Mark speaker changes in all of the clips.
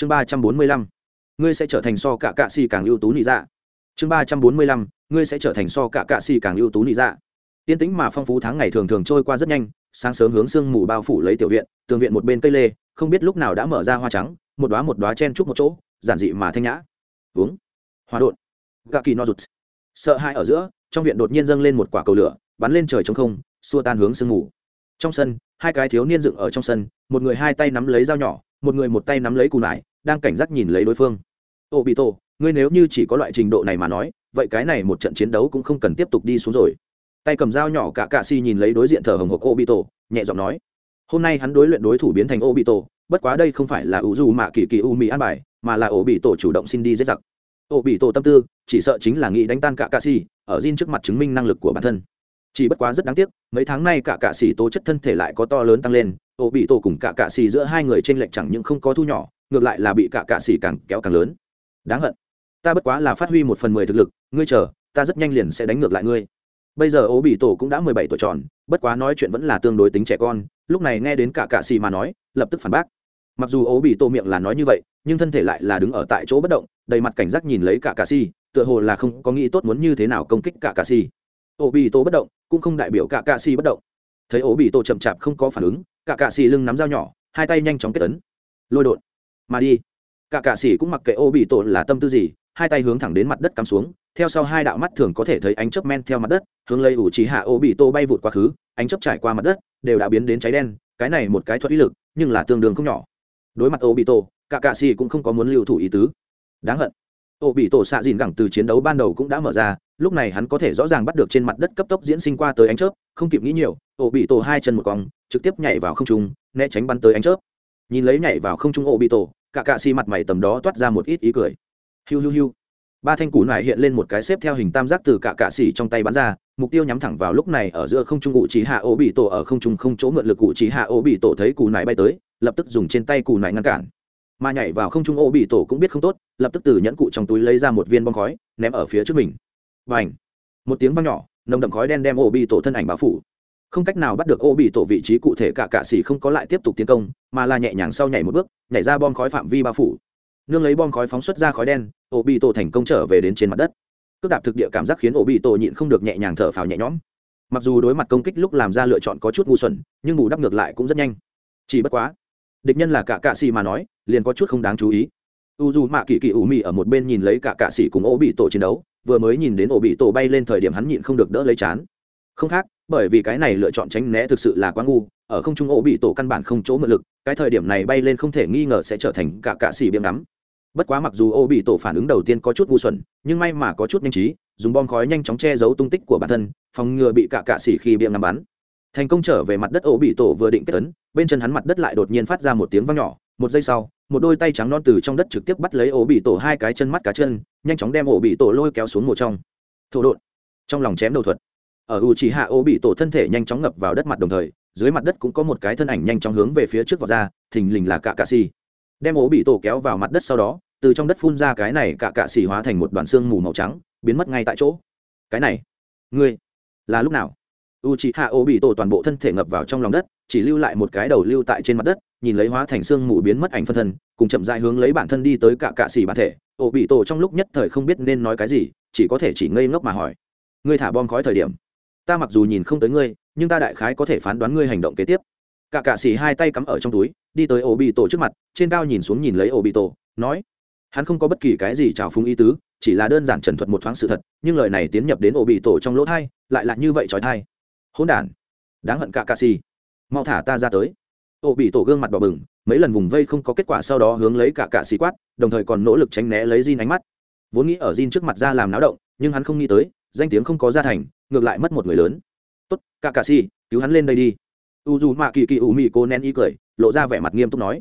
Speaker 1: chương ba trăm bốn mươi lăm, ngươi sẽ trở thành so cả cạ xì càng ưu tú nị dạ. Chương ba trăm bốn mươi lăm, ngươi sẽ trở thành so cả cạ xì càng ưu tú nị dạ. Tiên tĩnh mà phong phú tháng ngày thường thường trôi qua rất nhanh, sáng sớm hướng sương mù bao phủ lấy tiểu viện, tường viện một bên cây lê, không biết lúc nào đã mở ra hoa trắng, một đoá một đoá chen chúc một chỗ, giản dị mà thanh nhã. Uống. Hoa đột gạ kỳ no rụt. Sợ hãi ở giữa, trong viện đột nhiên dâng lên một quả cầu lửa, bắn lên trời trống không, xua tan hướng sương mù. Trong sân, hai cái thiếu niên dựng ở trong sân, một người hai tay nắm lấy dao nhỏ một người một tay nắm lấy cù nải, đang cảnh giác nhìn lấy đối phương. Ô bị tổ ngươi nếu như chỉ có loại trình độ này mà nói, vậy cái này một trận chiến đấu cũng không cần tiếp tục đi xuống rồi. Tay cầm dao nhỏ cả cạ si nhìn lấy đối diện thở hồng hộc ô bị tổ nhẹ giọng nói. Hôm nay hắn đối luyện đối thủ biến thành ô bị tổ bất quá đây không phải là ủ dù mạ kỳ kỳ u mỹ an bài, mà là ổ bị tổ chủ động xin đi giết giặc. Ổ bị tổ tâm tư, chỉ sợ chính là nghĩ đánh tan cả cạ si, ở Jin trước mặt chứng minh năng lực của bản thân. Chỉ bất quá rất đáng tiếc, mấy tháng nay cả cạ xỉ tố chất thân thể lại có to lớn tăng lên ổ bị tổ cùng cả cạ xì giữa hai người trên lệnh chẳng những không có thu nhỏ, ngược lại là bị cả cạ xì càng kéo càng lớn. Đáng hận. Ta bất quá là phát huy một phần mười thực lực, ngươi chờ, ta rất nhanh liền sẽ đánh ngược lại ngươi. Bây giờ ố bị tổ cũng đã mười bảy tuổi tròn, bất quá nói chuyện vẫn là tương đối tính trẻ con, lúc này nghe đến cả cạ xì mà nói, lập tức phản bác. Mặc dù ố bị tổ miệng là nói như vậy, nhưng thân thể lại là đứng ở tại chỗ bất động, đầy mặt cảnh giác nhìn lấy cả cạ xì, tựa hồ là không có nghĩ tốt muốn như thế nào công kích cả cạ xì. Ổ bị tổ bất động, cũng không đại biểu cả cạ xì bất động. Thấy ổ bị tổ chậm chạp không có phản ứng cả cạ xì lưng nắm dao nhỏ, hai tay nhanh chóng kết tấn lôi đột. Mà đi. Cả cạ xì cũng mặc kệ ô bị tổ là tâm tư gì, hai tay hướng thẳng đến mặt đất cắm xuống, theo sau hai đạo mắt thường có thể thấy ánh chớp men theo mặt đất, hướng lấy ủ trí hạ ô bị tô bay vụt quá khứ, ánh chớp trải qua mặt đất, đều đã biến đến cháy đen, cái này một cái thuật ý lực, nhưng là tương đương không nhỏ. Đối mặt ô bị tô cả cạ xì cũng không có muốn lưu thủ ý tứ. Đáng hận. Ô bị tổ xạ dìn gẳng từ chiến đấu ban đầu cũng đã mở ra lúc này hắn có thể rõ ràng bắt được trên mặt đất cấp tốc diễn sinh qua tới ánh chớp, không kịp nghĩ nhiều, ổ bị tổ hai chân một cong trực tiếp nhảy vào không trung, né tránh bắn tới ánh chớp. Nhìn lấy nhảy vào không trung ổ bị tổ, cả cạ xì mặt mày tầm đó toát ra một ít ý cười. Hiu hiu hiu. Ba thanh củ nải hiện lên một cái xếp theo hình tam giác từ cả cạ xỉ trong tay bắn ra, mục tiêu nhắm thẳng vào lúc này ở giữa không trung cụ chỉ hạ ổ bị tổ ở không trung không chỗ mượn lực cụ chỉ hạ ổ bị tổ thấy củ nải bay tới, lập tức dùng trên tay củ nải ngăn cản. Mà nhảy vào không trung ổ bị tổ cũng biết không tốt, lập tức từ nhẫn cụ trong túi lấy ra một viên bom khói, ném ở phía trước mình và ảnh. Một tiếng vang nhỏ, nồng đậm khói đen đem ô bị tổ thân ảnh báo phủ. Không cách nào bắt được ô bị tổ vị trí cụ thể cả cạ xỉ không có lại tiếp tục tiến công, mà là nhẹ nhàng sau nhảy một bước, nhảy ra bom khói phạm vi bao phủ. Nương lấy bom khói phóng xuất ra khói đen ô bị tổ thành công trở về đến trên mặt đất. Cước đạp thực địa cảm giác khiến ô bị tổ nhịn không được nhẹ nhàng thở phào nhẹ nhõm. Mặc dù đối mặt công kích lúc làm ra lựa chọn có chút ngu xuẩn, nhưng bù đắp ngược lại cũng rất nhanh. Chỉ bất quá, địch nhân là cả cạ xì mà nói, liền có chút không đáng chú ý. U dù mạ kỳ kỳ ủ mị ở một bên nhìn lấy cả cạ xỉ cùng ô bị tổ chiến đấu vừa mới nhìn đến ổ bị tổ bay lên thời điểm hắn nhịn không được đỡ lấy chán. Không khác, bởi vì cái này lựa chọn tránh né thực sự là quá ngu, ở không trung ổ bị tổ căn bản không chỗ mượn lực, cái thời điểm này bay lên không thể nghi ngờ sẽ trở thành cả cạ xì biếm ngắm. Bất quá mặc dù ô bị tổ phản ứng đầu tiên có chút ngu xuẩn, nhưng may mà có chút nhanh trí, dùng bom khói nhanh chóng che giấu tung tích của bản thân, phòng ngừa bị cạ cạ xỉ khi biệm ngắm bắn. Thành công trở về mặt đất ô bị tổ vừa định kết tấn bên chân hắn mặt đất lại đột nhiên phát ra một tiếng vang nhỏ một giây sau, một đôi tay trắng non từ trong đất trực tiếp bắt lấy ổ bị tổ hai cái chân mắt cá chân, nhanh chóng đem ổ bị tổ lôi kéo xuống một trong. Thổ đột trong lòng chém đầu thuật. Ở u chỉ hạ, ổ bị tổ thân thể nhanh chóng ngập vào đất mặt đồng thời, dưới mặt đất cũng có một cái thân ảnh nhanh chóng hướng về phía trước vọt ra, thình lình là cả cạ xì. Đem ổ bị tổ kéo vào mặt đất sau đó, từ trong đất phun ra cái này cả cạ xì hóa thành một đoàn xương mù màu trắng, biến mất ngay tại chỗ. Cái này, ngươi, là lúc nào? U chỉ hạ, ổ bị tổ toàn bộ thân thể ngập vào trong lòng đất, chỉ lưu lại một cái đầu lưu tại trên mặt đất nhìn lấy hóa thành xương mù biến mất ảnh phân thân, cùng chậm dại hướng lấy bản thân đi tới cả cạ xỉ bản thể. Ổ bị tổ trong lúc nhất thời không biết nên nói cái gì, chỉ có thể chỉ ngây ngốc mà hỏi, ngươi thả bom khói thời điểm, ta mặc dù nhìn không tới ngươi, nhưng ta đại khái có thể phán đoán ngươi hành động kế tiếp. Cả cạ xỉ hai tay cắm ở trong túi, đi tới ổ bị tổ trước mặt, trên cao nhìn xuống nhìn lấy ổ bị tổ, nói, hắn không có bất kỳ cái gì trào phúng ý tứ, chỉ là đơn giản trần thuật một thoáng sự thật, nhưng lời này tiến nhập đến ổ bị tổ trong lỗ thai, lại là như vậy trói thai. Hỗn đản, đáng hận cả cạ xì mau thả ta ra tới. Ô bị tổ gương mặt bỏ bừng, mấy lần vùng vây không có kết quả sau đó hướng lấy cả cạ xì quát, đồng thời còn nỗ lực tránh né lấy Jin ánh mắt. Vốn nghĩ ở Jin trước mặt ra làm náo động, nhưng hắn không nghĩ tới, danh tiếng không có ra thành, ngược lại mất một người lớn. Tốt, cả cạ xì, cứu hắn lên đây đi. U dù mạ kỳ kỳ ủ mị cô nén ý cười, lộ ra vẻ mặt nghiêm túc nói.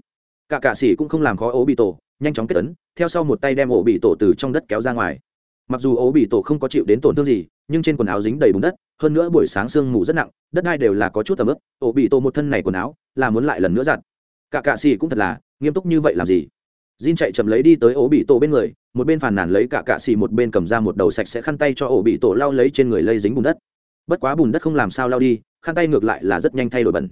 Speaker 1: Cả cạ xì cũng không làm khó ố bị tổ, nhanh chóng kết tấn theo sau một tay đem ổ bị tổ từ trong đất kéo ra ngoài. Mặc dù ố bị tổ không có chịu đến tổn thương gì, nhưng trên quần áo dính đầy bùn đất hơn nữa buổi sáng sương mù rất nặng đất đai đều là có chút tầm ướp ổ bị tổ một thân này quần áo là muốn lại lần nữa giặt. Cả cạ xì cũng thật là nghiêm túc như vậy làm gì? Jin chạy chậm lấy đi tới ổ bị tổ bên người, một bên phàn nàn lấy cả cạ xì một bên cầm ra một đầu sạch sẽ khăn tay cho ổ bị tổ lau lấy trên người lây dính bùn đất. Bất quá bùn đất không làm sao lau đi, khăn tay ngược lại là rất nhanh thay đổi bẩn.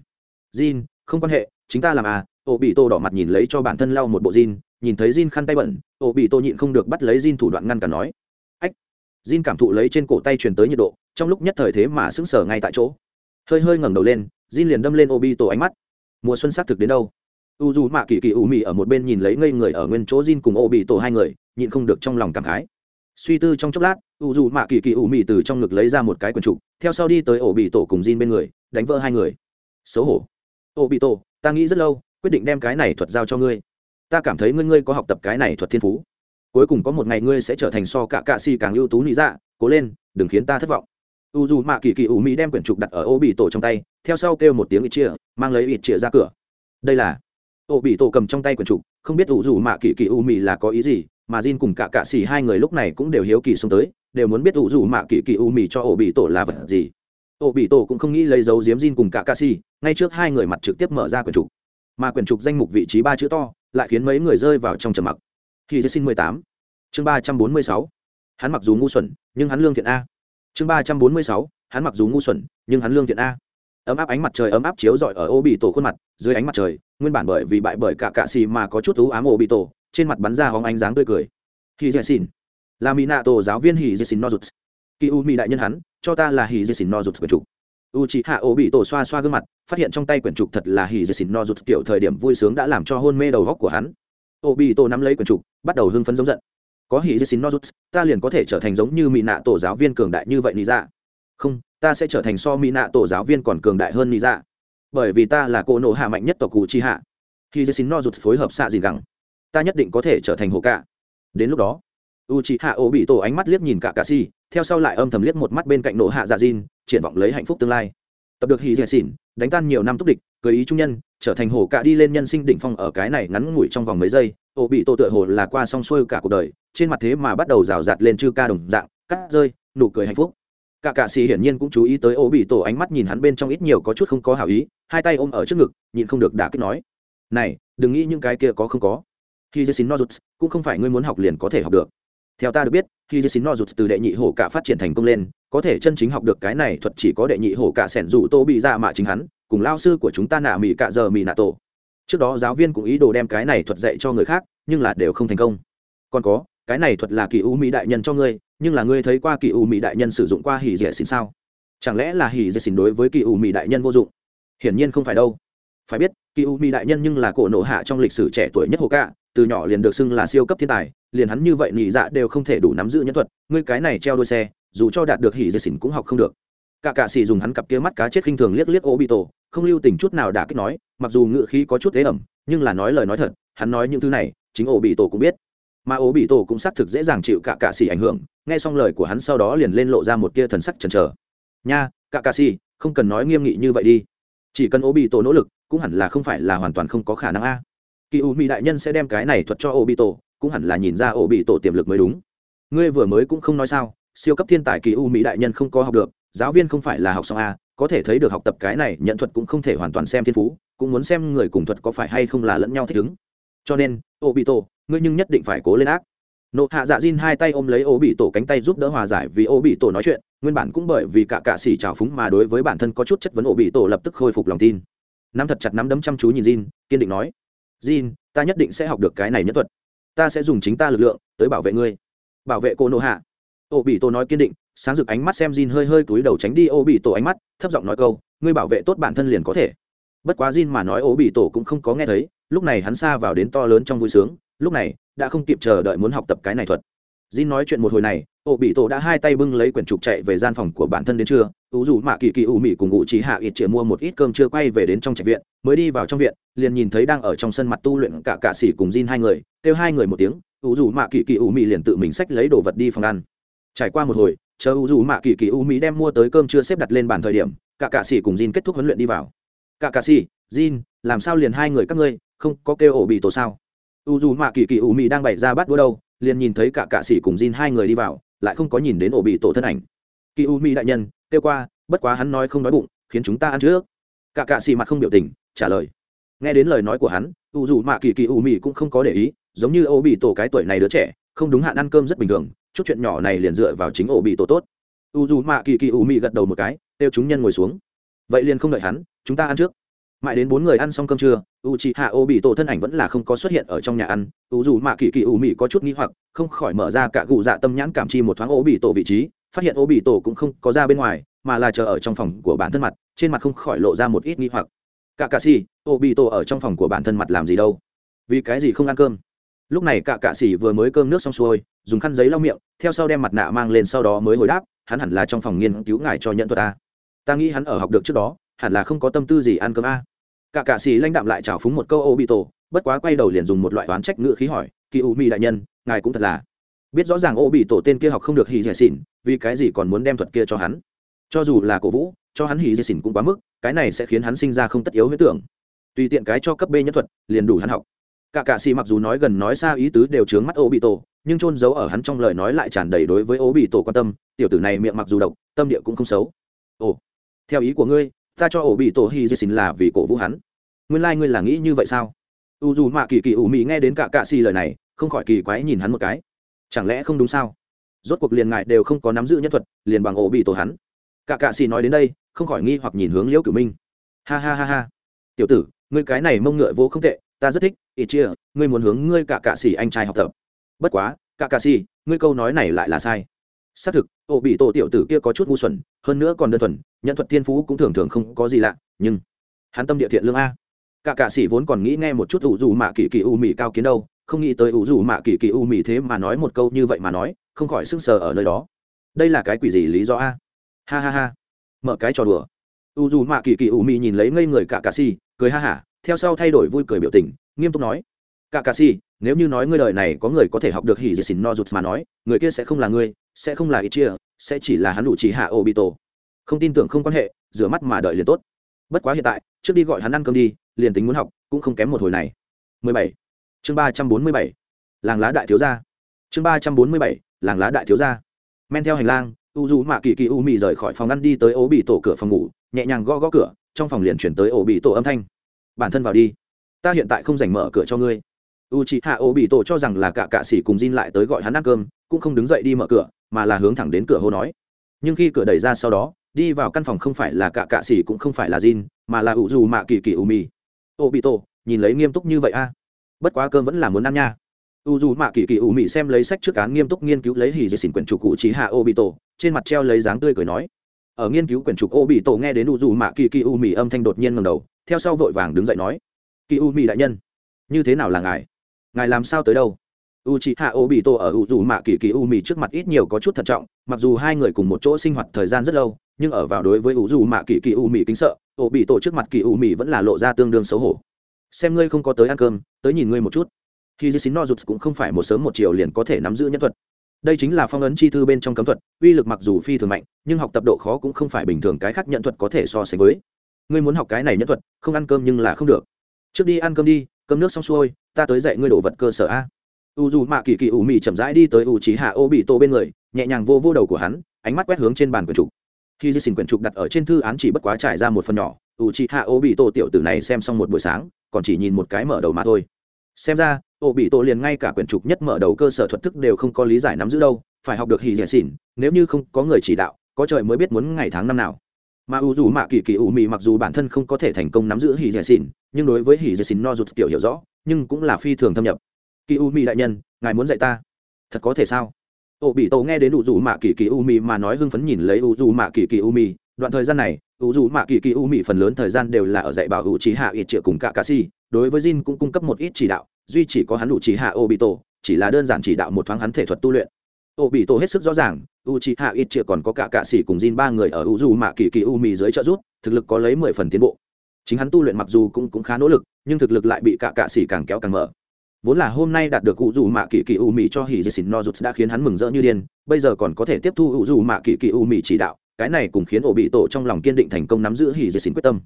Speaker 1: Jin, không quan hệ, chính ta làm à, ổ bị tổ đỏ mặt nhìn lấy cho bản thân lau một bộ Jin, nhìn thấy Jin khăn tay bẩn ổ bị tổ nhịn không được bắt lấy Jin thủ đoạn ngăn cản nói. Ách! Jin cảm thụ lấy trên cổ tay truyền tới nhiệt độ trong lúc nhất thời thế mà sững sờ ngay tại chỗ. Hơi hơi ngẩng đầu lên, Jin liền đâm lên Obi tổ ánh mắt. Mùa xuân xác thực đến đâu? U dù mạ kỳ kỳ ủ mị ở một bên nhìn lấy ngây người ở nguyên chỗ Jin cùng Obi tổ hai người, nhịn không được trong lòng cảm khái. Suy tư trong chốc lát u dù mạ kỳ kỳ ủ mị từ trong ngực lấy ra một cái quần trục theo sau đi tới ổ bị tổ cùng Jin bên người, đánh vỡ hai người. Xấu hổ. Ổ bị tổ ta nghĩ rất lâu, quyết định đem cái này thuật giao cho ngươi. Ta cảm thấy ngươi ngươi có học tập cái này thuật thiên phú. Cuối cùng có một ngày ngươi sẽ trở thành so cả cạ si càng ưu tú nị dạ cố lên, đừng khiến ta thất vọng u dù mạ kỳ kỳ ủ mỹ đem quyển trục đặt ở ô bị tổ trong tay, theo sau kêu một tiếng ít chia mang lấy ít chia ra cửa. Đây là ô bị tổ cầm trong tay quyển trục, không biết u dù mạ kỳ kỳ ủ mỹ là có ý gì, mà Jin cùng cả cạ xỉ hai người lúc này cũng đều hiếu kỳ xông tới, đều muốn biết u dù mạ kỳ kỳ ủ mỹ cho ô bị tổ là vật gì. Ô bị tổ cũng không nghĩ lấy dấu diếm Jin cùng cả cạ xỉ ngay trước hai người mặt trực tiếp mở ra quyển trục. Mà quyển trục danh mục vị trí ba chữ to, lại khiến mấy người rơi vào trong trầm mặc. Khi xin mười tám, chương ba trăm bốn mươi sáu, hắn mặc dù ngu xuẩn, nhưng hắn lương thiện a chương ba trăm bốn mươi sáu, hắn mặc dù ngu xuẩn, nhưng hắn lương thiện a. Ấm áp ánh mặt trời ấm áp chiếu rọi ở ô bị tổ khuôn mặt, dưới ánh mặt trời, nguyên bản bởi vì bại bởi cả cạ xì mà có chút thú ám ô bị tổ trên mặt bắn ra hóng ánh dáng tươi cười. Hì dè xin là mỹ nạ tổ giáo viên hì dè xin nozuts kỳ u mỹ đại nhân hắn, cho ta là hì dè xin nozuts quyển trục. U chị hạ ô bị tổ xoa xoa gương mặt, phát hiện trong tay quyển trục thật là hì dè xin nozuts kiểu thời điểm vui sướng đã làm cho hôn mê đầu góc của hắn. Ô bị tổ nắm lấy quyển trục, bắt đầu hưng phấn giống giận có hỉ dê xin nozuts ta liền có thể trở thành giống như mỹ nạ tổ giáo viên cường đại như vậy lý ra không, ta sẽ trở thành so mỹ nạ tổ giáo viên còn cường đại hơn lý ra bởi vì ta là cô nộ hạ mạnh nhất tộc cụ chi hạ. Khi dê xin nozuts phối hợp xạ gì gẳng. Ta nhất định có thể trở thành hồ cả đến lúc đó, u chi hạ ô bị tổ ánh mắt liếc nhìn cả cà si, theo sau lại âm thầm liếc một mắt bên cạnh nộ hạ dạ diên triển vọng lấy hạnh phúc tương lai. Tập được hỉ dê xin, đánh tan nhiều năm túc địch cười ý trung nhân, trở thành hồ cả đi lên nhân sinh đỉnh phong ở cái này ngắn ngủi trong vòng mấy giây. Ổ bị tổ tựa hồ là qua xong xuôi cả cuộc đời, trên mặt thế mà bắt đầu rào rạt lên chư ca đồng dạng, cắt rơi, nụ cười hạnh phúc. Cả cạ xì hiển nhiên cũng chú ý tới ổ bị tổ ánh mắt nhìn hắn bên trong ít nhiều có chút không có hảo ý, hai tay ôm ở trước ngực, nhịn không được đả kích nói, này, đừng nghĩ những cái kia có không có. Khi jessin nozuts cũng không phải ngươi muốn học liền có thể học được. Theo ta được biết khi jessin nozuts từ đệ nhị hổ cả phát triển thành công lên, có thể chân chính học được cái này thuật chỉ có đệ nhị hổ cả sẻn rủ tô bị ra mạ chính hắn, cùng lao sư của chúng ta nạ mỹ cạ giờ mỹ nạ tổ trước đó giáo viên cũng ý đồ đem cái này thuật dạy cho người khác, nhưng là đều không thành công. Còn có, cái này thuật là kỳ u mỹ đại nhân cho ngươi, nhưng là ngươi thấy qua kỳ u mỹ đại nhân sử dụng qua hỉ dễ xin sao? Chẳng lẽ là hỉ dễ xin đối với kỳ u mỹ đại nhân vô dụng? Hiển nhiên không phải đâu. Phải biết, kỳ u mỹ đại nhân nhưng là cổ nộ hạ trong lịch sử trẻ tuổi nhất hồ cạ từ nhỏ liền được xưng là siêu cấp thiên tài, liền hắn như vậy nhị dạ đều không thể đủ nắm giữ nhân thuật, ngươi cái này treo đôi xe, dù cho đạt được hỉ dễ xin cũng học không được cả cạ xì dùng hắn cặp kia mắt cá chết khinh thường liếc liếc ô bị tổ không lưu tình chút nào đã kích nói, mặc dù ngự khí có chút thế ẩm, nhưng là nói lời nói thật, hắn nói những thứ này, chính ô bị tổ cũng biết. Mà ô bị tổ cũng xác thực dễ dàng chịu cả cạ xì ảnh hưởng, nghe xong lời của hắn sau đó liền lên lộ ra một kia thần sắc chần chờ. Nha, cả cạ xì, không cần nói nghiêm nghị như vậy đi. Chỉ cần ô bị tổ nỗ lực, cũng hẳn là không phải là hoàn toàn không có khả năng a. Kỳ u mỹ đại nhân sẽ đem cái này thuật cho ô bị tổ cũng hẳn là nhìn ra ô bị tổ tiềm lực mới đúng. Ngươi vừa mới cũng không nói sao, siêu cấp thiên tài kỳ u mỹ đại nhân không có học được giáo viên không phải là học xong a, có thể thấy được học tập cái này, nhận thuật cũng không thể hoàn toàn xem thiên phú, cũng muốn xem người cùng thuật có phải hay không là lẫn nhau thích ứng. Cho nên ô bị tổ ngươi nhưng nhất định phải cố lên ác. Nộ hạ dạ diên hai tay ôm lấy ô bị tổ cánh tay giúp đỡ hòa giải vì ô bị tổ nói chuyện, nguyên bản cũng bởi vì cả cạ xỉ trào phúng mà đối với bản thân có chút chất vấn ô bị tổ lập tức khôi phục lòng tin. Nắm thật chặt nắm đấm chăm chú nhìn diên kiên định nói diên ta nhất định sẽ học được cái này nhất thuật. Ta sẽ dùng chính ta lực lượng tới bảo vệ ngươi. Bảo vệ cô nộ hạ ô bị tổ nói kiên định, sáng rực ánh mắt xem Jin hơi hơi cúi đầu tránh đi ô bị tổ ánh mắt, thấp giọng nói câu, ngươi bảo vệ tốt bản thân liền có thể. Bất quá Jin mà nói ô bị tổ cũng không có nghe thấy, lúc này hắn xa vào đến to lớn trong vui sướng, lúc này, đã không kịp chờ đợi muốn học tập cái này thuật. Jin nói chuyện một hồi này ô bị tổ đã hai tay bưng lấy quyển trục chạy về gian phòng của bản thân đến trưa, ú dù mạ kỳ kỳ ủ mị cùng ngụ trí hạ ít chĩa mua một ít cơm chưa quay về đến trong trạch viện, mới đi vào trong viện, liền nhìn thấy đang ở trong sân mặt tu luyện cả cạ sĩ cùng Jin hai người, kêu hai người một tiếng, ú dù mạ kỳ kỳ ủ mị liền tự mình xách lấy đồ vật đi phòng ăn trải qua một hồi, chờ U dù mạ kỳ kỳ U mị đem mua tới cơm chưa xếp đặt lên bàn thời điểm, cả cạ sĩ cùng Jin kết thúc huấn luyện đi vào. Cả cạ sĩ, Jin, làm sao liền hai người các ngươi, không có kêu ổ bị tổ sao? U dù mạ kỳ kỳ U mị đang bày ra bắt đũa đâu, liền nhìn thấy cả cạ sĩ cùng Jin hai người đi vào, lại không có nhìn đến ổ bị tổ thân ảnh. Kỳ u mị đại nhân, kêu qua, bất quá hắn nói không nói bụng, khiến chúng ta ăn trước. Cả cạ sĩ mặt không biểu tình, trả lời. Nghe đến lời nói của hắn, u dù mạ kỳ kỳ u mị cũng không có để ý, giống như ổ bị tổ cái tuổi này đứa trẻ, không đúng hạn ăn cơm rất bình thường chút chuyện nhỏ này liền dựa vào chính ổ bị tổ tốt. U dù mạ kỳ kỳ ủ mị gật đầu một cái, kêu chúng nhân ngồi xuống. Vậy liền không đợi hắn, chúng ta ăn trước. Mãi đến bốn người ăn xong cơm trưa, u chị hạ ô bị tổ thân ảnh vẫn là không có xuất hiện ở trong nhà ăn. U dù mạ kỳ kỳ ủ mị có chút nghi hoặc, không khỏi mở ra cả cụ dạ tâm nhãn cảm chi một thoáng ô bị tổ vị trí, phát hiện ô bị tổ cũng không có ra bên ngoài, mà là chờ ở trong phòng của bản thân mặt, trên mặt không khỏi lộ ra một ít nghi hoặc. Cả cà xì ô bị tổ ở trong phòng của bản thân mặt làm gì đâu? Vì cái gì không ăn cơm? Lúc này cả cạ xỉ vừa mới cơm nước xong xuôi, dùng khăn giấy lau miệng, theo sau đem mặt nạ mang lên sau đó mới hồi đáp, hắn hẳn là trong phòng nghiên cứu ngài cho nhận thuật ta ta nghĩ hắn ở học được trước đó, hẳn là không có tâm tư gì ăn cơm a. Cả cạ xỉ lãnh đạm lại trào phúng một câu ô bị tổ bất quá quay đầu liền dùng một loại oán trách ngự khí hỏi, kỳ u mi đại nhân, ngài cũng thật là biết rõ ràng ô bị tổ tên kia học không được hì dẻ xỉn vì cái gì còn muốn đem thuật kia cho hắn? Cho dù là cổ vũ, cho hắn hì dẻ xỉn cũng quá mức, cái này sẽ khiến hắn sinh ra không tất yếu huyết tưởng. Tùy tiện cái cho cấp b nhất thuật, liền đủ hắn học cả cạ xì mặc dù nói gần nói xa ý tứ đều trướng mắt ô bị tổ nhưng trôn giấu ở hắn trong lời nói lại tràn đầy đối với ô bị tổ quan tâm. Tiểu tử này miệng mặc dù độc, tâm địa cũng không xấu. Ồ, theo ý của ngươi, ta cho ổ bị tổ hy di xin là vì cổ vũ hắn. Nguyên lai、like、ngươi là nghĩ như vậy sao? U dù mạ kỳ kỳ ủ mị nghe đến cả cạ xì lời này, không khỏi kỳ quái nhìn hắn một cái. Chẳng lẽ không đúng sao? Rốt cuộc liền ngại đều không có nắm giữ nhân thuật, liền bằng ổ bị tổ hắn. Cả cạ xì nói đến đây, không khỏi nghi hoặc nhìn hướng liễu cửu minh. Ha ha ha ha. Tiểu tử, ngươi cái này mông ngựa vô không tệ, ta rất thích ít chia, ngươi muốn hướng ngươi cả cạ xỉ anh trai học tập. Bất quá, cả cạ xỉ ngươi câu nói này lại là sai. Xác thực, ô bị tổ tiểu tử kia có chút ngu xuẩn, hơn nữa còn đơn thuần nhận thuật thiên phú cũng thường thường không có gì lạ, nhưng hắn tâm địa thiện lương a. Cả cạ sĩ vốn còn nghĩ nghe một chút ủ dù mạ kỳ kỳ u mì cao kiến đâu, không nghĩ tới ủ dù mạ kỳ kỳ u mì thế mà nói một câu như vậy mà nói, không khỏi sức sờ ở nơi đó. Đây là cái quỷ gì lý do a? Ha ha ha. Mở cái trò đùa. U dù mạ kỳ kỳ u mì nhìn lấy ngây người cả cạ sĩ, cười ha hả, theo sau thay đổi vui cười biểu tình nghiêm túc nói cả Cà Si, nếu như nói ngươi đời này có người có thể học được hỉ dị xỉn no rụt mà nói người kia sẽ không là ngươi sẽ không là ít chia sẽ chỉ là hắn đủ chỉ hạ ô bị tổ không tin tưởng không quan hệ rửa mắt mà đợi liền tốt. Bất quá hiện tại trước đi gọi hắn ăn cơm đi liền tính muốn học cũng không kém một hồi này. 17. chương 347. làng lá đại thiếu gia. Chương 347. làng lá đại thiếu gia. Men theo hành lang u du mạ kỳ kỳ u mị rời khỏi phòng ăn đi tới ố bị tổ cửa phòng ngủ nhẹ nhàng gõ gõ cửa trong phòng liền chuyển tới ổ bị tổ âm thanh. Bản thân vào đi ta hiện tại không dành mở cửa cho ngươi. U chị hạ ô bị tổ cho rằng là cả cạ sĩ cùng Jin lại tới gọi hắn ăn cơm, cũng không đứng dậy đi mở cửa, mà là hướng thẳng đến cửa hô nói. Nhưng khi cửa đẩy ra sau đó, đi vào căn phòng không phải là cả cạ sĩ cũng không phải là Jin, mà là ủ dù mạ kỳ kỳ u mì ô bị tổ nhìn lấy nghiêm túc như vậy a? Bất quá cơm vẫn là muốn ăn nha. U dù mạ kỳ kỳ u mì xem lấy sách trước án nghiêm túc nghiên cứu lấy hỉ dây xỉn quyển chủ cụ chị hạ ô bị tổ trên mặt treo lấy dáng tươi cười nói. Ở nghiên cứu quyển trục ô bị tổ nghe đến u dù mạ kỳ kỳ u mì âm thanh đột nhiên ngầm đầu, theo sau vội vàng đứng dậy nói kỳ u mỹ đại nhân, như thế nào là ngài? Ngài làm sao tới đâu? U c h i hạ ô bị tổ ở u dù mạ kỳ kỳ u mỹ trước mặt ít nhiều có chút thận trọng, mặc dù hai người cùng một chỗ sinh hoạt thời gian rất lâu, nhưng ở vào đối với u dù mạ kỳ kỳ u mỹ kính sợ ô bị tổ trước mặt kỳ u mỹ vẫn là lộ ra tương đương xấu hổ. Xem ngươi không có tới ăn cơm, tới nhìn ngươi một chút. Khi di xin no rụt cũng không phải một sớm một chiều liền có thể nắm giữ nhân thuật. Đây chính là phong ấn chi thư bên trong cấm thuật, uy lực mặc dù phi thường mạnh, nhưng học tập độ khó cũng không phải bình thường cái khác nhận thuật có thể so sánh với. Ngươi muốn học cái này nhân thuật, không ăn cơm nhưng là không được trước đi ăn cơm đi, cơm nước xong xuôi, ta tới dạy ngươi đổ vật cơ sở a. U dù mạ kỳ kỳ ủ mị chậm rãi đi tới u trí hạ ô bị tô bên người, nhẹ nhàng vô vô đầu của hắn, ánh mắt quét hướng trên bàn quyển trục. Khi di xin quyển trục đặt ở trên thư án chỉ bất quá trải ra một phần nhỏ, u trí hạ ô bị tô tiểu tử này xem xong một buổi sáng, còn chỉ nhìn một cái mở đầu mà thôi. Xem ra, ô bị tô liền ngay cả quyển trục nhất mở đầu cơ sở thuật thức đều không có lý giải nắm giữ đâu, phải học được hì dẻ dạ xỉn nếu như không có người chỉ đạo, có trời mới biết muốn ngày tháng năm nào mà u dù mạ kỳ kỳ ủ mị mặc dù bản thân không có thể thành công nắm giữ hỉ dẻ xỉn, nhưng đối với hỉ dẻ xỉn no rụt kiểu hiểu rõ, nhưng cũng là phi thường thâm nhập. Kỳ u mị đại nhân, ngài muốn dạy ta? Thật có thể sao? Ô bị tổ nghe đến u dù mạ kỳ kỳ u mị mà nói hưng phấn nhìn lấy u dù mạ kỳ kỳ u mị, đoạn thời gian này, u dù mạ kỳ kỳ u mị phần lớn thời gian đều là ở dạy bảo u trí hạ ít triệu cùng cả cà si, đối với jin cũng cung cấp một ít chỉ đạo, duy chỉ có hắn u trí hạ ô bị tổ chỉ là đơn giản chỉ đạo một thoáng hắn thể thuật tu luyện. Ô bị tổ hết sức rõ ràng u c h i hạ ít chia còn có cả cạ s cùng j ba người ở u dù mạ kỳ kỳ u mì dưới trợ rút thực lực có lấy mười phần tiến bộ. Chính hắn tu luyện mặc dù cũng, cũng khá nỗ lực nhưng thực lực lại bị cả cạ s càng kéo càng mở. Vốn là hôm nay đạt được u dù mạ kỳ kỳ u mì cho hỉ dì xỉn no rút đã khiến hắn mừng rỡ như điên bây giờ còn có thể tiếp thu u dù mạ kỳ kỳ u mì chỉ đạo cái này cùng khiến ổ bị tổ trong lòng kiên định thành công nắm giữ hỉ dì xỉn quyết tâm.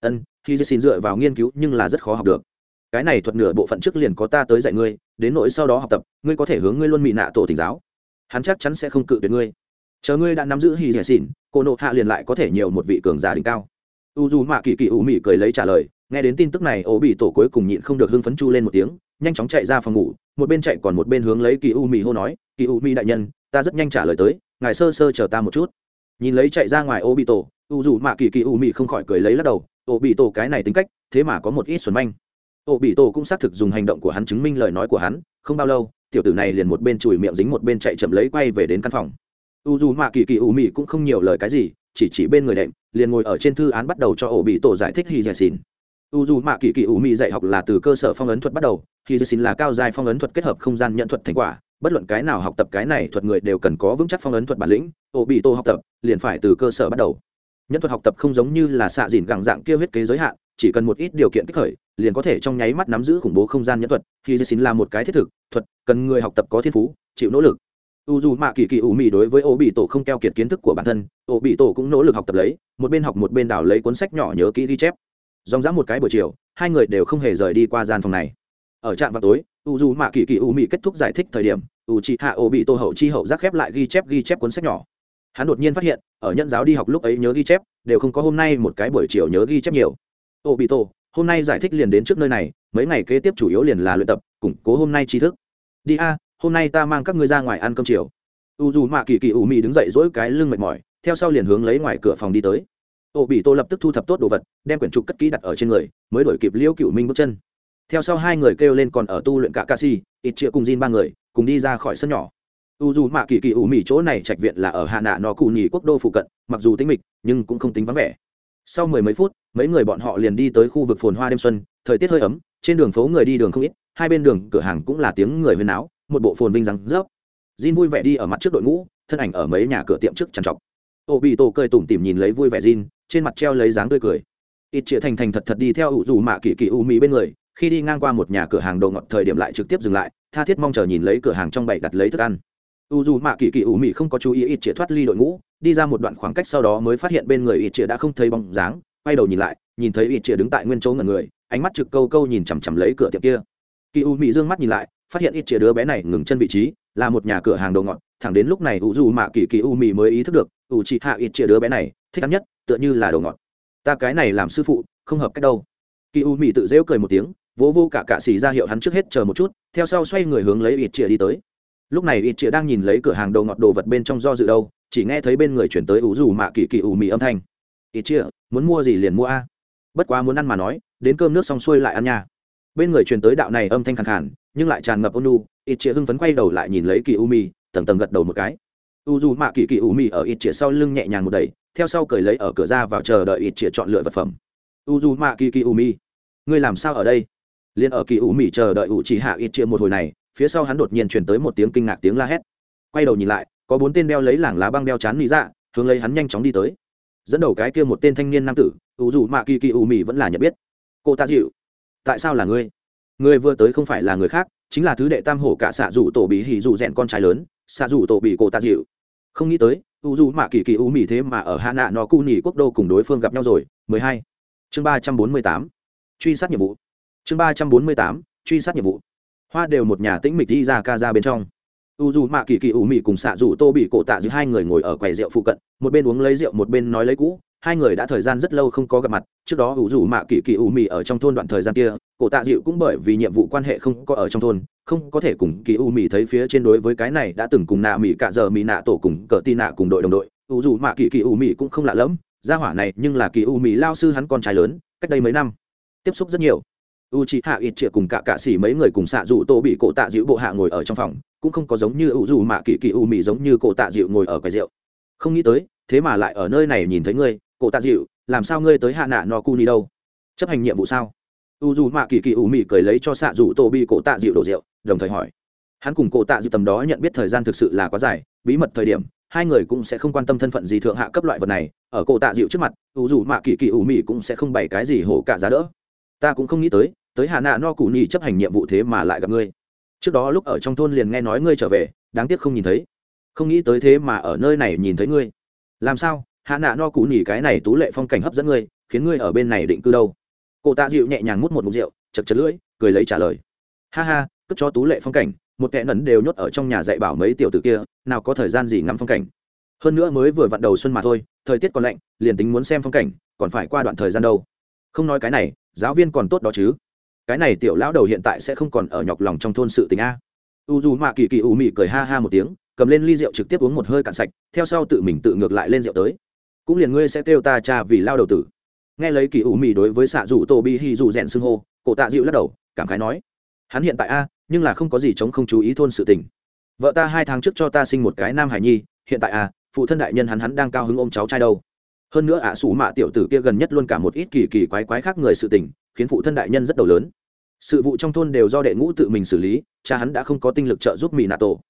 Speaker 1: Ân hỉ dì xỉn dựa vào nghiên cứu nhưng là rất khó học được. Cái này thuật nửa bộ phận trước liền có ta tới dạy ngươi đến nỗi sau đó học tập ngươi có thể hướng ngươi luôn mị nạ tổ thỉnh giáo hắn chắc chắn sẽ không cự tuyệt ngươi. Chờ ngươi đã nắm giữ hì dẻ xỉn, cô nộ hạ liền lại có thể nhiều một vị cường giả đỉnh cao. U dù mạ kỳ kỳ u mị cười lấy trả lời, nghe đến tin tức này ố bị tổ cuối cùng nhịn không được hưng phấn chu lên một tiếng, nhanh chóng chạy ra phòng ngủ, một bên chạy còn một bên hướng lấy kỳ u mị hô nói, kỳ u mị đại nhân, ta rất nhanh trả lời tới, ngài sơ sơ chờ ta một chút. Nhìn lấy chạy ra ngoài ố bị tổ, u dù mạ kỳ kỳ u mị không khỏi cười lấy lắc đầu, ổ bị tổ cái này tính cách, thế mà có một ít xuẩn manh. Ổ bị tổ cũng xác thực dùng hành động của hắn chứng minh lời nói của hắn, không bao lâu tiểu tử này liền một bên chùi miệng dính một bên chạy chậm lấy quay về đến căn phòng. U dù mạ kỳ kỳ U mị cũng không nhiều lời cái gì, chỉ chỉ bên người đệm, liền ngồi ở trên thư án bắt đầu cho ổ bị tổ giải thích hy dè xin u dù mạ kỳ kỳ U mị dạy học là từ cơ sở phong ấn thuật bắt đầu hy dè xin là cao dài phong ấn thuật kết hợp không gian nhận thuật thành quả, bất luận cái nào học tập cái này thuật người đều cần có vững chắc phong ấn thuật bản lĩnh, ổ bị tổ học tập, liền phải từ cơ sở bắt đầu. Nhân thuật học tập không giống như là xạ dìn gẳng dạng kia huyết kế giới hạn, chỉ cần một ít điều kiện kích khởi liền có thể trong nháy mắt nắm giữ khủng bố không gian nhẫn thuật, khi dê xin là một cái thiết thực, thuật, cần người học tập có thiên phú, chịu nỗ lực. U dù mạ kỳ kỳ ủ mì đối với ô bị tổ không keo kiệt kiến thức của bản thân ô bị tổ cũng nỗ lực học tập lấy, một bên học một bên đảo lấy cuốn sách nhỏ nhớ kỹ ghi chép. Dòng dã một cái buổi chiều, hai người đều không hề rời đi qua gian phòng này. Ở trạm vào tối u dù mạ kỳ kỳ ủ mì kết thúc giải thích thời điểm u chị hạ ô bị tổ hậu chi hậu giác khép lại ghi chép ghi chép cuốn sách nhỏ. Hắn đột nhiên phát hiện, ở nhân giáo đi học lúc ấy nhớ ghi chép, đều không có hôm nay một cái buổi chiều nhớ ghi chép nhiều. Ô bị tổ hôm nay giải thích liền đến trước nơi này, mấy ngày kế tiếp chủ yếu liền là luyện tập, củng cố hôm nay tri thức. Đi a, hôm nay ta mang các ngươi ra ngoài ăn cơm chiều. U dù mạ kỳ kỳ ủ mị đứng dậy dỗi cái lưng mệt mỏi, theo sau liền hướng lấy ngoài cửa phòng đi tới. Ô bị tô lập tức thu thập tốt đồ vật, đem quyển trục cất kỹ đặt ở trên người, mới đổi kịp liễu cựu minh bước chân. Theo sau hai người kêu lên còn ở tu luyện cả ca si, ít chia cùng Jin ba người, cùng đi ra khỏi sân nhỏ. U dù mạ kỳ kỳ ủ mị chỗ này trạch viện là ở hạ nạ nó cụ nhì quốc đô phụ cận, mặc dù tính mịch, nhưng cũng không tính vắng vẻ. Sau mười mấy phút mấy người bọn họ liền đi tới khu vực phồn hoa đêm xuân, thời tiết hơi ấm, trên đường phố người đi đường không ít, hai bên đường cửa hàng cũng là tiếng người huyên náo, một bộ phồn vinh răng rớp. Jin vui vẻ đi ở mặt trước đội ngũ, thân ảnh ở mấy nhà cửa tiệm trước trằn trọc. Ô bị tổ cười tủm tỉm nhìn lấy vui vẻ Jin, trên mặt treo lấy dáng tươi cười. Ít chĩa thành thành thật thật đi theo ủ dù mạ kỳ kỳ u mỹ bên người, khi đi ngang qua một nhà cửa hàng đồ ngọt thời điểm lại trực tiếp dừng lại, tha thiết mong chờ nhìn lấy cửa hàng trong bảy đặt lấy thức ăn. U dù mạ kỳ kỳ u mỹ không có chú ý ít chĩa thoát ly đội ngũ, đi ra một đoạn khoảng cách sau đó mới phát hiện bên người ít chĩa đã không thấy bóng dáng quay đầu nhìn lại, nhìn thấy ít chĩa đứng tại nguyên chỗ ngẩn người, ánh mắt trực câu câu nhìn chằm chằm lấy cửa tiệm kia. Kỳ u mị dương mắt nhìn lại, phát hiện ít chĩa đứa bé này ngừng chân vị trí, là một nhà cửa hàng đồ ngọn thẳng đến lúc này u dù mạ kỳ kỳ u mị mới ý thức được, u chị hạ ít chĩa đứa bé này thích ăn nhất, tựa như là đồ ngọn ta cái này làm sư phụ, không hợp cách đâu. Kỳ u mị tự dễu cười một tiếng, vỗ vô cả cạ xì ra hiệu hắn trước hết chờ một chút, theo sau xoay người hướng lấy ít chĩa đi tới. Lúc này ít chĩa đang nhìn lấy cửa hàng đồ ngọt đồ vật bên trong do dự đâu, chỉ nghe thấy bên người chuyển tới ủ dù mạ kỳ kỳ ủ mị âm thanh ít chia muốn mua gì liền mua a. Bất quá muốn ăn mà nói đến cơm nước xong xuôi lại ăn nha. Bên người truyền tới đạo này âm thanh khẳng khản nhưng lại tràn ngập ôn nu ít chia hưng phấn quay đầu lại nhìn lấy kỳ u mi, tầng tầng gật đầu một cái. U dù mạ kỳ kỳ u mi ở ít chia sau lưng nhẹ nhàng một đẩy theo sau cởi lấy ở cửa ra vào chờ đợi ít chia chọn lựa vật phẩm. U dù mạ kỳ kỳ u mi, ngươi làm sao ở đây? Liền ở kỳ u mi chờ đợi u chỉ hạ ít chia một hồi này phía sau hắn đột nhiên truyền tới một tiếng kinh ngạc tiếng la hét. Quay đầu nhìn lại có bốn tên đeo lấy làng lá băng đeo chán lý dạ hướng lấy hắn nhanh chóng đi tới dẫn đầu cái kia một tên thanh niên nam tử, ủ dù mạ kỳ kỳ ủ mì vẫn là nhận biết. Cô ta dịu. Tại sao là ngươi? Người vừa tới không phải là người khác, chính là thứ đệ tam hổ cả xạ dù tổ bị hỉ dù rèn con trai lớn, xạ dù tổ bị cô ta dịu. Không nghĩ tới u dù mạ kỳ kỳ ủ mì thế mà ở hạ nạ nó cu nỉ quốc đô cùng đối phương gặp nhau rồi. Mười hai. Chương ba trăm bốn mươi tám. Truy sát nhiệm vụ. Chương ba trăm bốn mươi tám. Truy sát nhiệm vụ. Hoa đều một nhà tĩnh mịch đi ra ca ra bên trong. U dù mạ kỳ kỳ ủ mị cùng xạ dù tô bị cổ tạ giữa hai người ngồi ở quầy rượu phụ cận một bên uống lấy rượu, một bên nói lấy cũ, hai người đã thời gian rất lâu không có gặp mặt, trước đó u rủ mạ kỳ kỳ ủ mị ở trong thôn đoạn thời gian kia, cổ tạ dịu cũng bởi vì nhiệm vụ quan hệ không có ở trong thôn, không có thể cùng kỳ u mị thấy phía trên đối với cái này đã từng cùng nạ mị cả giờ mị nạ tổ cùng cờ ti nạ cùng đội đồng đội u rủ mạ kỳ kỳ u mị cũng không lạ lẫm, gia hỏa này nhưng là kỳ u mị lao sư hắn con trai lớn, cách đây mấy năm, tiếp xúc rất nhiều. U c h ị hạ ít triệt cùng cả cạ xỉ mấy người cùng xạ dù tô bị cổ tạ dịu bộ hạ ngồi ở trong phòng, cũng không có giống như ủ dù mạ kỳ kỳ u mị giống như cổ tạ dịu ngồi ở quầy rượu không nghĩ tới, thế mà lại ở nơi này nhìn thấy ngươi, cổ tạ dịu, làm sao ngươi tới hạ nạ no cu ni đâu? Chấp hành nhiệm vụ sao? U dù mạ kỳ kỳ ủ mị cười lấy cho xạ dù tô bi cổ tạ dịu đổ rượu, đồng thời hỏi. Hắn cùng cổ tạ dịu tầm đó nhận biết thời gian thực sự là quá dài, bí mật thời điểm, hai người cũng sẽ không quan tâm thân phận gì thượng hạ cấp loại vật này, ở cổ tạ dịu trước mặt, u dù mạ kỳ kỳ ủ mị cũng sẽ không bày cái gì hổ cả giá đỡ. Ta cũng không nghĩ tới tới hà nạ no cụ nhì chấp hành nhiệm vụ thế mà lại gặp ngươi. Trước đó lúc ở trong thôn liền nghe nói ngươi trở về, đáng tiếc không nhìn thấy không nghĩ tới thế mà ở nơi này nhìn thấy ngươi. Làm sao? Hạ nạ no cụ nỉ cái này tú lệ phong cảnh hấp dẫn ngươi, khiến ngươi ở bên này định cư đâu? Cụ tạ dịu nhẹ nhàng mút một mục rượu, chật chật lưỡi, cười lấy trả lời. Ha ha cất cho tú lệ phong cảnh, một kẻ nấn đều nhốt ở trong nhà dạy bảo mấy tiểu tử kia, nào có thời gian gì ngắm phong cảnh. Hơn nữa mới vừa vặn đầu xuân mà thôi, thời tiết còn lạnh, liền tính muốn xem phong cảnh, còn phải qua đoạn thời gian đâu. Không nói cái này, giáo viên còn tốt đó chứ. Cái này tiểu lão đầu hiện tại sẽ không còn ở nhọc lòng trong thôn sự tình a. U dù mạ kỳ kỳ ủ mị cười ha ha một tiếng cầm lên ly rượu trực tiếp uống một hơi cạn sạch theo sau tự mình tự ngược lại lên rượu tới. Cũng liền ngươi sẽ kêu ta cha vì lao đầu tử. Nghe lấy kỳ ủ mì đối với xạ rủ tô bi hi dù rèn xưng hô cổ tạ dịu lắc đầu cảm khái nói hắn hiện tại a nhưng là không có gì chống không chú ý thôn sự tình. Vợ ta hai tháng trước cho ta sinh một cái nam hải nhi hiện tại a phụ thân đại nhân hắn hắn đang cao hứng ôm cháu trai đâu. Hơn nữa ạ à, mạ tiểu tử kia gần nhất luôn cả một ít kỳ kỳ quái quái khác người sự tình khiến phụ thân đại nhân rất đầu lớn. Sự vụ trong thôn đều do đệ ngũ tự mình xử lý cha hắn đã không có tinh lực trợ giúp mỹ nạ tổ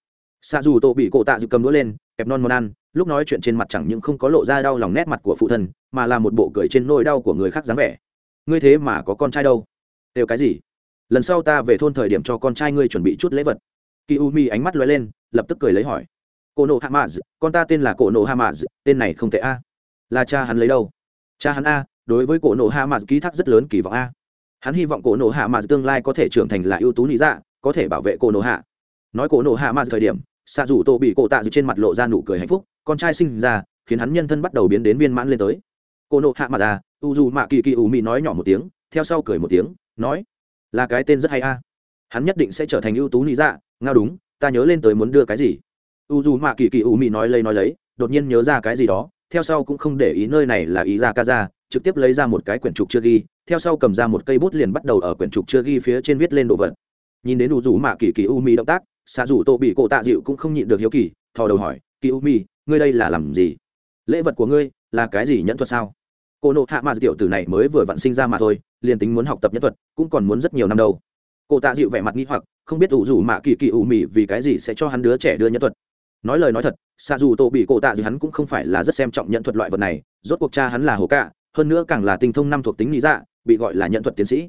Speaker 1: xa dù tổ bị cổ tạ dự cầm đũa lên, kẹp non món ăn, lúc nói chuyện trên mặt chẳng những không có lộ ra đau lòng nét mặt của phụ thân, mà là một bộ cười trên nỗi đau của người khác dáng vẻ. Ngươi thế mà có con trai đâu? Đều cái gì? Lần sau ta về thôn thời điểm cho con trai ngươi chuẩn bị chút lễ vật. Kỳ u mi ánh mắt lóe lên, lập tức cười lấy hỏi. Cổ nộ hamaz con ta tên là cổ nộ hamaz tên này không tệ a. Là cha hắn lấy đâu? Cha hắn a, đối với cổ nộ hamaz ký thác rất lớn kỳ vọng a. Hắn hy vọng cổ nộ hạ tương lai có thể trưởng thành là ưu tú lý dạ có thể bảo vệ cổ nộ hạ. Nói cổ nộ hạ thời điểm xạ rủ tô bị cổ tạ dịu trên mặt lộ ra nụ cười hạnh phúc, con trai sinh ra, khiến hắn nhân thân bắt đầu biến đến viên mãn lên tới. Cô nộ hạ mặt ra u dù mạ kỳ kỳ ủ mị nói nhỏ một tiếng, theo sau cười một tiếng, nói, là cái tên rất hay a. Hắn nhất định sẽ trở thành ưu tú lý dạ ngao đúng, ta nhớ lên tới muốn đưa cái gì. U dù mạ kỳ kỳ ủ mị nói lấy nói lấy, đột nhiên nhớ ra cái gì đó, theo sau cũng không để ý nơi này là ý ra ca ra trực tiếp lấy ra một cái quyển trục chưa ghi, theo sau cầm ra một cây bút liền bắt đầu ở quyển trục chưa ghi phía trên viết lên đồ vật. Nhìn đến u dù mạ kỳ kỳ u mi động tác xạ dù tô bị cổ tạ dịu cũng không nhịn được hiếu kỳ, thò đầu hỏi kỳ u mi, ngươi đây là làm gì? Lễ vật của ngươi là cái gì nhẫn thuật sao? Cô nộ hạ mà tiểu tử này mới vừa vặn sinh ra mà thôi, liền tính muốn học tập nhẫn thuật, cũng còn muốn rất nhiều năm đâu. Cô tạ dịu vẻ mặt nghi hoặc, không biết ủ rủ mạ kỳ kỳ ủ mị vì cái gì sẽ cho hắn đứa trẻ đưa nhẫn thuật. Nói lời nói thật xa dù tô bị cô tạ dịu hắn cũng không phải là rất xem trọng nhẫn thuật loại vật này, rốt cuộc cha hắn là hồ cạ, hơn nữa càng là tinh thông năm thuộc tính lý dạ bị gọi là nhẫn thuật tiến sĩ.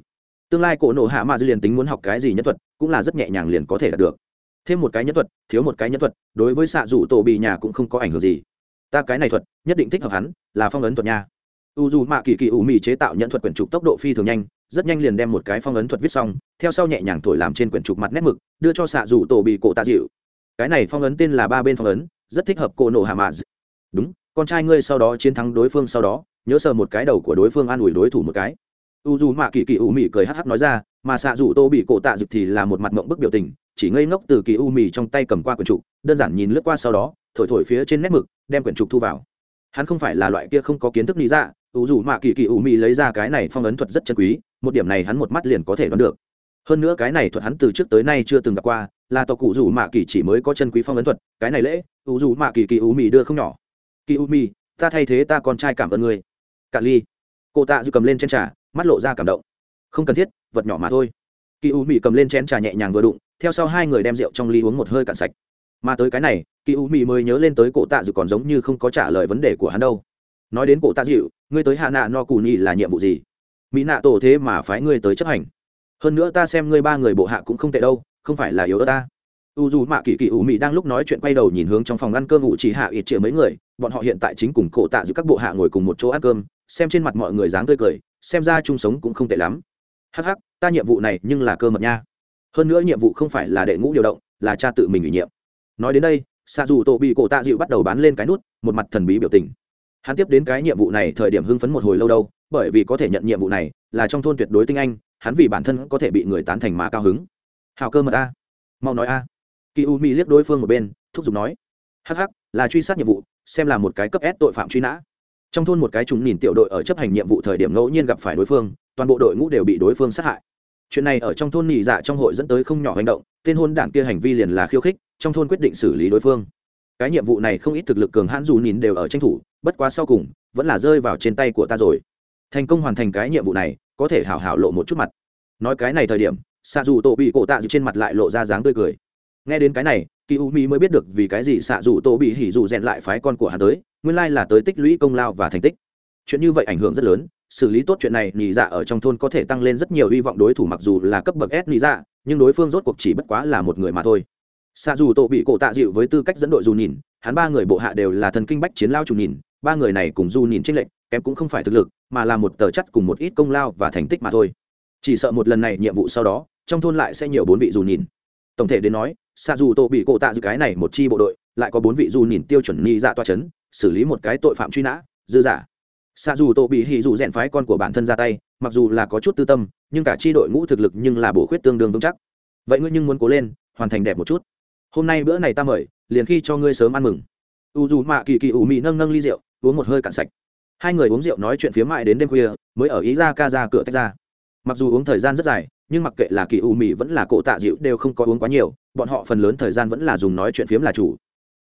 Speaker 1: Tương lai cổ nộ hạ mà dư liền tính muốn học cái gì nhẫn thuật, cũng là rất nhẹ nhàng liền có thể đạt được thêm một cái nhân thuật, thiếu một cái nhân thuật, đối với xạ rủ tổ bị nhà cũng không có ảnh hưởng gì. Ta cái này thuật, nhất định thích hợp hắn, là phong ấn thuật nha. U dù mạ kỳ kỳ ủ mì chế tạo nhận thuật quyển trục tốc độ phi thường nhanh, rất nhanh liền đem một cái phong ấn thuật viết xong, theo sau nhẹ nhàng thổi làm trên quyển trục mặt nét mực, đưa cho xạ rủ tổ bị cổ tạ dịu. Cái này phong ấn tên là ba bên phong ấn, rất thích hợp cổ nổ hạ mà đúng, con trai ngươi sau đó chiến thắng đối phương sau đó, nhớ sờ một cái đầu của đối phương an ủi đối thủ một cái. U dù mạ kỳ kỳ ủ mì cười hắc hắc nói ra, mà xạ dù tô bị cổ tạ dịp thì là một mặt mộng bức biểu tình chỉ ngây ngốc từ kỳ u mì trong tay cầm qua quyển trục, đơn giản nhìn lướt qua sau đó, thổi thổi phía trên nét mực, đem quyển trục thu vào. Hắn không phải là loại kia không có kiến thức lý ra u dù mạ kỳ kỳ u mì lấy ra cái này phong ấn thuật rất chân quý, một điểm này hắn một mắt liền có thể đoán được. Hơn nữa cái này thuật hắn từ trước tới nay chưa từng gặp qua, là tộc cụ dù mạ kỳ chỉ mới có chân quý phong ấn thuật, cái này lễ u dù mạ kỳ kỳ u mì đưa không nhỏ. Kỳ u mì, ta thay thế ta con trai cảm ơn người. cả ly. Cô tạ dư cầm lên trên trà, mắt lộ ra cảm động. Không cần thiết, vật nhỏ mà thôi. Kỳ u mỹ cầm lên chén trà nhẹ nhàng vừa đụng theo sau hai người đem rượu trong ly uống một hơi cạn sạch. Mà tới cái này, kỳ u mì mới nhớ lên tới cổ tạ dịu còn giống như không có trả lời vấn đề của hắn đâu. Nói đến cổ tạ dịu ngươi tới hạ nạ no cù nhị là nhiệm vụ gì? Mỹ nạ tổ thế mà phái ngươi tới chấp hành. Hơn nữa ta xem ngươi ba người bộ hạ cũng không tệ đâu, không phải là yếu ớt ta. U dù mạ kỳ kỳ u Mị đang lúc nói chuyện quay đầu nhìn hướng trong phòng ăn cơm ủ chỉ hạ ít chĩa mấy người, bọn họ hiện tại chính cùng cổ tạ giữ các bộ hạ ngồi cùng một chỗ ăn cơm, xem trên mặt mọi người dáng tươi cười, xem ra chung sống cũng không tệ lắm. Hắc hắc, ta nhiệm vụ này nhưng là cơ mật nha hơn nữa nhiệm vụ không phải là đệ ngũ điều động, là cha tự mình ủy nhiệm. Nói đến đây xa dù tổ bị cổ tạ dịu bắt đầu bán lên cái nút, một mặt thần bí biểu tình. Hắn tiếp đến cái nhiệm vụ này thời điểm hưng phấn một hồi lâu đâu, bởi vì có thể nhận nhiệm vụ này là trong thôn tuyệt đối tinh anh, hắn vì bản thân có thể bị người tán thành mà cao hứng. Hào cơ mật a. Mau nói a. Kỳ u mi liếc đối phương một bên, thúc giục nói. Hh là truy sát nhiệm vụ, xem là một cái cấp s tội phạm truy nã. Trong thôn một cái chúng nhìn tiểu đội ở chấp hành nhiệm vụ thời điểm ngẫu nhiên gặp phải đối phương, toàn bộ đội ngũ đều bị đối phương sát hại chuyện này ở trong thôn nhị dạ trong hội dẫn tới không nhỏ hành động, tên hôn đảng kia hành vi liền là khiêu khích, trong thôn quyết định xử lý đối phương. Cái nhiệm vụ này không ít thực lực cường hãn dù nhìn đều ở tranh thủ, bất quá sau cùng, vẫn là rơi vào trên tay của ta rồi. Thành công hoàn thành cái nhiệm vụ này, có thể hảo hảo lộ một chút mặt. Nói cái này thời điểm xạ dù tổ bị cổ tạ dịu trên mặt lại lộ ra dáng tươi cười. Nghe đến cái này kỳ u mỹ mới biết được vì cái gì xạ dù tổ bị hỉ dù rèn lại phái con của hắn tới, nguyên lai là tới tích lũy công lao và thành tích. Chuyện như vậy ảnh hưởng rất lớn xử lý tốt chuyện này nhị dạ ở trong thôn có thể tăng lên rất nhiều hy vọng đối thủ mặc dù là cấp bậc s nhị dạ nhưng đối phương rốt cuộc chỉ bất quá là một người mà thôi. Xa dù tổ bị cổ tạ dịu với tư cách dẫn đội dù nhìn, hắn ba người bộ hạ đều là thần kinh bách chiến lao chủ nhìn, ba người này cùng du nhìn tranh lệnh kém cũng không phải thực lực, mà là một tờ chất cùng một ít công lao và thành tích mà thôi. Chỉ sợ một lần này nhiệm vụ sau đó, trong thôn lại sẽ nhiều bốn vị dù nhìn. Tổng thể đến nói xa dù tổ bị cổ tạ Dịu cái này một chi bộ đội, lại có bốn vị dù nhìn tiêu chuẩn nghi dạ toa chấn, xử lý một cái tội phạm truy nã, dư giả xạ dù tổ bị hì dù rèn phái con của bản thân ra tay, mặc dù là có chút tư tâm, nhưng cả chi đội ngũ thực lực nhưng là bổ khuyết tương đương vững chắc. Vậy ngươi nhưng muốn cố lên, hoàn thành đẹp một chút. Hôm nay bữa này ta mời, liền khi cho ngươi sớm ăn mừng. U dù mạ kỳ kỳ ủ mị nâng nâng ly rượu, uống một hơi cạn sạch. Hai người uống rượu nói chuyện phía mãi đến đêm khuya, mới ở ý ra ca ra cửa tách ra. Mặc dù uống thời gian rất dài, nhưng mặc kệ là kỳ ủ mị vẫn là cổ tạ dịu đều không có uống quá nhiều, bọn họ phần lớn thời gian vẫn là dùng nói chuyện phiếm là chủ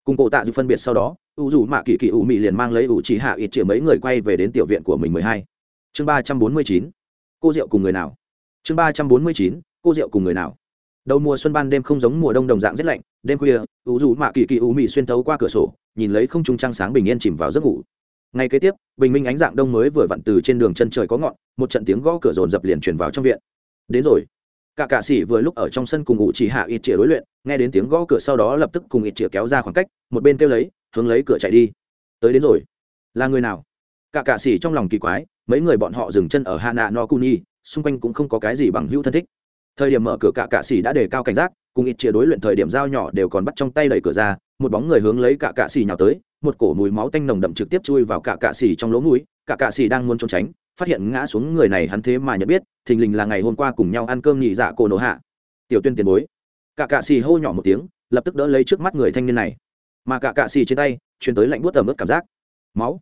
Speaker 1: cùng cổ tạ dù phân biệt sau đó u dù mạ kỳ kỳ u mị liền mang lấy u chỉ hạ ít chĩa mấy người quay về đến tiểu viện của mình mười hai. Chương ba trăm bốn mươi chín, cô rượu cùng người nào? Chương ba trăm bốn mươi chín, cô rượu cùng người nào? Đầu mùa xuân ban đêm không giống mùa đông đồng dạng rét lạnh, đêm khuya u dù mạ kỳ kỳ u mị xuyên thấu qua cửa sổ, nhìn lấy không trung trăng sáng bình yên chìm vào giấc ngủ. Ngay kế tiếp, bình minh ánh dạng đông mới vừa vặn từ trên đường chân trời có ngọn, một trận tiếng gõ cửa rồn dập liền chuyển vào trong viện. Đến rồi cả cạ sĩ vừa lúc ở trong sân cùng ngụ chỉ hạ ít chĩa đối luyện, nghe đến tiếng gõ cửa sau đó lập tức cùng ít chĩa kéo ra khoảng cách, một bên kêu lấy, hướng lấy cửa chạy đi. Tới đến rồi. Là người nào? Cả cạ sĩ trong lòng kỳ quái, mấy người bọn họ dừng chân ở hạ nạ no kuni, xung quanh cũng không có cái gì bằng hữu thân thích. Thời điểm mở cửa cả cạ sĩ đã đề cao cảnh giác, cùng ít chĩa đối luyện thời điểm dao nhỏ đều còn bắt trong tay đẩy cửa ra, một bóng người hướng lấy cả cạ sĩ nhào tới, một cổ mùi máu tanh nồng đậm trực tiếp chui vào cả cạ sĩ trong lỗ mũi, cả cạ sĩ đang muốn trốn tránh phát hiện ngã xuống người này hắn thế mà nhận biết, thình lình là ngày hôm qua cùng nhau ăn cơm nhị dạ cổ nổ hạ. Tiểu tuyên tiền bối. Cả cạ xì hô nhỏ một tiếng, lập tức đỡ lấy trước mắt người thanh niên này. Mà cả cạ xì trên tay, truyền tới lạnh buốt tầm ướt cảm giác. Máu.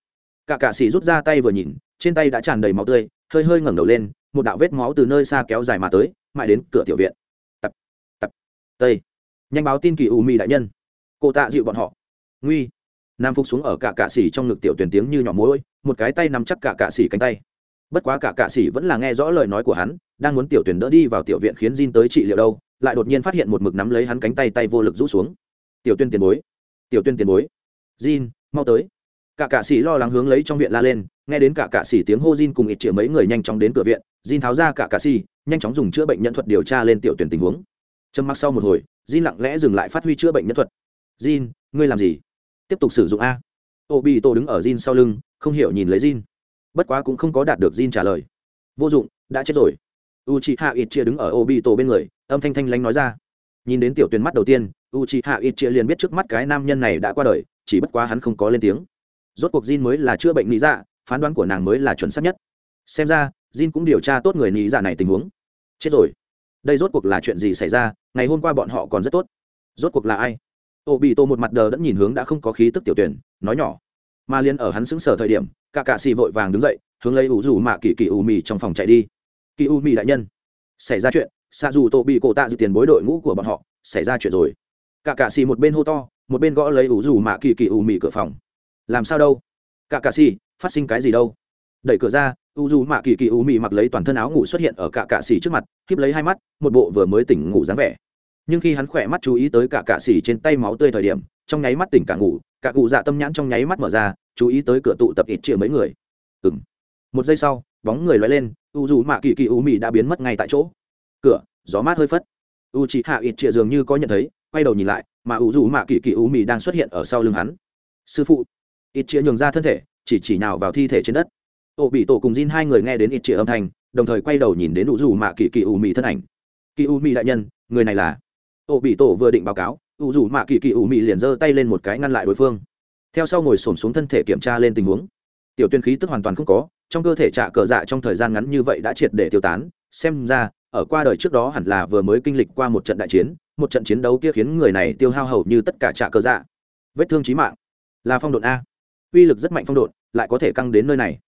Speaker 1: Cả cạ xì rút ra tay vừa nhìn, trên tay đã tràn đầy máu tươi, hơi hơi ngẩng đầu lên, một đạo vết máu từ nơi xa kéo dài mà tới, mãi đến cửa tiểu viện. Tập tập. Tây. Nhanh báo tin kỳ u mì đại nhân. Cô tạ dịu bọn họ. Nguy. Nam phục xuống ở cả cạ xỉ trong ngực tiểu tuyển tiếng như nhỏ mối một cái tay nắm chắc cả cạ xỉ cánh tay bất quá cả cạ sĩ vẫn là nghe rõ lời nói của hắn đang muốn tiểu tuyển đỡ đi vào tiểu viện khiến Jin tới trị liệu đâu lại đột nhiên phát hiện một mực nắm lấy hắn cánh tay tay vô lực rũ xuống. Tiểu tuyên tiền bối tiểu tuyên tiền bối. Jin mau tới. Cả cạ sĩ lo lắng hướng lấy trong viện la lên nghe đến cả cạ sĩ tiếng hô Jin cùng ít triệu mấy người nhanh chóng đến cửa viện Jin tháo ra cả cạ sĩ, nhanh chóng dùng chữa bệnh nhân thuật điều tra lên tiểu tuyển tình huống. Trầm mặc sau một hồi Jin lặng lẽ dừng lại phát huy chữa bệnh nhân thuật. Jin ngươi làm gì? Tiếp tục sử dụng a. Ô bị tô đứng ở Jin sau lưng không hiểu nhìn lấy Jin bất quá cũng không có đạt được Jin trả lời. Vô dụng, đã chết rồi. U c ít chia đứng ở ô tổ bên người, âm thanh thanh lánh nói ra. Nhìn đến tiểu tuyền mắt đầu tiên u c ít chia liền biết trước mắt cái nam nhân này đã qua đời, chỉ bất quá hắn không có lên tiếng. Rốt cuộc Jin mới là chữa bệnh lý dạ phán đoán của nàng mới là chuẩn xác nhất. Xem ra, Jin cũng điều tra tốt người lý dạ này tình huống. Chết rồi. Đây rốt cuộc là chuyện gì xảy ra, ngày hôm qua bọn họ còn rất tốt. Rốt cuộc là ai? Ô bị tô một mặt đờ đẫn nhìn hướng đã không có khí tức tiểu tuyển, nói nhỏ mà liên ở hắn xứng sở thời điểm, cả cạ xì vội vàng đứng dậy, hướng lấy ủ rủ mạ kỳ kỳ u mì trong phòng chạy đi. Kỳ u mì đại nhân, xảy ra chuyện xạ dù tổ bị cổ tạ dự tiền bối đội ngũ của bọn họ, xảy ra chuyện rồi. Cả cạ xì một bên hô to, một bên gõ lấy ủ rủ mạ kỳ kỳ u mì cửa phòng. Làm sao đâu? Cả cạ xì, phát sinh cái gì đâu? Đẩy cửa ra u dù mạ kỳ kỳ u mị mặc lấy toàn thân áo ngủ xuất hiện ở cả cạ xì trước mặt khiếp lấy hai mắt, một bộ vừa mới tỉnh ngủ dáng vẻ. Nhưng khi hắn khỏe mắt chú ý tới cả cạ xỉ trên tay máu tươi thời điểm, trong nháy mắt tỉnh cả ngủ cả cụ dạ tâm nhãn trong nháy mắt mở ra, chú ý tới cửa tụ tập ít chĩa mấy người. Ừ m một giây sau, bóng người loay lên, u dù mạ kỳ kỳ u mì đã biến mất ngay tại chỗ. Cửa, gió mát hơi phất. U chị hạ ít chĩa dường như có nhận thấy, quay đầu nhìn lại, mà u dù mạ kỳ kỳ u mì đang xuất hiện ở sau lưng hắn. Sư phụ. Ít chĩa nhường ra thân thể, chỉ chỉ nào vào thi thể trên đất. Ô bị tổ cùng Jin hai người nghe đến ít chĩa âm thanh, đồng thời quay đầu nhìn đến u dù mạ kỳ kỳ u mì thân ảnh. Kỳ u mì đại nhân, người này là? Ô bị tổ vừa định báo cáo u dù mạ kỳ kỳ ủ mị liền giơ tay lên một cái ngăn lại đối phương. Theo sau ngồi xổm xuống thân thể kiểm tra lên tình huống. Tiểu tuyên khí tức hoàn toàn không có, trong cơ thể trạ cờ dạ trong thời gian ngắn như vậy đã triệt để tiêu tán. Xem ra, ở qua đời trước đó hẳn là vừa mới kinh lịch qua một trận đại chiến, một trận chiến đấu kia khiến người này tiêu hao hầu như tất cả trạ cờ dạ. Vết thương trí mạng. Là phong độn a. Uy lực rất mạnh phong độn, lại có thể căng đến nơi này.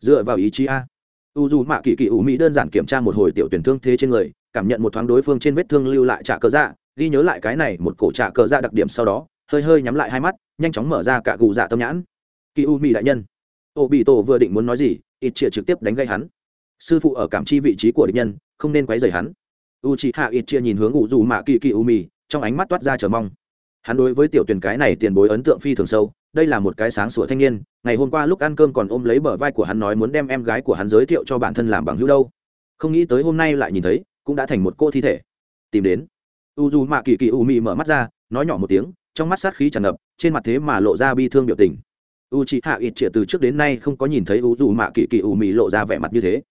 Speaker 1: Dựa vào ý chí a. U dù mạ kỳ kỳ ủ mỹ đơn giản kiểm tra một hồi tiểu tuyển thương thế trên người, cảm nhận một thoáng đối phương trên vết thương lưu lại trả cờ dạ ghi nhớ lại cái này một cổ trạ cờ dạ đặc điểm sau đó, hơi hơi nhắm lại hai mắt, nhanh chóng mở ra cả gù dạ tâm nhãn. Kỳ u mỹ đại nhân. Ô bị tổ vừa định muốn nói gì, ít chia trực tiếp đánh gây hắn. Sư phụ ở cảm chi vị trí của địch nhân, không nên quấy rầy hắn. U chị hạ ít chia nhìn hướng ủ dù mạ kỳ kỳ u mì trong ánh mắt toát ra chờ mong. Hắn đối với tiểu tuyển cái này tiền bối ấn tượng phi thường sâu, đây là một cái sáng sủa thanh niên, ngày hôm qua lúc ăn cơm còn ôm lấy bờ vai của hắn nói muốn đem em gái của hắn giới thiệu cho bản thân làm bằng hữu đâu. Không nghĩ tới hôm nay lại nhìn thấy, cũng đã thành một cô thi thể. Tìm đến u dù mạ kỳ kỳ u mị mở mắt ra, nói nhỏ một tiếng, trong mắt sát khí tràn ngập, trên mặt thế mà lộ ra bi thương biểu tình. U chị hạ ít triệt từ trước đến nay không có nhìn thấy u dù mạ kỳ kỳ u mị lộ ra vẻ mặt như thế.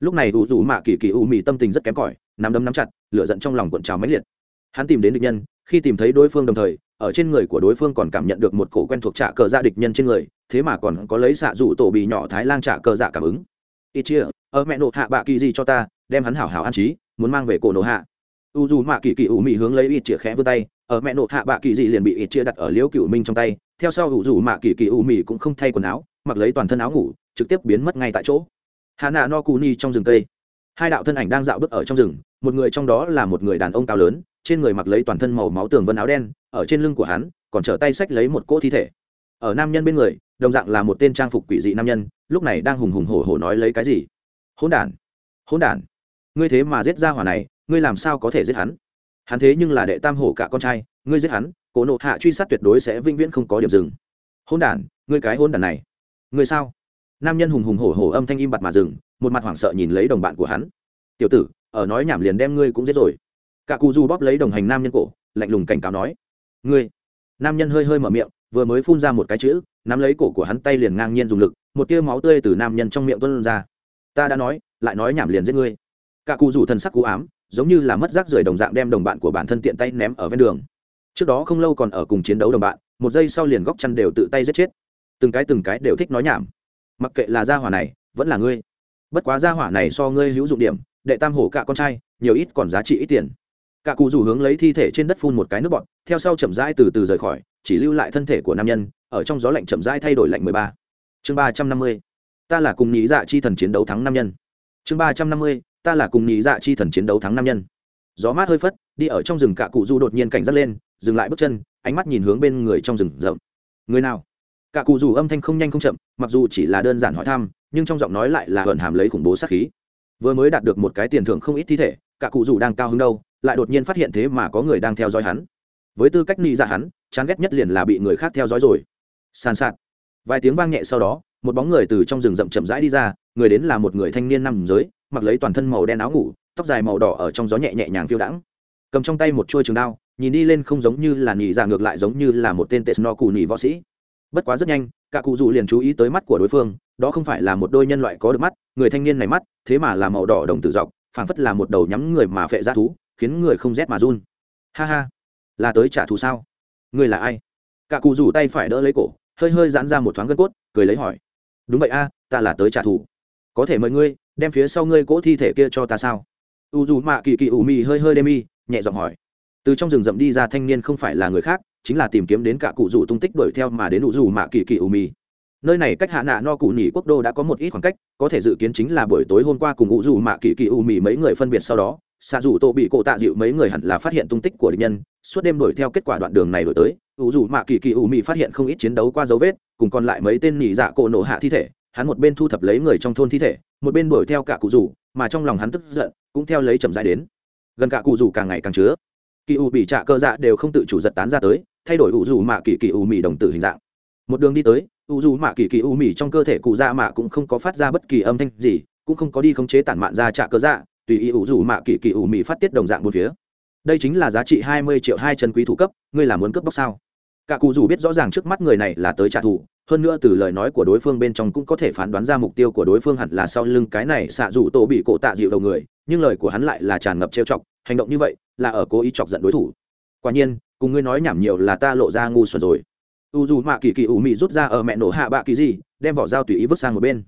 Speaker 1: Lúc này u dù mạ kỳ kỳ u mị tâm tình rất kém cỏi, nắm đấm nắm chặt, lửa giận trong lòng cuộn trào mãnh liệt. Hắn tìm đến địch nhân, khi tìm thấy đối phương đồng thời, ở trên người của đối phương còn cảm nhận được một cổ quen thuộc trạ cờ dạ địch nhân trên người, thế mà còn có lấy xạ dụ tổ bì nhỏ thái lan trạ cờ dạ cảm ứng. Ít chia ở mẹ nộ hạ bạ kỳ gì cho ta, đem hắn hảo hảo an trí, muốn mang về cổ nộ hạ u dù mạ kỳ kỳ ủ mị hướng lấy ít chĩa khẽ vươn tay, ở mẹ nộ hạ bạ kỳ dị liền bị ít chia đặt ở liễu cựu minh trong tay. Theo sau u dù mạ kỳ kỳ ủ mị cũng không thay quần áo, mặc lấy toàn thân áo ngủ, trực tiếp biến mất ngay tại chỗ. Hà nạ no cù ni trong rừng cây. Hai đạo thân ảnh đang dạo bước ở trong rừng, một người trong đó là một người đàn ông cao lớn, trên người mặc lấy toàn thân màu máu tường vân áo đen, ở trên lưng của hắn, còn trở tay xách lấy một cỗ thi thể. Ở nam nhân bên người, đồng dạng là một tên trang phục quỷ dị nam nhân, lúc này đang hùng hùng hổ hổ nói lấy cái gì? Hỗn đản! Hỗn đản! Ngươi thế mà giết ra hỏa này ngươi làm sao có thể giết hắn? Hắn thế nhưng là đệ tam hổ cả con trai, ngươi giết hắn cổ nộ hạ truy sát tuyệt đối sẽ vĩnh viễn không có điểm dừng. Hôn đản, ngươi cái hôn đản này. Ngươi sao? Nam nhân hùng hùng hổ hổ âm thanh im bặt mà dừng, một mặt hoảng sợ nhìn lấy đồng bạn của hắn. Tiểu tử, ở nói nhảm liền đem ngươi cũng giết rồi. Cả cụ du bóp lấy đồng hành nam nhân cổ, lạnh lùng cảnh cáo nói. Ngươi. Nam nhân hơi hơi mở miệng, vừa mới phun ra một cái chữ, nắm lấy cổ của hắn tay liền ngang nhiên dùng lực, một tia máu tươi từ nam nhân trong miệng tuân ra. Ta đã nói, lại nói nhảm liền giết ngươi cả cụ rủ thần sắc cú ám, giống như là mất rác rưởi đồng dạng đem đồng bạn của bản thân tiện tay ném ở ven đường. Trước đó không lâu còn ở cùng chiến đấu đồng bạn, một giây sau liền góc chăn đều tự tay giết chết. Từng cái từng cái đều thích nói nhảm. Mặc kệ là gia hỏa này, vẫn là ngươi. Bất quá gia hỏa này so ngươi hữu dụng điểm, đệ tam hổ cả con trai, nhiều ít còn giá trị ít tiền. Cả cụ rủ hướng lấy thi thể trên đất phun một cái nước bọt, theo sau chậm rãi từ từ rời khỏi, chỉ lưu lại thân thể của nam nhân, ở trong gió lạnh chậm rãi thay đổi lạnh mười ba. Chương ba trăm năm mươi. Ta là cùng nhí dạ chi thần chiến đấu thắng nam nhân. Chương ba trăm năm mươi ta là cùng nhị dạ chi thần chiến đấu thắng nam nhân. Gió mát hơi phất, đi ở trong rừng cả cụ du đột nhiên cảnh giác lên, dừng lại bước chân, ánh mắt nhìn hướng bên người trong rừng rậm. Người nào? Cả cụ dù âm thanh không nhanh không chậm, mặc dù chỉ là đơn giản hỏi thăm, nhưng trong giọng nói lại là hờn hàm lấy khủng bố sát khí. Vừa mới đạt được một cái tiền thưởng không ít thi thể cả cụ dù đang cao hứng đâu, lại đột nhiên phát hiện thế mà có người đang theo dõi hắn. Với tư cách nhị dạ hắn, chán ghét nhất liền là bị người khác theo dõi rồi. Sàn sạt. Vài tiếng vang nhẹ sau đó, một bóng người từ trong rừng rậm chậm rãi đi ra, người đến là một người thanh niên nằm giới mặc lấy toàn thân màu đen áo ngủ, tóc dài màu đỏ ở trong gió nhẹ nhẹ nhàng phiêu đãng. Cầm trong tay một chuôi trường đao, nhìn đi lên không giống như là nhị ra ngược lại giống như là một tên tệ no cù nhị võ sĩ. Bất quá rất nhanh, cả cụ dù liền chú ý tới mắt của đối phương, đó không phải là một đôi nhân loại có được mắt, người thanh niên này mắt, thế mà là màu đỏ đồng tử dọc, phảng phất là một đầu nhắm người mà phệ ra thú, khiến người không rét mà run. Ha ha, là tới trả thù sao? Ngươi là ai? Cả cụ rủ tay phải đỡ lấy cổ, hơi hơi giãn ra một thoáng gân cốt, cười lấy hỏi. Đúng vậy a, ta là tới trả thù. Có thể mời ngươi đem phía sau ngươi cỗ thi thể kia cho ta sao? U dù mạ kỳ kỳ ủ mị hơi hơi đê mi, nhẹ giọng hỏi. Từ trong rừng rậm đi ra thanh niên không phải là người khác, chính là tìm kiếm đến cả cụ rủ tung tích đuổi theo mà đến u dù mạ kỳ kỳ ủ mị nơi này cách hạ nạ no cụ nhỉ quốc đô đã có một ít khoảng cách, có thể dự kiến chính là buổi tối hôm qua cùng u dù mạ kỳ kỳ ủ mị mấy người phân biệt sau đó xạ dù tổ bị cổ tạ dịu mấy người hẳn là phát hiện tung tích của địch nhân, suốt đêm đuổi theo kết quả đoạn đường này đổi tới, u dù mạ kỳ kỳ ủ mị phát hiện không ít chiến đấu qua dấu vết, cùng còn lại mấy tên nhị dạ cổ nổ hạ thi thể hắn một bên thu thập lấy người trong thôn thi thể, một bên đuổi theo cả cụ rủ, mà trong lòng hắn tức giận, cũng theo lấy chậm dài đến. Gần cả cụ rủ càng ngày càng chứa. Kỳ u bị trạ cơ dạ đều không tự chủ giật tán ra tới, thay đổi u dù mạ kỳ kỳ u mì đồng tử hình dạng. Một đường đi tới, u dù mạ kỳ kỳ u mì trong cơ thể cụ dạ mạ cũng không có phát ra bất kỳ âm thanh gì, cũng không có đi khống chế tản mạn ra trạ cơ dạ tùy ý u dù mạ kỳ kỳ u mì phát tiết đồng dạng một phía. Đây chính là giá trị hai mươi triệu hai chân quý thủ cấp, ngươi là muốn cướp bóc sao? Cả cụ dù biết rõ ràng trước mắt người này là tới trả thù hơn nữa từ lời nói của đối phương bên trong cũng có thể phán đoán ra mục tiêu của đối phương hẳn là sau lưng cái này xạ dù tổ bị cổ tạ dịu đầu người, nhưng lời của hắn lại là tràn ngập trêu chọc, hành động như vậy là ở cố ý chọc giận đối thủ. Quả nhiên, cùng ngươi nói nhảm nhiều là ta lộ ra ngu xuẩn rồi. U dù mạ kỳ kỳ ủ mị rút ra ở mẹ nổ hạ bạ kỳ gì, đem vỏ dao tùy ý vứt sang một bên.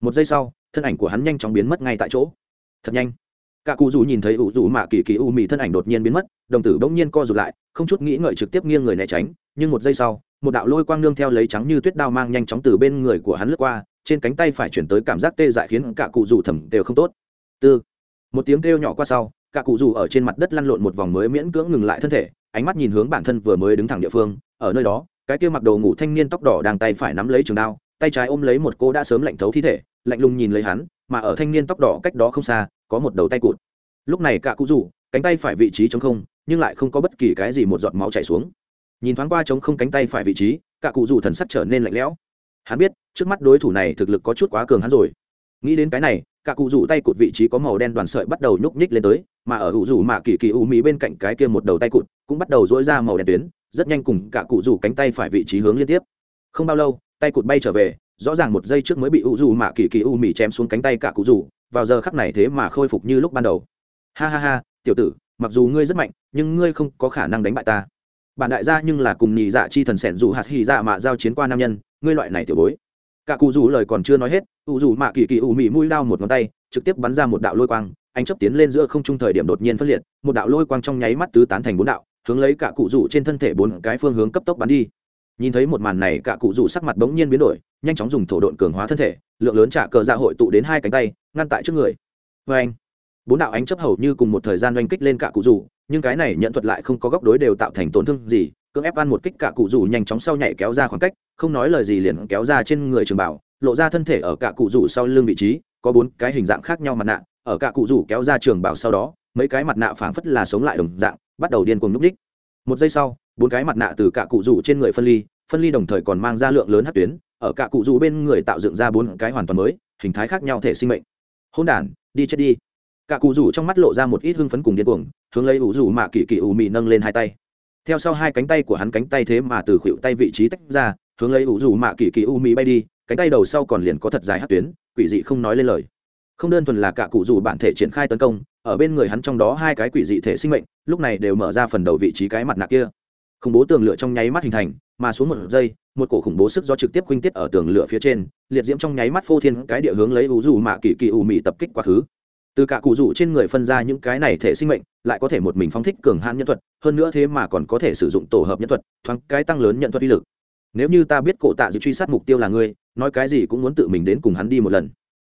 Speaker 1: Một giây sau, thân ảnh của hắn nhanh chóng biến mất ngay tại chỗ. Thật nhanh. Cả cụ dù nhìn thấy ủ dù mạ kỳ kỳ u mị thân ảnh đột nhiên biến mất, đồng tử bỗng nhiên co rụt lại, không chút nghĩ ngợi trực tiếp nghiêng người né tránh nhưng một giây sau, một đạo lôi quang nương theo lấy trắng như tuyết đao mang nhanh chóng từ bên người của hắn lướt qua, trên cánh tay phải chuyển tới cảm giác tê dại khiến cả cụ dù thầm đều không tốt. Tư. Một tiếng kêu nhỏ qua sau, cả cụ dù ở trên mặt đất lăn lộn một vòng mới miễn cưỡng ngừng lại thân thể, ánh mắt nhìn hướng bản thân vừa mới đứng thẳng địa phương, ở nơi đó, cái kia mặc đồ ngủ thanh niên tóc đỏ đang tay phải nắm lấy trường đao, tay trái ôm lấy một cô đã sớm lạnh thấu thi thể, lạnh lùng nhìn lấy hắn, mà ở thanh niên tóc đỏ cách đó không xa, có một đầu tay cụt. Lúc này cả cụ rủ, cánh tay phải vị trí trống không, nhưng lại không có bất kỳ cái gì một giọt máu chảy xuống nhìn thoáng qua chống không cánh tay phải vị trí, cả cụ rủ thần sắc trở nên lạnh lẽo. Hắn biết, trước mắt đối thủ này thực lực có chút quá cường hắn rồi. Nghĩ đến cái này, cả cụ rủ tay cụt vị trí có màu đen đoàn sợi bắt đầu nhúc nhích lên tới, mà ở hữu rủ mạ kỳ kỳ u mỹ bên cạnh cái kia một đầu tay cụt cũng bắt đầu dỗi ra màu đen tuyến, rất nhanh cùng cả cụ rủ cánh tay phải vị trí hướng liên tiếp. Không bao lâu, tay cụt bay trở về, rõ ràng một giây trước mới bị hữu rủ mạ kỳ kỳ u mỹ chém xuống cánh tay cả cụ rủ, vào giờ khắc này thế mà khôi phục như lúc ban đầu. Ha ha ha, tiểu tử, mặc dù ngươi rất mạnh, nhưng ngươi không có khả năng đánh bại ta bản đại gia nhưng là cùng nhị dạ chi thần sẻn dù hạt hì dạ mạ giao chiến qua nam nhân, ngươi loại này tiểu bối. Cả cụ dù lời còn chưa nói hết u dù mạ kỳ kỳ ủ mị mũi đao một ngón tay, trực tiếp bắn ra một đạo lôi quang anh chấp tiến lên giữa không trung thời điểm đột nhiên phân liệt, một đạo lôi quang trong nháy mắt tứ tán thành bốn đạo, hướng lấy cả cụ rủ trên thân thể bốn cái phương hướng cấp tốc bắn đi. Nhìn thấy một màn này, cả cụ rủ sắc mặt bỗng nhiên biến đổi, nhanh chóng dùng thổ độn cường hóa thân thể, lượng lớn trả cờ dạ hội tụ đến hai cánh tay, ngăn tại trước người. Vê anh bốn đạo ánh chấp hầu như cùng một thời gian oanh kích lên cả cụ rủ nhưng cái này nhận thuật lại không có góc đối đều tạo thành tổn thương gì, cưỡng ép ăn một kích cả cụ rủ nhanh chóng sau nhảy kéo ra khoảng cách, không nói lời gì liền kéo ra trên người trường bảo, lộ ra thân thể ở cả cụ rủ sau lưng vị trí, có bốn cái hình dạng khác nhau mặt nạ, ở cả cụ rủ kéo ra trường bảo sau đó, mấy cái mặt nạ phảng phất là sống lại đồng dạng, bắt đầu điên cuồng núp đích. Một giây sau, bốn cái mặt nạ từ cả cụ rủ trên người phân ly phân ly đồng thời còn mang ra lượng lớn hát tuyến, ở cả cụ rủ bên người tạo dựng ra bốn cái hoàn toàn mới, hình thái khác nhau thể sinh mệnh. Hôn đản, đi chết đi cả cụ rủ trong mắt lộ ra một ít hưng phấn cùng điên cuồng, hướng lấy ủ rủ mạ kỳ kỳ ủ mị nâng lên hai tay. Theo sau hai cánh tay của hắn cánh tay thế mà từ khuỷu tay vị trí tách ra, hướng lấy ủ rủ mạ kỳ kỳ ủ mị bay đi, cánh tay đầu sau còn liền có thật dài hát tuyến, quỷ dị không nói lên lời. Không đơn thuần là cả cụ rủ bản thể triển khai tấn công, ở bên người hắn trong đó hai cái quỷ dị thể sinh mệnh, lúc này đều mở ra phần đầu vị trí cái mặt nạ kia. Khủng bố tường lửa trong nháy mắt hình thành, mà xuống một giây, một cổ khủng bố sức do trực tiếp khuynh tiết ở tường lửa phía trên, liệt diễm trong nháy mắt phô thiên cái địa hướng lấy ủ rủ mạ kỳ kỳ ủ mị tập kích quá khứ từ cả cụ rủ trên người phân ra những cái này thể sinh mệnh, lại có thể một mình phóng thích cường hãn nhân thuật, hơn nữa thế mà còn có thể sử dụng tổ hợp nhân thuật, thoáng cái tăng lớn nhận thuật uy lực. Nếu như ta biết cổ tạ dự truy sát mục tiêu là ngươi, nói cái gì cũng muốn tự mình đến cùng hắn đi một lần.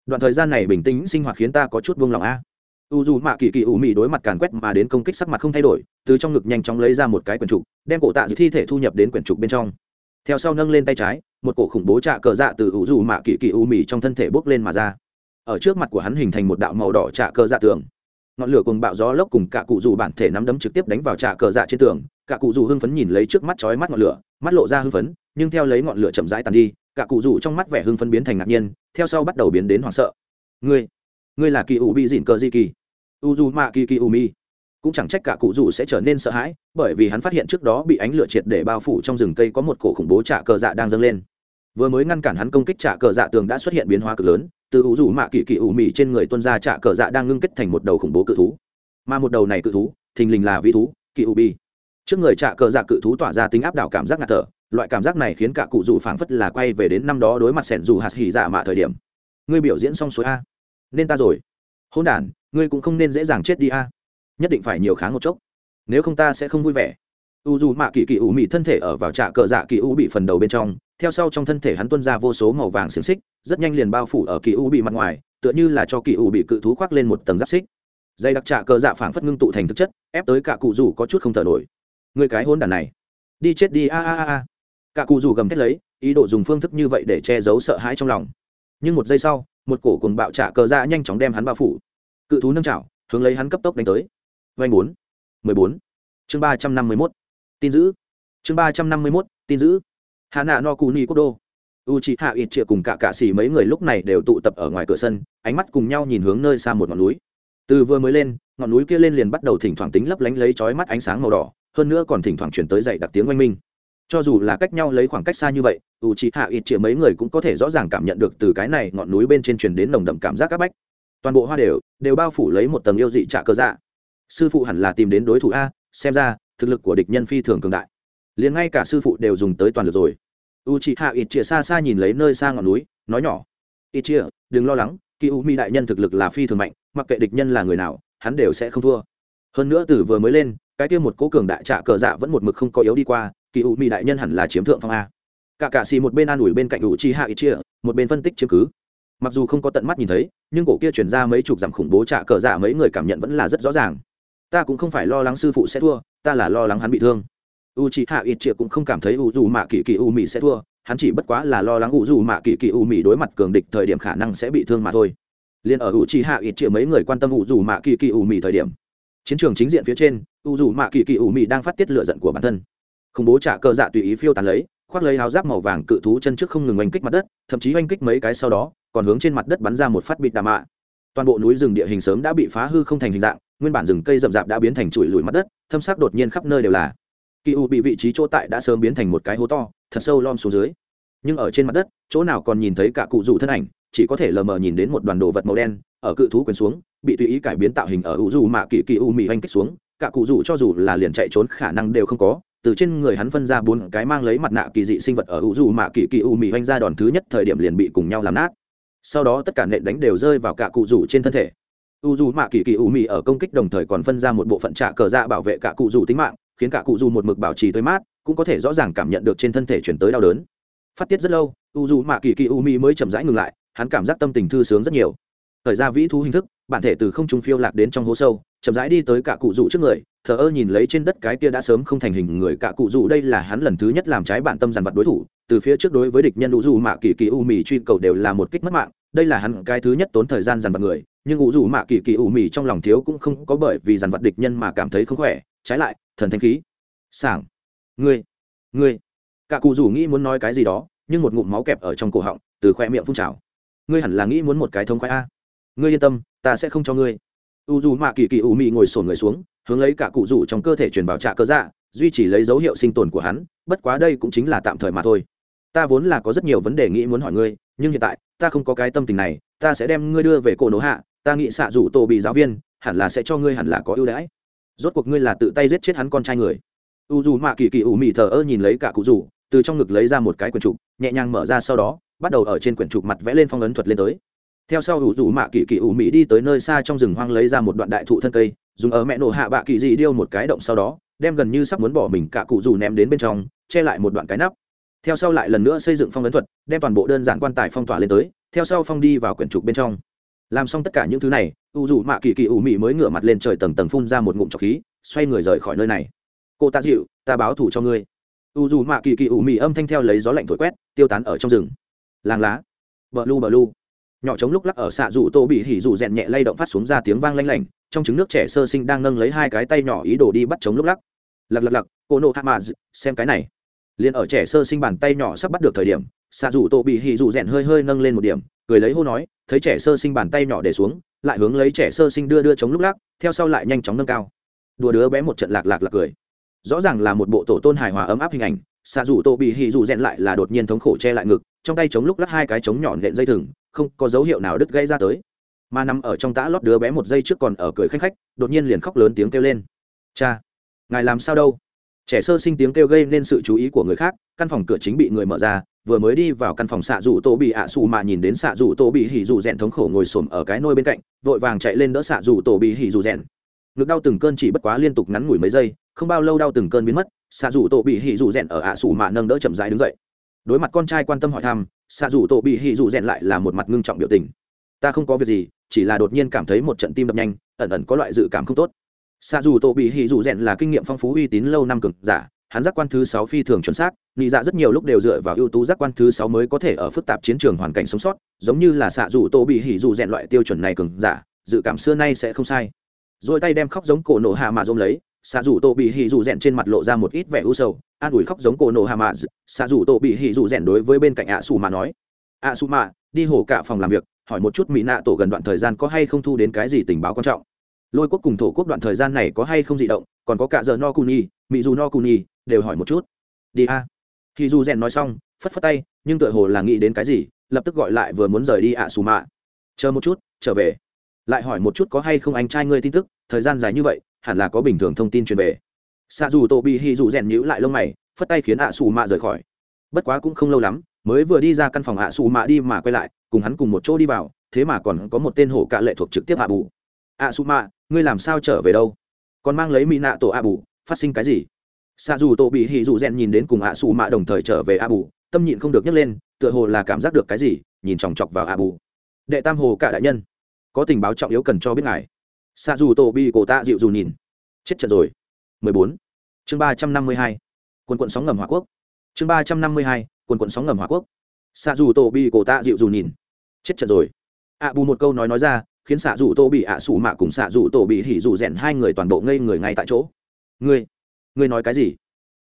Speaker 1: Đoạn thời gian này bình tĩnh sinh hoạt khiến ta có chút buông lòng a. U dù mạ kỳ kỳ ủ mị đối mặt càn quét mà đến công kích sắc mặt không thay đổi, từ trong ngực nhanh chóng lấy ra một cái quyển trục, đem cổ tạ dự thi thể thu nhập đến quyển trục bên trong. Theo sau nâng lên tay trái, một cổ khủng bố trạ cờ dạ từ u dù mạ kỳ kỳ ủ mị trong thân thể bốc lên mà ra ở trước mặt của hắn hình thành một đạo màu đỏ trạ cờ dạ tường. Ngọn lửa cùng bạo gió lốc cùng cả cụ dù bản thể nắm đấm trực tiếp đánh vào trạ cờ dạ trên tường. Cả cụ dù hưng phấn nhìn lấy trước mắt chói mắt ngọn lửa, mắt lộ ra hưng phấn, nhưng theo lấy ngọn lửa chậm rãi tàn đi, cả cụ dù trong mắt vẻ hưng phấn biến thành ngạc nhiên, theo sau bắt đầu biến đến hoảng sợ. Ngươi ngươi là kỳ ủ bị dịn cờ di kỳ. U dù mạ kỳ kỳ u mi. Cũng chẳng trách cả cụ dù sẽ trở nên sợ hãi, bởi vì hắn phát hiện trước đó bị ánh lửa triệt để bao phủ trong rừng cây có một cổ khủng bố trả cờ dạ đang dâng lên. Vừa mới ngăn cản hắn công kích trả cờ dạ tường đã xuất hiện biến hóa cực lớn từ u dù mạ kỳ kỳ u mị trên người tuân ra trạ cờ dạ đang ngưng kết thành một đầu khủng bố cự thú. Mà một đầu này cự thú, thình lình là vị thú, kỳ u bi trước người trạ cờ dạ cự thú tỏa ra tính áp đảo cảm giác ngạt thở, loại cảm giác này khiến cả cụ dù phảng phất là quay về đến năm đó đối mặt sẻn dù hạt hỉ dạ mạ thời điểm. Ngươi biểu diễn xong suối a. Nên ta rồi. Hôn đ ngươi cũng không nên dễ dàng chết đi a. Nhất định phải nhiều kháng một chốc. Nếu không ta sẽ không vui vẻ. U dù mạ kỳ kỳ ủ mị thân thể ở vào trạ cờ dạ kỳ u bị phần đầu bên trong theo sau trong thân thể hắn tuân ra vô số màu vàng xiềng xích, rất nhanh liền bao phủ ở kỳ u bị mặt ngoài, tựa như là cho kỳ u bị cự thú khoác lên một tầng giáp xích. Dây đặc trạ cờ dạ phảng phất ngưng tụ thành thực chất, ép tới cả cụ rủ có chút không thở nổi. Người cái hôn đàn này, đi chết đi, a a a a. Cả cụ rủ gầm thét lấy, ý đồ dùng phương thức như vậy để che giấu sợ hãi trong lòng. Nhưng một giây sau, một cổ cùng bạo trạ cờ dạ nhanh chóng đem hắn bao phủ. Cự thú nâng trào hướng lấy hắn cấp tốc đánh tới. Vanh bốn, mười bốn. Chương ba trăm năm mươi mốt, tin giữ. Chương ba trăm năm mươi mốt, tin giữ hà nạ no cù ni quốc đô u chị hạ ít chịa cùng cả cạ xỉ mấy người lúc này đều tụ tập ở ngoài cửa sân, ánh mắt cùng nhau nhìn hướng nơi xa một ngọn núi. Từ vừa mới lên, ngọn núi kia lên liền bắt đầu thỉnh thoảng tính lấp lánh lấy chói mắt ánh sáng màu đỏ, hơn nữa còn thỉnh thoảng chuyển tới dậy đặc tiếng oanh minh. Cho dù là cách nhau lấy khoảng cách xa như vậy u chị hạ ít chịa mấy người cũng có thể rõ ràng cảm nhận được từ cái này ngọn núi bên trên truyền đến nồng đậm cảm giác áp bách. Toàn bộ hoa đều đều bao phủ lấy một tầng yêu dị trạ cơ dạ. Sư phụ hẳn là tìm đến đối thủ a, xem ra, thực lực của địch nhân phi thường cường đại liền ngay cả sư phụ đều dùng tới toàn lực rồi. U chị hạ ít chia xa xa nhìn lấy nơi xa ngọn núi, nói nhỏ ít chia đừng lo lắng kỳ u mi đại nhân thực lực là phi thường mạnh, mặc kệ địch nhân là người nào, hắn đều sẽ không thua. Hơn nữa từ vừa mới lên, cái kia một cố cường đại trạ cờ dạ vẫn một mực không có yếu đi qua kỳ u mi đại nhân hẳn là chiếm thượng phong a. Cả cả xì một bên an ủi bên cạnh u chi hạ ít chia một bên phân tích chứng cứ. Mặc dù không có tận mắt nhìn thấy, nhưng cổ kia chuyển ra mấy chục dặm khủng bố trả cờ dạ mấy người cảm nhận vẫn là rất rõ ràng. Ta cũng không phải lo lắng sư phụ sẽ thua, ta là lo lắng hắn bị thương u c h ị hạ ít triệu cũng không cảm thấy u dù mạ kỳ kỳ u mỹ sẽ thua, hắn chỉ bất quá là lo lắng u dù mạ kỳ kỳ u mỹ đối mặt cường địch thời điểm khả năng sẽ bị thương mà thôi. Liền ở u c h ị hạ ít triệu mấy người quan tâm u dù mạ kỳ kỳ u mỹ thời điểm, chiến trường chính diện phía trên u dù mạ kỳ kỳ u mỹ đang phát tiết lựa giận của bản thân. Khủng bố trả cờ dạ tùy ý phiêu tàn lấy, khoác lấy áo giáp màu vàng cự thú chân trước không ngừng oanh kích mặt đất, thậm chí oanh kích mấy cái sau đó, còn hướng trên mặt đất bắn ra một phát bịt đà mạ. Toàn bộ núi rừng địa hình sớm đã bị phá hư không thành hình dạng, nguyên bản rừng cây rậm rạp đã biến thành chùi lùi mặt đất, thâm sắc đột nhiên khắp nơi đều là kỳ u bị vị trí chỗ tại đã sớm biến thành một cái hố to, thật sâu lom xuống dưới. Nhưng ở trên mặt đất, chỗ nào còn nhìn thấy cả cụ rủ thân ảnh, chỉ có thể lờ mờ nhìn đến một đoàn đồ vật màu đen, ở cự thú quyền xuống, bị tùy ý cải biến tạo hình ở u dù mạ kỳ kỳ u mì oanh kích xuống, cả cụ rủ cho dù là liền chạy trốn khả năng đều không có, từ trên người hắn phân ra bốn cái mang lấy mặt nạ kỳ dị sinh vật ở u dù mạ kỳ kỳ u mì oanh ra đòn thứ nhất thời điểm liền bị cùng nhau làm nát. Sau đó tất cả nện đánh đều rơi vào cả cụ rủ trên thân thể. U dù mạ kỳ kỳ u mì ở công kích đồng thời còn phân ra một bộ phận trạ cờ dạ bảo vệ cả cụ rủ tính mạng khiến cả cụ dù một mực bảo trì tới mát, cũng có thể rõ ràng cảm nhận được trên thân thể chuyển tới đau đớn. Phát tiết rất lâu, u dù mạ kỳ kỳ u mi mới chậm rãi ngừng lại, hắn cảm giác tâm tình thư sướng rất nhiều. Thời ra vĩ thú hình thức, bản thể từ không trung phiêu lạc đến trong hố sâu, chậm rãi đi tới cả cụ rủ trước người, thờ ơ nhìn lấy trên đất cái kia đã sớm không thành hình người cả cụ rủ đây là hắn lần thứ nhất làm trái bản tâm dàn vật đối thủ, từ phía trước đối với địch nhân u dù mạ kỳ kỳ u mì truy cầu đều là một kích mất mạng, đây là hắn cái thứ nhất tốn thời gian dàn vật người, nhưng u dù mạ kỳ kỳ u mì trong lòng thiếu cũng không có bởi vì dàn vật địch nhân mà cảm thấy không khỏe trái lại, thần thanh khí. Sảng. Ngươi ngươi. Cả cụ rủ nghĩ muốn nói cái gì đó, nhưng một ngụm máu kẹp ở trong cổ họng, từ khoe miệng phun trào. Ngươi hẳn là nghĩ muốn một cái thống khoái a. Ngươi yên tâm, ta sẽ không cho ngươi. U dù mạ kỳ kỳ ủ mị ngồi sổn người xuống, hướng lấy cả cụ rủ trong cơ thể truyền vào trạ cơ dạ duy trì lấy dấu hiệu sinh tồn của hắn, bất quá đây cũng chính là tạm thời mà thôi. Ta vốn là có rất nhiều vấn đề nghĩ muốn hỏi ngươi, nhưng hiện tại, ta không có cái tâm tình này, ta sẽ đem ngươi đưa về cổ nổ hạ, ta nghĩ xạ rủ tổ bị giáo viên, hẳn là sẽ cho ngươi hẳn là có ưu đãi rốt cuộc ngươi là tự tay giết chết hắn con trai người. U dù mạ kỳ kỳ ủ mị thờ ơ nhìn lấy cả cụ rủ từ trong ngực lấy ra một cái quyển trục, nhẹ nhàng mở ra sau đó, bắt đầu ở trên quyển trục mặt vẽ lên phong ấn thuật lên tới. Theo sau u dù mạ kỳ kỳ ủ Mị đi tới nơi xa trong rừng hoang lấy ra một đoạn đại thụ thân cây, dùng ở mẹ nổ hạ bạ kỳ dị điêu một cái động sau đó, đem gần như sắp muốn bỏ mình cả cụ rủ ném đến bên trong, che lại một đoạn cái nắp. Theo sau lại lần nữa xây dựng phong ấn thuật, đem toàn bộ đơn giản quan tài phong tỏa lên tới, theo sau phong đi vào quyển trục bên trong. Làm xong tất cả những thứ này u dù mạ kỳ kỳ ủ mị mới ngửa mặt lên trời tầng tầng phun ra một ngụm trọc khí, xoay người rời khỏi nơi này. Cô ta dịu, ta báo thù cho ngươi. U dù mạ kỳ kỳ ủ mị âm thanh theo lấy gió lạnh thổi quét, tiêu tán ở trong rừng. Làng lá. Bờ lu bờ lu. Nhỏ trống lúc lắc ở xạ dù tô bị hỉ dù rèn nhẹ lay động phát xuống ra tiếng vang lanh lảnh, trong trứng nước trẻ sơ sinh đang nâng lấy hai cái tay nhỏ ý đồ đi bắt trống lúc lắc. Lặc lặc lặc, cô nộ hạ mà xem cái này. Liền ở trẻ sơ sinh bàn tay nhỏ sắp bắt được thời điểm, xạ dù tô bị hỉ dù rèn hơi hơi nâng lên một điểm, cười lấy hô nói, thấy trẻ sơ sinh bàn tay nhỏ để xuống lại hướng lấy trẻ sơ sinh đưa đưa chống lúc lắc, theo sau lại nhanh chóng nâng cao. Đùa đứa bé một trận lạc lạc lạc cười. Rõ ràng là một bộ tổ tôn hài hòa ấm áp hình ảnh, xạ dù tô bị hì dù rèn lại là đột nhiên thống khổ che lại ngực, trong tay chống lúc lắc hai cái chống nhọn nện dây thừng, không có dấu hiệu nào đứt gây ra tới. Mà nằm ở trong tã lót đứa bé một giây trước còn ở cười khanh khách, đột nhiên liền khóc lớn tiếng kêu lên. Cha, ngài làm sao đâu? Trẻ sơ sinh tiếng kêu gây nên sự chú ý của người khác, căn phòng cửa chính bị người mở ra vừa mới đi vào căn phòng xạ dù tô bị ạ xù mà nhìn đến xạ dù tô bị hỉ dù rèn thống khổ ngồi xổm ở cái nôi bên cạnh, vội vàng chạy lên đỡ xạ dù tô bị hỉ dù rèn ngực đau từng cơn chỉ bất quá liên tục ngắn ngủi mấy giây, không bao lâu đau từng cơn biến mất, xạ dù tô bị hỉ dù rèn ở ạ xù mà nâng đỡ chậm rãi đứng dậy. Đối mặt con trai quan tâm hỏi thăm, xạ dù tổ bị hỉ dù rèn lại là một mặt ngưng trọng biểu tình. Ta không có việc gì, chỉ là đột nhiên cảm thấy một trận tim đập nhanh, ẩn ẩn có loại dự cảm không tốt. Xạ dù tổ bị hỉ dù rèn là kinh nghiệm phong phú uy tín lâu năm cực giả hắn giác quan thứ sáu phi thường chuẩn xác nghĩ dạ rất nhiều lúc đều dựa vào ưu tú giác quan thứ sáu mới có thể ở phức tạp chiến trường hoàn cảnh sống sót, giống như là xạ dù Tô bị hỉ dù rèn loại tiêu chuẩn này cường giả, dự cảm xưa nay sẽ không sai. Rồi tay đem khóc giống cổ nổ hạ mà dôm lấy, xạ dù Tô bị hỉ dù rèn trên mặt lộ ra một ít vẻ u sầu, an ủi khóc giống cổ nổ hạ mà xạ dù Tô bị hỉ dù rèn đối với bên cạnh ạ xù mà nói, ạ xù mà đi hồ cả phòng làm việc, hỏi một chút mỹ nạ tổ gần đoạn thời gian có hay không thu đến cái gì tình báo quan trọng? Lôi quốc cùng thổ quốc đoạn thời gian này có hay không dị động, còn có cả giờ no cuni mỹ dù no cuni đều hỏi một chút. Đi a. Khi dù rèn nói xong, phất phất tay, nhưng tựa hồ là nghĩ đến cái gì, lập tức gọi lại vừa muốn rời đi ạ xù mạ. Chờ một chút, trở về. Lại hỏi một chút có hay không anh trai ngươi tin tức, thời gian dài như vậy, hẳn là có bình thường thông tin truyền về. Xạ dù tổ bị hì dù rèn nhữ lại lông mày, phất tay khiến ạ xù mạ rời khỏi. Bất quá cũng không lâu lắm, mới vừa đi ra căn phòng ạ xù mạ đi mà quay lại, cùng hắn cùng một chỗ đi vào, thế mà còn có một tên hổ cạ lệ thuộc trực tiếp ạ bù. Ạ xù mạ, ngươi làm sao trở về đâu? Còn mang lấy mỹ nạ tổ ạ bù, phát sinh cái gì? Xạ dù tổ bị Hỉ dù rèn nhìn đến cùng ạ xù mạ đồng thời trở về ạ bù tâm nhịn không được nhấc lên, tựa hồ là cảm giác được cái gì, nhìn chòng chọc vào ạ bù đệ tam hồ cả đại nhân, có tình báo trọng yếu cần cho biết ngài. Xạ dù tổ bị cổ tạ dịu dù nhìn. Chết trận rồi. 14. chương 352. quân quận sóng ngầm hỏa quốc. Chương 352. quân quận sóng ngầm hỏa quốc. Xạ dù tổ bị cổ tạ dịu dù nhìn. Chết trận rồi. Ạ bù một câu nói nói ra, khiến xạ dù tổ bị ạ sủ mạ cùng xạ dù tổ bị hỉ dù rèn hai người toàn bộ ngây người ngay tại chỗ. Ngươi ngươi nói cái gì?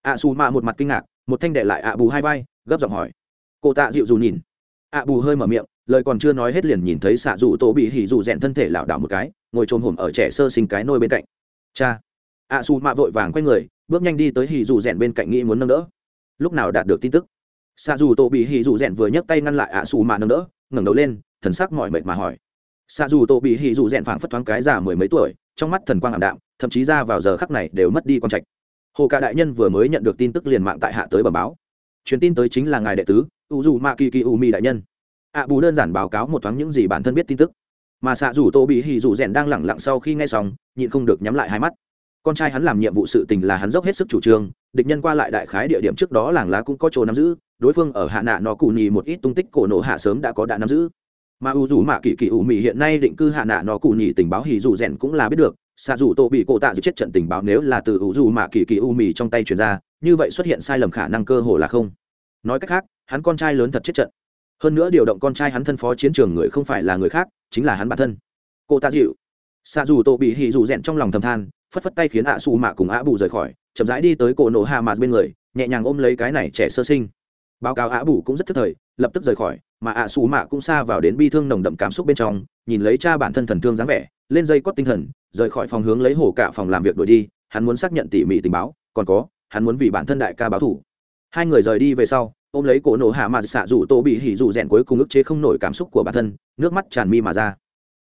Speaker 1: Ạ xù mạ một mặt kinh ngạc, một thanh đệ lại ạ bù hai vai, gấp giọng hỏi. Cô tạ dịu dù nhìn. Ạ bù hơi mở miệng, lời còn chưa nói hết liền nhìn thấy xạ dù tổ bị hỉ dù rèn thân thể lảo đảo một cái, ngồi trồm hổm ở trẻ sơ sinh cái nôi bên cạnh. Cha. Ạ xù mạ vội vàng quay người, bước nhanh đi tới hỉ dù rèn bên cạnh nghĩ muốn nâng đỡ. Lúc nào đạt được tin tức? Xạ dù tổ bị hỉ dù rèn vừa nhấc tay ngăn lại ạ xù mạ nâng đỡ, ngẩng đầu lên, thần sắc mỏi mệt mà hỏi. Xạ dù tổ bị hỉ dù rèn phảng phất thoáng cái già mười mấy tuổi, trong mắt thần quang ảm đạm, thậm chí ra vào giờ khắc này đều mất đi con trạch hồ cả đại nhân vừa mới nhận được tin tức liền mạng tại hạ tới bờ báo. Truyền tin tới chính là ngài đệ tứ u dù ma kỳ kỳ u mi đại nhân. Ạ bù đơn giản báo cáo một thoáng những gì bản thân biết tin tức. Mà xạ dù tô bị hì dù rèn đang lẳng lặng sau khi nghe xong, nhịn không được nhắm lại hai mắt. Con trai hắn làm nhiệm vụ sự tình là hắn dốc hết sức chủ trương, địch nhân qua lại đại khái địa điểm trước đó làng lá cũng có chỗ nắm giữ, đối phương ở hạ nạ nó cụ nhì một ít tung tích cổ nổ hạ sớm đã có đã nắm giữ. Mà u dù mạ kỳ kỳ ủ mị hiện nay định cư hạ nạ nó cụ nhì tình báo hì dù rèn cũng là biết được xạ dù tổ bị cổ tạ giữ chết trận tình báo nếu là từ u dù mạ kỳ kỳ u mì trong tay truyền ra, như vậy xuất hiện sai lầm khả năng cơ hồ là không. Nói cách khác, hắn con trai lớn thật chết trận. Hơn nữa điều động con trai hắn thân phó chiến trường người không phải là người khác, chính là hắn bản thân. Cô ta dịu. Xạ dù tổ bị hì dù rẽn trong lòng thầm than, phất phất tay khiến ạ xù mạ cùng ạ bù rời khỏi, chậm rãi đi tới cổ nổ hạ mạt bên người, nhẹ nhàng ôm lấy cái này trẻ sơ sinh. Báo cáo ạ bù cũng rất thức thời, lập tức rời khỏi, mà ạ xù mạ cũng xa vào đến bi thương nồng đậm cảm xúc bên trong, nhìn lấy cha bản thân thần thương dáng vẻ lên dây cót tinh thần, rời khỏi phòng hướng lấy hồ cả phòng làm việc đuổi đi, hắn muốn xác nhận tỉ mỉ tình báo, còn có, hắn muốn vì bản thân đại ca báo thủ hai người rời đi về sau, ôm lấy cổ nổ hạ mà xạ dù tô bị hỉ dù rèn cuối cùng ức chế không nổi cảm xúc của bản thân, nước mắt tràn mi mà ra.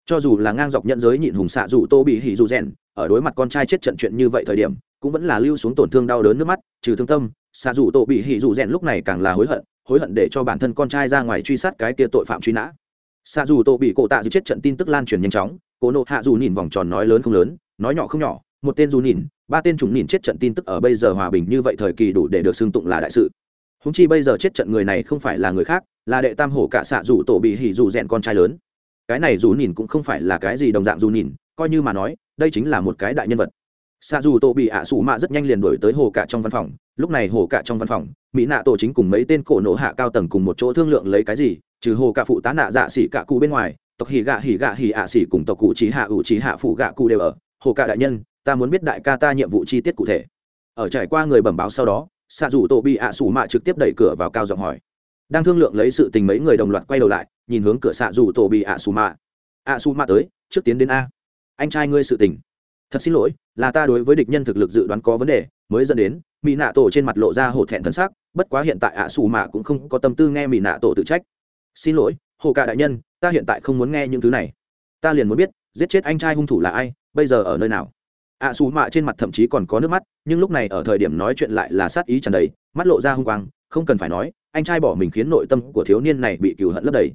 Speaker 1: Cho dù là ngang dọc nhận giới nhịn hùng xạ dù tô bị hỉ dù rèn, ở đối mặt con trai chết trận chuyện như vậy thời điểm, cũng vẫn là lưu xuống tổn thương đau đớn nước mắt, trừ thương tâm, xạ dù tô bị hỉ dù rèn lúc này càng là hối hận hối hận để cho bản thân con trai ra ngoài truy sát cái kia tội phạm truy nã. Xạ dù tô bị cổ tạ giữ chết trận tin tức lan truyền nhanh chóng cổ nộ hạ dù nhìn vòng tròn nói lớn không lớn, nói nhỏ không nhỏ, một tên dù nhìn, ba tên chủng nhìn chết trận tin tức ở bây giờ hòa bình như vậy thời kỳ đủ để được xưng tụng là đại sự. Húng chi bây giờ chết trận người này không phải là người khác, là đệ tam hổ cả xạ dù tổ bị hỉ dù rèn con trai lớn. Cái này dù nhìn cũng không phải là cái gì đồng dạng dù nhìn, coi như mà nói, đây chính là một cái đại nhân vật. Xạ dù tổ bị ạ à mạ rất nhanh liền đổi tới hồ cả trong văn phòng, lúc này hồ cả trong văn phòng, mỹ nạ tổ chính cùng mấy tên cổ nổ hạ cao tầng cùng một chỗ thương lượng lấy cái gì, trừ hồ cả phụ tá nạ dạ xỉ cả cụ bên ngoài tộc hỉ gạ hỉ gạ hỉ ạ xỉ cùng tộc cụ trí hạ ủ trí hạ phụ gạ cụ đều ở. Hồ cả đại nhân, ta muốn biết đại ca ta nhiệm vụ chi tiết cụ thể. Ở trải qua người bẩm báo sau đó xạ dù tổ bị ạ à mạ trực tiếp đẩy cửa vào cao giọng hỏi. Đang thương lượng lấy sự tình mấy người đồng loạt quay đầu lại, nhìn hướng cửa xạ dù tổ bị ạ xù mạ. Ạ xù mạ tới, trước tiến đến a. Anh trai ngươi sự tình. Thật xin lỗi, là ta đối với địch nhân thực lực dự đoán có vấn đề, mới dẫn đến mỹ nạ tổ trên mặt lộ ra hổ thẹn thân xác bất quá hiện tại ạ xù mạ cũng không có tâm tư nghe mỹ nạ tổ tự trách. Xin lỗi, hồ cả đại nhân ta hiện tại không muốn nghe những thứ này. Ta liền muốn biết, giết chết anh trai hung thủ là ai, bây giờ ở nơi nào? Ạ xù mạ trên mặt thậm chí còn có nước mắt, nhưng lúc này ở thời điểm nói chuyện lại là sát ý tràn đầy, mắt lộ ra hung quang, không cần phải nói, anh trai bỏ mình khiến nội tâm của thiếu niên này bị cừu hận lấp đầy.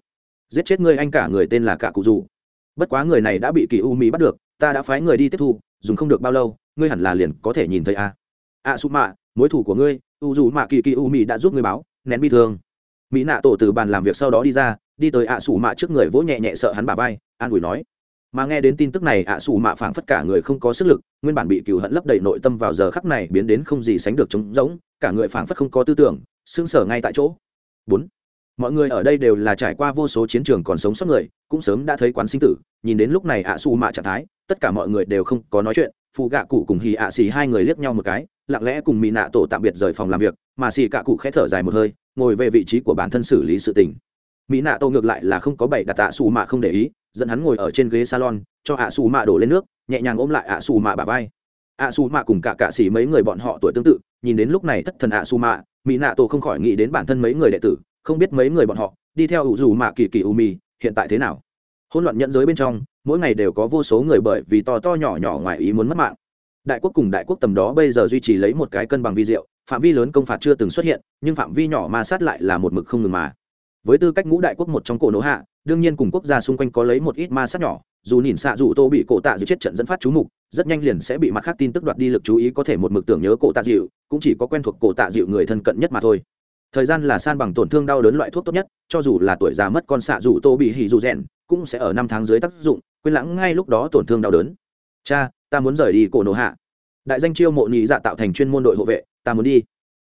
Speaker 1: Giết chết ngươi anh cả người tên là cả cụ dù. Bất quá người này đã bị kỳ u mỹ bắt được, ta đã phái người đi tiếp thu, dùng không được bao lâu, ngươi hẳn là liền có thể nhìn thấy a. A su mạ, mối thủ của ngươi, u dù mạ kỳ kỳ u mỹ đã giúp ngươi báo, nén bi thương. Mỹ nạ tổ từ bàn làm việc sau đó đi ra đi tới ạ à mạ trước người vỗ nhẹ nhẹ sợ hắn bà vai, an ủi nói. Mà nghe đến tin tức này, ạ à mạ phảng phất cả người không có sức lực, nguyên bản bị cừu hận lấp đầy nội tâm vào giờ khắc này biến đến không gì sánh được trống rỗng, cả người phảng phất không có tư tưởng, sững sờ ngay tại chỗ. Bốn, mọi người ở đây đều là trải qua vô số chiến trường còn sống sót người, cũng sớm đã thấy quán sinh tử, nhìn đến lúc này ạ à mạ trạng thái, tất cả mọi người đều không có nói chuyện, phụ gạ cụ cùng hì ạ xì hai người liếc nhau một cái, lặng lẽ cùng mỹ nạ tổ tạm biệt rời phòng làm việc, mà xì cạ cụ khẽ thở dài một hơi, ngồi về vị trí của bản thân xử lý sự tình mỹ nạ tô ngược lại là không có bày đặt ạ xù mạ không để ý, dẫn hắn ngồi ở trên ghế salon, cho ạ xù mạ đổ lên nước, nhẹ nhàng ôm lại ạ xù mạ bà vai. Ạ xù mạ cùng cả cạ xỉ mấy người bọn họ tuổi tương tự, nhìn đến lúc này thất thần ạ xù mạ, mỹ nạ tô không khỏi nghĩ đến bản thân mấy người đệ tử, không biết mấy người bọn họ, đi theo ủ dù mạ kỳ kỳ u mì, hiện tại thế nào. Hỗn loạn nhận giới bên trong, mỗi ngày đều có vô số người bởi vì to to nhỏ nhỏ ngoài ý muốn mất mạng. Đại quốc cùng đại quốc tầm đó bây giờ duy trì lấy một cái cân bằng vi diệu, phạm vi lớn công phạt chưa từng xuất hiện, nhưng phạm vi nhỏ ma sát lại là một mực không ngừng mà với tư cách ngũ đại quốc một trong cổ nỗ hạ, đương nhiên cùng quốc gia xung quanh có lấy một ít ma sát nhỏ, dù nhìn xạ dù tô bị cổ tạ dịu chết trận dẫn phát chú mục, rất nhanh liền sẽ bị mặt khác tin tức đoạt đi lực chú ý có thể một mực tưởng nhớ cổ tạ dịu, cũng chỉ có quen thuộc cổ tạ dịu người thân cận nhất mà thôi. Thời gian là san bằng tổn thương đau đớn loại thuốc tốt nhất, cho dù là tuổi già mất con xạ dù tô bị hỉ dù rèn, cũng sẽ ở năm tháng dưới tác dụng, quên lãng ngay lúc đó tổn thương đau đớn. Cha, ta muốn rời đi cổ nổ hạ. Đại danh chiêu mộ nhị dạ tạo thành chuyên môn đội hộ vệ, ta muốn đi.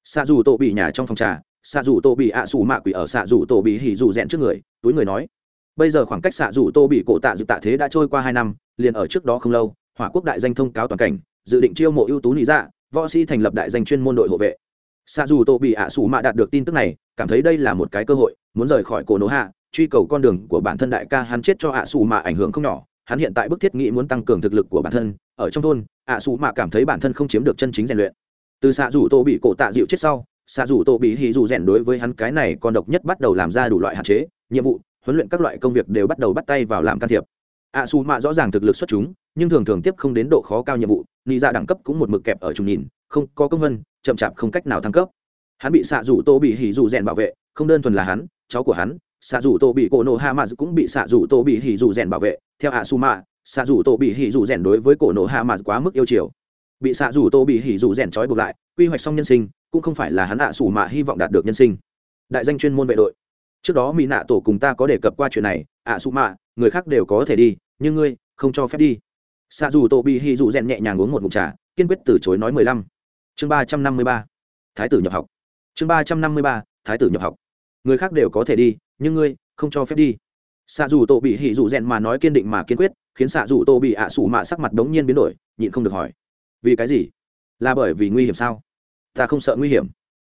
Speaker 1: Xạ dù tô bị nhà trong phòng trà xạ dù tô bị ạ à xù mạ quỷ ở xạ dù tô bị hỉ dù rèn trước người, túi người nói, bây giờ khoảng cách xạ dù tô bị cổ tạ dự tạ thế đã trôi qua hai năm, liền ở trước đó không lâu, hỏa quốc đại danh thông cáo toàn cảnh, dự định chiêu mộ ưu tú lý dạ võ sĩ thành lập đại danh chuyên môn đội hộ vệ. Xạ dù tô bị ạ xù mạ đạt được tin tức này, cảm thấy đây là một cái cơ hội, muốn rời khỏi cổ nỗ hạ, truy cầu con đường của bản thân đại ca hắn chết cho ạ xù mạ ảnh hưởng không nhỏ, hắn hiện tại bức thiết nghĩ muốn tăng cường thực lực của bản thân, ở trong thôn, ạ xù mạ cảm thấy bản thân không chiếm được chân chính rèn luyện. Từ xạ dù tô bị cổ tạ dịu chết sau xạ dù tổ bị hì dù rèn đối với hắn cái này con độc nhất bắt đầu làm ra đủ loại hạn chế, nhiệm vụ, huấn luyện các loại công việc đều bắt đầu bắt tay vào làm can thiệp. Ạ xù mạ rõ ràng thực lực xuất chúng, nhưng thường thường tiếp không đến độ khó cao nhiệm vụ nghĩ ra dạ đẳng cấp cũng một mực kẹp ở trùng nhìn, không có công vân chậm chạp không cách nào thăng cấp. Hắn bị xạ rủ tô bị hỉ dù rèn bảo vệ, không đơn thuần là hắn, cháu của hắn, xạ rủ tô bị cổ nộ hạ mạ cũng bị xạ rủ tô bị hỉ dù rèn bảo vệ. Theo ạ su mạ, xạ rủ tô bị hỉ dù rèn đối với cổ nộ hạ mạ quá mức yêu chiều. Bị xạ rủ tô bị hỉ rủ rèn trói buộc lại, quy hoạch xong nhân sinh cũng không phải là hắn ạ à mạ hy vọng đạt được nhân sinh. Đại danh chuyên môn vệ đội. Trước đó mỹ nạ tổ cùng ta có đề cập qua chuyện này, ạ à mạ, người khác đều có thể đi, nhưng ngươi không cho phép đi. Xạ dù tổ bị hỉ dù rèn nhẹ nhàng uống một ngụm trà, kiên quyết từ chối nói mười lăm. Chương ba trăm năm mươi ba. Thái tử nhập học. Chương ba trăm năm mươi ba, thái tử nhập học. Người khác đều có thể đi, nhưng ngươi không cho phép đi. Xạ dù tổ bị hỉ dù rèn mà nói kiên định mà kiên quyết, khiến xạ dù tổ bị ạ à sủ mạ sắc mặt đống nhiên biến đổi, nhịn không được hỏi. Vì cái gì? Là bởi vì nguy hiểm sao? Ta không sợ nguy hiểm.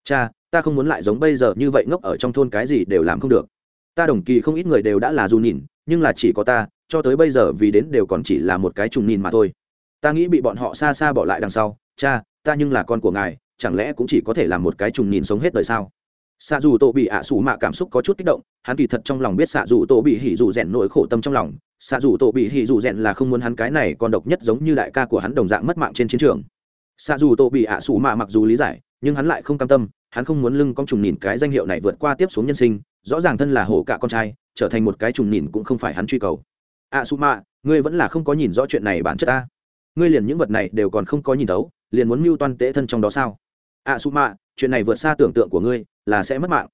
Speaker 1: Cha, ta không muốn lại giống bây giờ như vậy ngốc ở trong thôn cái gì đều làm không được. Ta đồng kỳ không ít người đều đã là dù nhìn, nhưng là chỉ có ta, cho tới bây giờ vì đến đều còn chỉ là một cái trùng nhìn mà thôi. Ta nghĩ bị bọn họ xa xa bỏ lại đằng sau, cha, ta nhưng là con của ngài, chẳng lẽ cũng chỉ có thể là một cái trùng nhìn sống hết đời sao? Xạ dù tổ bị ạ à mạ cảm xúc có chút kích động, hắn kỳ thật trong lòng biết xạ dù tổ bị hỉ dù rèn nỗi khổ tâm trong lòng. Xạ dù tổ bị hỉ dù rèn là không muốn hắn cái này còn độc nhất giống như đại ca của hắn đồng dạng mất mạng trên chiến trường xa dù tổ bị ạ sủ mạ mặc dù lý giải, nhưng hắn lại không cam tâm, hắn không muốn lưng con trùng nhìn cái danh hiệu này vượt qua tiếp xuống nhân sinh, rõ ràng thân là hổ cả con trai, trở thành một cái trùng nhìn cũng không phải hắn truy cầu. Ạ sủ mạ, ngươi vẫn là không có nhìn rõ chuyện này bản chất ta. Ngươi liền những vật này đều còn không có nhìn thấu, liền muốn mưu toan tễ thân trong đó sao? Ạ sủ mạ, chuyện này vượt xa tưởng tượng của ngươi, là sẽ mất mạng.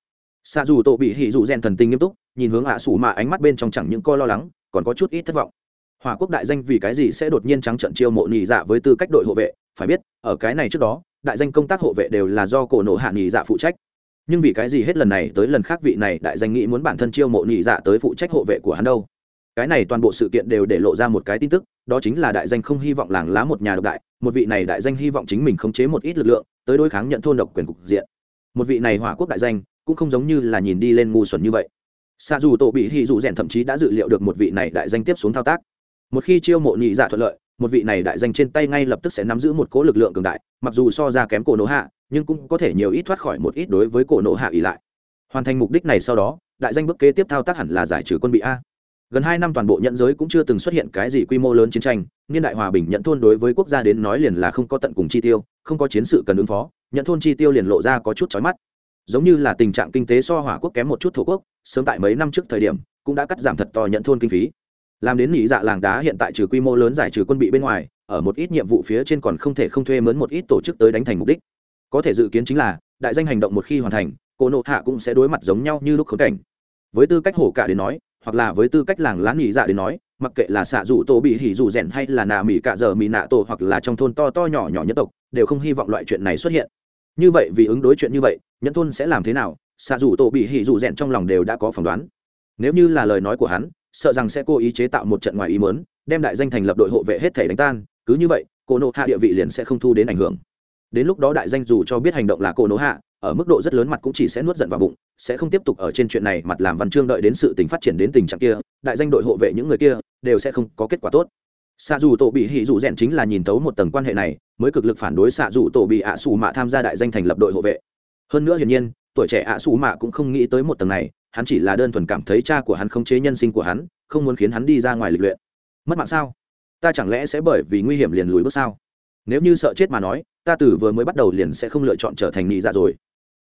Speaker 1: Xa dù tổ bị hỉ dù rèn thần tình nghiêm túc, nhìn hướng ạ sủ mạ ánh mắt bên trong chẳng những co lo lắng, còn có chút ít thất vọng. Hòa quốc đại danh vì cái gì sẽ đột nhiên trắng trận chiêu mộ nhị dạ với tư cách đội hộ vệ phải biết, ở cái này trước đó, đại danh công tác hộ vệ đều là do cổ nộ hạ nhị dạ phụ trách. Nhưng vì cái gì hết lần này tới lần khác vị này đại danh nghĩ muốn bản thân chiêu mộ nhị dạ tới phụ trách hộ vệ của hắn đâu? Cái này toàn bộ sự kiện đều để lộ ra một cái tin tức, đó chính là đại danh không hy vọng làng lá một nhà độc đại, một vị này đại danh hy vọng chính mình khống chế một ít lực lượng, tới đối kháng nhận thôn độc quyền cục diện. Một vị này hỏa quốc đại danh, cũng không giống như là nhìn đi lên ngu xuẩn như vậy. Xa dù tổ bị hy dù rèn thậm chí đã dự liệu được một vị này đại danh tiếp xuống thao tác. Một khi chiêu mộ nhị dạ thuận lợi một vị này đại danh trên tay ngay lập tức sẽ nắm giữ một cố lực lượng cường đại, mặc dù so ra kém cổ nổ hạ, nhưng cũng có thể nhiều ít thoát khỏi một ít đối với cổ nổ hạ ỉ lại. Hoàn thành mục đích này sau đó, đại danh bước kế tiếp thao tác hẳn là giải trừ quân bị a. Gần hai năm toàn bộ nhận giới cũng chưa từng xuất hiện cái gì quy mô lớn chiến tranh, niên đại hòa bình nhận thôn đối với quốc gia đến nói liền là không có tận cùng chi tiêu, không có chiến sự cần ứng phó, nhận thôn chi tiêu liền lộ ra có chút chói mắt. Giống như là tình trạng kinh tế so hỏa quốc kém một chút thổ quốc, sớm tại mấy năm trước thời điểm, cũng đã cắt giảm thật to nhận thôn kinh phí làm đến nghỉ dạ làng đá hiện tại trừ quy mô lớn giải trừ quân bị bên ngoài, ở một ít nhiệm vụ phía trên còn không thể không thuê mướn một ít tổ chức tới đánh thành mục đích. Có thể dự kiến chính là, đại danh hành động một khi hoàn thành, cô nộ hạ cũng sẽ đối mặt giống nhau như lúc khống cảnh. Với tư cách hổ cả đến nói, hoặc là với tư cách làng lán nghỉ dạ đến nói, mặc kệ là xạ dù tổ bị hỉ dù rèn hay là nà mỹ cạ giờ mỹ nạ tổ hoặc là trong thôn to to nhỏ nhỏ nhất tộc, đều không hy vọng loại chuyện này xuất hiện. Như vậy vì ứng đối chuyện như vậy nhân thôn sẽ làm thế nào, xạ dù tổ bị hỉ dù rèn trong lòng đều đã có phỏng đoán. Nếu như là lời nói của hắn sợ rằng sẽ cố ý chế tạo một trận ngoài ý mớn đem đại danh thành lập đội hộ vệ hết thể đánh tan, cứ như vậy cô nộ hạ địa vị liền sẽ không thu đến ảnh hưởng. Đến lúc đó đại danh dù cho biết hành động là cô nộ hạ, ở mức độ rất lớn mặt cũng chỉ sẽ nuốt giận vào bụng, sẽ không tiếp tục ở trên chuyện này mặt làm văn chương đợi đến sự tình phát triển đến tình trạng kia, đại danh đội hộ vệ những người kia đều sẽ không có kết quả tốt. Xạ dù tổ bị hỉ dù rèn chính là nhìn tấu một tầng quan hệ này, mới cực lực phản đối xạ dù tổ bị ạ xù mạ tham gia đại danh thành lập đội hộ vệ. Hơn nữa hiển nhiên, tuổi trẻ ạ xù mạ cũng không nghĩ tới một tầng này hắn chỉ là đơn thuần cảm thấy cha của hắn không chế nhân sinh của hắn, không muốn khiến hắn đi ra ngoài lịch luyện. Mất mạng sao? Ta chẳng lẽ sẽ bởi vì nguy hiểm liền lùi bước sao? Nếu như sợ chết mà nói, ta từ vừa mới bắt đầu liền sẽ không lựa chọn trở thành nghị dạ rồi.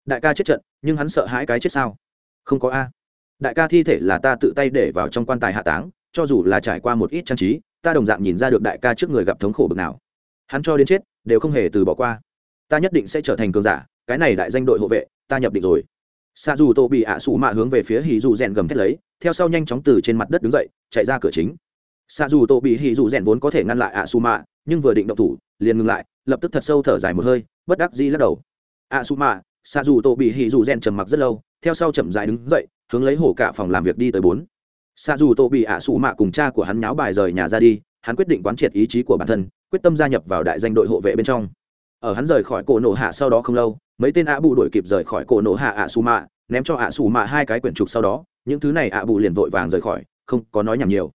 Speaker 1: Đại ca chết trận, nhưng hắn sợ hãi cái chết sao? Không có a. Đại ca thi thể là ta tự tay để vào trong quan tài hạ táng, cho dù là trải qua một ít trang trí, ta đồng dạng nhìn ra được đại ca trước người gặp thống khổ bực nào. Hắn cho đến chết, đều không hề từ bỏ qua. Ta nhất định sẽ trở thành cường giả, cái này đại danh đội hộ vệ, ta nhập định rồi xa dù tô bị ạ à mạ hướng về phía hì dù rèn gầm thét lấy, theo sau nhanh chóng từ trên mặt đất đứng dậy, chạy ra cửa chính. Xa dù tô bị hì dù rèn vốn có thể ngăn lại ạ à mạ, nhưng vừa định động thủ, liền ngừng lại, lập tức thật sâu thở dài một hơi, bất đắc dĩ lắc đầu. Ạ à mạ xa dù tô bị hì dù rèn trầm mặc rất lâu, theo sau chậm dài đứng dậy, hướng lấy hổ cả phòng làm việc đi tới bốn. Xa dù tô bị ạ à mạ cùng cha của hắn nháo bài rời nhà ra đi, hắn quyết định quán triệt ý chí của bản thân, quyết tâm gia nhập vào đại danh đội hộ vệ bên trong ở hắn rời khỏi cổ nổ hạ sau đó không lâu, mấy tên ạ bù đổi kịp rời khỏi cổ nổ hạ ạ xù mạ, ném cho ạ xù mạ hai cái quyển trục sau đó, những thứ này ạ bù liền vội vàng rời khỏi, không có nói nhảm nhiều.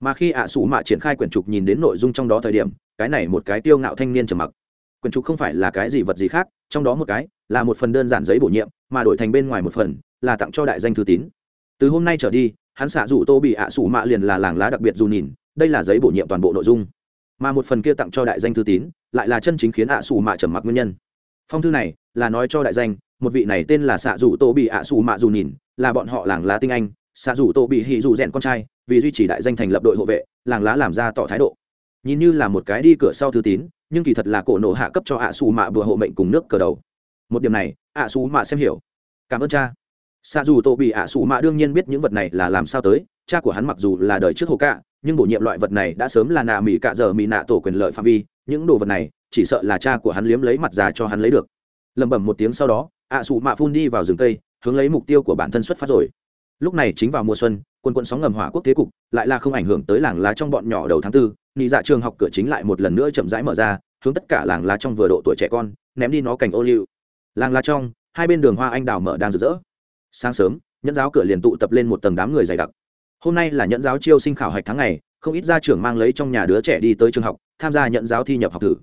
Speaker 1: Mà khi ạ xù mạ triển khai quyển trục nhìn đến nội dung trong đó thời điểm, cái này một cái tiêu ngạo thanh niên trầm mặc. Quyển trục không phải là cái gì vật gì khác, trong đó một cái là một phần đơn giản giấy bổ nhiệm, mà đổi thành bên ngoài một phần là tặng cho đại danh thư tín. Từ hôm nay trở đi, hắn xạ rủ tô bị ạ xù mạ liền là làng lá đặc biệt dù nhìn, đây là giấy bổ nhiệm toàn bộ nội dung mà một phần kia tặng cho đại danh thư tín, lại là chân chính khiến ạ xù mạ trầm mặc nguyên nhân. Phong thư này là nói cho đại danh, một vị này tên là xạ dù tô bị ạ xù mạ dù nhìn, là bọn họ làng lá tinh anh xạ dù tô bị hì dù rèn con trai, vì duy trì đại danh thành lập đội hộ vệ, làng lá làm ra tỏ thái độ. Nhìn như là một cái đi cửa sau thư tín, nhưng kỳ thật là cổ nổ hạ cấp cho ạ xù mạ vừa hộ mệnh cùng nước cờ đầu. Một điểm này, ạ xù mạ xem hiểu. Cảm ơn cha. Xạ dù tô bị ạ xù mạ đương nhiên biết những vật này là làm sao tới, cha của hắn mặc dù là đời trước hồ cạ nhưng bổ nhiệm loại vật này đã sớm là nạ mỹ cạ giờ mỹ nạ tổ quyền lợi phạm vi, những đồ vật này chỉ sợ là cha của hắn liếm lấy mặt già cho hắn lấy được. Lẩm bẩm một tiếng sau đó, ạ sụ mạ phun đi vào rừng cây, hướng lấy mục tiêu của bản thân xuất phát rồi. Lúc này chính vào mùa xuân quân quân sóng ngầm hỏa quốc thế cục lại là không ảnh hưởng tới làng lá trong bọn nhỏ đầu tháng tư nhị dạ trường học cửa chính lại một lần nữa chậm rãi mở ra, hướng tất cả làng lá trong vừa độ tuổi trẻ con, ném đi nó cành ô liu. Làng lá trong, hai bên đường hoa anh đào mở đang rực rỡ. Sáng sớm, nhẫn giáo cửa liền tụ tập lên một tầng đám người dày đặc hôm nay là nhận giáo chiêu sinh khảo hạch tháng ngày, không ít gia trưởng mang lấy trong nhà đứa trẻ đi tới trường học, tham gia nhận giáo thi nhập học thử.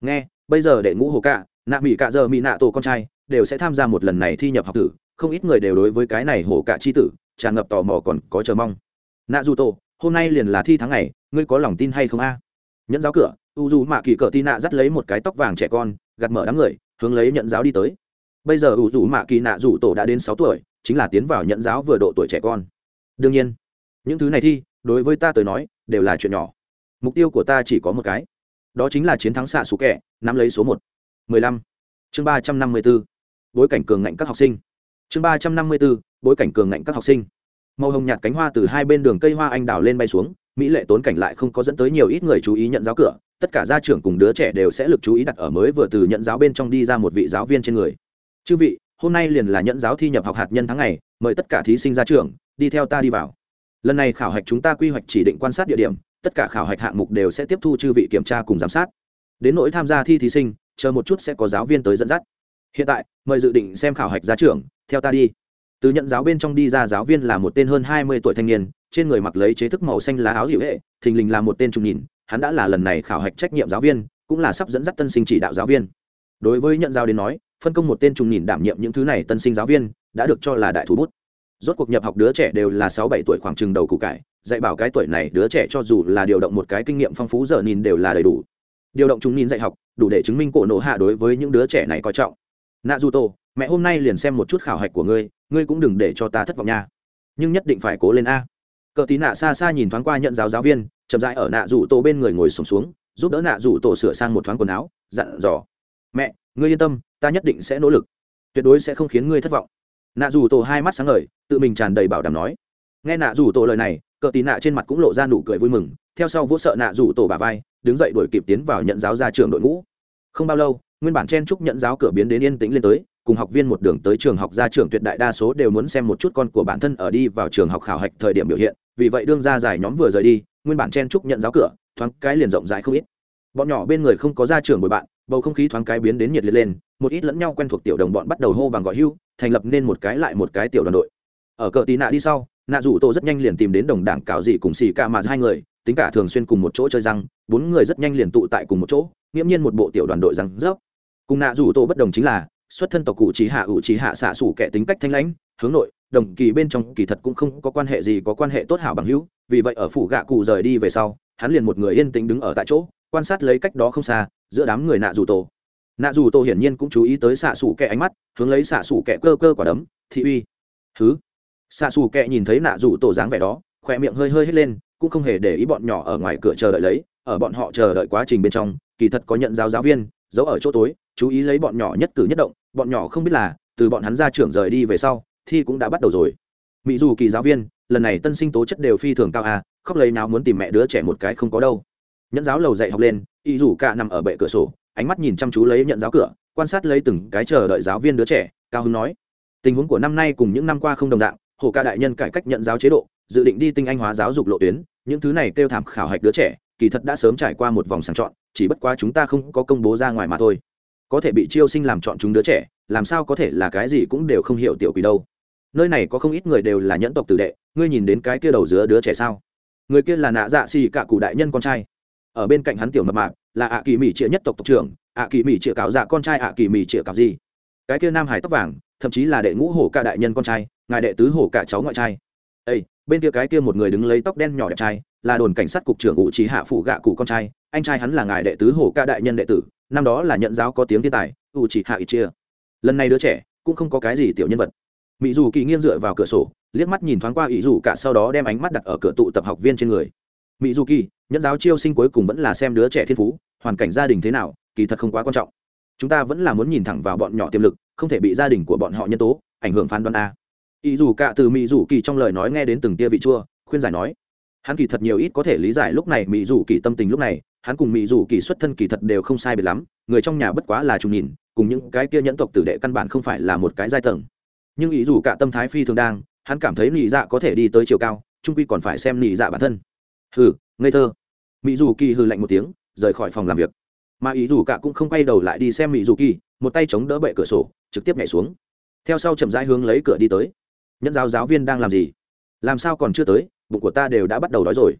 Speaker 1: Nghe, bây giờ đệ ngũ hồ cạ, nạ mỹ cạ giờ mỹ nạ tổ con trai, đều sẽ tham gia một lần này thi nhập học thử, không ít người đều đối với cái này hồ cạ chi tử, tràn ngập tò mò còn có chờ mong. Nạ dù tổ, hôm nay liền là thi tháng ngày, ngươi có lòng tin hay không a? Nhẫn giáo cửa, u dù mạ kỳ cờ tin nạ dắt lấy một cái tóc vàng trẻ con gặt mở đám người, hướng lấy nhận giáo đi tới. Bây giờ u dù mạ kỳ nạ dù tổ đã đến sáu tuổi, chính là tiến vào nhận giáo vừa độ tuổi trẻ con. Đương nhiên những thứ này thi, đối với ta tới nói, đều là chuyện nhỏ. Mục tiêu của ta chỉ có một cái. Đó chính là chiến thắng xạ xú kẻ, nắm lấy số một. Mười lăm. Chương ba trăm năm mươi b ố bối cảnh cường ngạnh các học sinh. Chương ba trăm năm mươi b ố bối cảnh cường ngạnh các học sinh. Màu hồng nhạt cánh hoa từ hai bên đường cây hoa anh đào lên bay xuống, mỹ lệ tốn cảnh lại không có dẫn tới nhiều ít người chú ý nhận giáo cửa, tất cả gia trưởng cùng đứa trẻ đều sẽ lực chú ý đặt ở mới vừa từ nhận giáo bên trong đi ra một vị giáo viên trên người. Chư vị, hôm nay liền là nhận giáo thi nhập học hạt nhân tháng ngày, mời tất cả thí sinh ra trường, đi theo ta đi vào lần này khảo hạch chúng ta quy hoạch chỉ định quan sát địa điểm, tất cả khảo hạch hạng mục đều sẽ tiếp thu chư vị kiểm tra cùng giám sát. Đến nỗi tham gia thi thí sinh, chờ một chút sẽ có giáo viên tới dẫn dắt. Hiện tại, mời dự định xem khảo hạch giá trưởng, theo ta đi. Từ nhận giáo bên trong đi ra giáo viên là một tên hơn hai mươi tuổi thanh niên, trên người mặc lấy chế thức màu xanh lá áo hiệu hệ, thình lình là một tên trung nhìn hắn đã là lần này khảo hạch trách nhiệm giáo viên, cũng là sắp dẫn dắt tân sinh chỉ đạo giáo viên. Đối với nhận giáo đến nói, phân công một tên trung nhìn đảm nhiệm những thứ này tân sinh giáo viên, đã được cho là đại thủ bút rốt cuộc nhập học đứa trẻ đều là sáu bảy tuổi khoảng chừng đầu cụ cải dạy bảo cái tuổi này đứa trẻ cho dù là điều động một cái kinh nghiệm phong phú giờ nhìn đều là đầy đủ. Điều động chúng nhìn dạy học đủ để chứng minh cổ nộ hạ đối với những đứa trẻ này coi trọng. Nạ du tô mẹ hôm nay liền xem một chút khảo hạch của ngươi ngươi cũng đừng để cho ta thất vọng nha. Nhưng nhất định phải cố lên a. Cờ tí nạ xa xa nhìn thoáng qua nhận giáo giáo viên chậm dại ở nạ rủ tổ bên người ngồi sùng xuống, xuống giúp đỡ nạ rủ tổ sửa sang một thoáng quần áo dặn dò. Mẹ ngươi yên tâm ta nhất định sẽ nỗ lực. Tuyệt đối sẽ không khiến ngươi thất vọng nạ rủ tổ hai mắt sáng ngời, tự mình tràn đầy bảo đảm nói. Nghe nạ rủ tổ lời này, cờ tì nạ trên mặt cũng lộ ra nụ cười vui mừng, theo sau vỗ sợ nạ rủ tổ bà vai, đứng dậy đuổi kịp tiến vào nhận giáo ra trường đội ngũ. Không bao lâu, nguyên bản chen trúc nhận giáo cửa biến đến yên tĩnh lên tới, cùng học viên một đường tới trường học ra trường tuyệt đại đa số đều muốn xem một chút con của bản thân ở đi vào trường học khảo hạch thời điểm biểu hiện, vì vậy đương ra giải nhóm vừa rời đi, nguyên bản chen trúc nhận giáo cửa, thoáng cái liền rộng rãi không ít. Bọn nhỏ bên người không có ra trường bồi bạn, bầu không khí thoáng cái biến đến nhiệt liệt lên một ít lẫn nhau quen thuộc tiểu đồng bọn bắt đầu hô bằng gọi hưu, thành lập nên một cái lại một cái tiểu đoàn đội. Ở cờ tí nạ đi sau, nạ rủ tổ rất nhanh liền tìm đến đồng đảng cào dị cùng xì ca mà hai người, tính cả thường xuyên cùng một chỗ chơi răng, bốn người rất nhanh liền tụ tại cùng một chỗ, nghiễm nhiên một bộ tiểu đoàn đội răng rớp. Cùng nạ rủ tổ bất đồng chính là, xuất thân tộc cụ trí hạ, ủ trí hạ xạ xủ kẻ tính cách thanh lãnh, hướng nội, đồng kỳ bên trong kỳ thật cũng không có quan hệ gì có quan hệ tốt hảo bằng hữu, vì vậy ở phủ gạ cụ rời đi về sau, hắn liền một người yên tĩnh đứng ở tại chỗ, quan sát lấy cách đó không xa, giữa đám người nạ rủ tổ nạ dù tổ hiển nhiên cũng chú ý tới xạ xù kẹ ánh mắt, hướng lấy xạ xù kẹ cơ cơ quả đấm, thị uy. Thứ xạ xù kẹ nhìn thấy nạ dù tổ dáng vẻ đó, khỏe miệng hơi hơi hết lên, cũng không hề để ý bọn nhỏ ở ngoài cửa chờ đợi lấy, ở bọn họ chờ đợi quá trình bên trong, kỳ thật có nhận giáo giáo viên, giấu ở chỗ tối, chú ý lấy bọn nhỏ nhất cử nhất động, bọn nhỏ không biết là, từ bọn hắn ra trưởng rời đi về sau, thi cũng đã bắt đầu rồi. Mỹ dù kỳ giáo viên, lần này tân sinh tố chất đều phi thường cao à khóc lấy nào muốn tìm mẹ đứa trẻ một cái không có đâu. Nhẫn giáo lầu dạy học lên, y dù cả nằm ở bệ cửa sổ ánh mắt nhìn chăm chú lấy nhận giáo cửa, quan sát lấy từng cái chờ đợi giáo viên đứa trẻ, cao hưng nói. Tình huống của năm nay cùng những năm qua không đồng dạng, hồ ca đại nhân cải cách nhận giáo chế độ, dự định đi tinh anh hóa giáo dục lộ tuyến, những thứ này kêu thảm khảo hạch đứa trẻ, kỳ thật đã sớm trải qua một vòng sàng chọn, chỉ bất quá chúng ta không có công bố ra ngoài mà thôi. Có thể bị chiêu sinh làm chọn chúng đứa trẻ, làm sao có thể là cái gì cũng đều không hiểu tiểu quỷ đâu. Nơi này có không ít người đều là nhẫn tộc tử đệ, ngươi nhìn đến cái kia đầu giữa đứa trẻ sao? Người kia là nạ dạ xì cả cụ đại nhân con trai. Ở bên cạnh hắn tiểu mập mạp là ạ kỳ mỹ trịa nhất tộc tộc trưởng, ạ kỳ mỹ trịa cáo dạ con trai ạ kỳ mỹ trịa cáo gì? Cái kia nam hải tóc vàng, thậm chí là đệ ngũ hổ cả đại nhân con trai, ngài đệ tứ hổ cả cháu ngoại trai. Ây bên kia cái kia một người đứng lấy tóc đen nhỏ đẹp trai, là đồn cảnh sát cục trưởng ủ trí hạ phụ gạ cụ con trai, anh trai hắn là ngài đệ tứ hổ ca đại nhân đệ tử, năm đó là nhận giáo có tiếng thiên tài ủ trí hạ ít chia lần này đứa trẻ cũng không có cái gì tiểu nhân vật. Mỹ dù kỳ nghiêng dựa vào cửa sổ, liếc mắt nhìn thoáng qua ý dù cả sau đó đem ánh mắt đặt ở cửa tụ tập học viên trên người mỹ du kỳ nhẫn giáo chiêu sinh cuối cùng vẫn là xem đứa trẻ thiên phú, hoàn cảnh gia đình thế nào, kỳ thật không quá quan trọng. Chúng ta vẫn là muốn nhìn thẳng vào bọn nhỏ tiềm lực, không thể bị gia đình của bọn họ nhân tố, ảnh hưởng phán đoán a. Ý dù cả từ mỹ dù kỳ trong lời nói nghe đến từng tia vị chua, khuyên giải nói, hắn kỳ thật nhiều ít có thể lý giải lúc này mỹ dù kỳ tâm tình lúc này, hắn cùng mỹ dù kỳ xuất thân kỳ thật đều không sai biệt lắm, người trong nhà bất quá là trùng nhìn, cùng những cái kia nhẫn tộc tử đệ căn bản không phải là một cái giai tầng. Nhưng ý dù cả tâm thái phi thường đang, hắn cảm thấy nị dạ có thể đi tới chiều cao trung quy còn phải xem nị dạ bản thân hừ ngây thơ. Mỹ dù kỳ hừ lạnh một tiếng rời khỏi phòng làm việc. Mà ý dù cả cũng không quay đầu lại đi xem mỹ dù kỳ một tay chống đỡ bệ cửa sổ trực tiếp nhảy xuống. Theo sau chậm rãi hướng lấy cửa đi tới. Nhẫn giáo giáo viên đang làm gì? Làm sao còn chưa tới bụng của ta đều đã bắt đầu đói rồi.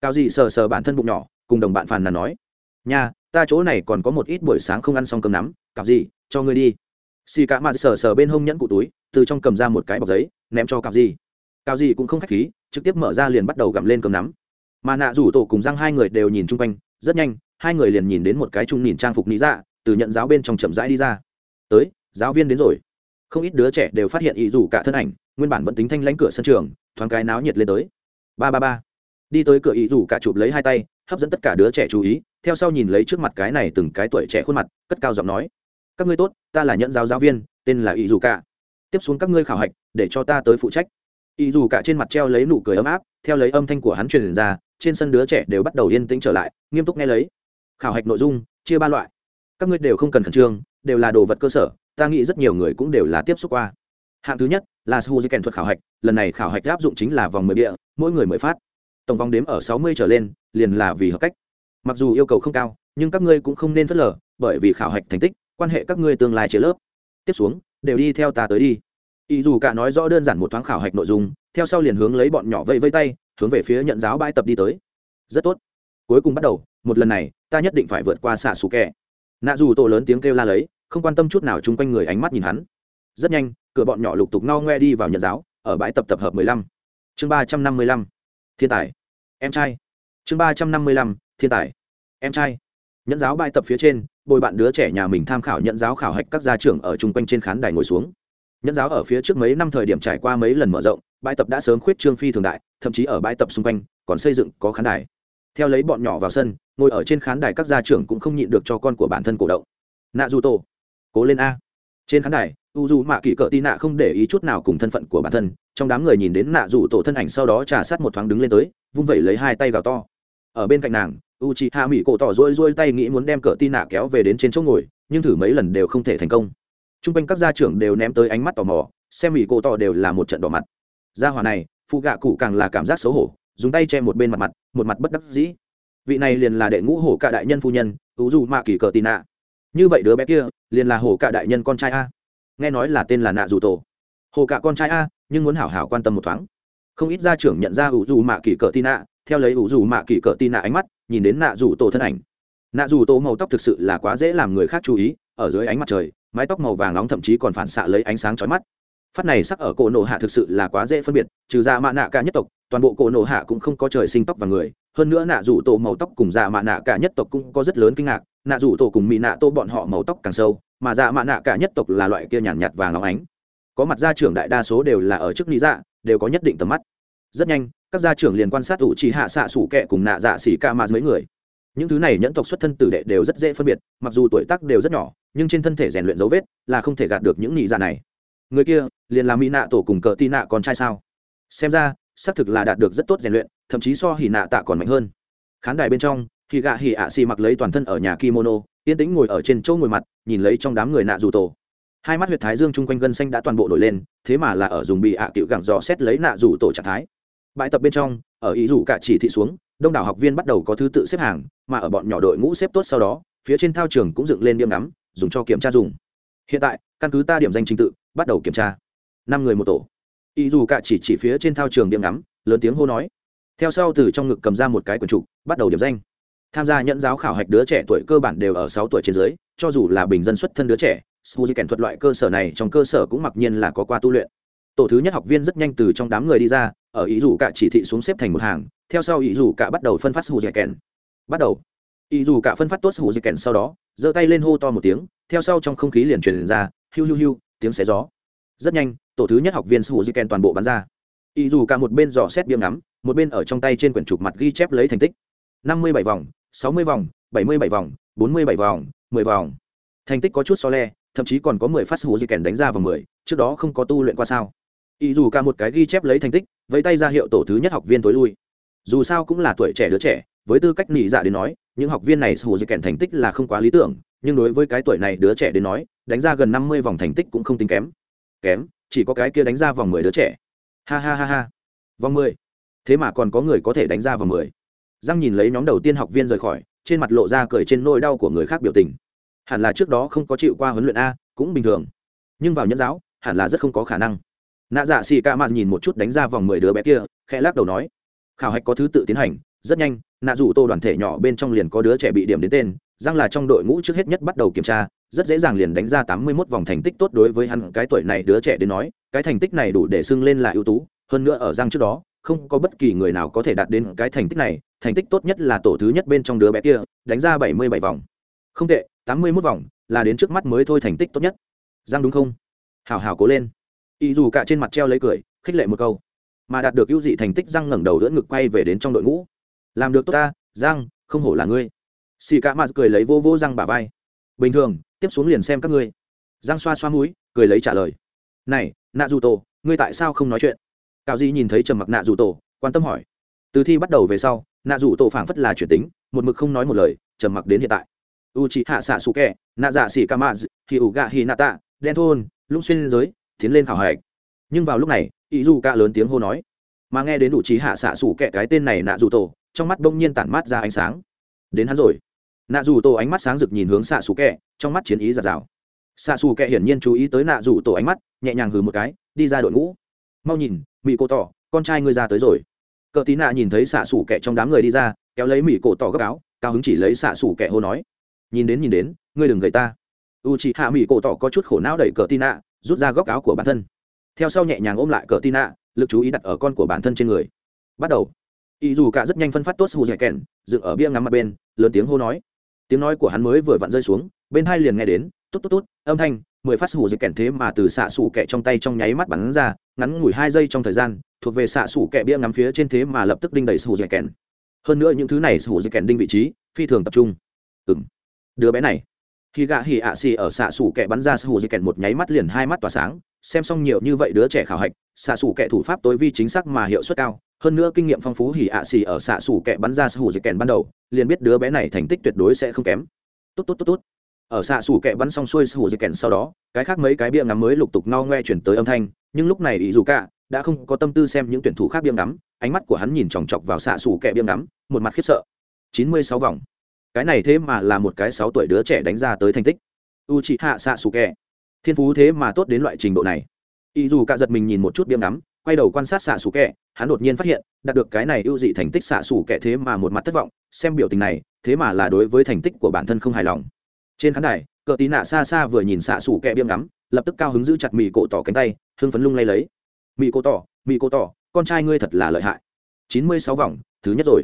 Speaker 1: Cao dị sờ sờ bản thân bụng nhỏ cùng đồng bạn phàn nàn nói. Nhà, ta chỗ này còn có một ít buổi sáng không ăn xong cơm nắm cặp gì cho ngươi đi. Xì cả mạt sờ sờ bên hông nhẫn cụ túi từ trong cầm ra một cái bọc giấy ném cho cặp gì cặp gì cũng không khách khí trực tiếp mở ra liền bắt đầu gặm lên cơm nắm mà nạ rủ tổ cùng răng hai người đều nhìn chung quanh, rất nhanh, hai người liền nhìn đến một cái trung nhìn trang phục lý dạ từ nhận giáo bên trong chậm rãi đi ra. Tới, giáo viên đến rồi. Không ít đứa trẻ đều phát hiện ý rủ cả thân ảnh, nguyên bản vẫn tính thanh lãnh cửa sân trường, thoáng cái náo nhiệt lên tới. Ba ba ba. Đi tới cửa ý rủ cả chụp lấy hai tay, hấp dẫn tất cả đứa trẻ chú ý, theo sau nhìn lấy trước mặt cái này từng cái tuổi trẻ khuôn mặt, cất cao giọng nói, các ngươi tốt, ta là nhận giáo giáo viên, tên là ý rủ cả. Tiếp xuống các ngươi khảo hạch, để cho ta tới phụ trách. Ý rủ cả trên mặt treo lấy nụ cười ấm áp, theo lấy âm thanh của hắn truyền ra trên sân đứa trẻ đều bắt đầu yên tĩnh trở lại, nghiêm túc nghe lấy. Khảo hạch nội dung, chia ba loại. Các ngươi đều không cần khẩn trương, đều là đồ vật cơ sở, ta nghĩ rất nhiều người cũng đều là tiếp xúc qua. Hạng thứ nhất là su di kèn thuật khảo hạch, lần này khảo hạch áp dụng chính là vòng mười địa mỗi người mười phát. Tổng vòng đếm ở sáu mươi trở lên, liền là vì hợp cách. Mặc dù yêu cầu không cao, nhưng các ngươi cũng không nên phớt lờ, bởi vì khảo hạch thành tích, quan hệ các ngươi tương lai chế lớp. Tiếp xuống, đều đi theo ta tới đi. Ý dù cả nói rõ đơn giản một thoáng khảo hạch nội dung, theo sau liền hướng lấy bọn nhỏ vây vây tay hướng về phía nhận giáo bãi tập đi tới. Rất tốt. Cuối cùng bắt đầu, một lần này, ta nhất định phải vượt qua xạ xù kẹ nạ dù tổ lớn tiếng kêu la lấy, không quan tâm chút nào chung quanh người ánh mắt nhìn hắn. Rất nhanh, cửa bọn nhỏ lục tục no ngoe đi vào nhận giáo, ở bãi tập tập hợp mười lăm. Chương ba trăm năm mươi lăm. Thiên tài. Em trai. Chương ba trăm năm mươi lăm, thiên tài. Em trai. Nhận giáo bãi tập phía trên, bồi bạn đứa trẻ nhà mình tham khảo nhận giáo khảo hạch các gia trưởng ở chung quanh trên khán đài ngồi xuống. Nhận giáo ở phía trước mấy năm thời điểm trải qua mấy lần mở rộng bãi tập đã sớm khuyết trương phi thường đại thậm chí ở bãi tập xung quanh còn xây dựng có khán đài. Theo lấy bọn nhỏ vào sân ngồi ở trên khán đài các gia trưởng cũng không nhịn được cho con của bản thân cổ động. Nạ du tổ, cố lên a. Trên khán đài u dù mạ kỷ cỡ tị nạ không để ý chút nào cùng thân phận của bản thân trong đám người nhìn đến nạ dù tổ thân ảnh sau đó trà sát một thoáng đứng lên tới vung vẩy lấy hai tay gào to. Ở bên cạnh nàng u chị hạ mỹ cổ tỏ rôi rôi tay nghĩ muốn đem cỡ tị nạ kéo về đến trên chỗ ngồi nhưng thử mấy lần đều không thể thành công. T r u n g quanh các gia trưởng đều ném tới ánh mắt tò mò xem mỹ cổ tỏ đều là một trận đỏ mặt gia hỏa này, phụ gạ cụ càng là cảm giác xấu hổ, dùng tay che một bên mặt mặt, một mặt bất đắc dĩ. Vị này liền là đệ ngũ hổ cả đại nhân phu nhân ưu dù mạ kỳ cờ tì nạ. Như vậy đứa bé kia, liền là hổ cả đại nhân con trai a. Nghe nói là tên là nạ dù tổ. Hồ cả con trai a, nhưng muốn hảo hảo quan tâm một thoáng. Không ít gia trưởng nhận ra ủ dù mạ kỳ cờ tì nạ, theo lấy ủ dù mạ kỳ cờ tì nạ ánh mắt, nhìn đến nạ dù tổ thân ảnh. Nạ dù tổ màu tóc thực sự là quá dễ làm người khác chú ý, ở dưới ánh mặt trời, mái tóc màu vàng nóng thậm chí còn phản xạ lấy ánh sáng chói mắt phát này sắc ở cổ nổ hạ thực sự là quá dễ phân biệt trừ ra mạ nạ cả nhất tộc toàn bộ cổ nổ hạ cũng không có trời sinh tóc và người. Hơn nữa nạ rủ tổ màu tóc cùng dạ mạ nạ cả nhất tộc cũng có rất lớn kinh ngạc nạ rủ tổ cùng mỹ nạ tô bọn họ màu tóc càng sâu mà dạ mạ nạ cả nhất tộc là loại kia nhàn nhạt, nhạt vàng óng ánh. Có mặt gia trưởng đại đa số đều là ở chức lý dạ đều có nhất định tầm mắt. Rất nhanh các gia trưởng liền quan sát ủ chỉ hạ xạ sủ kẹ cùng nạ dạ xỉ ca mà mấy người. Những thứ này nhẫn tộc xuất thân tử đệ đều rất dễ phân biệt mặc dù tuổi tác đều rất nhỏ nhưng trên thân thể rèn luyện dấu vết là không thể gạt được những nhị dạ này người kia, liền là mỹ nạ tổ cùng cờ tị nạ con trai sao? Xem ra, xác thực là đạt được rất tốt rèn luyện, thậm chí so hỉ nạ tạ còn mạnh hơn. Khán đài bên trong khi gạ hỉ ạ xì mặc lấy toàn thân ở nhà kimono, yên tĩnh ngồi ở trên chỗ ngồi mặt, nhìn lấy trong đám người nạ dù tổ. Hai mắt huyệt thái dương chung quanh gân xanh đã toàn bộ nổi lên, thế mà là ở dùng bị ạ à cựu gẳng dò xét lấy nạ dù tổ trạng thái. Bãi tập bên trong, ở ý rủ cả chỉ thị xuống, đông đảo học viên bắt đầu có thứ tự xếp hàng, mà ở bọn nhỏ đội ngũ xếp tốt sau đó, phía trên thao trường cũng dựng lên điểm ngắm, dùng cho kiểm tra dùng. Hiện tại, căn cứ ta điểm danh trình tự bắt đầu kiểm tra. Năm người một tổ. Ý dù cả chỉ chỉ phía trên thao trường điểm ngắm, lớn tiếng hô nói. Theo sau từ trong ngực cầm ra một cái quần trục, bắt đầu điểm danh. Tham gia nhận giáo khảo hạch đứa trẻ tuổi cơ bản đều ở sáu tuổi trên dưới, cho dù là bình dân xuất thân đứa trẻ suzy kèn thuật loại cơ sở này trong cơ sở cũng mặc nhiên là có qua tu luyện. Tổ thứ nhất học viên rất nhanh từ trong đám người đi ra, ở ý dù cả chỉ thị xuống xếp thành một hàng, theo sau ý dù cả bắt đầu phân phát suzy kèn. Bắt đầu. Ý dù cả phân phát tốt suzy kèn sau đó, giơ tay lên hô to một tiếng, theo sau trong không khí liền truyền ra, hiu hiu hiu tiếng xé gió. Rất nhanh, tổ thứ nhất học viên smoothie ken toàn bộ bắn ra. Y dù cả một bên dò xét biếng ngắm, một bên ở trong tay trên quyển chụp mặt ghi chép lấy thành tích. Năm mươi bảy vòng, sáu mươi vòng, bảy mươi bảy vòng, bốn mươi bảy vòng, mười vòng. Thành tích có chút so le, thậm chí còn có mười phát hữu di đánh ra vào mười, trước đó không có tu luyện qua sao. Y dù cả một cái ghi chép lấy thành tích, vẫy tay ra hiệu tổ thứ nhất học viên tối lui. Dù sao cũng là tuổi trẻ đứa trẻ, với tư cách nị dạ đến nói, những học viên này hữu di thành tích là không quá lý tưởng nhưng đối với cái tuổi này đứa trẻ đến nói, đánh ra gần năm mươi vòng thành tích cũng không tính kém. Kém, chỉ có cái kia đánh ra vòng mười đứa trẻ. Ha ha ha ha. Vòng mười. Thế mà còn có người có thể đánh ra vòng mười. Giang nhìn lấy nhóm đầu tiên học viên rời khỏi, trên mặt lộ ra cười trên nỗi đau của người khác biểu tình. Hẳn là trước đó không có chịu qua huấn luyện a, cũng bình thường. Nhưng vào nhân giáo, hẳn là rất không có khả năng. Nạ dạ xì ca mạt nhìn một chút đánh ra vòng mười đứa bé kia, khẽ lắc đầu nói, khảo hạch có thứ tự tiến hành, rất nhanh, nạ dù tô đoàn thể nhỏ bên trong liền có đứa trẻ bị điểm đến tên giang là trong đội ngũ trước hết nhất bắt đầu kiểm tra, rất dễ dàng liền đánh ra tám mươi 81 vòng thành tích tốt đối với hắn. Cái tuổi này đứa trẻ đến nói, cái thành tích này đủ để xưng lên là ưu tú. Hơn nữa ở giang trước đó, không có bất kỳ người nào có thể đạt đến cái thành tích này. Thành tích tốt nhất là tổ thứ nhất bên trong đứa bé kia, đánh ra bảy mươi bảy vòng. Không tệ, tám mươi 81 vòng là đến trước mắt mới thôi thành tích tốt nhất. Giang đúng không? Hào hào cố lên. Ý dù cả trên mặt treo lấy cười, khích lệ một câu. Mà đạt được ưu dị thành tích, giang ngẩng đầu đỡ ngực quay về đến trong đội ngũ. Làm được tốt ta, giang, không hổ là ngươi xì cả mặt cười lấy vô vô răng bả vai. Bình thường, tiếp xuống liền xem các ngươi. Giang xoa xoa mũi, cười lấy trả lời. Này nạ dù tổ ngươi tại sao không nói chuyện? Cao di nhìn thấy trầm mặc nạ dù tổ quan tâm hỏi. Từ thi bắt đầu về sau nạ dù tổ phảng phất là chuyển tính, một mực không nói một lời, trầm mặc đến hiện tại. U c hạ xạ xù kẹ nạ dạ xỉ ca maz thì ủ gạ hì nạ tạ đen thôn, lũng xuyên giới, tiến lên khảo hạch. Nhưng vào lúc này ý dù ca lớn tiếng hô nói. Mà nghe đến đủ trí hạ xạ xủ kẹ cái tên này nạ dù tổ trong mắt đông nhiên tản mát ra ánh sáng đến hắn rồi. Nạ dù tổ ánh mắt sáng rực nhìn hướng xạ xù kẹ, trong mắt chiến ý giạt rào. Xạ xù kẹ hiển nhiên chú ý tới nạ dù tổ ánh mắt, nhẹ nhàng hừ một cái, đi ra đội ngũ. Mau nhìn mỹ cổ tỏ, con trai ngươi ra tới rồi. Cờ tí nạ nhìn thấy xạ xù kẹ trong đám người đi ra, kéo lấy mỹ cổ tỏ gấp áo, cao hứng chỉ lấy xạ xù kẹ hô nói, nhìn đến nhìn đến, ngươi đừng gầy ta. U chị hạ mỹ cổ tỏ có chút khổ não đẩy cờ tí nạ, rút ra góc áo của bản thân. Theo sau nhẹ nhàng ôm lại cờ tí nạ, lực chú ý đặt ở con của bản thân trên người. Bắt đầu. Ý dù cả rất nhanh phân phát tốt hù dẻ kèn dựng ở bia ngắm mặt bên, lớn tiếng hô nói. Tiếng nói của hắn mới vừa vặn rơi xuống, bên hai liền nghe đến tốt tốt tốt âm thanh, mười phát sủ dịch kèn thế mà từ xạ sủ kẹ trong tay trong nháy mắt bắn ra, ngắn ngủi hai giây trong thời gian, thuộc về xạ sủ kẹ bia ngắm phía trên thế mà lập tức đinh đầy sủ dịch kèn. Hơn nữa những thứ này sủ dịch kèn đinh vị trí, phi thường tập trung. Ừng đứa bé này. Khi gạ hỉ ạ xì ở xạ sủ kẹ bắn ra sủ dịch kèn một nháy mắt liền hai mắt tỏa sáng, xem xong nhiều như vậy đứa trẻ khảo hạch, xạ sủ kẹ thủ pháp tối vi chính xác mà hiệu suất cao hơn nữa kinh nghiệm phong phú hỉ ạ xì ở xạ xù kẹ bắn ra hủ dịch kèn ban đầu, liền biết đứa bé này thành tích tuyệt đối sẽ không kém. Tốt tốt tốt tốt. Ở xạ xù kẹ bắn xong xuôi hủ dịch kèn sau đó, cái khác mấy cái bia ngắm mới lục tục no ngoe chuyển tới âm thanh, nhưng lúc này ý dù cả đã không có tâm tư xem những tuyển thủ khác bia ngắm, ánh mắt của hắn nhìn chòng chọc vào xạ xù kẹ bia ngắm, một mặt khiếp sợ. Chín mươi sáu vòng. Cái này thế mà là một cái sáu tuổi đứa trẻ đánh ra tới thành tích. U chị hạ xạ xù kẹ thiên phú thế mà tốt đến loại trình độ này. Ý dù cả giật mình nhìn một chút bia ngắm, quay đầu quan sát xạ xù kẹ hắn đột nhiên phát hiện, đạt được cái này ưu dị thành tích xạ xù kẻ thế mà một mặt thất vọng, xem biểu tình này, thế mà là đối với thành tích của bản thân không hài lòng. Trên khán đài, cờ tí nạ xa xa vừa nhìn xạ xù kẻ biếm ngắm, lập tức cao hứng giữ chặt mì cổ tỏ cánh tay, hưng phấn lung lay lấy. Mì cổ tỏ, mì cổ tỏ, con trai ngươi thật là lợi hại. Chín mươi sáu vòng, thứ nhất rồi.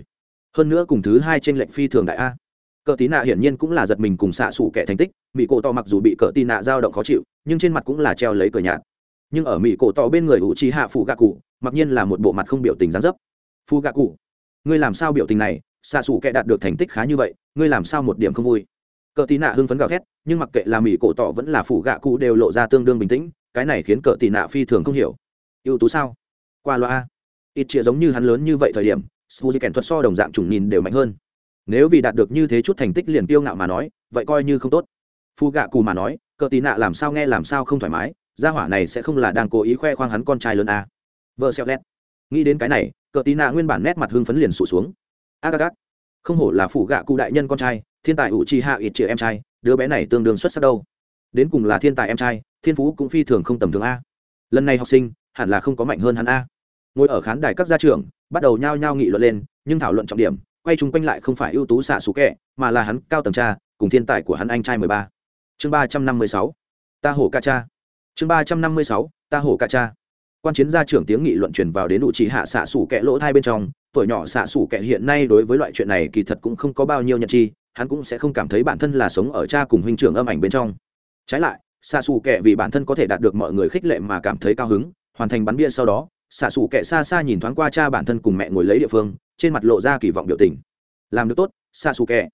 Speaker 1: Hơn nữa cùng thứ hai trên lệnh phi thường đại a. Cờ tí nạ hiển nhiên cũng là giật mình cùng xạ xù kẻ thành tích mỹ cổ tỏ mặc dù bị cờ tí nạ dao động khó chịu, nhưng trên mặt cũng là treo lấy cờ nhạt. Nhưng ở mỹ cổ tỏ bên người ủ trí hạ phủ gạ cụ mặc nhiên là một bộ mặt không biểu tình dán dấp. Phu gạ cụ, ngươi làm sao biểu tình này? Xạ xù kệ đạt được thành tích khá như vậy, ngươi làm sao một điểm không vui? Cờ tí nạ hưng phấn gào thét, nhưng mặc kệ là mỹ cổ tỏ vẫn là phủ gạ cụ đều lộ ra tương đương bình tĩnh, cái này khiến cờ tí nạ phi thường không hiểu. Ưu tú sao? Qua loa. Ít chĩa giống như hắn lớn như vậy thời điểm sù kèn thuật so đồng dạng trùng nhìn đều mạnh hơn. Nếu vì đạt được như thế chút thành tích liền tiêu ngạo mà nói, vậy coi như không tốt. Phu gạ cù mà nói, cờ tì nạ làm sao nghe làm sao không thoải mái, gia hỏa này sẽ không là đang cố ý khoe khoang hắn con trai lớn à vợ xẹo lét. Nghĩ đến cái này, cờ tì nạ nguyên bản nét mặt hưng phấn liền sụt xuống. Agagat không hổ là phụ gạ cụ đại nhân con trai, thiên tài ủ chi hạ ít chĩa em trai, đứa bé này tương đương xuất sắc đâu. Đến cùng là thiên tài em trai, thiên phú cũng phi thường không tầm thường a. Lần này học sinh, hẳn là không có mạnh hơn hắn a. Ngồi ở khán đài các gia trưởng, bắt đầu nhao nhao nghị luận lên, nhưng thảo luận trọng điểm, quay chung quanh lại không phải ưu tú xạ xú kẹ, mà là hắn cao tầng cha, cùng thiên tài của hắn anh trai mười ba. Chương ba trăm năm mươi sáu. Ta hổ ca cha. Chương ba trăm năm mươi sáu. Ta hổ ca cha quan chiến gia trưởng tiếng nghị luận truyền vào đến đủ chỉ hạ xạ xủ kẹ lỗ thai bên trong, tuổi nhỏ xạ xủ kẹ hiện nay đối với loại chuyện này kỳ thật cũng không có bao nhiêu nhận chi, hắn cũng sẽ không cảm thấy bản thân là sống ở cha cùng huynh trưởng âm ảnh bên trong. Trái lại, xạ sủ kẹ vì bản thân có thể đạt được mọi người khích lệ mà cảm thấy cao hứng, hoàn thành bắn bia sau đó, xạ sủ kẹ xa xa nhìn thoáng qua cha bản thân cùng mẹ ngồi lấy địa phương, trên mặt lộ ra kỳ vọng biểu tình. Làm được tốt, xạ sủ kẹ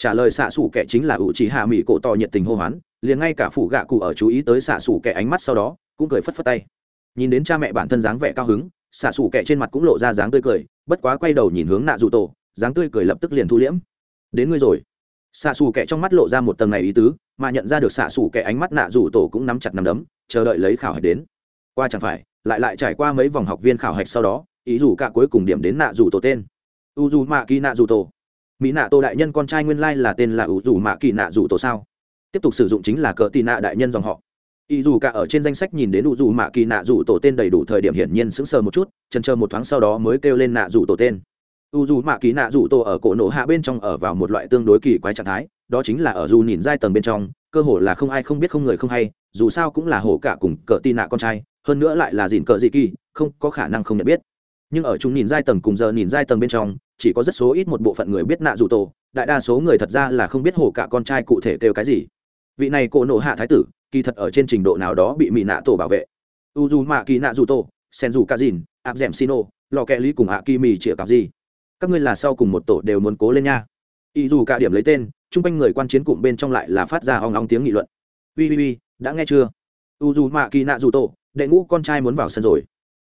Speaker 1: trả lời xạ xủ kẻ chính là ủ trí hạ mỹ cổ tỏ nhiệt tình hô hoán, liền ngay cả phủ gạ cụ ở chú ý tới xạ xủ kẻ ánh mắt sau đó, cũng cười phất phất tay nhìn đến cha mẹ bản thân dáng vẻ cao hứng xạ xù kẻ trên mặt cũng lộ ra dáng tươi cười, bất quá quay đầu nhìn hướng nạ dù tổ, dáng tươi cười lập tức liền thu liễm. Đến ngươi rồi. Xạ xù kẻ trong mắt lộ ra một tầng này ý tứ, mà nhận ra được xạ xù kẻ ánh mắt nạ dù tổ cũng nắm chặt nắm đấm, chờ đợi lấy khảo hạch đến. Qua chẳng phải, lại lại trải qua mấy vòng học viên khảo hạch sau đó, ý dù cả cuối cùng điểm đến nạ dù tổ tên. U dù mạ kỳ nạ dù tổ. Mỹ nạ tổ đại nhân con trai nguyên lai là tên là u dù mạ kỳ nạ dù tổ sao? Tiếp tục sử dụng chính là cờ tì nạ đại nhân dòng họ ý dù cả ở trên danh sách nhìn đến u dù mạ kỳ nạ dù tổ tên đầy đủ thời điểm hiển nhiên sững sờ một chút, chần chờ một thoáng sau đó mới kêu lên nạ dù tổ tên. U dù mạ kỳ nạ dù tổ ở cổ nổ hạ bên trong ở vào một loại tương đối kỳ quái trạng thái, đó chính là ở dù nhìn giai tầng bên trong, cơ hồ là không ai không biết không người không hay, dù sao cũng là hổ cả cùng cờ tì nạ con trai, hơn nữa lại là dìn cờ dị kỳ, không có khả năng không nhận biết. Nhưng ở chúng nhìn giai tầng cùng giờ nhìn giai tầng bên trong, chỉ có rất số ít một bộ phận người biết nạ dù tổ, đại đa số người thật ra là không biết hổ cả con trai cụ thể kêu cái gì. Vị này cổ nổ hạ thái tử kỳ thật ở trên trình độ nào đó bị mỹ nạ tổ bảo vệ. U dù mạ kỳ nạ dù tổ sen dù ca dìn áp d ẻ m sino, lò kẹ lý cùng hạ kỳ mì chĩa cặp gì các ngươi là sau cùng một tổ đều muốn cố lên nha. Ý dù cả điểm lấy tên, chung quanh người quan chiến cụm bên trong lại là phát ra hong hong tiếng nghị luận. Ui ui ui, đã nghe chưa? U dù mạ kỳ nạ dù tổ, đệ ngũ con trai muốn vào sân rồi.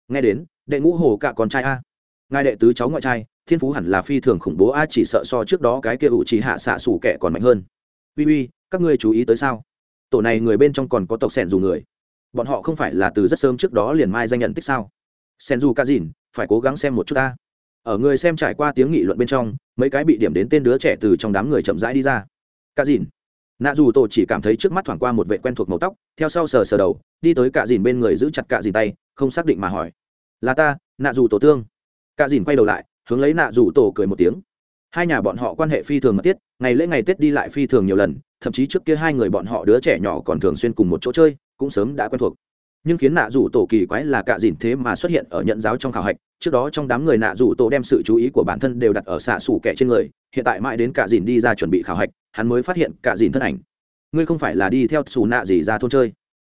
Speaker 1: Nghe đến, đệ ngũ hồ cả con trai a. Ngài đệ tứ cháu ngoại trai, thiên phú hẳn là phi thường khủng bố a, chỉ sợ so trước đó cái kia ủ chỉ hạ xạ xủ kẻ còn mạnh hơn. Ui ui, các ngươi chú ý tới sao? Tổ này người bên trong còn có tộc sẻn dù người. Bọn họ không phải là từ rất sớm trước đó liền mai danh nhận tích sao? Sen dù ca dìn, phải cố gắng xem một chút ta. Ở người xem trải qua tiếng nghị luận bên trong, mấy cái bị điểm đến tên đứa trẻ từ trong đám người chậm rãi đi ra. Ca dìn. Nạ dù tổ chỉ cảm thấy trước mắt thoảng qua một vệ quen thuộc màu tóc, theo sau sờ sờ đầu, đi tới cạ dìn bên người giữ chặt cạ dìn tay, không xác định mà hỏi. Là ta, nạ dù tổ tương. Cạ dìn quay đầu lại, hướng lấy nạ dù tổ cười một tiếng hai nhà bọn họ quan hệ phi thường mật thiết, ngày lễ ngày tết đi lại phi thường nhiều lần, thậm chí trước kia hai người bọn họ đứa trẻ nhỏ còn thường xuyên cùng một chỗ chơi, cũng sớm đã quen thuộc. Nhưng khiến nạ rủ tổ kỳ quái là cạ dìn thế mà xuất hiện ở nhận giáo trong khảo hạch, trước đó trong đám người nạ rủ tổ đem sự chú ý của bản thân đều đặt ở xạ xủ kẻ trên người, hiện tại mãi đến cạ dìn đi ra chuẩn bị khảo hạch, hắn mới phát hiện cạ dìn thân ảnh. Ngươi không phải là đi theo xù nạ gì ra thôn chơi.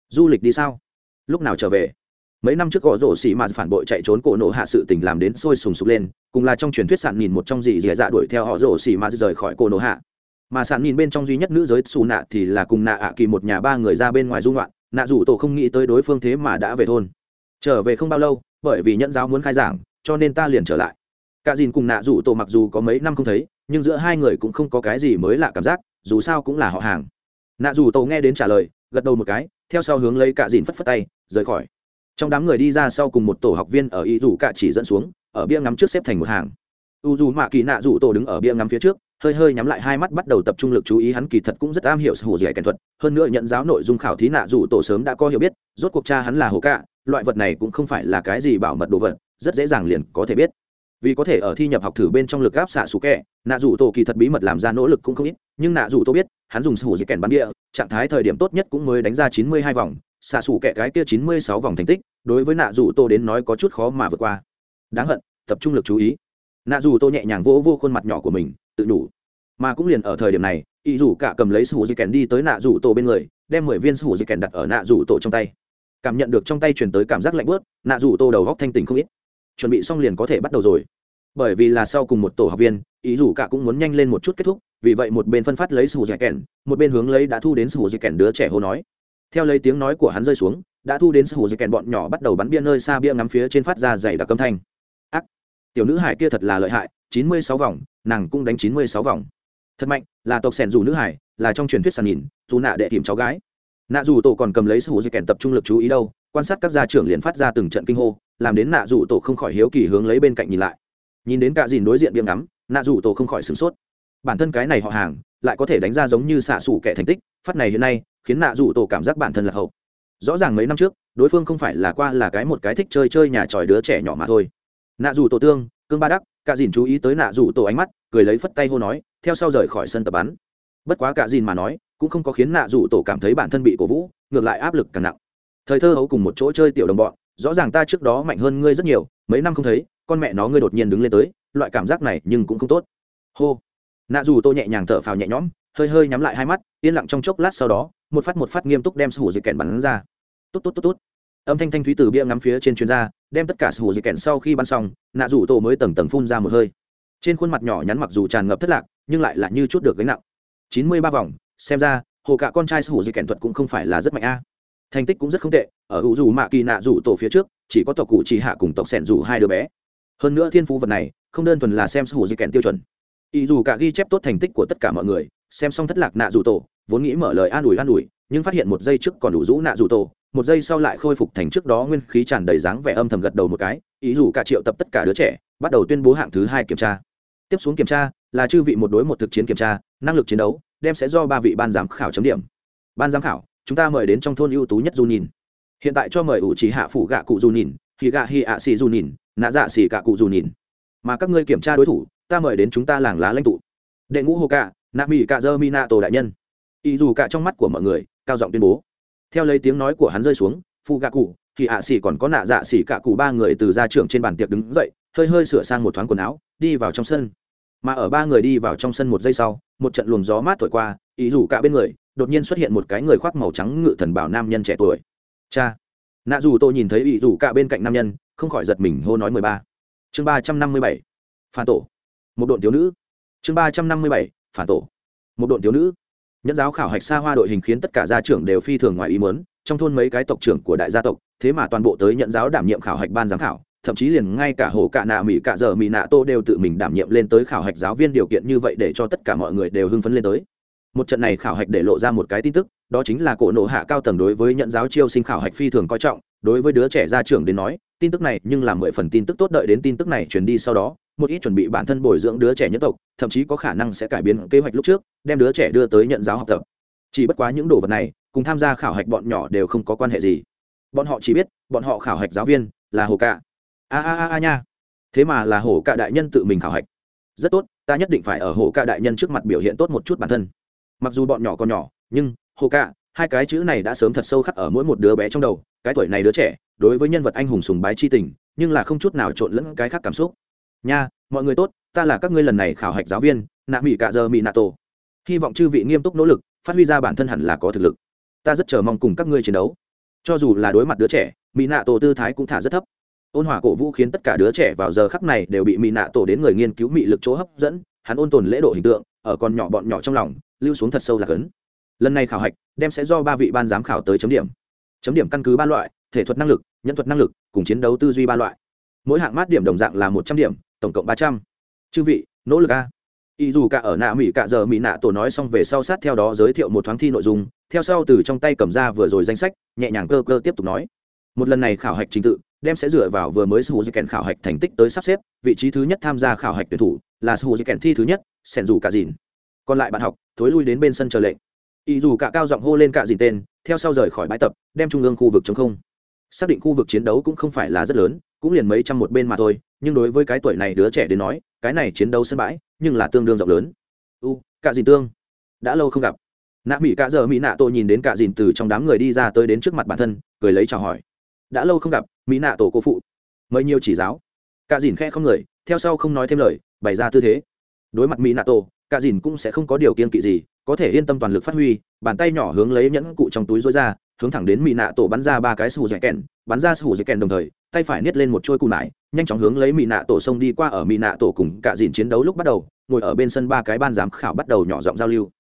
Speaker 1: Du lịch đi sao? Lúc nào trở về? Mấy năm trước gõ rổ xì mà phản bội chạy trốn cổ nổ hạ sự tình làm đến sôi sùng sục lên, cùng là trong truyền thuyết sạn nhìn một trong gì dì dạ đuổi theo họ rổ xì mà rời khỏi cổ nổ hạ. Mà sạn nhìn bên trong duy nhất nữ giới xù nạ thì là cùng nạ ạ kỳ một nhà ba người ra bên ngoài dung loạn nạ rủ tổ không nghĩ tới đối phương thế mà đã về thôn. Trở về không bao lâu, bởi vì nhẫn giáo muốn khai giảng, cho nên ta liền trở lại. Cả dìn cùng nạ rủ tổ mặc dù có mấy năm không thấy, nhưng giữa hai người cũng không có cái gì mới lạ cảm giác, dù sao cũng là họ hàng. Nạ rủ tổ nghe đến trả lời, gật đầu một cái, theo sau hướng lấy cả dìn phất phất tay, rời khỏi trong đám người đi ra sau cùng một tổ học viên ở y rủ cả chỉ dẫn xuống, ở bia ngắm trước xếp thành một hàng. U dù mạ kỳ nạ rủ tổ đứng ở bia ngắm phía trước, hơi hơi nhắm lại hai mắt bắt đầu tập trung lực chú ý hắn kỳ thật cũng rất am hiểu sở hữu dẻ kèn thuật, hơn nữa nhận giáo nội dung khảo thí nạ rủ tổ sớm đã có hiểu biết, rốt cuộc cha hắn là hồ cạ loại vật này cũng không phải là cái gì bảo mật đồ vật, rất dễ dàng liền có thể biết. Vì có thể ở thi nhập học thử bên trong lực áp xạ sủ kẹ nạ rủ tổ kỳ thật bí mật làm ra nỗ lực cũng không ít, nhưng nạ rủ tổ biết, hắn dùng sở hữu dẻ kèn bắn địa, trạng thái thời điểm tốt nhất cũng mới đánh ra chín mươi hai vòng xạ xù kẹ cái kia chín mươi sáu vòng thành tích, đối với nạ rủ tô đến nói có chút khó mà vượt qua. Đáng hận, tập trung lực chú ý. Nạ rủ tô nhẹ nhàng vỗ vô khuôn mặt nhỏ của mình, tự đủ. Mà cũng liền ở thời điểm này ý rủ cả cầm lấy sủ di kèn đi tới nạ rủ tổ bên người, đem mười viên sủ di kèn đặt ở nạ rủ tổ trong tay. Cảm nhận được trong tay truyền tới cảm giác lạnh bớt nạ rủ tô đầu góc thanh tình không ít. Chuẩn bị xong liền có thể bắt đầu rồi. Bởi vì là sau cùng một tổ học viên ý rủ cả cũng muốn nhanh lên một chút kết thúc, vì vậy một bên phân phát lấy sủ di kèn, một bên hướng lấy đã thu đến sủ di kèn đứa trẻ hô nói theo lấy tiếng nói của hắn rơi xuống, đã thu đến sủ dây kèn bọn nhỏ bắt đầu bắn bia nơi xa bia ngắm phía trên phát ra dày đặc âm thanh. Ác! Tiểu nữ hải kia thật là lợi hại, chín mươi sáu vòng, nàng cũng đánh chín mươi sáu vòng. Thật mạnh, là tộc sẻn dù nữ hải, là trong truyền thuyết sàn nhìn, dù nạ đệ tìm cháu gái. Nạ dù tổ còn cầm lấy sự dây kèn tập trung lực chú ý đâu, quan sát các gia trưởng liền phát ra từng trận kinh hô, làm đến nạ dù tổ không khỏi hiếu kỳ hướng lấy bên cạnh nhìn lại. Nhìn đến cả dìn đối diện bia ngắm, nạ dù tổ không khỏi sửng sốt. Bản thân cái này họ hàng, lại có thể đánh ra giống như xạ xủ kẻ thành tích, phát này hiện nay khiến nạ dù tổ cảm giác bản thân là hậu. Rõ ràng mấy năm trước, đối phương không phải là qua là cái một cái thích chơi chơi nhà tròi đứa trẻ nhỏ mà thôi. Nạ dù tổ tương, cương ba đắc, cả dìn chú ý tới nạ dù tổ ánh mắt, cười lấy phất tay hô nói, theo sau rời khỏi sân tập bắn. Bất quá cả dìn mà nói, cũng không có khiến nạ dù tổ cảm thấy bản thân bị cổ vũ, ngược lại áp lực càng nặng. Thời thơ hấu cùng một chỗ chơi tiểu đồng bọn, rõ ràng ta trước đó mạnh hơn ngươi rất nhiều, mấy năm không thấy, con mẹ nó ngươi đột nhiên đứng lên tới, loại cảm giác này nhưng cũng không tốt. Hô. Nạ dù tô nhẹ nhàng thở phào nhẹ nhõm hơi hơi nhắm lại hai mắt, yên lặng trong chốc lát sau đó, một phát một phát nghiêm túc đem sủ dị kèn bắn ra. Tốt tốt tốt tốt âm thanh thanh thúy từ bia ngắm phía trên chuyên gia đem tất cả sủ dị kèn sau khi bắn xong, nạ rủ tổ mới tầng tầng phun ra một hơi. Trên khuôn mặt nhỏ nhắn mặc dù tràn ngập thất lạc, nhưng lại là như chút được gánh nặng. Chín mươi ba vòng, xem ra, hồ cả con trai sủ dị kèn thuật cũng không phải là rất mạnh a. Thành tích cũng rất không tệ, ở hữu dù mạ kỳ nạ rủ tổ phía trước, chỉ có tộc cụ chỉ hạ cùng tộc sẻn rủ hai đứa bé. Hơn nữa thiên phú vật này, không đơn thuần là xem sủ dị kèn tiêu chuẩn. Ý dù cả ghi chép tốt thành tích của tất cả mọi người xem xong thất lạc nạ dù tổ, vốn nghĩ mở lời an ủi an ủi, nhưng phát hiện một giây trước còn đủ rũ nạ dù tổ, một giây sau lại khôi phục thành trước đó nguyên khí tràn đầy dáng vẻ âm thầm gật đầu một cái, ý dù cả triệu tập tất cả đứa trẻ, bắt đầu tuyên bố hạng thứ hai kiểm tra. Tiếp xuống kiểm tra, là chư vị một đối một thực chiến kiểm tra, năng lực chiến đấu, đem sẽ do ba vị ban giám khảo chấm điểm. Ban giám khảo, chúng ta mời đến trong thôn ưu tú nhất du nhìn hiện tại cho mời ủ trí hạ phủ gạ cụ du nhìn hì gạ hì ạ xì du nhìn nạ dạ xì gạ cụ du nhìn mà các ngươi kiểm tra đối thủ, ta mời đến chúng ta làng lá lãnh tụ. Đệ ngũ hô ca nạ mỹ cạ dơ mi nạ tổ đại nhân. Ý dù cả trong mắt của mọi người, cao giọng tuyên bố. Theo lấy tiếng nói của hắn rơi xuống, phu gạ cụ thì ạ xỉ còn có nạ dạ xỉ cạ cụ ba người từ ra trưởng trên bàn tiệc đứng dậy, hơi hơi sửa sang một thoáng quần áo, đi vào trong sân. Mà ở ba người đi vào trong sân một giây sau, một trận luồng gió mát thổi qua, ý dù cả bên người, đột nhiên xuất hiện một cái người khoác màu trắng ngự thần bảo nam nhân trẻ tuổi. Cha. Nạ dù tôi nhìn thấy ý dù cả bên cạnh nam nhân, không khỏi giật mình hô nói mười ba. Chương ba trăm năm mươi bảy. Phản tổ. Một đội thiếu nữ. Chương ba trăm năm mươi bảy phản tổ. Một đội thiếu nữ. Nhẫn giáo khảo hạch xa hoa đội hình khiến tất cả gia trưởng đều phi thường ngoài ý muốn, trong thôn mấy cái tộc trưởng của đại gia tộc, thế mà toàn bộ tới nhận giáo đảm nhiệm khảo hạch ban giám khảo, thậm chí liền ngay cả hồ cạ nạ mỹ cạ giờ mỹ nạ tô đều tự mình đảm nhiệm lên tới khảo hạch giáo viên điều kiện như vậy để cho tất cả mọi người đều hưng phấn lên tới một trận này khảo hạch để lộ ra một cái tin tức, đó chính là cổ nộ hạ cao tầng đối với nhận giáo chiêu sinh khảo hạch phi thường coi trọng, đối với đứa trẻ gia trưởng đến nói, tin tức này nhưng là mười phần tin tức tốt đợi đến tin tức này truyền đi sau đó, một ít chuẩn bị bản thân bồi dưỡng đứa trẻ nhất tộc, thậm chí có khả năng sẽ cải biến kế hoạch lúc trước, đem đứa trẻ đưa tới nhận giáo học tập. Chỉ bất quá những đồ vật này, cùng tham gia khảo hạch bọn nhỏ đều không có quan hệ gì. Bọn họ chỉ biết, bọn họ khảo hạch giáo viên là hồ cạ. A a a a nha. Thế mà là hồ cạ đại nhân tự mình khảo hạch. Rất tốt, ta nhất định phải ở hồ cạ đại nhân trước mặt biểu hiện tốt một chút bản thân mặc dù bọn nhỏ còn nhỏ, nhưng, hồ cạ hai cái chữ này đã sớm thật sâu khắc ở mỗi một đứa bé trong đầu, cái tuổi này đứa trẻ, đối với nhân vật anh hùng sùng bái chi tình, nhưng là không chút nào trộn lẫn cái khác cảm xúc. Nha, mọi người tốt, ta là các ngươi lần này khảo hạch giáo viên, nạ mỹ cạ giờ mỹ nạ tổ. Hy vọng chư vị nghiêm túc nỗ lực, phát huy ra bản thân hẳn là có thực lực. Ta rất chờ mong cùng các ngươi chiến đấu. Cho dù là đối mặt đứa trẻ mỹ nạ tổ tư thái cũng thả rất thấp. Ôn hòa cổ vũ khiến tất cả đứa trẻ vào giờ khắc này đều bị mỹ nạ tổ đến người nghiên cứu mị lực chỗ hấp dẫn, hắn ôn tồn lễ độ hình tượng, ở con nhỏ bọn nhỏ trong lòng lưu xuống thật sâu là cấn. Lần này khảo hạch đem sẽ do ba vị ban giám khảo tới chấm điểm. Chấm điểm căn cứ ba loại, thể thuật năng lực, nhân thuật năng lực, cùng chiến đấu tư duy ba loại. Mỗi hạng mát điểm đồng dạng là một trăm điểm, tổng cộng ba trăm. Chư vị, nỗ lực a. Ý dù cả ở nạ mỹ cả giờ mỹ nạ tổ nói xong về sau sát theo đó giới thiệu một thoáng thi nội dung, theo sau từ trong tay cầm ra vừa rồi danh sách, nhẹ nhàng cơ cơ tiếp tục nói. Một lần này khảo hạch trình tự, đem sẽ dựa vào vừa mới sư kèn khảo hạch thành tích tới sắp xếp, vị trí thứ nhất tham gia khảo hạch tuyển thủ là sư kèn thi thứ nhất sẻn dù cả dìn còn lại bạn học, thối lui đến bên sân chờ lệnh. Ý dù cả cao giọng hô lên cả dìn tên, theo sau rời khỏi bãi tập, đem trung ương khu vực chống không. Xác định khu vực chiến đấu cũng không phải là rất lớn, cũng liền mấy trăm một bên mà thôi, nhưng đối với cái tuổi này đứa trẻ đến nói, cái này chiến đấu sân bãi, nhưng là tương đương rộng lớn. U, cả dìn tương? Đã lâu không gặp. Nạ mỹ cả giờ mỹ nạ tổ nhìn đến cả dìn từ trong đám người đi ra tới đến trước mặt bản thân, cười lấy chào hỏi. Đã lâu không gặp mỹ nạ tổ cô phụ. Mời nhiều chỉ giáo. Cả dìn khe không người, theo sau không nói thêm lời, bày ra tư thế. Đối mặt mỹ nạ tổ cả dìn cũng sẽ không có điều kiên kỵ gì, có thể yên tâm toàn lực phát huy, bàn tay nhỏ hướng lấy nhẫn cụ trong túi rối ra, hướng thẳng đến mỹ nạ tổ bắn ra ba cái sù dạy kèn, bắn ra sù dạy kèn đồng thời, tay phải niết lên một trôi cù nải nhanh chóng hướng lấy mỹ nạ tổ sông đi qua ở mỹ nạ tổ cùng cả dìn chiến đấu lúc bắt đầu, ngồi ở bên sân ba cái ban giám khảo bắt đầu nhỏ giọng giao lưu.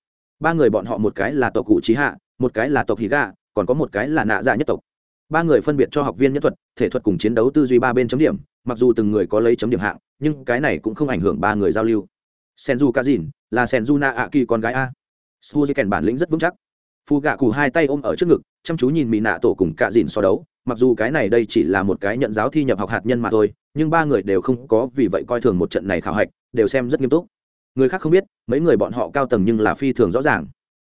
Speaker 1: Ba người bọn họ một cái là tộc cụ trí hạ, một cái là tộc hí gà còn có một cái là nạ dạ nhất tộc. Ba người phân biệt cho học viên nhất thuật, thể thuật cùng chiến đấu tư duy ba bên chấm điểm, mặc dù từng người có lấy chấm điểm hạng, nhưng cái này cũng không ảnh hưởng ba người giao lưu. Senju dìn là senju na ạ kỳ con gái a. Suzy kèn bản lĩnh rất vững chắc. Phù gạ cù hai tay ôm ở trước ngực, chăm chú nhìn mỹ nạ tổ cùng cạ dìn so đấu. Mặc dù cái này đây chỉ là một cái nhận giáo thi nhập học hạt nhân mà thôi, nhưng ba người đều không có vì vậy coi thường một trận này khảo hạch, đều xem rất nghiêm túc. Người khác không biết, mấy người bọn họ cao tầng nhưng là phi thường rõ ràng.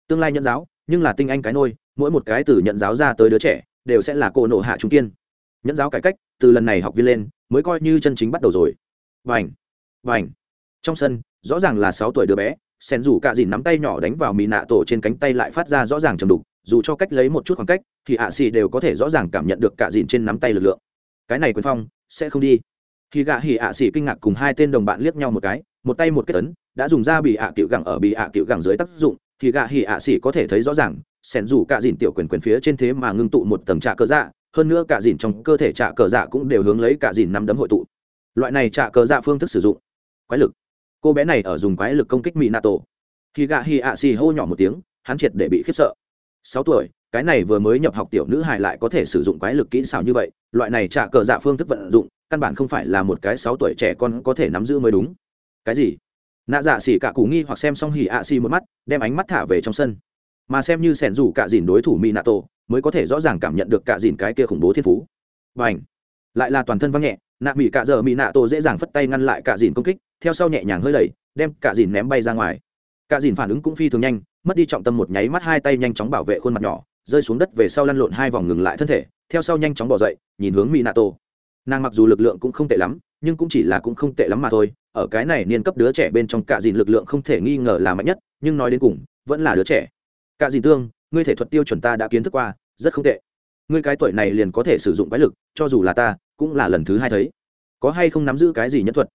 Speaker 1: Tương lai nhận giáo, nhưng là tinh anh cái nôi, mỗi một cái từ nhận giáo ra tới đứa trẻ, đều sẽ là cô nộ hạ trung kiên. Nhận giáo cải cách, từ lần này học viên lên, mới coi như chân chính bắt đầu rồi. Vành vành. Trong sân rõ ràng là sáu tuổi đứa bé, sen rủ cạ dìn nắm tay nhỏ đánh vào mì nạ tổ trên cánh tay lại phát ra rõ ràng chầm đục, dù cho cách lấy một chút khoảng cách, thì ạ xì đều có thể rõ ràng cảm nhận được cạ dìn trên nắm tay lực lượng. Cái này quyền phong, sẽ không đi. Khi gạ hỉ ạ xì kinh ngạc cùng hai tên đồng bạn liếc nhau một cái, một tay một kết tấn, đã dùng ra bị ạ tiểu gẳng ở bị ạ tiểu gẳng dưới tác dụng, thì gạ hỉ ạ xì có thể thấy rõ ràng, sen rủ cạ dìn tiểu quyền quyền phía trên thế mà ngưng tụ một tầng trạ cờ dạ hơn nữa cạ dìn trong cơ thể trạ cờ dạ cũng đều hướng lấy cạ dìn nắm đấm hội tụ. Loại này trạ cờ dạ phương thức sử dụng, quái lực cô bé này ở dùng quái lực công kích mỹ nato khi gạ hi ạ xì hô nhỏ một tiếng, hắn triệt để bị khiếp sợ. Sáu tuổi, cái này vừa mới nhập học tiểu nữ hài lại có thể sử dụng quái lực kỹ xảo như vậy, loại này trả cờ dạ phương thức vận dụng, căn bản không phải là một cái sáu tuổi trẻ con có thể nắm giữ mới đúng. Cái gì? Nạ dạ xỉ cả cụ nghi hoặc xem xong hỉ ạ xì một mắt, đem ánh mắt thả về trong sân. Mà xem như sẻn rủ cả dìn đối thủ mỹ nạ tổ mới có thể rõ ràng cảm nhận được cả dìn cái kia khủng bố thiên phú. Và ảnh lại là toàn thân văng nhẹ, nạ mỹ cả giờ mỹ nạ tổ dễ dàng phất tay ngăn lại cả dìn công kích theo sau nhẹ nhàng hơi đẩy, đem cả dìn ném bay ra ngoài. Cả dìn phản ứng cũng phi thường nhanh, mất đi trọng tâm một nháy mắt hai tay nhanh chóng bảo vệ khuôn mặt nhỏ, rơi xuống đất về sau lăn lộn hai vòng ngừng lại thân thể, theo sau nhanh chóng bỏ dậy, nhìn hướng mỹ nạ nàng mặc dù lực lượng cũng không tệ lắm, nhưng cũng chỉ là cũng không tệ lắm mà thôi, ở cái này niên cấp đứa trẻ bên trong cả dìn lực lượng không thể nghi ngờ là mạnh nhất, nhưng nói đến cùng, vẫn là đứa trẻ. Cả dìn tương, ngươi thể thuật tiêu chuẩn ta đã kiến thức qua, rất không tệ. Ngươi cái tuổi này liền có thể sử dụng quái lực, cho dù là ta, cũng là lần thứ hai thấy. Có hay không nắm giữ cái gì nhân thuật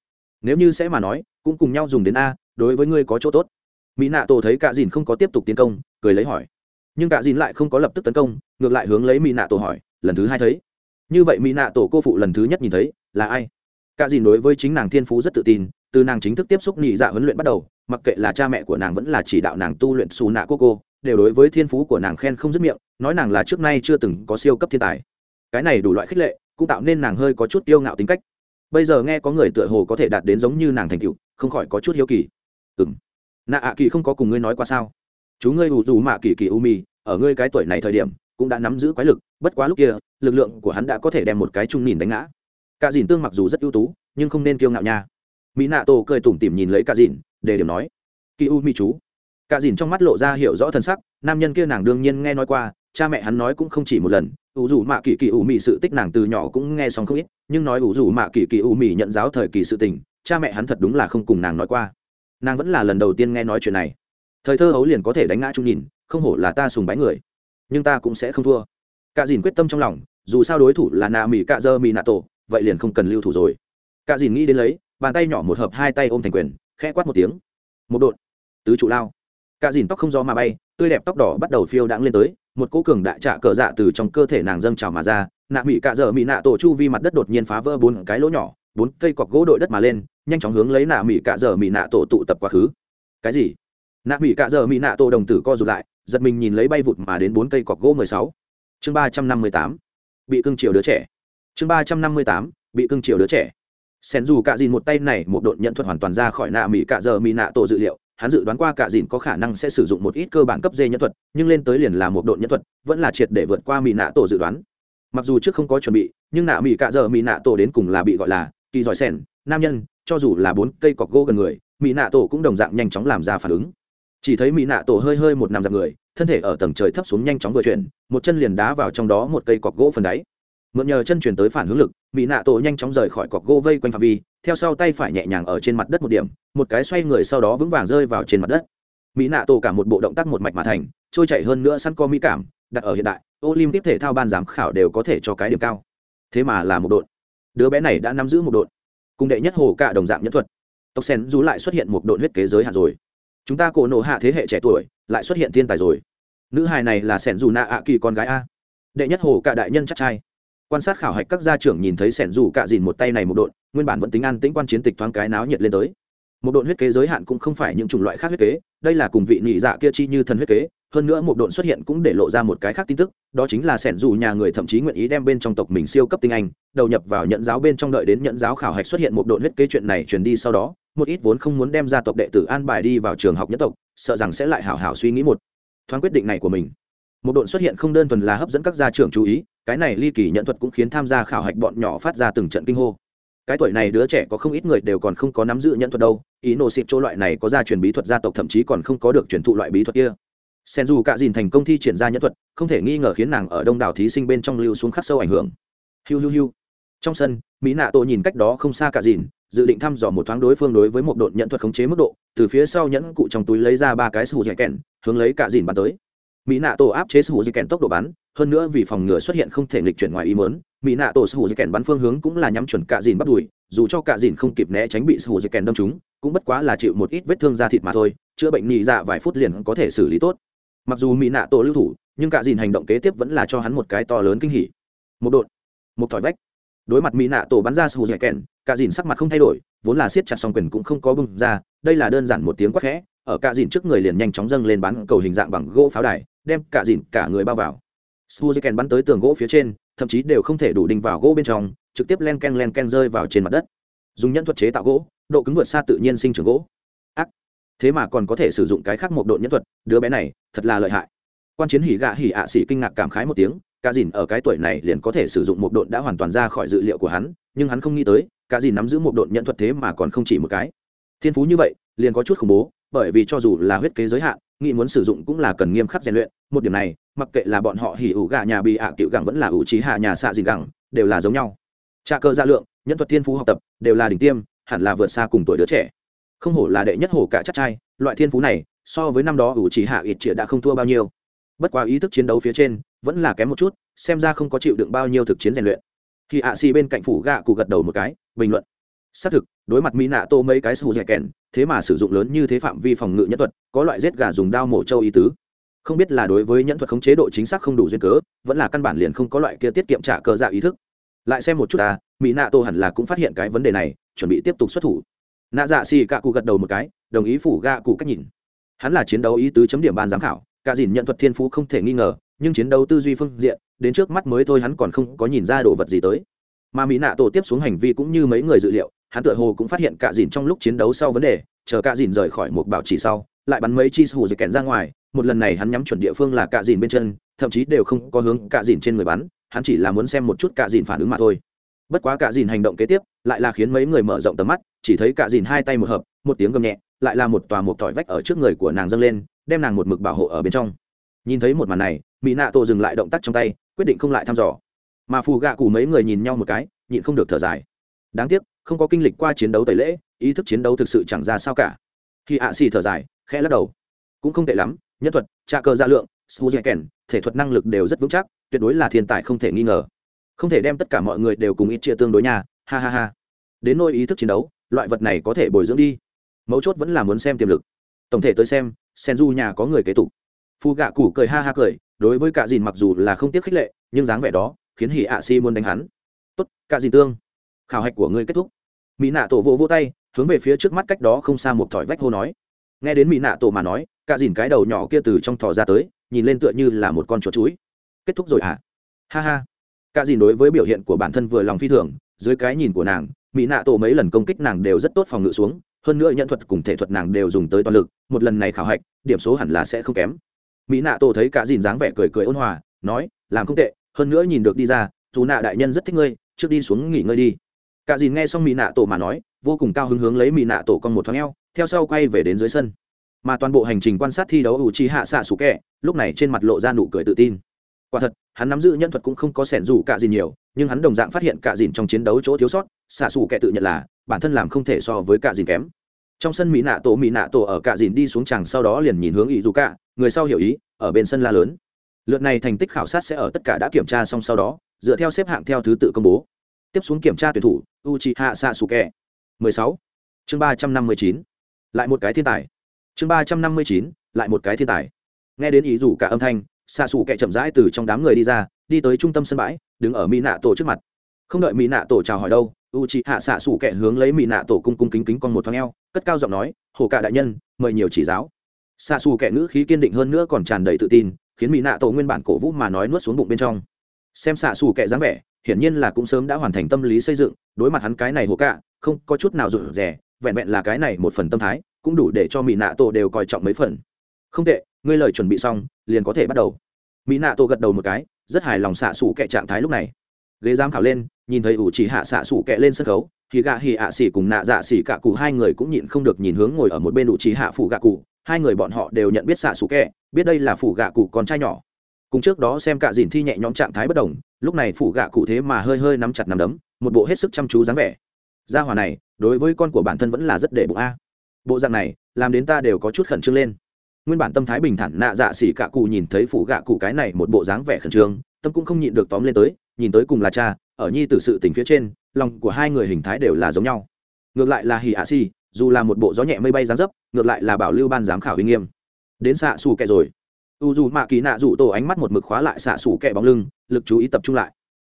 Speaker 1: nếu như sẽ mà nói, cũng cùng nhau dùng đến a, đối với ngươi có chỗ tốt. Mỹ nạ tổ thấy cạ dìn không có tiếp tục tiến công, cười lấy hỏi. Nhưng cạ dìn lại không có lập tức tấn công, ngược lại hướng lấy mỹ nạ tổ hỏi, lần thứ hai thấy? Như vậy mỹ nạ tổ cô phụ lần thứ nhất nhìn thấy, là ai? Cạ dìn đối với chính nàng thiên phú rất tự tin, từ nàng chính thức tiếp xúc nhị dạ huấn luyện bắt đầu, mặc kệ là cha mẹ của nàng vẫn là chỉ đạo nàng tu luyện xù nạ cô cô, đều đối với thiên phú của nàng khen không dứt miệng, nói nàng là trước nay chưa từng có siêu cấp thiên tài. Cái này đủ loại khích lệ, cũng tạo nên nàng hơi có chút tiêu ngạo tính cách bây giờ nghe có người tựa hồ có thể đạt đến giống như nàng thành tựu, không khỏi có chút hiếu kỳ. Ừ m nạ ạ kỳ không có cùng ngươi nói qua sao? Chú ngươi ủ dù mạ kỳ kỳ u mi, ở ngươi cái tuổi này thời điểm, cũng đã nắm giữ quái lực, bất quá lúc kia, lực lượng của hắn đã có thể đem một cái trung nhìn đánh ngã. Cả dìn tương mặc dù rất ưu tú, nhưng không nên kiêu ngạo nha. Mỹ nạ tổ cười tủm tỉm nhìn lấy cả dìn để điểm nói, kỳ u mi chú. Cả dìn trong mắt lộ ra hiểu rõ thân sắc, nam nhân kia nàng đương nhiên nghe nói qua cha mẹ hắn nói cũng không chỉ một lần, ủ dù mạ kỳ kỳ ủ mị sự tích nàng từ nhỏ cũng nghe xong không ít, nhưng nói ủ dù mạ kỳ kỳ ủ mị nhận giáo thời kỳ sự tình, cha mẹ hắn thật đúng là không cùng nàng nói qua. Nàng vẫn là lần đầu tiên nghe nói chuyện này. Thời thơ hấu liền có thể đánh ngã trung nhìn, không hổ là ta sùng bái người. Nhưng ta cũng sẽ không thua. Cả dìn quyết tâm trong lòng, dù sao đối thủ là nà mỹ cạ dơ mỹ nạ tổ, vậy liền không cần lưu thủ rồi. Cả dìn nghĩ đến lấy, bàn tay nhỏ một hợp hai tay ôm thành quyền, khẽ quát một tiếng. Một đột. Tứ trụ lao. Cả dìn tóc không gió mà bay, tươi đẹp tóc đỏ bắt đầu phiêu đãng lên tới một cỗ cường đại trạ cờ dạ từ trong cơ thể nàng dâng trào mà ra, nạ mỹ cạ dở mỹ nạ tổ chu vi mặt đất đột nhiên phá vỡ bốn cái lỗ nhỏ, bốn cây cọc gỗ đội đất mà lên, nhanh chóng hướng lấy nạ mỹ cạ dở mỹ nạ tổ tụ tập quá khứ. Cái gì? Nạ mỹ cạ dở mỹ nạ tổ đồng tử co rụt lại, giật mình nhìn lấy bay vụt mà đến bốn cây cọc gỗ mười sáu. Chương ba trăm năm mươi tám. Bị cưng chiều đứa trẻ. Chương ba trăm năm mươi tám. Bị cưng chiều đứa trẻ. Sen dù cạ dìn một tay này một đội nhận thuật hoàn toàn ra khỏi nạ mỹ cạ dở mỹ nạ tổ dự liệu hắn dự đoán qua cạ dìn có khả năng sẽ sử dụng một ít cơ bản cấp dê nhân thuật, nhưng lên tới liền là một độn nhân thuật, vẫn là triệt để vượt qua mỹ nạ tổ dự đoán. Mặc dù trước không có chuẩn bị, nhưng nạ mỹ cạ giờ mỹ nạ tổ đến cùng là bị gọi là kỳ giỏi sẻn, nam nhân, cho dù là bốn cây cọc gỗ gần người mỹ nạ tổ cũng đồng dạng nhanh chóng làm ra phản ứng. Chỉ thấy mỹ nạ tổ hơi hơi một nằm dạng người, thân thể ở tầng trời thấp xuống nhanh chóng vừa chuyển, một chân liền đá vào trong đó một cây cọc gỗ phần đáy mượn nhờ chân chuyển tới phản hướng lực mỹ nạ tổ nhanh chóng rời khỏi cọc gỗ vây quanh phạm vi, theo sau tay phải nhẹ nhàng ở trên mặt đất một điểm, một cái xoay người sau đó vững vàng rơi vào trên mặt đất. Mỹ nạ tổ cả một bộ động tác một mạch mà thành, trôi chạy hơn nữa săn co mỹ cảm, đặt ở hiện đại, olympic thể thao ban giám khảo đều có thể cho cái điểm cao. Thế mà là một đội. Đứa bé này đã nắm giữ một đội. Cùng đệ nhất hồ cả đồng dạng nhân thuật. Tộc sen rú lại xuất hiện một đội huyết kế giới hạn rồi. Chúng ta cổ nổ hạ thế hệ trẻ tuổi, lại xuất hiện thiên tài rồi. Nữ hài này là sẻn dù nạ ạ kỳ con gái a. Đệ nhất hồ cả đại nhân chắc trai quan sát khảo hạch các gia trưởng nhìn thấy sẻn dù cạ dìn một tay này một đội nguyên bản vẫn tính an tĩnh quan chiến tịch thoáng cái náo nhiệt lên tới. Một đội huyết kế giới hạn cũng không phải những chủng loại khác huyết kế, đây là cùng vị nhị dạ kia chi như thần huyết kế, hơn nữa một đội xuất hiện cũng để lộ ra một cái khác tin tức, đó chính là sẻn dù nhà người thậm chí nguyện ý đem bên trong tộc mình siêu cấp tinh anh, đầu nhập vào nhận giáo bên trong đợi đến nhận giáo khảo hạch xuất hiện một đội huyết kế chuyện này truyền đi sau đó, một ít vốn không muốn đem gia tộc đệ tử an bài đi vào trường học nhất tộc, sợ rằng sẽ lại hảo hảo suy nghĩ một thoáng quyết định này của mình. Một đội xuất hiện không đơn thuần là hấp dẫn các gia trưởng chú ý cái này ly kỳ nhận thuật cũng khiến tham gia khảo hạch bọn nhỏ phát ra từng trận kinh hô. Cái tuổi này đứa trẻ có không ít người đều còn không có nắm giữ nhận thuật đâu, ý nổ xịt chỗ loại này có gia truyền bí thuật gia tộc thậm chí còn không có được truyền thụ loại bí thuật kia. Sen dù cả dìn thành công thi triển ra nhận thuật, không thể nghi ngờ khiến nàng ở đông đảo thí sinh bên trong lưu xuống khắc sâu ảnh hưởng. Hiu hiu hiu. Trong sân, mỹ nạ tổ nhìn cách đó không xa cả dìn dự định thăm dò một thoáng đối phương đối với một độn nhận thuật khống chế mức độ, từ phía sau nhẫn cụ trong túi lấy ra ba cái sù dẻ kèn hướng lấy cả dìn bắn tới. Mỹ nạ tổ áp chế sù dẻ kèn tốc độ bắn hơn nữa vì phòng ngừa xuất hiện không thể nghịch chuyển ngoài ý muốn, mỹ nạ tổ sù dẻ kèn bắn phương hướng cũng là nhắm chuẩn cạ dìn bắt đùi dù cho cạ dìn không kịp né tránh bị sù dẻ kèn đâm trúng cũng bất quá là chịu một ít vết thương da thịt mà thôi chữa bệnh nhị dạ vài phút liền có thể xử lý tốt. Mặc dù mỹ nạ tổ lưu thủ nhưng cạ dìn hành động kế tiếp vẫn là cho hắn một cái to lớn kinh hỉ. Một đột một thỏi vách. Đối mặt mỹ nạ tổ bắn ra sù dẻ kèn cạ dìn sắc mặt không thay đổi vốn là siết chặt song quyền cũng không có bưng ra đây là đơn giản một tiếng quát khẽ ở cạ dìn trước người liền nhanh chóng dâng lên bắn cầu hình dạng bằng gỗ pháo đài đem cạ dìn cả người bao vào suzuken bắn tới tường gỗ phía trên, thậm chí đều không thể đủ đinh vào gỗ bên trong, trực tiếp len ken len ken rơi vào trên mặt đất. Dùng nhân thuật chế tạo gỗ, độ cứng vượt xa tự nhiên sinh trưởng gỗ. Ác. Thế mà còn có thể sử dụng cái khác một độ nhân thuật, đứa bé này, thật là lợi hại. Quan chiến hỉ gạ hỉ ạ xỉ kinh ngạc cảm khái một tiếng, cả dìn ở cái tuổi này liền có thể sử dụng một độn đã hoàn toàn ra khỏi dự liệu của hắn, nhưng hắn không nghĩ tới, cả dìn nắm giữ một độn nhận thuật thế mà còn không chỉ một cái. Thiên phú như vậy, liền có chút khủng bố bởi vì cho dù là huyết kế giới hạn, nghĩ muốn sử dụng cũng là cần nghiêm khắc rèn luyện. Một điểm này, mặc kệ là bọn họ hỉ ủ gà nhà bị ạ à cựu gẳng vẫn là ủ trí hạ nhà xạ dìn gẳng, đều là giống nhau. Trà cơ gia lượng, nhân thuật thiên phú học tập, đều là đỉnh tiêm, hẳn là vượt xa cùng tuổi đứa trẻ. Không hổ là đệ nhất hổ cả chắc trai, loại thiên phú này, so với năm đó ủ trí hạ ít trịa đã không thua bao nhiêu. Bất quá ý thức chiến đấu phía trên, vẫn là kém một chút, xem ra không có chịu đựng bao nhiêu thực chiến rèn luyện. Khi ạ xì bên cạnh phủ gạ cụ gật đầu một cái, bình luận xác thực, đối mặt mỹ nạ tô mấy cái sù dẻ kèn, thế mà sử dụng lớn như thế phạm vi phòng ngự nhẫn thuật, có loại giết gà dùng đao mổ châu ý tứ. Không biết là đối với nhẫn thuật khống chế độ chính xác không đủ duyên cớ, vẫn là căn bản liền không có loại kia tiết kiệm trả cơ dạ ý thức. Lại xem một chút ta, mỹ nạ tô hẳn là cũng phát hiện cái vấn đề này, chuẩn bị tiếp tục xuất thủ. Nạ dạ xì cạ cụ gật đầu một cái, đồng ý phủ gạ cụ cách nhìn. Hắn là chiến đấu ý tứ chấm điểm ban giám khảo, cả dìn nhận thuật thiên phú không thể nghi ngờ, nhưng chiến đấu tư duy phương diện, đến trước mắt mới thôi hắn còn không có nhìn ra đồ vật gì tới. Mà mỹ nạ tổ tiếp xuống hành vi cũng như mấy người dự liệu hắn tựa hồ cũng phát hiện cả dìn trong lúc chiến đấu sau vấn đề, chờ cả dìn rời khỏi một bảo chỉ sau, lại bắn mấy chi hù dịch kèn ra ngoài. Một lần này hắn nhắm chuẩn địa phương là cả dìn bên chân, thậm chí đều không có hướng cả dìn trên người bắn, hắn chỉ là muốn xem một chút cả dìn phản ứng mà thôi. Bất quá cả dìn hành động kế tiếp, lại là khiến mấy người mở rộng tầm mắt, chỉ thấy cả dìn hai tay một hợp, một tiếng gầm nhẹ, lại là một tòa một tỏi vách ở trước người của nàng dâng lên, đem nàng một mực bảo hộ ở bên trong. Nhìn thấy một màn này, mỹ nạ tổ dừng lại động tác trong tay, quyết định không lại thăm dò. Mà phù gạ cụ mấy người nhìn nhau một cái, nhịn không được thở dài đáng tiếc, không có kinh lịch qua chiến đấu tẩy lễ, ý thức chiến đấu thực sự chẳng ra sao cả. Khi ạ xì thở dài, khẽ lắc đầu. Cũng không tệ lắm nhất thuật tra cơ gia lượng suzeken thể thuật năng lực đều rất vững chắc, tuyệt đối là thiên tài không thể nghi ngờ. Không thể đem tất cả mọi người đều cùng ít chia tương đối nhà ha ha ha. Đến nôi ý thức chiến đấu, loại vật này có thể bồi dưỡng đi. Mấu chốt vẫn là muốn xem tiềm lực. Tổng thể tới xem sen du nhà có người kế tục. Phu gạ củ cười ha ha cười, đối với cả dìn mặc dù là không tiếc khích lệ, nhưng dáng vẻ đó khiến hỉ ạ si muốn đánh hắn. Tốt cả dìn tương khảo hạch của ngươi kết thúc. Mỹ nạ tổ vỗ vỗ tay, hướng về phía trước mắt cách đó không xa một thỏi vách hô nói. Nghe đến mỹ nạ tổ mà nói, cả dìn cái đầu nhỏ kia từ trong thỏ ra tới, nhìn lên tựa như là một con chuột chuối. Kết thúc rồi à ha ha. Cả dìn đối với biểu hiện của bản thân vừa lòng phi thường, dưới cái nhìn của nàng, mỹ nạ tổ mấy lần công kích nàng đều rất tốt phòng ngự xuống, hơn nữa nhận thuật cùng thể thuật nàng đều dùng tới toàn lực, một lần này khảo hạch, điểm số hẳn là sẽ không kém. Mỹ nạ tổ thấy cả dìn dáng vẻ cười cười ôn hòa, nói, làm không tệ, hơn nữa nhìn được đi ra, dù nạ đại nhân rất thích ngươi, trước đi xuống nghỉ ngơi đi cả dìn nghe xong mỹ nạ tổ mà nói, vô cùng cao hứng hướng lấy mỹ nạ tổ con một thoáng eo, theo sau quay về đến dưới sân. Mà toàn bộ hành trình quan sát thi đấu ủ trí hạ xạ sủ kẹ lúc này trên mặt lộ ra nụ cười tự tin. Quả thật, hắn nắm giữ nhân thuật cũng không có sẻn dù cả Dìn nhiều, nhưng hắn đồng dạng phát hiện cả dìn trong chiến đấu chỗ thiếu sót xạ sủ kẹ tự nhận là, bản thân làm không thể so với cả dìn kém. Trong sân mỹ nạ tổ mỹ nạ tổ ở cả dìn đi xuống tràng sau đó liền nhìn hướng ý dù cả, người sau hiểu ý, ở bên sân la lớn. Lượt này thành tích khảo sát sẽ ở tất cả đã kiểm tra xong sau đó, dựa theo xếp hạng theo thứ tự công bố tiếp xuống kiểm tra tuyển thủ, uchiha sasuke 16. chương 359. lại một cái thiên tài chương 359. lại một cái thiên tài nghe đến ý rủ cả âm thanh xạ xù kẹ chậm rãi từ trong đám người đi ra, đi tới trung tâm sân bãi, đứng ở mỹ nạ tổ trước mặt không đợi mỹ nạ tổ chào hỏi đâu u c hạ xạ xù kẹ hướng lấy mỹ nạ tổ cung cung kính kính con một thoáng eo, cất cao giọng nói, hồ cả đại nhân, mời nhiều chỉ giáo xạ xù kẹ ngữ khí kiên định hơn nữa còn tràn đầy tự tin, khiến mỹ nạ tổ nguyên bản cổ vũ mà nói nuốt xuống bụng bên trong xem xạ xù kẹ dáng vẻ hiển nhiên là cũng sớm đã hoàn thành tâm lý xây dựng, đối mặt hắn cái này hồ cả không có chút nào rụt rè, vẹn vẹn là cái này một phần tâm thái, cũng đủ để cho mỹ nạ tổ đều coi trọng mấy phần. Không tệ, ngươi lời chuẩn bị xong, liền có thể bắt đầu. Mỹ nạ tổ gật đầu một cái, rất hài lòng xạ xủ kệ trạng thái lúc này. Ghế giám khảo lên, nhìn thấy ủ chỉ hạ xạ xủ kệ lên sân khấu, thì gạ hì ạ xỉ cùng nạ dạ xỉ cả cụ hai người cũng nhịn không được nhìn hướng ngồi ở một bên ủ chỉ hạ phủ gạ cụ. Hai người bọn họ đều nhận biết xạ xủ kệ biết đây là phủ gạ cụ con trai nhỏ. Cùng trước đó xem cả dìn thi nhẹ nhõm trạng thái bất đồng lúc này phụ gạ cụ thế mà hơi hơi nắm chặt nắm đấm một bộ hết sức chăm chú dáng vẻ. Gia hòa này đối với con của bản thân vẫn là rất để bụng a. Bộ dạng này làm đến ta đều có chút khẩn trương lên. Nguyên bản tâm thái bình thản nạ dạ xỉ cạ cụ nhìn thấy phụ gạ cụ cái này một bộ dáng vẻ khẩn trương tâm cũng không nhịn được tóm lên tới nhìn tới cùng là cha ở nhi tử sự tình phía trên lòng của hai người hình thái đều là giống nhau. Ngược lại là hỉ ạ xỉ, dù là một bộ gió nhẹ mây bay dáng dấp ngược lại là bảo lưu ban giám khảo uy nghiêm. Đến xạ xù kệ rồi u dù mạ kỳ nạ rủ tổ ánh mắt một mực khóa lại xạ xù kẹ bóng lưng, lực chú ý tập trung lại.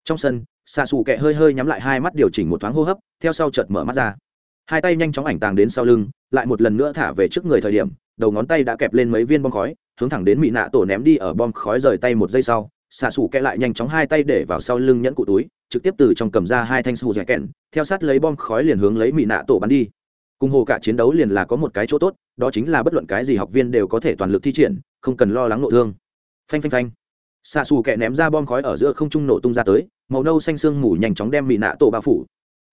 Speaker 1: Trong sân, xạ xù kẹ hơi hơi nhắm lại hai mắt điều chỉnh một thoáng hô hấp, theo sau chợt mở mắt ra. Hai tay nhanh chóng ảnh tàng đến sau lưng, lại một lần nữa thả về trước người thời điểm, đầu ngón tay đã kẹp lên mấy viên bom khói, hướng thẳng đến mỹ nạ tổ ném đi ở bom khói rời tay một giây sau, xạ xù kẹ lại nhanh chóng hai tay để vào sau lưng nhẫn cụ túi, trực tiếp từ trong cầm ra hai thanh xù dẻ kẹn, theo sát lấy bom khói liền hướng lấy mỹ nạ tổ bắn đi. Cùng hồ cả chiến đấu liền là có một cái chỗ tốt, đó chính là bất luận cái gì học viên đều có thể toàn lực thi triển không cần lo lắng nội thương. Phanh phanh phanh. Xạ xù kẹ ném ra bom khói ở giữa không trung nổ tung ra tới, màu nâu xanh sương mù nhanh chóng đem mỹ nạ tổ bao phủ.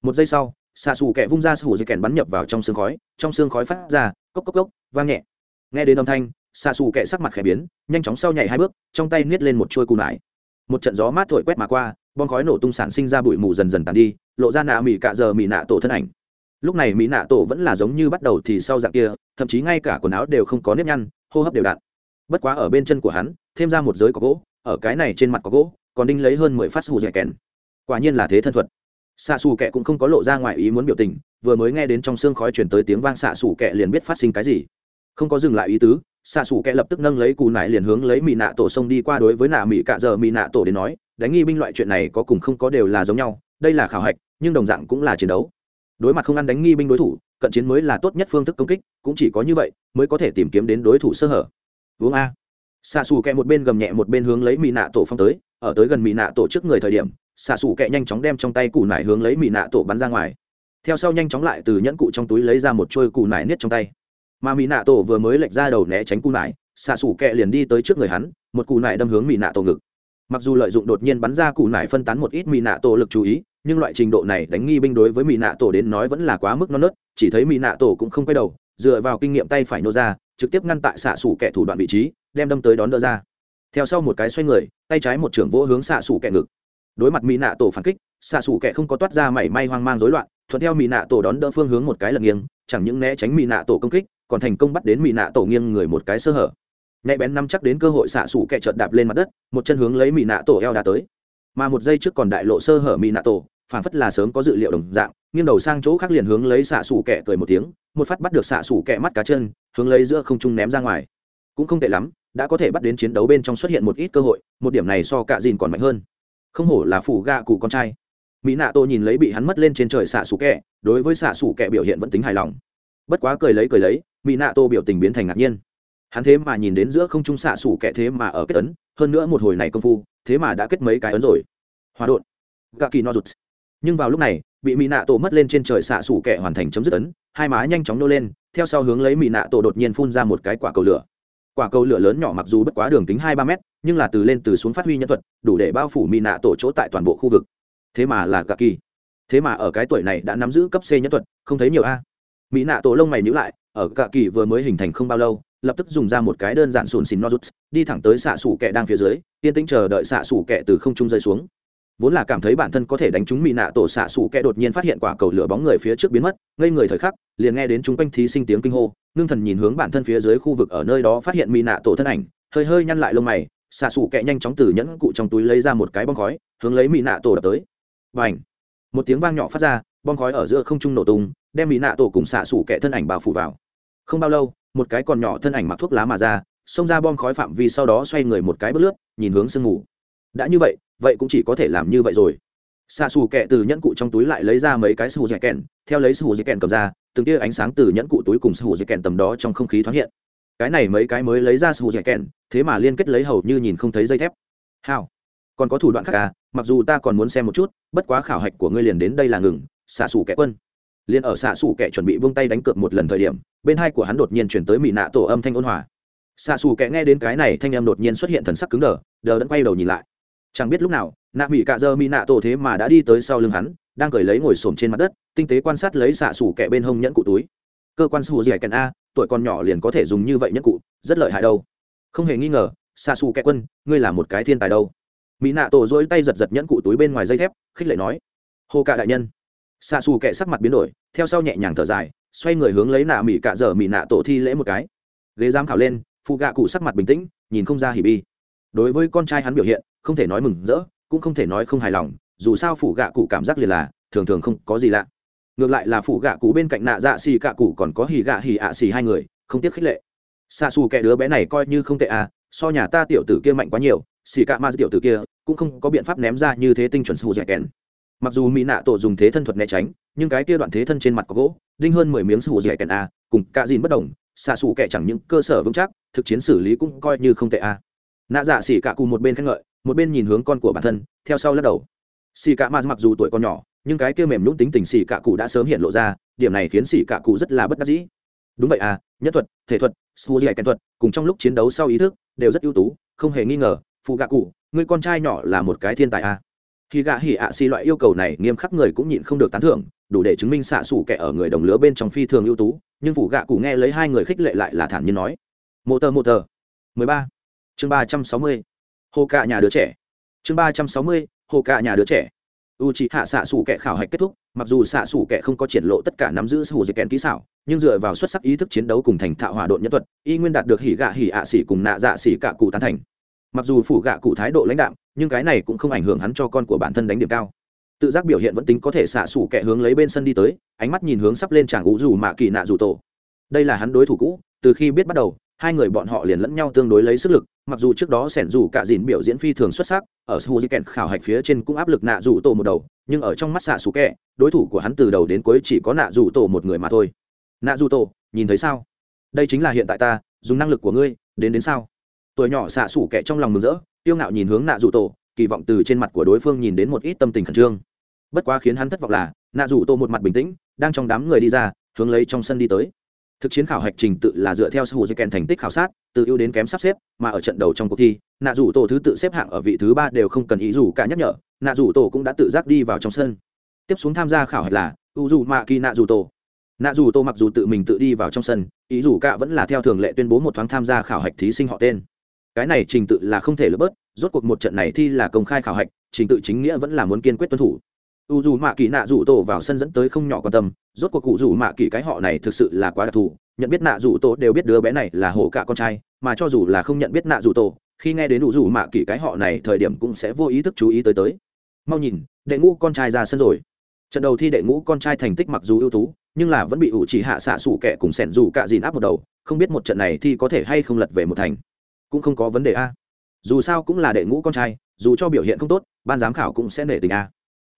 Speaker 1: Một giây sau xạ xù kẹ vung ra sù dây kèn bắn nhập vào trong xương khói, trong xương khói phát ra, cốc cốc cốc, vang nhẹ. Nghe đến âm thanh xạ xù kẹ sắc mặt khẽ biến, nhanh chóng sau nhảy hai bước, trong tay niết lên một chuôi cù nải. Một trận gió mát thổi quét mà qua, bom khói nổ tung sản sinh ra bụi mù dần dần tàn đi, lộ ra nạ mỹ cạ giờ mỹ nạ tổ thân ảnh. Lúc này mỹ nạ tổ vẫn là giống như bắt đầu thì sau dạng kia, thậm chí ngay cả quần áo đều không có nếp nhăn, hô hấp đều đặn bất quá ở bên chân của hắn, thêm ra một giới có gỗ, ở cái này trên mặt có gỗ, còn đinh lấy hơn mười phát xù dẻ kèn. Quả nhiên là thế thân thuật. Xạ xù kẹ cũng không có lộ ra ngoài ý muốn biểu tình, vừa mới nghe đến trong xương khói chuyển tới tiếng vang xạ xù kẹ liền biết phát sinh cái gì. Không có dừng lại ý tứ, xạ xù kẹ lập tức nâng lấy cù nải liền hướng lấy mỹ nạ tổ sông đi qua đối với nạ mỹ cạ giờ mỹ nạ tổ đến nói, đánh nghi binh loại chuyện này có cùng không có đều là giống nhau, đây là khảo hạch, nhưng đồng dạng cũng là chiến đấu. Đối mặt không ăn đánh nghi binh đối thủ, cận chiến mới là tốt nhất phương thức công kích, cũng chỉ có như vậy, mới có thể tìm kiếm đến đối thủ sơ hở uống a. Xạ xù kẹ một bên gầm nhẹ một bên hướng lấy mỹ nạ tổ phong tới, ở tới gần mỹ nạ tổ trước người thời điểm, xạ xù kẹ nhanh chóng đem trong tay củ nải hướng lấy mỹ nạ tổ bắn ra ngoài. Theo sau nhanh chóng lại từ nhẫn cụ trong túi lấy ra một trôi củ nải niết trong tay. Mà mỹ nạ tổ vừa mới lệch ra đầu né tránh củ nải, xạ xù kẹ liền đi tới trước người hắn, một củ nải đâm hướng mỹ nạ tổ ngực. Mặc dù lợi dụng đột nhiên bắn ra củ nải phân tán một ít mỹ nạ tổ lực chú ý, nhưng loại trình độ này đánh nghi binh đối với mỹ nạ tổ đến nói vẫn là quá mức non nớt, chỉ thấy mỹ nạ tổ cũng không quay đầu dựa vào kinh nghiệm tay phải nô ra, trực tiếp ngăn tại xạ xù kẻ thủ đoạn vị trí, đem đâm tới đón đỡ ra. Theo sau một cái xoay người, tay trái một trưởng vỗ hướng xạ xù kẻ ngực. Đối mặt mỹ nạ tổ phản kích, xạ xù kẻ không có toát ra mảy may hoang mang rối loạn, thuận theo mỹ nạ tổ đón đỡ phương hướng một cái lật nghiêng, chẳng những né tránh mỹ nạ tổ công kích, còn thành công bắt đến mỹ nạ tổ nghiêng người một cái sơ hở. Nhạy bén nắm chắc đến cơ hội xạ xủ kẻ trợt đạp lên mặt đất, một chân hướng lấy mỹ nạ tổ eo đá tới. Mà một giây trước còn đại lộ sơ hở mỹ nạ tổ, phản phất là sớm có dự liệu đồng dạng, nghiêng đầu sang chỗ khác liền hướng lấy xạ xù kẻ cười một tiếng một phát bắt được xạ sủ kẹ mắt cá chân, hướng lấy giữa không trung ném ra ngoài. Cũng không tệ lắm, đã có thể bắt đến chiến đấu bên trong xuất hiện một ít cơ hội, một điểm này so cả dìn còn mạnh hơn. Không hổ là phủ gạ cụ con trai. Mỹ nạ tô nhìn lấy bị hắn mất lên trên trời xạ sủ kẹ, đối với xạ sủ kẹ biểu hiện vẫn tính hài lòng. Bất quá cười lấy cười lấy, mỹ nạ tô biểu tình biến thành ngạc nhiên. Hắn thế mà nhìn đến giữa không trung xạ sủ kẹ thế mà ở kết ấn, hơn nữa một hồi này công phu, thế mà đã kết mấy cái ấn rồi. Hòa đột. Gạ kỳ no rụt. Nhưng vào lúc này bị mỹ nạ tổ mất lên trên trời xạ xủ kẻ hoàn thành chấm dứt ấn, hai má nhanh chóng nô lên, theo sau hướng lấy mỹ nạ tổ đột nhiên phun ra một cái quả cầu lửa. Quả cầu lửa lớn nhỏ mặc dù bất quá đường kính hai ba mét, nhưng là từ lên từ xuống phát huy nhân thuật, đủ để bao phủ mỹ nạ tổ chỗ tại toàn bộ khu vực. Thế mà là cả kỳ. Thế mà ở cái tuổi này đã nắm giữ cấp c nhân thuật, không thấy nhiều a. Mỹ nạ tổ lông mày nhữ lại, ở cả kỳ vừa mới hình thành không bao lâu, lập tức dùng ra một cái đơn giản sùn xìn nozuts, đi thẳng tới xạ xủ kẹ đang phía dưới, yên tĩnh chờ đợi xạ xủ kẹ từ không trung rơi xuống vốn là cảm thấy bản thân có thể đánh trúng mỹ nạ tổ xạ xù kẻ đột nhiên phát hiện quả cầu lửa bóng người phía trước biến mất, ngây người thời khắc, liền nghe đến chúng quanh thí sinh tiếng kinh hô, ngưng thần nhìn hướng bản thân phía dưới khu vực ở nơi đó phát hiện mỹ nạ tổ thân ảnh, hơi hơi nhăn lại lông mày, xạ xù kẻ nhanh chóng từ nhẫn cụ trong túi lấy ra một cái bong khói, hướng lấy mỹ nạ tổ đập tới. Và ảnh một tiếng vang nhỏ phát ra, bong khói ở giữa không trung nổ tung, đem mỹ nạ tổ cùng xạ xù kẻ thân ảnh bao phủ vào. Không bao lâu, một cái còn nhỏ thân ảnh mặc thuốc lá mà ra, xông ra bom khói phạm vi sau đó xoay người một cái bước lướt, nhìn hướng sương mù. Đã như vậy vậy cũng chỉ có thể làm như vậy rồi. Xa xù kẹ từ nhẫn cụ trong túi lại lấy ra mấy cái sù dạy kèn. Theo lấy sù dạy kèn cầm ra, từng tia ánh sáng từ nhẫn cụ túi cùng sù dạy kèn tầm đó trong không khí thoáng hiện. Cái này mấy cái mới lấy ra sù dạy kèn, thế mà liên kết lấy hầu như nhìn không thấy dây thép. Hào. Còn có thủ đoạn khác à mặc dù ta còn muốn xem một chút, bất quá khảo hạch của ngươi liền đến đây là ngừng xạ xù kẻ quân. Liền ở xạ xù kẻ chuẩn bị vung tay đánh cược một lần thời điểm, bên hai của hắn đột nhiên chuyển tới mỹ nạ tổ âm thanh ôn hòa. Xạ xù kẻ nghe đến cái này thanh âm đột nhiên xuất hiện thần sắc cứng đờ đờ đẫn quay đầu nhìn lại chẳng biết lúc nào, nạ mỹ cạ dơ mỹ nạ tổ thế mà đã đi tới sau lưng hắn, đang cởi lấy ngồi xổm trên mặt đất, tinh tế quan sát lấy xạ xủ kẻ bên hông nhẫn cụ túi. Cơ quan xù dẻ kèn a, tuổi còn nhỏ liền có thể dùng như vậy nhẫn cụ, rất lợi hại đâu. Không hề nghi ngờ, xạ xù kẻ quân, ngươi là một cái thiên tài đâu. Mỹ nạ tổ dỗi tay giật giật nhẫn cụ túi bên ngoài dây thép, khích lệ nói, hô cạ đại nhân. Xạ xù kẻ sắc mặt biến đổi, theo sau nhẹ nhàng thở dài, xoay người hướng lấy nạ mỹ cạ dở mỹ nạ tổ thi lễ một cái. Ghế giám khảo lên phụ gạ cụ sắc mặt bình tĩnh, nhìn không ra hỉ bi. Đối với con trai hắn biểu hiện không thể nói mừng rỡ, cũng không thể nói không hài lòng, dù sao phủ gạ cụ cảm giác liền là, thường thường không có gì lạ. Ngược lại là phủ gạ cụ bên cạnh nạ dạ xì cạ cụ còn có hì gạ hì ạ xì hai người, không tiếc khích lệ. Xa xù kẻ đứa bé này coi như không tệ à so nhà ta tiểu tử kia mạnh quá nhiều, xì cạ ma tiểu tử kia cũng không có biện pháp ném ra như thế tinh chuẩn sù dẻ kèn. Mặc dù mỹ nạ tổ dùng thế thân thuật né tránh, nhưng cái kia đoạn thế thân trên mặt có gỗ, đinh hơn mười miếng sù dẻ kèn a cùng cạ dìn bất đồng xa xù kẻ chẳng những cơ sở vững chắc, thực chiến xử lý cũng coi như không tệ a à. nạ dạ xỉ cạ cụ một bên khen ngợi một bên nhìn hướng con của bản thân, theo sau lắc đầu. Xì cả ma mặc dù tuổi còn nhỏ, nhưng cái kia mềm nhũng tính tình xì cả cụ đã sớm hiện lộ ra, điểm này khiến xì cả cụ rất là bất đắc dĩ. Đúng vậy à nhất thuật, thể thuật su dạy kèn thuật, cùng trong lúc chiến đấu sau ý thức, đều rất ưu tú, không hề nghi ngờ phụ gạ cụ, người con trai nhỏ là một cái thiên tài à. khi gạ hỉ ạ xì loại yêu cầu này nghiêm khắc người cũng nhịn không được tán thưởng, đủ để chứng minh xạ xủ kẻ ở người đồng lứa bên trong phi thường ưu tú, nhưng phụ gạ cụ nghe lấy hai người khích lệ lại là thản nhiên nói. Mô tờ mô tờ. Mười ba. Chương ba trăm sáu mươi hồ cạ nhà đứa trẻ. Chương ba trăm sáu mươi, hồ cạ nhà đứa trẻ. U c hạ xạ xủ kẻ khảo hạch kết thúc, mặc dù xạ xủ kẻ không có triển lộ tất cả nắm giữ sủ dịch kèn kỹ xảo, nhưng dựa vào xuất sắc ý thức chiến đấu cùng thành thạo hỏa đội nhân thuật, y nguyên đạt được hỉ gạ hỉ ạ xỉ cùng nạ dạ xỉ cả cụ tán thành. Mặc dù phủ gạ cụ thái độ lãnh đạm, nhưng cái này cũng không ảnh hưởng hắn cho con của bản thân đánh điểm cao. Tự giác biểu hiện vẫn tính có thể xạ xủ kẻ hướng lấy bên sân đi tới, ánh mắt nhìn hướng sắp lên chàng ủ dù mạ kỳ nạ dù tổ. Đây là hắn đối thủ cũ, từ khi biết bắt đầu hai người bọn họ liền lẫn nhau tương đối lấy sức lực, mặc dù trước đó sẻn dù cả dìn biểu diễn phi thường xuất sắc, ở su kèn khảo hạch phía trên cũng áp lực nạ dù tổ một đầu, nhưng ở trong mắt xạ xù kẹ đối thủ của hắn từ đầu đến cuối chỉ có nạ dù tổ một người mà thôi. Nạ dù tổ, nhìn thấy sao? Đây chính là hiện tại ta, dùng năng lực của ngươi, đến đến sao? Tuổi nhỏ xạ xù kẹ trong lòng mừng rỡ tiêu ngạo nhìn hướng nạ dù tổ, kỳ vọng từ trên mặt của đối phương nhìn đến một ít tâm tình khẩn trương. Bất quá khiến hắn thất vọng là, nạ dù tổ một mặt bình tĩnh, đang trong đám người đi ra, hướng lấy trong sân đi tới thực chiến khảo hạch trình tự là dựa theo sự kèn thành tích khảo sát, từ ưu đến kém sắp xếp, mà ở trận đầu trong cuộc thi, nạ dù tổ thứ tự xếp hạng ở vị thứ ba đều không cần ý dù cả nhắc nhở, nạ dù tổ cũng đã tự giác đi vào trong sân. Tiếp xuống tham gia khảo hạch là u dù mạ kỳ nạ dù tổ. Nạ dù tổ mặc dù tự mình tự đi vào trong sân, ý dù cả vẫn là theo thường lệ tuyên bố một thoáng tham gia khảo hạch thí sinh họ tên. Cái này trình tự là không thể lỡ bớt, rốt cuộc một trận này thi là công khai khảo hạch, trình tự chính nghĩa vẫn là muốn kiên quyết tuân thủ u dù mạ kỳ nạ dù tổ vào sân dẫn tới không nhỏ quan tâm, rốt cuộc cụ dù mạ kỳ cái họ này thực sự là quá đặc thù, nhận biết nạ dù tổ đều biết đứa bé này là hổ cả con trai, mà cho dù là không nhận biết nạ dù tổ, khi nghe đến u dù mạ kỳ cái họ này thời điểm cũng sẽ vô ý thức chú ý tới tới. Mau nhìn, đệ ngũ con trai ra sân rồi. Trận đầu thi đệ ngũ con trai thành tích mặc dù ưu tú, nhưng là vẫn bị ủ chỉ hạ xạ sủ kẻ cùng sẻn dù cạ dìn áp một đầu, không biết một trận này thì có thể hay không lật về một thành. Cũng không có vấn đề a. Dù sao cũng là đệ ngũ con trai, dù cho biểu hiện không tốt, ban giám khảo cũng sẽ nể tình a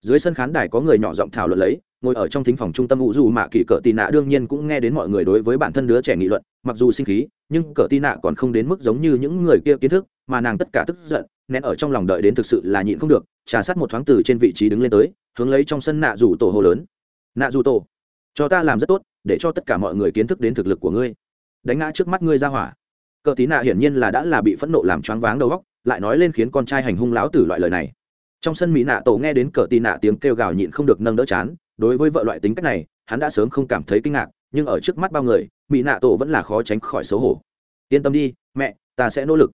Speaker 1: dưới sân khán đài có người nhỏ giọng thảo luận lấy, ngồi ở trong thính phòng trung tâm vũ dù mạ kỳ cỡ tì nạ đương nhiên cũng nghe đến mọi người đối với bản thân đứa trẻ nghị luận, mặc dù sinh khí, nhưng cỡ tì nạ còn không đến mức giống như những người kia kiến thức, mà nàng tất cả tức giận, nén ở trong lòng đợi đến thực sự là nhịn không được, trà sát một thoáng từ trên vị trí đứng lên tới, hướng lấy trong sân nạ dù tổ hô lớn. Nạ dù tổ, cho ta làm rất tốt, để cho tất cả mọi người kiến thức đến thực lực của ngươi. Đánh ngã trước mắt ngươi ra hỏa. Cờ tí nạ hiển nhiên là đã là bị phẫn nộ làm choáng váng đầu góc lại nói lên khiến con trai hành hung lão tử loại lời này trong sân mỹ nạ tổ nghe đến cờ tì nạ tiếng kêu gào nhịn không được nâng đỡ chán, đối với vợ loại tính cách này, hắn đã sớm không cảm thấy kinh ngạc, nhưng ở trước mắt bao người, mỹ nạ tổ vẫn là khó tránh khỏi xấu hổ. Yên tâm đi, mẹ, ta sẽ nỗ lực.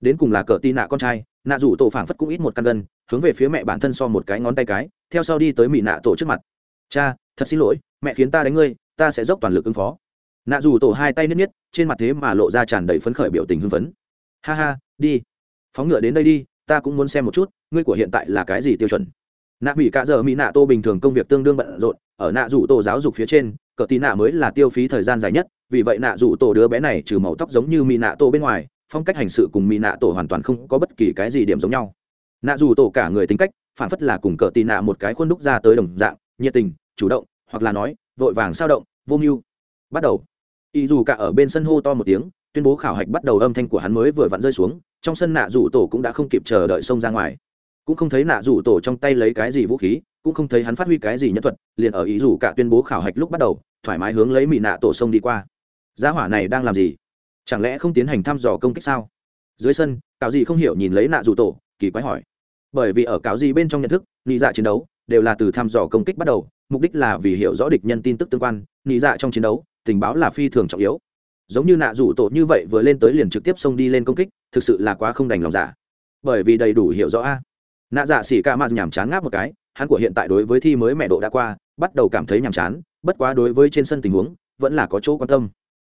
Speaker 1: Đến cùng là cờ tì nạ con trai, nạ rủ tổ phảng phất cũng ít một căn gân, hướng về phía mẹ bản thân so một cái ngón tay cái, theo sau đi tới mỹ nạ tổ trước mặt. Cha, thật xin lỗi, mẹ khiến ta đánh ngươi, ta sẽ dốc toàn lực ứng phó. Nạ rủ tổ hai tay nếp nhất trên mặt thế mà lộ ra tràn đầy phấn khởi biểu tình hưng phấn. Ha ha, đi, phóng ngựa đến đây đi ta cũng muốn xem một chút, ngươi của hiện tại là cái gì tiêu chuẩn? Nạ mỹ cả giờ mỹ nạ tô bình thường công việc tương đương bận rộn, ở nạ rủ tổ giáo dục phía trên, cờ tí nạ mới là tiêu phí thời gian dài nhất, vì vậy nạ rủ tổ đứa bé này trừ màu tóc giống như mỹ nạ tô bên ngoài, phong cách hành sự cùng mỹ nạ tổ hoàn toàn không có bất kỳ cái gì điểm giống nhau. Nạ rủ tổ cả người tính cách, phản phất là cùng cờ tì nạ một cái khuôn đúc ra tới đồng dạng, nhiệt tình, chủ động, hoặc là nói, vội vàng sao động, vô mưu. Bắt đầu. Y dù cả ở bên sân hô to một tiếng tuyên bố khảo hạch bắt đầu âm thanh của hắn mới vừa vặn rơi xuống, trong sân nạ rủ tổ cũng đã không kịp chờ đợi xông ra ngoài. Cũng không thấy nạ rủ tổ trong tay lấy cái gì vũ khí, cũng không thấy hắn phát huy cái gì nhân thuật, liền ở ý rủ cả tuyên bố khảo hạch lúc bắt đầu, thoải mái hướng lấy mỹ nạ tổ sông đi qua. Giá hỏa này đang làm gì? Chẳng lẽ không tiến hành thăm dò công kích sao? Dưới sân cáo gì không hiểu nhìn lấy nạ rủ tổ, kỳ quái hỏi. Bởi vì ở cáo gì bên trong nhận thức nghĩ dạ chiến đấu đều là từ thăm dò công kích bắt đầu, mục đích là vì hiểu rõ địch nhân tin tức tương quan nghĩ dạ trong chiến đấu, tình báo là phi thường trọng yếu giống như nạ rủ tổ như vậy vừa lên tới liền trực tiếp xông đi lên công kích, thực sự là quá không đành lòng giả bởi vì đầy đủ hiểu rõ a. Nạ dạ xỉ ca mạt nhàm chán ngáp một cái, hắn của hiện tại đối với thi mới mẹ độ đã qua, bắt đầu cảm thấy nhàm chán, bất quá đối với trên sân tình huống, vẫn là có chỗ quan tâm.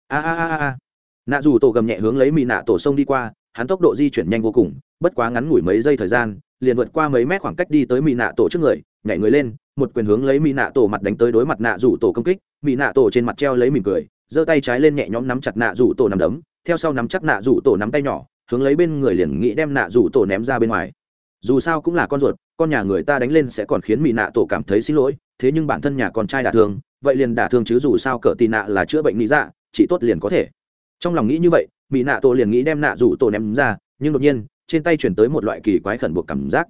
Speaker 1: A a a a nạ dù tổ gầm nhẹ hướng lấy mỹ nạ tổ sông đi qua, hắn tốc độ di chuyển nhanh vô cùng, bất quá ngắn ngủi mấy giây thời gian, liền vượt qua mấy mét khoảng cách đi tới mỹ nạ tổ trước người, nhảy người lên, một quyền hướng lấy mỹ nạ tổ mặt đánh tới đối mặt nạ rủ tổ công kích mỹ nạ tổ trên mặt treo lấy mỉm cười giơ tay trái lên nhẹ nhõm nắm chặt nạ rủ tổ nắm đấm, theo sau nắm chắc nạ rủ tổ nắm tay nhỏ, hướng lấy bên người liền nghĩ đem nạ rủ tổ ném ra bên ngoài. Dù sao cũng là con ruột, con nhà người ta đánh lên sẽ còn khiến mỹ nạ tổ cảm thấy xin lỗi, thế nhưng bản thân nhà con trai đả thương, vậy liền đả thương chứ dù sao cỡ tì nạ là chữa bệnh lý dạ chị tốt liền có thể. Trong lòng nghĩ như vậy mỹ nạ tổ liền nghĩ đem nạ rủ tổ ném ra, nhưng đột nhiên, trên tay chuyển tới một loại kỳ quái khẩn buộc cảm giác.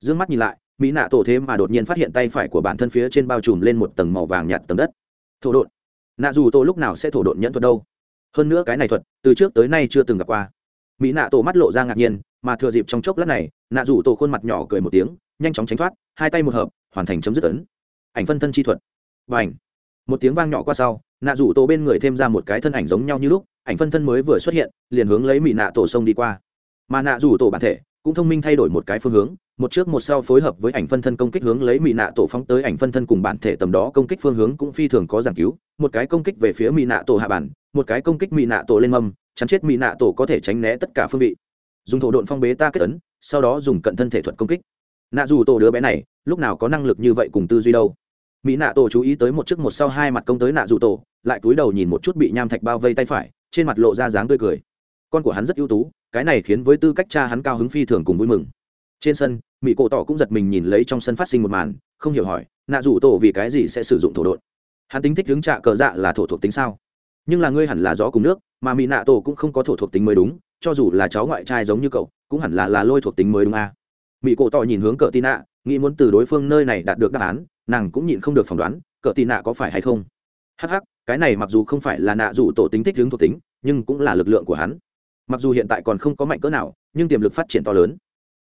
Speaker 1: D ư ơ n g mắt nhìn lại mỹ nạ tổ thế mà đột nhiên phát hiện tay phải của bản thân phía trên bao trùm lên một tầng màu vàng nhạt tầng đất. Thổ đột nạ dù tổ lúc nào sẽ thổ độn nhẫn thuật đâu? Hơn nữa cái này thuật, từ trước tới nay chưa từng gặp qua. Mỹ nạ tổ mắt lộ ra ngạc nhiên, mà thừa dịp trong chốc lát này, nạ dù tổ khuôn mặt nhỏ cười một tiếng, nhanh chóng tránh thoát, hai tay một hợp, hoàn thành chấm dứt tấn ảnh phân thân chi thuật. Và ảnh một tiếng vang nhỏ qua sau, nạ rủ tổ bên người thêm ra một cái thân ảnh giống nhau như lúc, ảnh phân thân mới vừa xuất hiện, liền hướng lấy mỹ nạ tổ sông đi qua. Mà nạ rủ tổ bản thể cũng thông minh thay đổi một cái phương hướng, một trước một sau phối hợp với ảnh phân thân công kích hướng lấy mỹ nạ tổ phóng tới ảnh phân thân cùng bản thể tầm đó công kích phương hướng cũng phi thường có giảng cứu, một cái công kích về phía mỹ nạ tổ hạ bản, một cái công kích mỹ nạ tổ lên mâm, chắn chết mỹ nạ tổ có thể tránh né tất cả phương vị. Dùng thổ độn phong bế ta kết tấn sau đó dùng cận thân thể thuật công kích. Nạ dù tổ đứa bé này, lúc nào có năng lực như vậy cùng tư duy đâu. Mỹ nạ tổ chú ý tới một chiếc một sau hai mặt công tới nạ dù tổ, lại cúi đầu nhìn một chút bị nham thạch bao vây tay phải, trên mặt lộ ra dáng tươi cười. Con của hắn rất ưu tú cái này khiến với tư cách cha hắn cao hứng phi thường cùng vui mừng. Trên sân mỹ cổ tỏ cũng giật mình nhìn lấy trong sân phát sinh một màn, không hiểu hỏi, nạ rủ tổ vì cái gì sẽ sử dụng thổ đột hắn tính thích hướng trạ cờ dạ là thổ thuộc tính sao? Nhưng là ngươi hẳn là gió cùng nước, mà mỹ nạ tổ cũng không có thổ thuộc tính mới đúng, cho dù là cháu ngoại trai giống như cậu, cũng hẳn là là lôi thuộc tính mới đúng à. mỹ cổ tỏ nhìn hướng cờ tị nạ, nghĩ muốn từ đối phương nơi này đạt được đáp án, nàng cũng nhịn không được phỏng đoán, cờ tị nạ có phải hay không? Hắc hắc, cái này mặc dù không phải là nạ rủ tổ tính thích hướng thuộc tính, nhưng cũng là lực lượng của hắn mặc dù hiện tại còn không có mạnh cỡ nào, nhưng tiềm lực phát triển to lớn.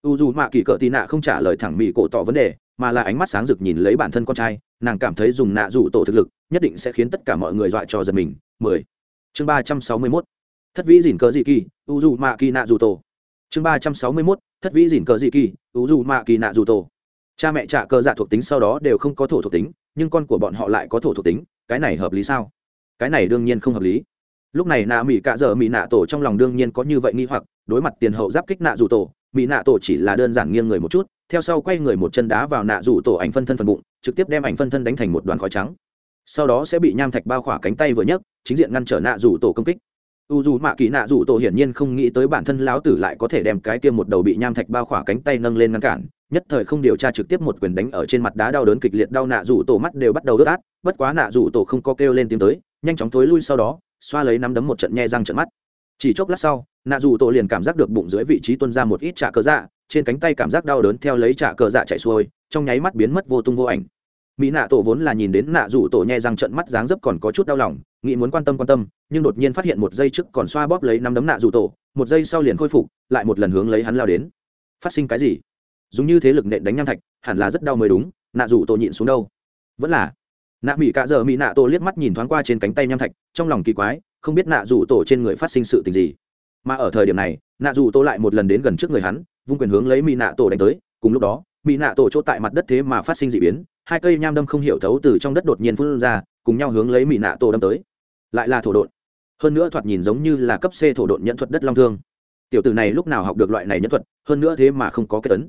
Speaker 1: U dù mạ kỳ cỡ tì nạ không trả lời thẳng mỹ cổ tỏ vấn đề, mà là ánh mắt sáng rực nhìn lấy bản thân con trai, nàng cảm thấy dùng nạ rủ tổ thực lực, nhất định sẽ khiến tất cả mọi người dọa cho giật mình. Mười. Chương ba trăm sáu mươi mốt. Thất vĩ dìn cờ dị kỳ, u dù mạ kỳ nạ dù tổ. Chương ba trăm sáu mươi mốt. Thất vĩ dìn cờ dị kỳ, u dù mạ kỳ nạ dù tổ. Cha mẹ trả cờ dạ thuộc tính sau đó đều không có thổ thuộc tính, nhưng con của bọn họ lại có thổ thuộc tính, cái này hợp lý sao? Cái này đương nhiên không hợp lý lúc này nạ mỹ cạ dở mỹ nạ tổ trong lòng đương nhiên có như vậy nghi hoặc, đối mặt tiền hậu giáp kích nạ dù tổ mỹ nạ tổ chỉ là đơn giản nghiêng người một chút, theo sau quay người một chân đá vào nạ dù tổ ảnh phân thân phần bụng, trực tiếp đem ảnh phân thân đánh thành một đoàn khói trắng. Sau đó sẽ bị nham thạch bao khỏa cánh tay vừa nhấc, chính diện ngăn trở nạ dù tổ công kích. U dù mạ kỳ nạ dù tổ hiển nhiên không nghĩ tới bản thân lão tử lại có thể đem cái kia một đầu bị nham thạch bao khỏa cánh tay nâng lên ngăn cản, nhất thời không điều tra trực tiếp một quyền đánh ở trên mặt đá đau đớn kịch liệt đau nạ dù tổ mắt đều bắt đầu ướt át, bất quá nạ dù tổ không có kêu lên tiếng tới, nhanh chóng thối lui sau đó xoa lấy nắm đấm một trận nhe răng trận mắt. Chỉ chốc lát sau, nạ dù tổ liền cảm giác được bụng dưới vị trí tuân ra một ít trạ cờ dạ trên cánh tay cảm giác đau đớn theo lấy trạ cờ dạ chạy xuôi, trong nháy mắt biến mất vô tung vô ảnh. Mỹ nạ tổ vốn là nhìn đến nạ dù tổ nhe răng trận mắt dáng dấp còn có chút đau lòng, nghĩ muốn quan tâm quan tâm, nhưng đột nhiên phát hiện một giây trước còn xoa bóp lấy nắm đấm nạ dù tổ, một giây sau liền khôi phục, lại một lần hướng lấy hắn lao đến. Phát sinh cái gì? Dùng như thế lực nện đánh nham thạch, hẳn là rất đau mới đúng, nạ dù tổ nhịn xuống đâu? Vẫn là nạ mỹ cạ giờ mỹ nạ tổ liếc mắt nhìn thoáng qua trên cánh tay nham thạch, trong lòng kỳ quái, không biết nạ dù tổ trên người phát sinh sự tình gì. Mà ở thời điểm này, nạ dù tổ lại một lần đến gần trước người hắn, vung quyền hướng lấy mỹ nạ tổ đánh tới, cùng lúc đó mỹ nạ tổ chỗ tại mặt đất thế mà phát sinh d ị biến, hai cây nham đâm không hiểu thấu từ trong đất đột nhiên phun ra, cùng nhau hướng lấy mỹ nạ tổ đâm tới. Lại là thổ độn. Hơn nữa thoạt nhìn giống như là cấp c thổ độn nhận thuật đất long thương. Tiểu tử này lúc nào học được loại này nhân thuật, hơn nữa thế mà không có kết tấn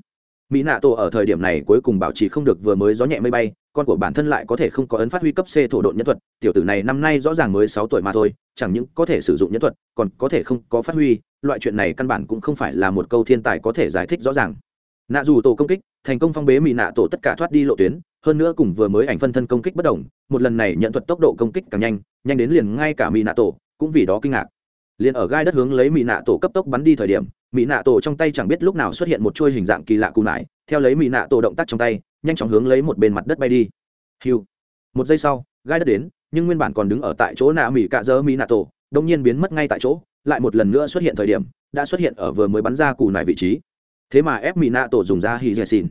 Speaker 1: mỹ nạ tổ ở thời điểm này cuối cùng bảo trì không được vừa mới gió nhẹ mây bay, con của bản thân lại có thể không có ấn phát huy cấp c thổ độn nhân thuật, tiểu tử này năm nay rõ ràng mới sáu tuổi mà thôi, chẳng những có thể sử dụng nhân thuật, còn có thể không có phát huy, loại chuyện này căn bản cũng không phải là một câu thiên tài có thể giải thích rõ ràng. Nạ dù tổ công kích, thành công phong bế mỹ nạ tổ tất cả thoát đi lộ tuyến, hơn nữa cùng vừa mới ảnh phân thân công kích bất đồng, một lần này nhận thuật tốc độ công kích càng nhanh nhanh đến liền ngay cả mỹ nạ tổ cũng vì đó kinh ngạc. Liền ở gai đất hướng lấy mỹ nạ tổ cấp tốc bắn đi thời điểm mỹ nạ tổ trong tay chẳng biết lúc nào xuất hiện một chuôi hình dạng kỳ lạ cù nải theo lấy mỹ nạ tổ động tác trong tay, nhanh chóng hướng lấy một bên mặt đất bay đi. Hiu. Một giây sau, gai đất đến, nhưng nguyên bản còn đứng ở tại chỗ nạ mỹ cạ dơ mỹ nạ tổ đông nhiên biến mất ngay tại chỗ, lại một lần nữa xuất hiện thời điểm, đã xuất hiện ở vừa mới bắn ra cù nải vị trí. Thế mà ép mỹ nạ tổ dùng ra hì dè xin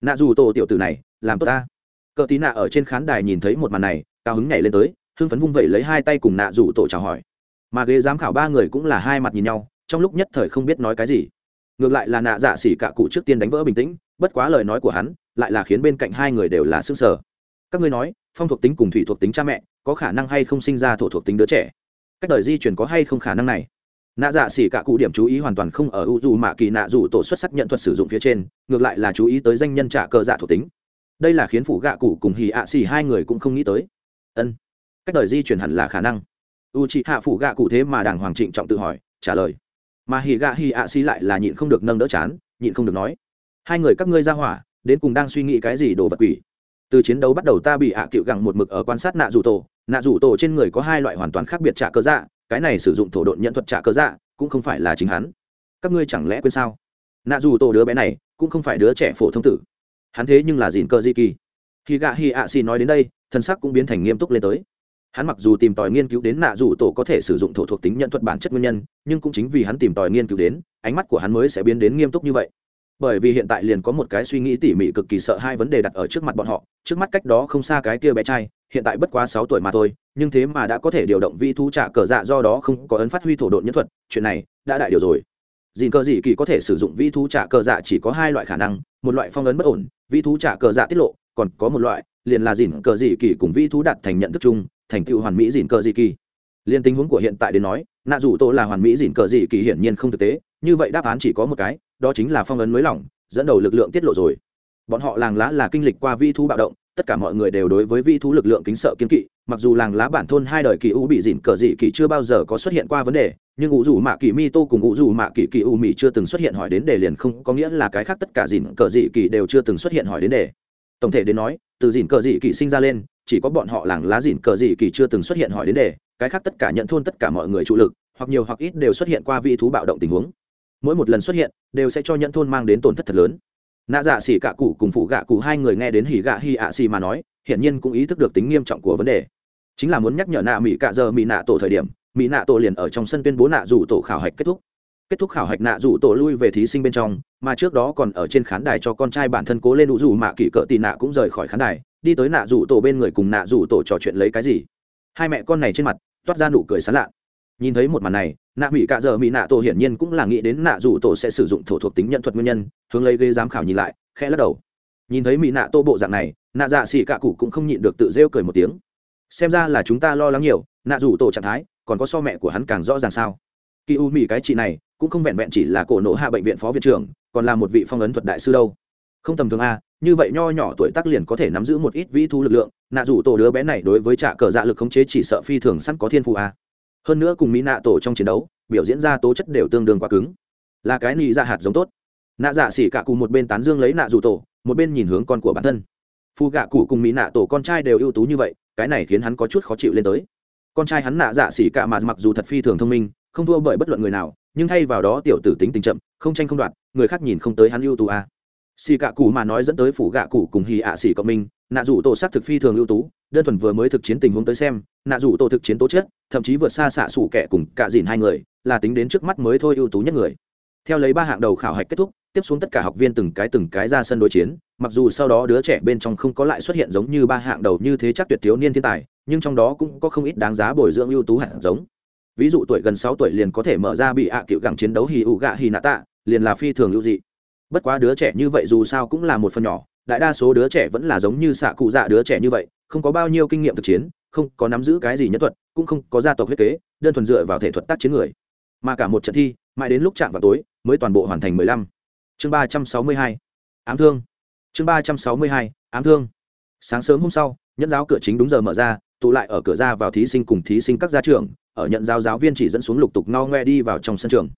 Speaker 1: nạ dù tổ tiểu tử này, làm tốt ta. Cờ tí nạ ở trên khán đài nhìn thấy một màn này, cao hứng nhảy lên tới, hưng phấn vung vẩy lấy hai tay cùng nạ dù tổ chào hỏi. Mà ghế giám khảo ba người cũng là hai mặt nhìn nhau trong lúc nhất thời không biết nói cái gì. Ngược lại là nạ dạ xỉ cả cụ trước tiên đánh vỡ bình tĩnh, bất quá lời nói của hắn lại là khiến bên cạnh hai người đều là sức sở các ngươi nói, phong thuộc tính cùng thủy thuộc tính cha mẹ, có khả năng hay không sinh ra thổ thuộc tính đứa trẻ? Cách đời di chuyển có hay không khả năng này? Nạ dạ xỉ cả cụ điểm chú ý hoàn toàn không ở u dù mạ kỳ nạ dù tổ xuất sắc nhận thuật sử dụng phía trên, ngược lại là chú ý tới danh nhân trả cờ dạ thuộc tính. Đây là khiến phủ gạ cụ cùng hì ạ xỉ hai người cũng không nghĩ tới. Ân, cách đời di chuyển hẳn là khả năng. U chị hạ phủ gạ cụ thế mà đàng hoàng trịnh trọng tự hỏi, trả lời mà hì gạ hì ạ xì lại là nhịn không được nâng đỡ chán, nhịn không được nói. Hai người các ngươi ra hỏa, đến cùng đang suy nghĩ cái gì đồ vật quỷ? Từ chiến đấu bắt đầu ta bị ạ à cựu gẳng một mực ở quan sát nạ dù tổ. Nạ rủ tổ trên người có hai loại hoàn toàn khác biệt trả cơ dạ cái này sử dụng thổ độn nhận thuật trả cơ dạ cũng không phải là chính hắn. Các ngươi chẳng lẽ quên sao? Nạ rủ tổ đứa bé này cũng không phải đứa trẻ phổ thông tử. Hắn thế nhưng là dìn cơ di kỳ khi gạ hi ạ xì nói đến đây thân sắc cũng biến thành nghiêm túc lên tới hắn mặc dù tìm tòi nghiên cứu đến nạ rủ tổ có thể sử dụng thổ thuộc tính nhận thuật bản chất nguyên nhân, nhưng cũng chính vì hắn tìm tòi nghiên cứu đến, ánh mắt của hắn mới sẽ biến đến nghiêm túc như vậy. Bởi vì hiện tại liền có một cái suy nghĩ tỉ mỉ cực kỳ sợ hai vấn đề đặt ở trước mặt bọn họ, trước mắt cách đó không xa cái kia bé trai, hiện tại bất quá sáu tuổi mà thôi, nhưng thế mà đã có thể điều động vi thú trả cờ dạ do đó không có ấn phát huy thổ độn nhân thuật, chuyện này đã đại điều rồi. Dìn cờ dị kỳ có thể sử dụng vi thú trả cờ dạ chỉ có hai loại khả năng, một loại phong ấn bất ổn, vi thú trả cờ dạ tiết lộ, còn có một loại, liền là dìn cờ dị kỳ cùng vi thú đặt thành nhận thức chung thành tựu hoàn mỹ dìn cờ dị kỳ. Liên tình huống của hiện tại đến nói, nạ dù tô là hoàn mỹ dìn cờ dị kỳ hiển nhiên không thực tế, như vậy đáp án chỉ có một cái, đó chính là phong ấn nới lỏng, dẫn đầu lực lượng tiết lộ rồi. Bọn họ làng lá là kinh lịch qua vi thú bạo động, tất cả mọi người đều đối với vi thú lực lượng kính sợ kiên kỵ, mặc dù làng lá bản thôn hai đời kỳ u bị dỉn cờ dị kỳ chưa bao giờ có xuất hiện qua vấn đề, nhưng ngũ dù mạ kỳ mi tô cùng ngũ dù mạ kỳ kỳ u mỹ chưa từng xuất hiện hỏi đến đề liền không có nghĩa là cái khác tất cả dỉn cờ dị kỳ đều chưa từng xuất hiện hỏi đến đề. Tổng thể đến nói, từ dỉn cờ dị kỳ sinh ra lên chỉ có bọn họ làng lá dỉn cờ dị kỳ chưa từng xuất hiện hỏi đến đề, cái khác tất cả nhận thôn tất cả mọi người trụ lực, hoặc nhiều hoặc ít đều xuất hiện qua vị thú bạo động tình huống. Mỗi một lần xuất hiện, đều sẽ cho nhận thôn mang đến tổn thất thật lớn. Nạ dạ xỉ cạ cụ cùng phụ gạ cụ hai người nghe đến hỉ gạ hi ạ xì mà nói, hiển nhiên cũng ý thức được tính nghiêm trọng của vấn đề. Chính là muốn nhắc nhở nạ mỹ cạ giờ mỹ nạ tổ thời điểm mỹ nạ tổ liền ở trong sân tuyên bố nạ rủ tổ khảo hạch kết thúc. Kết thúc khảo hạch nạ rủ tổ lui về thí sinh bên trong, mà trước đó còn ở trên khán đài cho con trai bản thân cố lên đủ rủ mạ kỷ cỡ tì nạ cũng rời khỏi khán đài đi tới nạ rủ tổ bên người cùng nạ rủ tổ trò chuyện lấy cái gì? Hai mẹ con này trên mặt, toát ra nụ cười sán lạ. Nhìn thấy một màn này, nạ mỹ cạ giờ mỹ nạ tổ hiển nhiên cũng là nghĩ đến nạ rủ tổ sẽ sử dụng thổ thuộc tính nhận thuật nguyên nhân, hướng lấy ghế giám khảo nhìn lại, khẽ lắc đầu. Nhìn thấy mỹ nạ tô bộ dạng này, nạ dạ xỉ cạ cụ cũng không nhịn được tự rêu cười một tiếng. Xem ra là chúng ta lo lắng nhiều, nạ rủ tổ trạng thái, còn có so mẹ của hắn càng rõ ràng sao? Kỳ u mỹ cái chị này, cũng không vẹn vẹn chỉ là cổ nổ hạ bệnh viện phó viện trưởng, còn là một vị phong ấn thuật đại sư đâu. Không tầm thường a như vậy nho nhỏ tuổi tác liền có thể nắm giữ một ít vĩ thu lực lượng, nạ rủ tổ đứa bé này đối với trạ cờ dạ lực khống chế chỉ sợ phi thường sẵn có thiên phụ a. Hơn nữa cùng mỹ nạ tổ trong chiến đấu, biểu diễn ra tố chất đều tương đương quá cứng. Là cái nị ra hạt giống tốt. Nạ dạ xỉ cả cùng một bên tán dương lấy nạ rủ tổ, một bên nhìn hướng con của bản thân. Phù gạ cụ cùng mỹ nạ tổ con trai đều ưu tú như vậy, cái này khiến hắn có chút khó chịu lên tới. Con trai hắn nạ dạ xỉ cả mà mặc dù thật phi thường thông minh, không thua bởi bất luận người nào, nhưng thay vào đó tiểu tử tính tình chậm, không tranh không đoạt, người khác nhìn không tới hắn ưu tú à xì cạ cụ mà nói dẫn tới phủ gạ cụ cùng hì ạ xỉ cộng minh, nạ rủ tổ sắc thực phi thường ưu tú, đơn thuần vừa mới thực chiến tình huống tới xem, nạ rủ tổ thực chiến tố chất, thậm chí vượt xa xạ xủ kẻ cùng cả dìn hai người, là tính đến trước mắt mới thôi ưu tú nhất người. Theo lấy ba hạng đầu khảo hạch kết thúc, tiếp xuống tất cả học viên từng cái từng cái ra sân đối chiến, mặc dù sau đó đứa trẻ bên trong không có lại xuất hiện giống như ba hạng đầu như thế chắc tuyệt thiếu niên thiên tài, nhưng trong đó cũng có không ít đáng giá bồi dưỡng ưu tú hạt giống. Ví dụ tuổi gần sáu tuổi liền có thể mở ra bị ạ cựu gặng chiến đấu hì ụ gạ hì nạ tạ, liền là phi thường ưu dị bất quá đứa trẻ như vậy dù sao cũng là một phần nhỏ, đại đa số đứa trẻ vẫn là giống như xạ cụ dạ đứa trẻ như vậy, không có bao nhiêu kinh nghiệm thực chiến, không có nắm giữ cái gì nhất thuật, cũng không có gia tộc huyết kế, đơn thuần dựa vào thể thuật tác chiến người. Mà cả một trận thi, mãi đến lúc chạm vào tối, mới toàn bộ hoàn thành mười lăm. Chương ba trăm sáu mươi hai, ám thương. Chương ba trăm sáu mươi hai, ám thương. Sáng sớm hôm sau, nhẫn giáo cửa chính đúng giờ mở ra, tụ lại ở cửa ra vào thí sinh cùng thí sinh các gia trưởng, ở nhận giáo giáo viên chỉ dẫn xuống lục tục no ngoe đi vào trong sân trường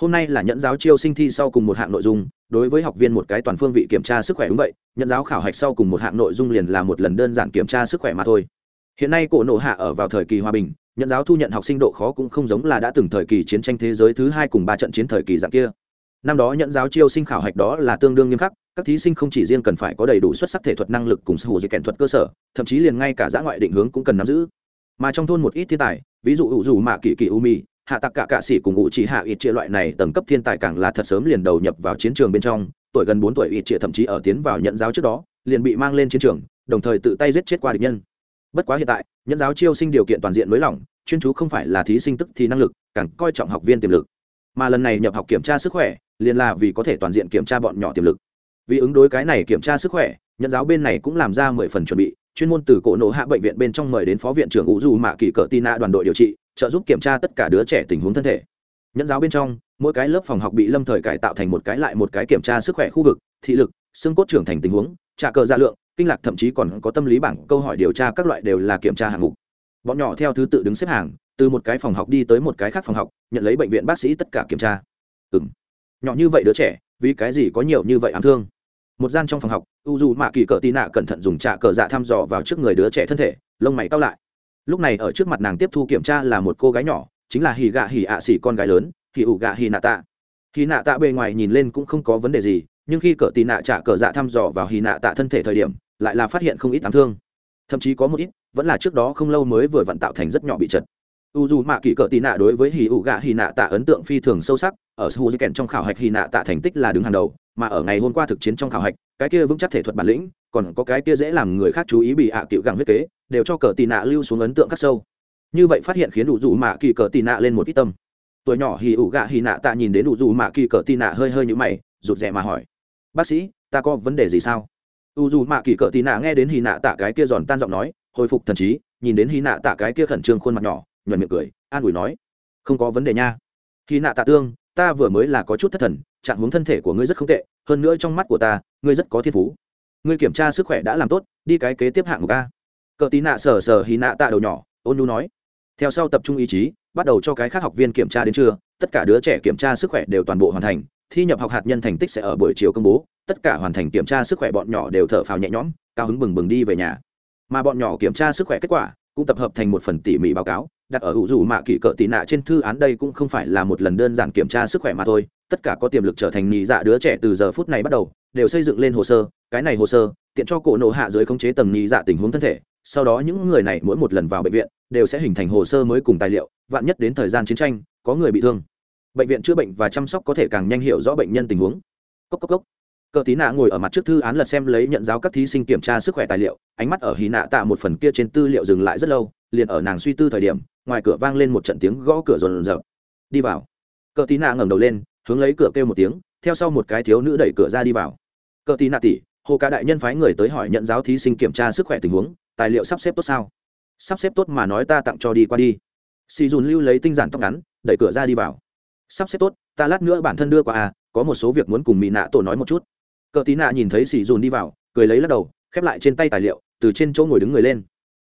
Speaker 1: hôm nay là nhận giáo chiêu sinh thi sau cùng một hạng nội dung, đối với học viên một cái toàn phương vị kiểm tra sức khỏe đúng vậy nhận giáo khảo hạch sau cùng một hạng nội dung liền là một lần đơn giản kiểm tra sức khỏe mà thôi. Hiện nay cổ nộ hạ ở vào thời kỳ hòa bình nhận giáo thu nhận học sinh độ khó cũng không giống là đã từng thời kỳ chiến tranh thế giới thứ hai cùng ba trận chiến thời kỳ dạng kia. Năm đó nhận giáo chiêu sinh khảo hạch đó là tương đương nghiêm khắc, các thí sinh không chỉ riêng cần phải có đầy đủ xuất sắc thể thuật năng lực cùng sở hữu kèn thuật cơ sở, thậm chí liền ngay cả giã ngoại định hướng cũng cần nắm giữ. Mà trong thôn một ít thiên tài, ví dụ ủ dù mạ kỳ kỳ u mì hạ tặc cả cạ sĩ cùng ngụ chỉ hạ ít chia loại này tầng cấp thiên tài càng là thật sớm liền đầu nhập vào chiến trường bên trong, tuổi gần bốn tuổi ít chia thậm chí ở tiến vào nhận giáo trước đó, liền bị mang lên chiến trường, đồng thời tự tay giết chết qua địch nhân. Bất quá hiện tại, nhận giáo chiêu sinh điều kiện toàn diện mới lỏng, chuyên chú không phải là thí sinh tức thì năng lực, càng coi trọng học viên tiềm lực. Mà lần này nhập học kiểm tra sức khỏe, liền là vì có thể toàn diện kiểm tra bọn nhỏ tiềm lực. Vì ứng đối cái này kiểm tra sức khỏe, nhận giáo bên này cũng làm ra mười phần chuẩn bị chuyên môn từ cổ nộ hạ bệnh viện bên trong mời đến phó viện trưởng ủ dù mạ kỳ Cờ tina đoàn đội điều trị, trợ giúp kiểm tra tất cả đứa trẻ tình huống thân thể. Nhận giáo bên trong, mỗi cái lớp phòng học bị lâm thời cải tạo thành một cái lại một cái kiểm tra sức khỏe khu vực, thị lực, xương cốt trưởng thành tình huống trả cờ gia lượng, kinh lạc thậm chí còn có tâm lý bảng câu hỏi điều tra các loại đều là kiểm tra hạng mục. Bọn nhỏ theo thứ tự đứng xếp hàng, từ một cái phòng học đi tới một cái khác phòng học, nhận lấy bệnh viện bác sĩ tất cả kiểm tra. Ừ m nhỏ như vậy đứa trẻ, vì cái gì có nhiều như vậy ám thương? Một gian trong phòng học, u dù mạ kỳ cỡ tì nạ cẩn thận dùng trà cờ dạ thăm dò vào trước người đứa trẻ thân thể, lông mày cao lại. Lúc này ở trước mặt nàng tiếp thu kiểm tra là một cô gái nhỏ, chính là hì gạ hì ạ xỉ con gái lớn hì ủ gạ hì nạ tạ. Hì nạ tạ bề ngoài nhìn lên cũng không có vấn đề gì, nhưng khi cỡ tì nạ trả cờ dạ thăm dò vào hì nạ tạ thân thể thời điểm, lại là phát hiện không ít ám thương. Thậm chí có một ít, vẫn là trước đó không lâu mới vừa vận tạo thành rất nhỏ bị chật. U dù mạ kỳ cỡ tì nạ đối với hì ủ gạ hì nạ tạ ấn tượng phi thường sâu sắc, ở su kèn trong khảo hạch hì nạ tạ thành tích là đứng hàng đầu mà ở ngày hôm qua thực chiến trong khảo hạch, cái kia vững chắc thể thuật bản lĩnh, còn có cái kia dễ làm người khác chú ý bị hạ à cựu gẳng huyết kế, đều cho cờ tì nạ lưu xuống ấn tượng khắc sâu. Như vậy phát hiện khiến đủ dù mạ kỳ cờ tì nạ lên một ít tâm. Tuổi nhỏ hì ủ gạ hì nạ tạ nhìn đến đủ dù mạ kỳ cờ tì nạ hơi hơi như mày, rụt rè mà hỏi. Bác sĩ, ta có vấn đề gì sao? U dù mạ kỳ cờ tì nạ nghe đến hì nạ tạ cái kia giòn tan giọng nói, hồi phục thần trí, nhìn đến hì nạ tạ cái kia khẩn trương khuôn mặt nhỏ, nhuận miệng cười, an ủi nói. Không có vấn đề nha. Hì nạ tạ tương, ta vừa mới là có chút thất thần trạng hướng thân thể của ngươi rất không tệ, hơn nữa trong mắt của ta, ngươi rất có thiên phú. Ngươi kiểm tra sức khỏe đã làm tốt, đi cái kế tiếp hạng một ca cờ tí nạ sờ sờ hì nạ tạ đầu nhỏ, ôn nhu nói. Theo sau tập trung ý chí, bắt đầu cho cái khác học viên kiểm tra đến trưa, tất cả đứa trẻ kiểm tra sức khỏe đều toàn bộ hoàn thành, thi nhập học hạt nhân thành tích sẽ ở buổi chiều công bố, tất cả hoàn thành kiểm tra sức khỏe bọn nhỏ đều thở phào nhẹ nhõm, cao hứng bừng bừng đi về nhà. Mà bọn nhỏ kiểm tra sức khỏe kết quả, cũng tập hợp thành một phần tỉ mỉ báo cáo đặt ở hữu dù mạ kỷ cỡ tị nạ trên thư án đây cũng không phải là một lần đơn giản kiểm tra sức khỏe mà thôi. Tất cả có tiềm lực trở thành nhị dạ đứa trẻ từ giờ phút này bắt đầu, đều xây dựng lên hồ sơ, cái này hồ sơ, tiện cho cổ nộ hạ dưới khống chế tầng nhị dạ tình huống thân thể. Sau đó những người này mỗi một lần vào bệnh viện, đều sẽ hình thành hồ sơ mới cùng tài liệu, vạn nhất đến thời gian chiến tranh, có người bị thương. Bệnh viện chữa bệnh và chăm sóc có thể càng nhanh hiểu rõ bệnh nhân tình huống. Cốc cốc cốc. Cờ tí nạ ngồi ở mặt trước thư án lật xem lấy nhận giáo các thí sinh kiểm tra sức khỏe tài liệu, ánh mắt ở hì nạ tạ một phần kia trên tư liệu dừng lại rất lâu liền ở nàng suy tư thời điểm, ngoài cửa vang lên một trận tiếng gõ cửa rồn rợp đi vào. Cờ tí nạ ngẩng đầu lên, hướng lấy cửa kêu một tiếng, theo sau một cái thiếu nữ đẩy cửa ra đi vào. Cờ tí nạ tỉ hồ ca đại nhân phái người tới hỏi nhận giáo thí sinh kiểm tra sức khỏe tình huống, tài liệu sắp xếp tốt sao? Sắp xếp tốt mà nói ta tặng cho đi qua đi. Xì dùn lưu lấy tinh giản tóc ngắn, đẩy cửa ra đi vào. Sắp xếp tốt, ta lát nữa bản thân đưa qua à có một số việc muốn cùng mỹ nạ tổ nói một chút. Cờ tí nạ nhìn thấy xì dùn đi vào, cười lấy lắc đầu, khép lại trên tay tài liệu, từ trên chỗ ngồi đứng người lên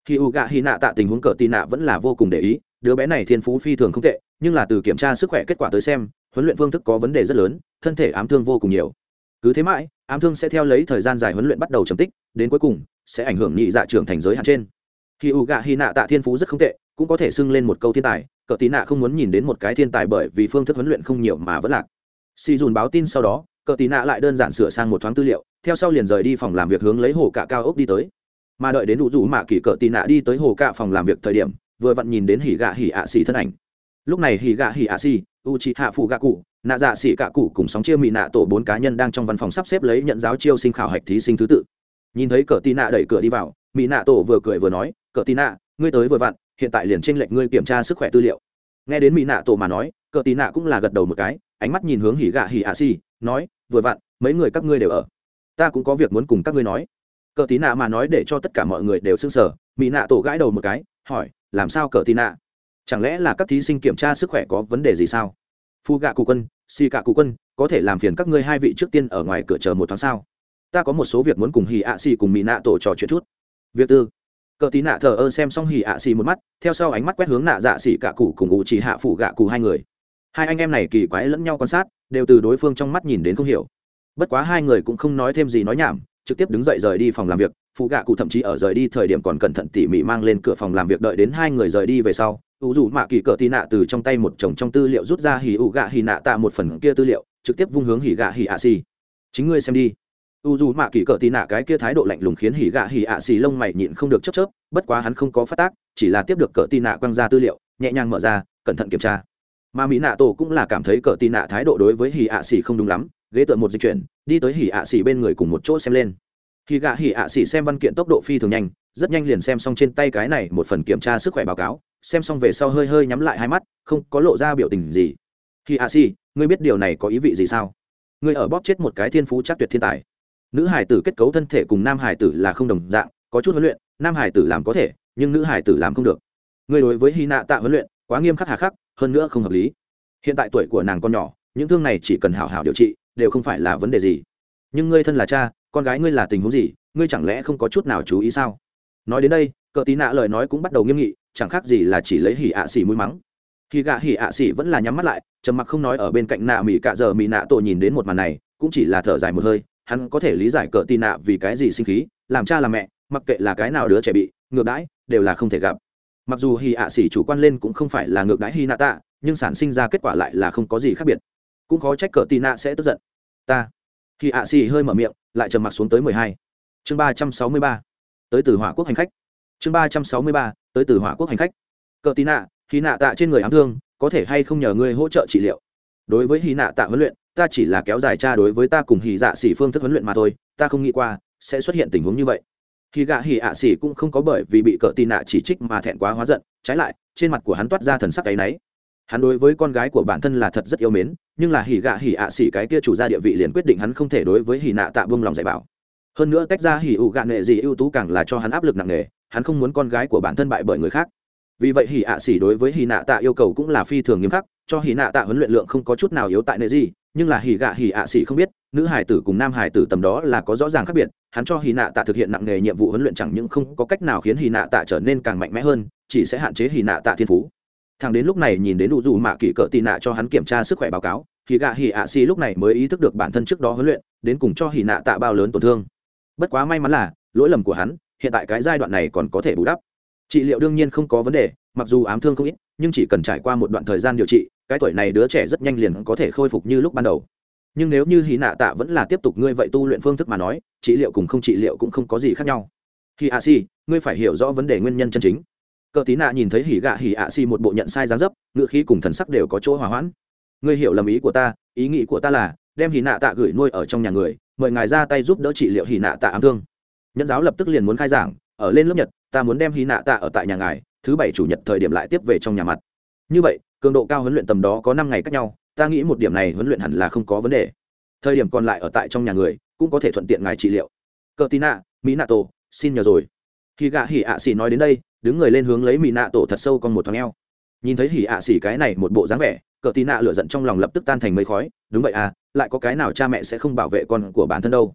Speaker 1: khi u gạ hy nạ tạ tình huống cờ tí nạ vẫn là vô cùng để ý, đứa bé này thiên phú phi thường không tệ, nhưng là từ kiểm tra sức khỏe kết quả tới xem, huấn luyện phương thức có vấn đề rất lớn, thân thể ám thương vô cùng nhiều. Cứ thế mãi, ám thương sẽ theo lấy thời gian dài huấn luyện bắt đầu trầm tích, đến cuối cùng, sẽ ảnh hưởng nhị dạ trưởng thành giới hạn trên. Khi u gạ hy nạ tạ thiên phú rất không tệ, cũng có thể xưng lên một câu thiên tài, cờ tí nạ không muốn nhìn đến một cái thiên tài bởi vì phương thức huấn luyện không nhiều mà vẫn lạc. Si dùn báo tin sau đó, cờ tí nạ lại đơn giản sửa sang một thoáng tư liệu, theo sau liền rời đi phòng làm việc hướng lấy hồ cả cao ốc đi tới mà đợi đến đủ rủ mạ kỳ cỡ tí nạ đi tới hồ cạ phòng làm việc thời điểm, vừa vặn nhìn đến hỉ gạ hỉ ạ xì thân ảnh. Lúc này hỉ gạ hỉ ạ xì u chị hạ phụ gạ cụ nạ dạ xỉ cạ cụ cùng sóng chia mỹ nạ tổ bốn cá nhân đang trong văn phòng sắp xếp lấy nhận giáo chiêu sinh khảo hạch thí sinh thứ tự. Nhìn thấy cờ tí nạ đẩy cửa đi vào mỹ nạ tổ vừa cười vừa nói cờ tí nạ, ngươi tới vừa vặn, hiện tại liền tranh lệch ngươi kiểm tra sức khỏe tư liệu. Nghe đến mỹ nạ tổ mà nói cờ tí nạ cũng là gật đầu một cái, ánh mắt nhìn hướng hỉ gạ hỉ ạ xì, nói, vừa vặn, mấy người các ngươi đều ở. Ta cũng có việc muốn cùng các ngươi nói cờ tí nạ mà nói để cho tất cả mọi người đều s ư n g sở mỹ nạ tổ gãi đầu một cái, hỏi, làm sao cờ tí nạ? Chẳng lẽ là các thí sinh kiểm tra sức khỏe có vấn đề gì sao? Phu gạ cụ quân, xì gạ cụ quân, có thể làm phiền các ngươi hai vị trước tiên ở ngoài cửa chờ một tháng sau. Ta có một số việc muốn cùng hì ạ xì cùng mỹ nạ tổ trò chuyện chút. Việc tư. Cờ tí nạ thờ ơ xem xong hì ạ xì một mắt, theo sau ánh mắt quét hướng nạ dạ xì cả cụ cùng ủ chỉ hạ phủ gạ cụ hai người. Hai anh em này kỳ quái lẫn nhau quan sát, đều từ đối phương trong mắt nhìn đến không hiểu. Bất quá hai người cũng không nói thêm gì nói nhảm trực tiếp đứng dậy rời đi phòng làm việc phụ gạ cụ thậm chí ở rời đi thời điểm còn cẩn thận tỉ mỉ mang lên cửa phòng làm việc đợi đến hai người rời đi về sau, ủ dù mạ kỳ cờ tì nạ từ trong tay một chồng trong tư liệu rút ra hỉ ủ gạ hỉ nạ tạ một phần kia tư liệu, trực tiếp vung hướng hỉ gạ hỉ ạ xì. Chính ngươi xem đi. U dù mạ kỳ cờ tì nạ cái kia thái độ lạnh lùng khiến hỉ gạ hỉ ạ xì lông mày nhịn không được chấp chớp, bất quá hắn không có phát tác, chỉ là tiếp được cờ tì nạ quăng ra tư liệu, nhẹ nhàng mở ra, cẩn thận kiểm tra. Mà mỹ nạ tổ cũng là cảm thấy cờ tì nạ thái độ đối với hỉ ạ xì không đúng lắm, ghế tựa một dịch chuyển đi tới hỉ ạ xỉ bên người cùng một chỗ xem lên. Khi gạ hỉ ạ xỉ xem văn kiện tốc độ phi thường nhanh rất nhanh liền xem xong trên tay cái này một phần kiểm tra sức khỏe báo cáo xem xong về sau hơi hơi nhắm lại hai mắt không có lộ ra biểu tình gì. Khi ạ xỉ, ngươi biết điều này có ý vị gì sao? Ngươi ở bóp chết một cái thiên phú chắc tuyệt thiên tài. Nữ hải tử kết cấu thân thể cùng nam hải tử là không đồng dạng có chút huấn luyện nam hải tử làm có thể nhưng nữ hải tử làm không được. Ngươi đối với hy nạ tạ huấn luyện quá nghiêm khắc hà khắc hơn nữa không hợp lý. Hiện tại tuổi của nàng còn nhỏ những thương này chỉ cần hảo hảo điều trị đều không phải là vấn đề gì. Nhưng ngươi thân là cha, con gái ngươi là tình huống gì, ngươi chẳng lẽ không có chút nào chú ý sao? Nói đến đây, cờ tí nạ lời nói cũng bắt đầu nghiêm nghị, chẳng khác gì là chỉ lấy hỉ ạ xỉ mũi mắng. Khi gạ hỉ ạ xỉ vẫn là nhắm mắt lại, trầm mặc không nói ở bên cạnh nạ mỹ cạ giờ mỹ nạ tội nhìn đến một màn này, cũng chỉ là thở dài một hơi, hắn có thể lý giải cờ tì nạ vì cái gì sinh khí, làm cha làm mẹ, mặc kệ là cái nào đứa trẻ bị, ngược đãi, đều là không thể gặp. Mặc dù hì ạ xỉ chủ quan lên cũng không phải là ngược đãi hi nạ tạ nhưng sản sinh ra kết quả lại là không có gì khác biệt cũng khó trách cờ tì nạ sẽ tức giận. Ta. Khi ạ xì hơi mở miệng, lại trầm mặc xuống tới mười hai. Chương ba trăm sáu mươi ba. Tới từ hỏa quốc hành khách. Chương ba trăm sáu mươi ba, tới từ hỏa quốc hành khách. Cờ tì nạ, khi nạ tạ trên người ám thương, có thể hay không nhờ ngươi hỗ trợ trị liệu? Đối với hy nạ tạ huấn luyện, ta chỉ là kéo dài cha đối với ta cùng hy dạ xỉ phương thức huấn luyện mà thôi, ta không nghĩ qua sẽ xuất hiện tình huống như vậy. Khi gạ hỉ ạ xỉ cũng không có bởi vì bị cỡ tì nạ chỉ trích mà thẹn quá hóa giận, trái lại, trên mặt của hắn toát ra thần sắc áy náy hắn đối với con gái của bản thân là thật rất yêu mến nhưng là hỉ gạ hỉ ạ xỉ cái kia chủ gia địa vị liền quyết định hắn không thể đối với hỉ nạ tạ vương lòng dạy bảo. Hơn nữa tách ra hỉ ụ gạ nệ gì ưu tú càng là cho hắn áp lực nặng nề, hắn không muốn con gái của bản thân bại bởi người khác. Vì vậy hỉ ạ xỉ đối với hỉ nạ tạ yêu cầu cũng là phi thường nghiêm khắc, cho hỉ nạ tạ huấn luyện lượng không có chút nào yếu tại nệ gì, nhưng là hỉ gạ hỉ ạ xỉ không biết, nữ hải tử cùng nam hải tử tầm đó là có rõ ràng khác biệt, hắn cho hỉ nạ tạ thực hiện nặng nghề nhiệm vụ huấn luyện chẳng những không có cách nào khiến hỉ nạ tạ trở nên càng mạnh mẽ hơn, chỉ sẽ hạn chế hỉ nạ tạ thiên phú thằng đến lúc này nhìn đến đủ dù mạ kỳ cỡ tị nạ cho hắn kiểm tra sức khỏe báo cáo thì gạ hỉ ạ xì lúc này mới ý thức được bản thân trước đó huấn luyện, đến cùng cho hỉ nạ tạ bao lớn tổn thương. Bất quá may mắn là, lỗi lầm của hắn, hiện tại cái giai đoạn này còn có thể bù đắp. Trị liệu đương nhiên không có vấn đề, mặc dù ám thương không ít, nhưng chỉ cần trải qua một đoạn thời gian điều trị, cái tuổi này đứa trẻ rất nhanh liền có thể khôi phục như lúc ban đầu. Nhưng nếu như hì nạ tạ vẫn là tiếp tục ngươi vậy tu luyện phương thức mà nói, trị liệu cùng không trị liệu cũng không có gì khác nhau. Hì ạ si ngươi phải hiểu rõ vấn đề nguyên nhân chân chính cờ tí nạ nhìn thấy hỉ gạ hỉ ạ xì một bộ nhận sai dáng dấp ngựa khí cùng thần sắc đều có chỗ hòa hoãn. Ngươi hiểu lầm ý của ta ý nghĩ của ta là đem hỉ nạ tạ gửi nuôi ở trong nhà người mời ngài ra tay giúp đỡ trị liệu hỉ nạ tạ ám thương. Nhân giáo lập tức liền muốn khai giảng ở lên lớp nhật ta muốn đem hỉ nạ tạ ở tại nhà ngài thứ bảy chủ nhật thời điểm lại tiếp về trong nhà mặt. Như vậy cường độ cao huấn luyện tầm đó có năm ngày cách nhau ta nghĩ một điểm này huấn luyện hẳn là không có vấn đề. Thời điểm còn lại ở tại trong nhà người cũng có thể thuận tiện ngài trị liệu. Cờ nạ, mỹ nạ tổ xin nhờ rồi khi gạ hỉ ạ xỉ nói đến đây, đứng người lên hướng lấy mỹ nạ tổ thật sâu con một thoáng eo. Nhìn thấy hỉ ạ xỉ cái này một bộ dáng vẻ, cờ tina lựa giận trong lòng lập tức tan thành mây khói. Đúng vậy à lại có cái nào cha mẹ sẽ không bảo vệ con của bản thân đâu?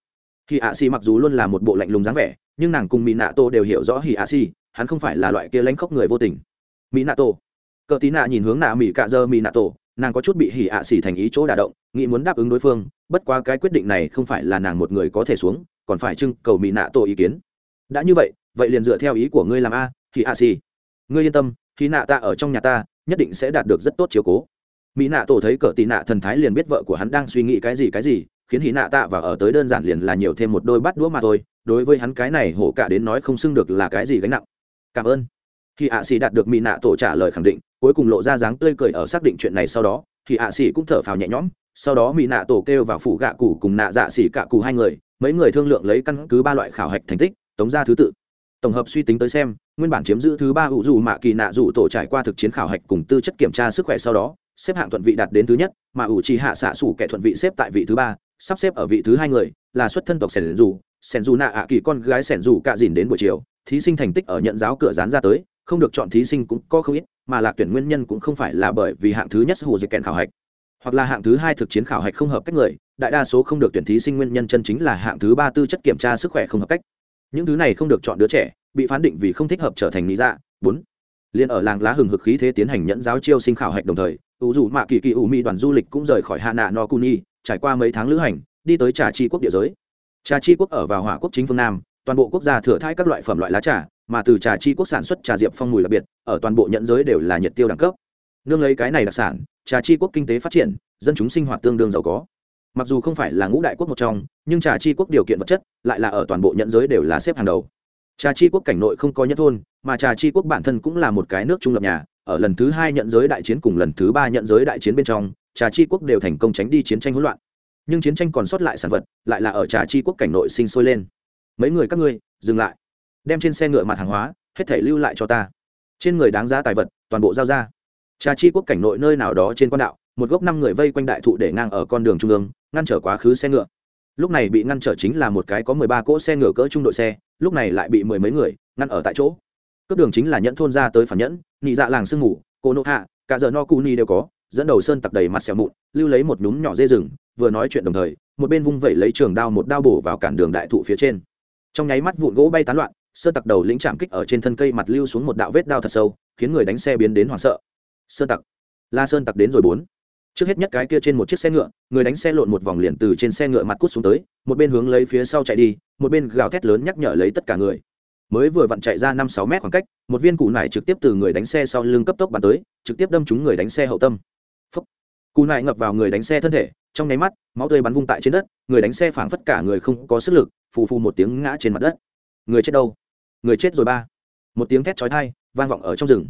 Speaker 1: Hỉ ạ xỉ mặc dù luôn là một bộ lạnh lùng dáng vẻ, nhưng nàng cùng mỹ nạ tổ đều hiểu rõ hỉ ạ xỉ, hắn không phải là loại kia lánh khóc người vô tình. Mỹ nạ tổ. Cờ tí nạ nhìn hướng nạ mỹ cạ dơ mỹ nạ tổ, nàng có chút bị hỉ ạ xỉ thành ý chỗ đả động, nghĩ muốn đáp ứng đối phương, bất quá cái quyết định này không phải là nàng một người có thể xuống, còn phải trưng cầu mỹ nạ tổ ý kiến. Đã như vậy vậy liền dựa theo ý của ngươi làm a, thì a xì. Ngươi yên tâm, khi nạ ta ở trong nhà ta, nhất định sẽ đạt được rất tốt chiếu cố. Mỹ nạ tổ thấy cờ tị nạ thần thái liền biết vợ của hắn đang suy nghĩ cái gì cái gì, khiến hỉ nạ tạ và ở tới đơn giản liền là nhiều thêm một đôi bát đũa mà thôi. Đối với hắn cái này hổ cả đến nói không xưng được là cái gì gánh nặng. Cảm ơn. Khi ạ xì đạt được mỹ nạ tổ trả lời khẳng định, cuối cùng lộ ra dáng tươi cười ở xác định chuyện này sau đó, thì ạ xì cũng thở phào nhẹ nhõm. Sau đó mỹ nạ tổ kêu vào phủ gạ cụ cùng nạ dạ xỉ cạ cụ hai người, mấy người thương lượng lấy căn cứ ba loại khảo hạch thành tích, tống ra thứ tự tổng hợp suy tính tới xem, nguyên bản chiếm giữ thứ ba hữu dù mạ kỳ nạ dù tổ trải qua thực chiến khảo hạch cùng tư chất kiểm tra sức khỏe sau đó, xếp hạng thuận vị đạt đến thứ nhất, mà ủ trì hạ xạ sủ kẻ thuận vị xếp tại vị thứ ba, sắp xếp ở vị thứ hai người, là xuất thân tộc sẻn dù. Sẻn dù nạ ạ kỳ con gái sẻn dù cạ dìn đến buổi chiều, thí sinh thành tích ở nhận giáo cửa dán ra tới, không được chọn thí sinh cũng có không ít, mà lạc tuyển nguyên nhân cũng không phải là bởi vì hạng thứ nhất hù dịch kèn khảo hạch, hoặc là hạng thứ hai thực chiến khảo hạch không hợp cách người, đại đa số không được tuyển thí sinh nguyên nhân chân chính là hạng thứ ba tư chất kiểm tra sức khỏe không hợp cách những thứ này không được chọn đứa trẻ, bị phán định vì không thích hợp trở thành lý dạ. Bốn liên ở làng lá hừng hực khí thế tiến hành nhẫn giáo chiêu sinh khảo hạch đồng thời ủ dù mạ kỳ kỳ ủ mi đoàn du lịch cũng rời khỏi hạ nạ no kuni, trải qua mấy tháng lữ hành, đi tới trà chi quốc địa giới. Trà chi quốc ở vào hỏa quốc chính phương nam, toàn bộ quốc gia thừa thai các loại phẩm loại lá trà, mà từ trà chi quốc sản xuất trà diệp phong mùi đặc biệt, ở toàn bộ nhận giới đều là nhiệt tiêu đẳng cấp. Nương lấy cái này đặc sản, trà chi quốc kinh tế phát triển, dân chúng sinh hoạt tương đương giàu có mặc dù không phải là ngũ đại quốc một trong, nhưng trà chi quốc điều kiện vật chất lại là ở toàn bộ nhận giới đều là xếp hàng đầu. Trà chi quốc cảnh nội không có nhất thôn, mà trà chi quốc bản thân cũng là một cái nước trung lập nhà, ở lần thứ hai nhận giới đại chiến cùng lần thứ ba nhận giới đại chiến bên trong, trà chi quốc đều thành công tránh đi chiến tranh hỗn loạn. Nhưng chiến tranh còn sót lại sản vật, lại là ở trà chi quốc cảnh nội sinh sôi lên. Mấy người các ngươi, dừng lại. Đem trên xe ngựa mặt hàng hóa, hết thể lưu lại cho ta. Trên người đáng giá tài vật, toàn bộ giao ra. Trà chi quốc cảnh nội nơi nào đó trên quan đạo, một gốc năm người vây quanh đại thụ để ngang ở con đường trung ương ngăn trở quá khứ xe ngựa. Lúc này bị ngăn trở chính là một cái có mười ba cỗ xe ngựa cỡ trung đội xe, lúc này lại bị mười mấy người ngăn ở tại chỗ. Cướp đường chính là nhẫn thôn ra tới phản nhẫn nị dạ làng sương ngủ, cô nộ hạ, cả giờ no cu ni đều có, dẫn đầu sơn tặc đầy mặt xẻo mụn, lưu lấy một nhúm nhỏ dê rừng, vừa nói chuyện đồng thời, một bên vung vẩy lấy trường đao một đao bổ vào cản đường đại thụ phía trên. Trong nháy mắt vụn gỗ bay tán loạn, sơn tặc đầu lĩnh chạm kích ở trên thân cây mặt lưu xuống một đạo vết đao thật sâu, khiến người đánh xe biến đến hoảng sợ. Sơn tặc. La sơn tặc đến rồi bốn trước hết nhất cái kia trên một chiếc xe ngựa, người đánh xe lộn một vòng liền từ trên xe ngựa mặt cút xuống tới, một bên hướng lấy phía sau chạy đi, một bên gào thét lớn nhắc nhở lấy tất cả người. Mới vừa vặn chạy ra năm sáu mét khoảng cách, một viên cù nải trực tiếp từ người đánh xe sau lưng cấp tốc bắn tới, trực tiếp đâm trúng người đánh xe hậu tâm. Phúc. cù nải ngập vào người đánh xe thân thể, trong nháy mắt, máu tươi bắn vung tại trên đất, người đánh xe phảng phất cả người không có sức lực, phù phù một tiếng ngã trên mặt đất. Người chết đâu? Người chết rồi ba. Một tiếng thét chói tai, vang vọng ở trong rừng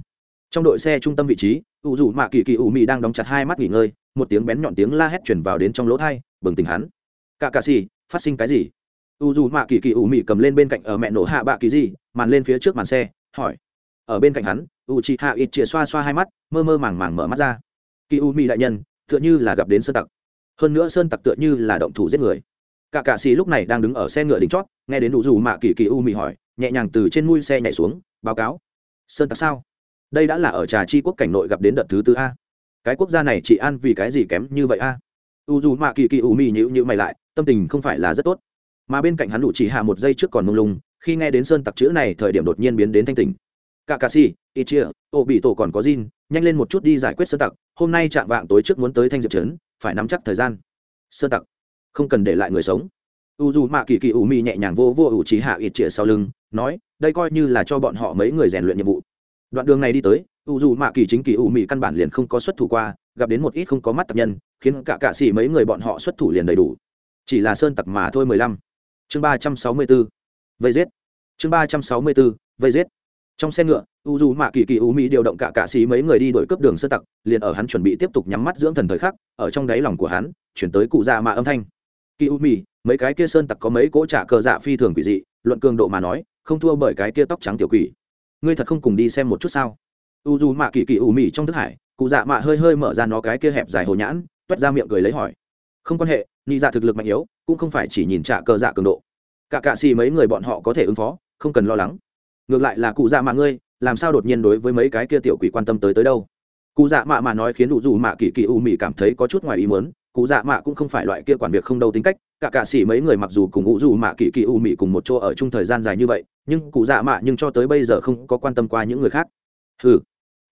Speaker 1: trong đội xe trung tâm vị trí, ủ dù mạ kỳ kỳ ủ mị đang đóng chặt hai mắt nghỉ ngơi, một tiếng bén nhọn tiếng la hét chuyển vào đến trong lỗ thai, bừng tỉnh hắn. Cả cà xì, phát sinh cái gì? U dù mạ kỳ kỳ ủ mị cầm lên bên cạnh ở mẹ nổ hạ bạ kỳ gì, màn lên phía trước màn xe, hỏi. Ở bên cạnh hắn u chị hạ ít chĩa xoa xoa hai mắt, mơ mơ màng màng mở mắt ra. Kỳ u mị đại nhân, tựa như là gặp đến sơn tặc. Hơn nữa sơn tặc tựa như là động thủ giết người. Cả cà xì lúc này đang đứng ở xe ngựa đỉnh chót, nghe đến u dù mạ kỳ kỳ u mị hỏi, nhẹ nhàng từ trên mui xe nhảy xuống, báo cáo. Sơn tặc sao? Đây đã là ở trà chi quốc cảnh nội gặp đến đợt thứ tư a. Cái quốc gia này chị an vì cái gì kém như vậy a? U dù mạ kỳ kỳ u mì nhữ nhữ mày lại tâm tình không phải là rất tốt. Mà bên cạnh hắn đủ chỉ hạ một giây trước còn mông lung khi nghe đến sơn tặc chữ này thời điểm đột nhiên biến đến thanh tình cả cà si ít chia ô bị tổ còn có Jin, nhanh lên một chút đi giải quyết sơn tặc hôm nay chạm vạng tối trước muốn tới thanh diệp trấn phải nắm chắc thời gian. Sơn tặc không cần để lại người sống. U dù mạ kỳ kỳ u mị nhẹ nhàng vô vô ủ trí hạ ít chĩa sau lưng nói đây coi như là cho bọn họ mấy người rèn luyện nhiệm vụ đoạn đường này đi tới, u dù mạ kỳ chính kỳ u mị căn bản liền không có xuất thủ qua, gặp đến một ít không có mắt tập nhân, khiến cả cạ xỉ mấy người bọn họ xuất thủ liền đầy đủ. Chỉ là sơn tặc mà thôi mười lăm. Chương ba trăm sáu mươi b ố vây giết. Chương ba trăm sáu mươi b ố vây giết. Trong xe ngựa, u dù mạ kỳ kỳ u mỹ điều động cả cạ xí mấy người đi đổi cướp đường sơ tặc, liền ở hắn chuẩn bị tiếp tục nhắm mắt dưỡng thần thời khắc, ở trong đáy lòng của hắn, chuyển tới cụ già mạ âm thanh. Kỳ u mỹ mấy cái kia sơn tặc có mấy cỗ trả cờ dạ phi thường quỷ dị, luận cường độ mà nói, không thua bởi cái kia tóc trắng tiểu quỷ ngươi thật không cùng đi xem một chút sao? U dù mạ kỳ kỳ u mị trong thức hải, cụ dạ mạ hơi hơi mở ra nó cái kia hẹp dài hồ nhãn toét ra miệng cười lấy hỏi. Không quan hệ nhị dạ thực lực mạnh yếu, cũng không phải chỉ nhìn trả cờ dạ cường độ. Cả cạ xì mấy người bọn họ có thể ứng phó, không cần lo lắng. Ngược lại là cụ dạ mạ ngươi, làm sao đột nhiên đối với mấy cái kia tiểu quỷ quan tâm tới tới đâu? Cụ dạ mạ mà nói khiến u dù mạ kỳ kỳ u mị cảm thấy có chút ngoài ý muốn, cụ dạ mạ cũng không phải loại kia quản việc không đâu tính cách cả cả sĩ mấy người mặc dù cùng u dù mạ kỳ kỳ u mị cùng một chỗ ở chung thời gian dài như vậy, nhưng cụ dạ mạ nhưng cho tới bây giờ không có quan tâm qua những người khác. Ừ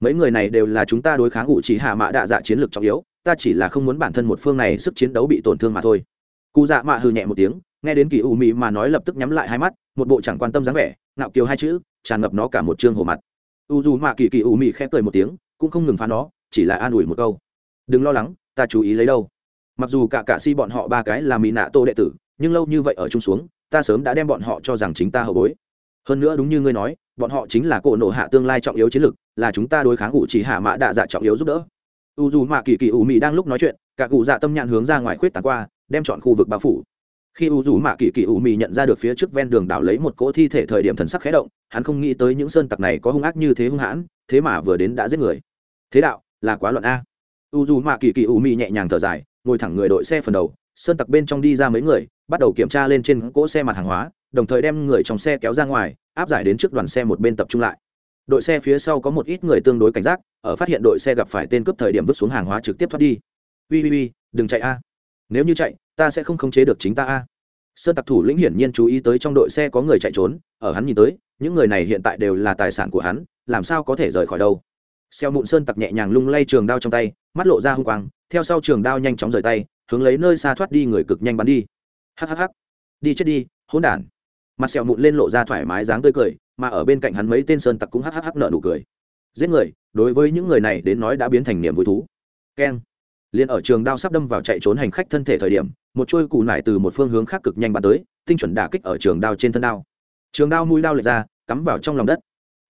Speaker 1: mấy người này đều là chúng ta đối kháng ngụ chỉ hạ mạ đạ dạ chiến lược trọng yếu, ta chỉ là không muốn bản thân một phương này sức chiến đấu bị tổn thương mà thôi. Cụ dạ mạ hừ nhẹ một tiếng, nghe đến kỳ u mị mà nói lập tức nhắm lại hai mắt, một bộ chẳng quan tâm dáng vẻ, ngạo kiều hai chữ, tràn ngập nó cả một chương hồ mặt. U dù mạ kỳ kỳ u mị khẽ cười một tiếng, cũng không ngừng phá nó, chỉ là an ủi một câu. Đừng lo lắng, ta chú ý lấy đâu mặc dù cả cả si bọn họ ba cái là mỹ nạ tô đệ tử, nhưng lâu như vậy ở chung xuống, ta sớm đã đem bọn họ cho rằng chính ta hậu bối. Hơn nữa đúng như ngươi nói, bọn họ chính là cỗ nổ hạ tương lai trọng yếu chiến lược, là chúng ta đối kháng ủ chỉ hạ mã đạ dạ trọng yếu giúp đỡ. U dù mạ kỳ kỳ ủ mị đang lúc nói chuyện, cả cụ dạ tâm nhạn hướng ra ngoài khuyết tàn qua, đem chọn khu vực bao phủ. Khi u dù mạ kỳ kỳ ủ mị nhận ra được phía trước ven đường đảo lấy một cỗ thi thể thời điểm thần sắc khé động, hắn không nghĩ tới những sơn tặc này có hung ác như thế hung hãn, thế mà vừa đến đã giết người. Thế đạo, là quá luận a. U dù mạ kỳ kỳ ủ mị nhẹ nhàng thở dài ngồi thẳng người đội xe phần đầu, sơn tặc bên trong đi ra mấy người, bắt đầu kiểm tra lên trên cỗ xe mặt hàng hóa, đồng thời đem người trong xe kéo ra ngoài, áp giải đến trước đoàn xe một bên tập trung lại. Đội xe phía sau có một ít người tương đối cảnh giác, ở phát hiện đội xe gặp phải tên cướp thời điểm vứt xuống hàng hóa trực tiếp thoát đi. Ui ui ui đừng chạy a. Nếu như chạy, ta sẽ không khống chế được chính ta a. Sơn tặc thủ lĩnh hiển nhiên chú ý tới trong đội xe có người chạy trốn, ở hắn nhìn tới, những người này hiện tại đều là tài sản của hắn, làm sao có thể rời khỏi đâu? Xeo mụn sơn tặc nhẹ nhàng lung lay trường đao trong tay, mắt lộ ra h u n g quang, theo sau trường đao nhanh chóng rời tay, hướng lấy nơi xa thoát đi người cực nhanh bắn đi. Hhh đi chết đi, hỗn đản. Mặt sẹo mụn lên lộ ra thoải mái dáng tươi cười, mà ở bên cạnh hắn mấy tên sơn tặc cũng hhh nợ nụ cười. Giết người, đối với những người này đến nói đã biến thành niềm vui thú. Keng. Liền ở trường đao sắp đâm vào chạy trốn hành khách thân thể thời điểm, một chuôi cù nải từ một phương hướng khác cực nhanh bắn tới, tinh chuẩn đả kích ở trường đao trên thân đao. Trường đao mũi đao lệch ra, cắm vào trong lòng đất.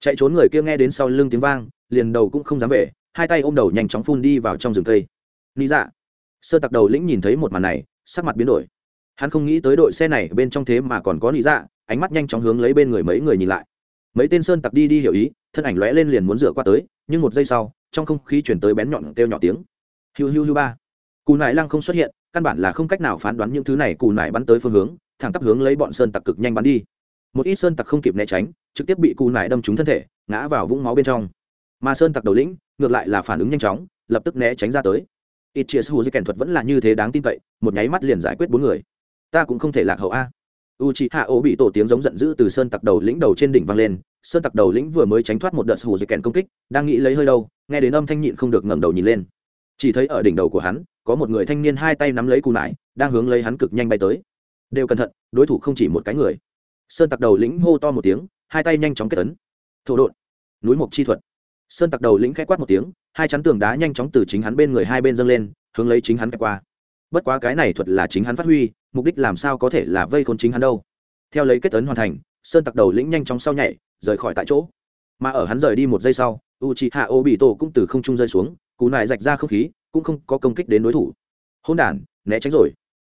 Speaker 1: Chạy trốn người kia nghe đến sau lưng tiếng vang liền đầu cũng không dám về, hai tay ôm đầu nhanh chóng phun đi vào trong rừng cây. Lý dạ. Sơ tặc đầu lĩnh nhìn thấy một màn này, sắc mặt biến đổi. Hắn không nghĩ tới đội xe này bên trong thế mà còn có lý dạ ánh mắt nhanh chóng hướng lấy bên người mấy người nhìn lại. Mấy tên sơn tặc đi đi hiểu ý, thân ảnh lóe lên liền muốn rửa qua tới, nhưng một giây sau, trong không khí chuyển tới bén nhọn kêu nhỏ tiếng. Hiu hiu hiu ba. Cù nải lăng không xuất hiện, căn bản là không cách nào phán đoán những thứ này cù nải bắn tới phương hướng, thẳng tắp hướng lấy bọn sơn tặc cực nhanh bắn đi. Một ít sơn tặc không kịp né tránh, trực tiếp bị cù nải đâm trúng thân thể, ngã vào vũng máu bên trong mà sơn tặc đầu lĩnh ngược lại là phản ứng nhanh chóng, lập tức né tránh ra tới. Ít chia sư hù di kèn thuật vẫn là như thế đáng tin cậy, một nháy mắt liền giải quyết bốn người. Ta cũng không thể lạc hậu a. U c hạ ô bị tổ tiếng giống giận dữ từ sơn tặc đầu lĩnh đầu trên đỉnh vang lên, sơn tặc đầu lĩnh vừa mới tránh thoát một đợt hù di kèn công kích, đang nghĩ lấy hơi đâu, nghe đến âm thanh nhịn không được ngẩng đầu nhìn lên. Chỉ thấy ở đỉnh đầu của hắn, có một người thanh niên hai tay nắm lấy cù nải, đang hướng lấy hắn cực nhanh bay tới. Đều cẩn thận, đối thủ không chỉ một cái người. Sơn tặc đầu lĩnh hô to một tiếng, hai tay nhanh chóng kết tấn. thổ đột núi mộc chi thuật sơn tặc đầu lĩnh khẽ quát một tiếng, hai chắn tường đá nhanh chóng từ chính hắn bên người hai bên dâng lên, hướng lấy chính hắn kẹp qua. Bất quá cái này thuật là chính hắn phát huy, mục đích làm sao có thể là vây khốn chính hắn đâu. Theo lấy kết tấn hoàn thành, sơn tặc đầu lĩnh nhanh chóng sau nhảy, rời khỏi tại chỗ. Mà ở hắn rời đi một giây sau u c h i hạ ô bị tổ cũng từ không trung rơi xuống, cú nại rạch ra không khí, cũng không có công kích đến đối thủ. Hôn đ né tránh rồi.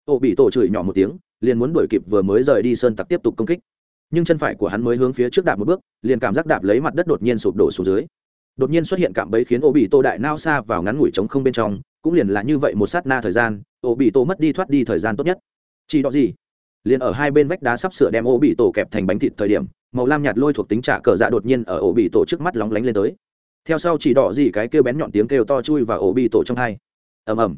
Speaker 1: Ô bị tổ chửi nhỏ một tiếng, liền muốn đuổi kịp vừa mới rời đi sơn tặc tiếp tục công kích. Nhưng chân phải của hắn mới hướng phía trước đạp một bước, liền cảm giác đạp lấy mặt đất đột nhiên sụp đổ xuống dưới đột nhiên xuất hiện cảm bấy khiến ô bị tô đại nao xa vào ngắn ngủi trống không bên trong, cũng liền là như vậy một sát na thời gian ô bị tô mất đi thoát đi thời gian tốt nhất. Chỉ đó gì? Liền ở hai bên vách đá sắp sửa đem ô bị tổ kẹp thành bánh thịt thời điểm, màu lam nhạt lôi thuộc tính trả cờ dạ đột nhiên ở ổ bị tổ trước mắt lóng lánh lên tới. Theo sau chỉ đỏ gì cái kêu bén nhọn tiếng kêu to chui vào ổ bị tổ trong hai. Ầm ầm.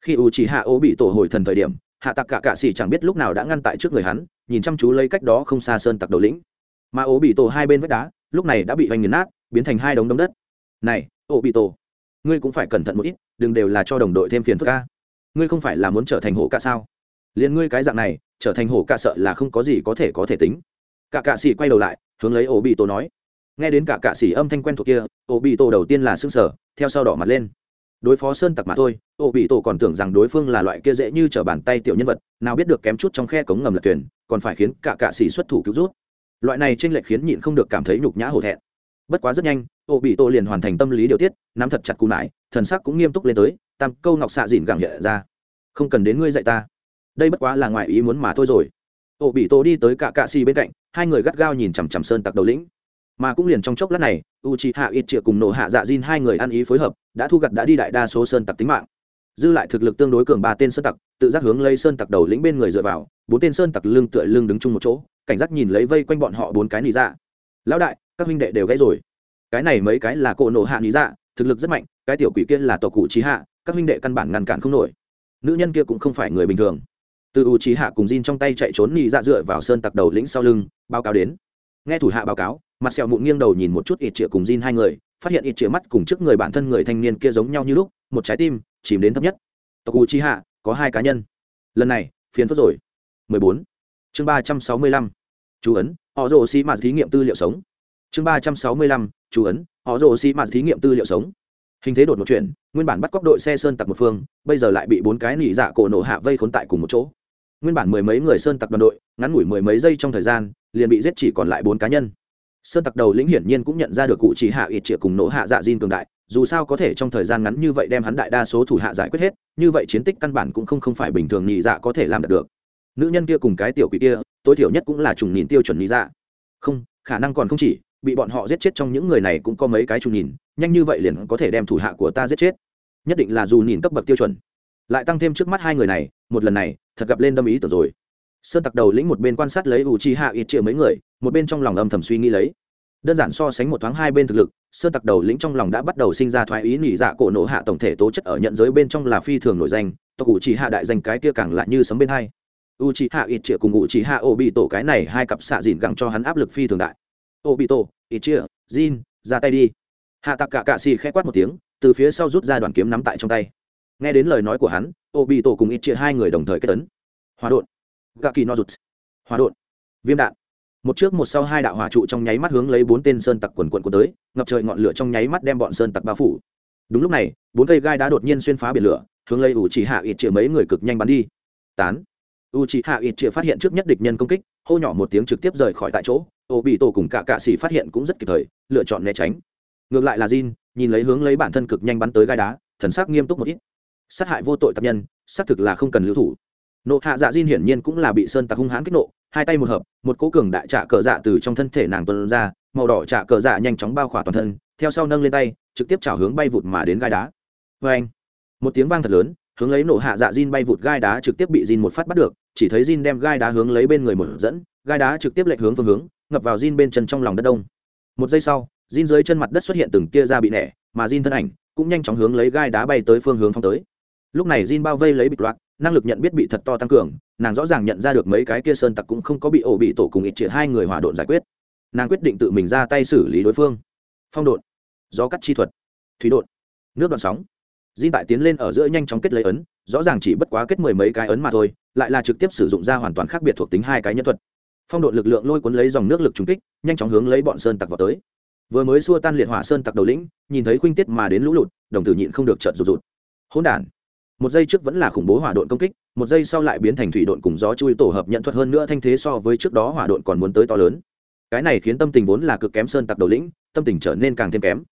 Speaker 1: Khi u chỉ hạ ổ bị tổ hồi thần thời điểm, hạ tặc cả cạ xỉ chẳng biết lúc nào đã ngăn tại trước người hắn, nhìn chăm chú lấy cách đó không xa sơn tặc đầu lĩnh. Mà ổ bị tổ hai bên vách đá, lúc này đã bị hoành nghiền nát, biến thành hai đống đống đất này ô bị tổ ngươi cũng phải cẩn thận một ít, đừng đều là cho đồng đội thêm phiền phức ca ngươi không phải là muốn trở thành hổ ca sao? Liền ngươi cái dạng này, trở thành hổ ca sợ là không có gì có thể có thể tính. Cả cạ xỉ quay đầu lại, hướng lấy ô bị tổ nói. Nghe đến cả cạ xỉ âm thanh quen thuộc kia ô bị tổ đầu tiên là xương sở theo sau đỏ mặt lên. Đối phó sơn tặc mà thôi ô bị tổ còn tưởng rằng đối phương là loại kia dễ như t r ở bàn tay tiểu nhân vật, nào biết được kém chút trong khe cống ngầm lật thuyền, còn phải khiến cả cạ xỉ xuất thủ cứu rút. Loại này t r ê n lệch khiến nhịn không được cảm thấy nhục nhã hổ thẹn. Bất quá rất nhanh ổ bị tổ liền hoàn thành tâm lý điều tiết, nắm thật chặt cù nải, thần sắc cũng nghiêm túc lên tới, tam câu ngọc xạ dìn gẳng nhẹ ra. Không cần đến ngươi dạy ta. Đây bất quá là ngoài ý muốn mà thôi rồi. Ổ bị tổ đi tới cả cạ xì bên cạnh, hai người gắt gao nhìn chằm chằm sơn tặc đầu lĩnh. Mà cũng liền trong chốc lát này u c h i hạ ít triệu cùng nổ hạ dạ diên hai người ăn ý phối hợp, đã thu gặt đã đi đại đa số sơn tặc tính mạng. Dư lại thực lực tương đối cường ba tên sơn tặc, tự giác hướng lấy sơn tặc đầu lĩnh bên người dựa vào, bốn tên sơn tặc lưng tựa lưng đứng chung một chỗ, cảnh giác nhìn lấy vây quanh bọn họ bốn cái nỉ dạ. Lão đại, các huynh đệ đều gãy rồi cái này mấy cái là cổ nổ hạ nỉ dạ thực lực rất mạnh, cái tiểu quỷ kia là tổ cụ trí hạ, các huynh đệ căn bản ngăn cản không nổi. Nữ nhân kia cũng không phải người bình thường. Từ u trí hạ cùng Jin trong tay chạy trốn nhị dạ dựa vào sơn tặc đầu lĩnh sau lưng, báo cáo đến. Nghe thủ hạ báo cáo, mặt sẹo mụn nghiêng đầu nhìn một chút ít trịa cùng Jin hai người, phát hiện ít trịa mắt cùng trước người bản thân người thanh niên kia giống nhau như lúc, một trái tim chìm đến thấp nhất. Tộc u chi hạ, có hai cá nhân. Lần này, phiền phức rồi. 14. chương 365. chú ấn, họ rồ xi mạt thí nghiệm tư liệu sống chương 365. chú ấn, họ rồ xi mạt thí nghiệm tư liệu sống. Hình thế đột một chuyện nguyên bản bắt cóc đội xe sơn tặc một phương, bây giờ lại bị bốn cái nỉ dạ cổ nổ hạ vây khốn tại cùng một chỗ. Nguyên bản mười mấy người sơn tặc đoàn đội, ngắn ngủi mười mấy giây trong thời gian, liền bị giết chỉ còn lại bốn cá nhân. Sơn tặc đầu lĩnh hiển nhiên cũng nhận ra được cụ chỉ hạ ít triệu cùng nổ hạ dạ diên cường đại, dù sao có thể trong thời gian ngắn như vậy đem hắn đại đa số thủ hạ giải quyết hết, như vậy chiến tích căn bản cũng không không phải bình thường nhị dạ có thể làm được. Nữ nhân kia cùng cái tiểu quỷ kia, tối thiểu nhất cũng là trùng nhìn tiêu chuẩn nhị dạ. Không, khả năng còn không chỉ bị bọn họ giết chết trong những người này cũng có mấy cái trùng nhìn, nhanh như vậy liền có thể đem thủ hạ của ta giết chết. Nhất định là dù nhìn cấp bậc tiêu chuẩn. Lại tăng thêm trước mắt hai người này, một lần này, thật gặp lên đâm ý tưởng rồi. Sơn tặc đầu lĩnh một bên quan sát lấy u chi hạ ít triệu mấy người, một bên trong lòng âm thầm suy nghĩ lấy. Đơn giản so sánh một thoáng hai bên thực lực, sơn tặc đầu lĩnh trong lòng đã bắt đầu sinh ra thoái ý nhị dạ cổ nổ hạ tổng thể tố chất ở nhận giới bên trong là phi thường nổi danh, tộc u chi hạ đại danh cái kia càng lại như sấm bên hai. U chi hạ ít triệu cùng u chi hạ ô bị tổ cái này hai cặp xạ dìn gặng cho hắn áp lực phi thường đại ô bị tổ ít jin, ra tay đi. Hạ tạc cả cạ xì khẽ quát một tiếng, từ phía sau rút ra đoàn kiếm nắm tại trong tay. Nghe đến lời nói của hắn ô bị tổ cùng ít hai người đồng thời kết tấn. Hòa đột gạ kỳ no rụt hòa đột viêm đạn. Một trước một sau hai đạo hỏa trụ trong nháy mắt hướng lấy bốn tên sơn tặc quần quần của tới, ngập trời ngọn lửa trong nháy mắt đem bọn sơn tặc bao phủ. Đúng lúc này, bốn cây gai đá đột nhiên xuyên phá biển lửa, hướng lấy ủ chỉ hạ ít mấy người cực nhanh bắn đi. Tán u chỉ hạ ít chia phát hiện trước nhất địch nhân công kích, hô nhỏ một tiếng trực tiếp rời khỏi tại chỗ. Ô bị tổ cùng cả cạ xỉ phát hiện cũng rất kịp thời, lựa chọn né tránh. Ngược lại là Jin, nhìn lấy hướng lấy bản thân cực nhanh bắn tới gai đá, thần sắc nghiêm túc một ít. Sát hại vô tội tập nhân, xác thực là không cần lưu thủ. Nộ hạ dạ diên hiển nhiên cũng là bị sơn tặc hung hãn kích nộ, hai tay một hợp, một cố cường đại trả cờ dạ từ trong thân thể nàng tuân ra, màu đỏ trả cờ dạ nhanh chóng bao khỏa toàn thân, theo sau nâng lên tay, trực tiếp chảo hướng bay vụt mà đến gai đá. Vê anh một tiếng vang thật lớn, hướng lấy nộ hạ dạ diên bay vụt gai đá trực tiếp bị diên một phát bắt được chỉ thấy Jin đem gai đá hướng lấy bên người một dẫn, gai đá trực tiếp lệch hướng phương hướng, ngập vào Jin bên chân trong lòng đất đông. Một giây sau, Jin dưới chân mặt đất xuất hiện từng tia ra bị nẻ, mà Jin thân ảnh cũng nhanh chóng hướng lấy gai đá bay tới phương hướng phong tới. Lúc này Jin bao vây lấy bịt loạt năng lực nhận biết bị thật to tăng cường, nàng rõ ràng nhận ra được mấy cái kia sơn tặc cũng không có bị ổ bị tổ cùng ít chĩa hai người hòa độn giải quyết. Nàng quyết định tự mình ra tay xử lý đối phương. Phong độn, gió cắt chi thuật, thủy độn, nước đoạn sóng. Jin tại tiến lên ở giữa nhanh chóng kết lấy ấn, rõ ràng chỉ bất quá kết mười mấy cái ấn mà thôi, lại là trực tiếp sử dụng ra hoàn toàn khác biệt thuộc tính hai cái nhân thuật. Phong độ lực lượng lôi cuốn lấy dòng nước lực trúng kích, nhanh chóng hướng lấy bọn sơn tặc vào tới. Vừa mới xua tan liệt hỏa sơn tặc đầu lĩnh, nhìn thấy khuynh tiết mà đến lũ lụt, đồng tử nhịn không được trợn rụt rụt. Hỗn đản. Một giây trước vẫn là khủng bố hỏa độn công kích, một giây sau lại biến thành thủy độn cùng gió chui tổ hợp nhận thuật hơn nữa thanh thế so với trước đó hỏa độn còn muốn tới to lớn. Cái này khiến tâm tình vốn là cực kém sơn tặc đầu lĩnh, tâm tình trở nên càng thêm kém.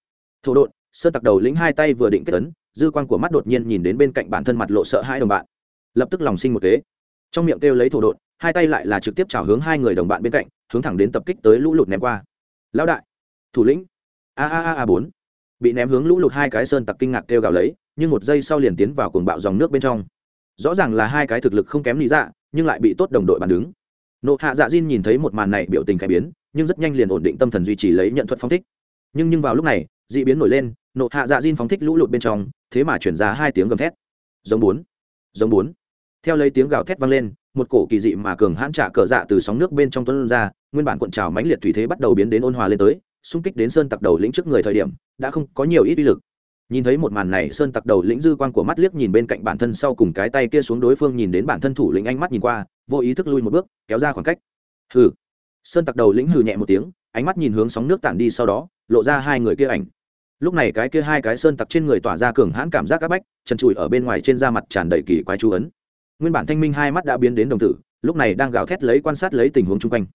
Speaker 1: Thổ độn, sơn tặc đầu lĩnh hai tay vừa định kết tấn dư quan của mắt đột nhiên nhìn đến bên cạnh bản thân mặt lộ sợ hai đồng bạn. Lập tức lòng sinh một kế. Trong miệng kêu lấy thổ đột hai tay lại là trực tiếp trào hướng hai người đồng bạn bên cạnh, hướng thẳng đến tập kích tới lũ lụt ném qua. Lão đại, thủ lĩnh. A a a a bốn. Bị ném hướng lũ lụt hai cái sơn tặc kinh ngạc kêu gào lấy, nhưng một giây sau liền tiến vào cuồng bạo dòng nước bên trong. Rõ ràng là hai cái thực lực không kém lý dạ nhưng lại bị tốt đồng đội bàn đứng. Nộ hạ dạ diên nhìn thấy một màn này biểu tình khẽ biến, nhưng rất nhanh liền ổn định tâm thần duy trì lấy nhận thuật phong thích. Nhưng nhưng vào lúc này d ị biến nổi lên, nộ hạ dạ diên phóng thích lũ lụt bên trong, thế mà chuyển ra hai tiếng gầm thét. Giống bốn giống bốn. Theo lấy tiếng gào thét vang lên, một cổ kỳ dị mà cường hãn trả cờ dạ từ sóng nước bên trong tuấn ra, nguyên bản cuộn trào mãnh liệt thủy thế bắt đầu biến đến ôn hòa lên tới, xung kích đến sơn tặc đầu lĩnh trước người thời điểm, đã không có nhiều ít uy lực. Nhìn thấy một màn này, sơn tặc đầu lĩnh dư quan của mắt liếc nhìn bên cạnh bản thân sau cùng cái tay kia xuống đối phương nhìn đến bản thân thủ lĩnh ánh mắt nhìn qua, vô ý thức lui một bước, kéo ra khoảng cách. Hừ. Sơn tặc đầu lĩnh hừ nhẹ một tiếng, ánh mắt nhìn hướng sóng nước tản đi sau đó, lộ ra hai người kia ảnh lúc này cái kia hai cái sơn tặc trên người tỏa ra cường hãn cảm giác áp bách, trần trụi ở bên ngoài trên da mặt tràn đầy kỳ quái chú ấn. Nguyên bản thanh minh hai mắt đã biến đến đồng tử, lúc này đang gào thét lấy quan sát lấy tình huống chung quanh.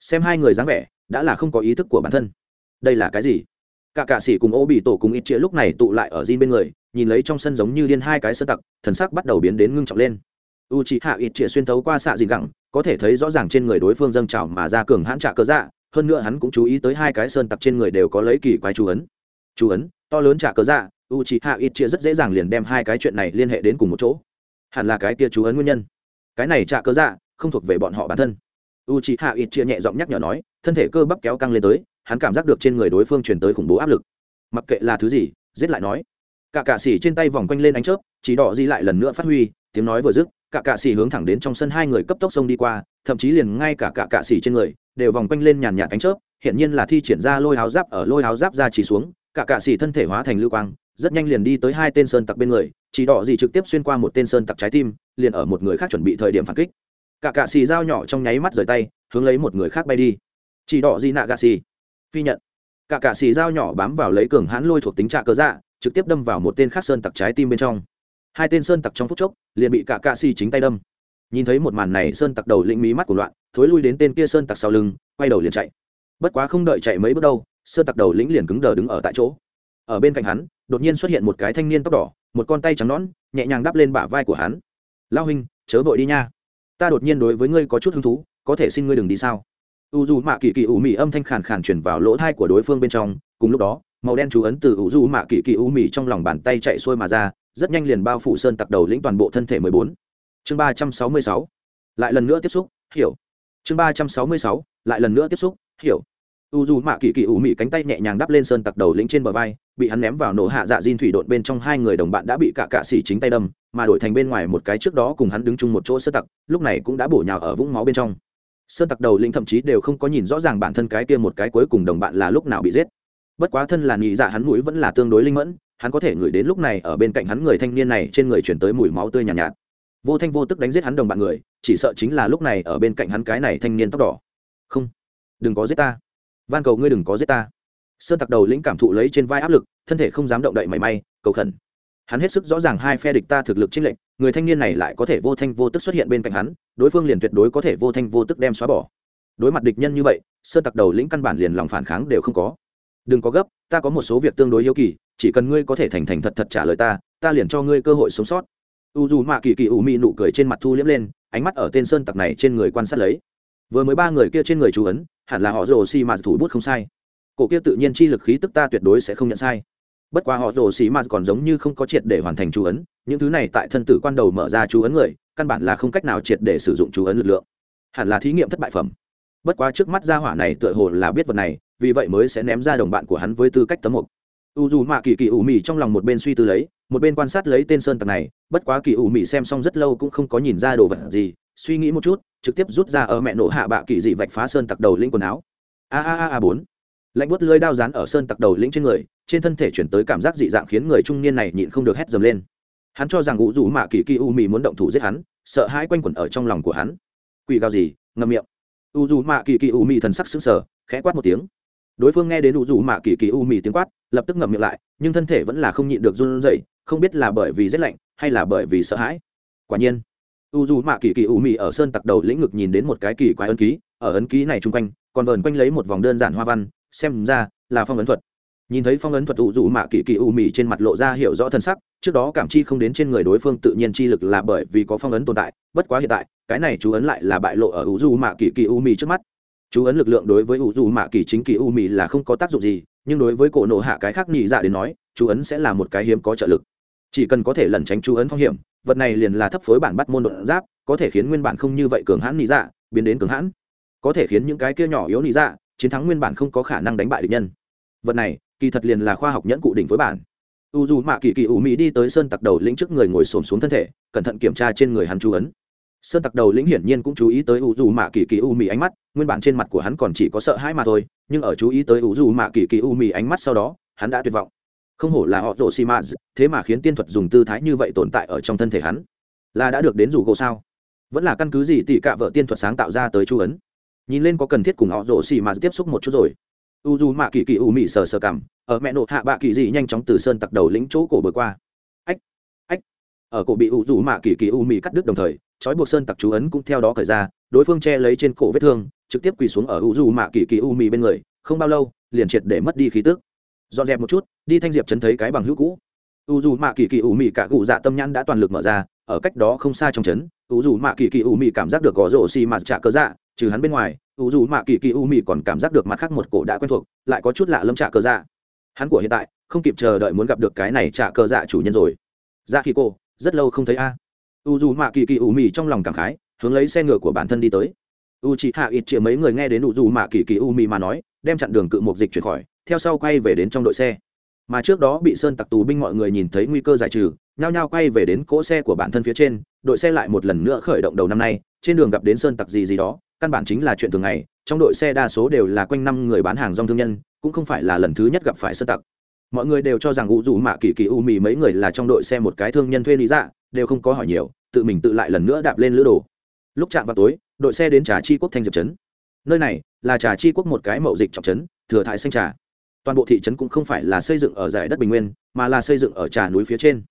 Speaker 1: Xem hai người dáng vẻ, đã là không có ý thức của bản thân. Đây là cái gì? Cả cạ sĩ cùng ô bị tổ cùng ít chĩa lúc này tụ lại ở Jin bên người, nhìn lấy trong sân giống như điên hai cái sơn tặc, thần sắc bắt đầu biến đến ngưng trọng lên. U c hạ ít chĩa xuyên thấu qua xạ dìn gẳng, có thể thấy rõ ràng trên người đối phương dâng trào mà ra cường hãn trả cơ dạ hơn nữa hắn cũng chú ý tới hai cái sơn tặc trên người đều có lấy kỳ quái chú ấn chú ấn, to lớn trả cơ dạ u c hạ ít chia rất dễ dàng liền đem hai cái chuyện này liên hệ đến cùng một chỗ. Hẳn là cái tia chú ấn nguyên nhân. Cái này trả cơ dạ không thuộc về bọn họ bản thân. U c hạ ít chia nhẹ giọng nhắc nhở nói, thân thể cơ bắp kéo căng lên tới, hắn cảm giác được trên người đối phương truyền tới khủng bố áp lực. Mặc kệ là thứ gì, giết lại nói. Cả cạ xỉ trên tay vòng quanh lên ánh chớp, chỉ đỏ di lại lần nữa phát huy, tiếng nói vừa dứt, cả cạ xỉ hướng thẳng đến trong sân hai người cấp tốc sông đi qua, thậm chí liền ngay cả cả cạ xỉ trên người đều vòng quanh lên nhàn nhạt ánh chớp hiện nhiên là thi triển ra lôi háo giáp ở lôi háo giáp ra chỉ xuống cả cạ xỉ thân thể hóa thành lưu quang, rất nhanh liền đi tới hai tên sơn tặc bên người, chỉ đỏ gì trực tiếp xuyên qua một tên sơn tặc trái tim, liền ở một người khác chuẩn bị thời điểm phản kích. Cả cạ xì dao nhỏ trong nháy mắt rời tay, hướng lấy một người khác bay đi. Chỉ đỏ gì nạ gạ xì phi nhận. Cả cạ xì dao nhỏ bám vào lấy cường hãn lôi thuộc tính trạ cơ dạ trực tiếp đâm vào một tên khác sơn tặc trái tim bên trong. Hai tên sơn tặc trong phút chốc, liền bị cả cạ xì chính tay đâm. Nhìn thấy một màn này, sơn tặc đầu lĩnh mí mắt của loạn, thối lui đến tên kia sơn tặc sau lưng, quay đầu liền chạy. Bất quá không đợi chạy mấy bước đâu sơn tặc đầu lĩnh liền cứng đờ đứng ở tại chỗ. Ở bên cạnh hắn, đột nhiên xuất hiện một cái thanh niên tóc đỏ, một con tay trắng nõn, nhẹ nhàng đắp lên bả vai của hắn. Lao huynh, chớ vội đi nha. Ta đột nhiên đối với ngươi có chút hứng thú, có thể xin ngươi đừng đi sao? U dù mạ kỳ kỳ ủ mị âm thanh khàn khàn chuyển vào lỗ thai của đối phương bên trong, cùng lúc đó, màu đen chú ấn từ u dù mạ kỳ kỳ ủ mị trong lòng bàn tay chạy xuôi mà ra, rất nhanh liền bao phủ sơn tặc đầu lĩnh toàn bộ thân thể mười bốn. Chương ba trăm sáu mươi sáu, lại lần nữa tiếp xúc, hiểu. Chương ba trăm sáu mươi sáu, lại lần nữa tiếp xúc, hiểu u dù mạ kỳ kỳ ủ mị cánh tay nhẹ nhàng đắp lên sơn tặc đầu lĩnh trên bờ vai bị hắn ném vào nổ hạ dạ diên thủy đột bên trong hai người đồng bạn đã bị cả cạ xỉ chính tay đâm mà đổi thành bên ngoài một cái trước đó cùng hắn đứng chung một chỗ sơ tặc lúc này cũng đã bổ nhào ở vũng máu bên trong. Sơn tặc đầu lĩnh thậm chí đều không có nhìn rõ ràng bản thân cái kia một cái cuối cùng đồng bạn là lúc nào bị giết. Bất quá thân là nhị dạ hắn mũi vẫn là tương đối linh mẫn hắn có thể ngửi đến lúc này ở bên cạnh hắn người thanh niên này trên người chuyển tới mùi máu tươi nhàn nhạt, nhạt. Vô thanh vô tức đánh giết hắn đồng bạn người chỉ sợ chính là lúc này ở bên cạnh hắn cái này thanh niên tóc đỏ. Không đừng có giết ta van cầu ngươi đừng có giết ta. Sơn tặc đầu lĩnh cảm thụ lấy trên vai áp lực, thân thể không dám động đậy mảy may, cầu khẩn. Hắn hết sức rõ ràng hai phe địch ta thực lực chênh lệnh người thanh niên này lại có thể vô thanh vô tức xuất hiện bên cạnh hắn, đối phương liền tuyệt đối có thể vô thanh vô tức đem xóa bỏ. Đối mặt địch nhân như vậy, sơn tặc đầu lĩnh căn bản liền lòng phản kháng đều không có. Đừng có gấp, ta có một số việc tương đối yêu kỳ, chỉ cần ngươi có thể thành thành thật thật trả lời ta ta liền cho ngươi cơ hội sống sót. U dù mạ kỳ kỳ ủ mị nụ cười trên mặt thu liếm lên, ánh mắt ở tên sơn tặc này trên người quan sát lấy vừa mới ba người kia trên người chú ấn, hẳn là họ rồ xì mà thủ bút không sai. Cổ kia tự nhiên chi lực khí tức ta tuyệt đối sẽ không nhận sai. Bất quá họ rồ xì mà còn giống như không có triệt để hoàn thành chú ấn, những thứ này tại thân tử quan đầu mở ra chú ấn người, căn bản là không cách nào triệt để sử dụng chú ấn lực lượng. Hẳn là thí nghiệm thất bại phẩm. Bất quá trước mắt gia hỏa này tựa hồ là biết vật này, vì vậy mới sẽ ném ra đồng bạn của hắn với tư cách tấm mục. U dù mạ kỳ kỳ ủ mì trong lòng một bên suy tư lấy, một bên quan sát lấy tên sơn tặc này, bất quá kỳ ủ mì xem xong rất lâu cũng không có nhìn ra đồ vật gì, suy nghĩ một chút trực tiếp rút ra ở mẹ nổ hạ bạ kỳ dị vạch phá sơn tặc đầu linh quần áo. A a a a bốn. Lạnh bút lưới đao rán ở sơn tặc đầu lĩnh trên người, trên thân thể chuyển tới cảm giác dị dạng khiến người trung niên này nhịn không được hét dầm lên. Hắn cho rằng ngũ rủ mạ kỳ kỳ u mì muốn động thủ giết hắn, sợ hãi quanh quẩn ở trong lòng của hắn. Quỷ gào gì ngâm miệng. U dù mạ kỳ kỳ u mì thần sắc sững sờ, khẽ quát một tiếng. Đối phương nghe đến u dù mạ kỳ kỳ u mì tiếng quát, lập tức ngậm miệng lại, nhưng thân thể vẫn là không nhịn được run rẩy, không biết là bởi vì rét lạnh, hay là bởi vì sợ hãi. Quả nhiên u dù mạ kỳ kỳ u mị ở sơn tặc đầu lĩnh ngực nhìn đến một cái kỳ quái ấn ký, ở ấn ký này chung quanh, còn vờn quanh lấy một vòng đơn giản hoa văn, xem ra là phong ấn thuật. Nhìn thấy phong ấn thuật u dù mạ kỳ kỳ u mị trên mặt lộ ra hiểu rõ thân sắc, trước đó cảm chi không đến trên người đối phương tự nhiên chi lực là bởi vì có phong ấn tồn tại, bất quá hiện tại, cái này chú ấn lại là bại lộ ở u dù mạ kỳ kỳ u mị trước mắt. Chú ấn lực lượng đối với u dù mạ kỳ chính kỳ u mị là không có tác dụng gì, nhưng đối với cổ nộ hạ cái khác nhị dạ đến nói, chú ấn sẽ là một cái hiếm có trợ lực. Chỉ cần có thể lẩn tránh chú ấn phong hiểm vật này liền là thấp phối bản bắt môn đột giáp, có thể khiến nguyên bản không như vậy cường hãn nị dạ biến đến cường hãn. Có thể khiến những cái kia nhỏ yếu nị dạ chiến thắng nguyên bản không có khả năng đánh bại địch nhân. Vật này, kỳ thật liền là khoa học nhẫn cụ đỉnh phối bản. U dù mạ kỳ kỳ ủ mỹ đi tới sơn tặc đầu lĩnh trước người ngồi xổm xuống thân thể, cẩn thận kiểm tra trên người hắn chú ấn. Sơn tặc đầu lĩnh hiển nhiên cũng chú ý tới u dù mạ kỳ kỳ u mỹ ánh mắt, nguyên bản trên mặt của hắn còn chỉ có sợ hãi mà thôi, nhưng ở chú ý tới u dù mạ kỳ kỳ u mỹ ánh mắt sau đó, hắn đã tuyệt vọng không hổ là họ rổ xi mã thế mà khiến tiên thuật dùng tư thái như vậy tồn tại ở trong thân thể hắn. Là đã được đến rủ gỗ sao? Vẫn là căn cứ gì tỷ cạ vợ tiên thuật sáng tạo ra tới chu ấn? Nhìn lên có cần thiết cùng họ rổ xi mã tiếp xúc một chút rồi. U dù mạ kỳ kỳ u mị sờ sờ cảm, ở mẹ nộ hạ bạ kỳ dị nhanh chóng từ sơn tặc đầu lĩnh chỗ cổ bừa qua. Ách ách, ở cổ bị u dù mạ kỳ kỳ u mị cắt đứt đồng thời, trói buộc sơn tặc chú ấn cũng theo đó khởi ra, đối phương che lấy trên cổ vết thương, trực tiếp quỳ xuống ở u dù mạ kỳ kỳ u mị bên người, không bao lâu, liền triệt để mất đi khí tức dọn dẹp một chút, đi thanh diệp chấn thấy cái bằng hữu cũ. U dù mạ kỳ kỳ u mị cả cụ dạ tâm nhãn đã toàn lực mở ra, ở cách đó không xa trong chấn u dù mạ kỳ kỳ u mị cảm giác được gò rổ xì mạt trả cơ dạ trừ hắn bên ngoài, u dù mạ kỳ kỳ u mị còn cảm giác được mặt khác một cổ đã quen thuộc, lại có chút lạ lâm trả cơ dạ. Hắn của hiện tại, không kịp chờ đợi muốn gặp được cái này trả cơ dạ chủ nhân rồi. Dạ khi cô, rất lâu không thấy a. U dù mạ kỳ kỳ u mị trong lòng cảm khái, hướng lấy xe ngựa của bản thân đi tới. U chị hạ ít chĩa mấy người nghe đến u dù mạ kỳ kỳ u mị mà nói, đem chặn đường cự mục dịch chuyển khỏi theo sau quay về đến trong đội xe. Mà trước đó bị sơn tặc tù binh mọi người nhìn thấy nguy cơ giải trừ, nhao nhao quay về đến cỗ xe của bản thân phía trên, đội xe lại một lần nữa khởi động đầu năm nay, trên đường gặp đến sơn tặc gì gì đó, căn bản chính là chuyện thường ngày, trong đội xe đa số đều là quanh năm người bán hàng rong thương nhân, cũng không phải là lần thứ nhất gặp phải sơn tặc. Mọi người đều cho rằng u dù mạ kỳ kỳ u mì mấy người là trong đội xe một cái thương nhân thuê lý dạ đều không có hỏi nhiều, tự mình tự lại lần nữa đạp lên lữ đồ. Lúc chạm vào tối, đội xe đến trà chi quốc thanh diệp trấn. Nơi này là trà chi quốc một cái mậu dịch trọng trấn, thừa thải xanh trà toàn bộ thị trấn cũng không phải là xây dựng ở giải đất bình nguyên, mà là xây dựng ở trà núi phía trên.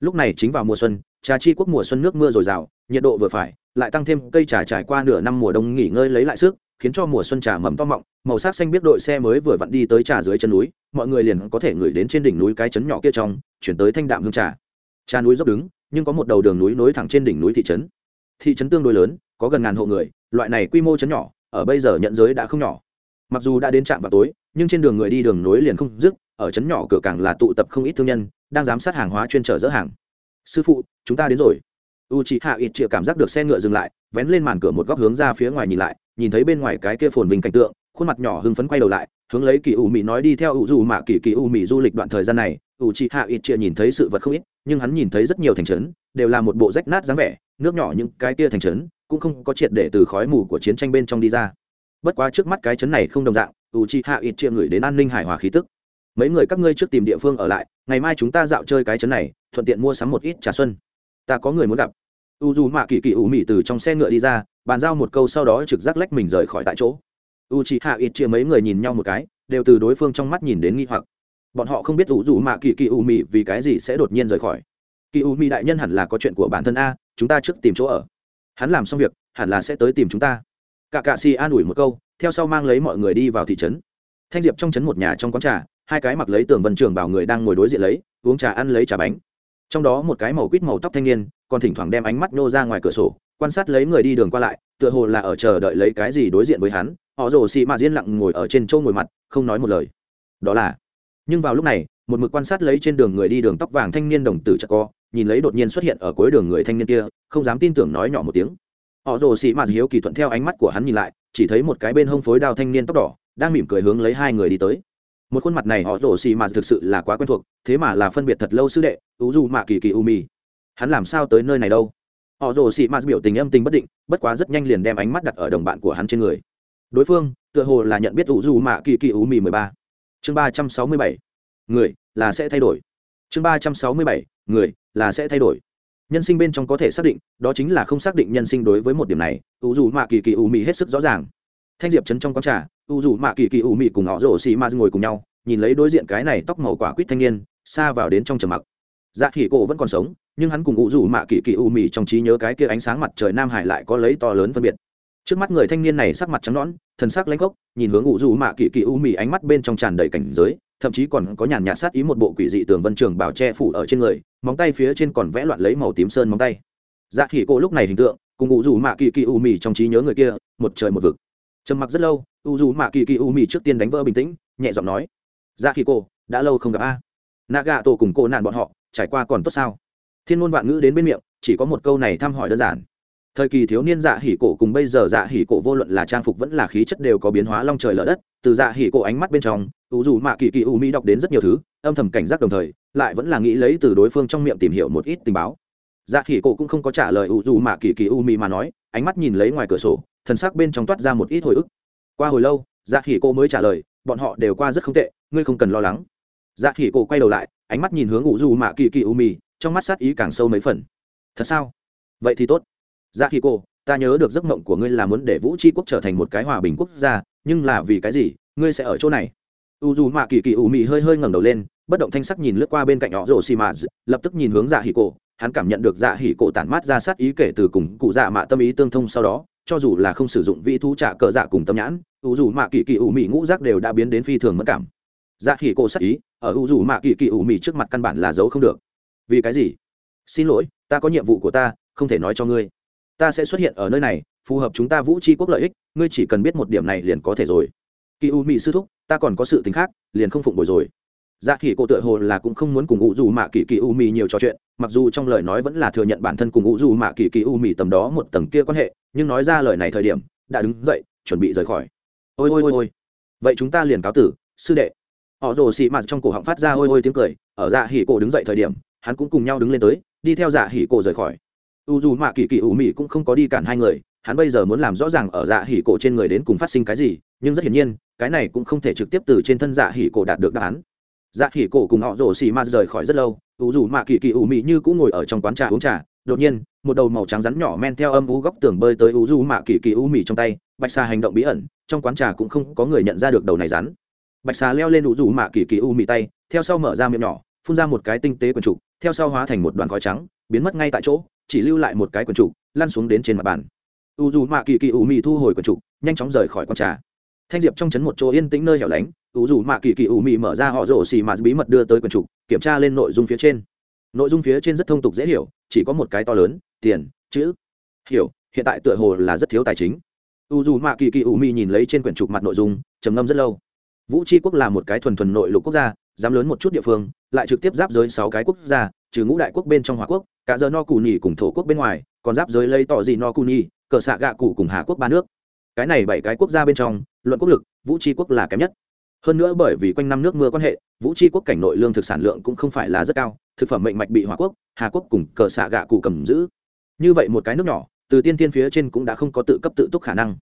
Speaker 1: Lúc này chính vào mùa xuân, trà chi quốc mùa xuân nước mưa dồi dào, nhiệt độ vừa phải, lại tăng thêm cây trà trải qua nửa năm mùa đông nghỉ ngơi lấy lại sức, khiến cho mùa xuân trà mầm to mọng, màu sắc xanh biết đội xe mới vừa vặn đi tới trà dưới chân núi, mọi người liền có thể ngửi đến trên đỉnh núi cái trấn nhỏ kia trong, chuyển tới thanh đạm hương trà. Trà núi dốc đứng, nhưng có một đầu đường núi nối thẳng trên đỉnh núi thị trấn. Thị trấn tương đối lớn, có gần ngàn hộ người, loại này quy mô trấn nhỏ, ở bây giờ nhận giới đã không nhỏ mặc dù đã đến trạm vào tối, nhưng trên đường người đi đường nối liền không dứt, ở trấn nhỏ cửa càng là tụ tập không ít thương nhân, đang giám sát hàng hóa chuyên trở dỡ hàng. Sư phụ, chúng ta đến rồi. U chị hạ ít chịa cảm giác được xe ngựa dừng lại, vén lên màn cửa một góc hướng ra phía ngoài nhìn lại, nhìn thấy bên ngoài cái kia phồn vinh cảnh tượng, khuôn mặt nhỏ hưng phấn quay đầu lại, hướng lấy kỳ u mỹ nói đi theo u dù mạ kỳ kỳ u mỹ du lịch đoạn thời gian này. U chị hạ ít chịa nhìn thấy sự vật không ít, nhưng hắn nhìn thấy rất nhiều thành trấn, đều là một bộ rách nát dáng vẻ, nước nhỏ những cái kia thành trấn, cũng không có triệt để từ khói mù của chiến tranh bên trong đi ra bất quá trước mắt cái chấn này không đồng dạng u chi hạ ít chia người đến an ninh hài hòa khí tức. Mấy người các ngươi trước tìm địa phương ở lại, ngày mai chúng ta dạo chơi cái chấn này, thuận tiện mua sắm một ít trà xuân. Ta có người muốn gặp. U dù mạ kỳ kỳ u mị từ trong xe ngựa đi ra, bàn giao một câu sau đó trực giác lách mình rời khỏi tại chỗ. U chi hạ ít chia mấy người nhìn nhau một cái, đều từ đối phương trong mắt nhìn đến nghi hoặc. Bọn họ không biết u dù mạ kỳ kỳ u mị vì cái gì sẽ đột nhiên rời khỏi. Kỳ u mị đại nhân hẳn là có chuyện của bản thân a, chúng ta trước tìm chỗ ở. Hắn làm xong việc, hẳn là sẽ tới tìm chúng ta cả cạ xì an ủi một câu, theo sau mang lấy mọi người đi vào thị trấn. Thanh diệp trong trấn một nhà trong quán trà, hai cái mặc lấy tường vân trường bảo người đang ngồi đối diện lấy, uống trà ăn lấy trà bánh. Trong đó một cái màu quýt màu tóc thanh niên, còn thỉnh thoảng đem ánh mắt nô ra ngoài cửa sổ, quan sát lấy người đi đường qua lại, tựa hồ là ở chờ đợi lấy cái gì đối diện với hắn. Họ rồ xị mà diên lặng ngồi ở trên châu ngồi mặt, không nói một lời. Đó là, nhưng vào lúc này, một mực quan sát lấy trên đường người đi đường tóc vàng thanh niên đồng tử chặt co, nhìn lấy đột nhiên xuất hiện ở cuối đường người thanh niên kia, không dám tin tưởng nói nhỏ một tiếng họ rồ xị mạt hiếu kỳ thuận theo ánh mắt của hắn nhìn lại, chỉ thấy một cái bên hông phối đao thanh niên tóc đỏ, đang mỉm cười hướng lấy hai người đi tới. Một khuôn mặt này họ rồ xị mạt thực sự là quá quen thuộc, thế mà là phân biệt thật lâu sư đệ ưu dù mạ kỳ kỳ u mì. Hắn làm sao tới nơi này đâu? Họ rồ xị mạt biểu tình âm tình bất định, bất quá rất nhanh liền đem ánh mắt đặt ở đồng bạn của hắn trên người. Đối phương, tựa hồ là nhận biết ưu dù mạ kỳ kỳ u mì mười ba. Chương ba trăm sáu mươi bảy. Người, là sẽ thay đổi. Chương ba trăm sáu mươi bảy. Người, là sẽ thay đổi nhân sinh bên trong có thể xác định, đó chính là không xác định nhân sinh đối với một điểm này U dù mạ kỳ kỳ u Mị hết sức rõ ràng. Thanh diệp trấn trong quán trà u dù mạ kỳ kỳ u mị cùng họ rổ xì ma ngồi cùng nhau, nhìn lấy đối diện cái này tóc màu quả quýt thanh niên, xa vào đến trong trầm mặc. Dạ khỉ cổ vẫn còn sống, nhưng hắn cùng u dù mạ kỳ kỳ u mị trong trí nhớ cái kia ánh sáng mặt trời nam hải lại có lấy to lớn phân biệt. Trước mắt người thanh niên này sắc mặt trắng nõn, thần sắc lãnh gốc nhìn hướng u dù mạ kỳ kỳ u mị ánh mắt bên trong tràn đầy cảnh giới thậm chí còn có nhàn nhạt sát ý một bộ quỷ dị tường vân trường bảo che phủ ở trên người, móng tay phía trên còn vẽ loạn lấy màu tím sơn móng tay. Dạ khỉ cổ lúc này hình tượng, cùng u dù mạ kỳ kỳ u mì trong trí nhớ người kia, một trời một vực. Trầm mặc rất lâu u dù mạ kỳ kỳ u mì trước tiên đánh vỡ bình tĩnh, nhẹ giọng nói dạ khỉ cổ, đã lâu không gặp a. Nạ gà tổ cùng cô nạn bọn họ, trải qua còn tốt sao? Thiên ngôn vạn ngữ đến bên miệng, chỉ có một câu này thăm hỏi đơn giản. Thời kỳ thiếu niên dạ hỉ cổ cùng bây giờ dạ hỉ cổ vô luận là trang phục vẫn là khí chất đều có biến hóa long trời lở đất, từ dạ hỉ cổ ánh mắt bên trong Ủ dù mạ kỳ kỳ u mỹ đọc đến rất nhiều thứ, âm thầm cảnh giác đồng thời, lại vẫn là nghĩ lấy từ đối phương trong miệng tìm hiểu một ít tình báo. Dạ khỉ cổ cũng không có trả lời ủ dù mạ kỳ kỳ u mỹ mà nói, ánh mắt nhìn lấy ngoài cửa sổ, thần sắc bên trong toát ra một ít hồi ức. Qua hồi lâu dạ khỉ cổ mới trả lời, bọn họ đều qua rất không tệ, ngươi không cần lo lắng. Dạ khỉ cổ quay đầu lại, ánh mắt nhìn hướng ủ dù mạ kỳ kỳ u mỹ, trong mắt sát ý càng sâu mấy phần. Thật sao? Vậy thì tốt. Dạ khỉ cổ, ta nhớ được giấc mộng của ngươi là muốn để vũ tri quốc trở thành một cái hòa bình quốc gia, nhưng là vì cái gì, ngươi sẽ ở chỗ này? U dù mạ kỳ kỳ u mị hơi hơi ngẩng đầu lên, bất động thanh sắc nhìn lướt qua bên cạnh họ rổ xì mạ lập tức nhìn hướng dạ hỉ cổ. Hắn cảm nhận được dạ hỉ cổ tản mát ra sát ý kể từ cùng cụ dạ mạ tâm ý tương thông sau đó, cho dù là không sử dụng vị thú trả cờ dạ cùng tâm nhãn, u dù mạ kỳ kỳ u mị ngũ giác đều đã biến đến phi thường mất cảm. Dạ hỉ cổ sát ý, ở u dù mạ kỳ kỳ u mị trước mặt căn bản là giấu không được. Vì cái gì? Xin lỗi, ta có nhiệm vụ của ta, không thể nói cho ngươi. Ta sẽ xuất hiện ở nơi này, phù hợp chúng ta vũ tri quốc lợi ích, ngươi chỉ cần biết một điểm này liền có thể rồi kỳ u mỹ sư thúc, ta còn có sự tính khác, liền không phụng bồi rồi. Dạ khỉ cổ tựa hồ là cũng không muốn cùng u dù mạ kỳ kỳ u mì nhiều trò chuyện, mặc dù trong lời nói vẫn là thừa nhận bản thân cùng u dù mạ kỳ kỳ u mì tầm đó một tầng kia quan hệ, nhưng nói ra lời này thời điểm, đã đứng dậy, chuẩn bị rời khỏi. Ôi ôi ôi ôi. Vậy chúng ta liền cáo tử, sư đệ. Họ rồ xị mạt trong cổ họng phát ra ôi ôi tiếng cười, ở dạ hỉ cổ đứng dậy thời điểm, hắn cũng cùng nhau đứng lên tới, đi theo dạ hỉ cổ rời khỏi. U dù mạ kỳ kỳ u mì cũng không có đi cản hai người, hắn bây giờ muốn làm rõ ràng ở dạ hỉ cổ trên người đến cùng phát sinh cái gì nhưng rất hiển nhiên, cái này cũng không thể trực tiếp từ trên thân dạ hỉ cổ đạt được đáp án. Dạ hỉ cổ cùng họ rổ xì ma rời khỏi rất lâu ủ dù mạ kỳ kỳ ủ mị như cũng ngồi ở trong quán trà uống trà, đột nhiên, một đầu màu trắng rắn nhỏ men theo âm u góc tường bơi tới ủ dù mạ kỳ kỳ ủ mị trong tay, bạch xà hành động bí ẩn, trong quán trà cũng không có người nhận ra được đầu này rắn. Bạch xà leo lên ủ dù mạ kỳ kỳ ủ mị tay, theo sau mở ra miệng nhỏ, phun ra một cái tinh tế quần trục, theo sau hóa thành một đoàn khói trắng, biến mất ngay tại chỗ, chỉ lưu lại một cái quần trục, lăn xuống đến trên mặt bàn. U dù mạ kỳ kỳ ủ mị thu hồi quần trục, nhanh chóng rời khỏi quán trà thanh diệp trong chấn một chỗ yên tĩnh nơi hẻo lánh, ủ dù mạ kỳ kỳ ủ mị mở ra họ rổ xì mà bí mật đưa tới quần trục kiểm tra lên nội dung phía trên. Nội dung phía trên rất thông tục dễ hiểu, chỉ có một cái to lớn, tiền, chữ. Hiểu, hiện tại tựa hồ là rất thiếu tài chính. U dù mạ kỳ kỳ ủ mị nhìn lấy trên quyển trục mặt nội dung, trầm ngâm rất lâu. Vũ tri quốc là một cái thuần thuần nội lục quốc gia, dám lớn một chút địa phương, lại trực tiếp giáp giới sáu cái quốc gia, trừ ngũ đại quốc bên trong hòa quốc, cả giờ no cù nhì cùng thổ quốc bên ngoài, còn giáp giới lấy tỏ gì no cù nhì cờ xạ gạ cụ cùng hà quốc ba nước. Cái này bảy cái quốc gia bên trong luận quốc lực, vũ tri quốc là kém nhất. Hơn nữa bởi vì quanh năm nước mưa quan hệ, vũ tri quốc cảnh nội lương thực sản lượng cũng không phải là rất cao, thực phẩm mệnh mạch bị hòa quốc, hà quốc cùng cờ xạ gạ cụ cầm giữ. Như vậy một cái nước nhỏ, từ tiên tiên phía trên cũng đã không có tự cấp tự túc khả năng.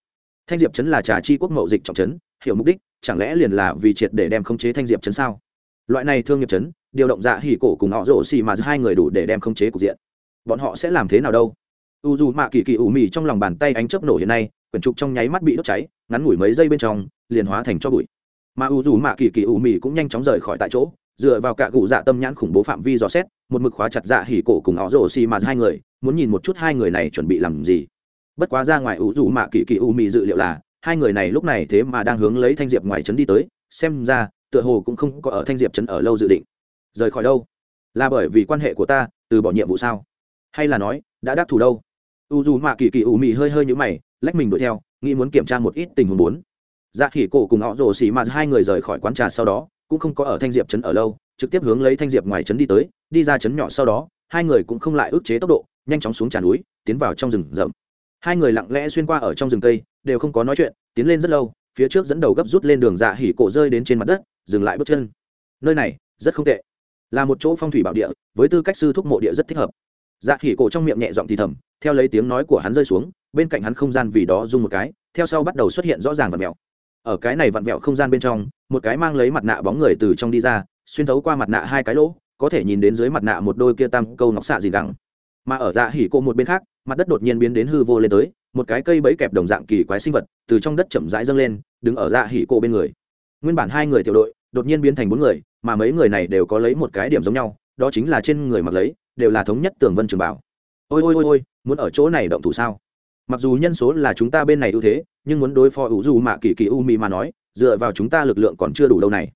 Speaker 1: Thanh diệp chấn là trà chi quốc mậu dịch trọng chấn hiểu mục đích, chẳng lẽ liền là vì triệt để đem khống chế thanh diệp chấn sao? Loại này thương nghiệp chấn, điều động dạ hỉ cổ cùng họ rổ xì mà hai người đủ để đem khống chế cục diện. Bọn họ sẽ làm thế nào đâu? U dù mạ kỳ kỳ ủ mì trong lòng bàn tay ánh chớp nổ hiện nay quyển trục trong nháy mắt bị đốt cháy, ngắn ngủi mấy giây bên trong, liền hóa thành cho bụi. Mà u dù mạ kỳ kỳ ủ mì cũng nhanh chóng rời khỏi tại chỗ, dựa vào cả cụ dạ tâm nhãn khủng bố phạm vi dò xét, một mực khóa chặt dạ hỉ cổ cùng họ rổ xì mà hai người, muốn nhìn một chút hai người này chuẩn bị làm gì. Bất quá ra ngoài u dù mạ kỳ kỳ u mì dự liệu là, hai người này lúc này thế mà đang hướng lấy thanh diệp ngoài trấn đi tới, xem ra, tựa hồ cũng không có ở thanh diệp trấn ở lâu dự định. Rời khỏi đâu? Là bởi vì quan hệ của ta, từ bỏ nhiệm vụ sao? Hay là nói, đã đắc thủ đâu? U dù mạ kỳ kỳ u mị hơi hơi nhữ mày lách mình đuổi theo, nghĩ muốn kiểm tra một ít tình huống bốn. Dạ khỉ cổ cùng họ rồ xì mà hai người rời khỏi quán trà sau đó, cũng không có ở thanh diệp trấn ở lâu, trực tiếp hướng lấy thanh diệp ngoài trấn đi tới, đi ra trấn nhỏ sau đó, hai người cũng không lại ức chế tốc độ, nhanh chóng xuống trà núi, tiến vào trong rừng rậm. Hai người lặng lẽ xuyên qua ở trong rừng cây, đều không có nói chuyện, tiến lên rất lâu, phía trước dẫn đầu gấp rút lên đường dạ hỉ cổ rơi đến trên mặt đất, dừng lại bước chân. Nơi này, rất không tệ. Là một chỗ phong thủy bảo địa, với tư cách sư thúc mộ địa rất thích hợp. Dạ hỉ cổ trong miệng nhẹ giọng thì thầm, theo lấy tiếng nói của hắn rơi xuống bên cạnh hắn không gian vì đó rung một cái, theo sau bắt đầu xuất hiện rõ ràng vặn vẹo ở cái này vặn vẹo không gian bên trong, một cái mang lấy mặt nạ bóng người từ trong đi ra, xuyên thấu qua mặt nạ hai cái lỗ, có thể nhìn đến dưới mặt nạ một đôi kia tam câu nọc xạ gì gẳng. Mà ở dạ hỉ cô một bên khác, mặt đất đột nhiên biến đến hư vô lên tới, một cái cây bẫy kẹp đồng dạng kỳ quái sinh vật từ trong đất chậm rãi dâng lên, đứng ở dạ hỉ cô bên người. Nguyên bản hai người tiểu đội, đột nhiên biến thành bốn người, mà mấy người này đều có lấy một cái điểm giống nhau, đó chính là trên người mặc lấy, đều là thống nhất tường vân trường bảo. Ôi ôi ôi ôi, muốn ở chỗ này động thủ sao? Mặc dù nhân số là chúng ta bên này ưu thế, nhưng muốn đối phó ủ dù mạ kỳ kỳ u mì mà nói, dựa vào chúng ta lực lượng còn chưa đủ đâu này.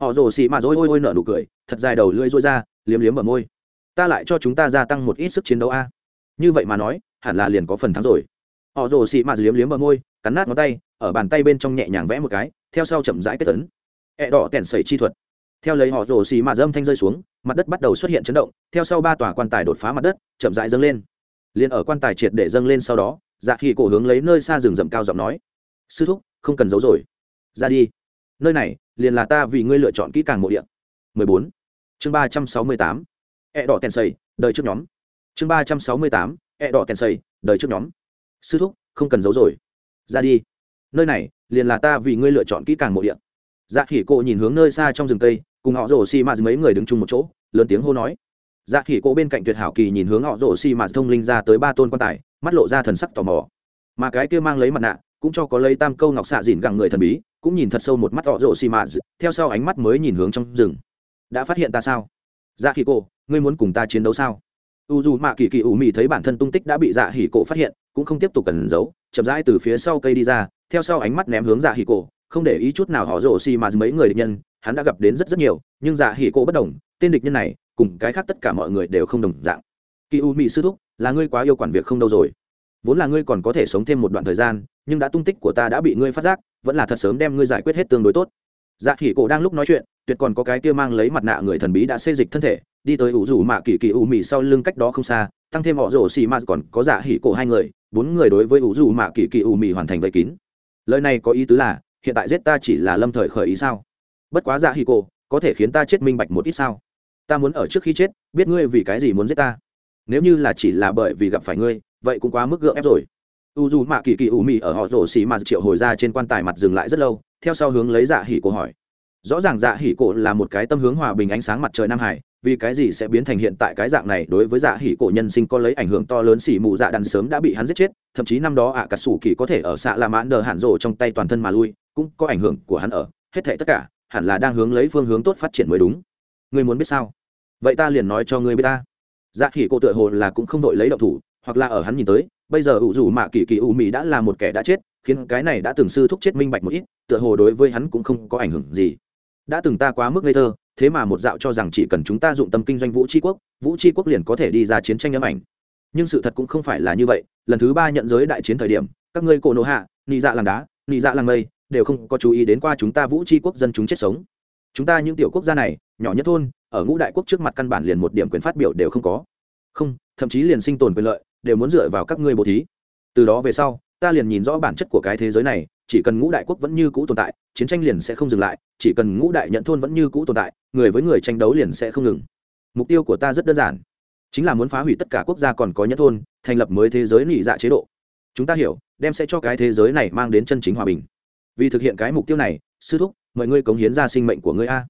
Speaker 1: Họ rồ xì mà dối ôi ôi nở nụ cười, thật dài đầu lưỡi rối ra, liếm liếm ở môi. Ta lại cho chúng ta gia tăng một ít sức chiến đấu a. Như vậy mà nói, hẳn là liền có phần thắng rồi. Họ rồ xì mà liếm liếm ở môi, cắn nát ngón tay, ở bàn tay bên trong nhẹ nhàng vẽ một cái, theo sau chậm rãi kết tấn. Ẹ đỏ kèn sẩy chi thuật. Theo lấy họ rồ xì mà dâm thanh rơi xuống, mặt đất bắt đầu xuất hiện chấn động, theo sau ba tòa quan tài đột phá mặt đất, chậm rãi dâng lên. Liền ở quan tài triệt để dâng lên sau đó dạ khi cổ hướng lấy nơi xa rừng rậm cao giọng nói, sư thúc, không cần giấu rồi. Ra đi. Nơi này, liền là ta vì ngươi lựa chọn kỹ càng mộ địa. 14. chương 368. ẹ e đỏ tèn xây đời trước nhóm. Chương 368. ẹ e đỏ tèn xây đời trước nhóm. Sư thúc, không cần giấu rồi. Ra đi. Nơi này, liền là ta vì ngươi lựa chọn kỹ càng mộ địa. Dạ khỉ cô nhìn hướng nơi xa trong rừng cây, cùng họ rổ xi mạt mấy người đứng chung một chỗ, lớn tiếng hô nói. Dạ khỉ cô bên cạnh tuyệt hảo kỳ nhìn hướng họ rổ xi mạt thông linh ra tới ba tôn quan tài mắt lộ ra thần sắc tò mò. Mà cái kia mang lấy mặt nạ, cũng cho có lấy tam câu ngọc xạ dìn gặng người thần bí, cũng nhìn thật sâu một mắt họ rộ xi mạ theo sau ánh mắt mới nhìn hướng trong rừng. Đã phát hiện ta sao? Dạ hỉ cô ngươi muốn cùng ta chiến đấu sao? U dù mạ kỳ kỳ ủ mị thấy bản thân tung tích đã bị dạ hỉ cổ phát hiện, cũng không tiếp tục cần giấu, chậm rãi từ phía sau cây đi ra, theo sau ánh mắt ném hướng dạ hỉ cổ, không để ý chút nào họ rổ xì mà mấy người địch nhân, hắn đã gặp đến rất rất nhiều, nhưng dạ hỉ cổ bất đồng, tên địch nhân này, cùng cái khác tất cả mọi người đều không đồng dạng. Kỳ u mị sư thúc là ngươi quá yêu quản việc không đâu rồi. Vốn là ngươi còn có thể sống thêm một đoạn thời gian, nhưng đã tung tích của ta đã bị ngươi phát giác, vẫn là thật sớm đem ngươi giải quyết hết tương đối tốt. Dạ khỉ cổ đang lúc nói chuyện, tuyệt còn có cái kia mang lấy mặt nạ người thần bí đã xê dịch thân thể, đi tới ủ rủ mạ kỳ kỳ ủ mị sau lưng cách đó không xa, tăng thêm họ rổ xì mạt còn có dạ hỉ cổ hai người, bốn người đối với ủ rủ mạ kỳ kỳ ủ mị hoàn thành vây kín. Lời này có ý tứ là, hiện tại giết ta chỉ là lâm thời khởi ý sao? Bất quá dạ hỉ cổ, có thể khiến ta chết minh bạch một ít sao? Ta muốn ở trước khi chết, biết ngươi vì cái gì muốn giết ta nếu như là chỉ là bởi vì gặp phải ngươi, vậy cũng quá mức gượng ép rồi. U dù mạ kỳ kỳ ủ mị ở họ rổ xì mà triệu hồi ra trên quan tài mặt dừng lại rất lâu, theo sau hướng lấy dạ hỉ cổ hỏi. Rõ ràng dạ hỉ cổ là một cái tâm hướng hòa bình ánh sáng mặt trời nam hải, vì cái gì sẽ biến thành hiện tại cái dạng này đối với dạ hỉ cổ nhân sinh có lấy ảnh hưởng to lớn xỉ mù dạ đàn sớm đã bị hắn giết chết, thậm chí năm đó ạ à cà sủ kỳ có thể ở xạ la mãn đờ hạn rổ trong tay toàn thân mà lui, cũng có ảnh hưởng của hắn ở, hết thệ tất cả, hẳn là đang hướng lấy phương hướng tốt phát triển mới đúng. Ngươi muốn biết sao? Vậy ta liền nói cho ngươi biết ta dạ khỉ cổ tựa hồ là cũng không đội lấy động thủ, hoặc là ở hắn nhìn tới, bây giờ ủ rủ mạ kỳ kỳ ủ mị đã là một kẻ đã chết, khiến cái này đã từng sư thúc chết minh bạch một ít, tựa hồ đối với hắn cũng không có ảnh hưởng gì. Đã từng ta quá mức ngây thơ, thế mà một dạo cho rằng chỉ cần chúng ta dụng tâm kinh doanh vũ tri quốc, vũ tri quốc liền có thể đi ra chiến tranh âm ảnh. Nhưng sự thật cũng không phải là như vậy, lần thứ ba nhận giới đại chiến thời điểm, các ngươi cổ nộ hạ, nị dạ làng đá, nị dạ làng mây, đều không có chú ý đến qua chúng ta vũ tri quốc dân chúng chết sống. Chúng ta những tiểu quốc gia này, nhỏ nhất thôn ở ngũ đại quốc trước mặt căn bản liền một điểm quyền phát biểu đều không có. Không, thậm chí liền sinh tồn quyền lợi, đều muốn dựa vào các ngươi bố thí. Từ đó về sau, ta liền nhìn rõ bản chất của cái thế giới này, chỉ cần ngũ đại quốc vẫn như cũ tồn tại, chiến tranh liền sẽ không dừng lại, chỉ cần ngũ đại nhận thôn vẫn như cũ tồn tại, người với người tranh đấu liền sẽ không ngừng. Mục tiêu của ta rất đơn giản, chính là muốn phá hủy tất cả quốc gia còn có nhận thôn, thành lập mới thế giới nị dạ chế độ. Chúng ta hiểu, đem sẽ cho cái thế giới này mang đến chân chính hòa bình. Vì thực hiện cái mục tiêu này, sư thúc mọi ngươi cống hiến ra sinh mệnh của ngươi a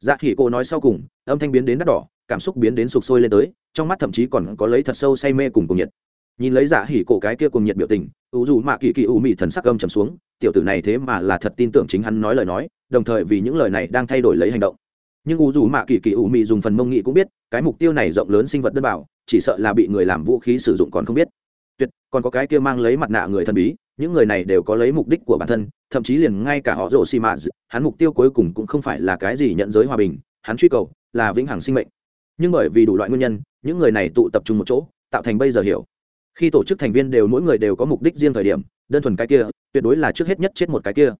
Speaker 1: dạ khỉ cô nói sau cùng, âm thanh biến đến đắt đỏ, cảm xúc biến đến sụp sôi lên tới, trong mắt thậm chí còn có lấy thật sâu say mê cùng cùng nhiệt. Nhìn lấy dạ hỉ cổ cái kia cùng nhiệt biểu tình ưu dù mạ kỳ kỳ ưu mị thần sắc âm trầm xuống, tiểu tử này thế mà là thật tin tưởng chính hắn nói lời nói, đồng thời vì những lời này đang thay đổi lấy hành động. Nhưng ưu dù mạ kỳ kỳ ưu mị dùng phần mông nghị cũng biết, cái mục tiêu này rộng lớn sinh vật đơn bảo, chỉ sợ là bị người làm vũ khí sử dụng còn không biết. Tuyệt, còn có cái kia mang lấy mặt nạ người thần bí những người này đều có lấy mục đích của bản thân, thậm chí liền ngay cả họ rồ xì mạ hắn mục tiêu cuối cùng cũng không phải là cái gì nhận giới hòa bình, hắn truy cầu là vĩnh hằng sinh mệnh. Nhưng bởi vì đủ loại nguyên nhân, những người này tụ tập trung một chỗ, tạo thành bây giờ hiểu. Khi tổ chức thành viên đều mỗi người đều có mục đích riêng thời điểm, đơn thuần cái kia, tuyệt đối là trước hết nhất chết một cái kia.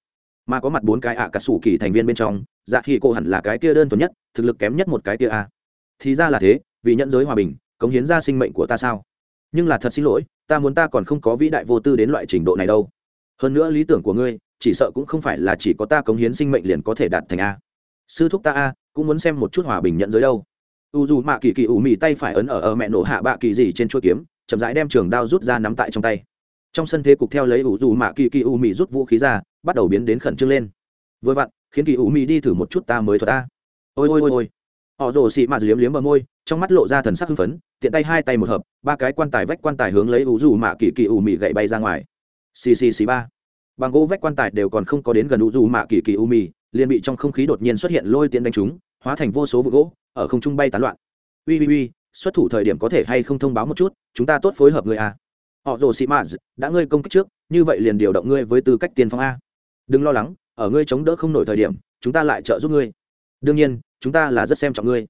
Speaker 1: Mà có mặt bốn cái ạ cả sủ kỳ thành viên bên trong dạ khi cô hẳn là cái kia đơn thuần nhất, thực lực kém nhất một cái kia a. À. thì ra là thế, vì nhận giới hòa bình, cống hiến ra sinh mệnh của ta sao? Nhưng là thật xin lỗi, ta muốn ta còn không có vĩ đại vô tư đến loại trình độ này đâu. Hơn nữa lý tưởng của ngươi, chỉ sợ cũng không phải là chỉ có ta cống hiến sinh mệnh liền có thể đạt thành a. Sư thúc ta a, cũng muốn xem một chút hòa bình nhận giới đâu. U dù mạ kỳ kỳ ủ mì tay phải ấn ở ở mẹ nổ hạ bạ kỳ gì trên chuỗi kiếm, chậm rãi đem trường đao rút ra nắm tại trong tay. Trong sân thế cục theo lấy u dù mạ kỳ kỳ u mì rút vũ khí ra, bắt đầu biến đến khẩn trương lên. Vừa vặn, khiến kỳ u mì đi thử một chút ta mới thuật ta ôi ôi ôi ôi họ rồ xị mạt liếm liếm bờ môi, trong mắt lộ ra thần sắc hưng phấn, tiện tay hai tay một hợp, ba cái quan tài vách quan tài hướng lấy ủ dù mạ kỳ kỳ ủ mị gậy bay ra ngoài. Xì xì xì ba. Bằng gỗ vách quan tài đều còn không có đến gần ủ dù mạ kỳ kỳ ủ mị, liền bị trong không khí đột nhiên xuất hiện lôi tiện đánh chúng hóa thành vô số vụ gỗ, ở không trung bay tán loạn. Ui ui ui xuất thủ thời điểm có thể hay không thông báo một chút, chúng ta tốt phối hợp người à họ rồ xị mạt đã ngươi công kích trước, như vậy liền điều động ngươi với tư cách tiền phong a. Đừng lo lắng, ở ngươi chống đỡ không nổi thời điểm, chúng ta lại trợ giúp ngươi đương nhiên, chúng ta là rất xem trọng ngươi.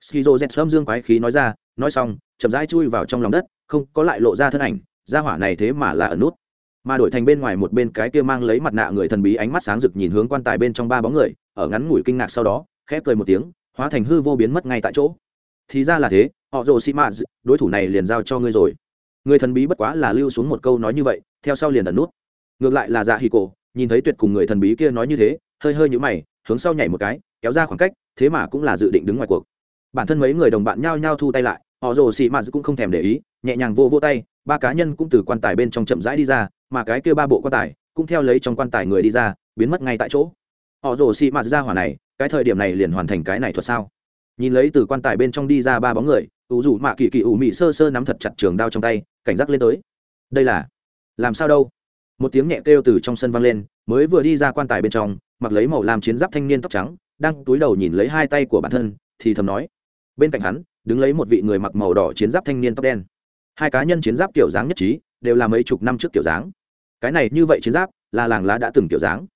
Speaker 1: Skizo z sâm dương quái khí nói ra, nói xong, chậm rãi chui vào trong lòng đất, không có lại lộ ra thân ảnh ra hỏa này thế mà là ở nút. Mà đổi thành bên ngoài một bên cái kia mang lấy mặt nạ người thần bí ánh mắt sáng rực nhìn hướng quan tài bên trong ba bóng người, ở ngắn ngủi kinh ngạc sau đó khép cười một tiếng, hóa thành hư vô biến mất ngay tại chỗ. Thì ra là thế, họ rồ sĩ mạt đối thủ này liền giao cho ngươi rồi. Người thần bí bất quá là lưu xuống một câu nói như vậy, theo sau liền ẩn nút. Ngược lại là dạ hì cổ, nhìn thấy tuyệt cùng người thần bí kia nói như thế, hơi hơi nhũ mày, hướng sau nhảy một cái kéo ra khoảng cách, thế mà cũng là dự định đứng ngoài cuộc. Bản thân mấy người đồng bạn nhao nhao thu tay lại, họ rồ xì mạt cũng không thèm để ý, nhẹ nhàng vô vô tay, ba cá nhân cũng từ quan tài bên trong chậm rãi đi ra, mà cái kia ba bộ quan tài cũng theo lấy trong quan tài người đi ra, biến mất ngay tại chỗ. Họ rồ xì mạt ra hỏa này, cái thời điểm này liền hoàn thành cái này thuật sao? Nhìn lấy từ quan tài bên trong đi ra ba bóng người, ủ rủ mạ kỳ kỳ ủ mị sơ sơ nắm thật chặt trường đao trong tay, cảnh giác lên tới. Đây là, làm sao đâu? Một tiếng nhẹ kêu từ trong sân vang lên, mới vừa đi ra quan tài bên trong, mặc lấy màu làm chiến giáp thanh niên tóc trắng đang túi đầu nhìn lấy hai tay của bản thân, thì thầm nói. Bên cạnh hắn, đứng lấy một vị người mặc màu đỏ chiến giáp thanh niên tóc đen. Hai cá nhân chiến giáp kiểu dáng nhất trí, đều là mấy chục năm trước kiểu dáng. Cái này như vậy chiến giáp, là làng lá đã từng kiểu dáng.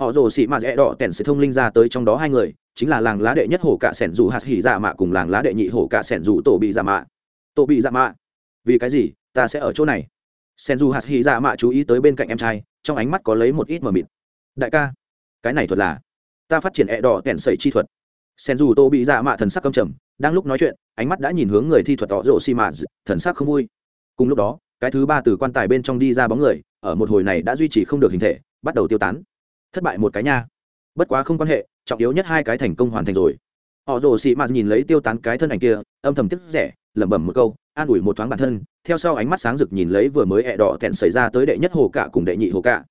Speaker 1: Họ rồ xị mạ rẽ đỏ tẻn sẽ thông linh ra tới trong đó hai người, chính là làng lá đệ nhất hổ cạ sẻn dù hạt hỉ dạ mạ cùng làng lá đệ nhị hổ cạ sẻn dù tổ bị dạ mạ. Tổ bị dạ mạ? Vì cái gì? Ta sẽ ở chỗ này. Sẻn dù hạt hỉ dạ mạ chú ý tới bên cạnh em trai, trong ánh mắt có lấy một ít mờ mịt. Đại ca, cái này thuật là ta phát triển ẹ đỏ kẹn sẩy chi thuật. Sen dù tô bị dạ mạ thần sắc căm trầm, đang lúc nói chuyện, ánh mắt đã nhìn hướng người thi thuật tỏ rộ xi mạ thần sắc không vui. Cùng lúc đó, cái thứ ba từ quan tài bên trong đi ra bóng người, ở một hồi này đã duy trì không được hình thể, bắt đầu tiêu tán. Thất bại một cái nha. Bất quá không quan hệ, trọng yếu nhất hai cái thành công hoàn thành rồi. Họ rồ xị mạt nhìn lấy tiêu tán cái thân ảnh kia, âm thầm tiếc rẻ, lẩm bẩm một câu, an ủi một thoáng bản thân, theo sau ánh mắt sáng rực nhìn lấy vừa mới ẹ đỏ thẹn xảy ra tới đệ nhất hồ cả cùng đệ nhị hồ cả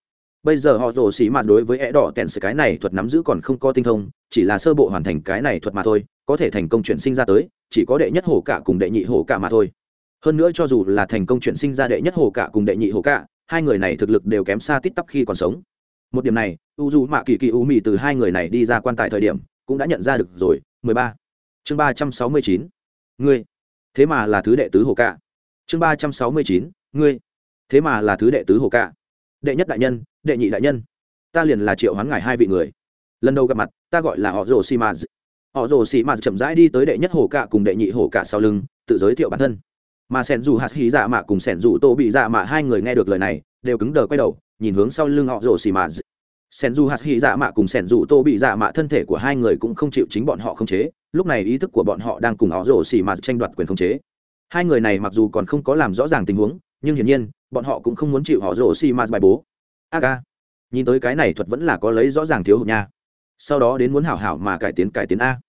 Speaker 1: bây giờ họ rồ xì mạt đối với é đỏ tèn sự cái này thuật nắm giữ còn không có tinh thông, chỉ là sơ bộ hoàn thành cái này thuật mà thôi, có thể thành công chuyển sinh ra tới, chỉ có đệ nhất hồ cạ cùng đệ nhị hồ cạ mà thôi. Hơn nữa cho dù là thành công chuyển sinh ra đệ nhất hồ cạ cùng đệ nhị hồ cạ hai người này thực lực đều kém xa tít tắp khi còn sống. Một điểm này, u dù mạ kỳ kỳ u mì từ hai người này đi ra quan tài thời điểm, cũng đã nhận ra được rồi. Mười ba. Chương ba trăm sáu mươi chín. Ngươi. Thế mà là thứ đệ tứ hồ cạ chương ba trăm sáu mươi chín. Ngươi. Thế mà là thứ đệ tứ hồ cạ đệ nhất đại nhân đệ nhị đại nhân, ta liền là triệu hoán ngài hai vị người. Lần đầu gặp mặt, ta gọi là họ rồ xì mà họ rồ xì mà chậm rãi đi tới đệ nhất hồ cạ cùng đệ nhị hồ cạ sau lưng, tự giới thiệu bản thân. Mà sẻn dù hạt hí dạ mạ cùng sẻn dù tô bị dạ mạ, hai người nghe được lời này, đều cứng đờ quay đầu, nhìn hướng sau lưng họ rồ xì mà sẻn dù hạt hí dạ mạ cùng sẻn dù tô bị dạ mạ thân thể của hai người cũng không chịu chính bọn họ khống chế, lúc này ý thức của bọn họ đang cùng họ rồ xì mà tranh đoạt quyền khống chế. Hai người này mặc dù còn không có làm rõ ràng tình huống, nhưng hiển nhiên, bọn họ cũng không muốn chịu họ rồ xì mà bài bố. A ca, nhìn tới cái này thuật vẫn là có lấy rõ ràng thiếu hụt nha. Sau đó đến muốn hảo hảo mà cải tiến cải tiến a.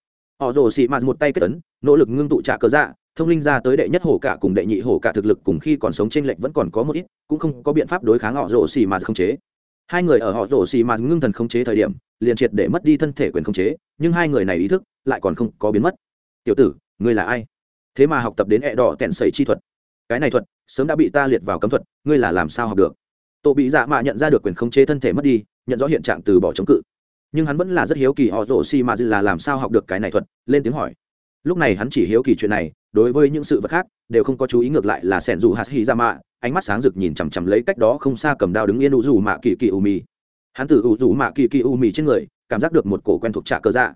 Speaker 1: Họ rồ xì mạt một tay kết tấn nỗ lực ngưng tụ trả cờ dạ thông linh ra tới đệ nhất hổ cả cùng đệ nhị hổ cả thực lực cùng khi còn sống trên lệnh vẫn còn có một ít cũng không có biện pháp đối kháng họ rồ xì mà không chế. Hai người ở họ rồ xì mà ngưng thần không chế thời điểm liền triệt để mất đi thân thể quyền không chế nhưng hai người này ý thức lại còn không có biến mất. Tiểu tử ngươi là ai? Thế mà học tập đến ẹ đỏ tẹn sẩy chi thuật. Cái này thuật sớm đã bị ta liệt vào cấm thuật ngươi là làm sao học được? Tổ bị dạ mạ nhận ra được quyền khống chế thân thể mất đi, nhận rõ hiện trạng từ bỏ chống cự. Nhưng hắn vẫn là rất hiếu kỳ họ rổ xì mà là làm sao học được cái này thuật, lên tiếng hỏi. Lúc này hắn chỉ hiếu kỳ chuyện này, đối với những sự vật khác, đều không có chú ý ngược lại là sẻn dù hạt hy ra dạ mạ, ánh mắt sáng rực nhìn chằm chằm lấy cách đó không xa cầm đao đứng yên u dù mạ kỳ kỳ u mì. Hắn từ u dù mạ kỳ kỳ u mì trên người, cảm giác được một cổ quen thuộc trả cơ dạ.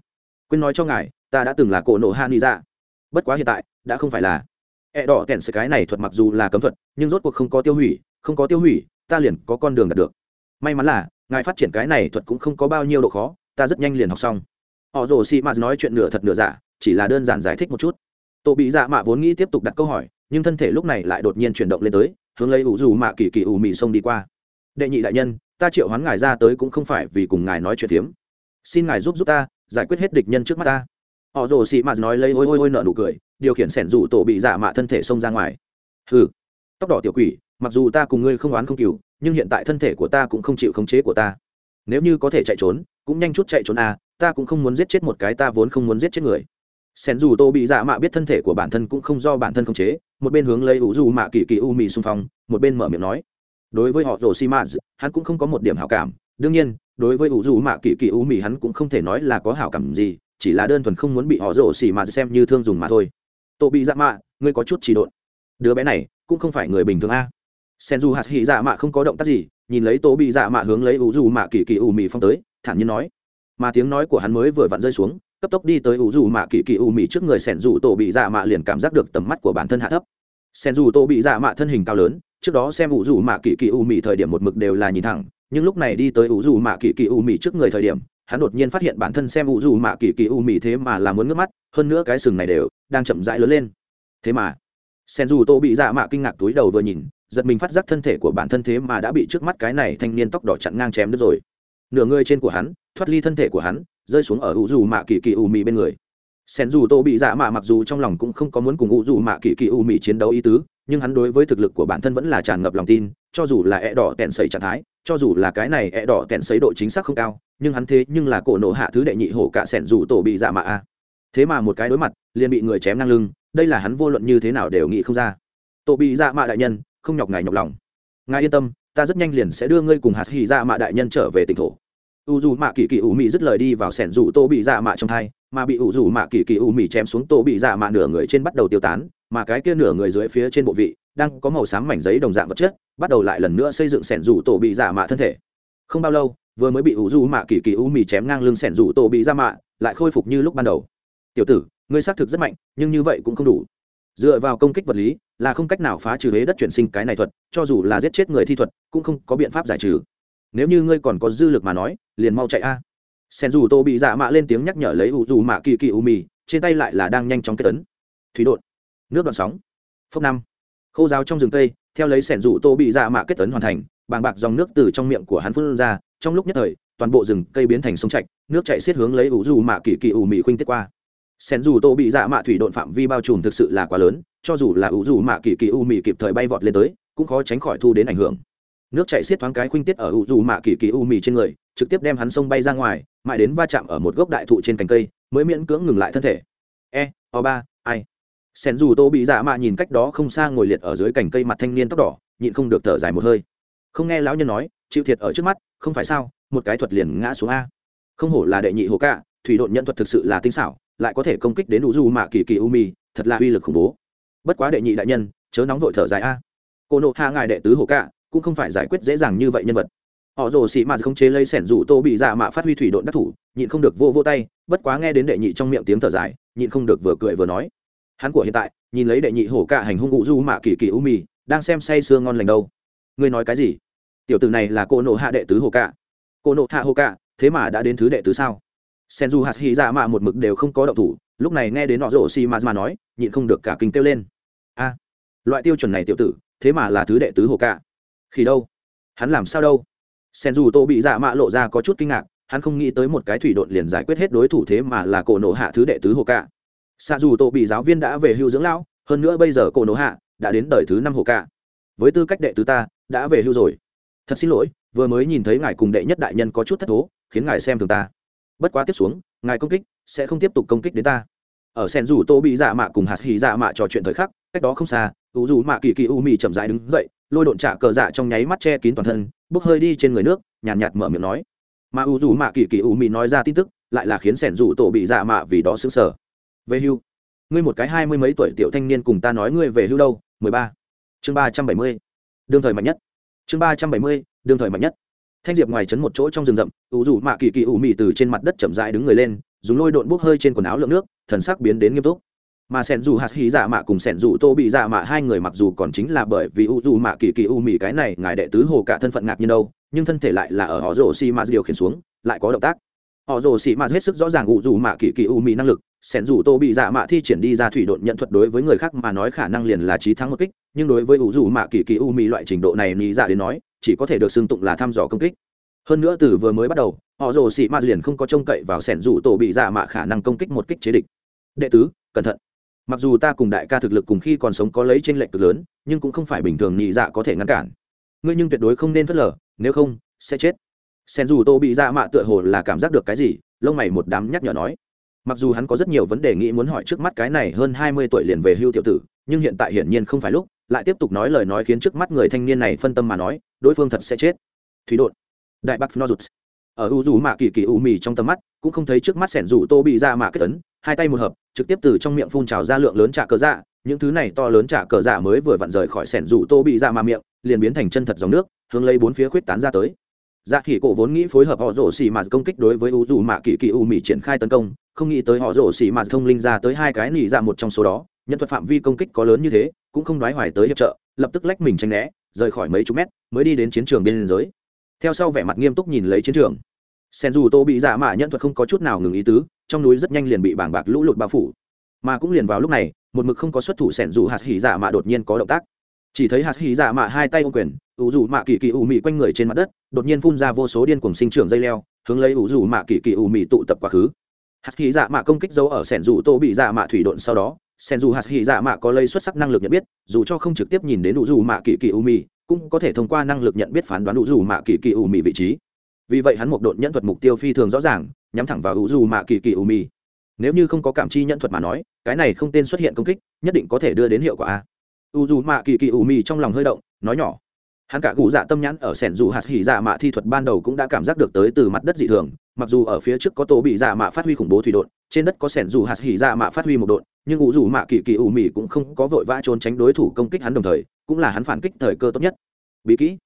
Speaker 1: Quên nói cho ngài, ta đã từng là cổ nổ han đi ra bất quá hiện tại, đã không phải là. E đỏ kèn sự cái này thuật mặc dù là cấm thuật, nhưng rốt cuộc không có tiêu hủy, không có tiêu hủy ta liền có con đường đạt được. May mắn là, ngài phát triển cái này thuật cũng không có bao nhiêu độ khó, ta rất nhanh liền học xong. Họ rồ xì mạt nói chuyện nửa thật nửa giả, chỉ là đơn giản giải thích một chút. Tổ bị dạ mạ vốn nghĩ tiếp tục đặt câu hỏi, nhưng thân thể lúc này lại đột nhiên chuyển động lên tới, hướng lấy ủ dù mạ kỳ kỳ ủ mì xông đi qua. Đệ nhị đại nhân, ta triệu hoán ngài ra tới cũng không phải vì cùng ngài nói chuyện phiếm xin ngài giúp giúp ta, giải quyết hết địch nhân trước mắt ta. Họ rồ xì mạt nói lấy ôi ôi ôi nợ nụ cười, điều khiển sẻn rủ tổ bị dạ mạ thân thể xông ra ngoài. Hừ. Tóc đỏ tiểu quỷ mặc dù ta cùng ngươi không oán không cừu, nhưng hiện tại thân thể của ta cũng không chịu khống chế của ta. Nếu như có thể chạy trốn, cũng nhanh chút chạy trốn à ta cũng không muốn giết chết một cái ta vốn không muốn giết chết người. Sen dù tô bị dạ mạ biết thân thể của bản thân cũng không do bản thân khống chế, một bên hướng lấy ủ dù mạ kỳ kỳ u mì xung phong, một bên mở miệng nói. Đối với họ rồ xi mã hắn cũng không có một điểm hảo cảm. Đương nhiên, đối với ủ dù mạ kỳ kỳ u mì hắn cũng không thể nói là có hảo cảm gì, chỉ là đơn thuần không muốn bị họ rồ xi mã xem như thương dùng mà thôi. Tô bị dạ mạ, ngươi có chút chỉ độn. Đứa bé này cũng không phải người bình thường a sen du hạt hỉ dạ mạ không có động tác gì, nhìn lấy tô bị dạ mạ hướng lấy ủ dù mạ kỳ kỳ u mì phong tới, thản nhiên nói. Mà tiếng nói của hắn mới vừa vặn rơi xuống, cấp tốc đi tới ủ dù mạ kỳ kỳ u mì trước người sen dù tô bị dạ mạ liền cảm giác được tầm mắt của bản thân hạ thấp. Sen dù tô bị dạ mạ thân hình cao lớn, trước đó xem ủ dù mạ kỳ kỳ u mì thời điểm một mực đều là nhìn thẳng, nhưng lúc này đi tới ủ dù mạ kỳ kỳ u mì trước người thời điểm, hắn đột nhiên phát hiện bản thân xem ủ dù mạ kỳ kỳ u mì thế mà là muốn ngước mắt, hơn nữa cái sừng này đều đang chậm rãi lớn lên. Thế mà, sen dù tô bị dạ mạ kinh ngạc túi đầu vừa nhìn giật mình phát giác thân thể của bản thân thế mà đã bị trước mắt cái này thanh niên tóc đỏ chặn ngang chém đứt rồi. Nửa người trên của hắn, thoát ly thân thể của hắn, rơi xuống ở u dù mạ kỳ kỳ u mị bên người. Sen dù tô bị dạ mạ mặc dù trong lòng cũng không có muốn cùng u dù mạ kỳ kỳ u mị chiến đấu ý tứ, nhưng hắn đối với thực lực của bản thân vẫn là tràn ngập lòng tin, cho dù là e đỏ tẹn sấy trạng thái, cho dù là cái này e đỏ tẹn sấy độ chính xác không cao, nhưng hắn thế nhưng là cổ nộ hạ thứ đệ nhị hổ cả sẻn dù tổ bị dạ mạ a. Thế mà một cái đối mặt, liền bị người chém ngang lưng, đây là hắn vô luận như thế nào đều nghĩ không ra. Tổ bị dạ mạ đại nhân không nhọc ngài nhọc lòng. Ngài yên tâm, ta rất nhanh liền sẽ đưa ngươi cùng hạt hy ra dạ mạ đại nhân trở về tỉnh thổ. U dù mạ kỳ kỳ ủ mị dứt lời đi vào sẻn dù tô bị dạ mạ trong thai, mà bị u dù mạ kỳ kỳ ủ mị chém xuống tô bị dạ mạ nửa người trên bắt đầu tiêu tán, mà cái kia nửa người dưới phía trên bộ vị, đang có màu xám mảnh giấy đồng dạng vật chất, bắt đầu lại lần nữa xây dựng sẻn dù tổ bị dạ mạ thân thể. Không bao lâu, vừa mới bị u dù mạ kỳ kỳ ủ mị chém ngang lưng sẻn dù tổ bị dạ mạ, lại khôi phục như lúc ban đầu. Tiểu tử, ngươi xác thực rất mạnh, nhưng như vậy cũng không đủ. Dựa vào công kích vật lý là không cách nào phá trừ hế đất chuyển sinh cái này thuật cho dù là giết chết người thi thuật cũng không có biện pháp giải trừ. Nếu như ngươi còn có dư lực mà nói liền mau chạy a. Sen dù tô bị dạ mạ lên tiếng nhắc nhở lấy u dù mạ kỳ kỳ u mì trên tay lại là đang nhanh chóng kết tấn. Thủy đột nước đoạn sóng. Phốc năm. Khô giáo trong rừng tây, theo lấy sẻn rủ tô bị dạ mạ kết tấn hoàn thành bàng bạc dòng nước từ trong miệng của hắn phun ra trong lúc nhất thời toàn bộ rừng cây biến thành sông chạch nước chạy xiết hướng lấy u dù mạ kỳ kỳ u mì khuynh tiết qua sen dù tô bị dạ mạ thủy độn phạm vi bao trùm thực sự là quá lớn, cho dù là u dù mạ kỳ kỳ u mị kịp thời bay vọt lên tới, cũng khó tránh khỏi thu đến ảnh hưởng. Nước chạy xiết thoáng cái khuynh tiết ở u dù mạ kỳ kỳ u mị trên người, trực tiếp đem hắn sông bay ra ngoài, mãi đến va chạm ở một gốc đại thụ trên cành cây, mới miễn cưỡng ngừng lại thân thể. E o ba, ai? Sen dù tô bị dạ mạ nhìn cách đó không xa ngồi liệt ở dưới cành cây mặt thanh niên tóc đỏ, nhịn không được thở dài một hơi. Không nghe lão nhân nói, chịu thiệt ở trước mắt, không phải sao, một cái thuật liền ngã xuống a. Không hổ là đệ nhị hồ cạ thủy độn nhân thuật thực sự là tinh xảo lại có thể công kích đến u du mạ kỳ kỳ u mi, thật là uy lực khủng bố. Bất quá đệ nhị đại nhân chớ nóng vội thở dài a. Cô nộ hạ ngài đệ tứ hồ cạ cũng không phải giải quyết dễ dàng như vậy nhân vật. Họ rồ xị mạt không chế lấy sẻn rủ tô bị dạ mạ phát huy thủy độn đắc thủ nhịn không được vô vô tay bất quá nghe đến đệ nhị trong miệng tiếng thở dài nhịn không được vừa cười vừa nói. Hắn của hiện tại nhìn lấy đệ nhị hổ cả hành hung ngụ du mạ kỳ kỳ u mì đang xem say sưa ngon lành đâu. Ngươi nói cái gì? Tiểu tử này là cô nộ hạ đệ tứ hồ cả. Cô nộ hạ hồ cả thế mà đã đến thứ đệ tứ sao? Sen du hạt hy dạ mạ một mực đều không có động thủ, lúc này nghe đến họ rổ xị mà dạ nói, nhịn không được cả kinh kêu lên. A, loại tiêu chuẩn này tiểu tử, thế mà là thứ đệ tứ hồ cả khi đâu? Hắn làm sao đâu? Sen du tô bị dạ mạ lộ ra có chút kinh ngạc, hắn không nghĩ tới một cái thủy đột liền giải quyết hết đối thủ thế mà là cổ nổ hạ thứ đệ tứ hồ cả xa dù tô bị giáo viên đã về hưu dưỡng lão, hơn nữa bây giờ cổ nổ hạ đã đến đời thứ năm hồ cả với tư cách đệ tứ ta, đã về hưu rồi. Thật xin lỗi, vừa mới nhìn thấy ngài cùng đệ nhất đại nhân có chút thất thố, khiến ngài xem thường ta bất quá tiếp xuống ngài công kích sẽ không tiếp tục công kích đến ta. Ở sen dù tô bị dạ mạ cùng hạt hì dạ mạ trò chuyện thời khắc cách đó không xa u dù mạ kỳ kỳ u mì chậm rãi đứng dậy lôi độn trả cờ dạ trong nháy mắt che kín toàn thân bốc hơi đi trên người nước nhàn nhạt, nhạt mở miệng nói. Mà u dù mạ kỳ kỳ u mì nói ra tin tức lại là khiến sẻn dù tổ bị dạ mạ vì đó xứng sở về hưu. Ngươi một cái hai mươi mấy tuổi tiểu thanh niên cùng ta nói ngươi về hưu đâu? mười ba. Chương ba trăm bảy mươi. Đương thời mạnh nhất. Chương ba trăm bảy mươi đương thời mạnh nhất thanh diệp ngoài trấn một chỗ trong rừng rậm u rủ mạ kỳ kỳ u Mị từ trên mặt đất chậm rãi đứng người lên, dùng lôi độn bốc hơi trên quần áo lượng nước, thần sắc biến đến nghiêm túc. Mà sẻn dù hạt hí dạ mạ cùng sẻn dù tô bị dạ mạ hai người mặc dù còn chính là bởi vì u dù mạ kỳ kỳ u mì cái này ngài đệ tứ hồ cả thân phận ngạc nhiên đâu, nhưng thân thể lại là ở họ rổ xì mạ điều khiển xuống, lại có động tác. Họ rổ xì mạ hết sức rõ ràng u dù mạ kỳ kỳ u mì năng lực, sẻn dù tô bị dạ mạ thi triển đi ra thủy độn nhận thuật đối với người khác mà nói khả năng liền là trí thắng một kích, nhưng đối với u dù mạ kỳ kỳ u mì loại trình độ này nghĩ dạ đến nói chỉ có thể được xưng tụng là thăm dò công kích. Hơn nữa từ vừa mới bắt đầu, họ rồ xị mạ liền không có trông cậy vào sẻn rủ tổ bị dạ mạ khả năng công kích một kích chế địch. Đệ tứ, cẩn thận. Mặc dù ta cùng đại ca thực lực cùng khi còn sống có lấy tranh lệch cực lớn, nhưng cũng không phải bình thường nhị dạ có thể ngăn cản. Ngươi nhưng tuyệt đối không nên phớt lờ, nếu không, sẽ chết. Sen dù tô bị dạ mạ tựa hồ là cảm giác được cái gì, lông mày một đám nhắc nhở nói. Mặc dù hắn có rất nhiều vấn đề nghĩ muốn hỏi trước mắt cái này hơn hai mươi tuổi liền về hưu tiểu tử, nhưng hiện tại hiển nhiên không phải lúc lại tiếp tục nói lời nói khiến trước mắt người thanh niên này phân tâm mà nói, đối phương thật sẽ chết. Thủy đột đại bắc nozuts. Ở u dù mạ kỳ kỳ u mì trong tầm mắt, cũng không thấy trước mắt sẻn rủ tô bị ra mạ kết tấn, hai tay một hợp, trực tiếp từ trong miệng phun trào ra lượng lớn trả cờ dạ những thứ này to lớn trả cờ dạ mới vừa vặn rời khỏi sẻn rủ tô bị ra mạ miệng, liền biến thành chân thật dòng nước, hướng lấy bốn phía khuyết tán ra tới. Dạ khỉ cổ vốn nghĩ phối hợp họ rổ xì mà công kích đối với u dù mạ kỳ kỳ u mì triển khai tấn công, không nghĩ tới họ rổ xì mà thông linh ra tới hai cái nỉ ra một trong số đó, nhân thuật phạm vi công kích có lớn như thế cũng không đoái hoài tới hiệp trợ, lập tức lách mình tranh né, rời khỏi mấy chục mét, mới đi đến chiến trường bên giới. Theo sau vẻ mặt nghiêm túc nhìn lấy chiến trường. Sen dù tô bị giả mạ nhân thuật không có chút nào ngừng ý tứ, trong núi rất nhanh liền bị bảng bạc lũ lụt bao phủ. Mà cũng liền vào lúc này, một mực không có xuất thủ sẻn dù hạt hỉ giả mạ đột nhiên có động tác. Chỉ thấy hạt hỉ giả mạ hai tay ô quyền, ủ dù mạ kỳ kỳ ủ mị quanh người trên mặt đất, đột nhiên phun ra vô số điên cuồng sinh trưởng dây leo, hướng lấy ủ dù mạ kỳ kỳ ủ mị tụ tập quá khứ. Hạt hỉ giả mạ công kích dấu ở sẻn dù tô bị giả mạ thủy độn sau đó sẻn dù hạt hỉ dạ mạ có lấy xuất sắc năng lực nhận biết dù cho không trực tiếp nhìn đến đủ dù mạ kỳ kỳ u mì, cũng có thể thông qua năng lực nhận biết phán đoán đủ dù mạ kỳ kỳ u mì vị trí. Vì vậy hắn một độn nhẫn thuật mục tiêu phi thường rõ ràng nhắm thẳng vào đủ dù mạ kỳ kỳ u mì. nếu như không có cảm chi nhẫn thuật mà nói cái này không tên xuất hiện công kích nhất định có thể đưa đến hiệu quả a. U dù mạ kỳ kỳ u mì trong lòng hơi động nói nhỏ. Hắn cả cụ dạ tâm nhãn ở sẻn dù hạt hỉ dạ mạ thi thuật ban đầu cũng đã cảm giác được tới từ mặt đất dị thường mặc dù ở phía trước có tổ bị dạ mạ phát huy khủng bố thủy đột, trên đất có sẻn dù hạt hỉ dạ mạ phát huy một đột, nhưng ủ dù mạ kỳ kỳ ủ mị cũng không có vội vã trốn tránh đối thủ công kích hắn đồng thời, cũng là hắn phản kích thời cơ tốt nhất. Bí kỹ.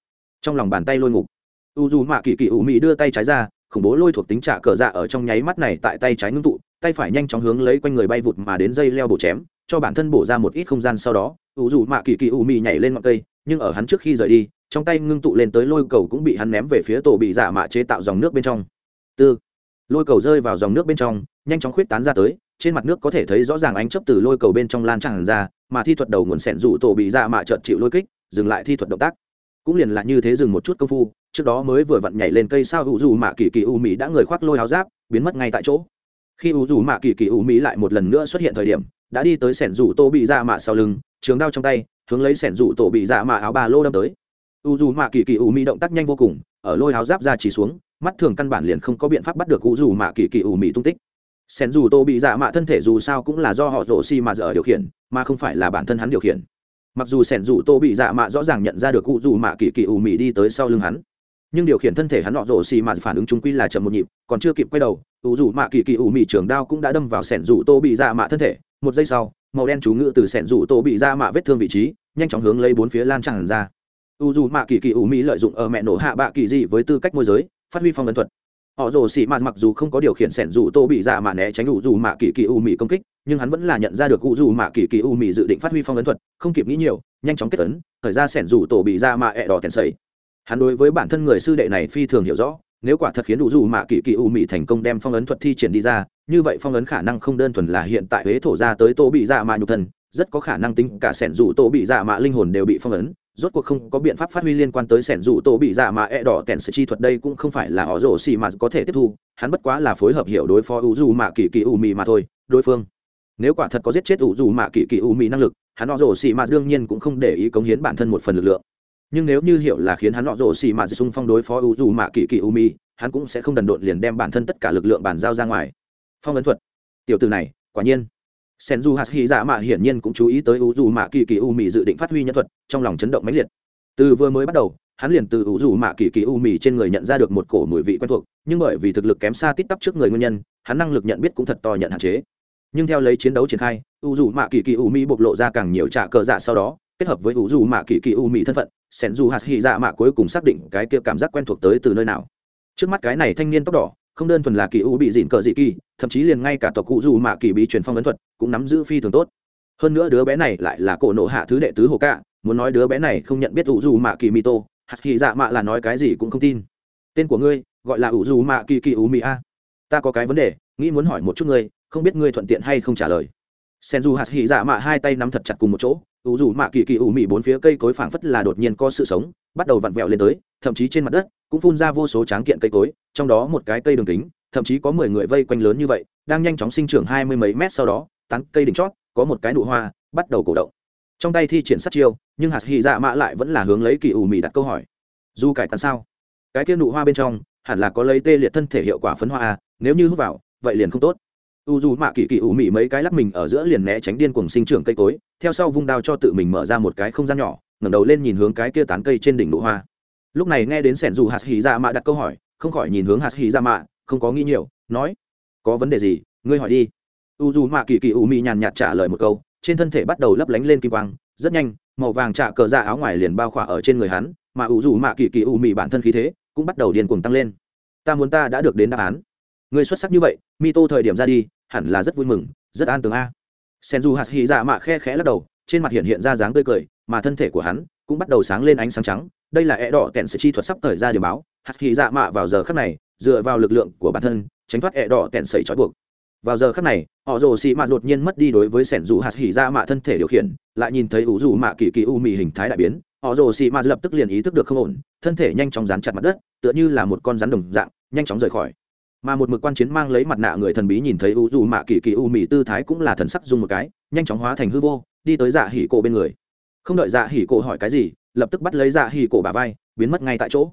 Speaker 1: Trong lòng bàn tay lôi ngục. U dù mạ kỳ kỳ ủ mị đưa tay trái ra, khủng bố lôi thuộc tính trả cờ dạ ở trong nháy mắt này tại tay trái ngưng tụ, tay phải nhanh chóng hướng lấy quanh người bay vụt mà đến dây leo bổ chém, cho bản thân bổ ra một ít không gian sau đó u dù mạ kỳ kỳ ủ mị nhảy lên ngọn cây, nhưng ở hắn trước khi rời đi, trong tay ngưng tụ lên tới lôi cầu cũng bị hắn ném về phía tổ bị giả mạ chế tạo dòng nước bên trong tư. Lôi cầu rơi vào dòng nước bên trong, nhanh chóng khuyết tán ra tới, trên mặt nước có thể thấy rõ ràng ánh chấp từ lôi cầu bên trong lan tràn ra, mà thi thuật đầu nguồn sẻn rủ tổ bị ra mạ trợt chịu lôi kích, dừng lại thi thuật động tác. Cũng liền là như thế dừng một chút công phu, trước đó mới vừa vặn nhảy lên cây sao hữu dù mạ kỳ kỳ u mỹ đã người khoác lôi áo giáp, biến mất ngay tại chỗ. Khi u dù mạ kỳ kỳ u mỹ lại một lần nữa xuất hiện thời điểm, đã đi tới sẻn rủ tô bị ra mạ sau lưng, trường đao trong tay, hướng lấy sẻn rủ tổ bị ra mạ áo ba lô đâm tới. U dù mạ kỳ kỳ u mỹ động tác nhanh vô cùng, ở lôi áo giáp ra chỉ xuống mắt thường căn bản liền không có biện pháp bắt được cụ dù mạ kỳ kỳ u mị tung tích. Sẻn dù tô bị dạ mạ thân thể dù sao cũng là do họ rổ xi mà dở điều khiển, mà không phải là bản thân hắn điều khiển. Mặc dù sẻn dù tô bị dạ mạ rõ ràng nhận ra được cụ dù mạ kỳ kỳ u mị đi tới sau lưng hắn, nhưng điều khiển thân thể hắn họ rổ xì mà phản ứng chúng quy là chậm một nhịp, còn chưa kịp quay đầu u dù mạ kỳ kỳ u mị trường đao cũng đã đâm vào sẻn dù tô bị dạ mạ thân thể. Một giây sau, màu đen chú ngự từ sẻn dù tô bị dạ mạ vết thương vị trí, nhanh chóng hướng lấy bốn phía lan tràn ra. U dù mạ kỳ kỳ u mỹ lợi dụng ở mẹ nổ hạ bạ kỳ dị với tư cách môi giới phát huy phong ấn thuật. Họ rồ xì mạt mặc dù không có điều khiển sẻn dù tô bị dạ mà né tránh ủ dù mạ kỳ kỳ u mì công kích, nhưng hắn vẫn là nhận ra được ủ dù mạ kỳ kỳ u mì dự định phát huy phong ấn thuật, không kịp nghĩ nhiều, nhanh chóng kết tấn thời ra sẻn dù tổ bị dạ mà ẹ đỏ tèn sầy. Hắn đối với bản thân người sư đệ này phi thường hiểu rõ, nếu quả thật khiến ủ dù mạ kỳ kỳ u mì thành công đem phong ấn thuật thi triển đi ra, như vậy phong ấn khả năng không đơn thuần là hiện tại huế thổ ra tới tô bị dạ mà nhục thân, rất có khả năng tính cả sẻn dù tô bị dạ mà linh hồn đều bị phong ấn rốt cuộc không có biện pháp phát huy liên quan tới sẻn dù tổ bị dạ mà e đỏ kèn sự chi thuật đây cũng không phải là họ rổ xì mà có thể tiếp thu, hắn bất quá là phối hợp hiểu đối phó u dù mạ kỳ kỳ u mì mà thôi, đối phương. Nếu quả thật có giết chết u dù mạ kỳ kỳ u mì năng lực, hắn họ rổ xì mà đương nhiên cũng không để ý cống hiến bản thân một phần lực lượng. Nhưng nếu như hiểu là khiến hắn họ rổ xì mà xung phong đối phó u dù mạ kỳ kỳ u mì, hắn cũng sẽ không đần độn liền đem bản thân tất cả lực lượng bàn giao ra ngoài. Phong ấn thuật. Tiểu từ này, quả nhiên sen du hạt hy dạ mạ hiển nhiên cũng chú ý tới u dù mạ kỳ kỳ u mì dự định phát huy nhân thuật, trong lòng chấn động mãnh liệt. Từ vừa mới bắt đầu, hắn liền từ u dù mạ kỳ kỳ u mì trên người nhận ra được một cổ mùi vị quen thuộc, nhưng bởi vì thực lực kém xa tít tắp trước người nguyên nhân, hắn năng lực nhận biết cũng thật to nhận hạn chế. Nhưng theo lấy chiến đấu triển khai u dù mạ kỳ kỳ u mì bộc lộ ra càng nhiều trả cờ dạ sau đó, kết hợp với u dù mạ kỳ kỳ u mì thân phận sen du hạt hy dạ mạ cuối cùng xác định cái kia cảm giác quen thuộc tới từ nơi nào. Trước mắt cái này thanh niên tóc đỏ không đơn thuần là kỳ u bị dịn cờ dị kỳ, thậm chí liền ngay cả tộc cụ dù mạ kỳ bí truyền phong ấn thuật cũng nắm giữ phi thường tốt. Hơn nữa đứa bé này lại là cổ nộ hạ thứ đệ tứ hồ cạ muốn nói đứa bé này không nhận biết ủ dù mạ kỳ mi tô, hạt kỳ dạ mạ là nói cái gì cũng không tin. Tên của ngươi gọi là ủ dù mạ kỳ kỳ u mỹ a. Ta có cái vấn đề, nghĩ muốn hỏi một chút ngươi, không biết ngươi thuận tiện hay không trả lời. Sen dù hạt hỉ dạ mạ hai tay nắm thật chặt cùng một chỗ ủ dù mạ kỳ kỳ u mỹ bốn phía cây cối phảng phất là đột nhiên có sự sống, bắt đầu vặn vẹo lên tới, thậm chí trên mặt đất cũng phun ra vô số tráng kiện cây cối trong đó một cái cây đường kính thậm chí có mười người vây quanh lớn như vậy đang nhanh chóng sinh trưởng hai mươi mấy mét sau đó tán cây đỉnh chót có một cái nụ hoa bắt đầu cổ động. Trong tay thi triển sát chiêu nhưng hạt hy dạ mạ lại vẫn là hướng lấy kỳ ủ mị đặt câu hỏi. Dù cải tán sao? Cái kia nụ hoa bên trong hẳn là có lấy tê liệt thân thể hiệu quả phấn hoa à, nếu như hút vào vậy liền không tốt. U dù mạ kỳ kỳ ủ mị mấy cái lắc mình ở giữa liền né tránh điên cùng sinh trưởng cây cối theo sau vung đao cho tự mình mở ra một cái không gian nhỏ ngẩng đầu lên nhìn hướng cái kia tán cây trên đỉnh nụ hoa lúc này nghe đến sẻn dù hạt hỉ ra mạ đặt câu hỏi, không khỏi nhìn hướng hạt hỉ ra mạ, không có nghĩ nhiều, nói, có vấn đề gì? Ngươi hỏi đi. U dù mạ kỳ kỳ u mị nhàn nhạt trả lời một câu, trên thân thể bắt đầu lấp lánh lên kim quang, rất nhanh, màu vàng trả cờ ra áo ngoài liền bao khỏa ở trên người hắn, mà u dù mạ kỳ kỳ u mị bản thân khí thế cũng bắt đầu điên cuồng tăng lên. Ta muốn ta đã được đến đáp án. Ngươi xuất sắc như vậy mi tô thời điểm ra đi, hẳn là rất vui mừng, rất an tường a. Sen du hạt hy dạ mạ khe khẽ lắc đầu, trên mặt hiện hiện ra dáng tươi cười, mà thân thể của hắn cũng bắt đầu sáng lên ánh sáng trắng đây là e đỏ tèn sẽ chi thuật sắp thời ra điều báo, hạt hy dạ mạ vào giờ khắc này, dựa vào lực lượng của bản thân, tránh thoát e đỏ tèn sẩy trói buộc. Vào giờ khắc này, họ rồ xì mạ đột nhiên mất đi đối với sẻn dù hạt hỉ ra dạ mạ thân thể điều khiển, lại nhìn thấy ủ dù mạ kỳ kỳ u mì hình thái đại biến, họ rồ xì mạ lập tức liền ý thức được không ổn, thân thể nhanh chóng dán chặt mặt đất, tựa như là một con rắn đồng dạng, nhanh chóng rời khỏi. Mà một mực quan chiến mang lấy mặt nạ người thần bí nhìn thấy u dù mạ kỳ kỳ u mì tư thái cũng là thần sắc dung một cái, nhanh chóng hóa thành hư vô, đi tới dạ hỉ cổ bên người. Không đợi dạ hỉ cổ hỏi cái gì lập tức bắt lấy dạ hỉ cổ bà vai, biến mất ngay tại chỗ.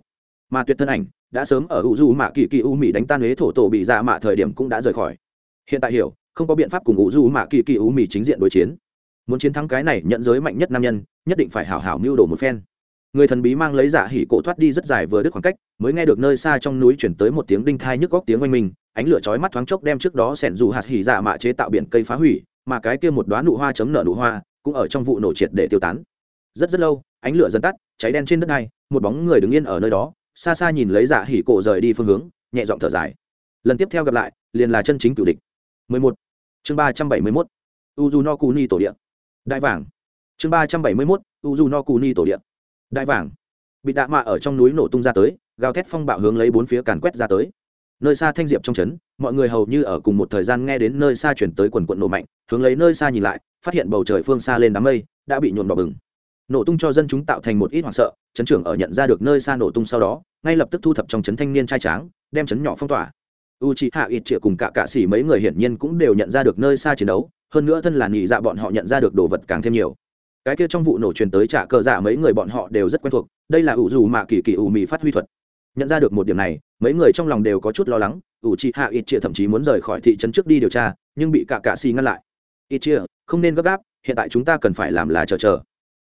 Speaker 1: Mà tuyệt thân ảnh đã sớm ở u dù mạ kỳ kỳ u mỹ đánh tan huế thổ tổ bị dạ mạ thời điểm cũng đã rời khỏi. Hiện tại hiểu, không có biện pháp cùng u dù mạ kỳ kỳ u mỹ chính diện đối chiến. Muốn chiến thắng cái này nhận giới mạnh nhất nam nhân, nhất định phải hảo hảo mưu đồ một phen. Người thần bí mang lấy giả hỉ cổ thoát đi rất dài vừa đứt khoảng cách, mới nghe được nơi xa trong núi chuyển tới một tiếng đinh thai nhức góc tiếng oanh mình ánh lửa chói mắt thoáng chốc đem trước đó sẻn dù hạt hỉ dạ mạ chế tạo biển cây phá hủy, mà cái kia một đoá nụ hoa chấm nở nụ hoa cũng ở trong vụ nổ triệt để tiêu tán. Rất rất lâu ánh lửa dần tắt, cháy đen trên đất này, một bóng người đứng yên ở nơi đó, xa xa nhìn lấy dạ hỉ cổ rời đi phương hướng, nhẹ giọng thở dài lần tiếp theo gặp lại, liền là chân chính cửu địch 11. chương 371. Ujuno Kuni tổ địa. Đại vàng. chương 371. Ujuno Kuni tổ địa đại vàng bị đạ mạ ở trong núi nổ tung ra tới, gào thét phong bạo hướng lấy bốn phía càn quét ra tới nơi xa thanh diệp trong trấn, mọi người hầu như ở cùng một thời gian nghe đến nơi xa chuyển tới quần quận nổ mạnh, hướng lấy nơi xa nhìn lại, phát hiện bầu trời phương xa lên đám mây, đã bị nhuộm đỏ bừng nổ tung cho dân chúng tạo thành một ít hoảng sợ, chấn trưởng ở nhận ra được nơi xa nổ tung sau đó, ngay lập tức thu thập trong trấn thanh niên trai tráng, đem chấn nhỏ phong tỏa. U c hạ ít triệu cùng cả cạ xỉ mấy người hiển nhiên cũng đều nhận ra được nơi xa chiến đấu, hơn nữa thân là nhị dạ bọn họ nhận ra được đồ vật càng thêm nhiều. Cái kia trong vụ nổ truyền tới trả cờ dạ mấy người bọn họ đều rất quen thuộc, đây là ủ dù mà kỳ kỳ ủ mì phát huy thuật. Nhận ra được một điểm này, mấy người trong lòng đều có chút lo lắng ủ chị hạ ít triệu thậm chí muốn rời khỏi thị trấn trước đi điều tra, nhưng bị cả cạ xì ngăn lại. Ít chia không nên gấp gáp, hiện tại chúng ta cần phải làm là chờ chờ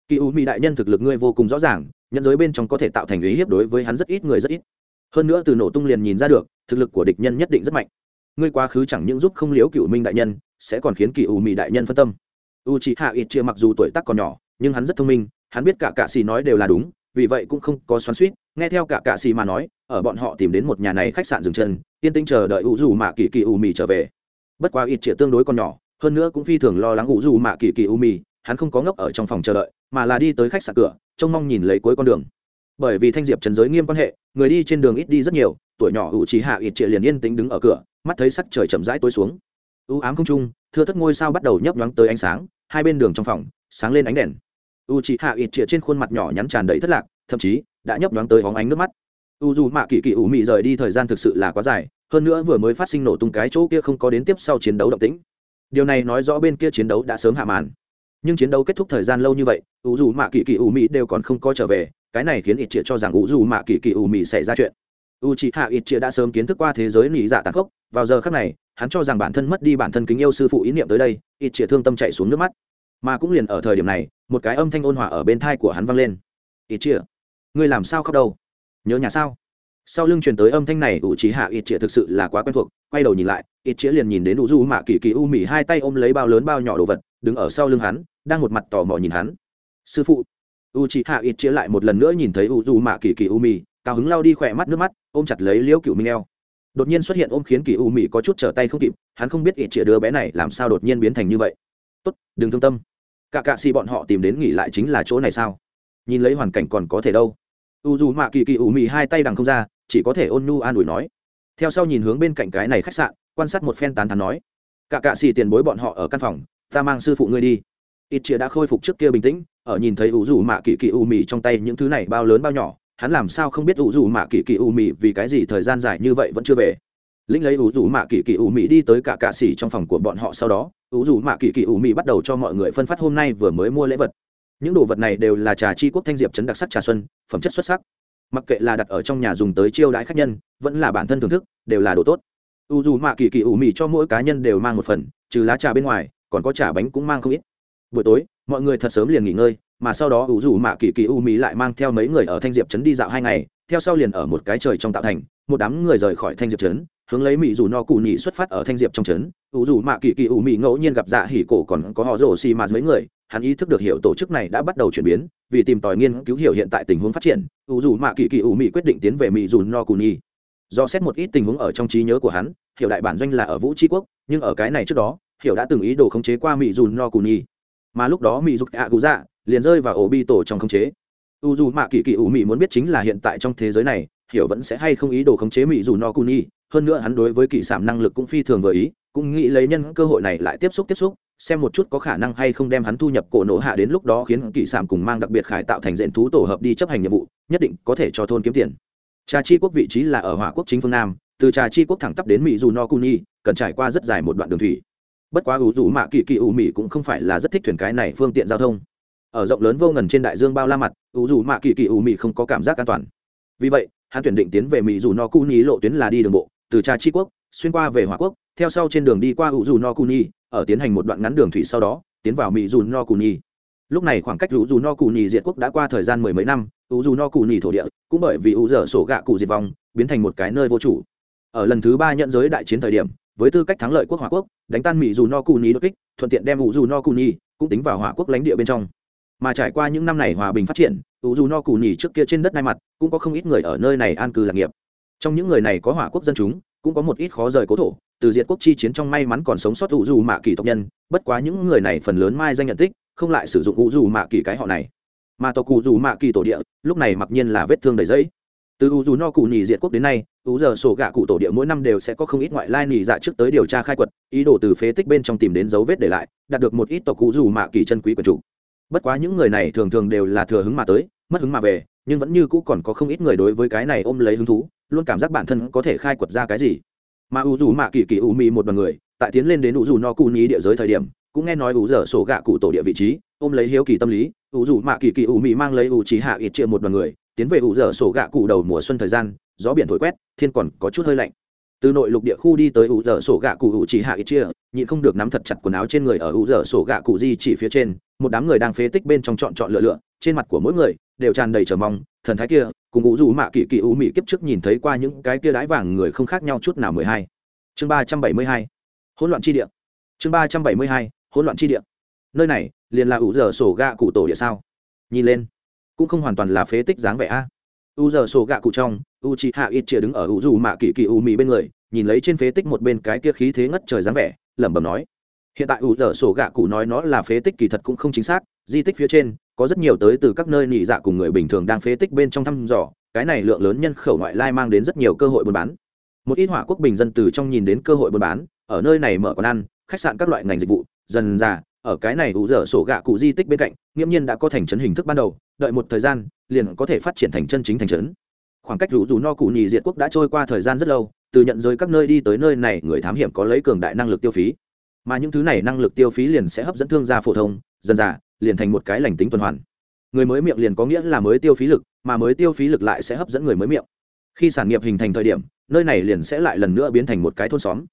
Speaker 1: kỳ u mỹ đại nhân thực lực ngươi vô cùng rõ ràng nhận giới bên trong có thể tạo thành ý hiếp đối với hắn rất ít, người rất ít. Hơn nữa từ nổ tung liền nhìn ra được, thực lực của địch nhân nhất định rất mạnh. Ngươi quá khứ chẳng những giúp không liếu cựu minh đại nhân, sẽ còn khiến kỳ u mỹ đại nhân phân tâm. U c h i hạ ít chia mặc dù tuổi tác còn nhỏ, nhưng hắn rất thông minh, hắn biết cả cạ xì nói đều là đúng, vì vậy cũng không có xoắn suýt nghe theo cả cạ xì mà nói, ở bọn họ tìm đến một nhà này khách sạn dừng chân, yên tĩnh chờ đợi u dù mạ kỳ kỳ u mì trở về. Bất quá ít chia tương đối còn nhỏ, hơn nữa cũng phi thường lo lắng u dù mạ kỳ kỳ u mì hắn không có ngốc ở trong phòng chờ đợi, mà là đi tới khách sạn cửa, trông mong nhìn lấy cuối con đường. Bởi vì thanh diệp trần giới nghiêm quan hệ, người đi trên đường ít đi rất nhiều, tuổi nhỏ ủ trí hạ ít trịa liền yên tĩnh đứng ở cửa, mắt thấy sắc trời chậm rãi tối xuống. U ám không trung, thưa thất ngôi sao bắt đầu nhấp nhoáng tới ánh sáng, hai bên đường trong phòng, sáng lên ánh đèn. U chị hạ ít trịa trên khuôn mặt nhỏ nhắn tràn đầy thất lạc, thậm chí, đã nhấp nhoáng tới hóng ánh nước mắt. U dù mạ kỳ kỳ ủ mị rời đi thời gian thực sự là quá dài, hơn nữa vừa mới phát sinh nổ tung cái chỗ kia không có đến tiếp sau chiến đấu động tĩnh. Điều này nói rõ bên kia chiến đấu đã sớm hạ màn nhưng chiến đấu kết thúc thời gian lâu như vậy u dù mạ kỳ kỳ ủ mị đều còn không có trở về, cái này khiến ít chĩa cho rằng u dù mạ kỳ kỳ ủ mị xảy ra chuyện. U chị hạ ít chĩa đã sớm kiến thức qua thế giới nỉ dạ tàn khốc, vào giờ khác này, hắn cho rằng bản thân mất đi bản thân kính yêu sư phụ ý niệm tới đây, ít chĩa thương tâm chạy xuống nước mắt. Mà cũng liền ở thời điểm này, một cái âm thanh ôn hòa ở bên thai của hắn vang lên. Ít chia ngươi làm sao khóc đâu? Nhớ nhà sao? Sau lưng truyền tới âm thanh này, ủ trí hạ ít chĩa thực sự là quá quen thuộc, quay đầu nhìn lại, ít chĩa liền nhìn đến ủ du mạ kỳ kỳ u mỉ hai tay ôm lấy bao lớn bao nhỏ đồ vật, đứng ở sau lưng hắn đang một mặt tò mò nhìn hắn. Sư phụ u chị hạ ít chia lại một lần nữa nhìn thấy ủ du mạ kỳ kỳ u mỉ cao hứng lau đi khỏe mắt nước mắt, ôm chặt lấy liễu cựu minh eo. Đột nhiên xuất hiện ôm khiến kỳ u mỉ có chút trở tay không kịp, hắn không biết ít chia đứa bé này làm sao đột nhiên biến thành như vậy. Tốt, đừng thương tâm. Cả cạ xì bọn họ tìm đến nghỉ lại chính là chỗ này sao? Nhìn lấy hoàn cảnh còn có thể đâu. U dù mạ kỳ kỳ u mị hai tay đằng không ra, chỉ có thể ôn nu an ủi nói. Theo sau nhìn hướng bên cạnh cái này khách sạn, quan sát một phen tán thắn nói. Cả cạ xì tiền bối bọn họ ở căn phòng, ta mang sư phụ ngươi đi ít chia đã khôi phục trước kia bình tĩnh, ở nhìn thấy ủ dù mạ kỳ kỳ ủ mì trong tay những thứ này bao lớn bao nhỏ, hắn làm sao không biết ủ dù mạ kỳ kỳ ủ mì vì cái gì thời gian dài như vậy vẫn chưa về. Lĩnh lấy ủ dù mạ kỳ kỳ ủ mì đi tới cả cạ xỉ trong phòng của bọn họ sau đó ủ dù mạ kỳ kỳ ủ mì bắt đầu cho mọi người phân phát hôm nay vừa mới mua lễ vật. Những đồ vật này đều là trà chi quốc thanh diệp chấn đặc sắc trà xuân, phẩm chất xuất sắc. Mặc kệ là đặt ở trong nhà dùng tới chiêu đãi khách nhân, vẫn là bản thân thưởng thức, đều là đồ tốt. U dù mạ kỳ kỳ ủ mì cho mỗi cá nhân đều mang một phần, trừ lá trà bên ngoài, còn có trà bánh cũng mang không ít buổi tối, mọi người thật sớm liền nghỉ ngơi, mà sau đó u dù mạ kỳ kỳ u mỹ lại mang theo mấy người ở thanh diệp trấn đi dạo hai ngày, theo sau liền ở một cái trời trong tạo thành, một đám người rời khỏi thanh diệp trấn, hướng lấy mỹ dù no cụ nhị xuất phát ở thanh diệp trong trấn. U dù mạ kỳ kỳ ủ mỹ ngẫu nhiên gặp dạ hỉ cổ còn có họ rổ xì mà mấy người, hắn ý thức được hiểu tổ chức này đã bắt đầu chuyển biến, vì tìm tòi nghiên cứu hiểu hiện tại tình huống phát triển u dù mạ kỳ kỳ ủ mỹ quyết định tiến về mỹ dù no cụ nhị. Do xét một ít tình huống ở trong trí nhớ của hắn, hiểu đại bản doanh là ở vũ tri quốc, nhưng ở cái này trước đó, hiểu đã từng ý đồ khống chế qua mỹ dù no cụ nhị mà lúc đó mỹ dục ạ cụ dạ liền rơi vào ổ bi tổ trong khống chế u dù mạ kỳ kỳ ủ mị muốn biết chính là hiện tại trong thế giới này, hiểu vẫn sẽ hay không ý đồ khống chế mỹ dù no Cuni. hơn nữa hắn đối với kỳ sản năng lực cũng phi thường vừa ý, cũng nghĩ lấy nhân cơ hội này lại tiếp xúc tiếp xúc, xem một chút có khả năng hay không đem hắn thu nhập cổ nổ hạ đến lúc đó khiến kỳ sản cùng mang đặc biệt khải tạo thành diện thú tổ hợp đi chấp hành nhiệm vụ, nhất định có thể cho thôn kiếm tiền trà chi quốc vị trí là ở hỏa quốc chính phương nam, từ trà chi quốc thẳng tắp đến mỹ dù no Cuni cần trải qua rất dài một đoạn đường thủy bất quá ủ rủ mạ kỳ kỳ ủ mị cũng không phải là rất thích thuyền cái này phương tiện giao thông. Ở rộng lớn vô ngần trên đại dương bao la mặt, ủ rủ mạ kỳ kỳ ủ mị không có cảm giác an toàn. Vì vậy, hắn tuyển định tiến về mỹ dù no cu ni lộ tuyến là đi đường bộ, từ trà chi quốc, xuyên qua về hòa quốc, theo sau trên đường đi qua ủ dù no cu ni, ở tiến hành một đoạn ngắn đường thủy sau đó, tiến vào mỹ dù no cu ni. Lúc này khoảng cách ủ dù no cu ni diệt quốc đã qua thời gian mười mấy năm, ủ dù no cu ni thổ địa cũng bởi vì ủ dở sổ gạ cụ diệt vong, biến thành một cái nơi vô chủ. Ở lần thứ ba nhận giới đại chiến thời điểm với tư cách thắng lợi quốc hỏa quốc, đánh tan mỹ dù no cù ni đột kích, thuận tiện đem ủ dù no cù ni cũng tính vào hỏa quốc lãnh địa bên trong. Mà trải qua những năm này hòa bình phát triển, ủ dù no cù nhì trước kia trên đất nai mặt cũng có không ít người ở nơi này an cư lạc nghiệp. Trong những người này có hỏa quốc dân chúng, cũng có một ít khó rời cố thổ, từ diệt quốc chi chiến trong may mắn còn sống sót ủ dù mạ kỳ tộc nhân, bất quá những người này phần lớn mai danh nhận tích, không lại sử dụng ủ dù mạ kỳ cái họ này. Mà tộc cụ dù mạ kỳ tổ địa, lúc này mặc nhiên là vết thương đầy giấy từ u dù no cụ nhì diệt quốc đến nay u giờ sổ gạ cụ tổ địa mỗi năm đều sẽ có không ít ngoại lai nhì dạ trước tới điều tra khai quật, ý đồ từ phế tích bên trong tìm đến dấu vết để lại, đạt được một ít tộc cụ dù mạ kỳ chân quý quần chủ. Bất quá những người này thường thường đều là thừa hứng mà tới, mất hứng mà về, nhưng vẫn như cũ còn có không ít người đối với cái này ôm lấy hứng thú, luôn cảm giác bản thân có thể khai quật ra cái gì. Mà u dù mạ kỳ kỳ u mì một đoàn người, tại tiến lên đến u dù no cụ nhì địa giới thời điểm, cũng nghe nói u dở sổ gạ cụ tổ địa vị trí, ôm lấy hiếu kỳ tâm lý u dù mạ kỳ kỳ u mì mang lấy u trí hạ ít chia một đoàn người tiến về ủ dở sổ gạ cụ đầu mùa xuân thời gian, gió biển thổi quét, thiên còn có chút hơi lạnh. Từ nội lục địa khu đi tới ủ dở sổ gạ cụ ủ chỉ hạ ít chia, nhịn không được nắm thật chặt quần áo trên người ở ủ dở sổ gạ cụ di chỉ phía trên, một đám người đang phế tích bên trong chọn chọn lựa lựa, trên mặt của mỗi người đều tràn đầy chờ mong, thần thái kia, cùng ngũ dù mạ kỳ kỳ u mỹ kiếp trước nhìn thấy qua những cái kia đái vàng người không khác nhau chút nào mười hai. Chương ba trăm bảy mươi hai, hỗn loạn chi địa. Chương ba trăm bảy mươi hai, hỗn loạn chi địa. Nơi này liền là ủ giờ sổ gạ cụ tổ địa sao? Nhìn lên cũng không hoàn toàn là phế tích dáng vẻ a. U giờ sổ gạ cụ trong u chị hạ ít chia đứng ở u dù mạ kỳ kỳ u mỹ bên người, nhìn lấy trên phế tích một bên cái kia khí thế ngất trời dáng vẻ, lẩm bẩm nói. Hiện tại u giờ sổ gạ cụ nói nó là phế tích kỳ thật cũng không chính xác, di tích phía trên, có rất nhiều tới từ các nơi nỉ dạ cùng người bình thường đang phế tích bên trong thăm dò, cái này lượng lớn nhân khẩu ngoại lai mang đến rất nhiều cơ hội buôn bán. Một ít hỏa quốc bình dân từ trong nhìn đến cơ hội buôn bán, ở nơi này mở quán ăn, khách sạn các loại ngành dịch vụ, dần già ở cái này ủ dở sổ gạ cụ di tích bên cạnh, nghiễm nhiên đã có thành trấn hình thức ban đầu đợi một thời gian, liền có thể phát triển thành chân chính thành trấn. Khoảng cách rủ rủ no cụ nhì diệt quốc đã trôi qua thời gian rất lâu, từ nhận giới các nơi đi tới nơi này, người thám hiểm có lấy cường đại năng lực tiêu phí. Mà những thứ này năng lực tiêu phí liền sẽ hấp dẫn thương gia phổ thông, dần dà, liền thành một cái lành tính tuần hoàn. Người mới miệng liền có nghĩa là mới tiêu phí lực, mà mới tiêu phí lực lại sẽ hấp dẫn người mới miệng. Khi sản nghiệp hình thành thời điểm, nơi này liền sẽ lại lần nữa biến thành một cái thôn xóm.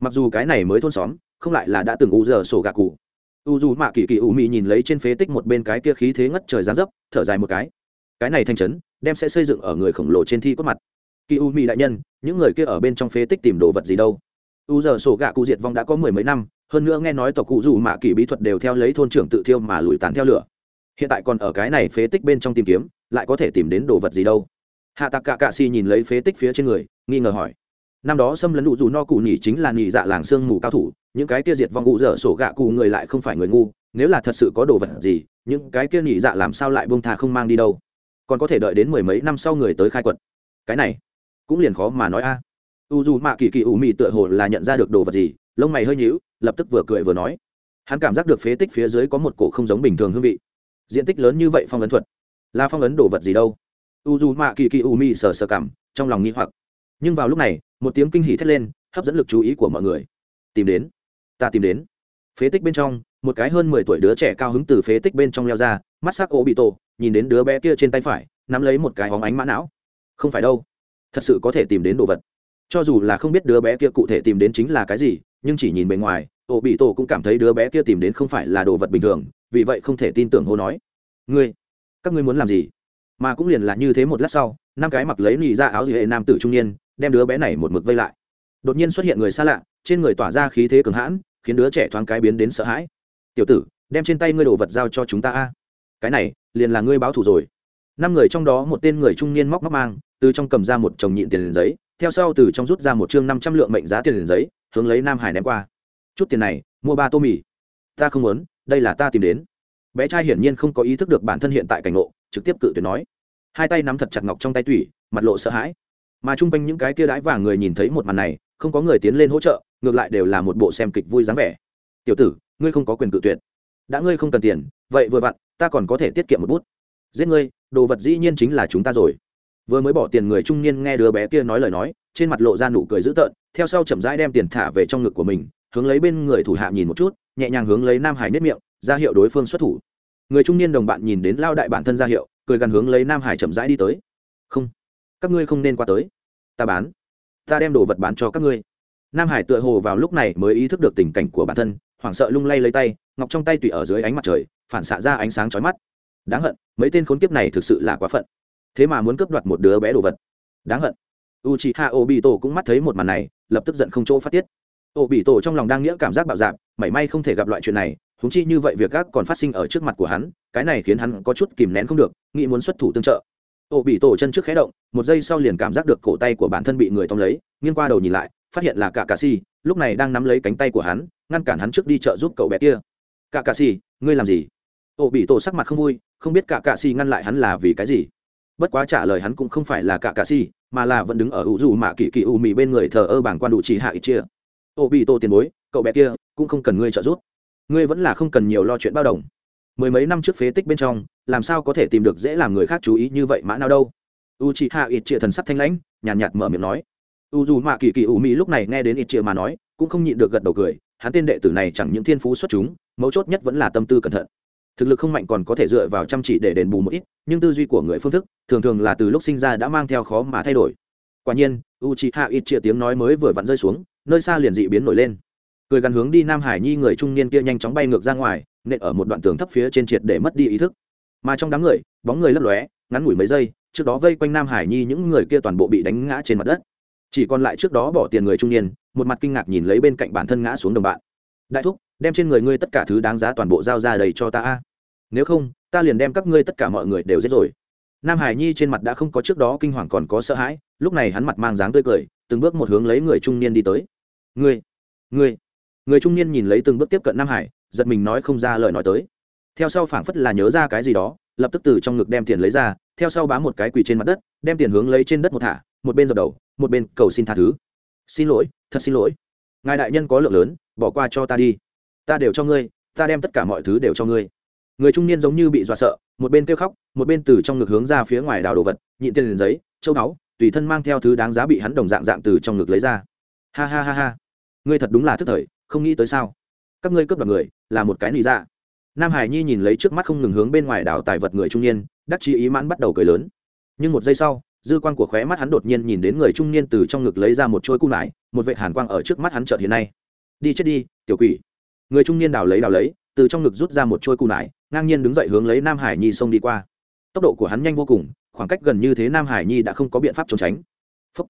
Speaker 1: Mặc dù cái này mới thôn xóm, không lại là đã từng u giờ sổ gà cụ u dù mạ kỳ kỳ u mị nhìn lấy trên phế tích một bên cái kia khí thế ngất trời giá dấp, thở dài một cái. Cái này thành trấn, đem sẽ xây dựng ở người khổng lồ trên thi cốt mặt. Kỳ u mị đại nhân, những người kia ở bên trong phế tích tìm đồ vật gì đâu? U giờ sổ gạ cụ diệt vong đã có mười mấy năm, hơn nữa nghe nói tộc cụ dù mạ kỳ bí thuật đều theo lấy thôn trưởng tự thiêu mà lùi tàn theo lửa. Hiện tại còn ở cái này phế tích bên trong tìm kiếm, lại có thể tìm đến đồ vật gì đâu? Hạ tạc cạ cạ si nhìn lấy phế tích phía trên người, nghi ngờ hỏi. Năm đó xâm lấn đủ dù no cụ nhỉ chính là nhị dạ làng sương mù cao thủ những cái kia diệt vong cụ dở sổ gạ cụ người lại không phải người ngu, nếu là thật sự có đồ vật gì, những cái kia nhị dạ làm sao lại bông thà không mang đi đâu? Còn có thể đợi đến mười mấy năm sau người tới khai quật. Cái này, cũng liền khó mà nói a. U dù mạ kỳ kỳ ủ mị tựa hồ là nhận ra được đồ vật gì, lông mày hơi nhíu, lập tức vừa cười vừa nói. Hắn cảm giác được phế tích phía dưới có một cổ không giống bình thường hương vị. Diện tích lớn như vậy phong ấn thuật, là phong ấn đồ vật gì đâu? U dù mạ kỳ kỳ ủ mị sờ sờ cảm, trong lòng nghi hoặc. Nhưng vào lúc này, một tiếng kinh hỉ thét lên, hấp dẫn lực chú ý của mọi người. Tìm đến ta tìm đến. Phế tích bên trong, một cái hơn mười tuổi đứa trẻ cao hứng từ phế tích bên trong leo ra, mắt sắc ố bị tổ, nhìn đến đứa bé kia trên tay phải, nắm lấy một cái hóng ánh mã não. Không phải đâu. Thật sự có thể tìm đến đồ vật. Cho dù là không biết đứa bé kia cụ thể tìm đến chính là cái gì, nhưng chỉ nhìn bề ngoài ổ bị tổ cũng cảm thấy đứa bé kia tìm đến không phải là đồ vật bình thường, vì vậy không thể tin tưởng hô nói. Ngươi, các ngươi muốn làm gì? Mà cũng liền là như thế một lát sau, năm cái mặc lấy nị ra áo gì hệ nam tử trung niên, đem đứa bé này một mực vây lại. Đột nhiên xuất hiện người xa lạ, trên người tỏa ra khí thế cường hãn khiến đứa trẻ thoáng cái biến đến sợ hãi. Tiểu tử, đem trên tay ngươi đồ vật giao cho chúng ta a. Cái này, liền là ngươi báo thù rồi. Năm người trong đó một tên người trung niên móc móc mang, từ trong cầm ra một chồng nhịn tiền giấy, theo sau từ trong rút ra một chương năm trăm lượng mệnh giá tiền giấy, hướng lấy nam hải ném qua. Chút tiền này, mua ba tô mì. Ta không muốn, đây là ta tìm đến. Bé trai hiển nhiên không có ý thức được bản thân hiện tại cảnh ngộ, trực tiếp cự tuyệt nói. Hai tay nắm thật chặt ngọc trong tay tủy, mặt lộ sợ hãi. Mà chung quanh những cái kia đãi và người nhìn thấy một màn này, không có người tiến lên hỗ trợ ngược lại đều là một bộ xem kịch vui dáng vẻ. Tiểu tử, ngươi không có quyền cự tuyệt. Đã ngươi không cần tiền, vậy vừa vặn, ta còn có thể tiết kiệm một bút. Giết ngươi, đồ vật dĩ nhiên chính là chúng ta rồi. Vừa mới bỏ tiền người trung niên nghe đứa bé kia nói lời nói, trên mặt lộ ra nụ cười dữ tợn, theo sau chậm rãi đem tiền thả về trong ngực của mình, hướng lấy bên người thủ hạ nhìn một chút, nhẹ nhàng hướng lấy nam hải nếp miệng, ra hiệu đối phương xuất thủ. Người trung niên đồng bạn nhìn đến lao đại bản thân ra hiệu, cười gần hướng lấy nam hải chậm rãi đi tới. Không, các ngươi không nên qua tới. Ta bán. Ta đem đồ vật bán cho các ngươi nam hải tựa hồ vào lúc này mới ý thức được tình cảnh của bản thân, hoảng sợ lung lay lấy tay, ngọc trong tay tùy ở dưới ánh mặt trời, phản xạ ra ánh sáng chói mắt. Đáng hận, mấy tên khốn kiếp này thực sự là quá phận. Thế mà muốn cướp đoạt một đứa bé đồ vật. Đáng hận. U Obito bị tổ cũng mắt thấy một màn này, lập tức giận không chỗ phát tiết. Ô bị tổ trong lòng đang nghĩa cảm giác bạo dạp mảy may không thể gặp loại chuyện này húng chi như vậy việc gác còn phát sinh ở trước mặt của hắn, cái này khiến hắn có chút kìm nén không được, nghĩ muốn xuất thủ tương trợ. Ô bị tổ chân trước khé động, một giây sau liền cảm giác được cổ tay của bản thân bị người tóm lấy, nghiêng qua đầu nhìn lại phát hiện là cả cà si lúc này đang nắm lấy cánh tay của hắn, ngăn cản hắn trước đi chợ giúp cậu bé kia. Cả cà si ngươi làm gì? Ô, bị tổ sắc mặt không vui, không biết cả cà si ngăn lại hắn là vì cái gì? Bất quá trả lời hắn cũng không phải là cả cà si mà là vẫn đứng ở ủ dù mạ kỳ kỳ u mì bên người thờ ơ bảng quan đủ chỉ hạ ít chia. Ô, bị tổ tiền bối, cậu bé kia cũng không cần ngươi trợ giúp. Ngươi vẫn là không cần nhiều lo chuyện bao đồng. Mười mấy năm trước phế tích bên trong, làm sao có thể tìm được dễ làm người khác chú ý như vậy mã nào đâu? U chị hạ ít chia thần sắc thanh lãnh, nhàn nhạt mở miệng nói u dù mạ kỳ kỳ ủ mỹ lúc này nghe đến ít chia mà nói, cũng không nhịn được gật đầu cười, hắn tên đệ tử này chẳng những thiên phú xuất chúng, mấu chốt nhất vẫn là tâm tư cẩn thận. Thực lực không mạnh còn có thể dựa vào chăm chỉ để đền bù một ít, nhưng tư duy của người phương thức, thường thường là từ lúc sinh ra đã mang theo khó mà thay đổi. Quả nhiên, u chị hạ ít chia tiếng nói mới vừa vặn rơi xuống, nơi xa liền dị biến nổi lên. Cười gắn hướng đi nam hải nhi người trung niên kia nhanh chóng bay ngược ra ngoài, nện ở một đoạn tường thấp phía trên triệt để mất đi ý thức. Mà trong đám người, bóng người lấp lóe, ngắn ngủi mấy giây, trước đó vây quanh nam hải nhi những người kia toàn bộ bị đánh ngã trên mặt đất chỉ còn lại trước đó bỏ tiền người trung niên, một mặt kinh ngạc nhìn lấy bên cạnh bản thân ngã xuống đồng bạn. Đại thúc, đem trên người ngươi tất cả thứ đáng giá toàn bộ giao ra đầy cho ta nếu không, ta liền đem các ngươi tất cả mọi người đều giết rồi. Nam hải nhi trên mặt đã không có trước đó kinh hoàng còn có sợ hãi, lúc này hắn mặt mang dáng tươi cười, từng bước một hướng lấy người trung niên đi tới. Ngươi ngươi. Người trung niên nhìn lấy từng bước tiếp cận nam hải, giật mình nói không ra lời nói tới. Theo sau phảng phất là nhớ ra cái gì đó, lập tức từ trong ngực đem tiền lấy ra, theo sau bám một cái quỳ trên mặt đất, đem tiền hướng lấy trên đất một thả, một bên dập đầu một bên cầu xin tha thứ. Xin lỗi, thật xin lỗi. Ngài đại nhân có lượng lớn, bỏ qua cho ta đi. Ta đều cho ngươi, ta đem tất cả mọi thứ đều cho ngươi. Người trung niên giống như bị dọa sợ, một bên kêu khóc, một bên từ trong ngực hướng ra phía ngoài đào đồ vật, nhịn tiền liền giấy, châu báu, tùy thân mang theo thứ đáng giá bị hắn đồng dạng dạng từ trong ngực lấy ra. Ha ha ha ha. Ngươi thật đúng là thức thời, không nghĩ tới sao? Các ngươi cướp đoạt người, là một cái nị ra dạ. nam hải nhi nhìn lấy trước mắt không ngừng hướng bên ngoài đảo tài vật người trung niên, đắc chí ý mãn bắt đầu cười lớn. Nhưng một giây sau dư quan của khóe mắt hắn đột nhiên nhìn đến người trung niên từ trong ngực lấy ra một chuỗi cung lại một vệ hàn quang ở trước mắt hắn chợt hiện nay. Đi chết đi, tiểu quỷ. Người trung niên đào lấy đào lấy, từ trong ngực rút ra một chuỗi cung lại ngang nhiên đứng dậy hướng lấy nam hải nhi xông đi qua. Tốc độ của hắn nhanh vô cùng, khoảng cách gần như thế nam hải nhi đã không có biện pháp trốn tránh. Phấp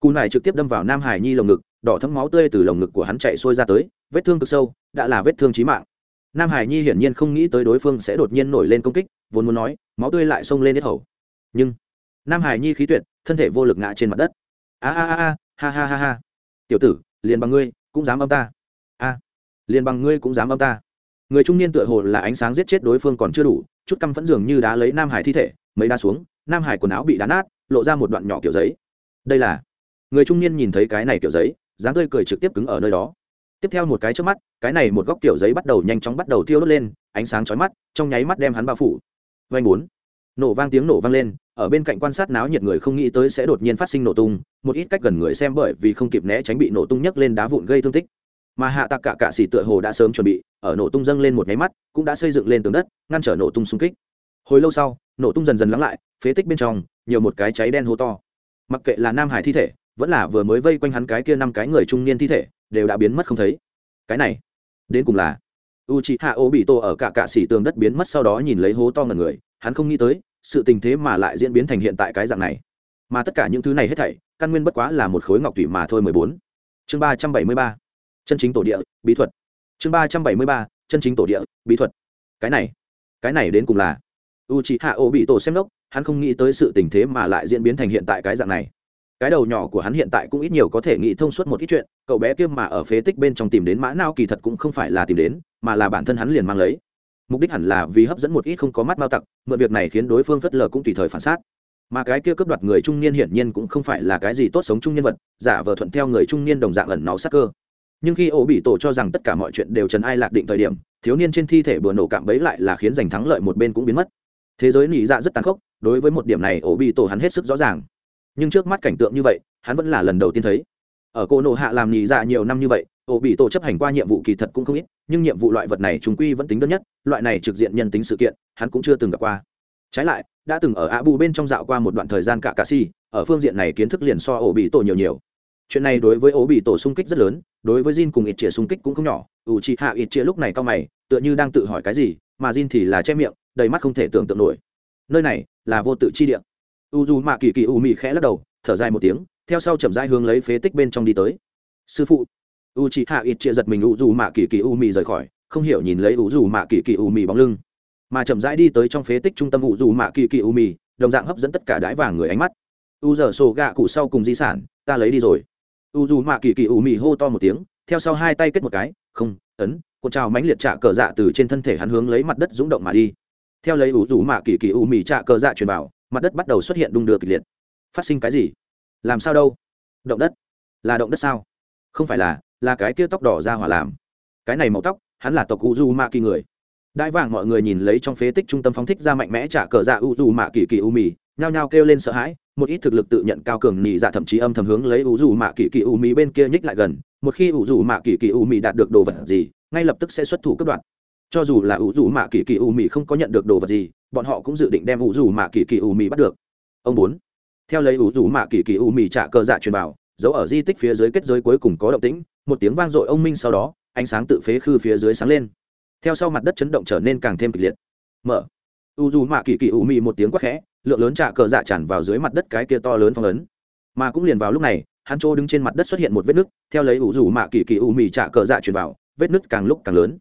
Speaker 1: cù nải trực tiếp đâm vào nam hải nhi lồng ngực, đỏ thấm máu tươi từ lồng ngực của hắn chạy xuôi ra tới, vết thương cực sâu, đã là vết thương chí mạng. Nam hải nhi hiển nhiên không nghĩ tới đối phương sẽ đột nhiên nổi lên công kích, vốn muốn nói, máu tươi lại xông lên hết hầu. Nhưng nam hải nhi khí tuyệt, thân thể vô lực ngã trên mặt đất. A a a a, ha ha ha ha. Tiểu tử, liền bằng ngươi, cũng dám âm ta. A, liền bằng ngươi cũng dám âm ta. Người trung niên tựa hồ là ánh sáng giết chết đối phương còn chưa đủ, chút căm vẫn dường như đá lấy nam hải thi thể, mấy đá xuống, nam hải quần áo bị đá nát, lộ ra một đoạn nhỏ kiểu giấy. Đây là, người trung niên nhìn thấy cái này kiểu giấy, dáng tươi cười trực tiếp cứng ở nơi đó. Tiếp theo một cái trước mắt, cái này một góc kiểu giấy bắt đầu nhanh chóng bắt đầu thiêu đốt lên, ánh sáng chói mắt, trong nháy mắt đem hắn bao phủ. Vanh bốn. Nổ vang tiếng nổ vang lên ở bên cạnh quan sát náo nhiệt người không nghĩ tới sẽ đột nhiên phát sinh nổ tung, một ít cách gần người xem bởi vì không kịp né tránh bị nổ tung nhấc lên đá vụn gây thương tích. Mà hạ tạc cả cạ xỉ tựa hồ đã sớm chuẩn bị, ở nổ tung dâng lên một nháy mắt, cũng đã xây dựng lên tường đất, ngăn trở nổ tung xung kích. Hồi lâu sau, nổ tung dần dần lắng lại, phế tích bên trong, nhiều một cái cháy đen hố to. Mặc kệ là nam hải thi thể, vẫn là vừa mới vây quanh hắn cái kia năm cái người trung niên thi thể, đều đã biến mất không thấy. Cái này, đến cùng là u c h i hạ ô bị tô ở cả cạ xỉ tường đất biến mất sau đó nhìn lấy hố to ngần người, hắn không nghĩ tới sự tình thế mà lại diễn biến thành hiện tại cái dạng này. Mà tất cả những thứ này hết thảy, căn nguyên bất quá là một khối ngọc thủy mà thôi mười bốn. Chương ba trăm bảy mươi ba. Chân chính tổ địa, bí thuật. Chương ba trăm bảy mươi ba, chân chính tổ địa, bí thuật. Cái này cái này đến cùng là u c h hạ ô bị tổ xem lốc hắn không nghĩ tới sự tình thế mà lại diễn biến thành hiện tại cái dạng này. Cái đầu nhỏ của hắn hiện tại cũng ít nhiều có thể nghĩ thông suốt một ít chuyện, cậu bé kia mà ở phế tích bên trong tìm đến mã nao kỳ thật cũng không phải là tìm đến, mà là bản thân hắn liền mang lấy mục đích hẳn là vì hấp dẫn một ít không có mắt mao tặc, mượn việc này khiến đối phương phất lờ cũng tùy thời phản xác. Mà cái kia cướp đoạt người trung niên hiển nhiên cũng không phải là cái gì tốt sống chung nhân vật, giả vờ thuận theo người trung niên đồng dạng ẩn náu sắc cơ. Nhưng khi ổ bị tổ cho rằng tất cả mọi chuyện đều trần ai lạc định thời điểm, thiếu niên trên thi thể bừa nổ cạm bấy lại là khiến giành thắng lợi một bên cũng biến mất. Thế giới nỉ dạ rất tàn khốc, đối với một điểm này ổ bị tổ hắn hết sức rõ ràng. Nhưng trước mắt cảnh tượng như vậy, hắn vẫn là lần đầu tiên thấy. Ở cô nộ hạ làm nỉ dạ nhiều năm như vậy, ổ bị tổ chấp hành qua nhiệm vụ kỳ thật cũng không ít nhưng nhiệm vụ loại vật này chúng quy vẫn tính đơn nhất, loại này trực diện nhân tính sự kiện, hắn cũng chưa từng gặp qua. Trái lại, đã từng ở ạ bù bên trong dạo qua một đoạn thời gian cả cà si ở phương diện này kiến thức liền so ổ bị tổ nhiều nhiều. Chuyện này đối với ổ bị tổ sung kích rất lớn, đối với jin cùng ít chĩa sung kích cũng không nhỏ ủ chị hạ ít chĩa lúc này cao mày, tựa như đang tự hỏi cái gì, mà jin thì là che miệng, đầy mắt không thể tưởng tượng nổi. Nơi này là vô tự chi địa. U dù mạ kỳ kỳ u mị khẽ lắc đầu, thở dài một tiếng, theo sau chậm rãi hướng lấy phế tích bên trong đi tới. Sư phụ u chị hạ ít chia giật mình u dù mạ kỳ kỳ u mì rời khỏi, không hiểu nhìn lấy u dù mạ kỳ kỳ u mì bóng lưng, mà chậm rãi đi tới trong phế tích trung tâm u dù mạ kỳ kỳ u mì đồng dạng hấp dẫn tất cả đái vàng người ánh mắt. U giờ sổ gạ cụ sau cùng di sản, ta lấy đi rồi. U dù mạ kỳ kỳ u mì hô to một tiếng, theo sau hai tay kết một cái, không, ấn, cuộn trào mãnh liệt trạ cờ dạ từ trên thân thể hắn hướng lấy mặt đất rúng động mà đi. Theo lấy u dù mạ kỳ kỳ u mì trạ cờ dạ truyền vào mặt đất bắt đầu xuất hiện đung đưa kịch liệt. Phát sinh cái gì? Làm sao đâu? Động đất. Là động đất sao? Không phải là là cái kia tóc đỏ ra hỏa làm. Cái này màu tóc, hắn là tộc u du ma kỳ người. Đại vàng mọi người nhìn lấy trong phế tích trung tâm phóng thích ra mạnh mẽ trả cờ dạ u du mạ kỳ kỳ u mì, nhao nhao kêu lên sợ hãi, một ít thực lực tự nhận cao cường nhị dạ thậm chí âm thầm hướng lấy u du mạ kỳ kỳ u mì bên kia nhích lại gần, một khi u du mạ kỳ kỳ u mì đạt được đồ vật gì, ngay lập tức sẽ xuất thủ cấp đoạn cho dù là u du mạ kỳ kỳ u mì không có nhận được đồ vật gì, bọn họ cũng dự định đem u du mạ kỳ kỳ u mì bắt được. Ông bốn, theo lấy u du mạ kỳ kỳ u mì trả cờ dạ truyền vào dấu ở di tích phía dưới kết giới cuối cùng có động tĩnh, một tiếng vang dội ông minh sau đó, ánh sáng tự phế khư phía dưới sáng lên. Theo sau mặt đất chấn động trở nên càng thêm kịch liệt. Mở. U dù mạ kỳ kỳ u mị một tiếng quắc khẽ, lượng lớn trà cờ dạ tràn vào dưới mặt đất cái kia to lớn phong ấn. Mà cũng liền vào lúc này, hắn chỗ đứng trên mặt đất xuất hiện một vết nứt, theo lấy u dù mạ kỳ kỳ u mị trà cờ dạ truyền vào, vết nứt càng lúc càng lớn.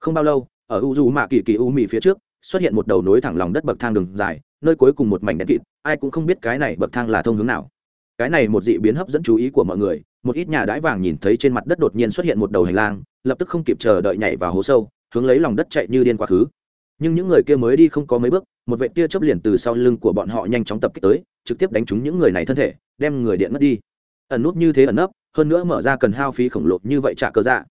Speaker 1: Không bao lâu, ở u dù mạ kỳ kỳ u mị phía trước, xuất hiện một đầu nối thẳng lòng đất bậc thang đường dài, nơi cuối cùng một mảnh đen kịt, ai cũng không biết cái này bậc thang là thông hướng nào cái này một dị biến hấp dẫn chú ý của mọi người, một ít nhà đãi vàng nhìn thấy trên mặt đất đột nhiên xuất hiện một đầu hành lang, lập tức không kịp chờ đợi nhảy vào hố sâu, hướng lấy lòng đất chạy như điên quá khứ. Nhưng những người kia mới đi không có mấy bước, một vệ tia chớp liền từ sau lưng của bọn họ nhanh chóng tập kích tới, trực tiếp đánh trúng những người này thân thể, đem người điện mất đi. Ẩn nút như thế ẩn nấp, hơn nữa mở ra cần hao phí khổng lồ như vậy trả cơ dạ.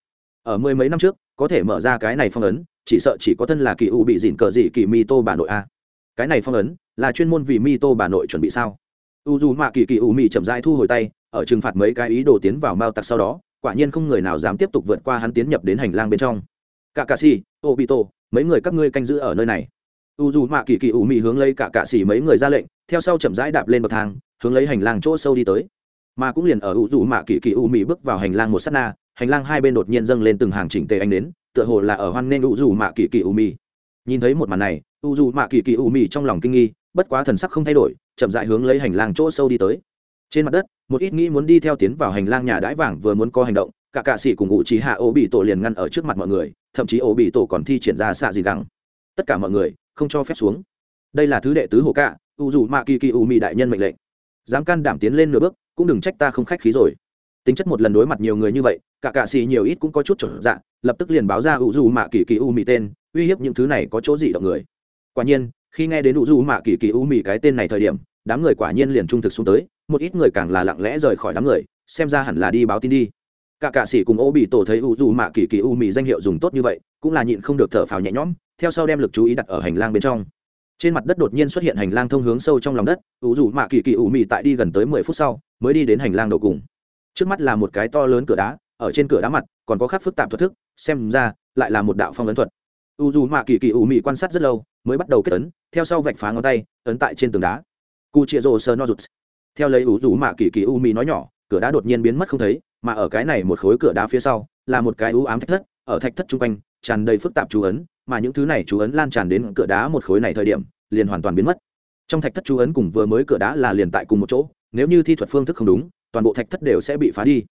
Speaker 1: Ở mười mấy năm trước, có thể mở ra cái này phong ấn, chỉ sợ chỉ có thân là kỳ u bị dịn cờ dị kỳ mi tô bà nội a. Cái này phong ấn là chuyên môn vì mi tô bà nội chuẩn bị sao? U dù mạ kỳ kỳ u mị chậm rãi thu hồi tay, ở trừng phạt mấy cái ý đồ tiến vào mao tặc sau đó, quả nhiên không người nào dám tiếp tục vượt qua hắn tiến nhập đến hành lang bên trong. Cả cà xì ô bị tổ mấy người các ngươi canh giữ ở nơi này. U dù mạ kỳ kỳ u mị hướng lấy cả cà xì mấy người ra lệnh, theo sau chậm rãi đạp lên bậc thang, hướng lấy hành lang chỗ sâu đi tới. Mà cũng liền ở u dù mạ kỳ kỳ u mị bước vào hành lang một s á t na, hành lang hai bên đột nhiên dâng lên từng hàng chỉnh tề anh đến tựa hồ là ở hoan nên u dù mạ kỳ kỳ u mị. Nhìn thấy một màn này, u dù mạ kỳ kỳ u mị trong lòng kinh nghi bất quá thần sắc không thay đổi, chậm dại hướng lấy hành lang chỗ sâu đi tới. Trên mặt đất, một ít nghĩ muốn đi theo tiến vào hành lang nhà đãi vàng vừa muốn có hành động, cả cạ sĩ cùng ngụ trí hạ ô bị tổ liền ngăn ở trước mặt mọi người, thậm chí ô bị tổ còn thi triển ra xạ gì gắng tất cả mọi người, không cho phép xuống. Đây là thứ đệ tứ hồ cạ, u dù mạ kỳ kỳ u mị đại nhân mệnh lệnh. Dám can đảm tiến lên nửa bước, cũng đừng trách ta không khách khí rồi. Tính chất một lần đối mặt nhiều người như vậy, cả cạ sĩ nhiều ít cũng có chút trở dạ lập tức liền báo ra u dù mạ kỳ kỳ u mị tên, uy hiếp những thứ này có chỗ gì động người. Quả nhiên khi nghe đến u dù mạ kỳ kỳ u mị cái tên này thời điểm, đám người quả nhiên liền trung thực xuống tới, một ít người càng là lặng lẽ rời khỏi đám người, xem ra hẳn là đi báo tin đi. Cả cạ sĩ cùng ô bị tổ thấy u dù mạ kỳ kỳ u mị danh hiệu dùng tốt như vậy, cũng là nhịn không được thở phào nhẹ nhõm, theo sau đem lực chú ý đặt ở hành lang bên trong. Trên mặt đất đột nhiên xuất hiện hành lang thông hướng sâu trong lòng đất u dù mạ kỳ kỳ u mị tại đi gần tới mười phút sau, mới đi đến hành lang đầu cùng. Trước mắt là một cái to lớn cửa đá, ở trên cửa đá mặt, còn có khắc phức tạp thuật thức, xem ra, lại là một đạo phong ấn thuật u dù mạ kỳ kỳ u mị quan sát rất lâu, mới bắt đầu kết ấn, theo sau vạch phá ngón tay, ấn tại trên tường đá. Cu chịa rồ sơ no rụt. Theo lấy u dù mạ kỳ kỳ u mị nói nhỏ, cửa đá đột nhiên biến mất không thấy, mà ở cái này một khối cửa đá phía sau, là một cái u ám thạch thất, ở thạch thất chung quanh, tràn đầy phức tạp chú ấn, mà những thứ này chú ấn lan tràn đến cửa đá một khối này thời điểm, liền hoàn toàn biến mất. Trong thạch thất chú ấn cùng vừa mới cửa đá là liền tại cùng một chỗ, nếu như thi thuật phương thức không đúng, toàn bộ thạch thất đều sẽ bị phá đi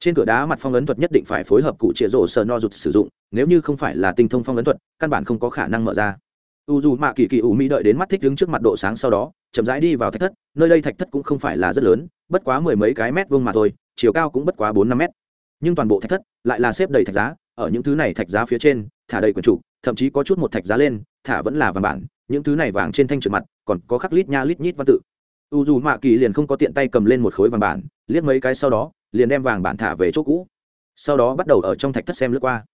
Speaker 1: trên cửa đá mặt phong ấn thuật nhất định phải phối hợp cụ chĩa rổ sờ no rụt sử dụng, nếu như không phải là tinh thông phong ấn thuật, căn bản không có khả năng mở ra. U dù mạ kỳ kỳ u mỹ đợi đến mắt thích đứng trước mặt độ sáng sau đó, chậm rãi đi vào thạch thất, nơi đây thạch thất cũng không phải là rất lớn, bất quá mười mấy cái mét vuông mà thôi, chiều cao cũng bất quá bốn năm mét. Nhưng toàn bộ thạch thất lại là xếp đầy thạch giá, ở những thứ này thạch giá phía trên, thả đầy quần trụ, thậm chí có chút một thạch giá lên, thả vẫn là vàng bản, những thứ này vàng trên thanh trượt mặt, còn có khắc lít nha lít nhít văn tự. U dù mạ kỳ liền không có tiện tay cầm lên một khối vàng bản, liếc mấy cái sau đó liền đem vàng bản thả về chỗ cũ. Sau đó bắt đầu ở trong thạch thất xem lướt qua.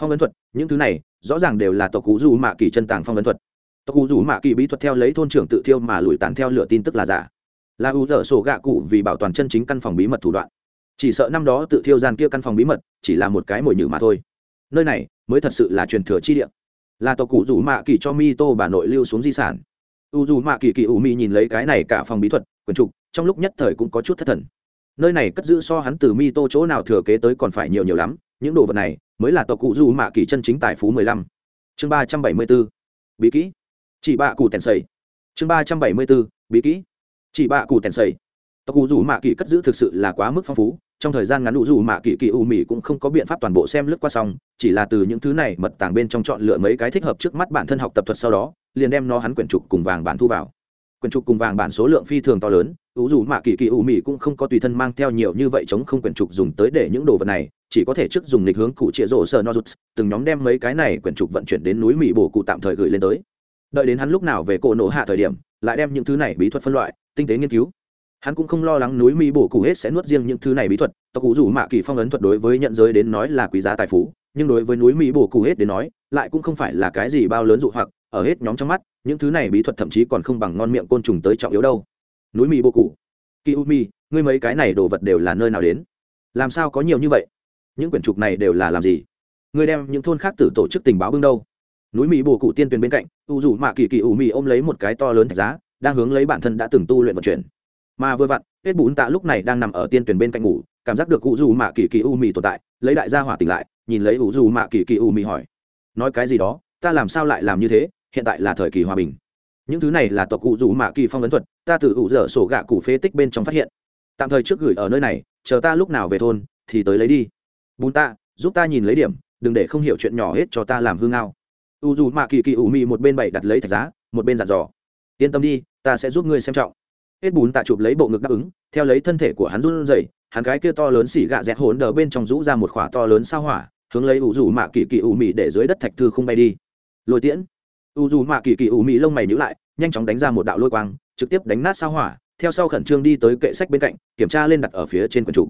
Speaker 1: Phong ấn thuật, những thứ này, rõ ràng đều là tộc cụ dù mạ kỳ chân tàng phong ấn thuật. Tộc cụ dù mạ kỳ bí thuật theo lấy thôn trưởng tự thiêu mà lùi tàn theo lửa tin tức là giả. Là u dở sổ gạ cụ vì bảo toàn chân chính căn phòng bí mật thủ đoạn. Chỉ sợ năm đó tự thiêu gian kia căn phòng bí mật, chỉ là một cái mồi nhử mà thôi. Nơi này, mới thật sự là truyền thừa chi địa. Là tộc cụ rủ mạ kỳ cho mi tô bà nội lưu xuống di sản. U dù mạ kỳ kỳ u mi nhìn lấy cái này cả phòng bí thuật quần trục, trong lúc nhất thời cũng có chút thất thần nơi này cất giữ so hắn từ mi tô chỗ nào thừa kế tới còn phải nhiều nhiều lắm, những đồ vật này mới là tộc cụ du mạ kỳ chân chính tài phú mười lăm. Chương ba trăm bảy mươi b ố bí kỹ. Chỉ bạ cụ tèn sầy. Chương ba trăm bảy mươi b ố bí kỹ. Chỉ bạ cụ tèn sầy. Tộc cụ du mạ kỳ cất giữ thực sự là quá mức phong phú, trong thời gian ngắn đủ dù mạ kỳ kỳ u mỹ cũng không có biện pháp toàn bộ xem lướt qua xong, chỉ là từ những thứ này mật tàng bên trong chọn lựa mấy cái thích hợp trước mắt bản thân học tập thuật sau đó, liền đem nó hắn quyển trục cùng vàng bản thu vào quyển trục cùng vàng bản số lượng phi thường to lớn, ủ dù mạ kỳ kỳ u Mị cũng không có tùy thân mang theo nhiều như vậy chống không quyển trục dùng tới để những đồ vật này, chỉ có thể trước dùng lịch hướng cụ trịa rổ sờ nozuts, từng nhóm đem mấy cái này quyển trục vận chuyển đến núi mỹ bổ cụ tạm thời gửi lên tới. Đợi đến hắn lúc nào về cổ nổ hạ thời điểm, lại đem những thứ này bí thuật phân loại, tinh tế nghiên cứu. Hắn cũng không lo lắng núi mỹ bổ cụ hết sẽ nuốt riêng những thứ này bí thuật, tộc cụ dù mạ kỳ phong ấn thuật đối với nhận giới đến nói là quý giá tài phú, nhưng đối với núi mỹ bổ cụ hết đến nói, lại cũng không phải là cái gì bao lớn dụ hoặc ở hết nhóm trong mắt, những thứ này bí thuật thậm chí còn không bằng ngon miệng côn trùng tới trọng yếu đâu. Núi mỹ bô cụ. Kỳ u mi, ngươi mấy cái này đồ vật đều là nơi nào đến? Làm sao có nhiều như vậy? Những quyển trục này đều là làm gì? Ngươi đem những thôn khác từ tổ chức tình báo bưng đâu? Núi mỹ bổ cụ tiên tuyền bên cạnh, u dù mạ kỳ kỳ u mi ôm lấy một cái to lớn thạch giá, đang hướng lấy bản thân đã từng tu luyện vận chuyển. Mà vừa vặn, hết bún tạ lúc này đang nằm ở tiên tuyền bên cạnh ngủ, cảm giác được u dù mạ kỳ kỳ u mi tồn tại, lấy đại gia hỏa tỉnh lại, nhìn lấy u dù mạ kỳ kỳ u mi hỏi, nói cái gì đó? Ta làm sao lại làm như thế? Hiện tại là thời kỳ hòa bình. Những thứ này là tộc cụ rủ mạ kỳ phong ấn thuật, ta từ ủ dở sổ gạ cụ phế tích bên trong phát hiện. Tạm thời trước gửi ở nơi này, chờ ta lúc nào về thôn, thì tới lấy đi. Bún ta, giúp ta nhìn lấy điểm, đừng để không hiểu chuyện nhỏ hết cho ta làm hương ngao. U dù mạ kỳ kỳ ủ mị một bên bậy đặt lấy thạch giá, một bên giặt giò yên tâm đi, ta sẽ giúp ngươi xem trọng. Hết bún tạ chụp lấy bộ ngực đáp ứng, theo lấy thân thể của hắn run rẩy, hắn cái kia to lớn xỉ gạ dẹt hồn đờ bên trong rũ ra một khỏa to lớn sao hỏa, hướng lấy ủ rủ mạ kỳ kỳ ủ mị để dưới đất thạch thư không bay đi. Lôi tiễn u dù mạ kỳ kỳ ủ mị lông mày nhữ lại nhanh chóng đánh ra một đạo lôi quang trực tiếp đánh nát sao hỏa theo sau khẩn trương đi tới kệ sách bên cạnh kiểm tra lên đặt ở phía trên quần chủ.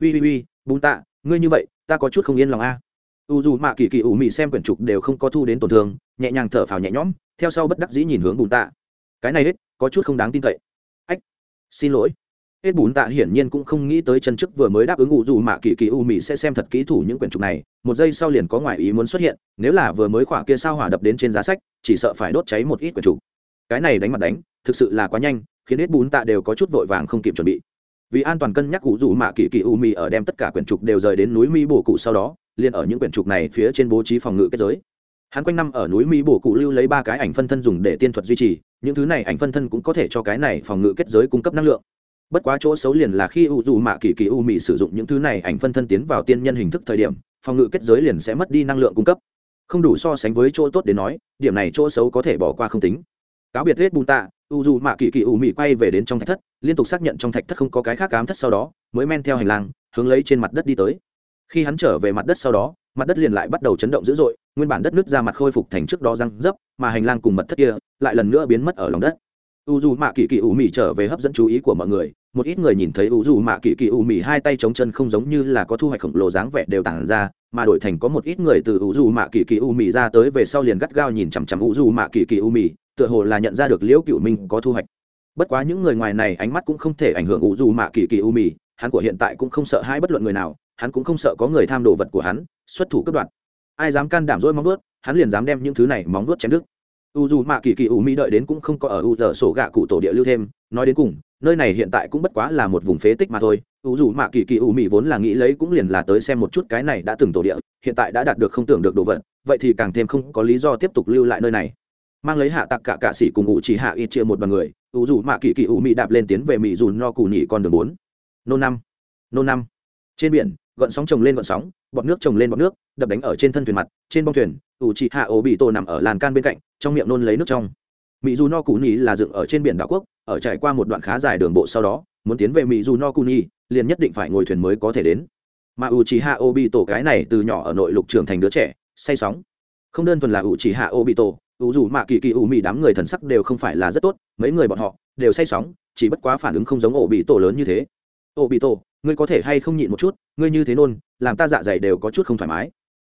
Speaker 1: Ui ui ui bún tạ ngươi như vậy ta có chút không yên lòng a. U dù mạ kỳ kỳ ủ mị xem quyển trục đều không có thu đến tổn thương nhẹ nhàng thở phào nhẹ nhõm theo sau bất đắc dĩ nhìn hướng bùn tạ. Cái này hết có chút không đáng tin cậy. Ách, xin lỗi hết bún tạ hiển nhiên cũng không nghĩ tới chân chức vừa mới đáp ứng ngụ dù mạ kỳ kỳ u mỹ sẽ xem thật kỹ thủ những quyển trục này, một giây sau liền có ngoại ý muốn xuất hiện, nếu là vừa mới khỏa kia sao hỏa đập đến trên giá sách, chỉ sợ phải đốt cháy một ít quyển trục. Cái này đánh mặt đánh, thực sự là quá nhanh, khiến hết bún tạ đều có chút vội vàng không kịp chuẩn bị. Vì an toàn cân nhắc ủ dù mạ kỳ kỳ u mỹ ở đem tất cả quyển trục đều rời đến núi mi bổ cụ sau đó, liền ở những quyển trục này phía trên bố trí phòng ngự kết giới. Hắn quanh năm ở núi mỹ bổ cụ lưu lấy ba cái ảnh phân thân dùng để tiên thuật duy trì, những thứ này ảnh phân thân cũng có thể cho cái này phòng ngự kết giới cung cấp năng lượng bất quá chỗ xấu liền là khi u dù mạ kỳ kỳ u Mị sử dụng những thứ này ảnh phân thân tiến vào tiên nhân hình thức thời điểm, phòng ngự kết giới liền sẽ mất đi năng lượng cung cấp. Không đủ so sánh với chỗ tốt để nói, điểm này chỗ xấu có thể bỏ qua không tính. Cáo biệt hết bùn tạ, u dù mạ kỳ kỳ u Mị quay về đến trong thạch thất, liên tục xác nhận trong thạch thất không có cái khác cám thất sau đó, mới men theo hành lang, hướng lấy trên mặt đất đi tới. Khi hắn trở về mặt đất sau đó, mặt đất liền lại bắt đầu chấn động dữ dội, nguyên bản đất nước ra mặt khôi phục thành trước đó răng dấp, mà hành lang cùng mật thất kia lại lần nữa biến mất ở lòng đất u dù mạ kỳ kỳ u mì trở về hấp dẫn chú ý của mọi người. Một ít người nhìn thấy u dù mạ kỳ kỳ u mì hai tay chống chân không giống như là có thu hoạch khổng lồ dáng vẻ đều tản ra, mà đổi thành có một ít người từ u dù mạ kỳ kỳ u mì ra tới về sau liền gắt gao nhìn chằm chằm u dù mạ kỳ kỳ u mì tựa hồ là nhận ra được liễu cựu minh có thu hoạch. Bất quá những người ngoài này ánh mắt cũng không thể ảnh hưởng u dù mạ kỳ kỳ u mì hắn của hiện tại cũng không sợ hai bất luận người nào, hắn cũng không sợ có người tham đồ vật của hắn, xuất thủ cướp đoạt. Ai dám can đảm dỗi móng vuốt, hắn liền dám đem những thứ này móng vuốt chém đứt u dù mạ kỳ kỳ u mỹ đợi đến cũng không có ở u giờ sổ gạ cụ tổ địa lưu thêm. Nói đến cùng, nơi này hiện tại cũng bất quá là một vùng phế tích mà thôi. U dù mạ kỳ kỳ u mị vốn là nghĩ lấy cũng liền là tới xem một chút cái này đã từng tổ địa, hiện tại đã đạt được không tưởng được đồ vật, vậy thì càng thêm không có lý do tiếp tục lưu lại nơi này. Mang lấy hạ tặc cả cạ sĩ cùng ngụ chỉ hạ ít chia một bằng người, u dù mạ kỳ kỳ u mị đạp lên tiến về mị dù no cù nhị con đường bốn. Nô năm. Nô năm. Trên biển gọn sóng trồng lên gợn sóng, bọt nước trồng lên bọt nước, đập đánh ở trên thân thuyền mặt, trên bông thuyền, ủ chỉ hạ ổ bị tổ nằm ở làn can bên cạnh, trong miệng nôn lấy nước trong. Mỹ dù no cù nhị là dựng ở trên biển đảo quốc, ở trải qua một đoạn khá dài đường bộ sau đó, muốn tiến về mỹ dù no cù nhị liền nhất định phải ngồi thuyền mới có thể đến. Mà ủ chỉ hạ ổ bị tổ cái này từ nhỏ ở nội lục trưởng thành đứa trẻ, say sóng. Không đơn thuần là ủ chỉ hạ ô bị tổ, ủ dù mạ kỳ kỳ ủ mị đám người thần sắc đều không phải là rất tốt, mấy người bọn họ đều say sóng, chỉ bất quá phản ứng không giống ổ bị tổ lớn như thế. Ổ bị tổ ngươi có thể hay không nhịn một chút, ngươi như thế nôn, làm ta dạ dày đều có chút không thoải mái.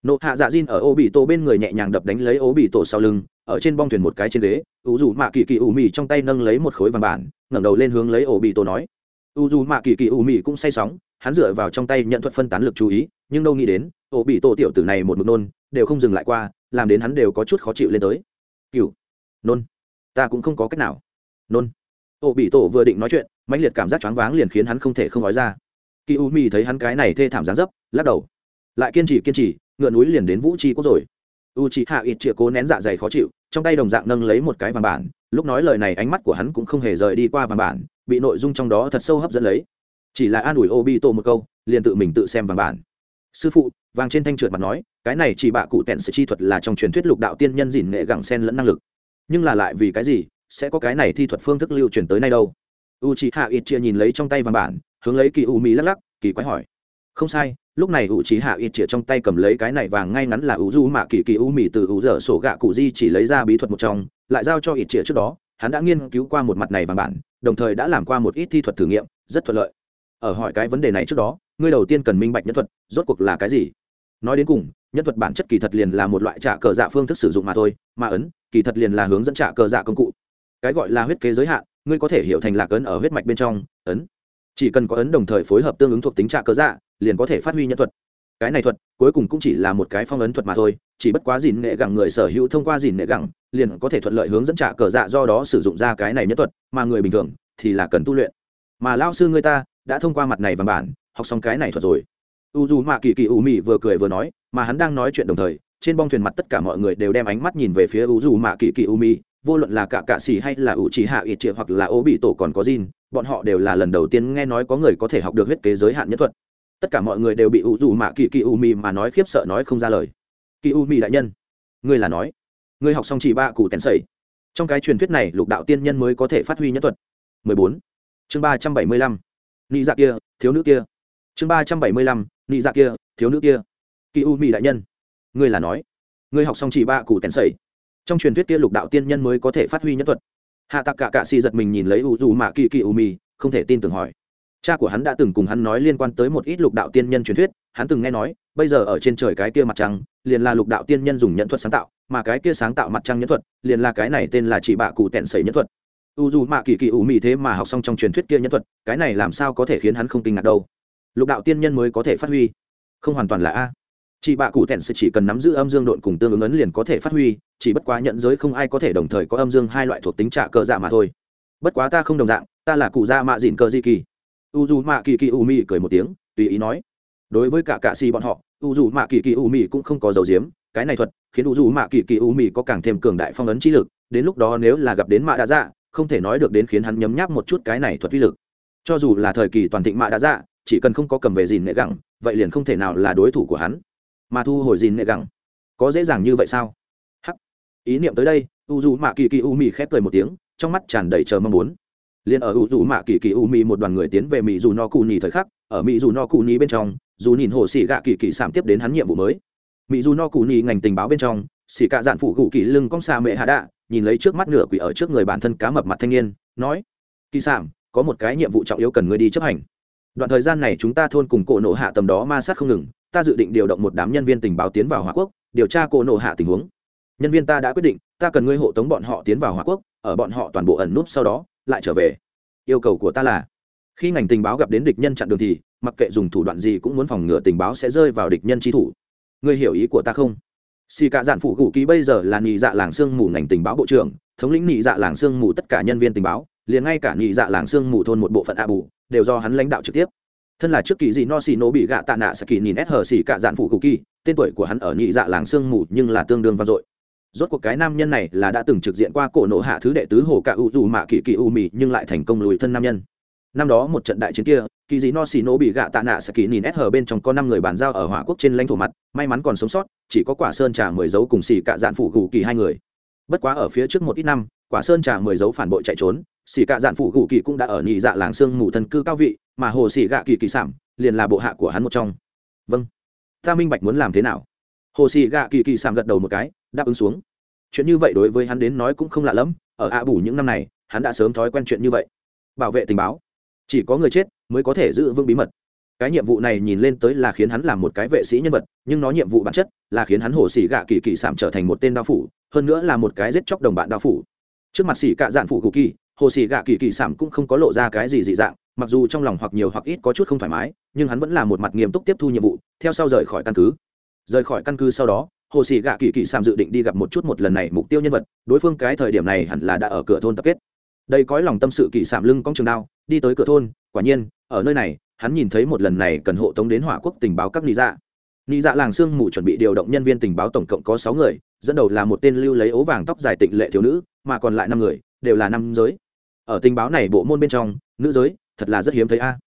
Speaker 1: Nộ hạ dạ diên ở ô bị tổ bên người nhẹ nhàng đập đánh lấy ô bị tổ sau lưng, ở trên bong thuyền một cái trên ghế u dù mạ kỳ kỳ u mị trong tay nâng lấy một khối vàng bản, ngẩng đầu lên hướng lấy ô bị tổ nói. U dù mạ kỳ kỳ u mị cũng say sóng, hắn dựa vào trong tay nhận thuật phân tán lực chú ý, nhưng đâu nghĩ đến ô bị tổ tiểu tử này một mực nôn, đều không dừng lại qua, làm đến hắn đều có chút khó chịu lên tới. Cựu nôn. Ta cũng không có cách nào. Nôn. Ô bị tổ vừa định nói chuyện, mãnh liệt cảm giác choáng váng liền khiến hắn không thể không nói ra kỳ u mị thấy hắn cái này thê thảm dáng dấp, lắc đầu. Lại kiên trì kiên trì, ngựa núi liền đến vũ chi quốc rồi. U chị hạ ít chĩa cố nén dạ dày khó chịu, trong tay đồng dạng nâng lấy một cái vàng bản, lúc nói lời này ánh mắt của hắn cũng không hề rời đi qua vàng bản, bị nội dung trong đó thật sâu hấp dẫn lấy. Chỉ là an ủi ô bi tô một câu, liền tự mình tự xem vàng bản. Sư phụ, vàng trên thanh trượt mặt nói, cái này chỉ bạ cụ tẹn sự chi thuật là trong truyền thuyết lục đạo tiên nhân dìn nghệ gẳng sen lẫn năng lực. Nhưng là lại vì cái gì, sẽ có cái này thi thuật phương thức lưu truyền tới nay đâu? U chị hạ ít chia nhìn lấy trong tay vàng bản hướng lấy kỳ u mỹ lắc lắc, kỳ quái hỏi. Không sai, lúc này u trí hạ ít chĩa trong tay cầm lấy cái này vàng ngay ngắn là u du mạ kỳ kỳ u mỹ từ u dở sổ gạ cụ di chỉ lấy ra bí thuật một trong, lại giao cho ít chĩa trước đó. Hắn đã nghiên cứu qua một mặt này vàng bản, đồng thời đã làm qua một ít thi thuật thử nghiệm, rất thuận lợi. Ở hỏi cái vấn đề này trước đó, ngươi đầu tiên cần minh bạch nhân thuật, rốt cuộc là cái gì? Nói đến cùng nhân thuật bản chất kỳ thật liền là một loại trả cờ dạ phương thức sử dụng mà thôi, mà ấn, kỳ thật liền là hướng dẫn trả cờ dạ công cụ. Cái gọi là huyết kế giới hạn, ngươi có thể hiểu thành lạc ấn ở huyết mạch bên trong, ấn chỉ cần có ấn đồng thời phối hợp tương ứng thuộc tính trạ cớ dạ liền có thể phát huy nhân thuật. Cái này thuật, cuối cùng cũng chỉ là một cái phong ấn thuật mà thôi, chỉ bất quá dìn nghệ gẳng người sở hữu thông qua dìn nghệ gẳng, liền có thể thuận lợi hướng dẫn trả cờ dạ do đó sử dụng ra cái này nhất thuật, mà người bình thường thì là cần tu luyện. Mà lao sư người ta đã thông qua mặt này văn bản, học xong cái này thuật rồi. U dù mạ kỳ kỳ u mị vừa cười vừa nói, mà hắn đang nói chuyện đồng thời, trên bong thuyền mặt tất cả mọi người đều đem ánh mắt nhìn về phía u dù mạ kỳ kỳ u mị vô luận là cả cạ xì hay là ủ trí hạ ít triệu hoặc là ố bị tổ còn có Jin, bọn họ đều là lần đầu tiên nghe nói có người có thể học được huyết kế giới hạn nhất thuật tất cả mọi người đều bị ủ dù mạ kỳ kỳ u mì mà nói khiếp sợ nói không ra lời kỳ u mì đại nhân ngươi là nói ngươi học xong chỉ ba cụ tèn sẩy trong cái truyền thuyết này lục đạo tiên nhân mới có thể phát huy nhất thuật 14. chương 375. nị dạ kia thiếu nữ kia chương 375. nị dạ kia thiếu nữ kia kỳ u mì đại nhân ngươi là nói ngươi học xong chỉ ba cụ tèn sẩy trong truyền thuyết kia lục đạo tiên nhân mới có thể phát huy nhân thuật. Hạ tạc cả cạ xì giật mình nhìn lấy u dù mạ kỳ kỳ u mì, không thể tin tưởng hỏi. Cha của hắn đã từng cùng hắn nói liên quan tới một ít lục đạo tiên nhân truyền thuyết, hắn từng nghe nói, bây giờ ở trên trời cái kia mặt trăng, liền là lục đạo tiên nhân dùng nhận thuật sáng tạo, mà cái kia sáng tạo mặt trăng nhẫn thuật, liền là cái này tên là chỉ bạ cụ tẹn sẩy nhẫn thuật. U dù mạ kỳ kỳ u mì thế mà học xong trong truyền thuyết kia nhẫn thuật, cái này làm sao có thể khiến hắn không kinh ngạc đâu? Lục đạo tiên nhân mới có thể phát huy. Không hoàn toàn là a chị bạ cụ thẹn sẽ chỉ cần nắm giữ âm dương độn cùng tương ứng ấn liền có thể phát huy, chỉ bất quá nhận giới không ai có thể đồng thời có âm dương hai loại thuộc tính trạ cờ dạ mà thôi. Bất quá ta không đồng dạng, ta là cụ dạ mạ dịn cờ di kỳ. U dù mạ kỳ kỳ u mi cười một tiếng, tùy ý nói. Đối với cả cạ xì bọn họ, u dù mạ kỳ kỳ u mi cũng không có dầu diếm, cái này thuật khiến u dù mạ kỳ kỳ u mi có càng thêm cường đại phong ấn trí lực, đến lúc đó nếu là gặp đến mạ đã dạ không thể nói được đến khiến hắn nhấm nháp một chút cái này thuật uy lực. Cho dù là thời kỳ toàn thịnh mạ đã dạ chỉ cần không có cầm về dìn nệ gẳng, vậy liền không thể nào là đối thủ của hắn mà thu hồi dìn nệ gẳng. Có dễ dàng như vậy sao? Hắc. Ý niệm tới đây u dù mạ kỳ kỳ u mì khép cười một tiếng, trong mắt tràn đầy chờ mong muốn. Liền ở u dù mạ kỳ kỳ u mì một đoàn người tiến về mỹ dù no cù nhì thời khắc, ở mỹ dù no cù nhì bên trong, dù nhìn hồ xỉ gạ kỳ kỳ sảm tiếp đến hắn nhiệm vụ mới. Mỹ dù no cù nhì ngành tình báo bên trong xỉ cạ dạn phụ cụ kỳ lưng cong xa mẹ hạ đạ, nhìn lấy trước mắt nửa quỷ ở trước người bản thân cá mập mặt thanh niên, nói, kỳ sảm có một cái nhiệm vụ trọng yếu cần ngươi đi chấp hành. Đoạn thời gian này chúng ta thôn cùng cổ nộ hạ tầm đó ma sát không ngừng ta dự định điều động một đám nhân viên tình báo tiến vào hòa quốc, điều tra cổ nộ hạ tình huống. Nhân viên ta đã quyết định, ta cần ngươi hộ tống bọn họ tiến vào hòa quốc, ở bọn họ toàn bộ ẩn núp sau đó, lại trở về. Yêu cầu của ta là, khi ngành tình báo gặp đến địch nhân chặn đường thì, mặc kệ dùng thủ đoạn gì cũng muốn phòng ngừa tình báo sẽ rơi vào địch nhân trí thủ. Ngươi hiểu ý của ta không? Xì cả dạn phụ cụ ký bây giờ là nhị dạ làng sương mù ngành tình báo bộ trưởng, thống lĩnh nhị dạ làng sương mù tất cả nhân viên tình báo, liền ngay cả nhị dạ làng sương mù thôn một bộ phận a bù, đều do hắn lãnh đạo trực tiếp thân là trước kỳ dị no xì nổ bị gạ tạ nạ sẽ kỳ nhìn ép hờ xì cạ dạn phụ cụ kỳ, tên tuổi của hắn ở nhị dạ làng sương mù nhưng là tương đương vang dội. Rốt cuộc cái nam nhân này là đã từng trực diện qua cổ nộ hạ thứ đệ tứ hồ cạ u dù mạ kỳ kỳ u mì nhưng lại thành công lùi thân nam nhân. Năm đó một trận đại chiến kia, kỳ dị no xì nổ bị gạ tạ nạ sẽ kỳ nhìn ép hờ bên trong có năm người bàn giao ở hỏa quốc trên lãnh thổ mặt, may mắn còn sống sót, chỉ có quả sơn trà mười dấu cùng xì cạ dạn phụ cụ kỳ hai người. Bất quá ở phía trước một ít năm, quả sơn trà mười dấu phản bội chạy trốn, xì cạ dạn phụ cụ kỳ cũng đã ở nhị dạ làng sương mù thân cư cao vị mà hồ sĩ gạ kỳ kỳ sảm liền là bộ hạ của hắn một trong. Vâng. Ta minh bạch muốn làm thế nào. Hồ sĩ gạ kỳ kỳ sảm gật đầu một cái, đáp ứng xuống. Chuyện như vậy đối với hắn đến nói cũng không lạ lẫm, ở ạ bù những năm này, hắn đã sớm thói quen chuyện như vậy. Bảo vệ tình báo. Chỉ có người chết mới có thể giữ vững bí mật. Cái nhiệm vụ này nhìn lên tới là khiến hắn làm một cái vệ sĩ nhân vật, nhưng nó nhiệm vụ bản chất là khiến hắn hồ xỉ gạ kỳ kỳ sảm trở thành một tên đao phủ, hơn nữa là một cái giết chóc đồng bạn đao phủ. Trước mặt xỉ cạ dạn phủ cụ kỳ hồ Sĩ gạ kỳ kỳ sảm cũng không có lộ ra cái gì dị dạng, mặc dù trong lòng hoặc nhiều hoặc ít có chút không thoải mái, nhưng hắn vẫn là một mặt nghiêm túc tiếp thu nhiệm vụ, theo sau rời khỏi căn cứ. Rời khỏi căn cứ sau đó, hồ sĩ gạ kỳ kỳ Sảm dự định đi gặp một chút một lần này mục tiêu nhân vật, đối phương cái thời điểm này hẳn là đã ở cửa thôn tập kết. Đây cõi lòng tâm sự kỳ Sảm lưng cong trường đao, đi tới cửa thôn, quả nhiên, ở nơi này, hắn nhìn thấy một lần này cần hộ tống đến hỏa quốc tình báo các lý dạ. Lý dạ làng sương mù chuẩn bị điều động nhân viên tình báo tổng cộng có sáu người, dẫn đầu là một tên lưu lấy ố vàng tóc dài tịnh lệ thiếu nữ, mà còn lại năm người, đều là năm giới ở tình báo này bộ môn bên trong, nữ giới, thật là rất hiếm thấy a.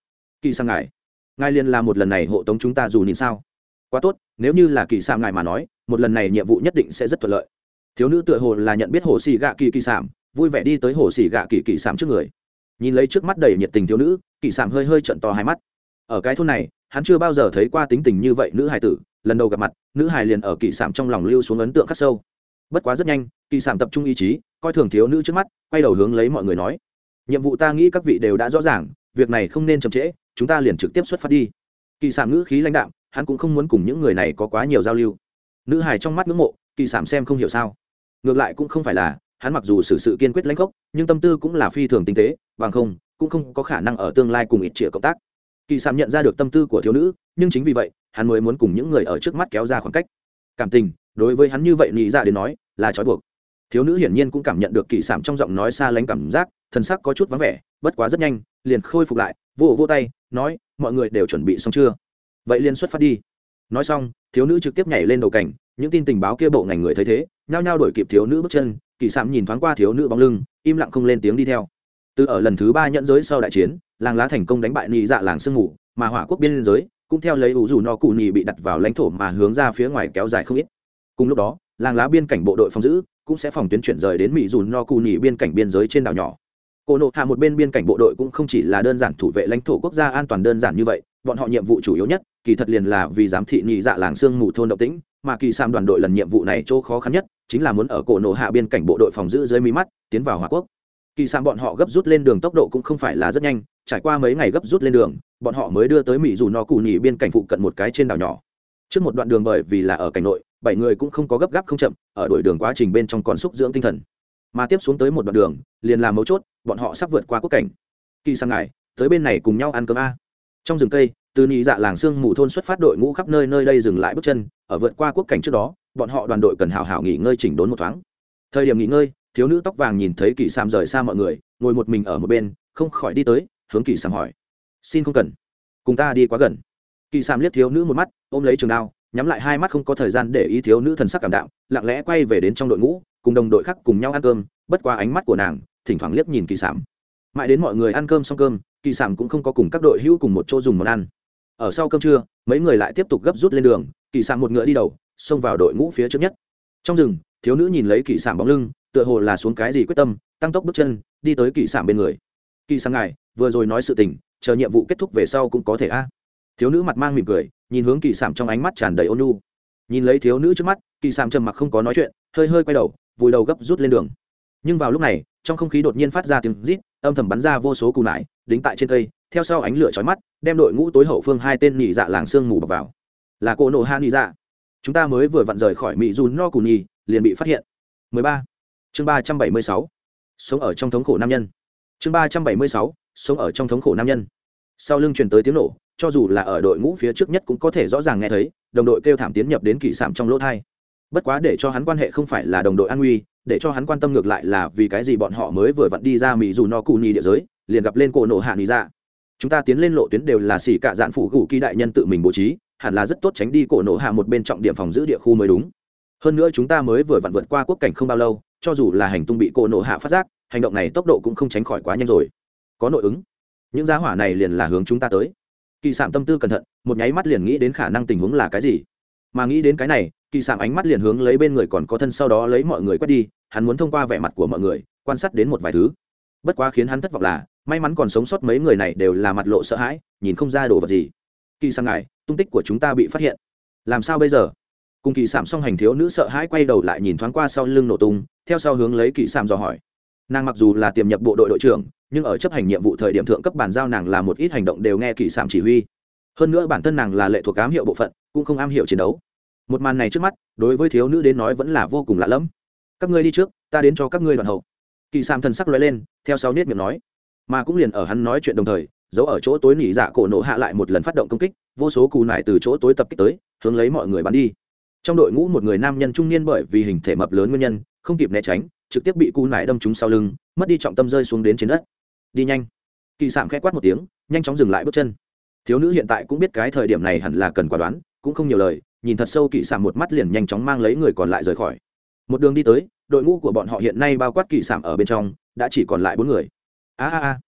Speaker 1: Kỳ sang ngài ngài liên là một lần này hộ tống chúng ta dù nhìn sao. Quá tốt, nếu như là kỳ sang ngài mà nói, một lần này nhiệm vụ nhất định sẽ rất thuận lợi. Thiếu nữ tựa hồ là nhận biết hồ xì gạ kỳ kỳ sảm vui vẻ đi tới hồ xì gạ kỳ kỳ sảm trước người. Nhìn lấy trước mắt đầy nhiệt tình thiếu nữ, kỳ sảm hơi hơi trận to hai mắt. Ở cái thôn này, hắn chưa bao giờ thấy qua tính tình như vậy nữ hài tử, lần đầu gặp mặt, nữ hài liền ở kỳ sảm trong lòng lưu xuống ấn tượng khắc sâu. Bất quá rất nhanh, kỳ sảm tập trung ý chí, coi thường thiếu nữ trước mắt, quay đầu hướng lấy mọi người nói nhiệm vụ ta nghĩ các vị đều đã rõ ràng, việc này không nên chậm trễ, chúng ta liền trực tiếp xuất phát đi. Kỳ sản ngữ khí lãnh đạm, hắn cũng không muốn cùng những người này có quá nhiều giao lưu. Nữ hài trong mắt ngưỡng mộ, kỳ sản xem không hiểu sao. Ngược lại cũng không phải là, hắn mặc dù xử sự kiên quyết lãnh gốc, nhưng tâm tư cũng là phi thường tinh tế, bằng không, cũng không có khả năng ở tương lai cùng ít trịa cộng tác. Kỳ sản nhận ra được tâm tư của thiếu nữ, nhưng chính vì vậy, hắn mới muốn cùng những người ở trước mắt kéo ra khoảng cách. Cảm tình, đối với hắn như vậy nghĩ ra dạ đến nói, là trói buộc. Thiếu nữ hiển nhiên cũng cảm nhận được kỳ sản trong giọng nói xa lánh cảm giác thần sắc có chút vắng vẻ, bất quá rất nhanh, liền khôi phục lại, vô vô tay, nói, mọi người đều chuẩn bị xong chưa? Vậy liền xuất phát đi. Nói xong, thiếu nữ trực tiếp nhảy lên đầu cảnh, những tin tình báo kia bộ ngành người thấy thế, nhao nhao đổi kịp thiếu nữ bước chân, kỳ sạm nhìn thoáng qua thiếu nữ bóng lưng, im lặng không lên tiếng đi theo. Từ ở lần thứ ba nhận giới sau đại chiến, làng lá thành công đánh bại nị dạ làng sương ngủ mà hỏa quốc biên giới, cũng theo lấy ủ dù no cụ nhị bị đặt vào lãnh thổ mà hướng ra phía ngoài kéo dài không ít. Cùng lúc đó, làng lá biên cảnh bộ đội phòng giữ, cũng sẽ phòng tuyến chuyển rời đến mỹ dù no cụ nhị biên cảnh biên giới trên đảo nhỏ cổ nộ hạ một bên biên cảnh bộ đội cũng không chỉ là đơn giản thủ vệ lãnh thổ quốc gia an toàn đơn giản như vậy, bọn họ nhiệm vụ chủ yếu nhất, kỳ thật liền là vì giám thị nhị dạ làng sương mù thôn động tĩnh, mà kỳ sam đoàn đội lần nhiệm vụ này chỗ khó khăn nhất, chính là muốn ở cổ nộ hạ biên cảnh bộ đội phòng giữ dưới mí mắt, tiến vào hòa quốc. Kỳ sam bọn họ gấp rút lên đường tốc độ cũng không phải là rất nhanh, trải qua mấy ngày gấp rút lên đường, bọn họ mới đưa tới mỹ dù no cù nhị biên cảnh phụ cận một cái trên đảo nhỏ. Trước một đoạn đường bởi vì là ở cảnh nội, bảy người cũng không có gấp gáp không chậm, ở đổi đường quá trình bên trong còn xúc dưỡng tinh thần. Mà tiếp xuống tới một đoạn đường, liền làm mấu chốt bọn họ sắp vượt qua quốc cảnh. Kỳ sang ngài, tới bên này cùng nhau ăn cơm a. Trong rừng cây, từ nhị dạ làng sương mù thôn xuất phát đội ngũ khắp nơi nơi đây dừng lại bước chân, ở vượt qua quốc cảnh trước đó, bọn họ đoàn đội cần hào hào nghỉ ngơi chỉnh đốn một thoáng. Thời điểm nghỉ ngơi, thiếu nữ tóc vàng nhìn thấy kỳ sam rời xa mọi người, ngồi một mình ở một bên, không khỏi đi tới, hướng kỳ sam hỏi. Xin không cần. Cùng ta đi quá gần. Kỳ sam liếc thiếu nữ một mắt, ôm lấy trường đao, nhắm lại hai mắt không có thời gian để ý thiếu nữ thần sắc cảm đạo, lặng lẽ quay về đến trong đội ngũ, cùng đồng đội khác cùng nhau ăn cơm, bất qua ánh mắt của nàng thỉnh thoảng liếc nhìn kỳ sảm. Mãi đến mọi người ăn cơm xong cơm, kỳ sảm cũng không có cùng các đội hữu cùng một chỗ dùng món ăn. Ở sau cơm trưa, mấy người lại tiếp tục gấp rút lên đường, kỳ sảm một ngựa đi đầu, xông vào đội ngũ phía trước nhất. Trong rừng, thiếu nữ nhìn lấy kỳ sảm bóng lưng, tựa hồ là xuống cái gì quyết tâm, tăng tốc bước chân, đi tới kỳ sảm bên người. Kỳ sảm ngài, vừa rồi nói sự tình, chờ nhiệm vụ kết thúc về sau cũng có thể a. Thiếu nữ mặt mang mỉm cười, nhìn hướng kỳ sảm trong ánh mắt tràn đầy ôn nhu. nhìn lấy thiếu nữ trước mắt, kỳ sảm trầm mặc không có nói chuyện, hơi hơi quay đầu, vùi đầu gấp rút lên đường nhưng vào lúc này, trong không khí đột nhiên phát ra tiếng rít, âm thầm bắn ra vô số cù nải, đính tại trên cây, theo sau ánh lửa chói mắt, đem đội ngũ tối hậu phương hai tên nhị dạ làng sương mù bọc vào là cô nộ ha nhị dạ chúng ta mới vừa vặn rời khỏi mỹ dù no cù nhì liền bị phát hiện 13. chương 376. sống ở trong thống khổ nam nhân chương 376. sống ở trong thống khổ nam nhân sau lưng truyền tới tiếng nổ, cho dù là ở đội ngũ phía trước nhất cũng có thể rõ ràng nghe thấy, đồng đội kêu thảm tiến nhập đến kỳ sạm trong lỗ thai bất quá để cho hắn quan hệ không phải là đồng đội an nguy để cho hắn quan tâm ngược lại là vì cái gì bọn họ mới vừa vặn đi ra mỹ dù no cù nhì địa giới, liền gặp lên cổ nổ hạ nghỉ ra dạ. chúng ta tiến lên lộ tuyến đều là xỉ cả dạn phủ gù kỳ đại nhân tự mình bố trí, hẳn là rất tốt tránh đi cổ nổ hạ một bên trọng điểm phòng giữ địa khu mới đúng. Hơn nữa chúng ta mới vừa vặn vượt qua quốc cảnh không bao lâu, cho dù là hành tung bị cổ nổ hạ phát giác, hành động này tốc độ cũng không tránh khỏi quá nhanh rồi. Có nội ứng. Những giá hỏa này liền là hướng chúng ta tới. Kỳ sạm tâm tư cẩn thận, một nháy mắt liền nghĩ đến khả năng tình huống là cái gì. Mà nghĩ đến cái này, kỳ sạm ánh mắt liền hướng lấy bên người còn có thân sau đó lấy mọi người quét đi hắn muốn thông qua vẻ mặt của mọi người, quan sát đến một vài thứ. Bất quá khiến hắn thất vọng là, may mắn còn sống sót mấy người này đều là mặt lộ sợ hãi, nhìn không ra đồ vật gì. Kỳ sang ngài, tung tích của chúng ta bị phát hiện. Làm sao bây giờ? Cùng kỳ sảm xong hành thiếu nữ sợ hãi quay đầu lại nhìn thoáng qua sau lưng nổ tung, theo sau hướng lấy kỳ sảm dò hỏi. Nàng mặc dù là tiềm nhập bộ đội đội trưởng, nhưng ở chấp hành nhiệm vụ thời điểm thượng cấp bàn giao nàng là một ít hành động đều nghe kỳ sảm chỉ huy. Hơn nữa bản thân nàng là lệ thuộc ám hiệu bộ phận, cũng không am hiểu chiến đấu. Một màn này trước mắt, đối với thiếu nữ đến nói vẫn là vô cùng lạ lẫm các ngươi đi trước, ta đến cho các ngươi đoạn hậu. Kỳ sam thần sắc lóe lên, theo sau nết miệng nói. Mà cũng liền ở hắn nói chuyện đồng thời, giấu ở chỗ tối nỉ dạ cổ nổ hạ lại một lần phát động công kích, vô số cù nải từ chỗ tối tập kích tới, hướng lấy mọi người bắn đi. Trong đội ngũ một người nam nhân trung niên bởi vì hình thể mập lớn nguyên nhân, không kịp né tránh, trực tiếp bị cù nải đâm trúng sau lưng, mất đi trọng tâm rơi xuống đến trên đất. Đi nhanh. Kỳ sạm khẽ quát một tiếng, nhanh chóng dừng lại bước chân. Thiếu nữ hiện tại cũng biết cái thời điểm này hẳn là cần quả đoán, cũng không nhiều lời, nhìn thật sâu kỳ sạm một mắt liền nhanh chóng mang lấy người còn lại rời khỏi một đường đi tới, đội ngũ của bọn họ hiện nay bao quát kỳ sảm ở bên trong, đã chỉ còn lại bốn người. A a a.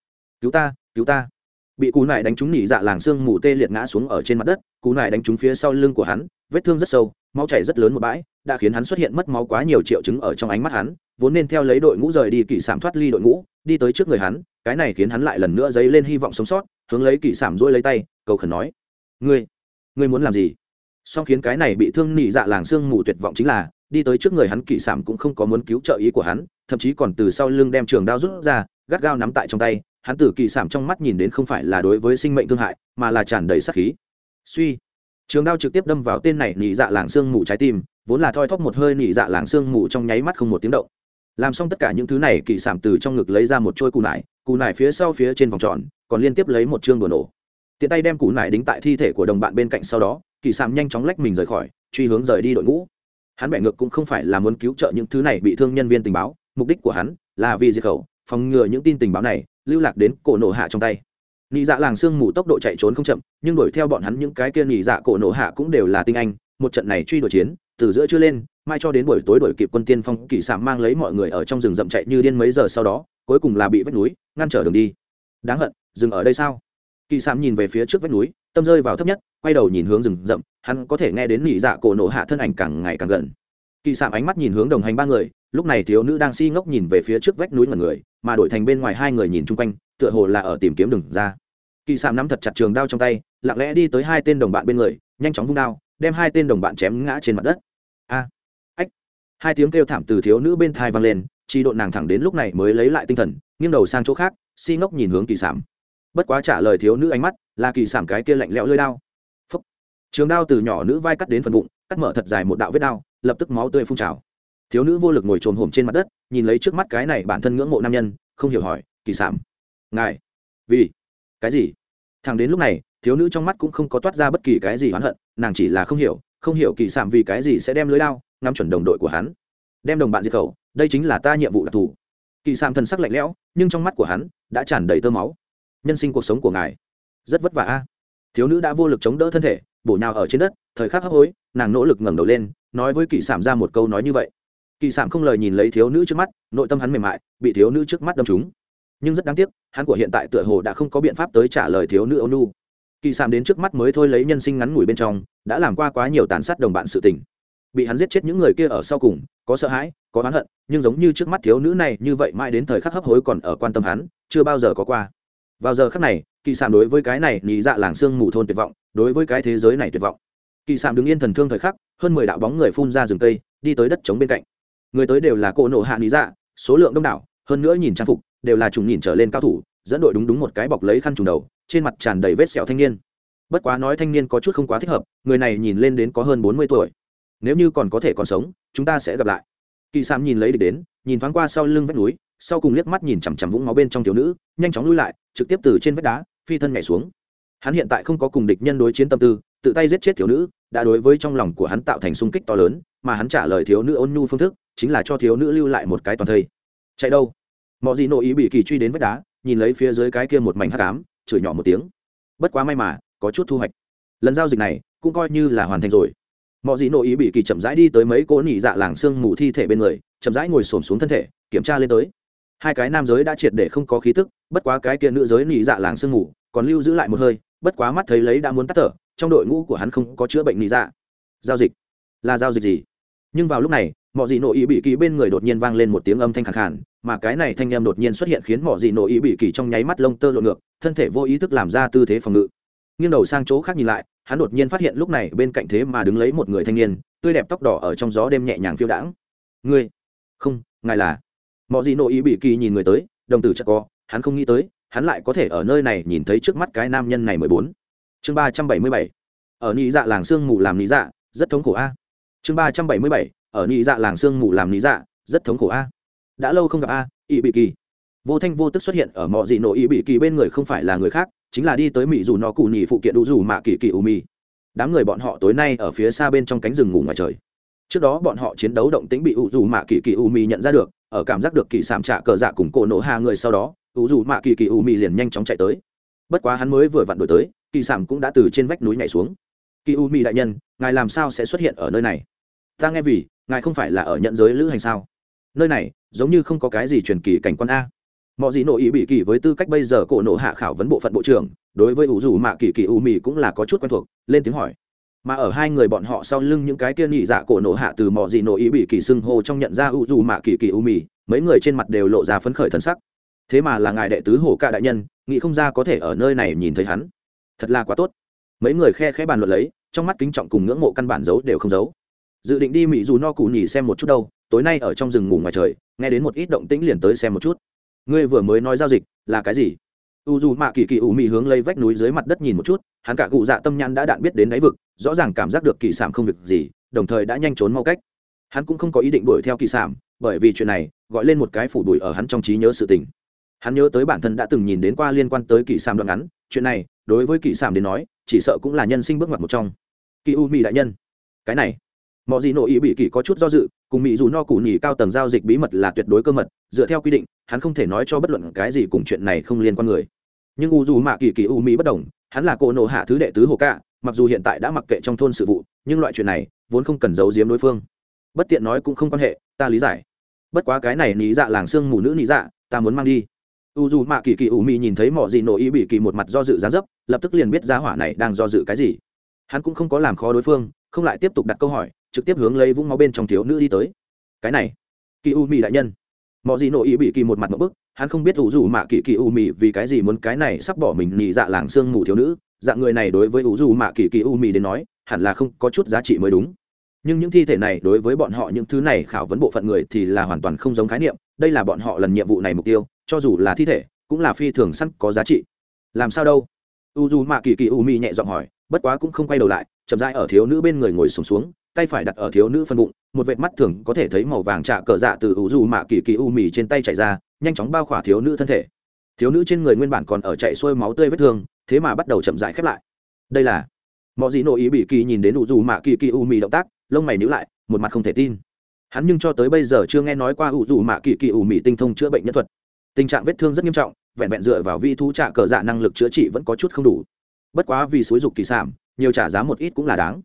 Speaker 1: Cứu ta cứu ta. Bị cú nải đánh trúng nỉ dạ làng xương mù tê liệt ngã xuống ở trên mặt đất, cú nải đánh trúng phía sau lưng của hắn, vết thương rất sâu, máu chảy rất lớn một bãi, đã khiến hắn xuất hiện mất máu quá nhiều triệu chứng ở trong ánh mắt hắn, vốn nên theo lấy đội ngũ rời đi kỳ sảm thoát ly đội ngũ, đi tới trước người hắn, cái này khiến hắn lại lần nữa dấy lên hy vọng sống sót, hướng lấy kỳ sảm rỗi lấy tay, cầu khẩn nói, ngươi ngươi muốn làm gì? Song khiến cái này bị thương nị dạ làng xương mù tuyệt vọng chính là đi tới trước người hắn kỵ sảm cũng không có muốn cứu trợ ý của hắn, thậm chí còn từ sau lưng đem trường đao rút ra, gắt gao nắm tại trong tay. Hắn tử kỳ sảm trong mắt nhìn đến không phải là đối với sinh mệnh thương hại, mà là tràn đầy sát khí. Suy. Trường đao trực tiếp đâm vào tên này nị dạ làng xương mù trái tim, vốn là thoi thóp một hơi nị dạ làng xương mù trong nháy mắt không một tiếng động. Làm xong tất cả những thứ này, kỵ sảm từ trong ngực lấy ra một trôi cù nải cù nải phía sau phía trên vòng tròn, còn liên tiếp lấy một chương đùa nổ. Tiện tay đem cù nải đính tại thi thể của đồng bạn bên cạnh sau đó, kỵ sảm nhanh chóng lách mình rời khỏi, truy hướng rời đi đội ngũ hắn bẻ ngược cũng không phải là muốn cứu trợ những thứ này bị thương nhân viên tình báo, mục đích của hắn là vì diệt khẩu, phòng ngừa những tin tình báo này lưu lạc đến cổ nổ hạ trong tay. Nị dạ làng sương mù tốc độ chạy trốn không chậm, nhưng đuổi theo bọn hắn những cái kia nị dạ cổ nổ hạ cũng đều là tinh anh, một trận này truy đuổi chiến, từ giữa trưa lên, mai cho đến buổi tối đuổi kịp quân tiên phong kỳ sạm mang lấy mọi người ở trong rừng rậm chạy như điên mấy giờ sau đó, cuối cùng là bị vách núi ngăn trở đường đi. Đáng hận, dừng ở đây sao? Kỳ sạm nhìn về phía trước vách núi, tâm rơi vào thấp nhất, quay đầu nhìn hướng rừng rậm hắn có thể nghe đến nỉ dạ cổ nổ hạ thân ảnh càng ngày càng gần. Kỳ sạm ánh mắt nhìn hướng đồng hành ba người, lúc này thiếu nữ đang si ngốc nhìn về phía trước vách núi ngần người, mà đổi thành bên ngoài hai người nhìn chung quanh, tựa hồ là ở tìm kiếm đường ra. Kỳ sạm nắm thật chặt trường đao trong tay, lặng lẽ đi tới hai tên đồng bạn bên người, nhanh chóng vung đao, đem hai tên đồng bạn chém ngã trên mặt đất. A, ách. Hai tiếng kêu thảm từ thiếu nữ bên thai vang lên, chi độ nàng thẳng đến lúc này mới lấy lại tinh thần, nghiêng đầu sang chỗ khác, si ngốc nhìn hướng kỳ sảm bất quá trả lời thiếu nữ ánh mắt, là kỳ sảm cái kia lạnh lẽo lơi đao trường đao từ nhỏ nữ vai cắt đến phần bụng, cắt mở thật dài một đạo vết đao, lập tức máu tươi phun trào. Thiếu nữ vô lực ngồi trồm hổm trên mặt đất, nhìn lấy trước mắt cái này bản thân ngưỡng mộ nam nhân, không hiểu hỏi, kỳ sảm, ngài, vì cái gì? Thằng đến lúc này, thiếu nữ trong mắt cũng không có toát ra bất kỳ cái gì oán hận, nàng chỉ là không hiểu không hiểu kỳ sảm vì cái gì sẽ đem lưới lao ngắm chuẩn đồng đội của hắn, đem đồng bạn diệt khẩu, đây chính là ta nhiệm vụ đặc thù. Kỳ sảm thần sắc lạnh lẽo, nhưng trong mắt của hắn đã tràn đầy tơ máu. Nhân sinh cuộc sống của ngài, rất vất vả a. Thiếu nữ đã vô lực chống đỡ thân thể bổ nhào ở trên đất, thời khắc hấp hối, nàng nỗ lực ngẩng đầu lên, nói với kỳ sảm ra một câu nói như vậy. Kỳ sảm không lời nhìn lấy thiếu nữ trước mắt, nội tâm hắn mềm mại, bị thiếu nữ trước mắt đâm trúng. Nhưng rất đáng tiếc, hắn của hiện tại tựa hồ đã không có biện pháp tới trả lời thiếu nữ Âu nu kỳ sảm đến trước mắt mới thôi lấy nhân sinh ngắn ngủi bên trong, đã làm qua quá nhiều tàn sát đồng bạn sự tình. Bị hắn giết chết những người kia ở sau cùng, có sợ hãi, có oán hận, nhưng giống như trước mắt thiếu nữ này như vậy mãi đến thời khắc hấp hối còn ở quan tâm hắn, chưa bao giờ có qua vào giờ khắc này kỳ sạm đối với cái này nhị dạ làng xương mù thôn tuyệt vọng, đối với cái thế giới này tuyệt vọng. Kỳ sạm đứng yên thần thương thời khắc, hơn mười đạo bóng người phun ra rừng cây, đi tới đất trống bên cạnh. Người tới đều là cỗ nộ hạ nhị dạ số lượng đông đảo, hơn nữa nhìn trang phục, đều là trùng nhìn trở lên cao thủ, dẫn đội đúng đúng một cái bọc lấy khăn trùng đầu, trên mặt tràn đầy vết sẹo thanh niên. Bất quá nói thanh niên có chút không quá thích hợp, người này nhìn lên đến có hơn bốn mươi tuổi. Nếu như còn có thể còn sống, chúng ta sẽ gặp lại. Kỳ sam nhìn lấy địch đến nhìn thoáng qua sau lưng vách núi, sau cùng liếc mắt nhìn chằm chằm vũng máu bên trong thiếu nữ, nhanh chóng lui lại, trực tiếp từ trên vách đá, phi thân nhảy xuống. Hắn hiện tại không có cùng địch nhân đối chiến tâm tư, tự tay giết chết thiếu nữ, đã đối với trong lòng của hắn tạo thành sung kích to lớn, mà hắn trả lời thiếu nữ ôn nhu phương thức, chính là cho thiếu nữ lưu lại một cái toàn thây. Chạy đâu? Mọi gì nội ý bị kỳ truy đến vách đá, nhìn lấy phía dưới cái kia một mảnh hắc ám, chửi nhỏ một tiếng. Bất quá may mà, có chút thu hoạch. Lần giao dịch này, cũng coi như là hoàn thành rồi. Mọi gì nội ý bị kỳ chậm rãi đi tới mấy cỗ nỉ dạ làng xương mù thi thể bên người chậm rãi ngồi xổm xuống thân thể kiểm tra lên tới. Hai cái nam giới đã triệt để không có khí tức bất quá cái kia nữ giới nị dạ làng xương ngủ, còn lưu giữ lại một hơi bất quá mắt thấy lấy đã muốn tắt thở trong đội ngũ của hắn không có chữa bệnh nị dạ. Giao dịch. Là giao dịch gì? Nhưng vào lúc này mọi gì nội ý bị kỳ bên người đột nhiên vang lên một tiếng âm thanh khẳng khản mà cái này thanh âm đột nhiên xuất hiện khiến mọi gì nội ý bị kỳ trong nháy mắt lông tơ lộn ngược thân thể vô ý thức làm ra tư thế phòng ngự. Nghiêng đầu sang chỗ khác nhìn lại hắn đột nhiên phát hiện lúc này bên cạnh thế mà đứng lấy một người thanh niên tươi đẹp tóc đỏ ở trong gió đêm nhẹ nhàng phiêu đãng. Ngươi không, ngài là. Mọi gì nội ý bị kỳ nhìn người tới, đồng tử chắc co, hắn không nghĩ tới, hắn lại có thể ở nơi này nhìn thấy trước mắt cái nam nhân này mười bốn. Chương ba trăm bảy mươi bảy. Ở nhị dạ làng sương mù làm nhị dạ rất thống khổ a. Chương ba trăm bảy mươi bảy. Ở nhị dạ làng sương mù làm nhị dạ rất thống khổ a. Đã lâu không gặp a, ý bị kỳ. Vô thanh vô tức xuất hiện ở mọi dị nội ý bị kỳ bên người không phải là người khác, chính là đi tới mỹ dù nó cụ nhì phụ kiện đủ dù mạ kỳ kỳ u mì đám người bọn họ tối nay ở phía xa bên trong cánh rừng ngủ ngoài trời trước đó bọn họ chiến đấu động tĩnh bị u dù mạ kỳ kỳ u Mi nhận ra được, ở cảm giác được kỳ sảm trả cờ dạ cùng cổ nổ hạ người sau đó u dù mạ kỳ kỳ u Mi liền nhanh chóng chạy tới. Bất quá hắn mới vừa vặn đổi tới, kỳ sảm cũng đã từ trên vách núi nhảy xuống. Kỳ u Mi đại nhân, ngài làm sao sẽ xuất hiện ở nơi này? Ta nghe vì, ngài không phải là ở nhận giới lữ hành sao? Nơi này, giống như không có cái gì truyền kỳ cảnh quan a. Mọi gì nội ý bị kỳ với tư cách bây giờ cổ nộ hạ khảo vấn bộ phận bộ trưởng, đối với ủ dù mạ kỳ kỳ u mì cũng là có chút quen thuộc, lên tiếng hỏi mà ở hai người bọn họ sau lưng những cái kia nhị dạ cổ nổ hạ từ mọi gì nội ý bị kỳ xưng hô trong nhận ra u dù mạ kỳ kỳ u mì, mấy người trên mặt đều lộ ra phấn khởi thần sắc. Thế mà là ngài đệ tứ hổ ca đại nhân, nghĩ không ra có thể ở nơi này nhìn thấy hắn. Thật là quá tốt. Mấy người khe khẽ bàn luận lấy, trong mắt kính trọng cùng ngưỡng mộ căn bản giấu đều không giấu. Dự định đi mỹ dù no cụ nhỉ xem một chút đâu, tối nay ở trong rừng ngủ ngoài trời, nghe đến một ít động tĩnh liền tới xem một chút. Ngươi vừa mới nói giao dịch, là cái gì? U dù mạ kỳ kỳ ủ mị hướng lấy vách núi dưới mặt đất nhìn một chút, hắn cả cụ dạ tâm nhãn đã đạn biết đến đáy vực, rõ ràng cảm giác được kỳ sản không việc gì, đồng thời đã nhanh trốn mau cách. Hắn cũng không có ý định đuổi theo kỳ sản bởi vì chuyện này gọi lên một cái phủ đuổi ở hắn trong trí nhớ sự tình. Hắn nhớ tới bản thân đã từng nhìn đến qua liên quan tới kỳ sản đoạn ngắn, chuyện này đối với kỳ sản đến nói, chỉ sợ cũng là nhân sinh bước ngoặt một trong. Kỳ u mị đại nhân, cái này mọi gì nội ý bị kỳ có chút do dự, cùng mỹ dù no cụ nhì cao tầng giao dịch bí mật là tuyệt đối cơ mật, dựa theo quy định, hắn không thể nói cho bất luận cái gì cùng chuyện này không liên quan người. Nhưng u dù mạ kỳ kỳ u mỹ bất đồng, hắn là cỗ nộ hạ thứ đệ tứ hồ cạ mặc dù hiện tại đã mặc kệ trong thôn sự vụ, nhưng loại chuyện này vốn không cần giấu giếm đối phương. Bất tiện nói cũng không quan hệ, ta lý giải. Bất quá cái này lý dạ làng xương mù nữ lý dạ ta muốn mang đi. U dù mạ kỳ kỳ u mỹ nhìn thấy mọi gì nội ý bị kỳ một mặt do dự gián dấp, lập tức liền biết giá hỏa này đang do dự cái gì. Hắn cũng không có làm khó đối phương, không lại tiếp tục đặt câu hỏi trực tiếp hướng lấy vũng máu bên trong thiếu nữ đi tới. Cái này kỳ u mì đại nhân. Mọi gì nội ý bị kỳ một mặt một bức hắn không biết ủ dù mạ kỳ kỳ u mì vì cái gì muốn cái này sắp bỏ mình nhị dạ làng xương mù thiếu nữ. Dạng người này đối với ủ dù mạ kỳ kỳ u mì đến nói hẳn là không có chút giá trị mới đúng. Nhưng những thi thể này đối với bọn họ những thứ này khảo vấn bộ phận người thì là hoàn toàn không giống khái niệm đây là bọn họ lần nhiệm vụ này mục tiêu cho dù là thi thể cũng là phi thường sẵn có giá trị. Làm sao đâu? U dù mạ kỳ kỳ u mì nhẹ giọng hỏi bất quá cũng không quay đầu lại chậm rãi ở thiếu nữ bên người ngồi sùng xuống, xuống tay phải đặt ở thiếu nữ phân bụng, một vệt mắt thường có thể thấy màu vàng trạ cờ dạ từ ủ dù mạ kỳ kỳ u mì trên tay chảy ra, nhanh chóng bao khỏa thiếu nữ thân thể. Thiếu nữ trên người nguyên bản còn ở chạy xuôi máu tươi vết thương, thế mà bắt đầu chậm rãi khép lại. Đây là mọi gì nội ý bị kỳ nhìn đến ủ dù mạ kỳ kỳ u mì động tác, lông mày nhíu lại, một mặt không thể tin. Hắn nhưng cho tới bây giờ chưa nghe nói qua ủ dù mạ kỳ kỳ u mì tinh thông chữa bệnh nhân thuật. Tình trạng vết thương rất nghiêm trọng, vẹn vẹn dựa vào vi thú trạ cờ dạ năng lực chữa trị vẫn có chút không đủ. Bất quá vì xúi dục kỳ sản nhiều trả giá một ít cũng là đáng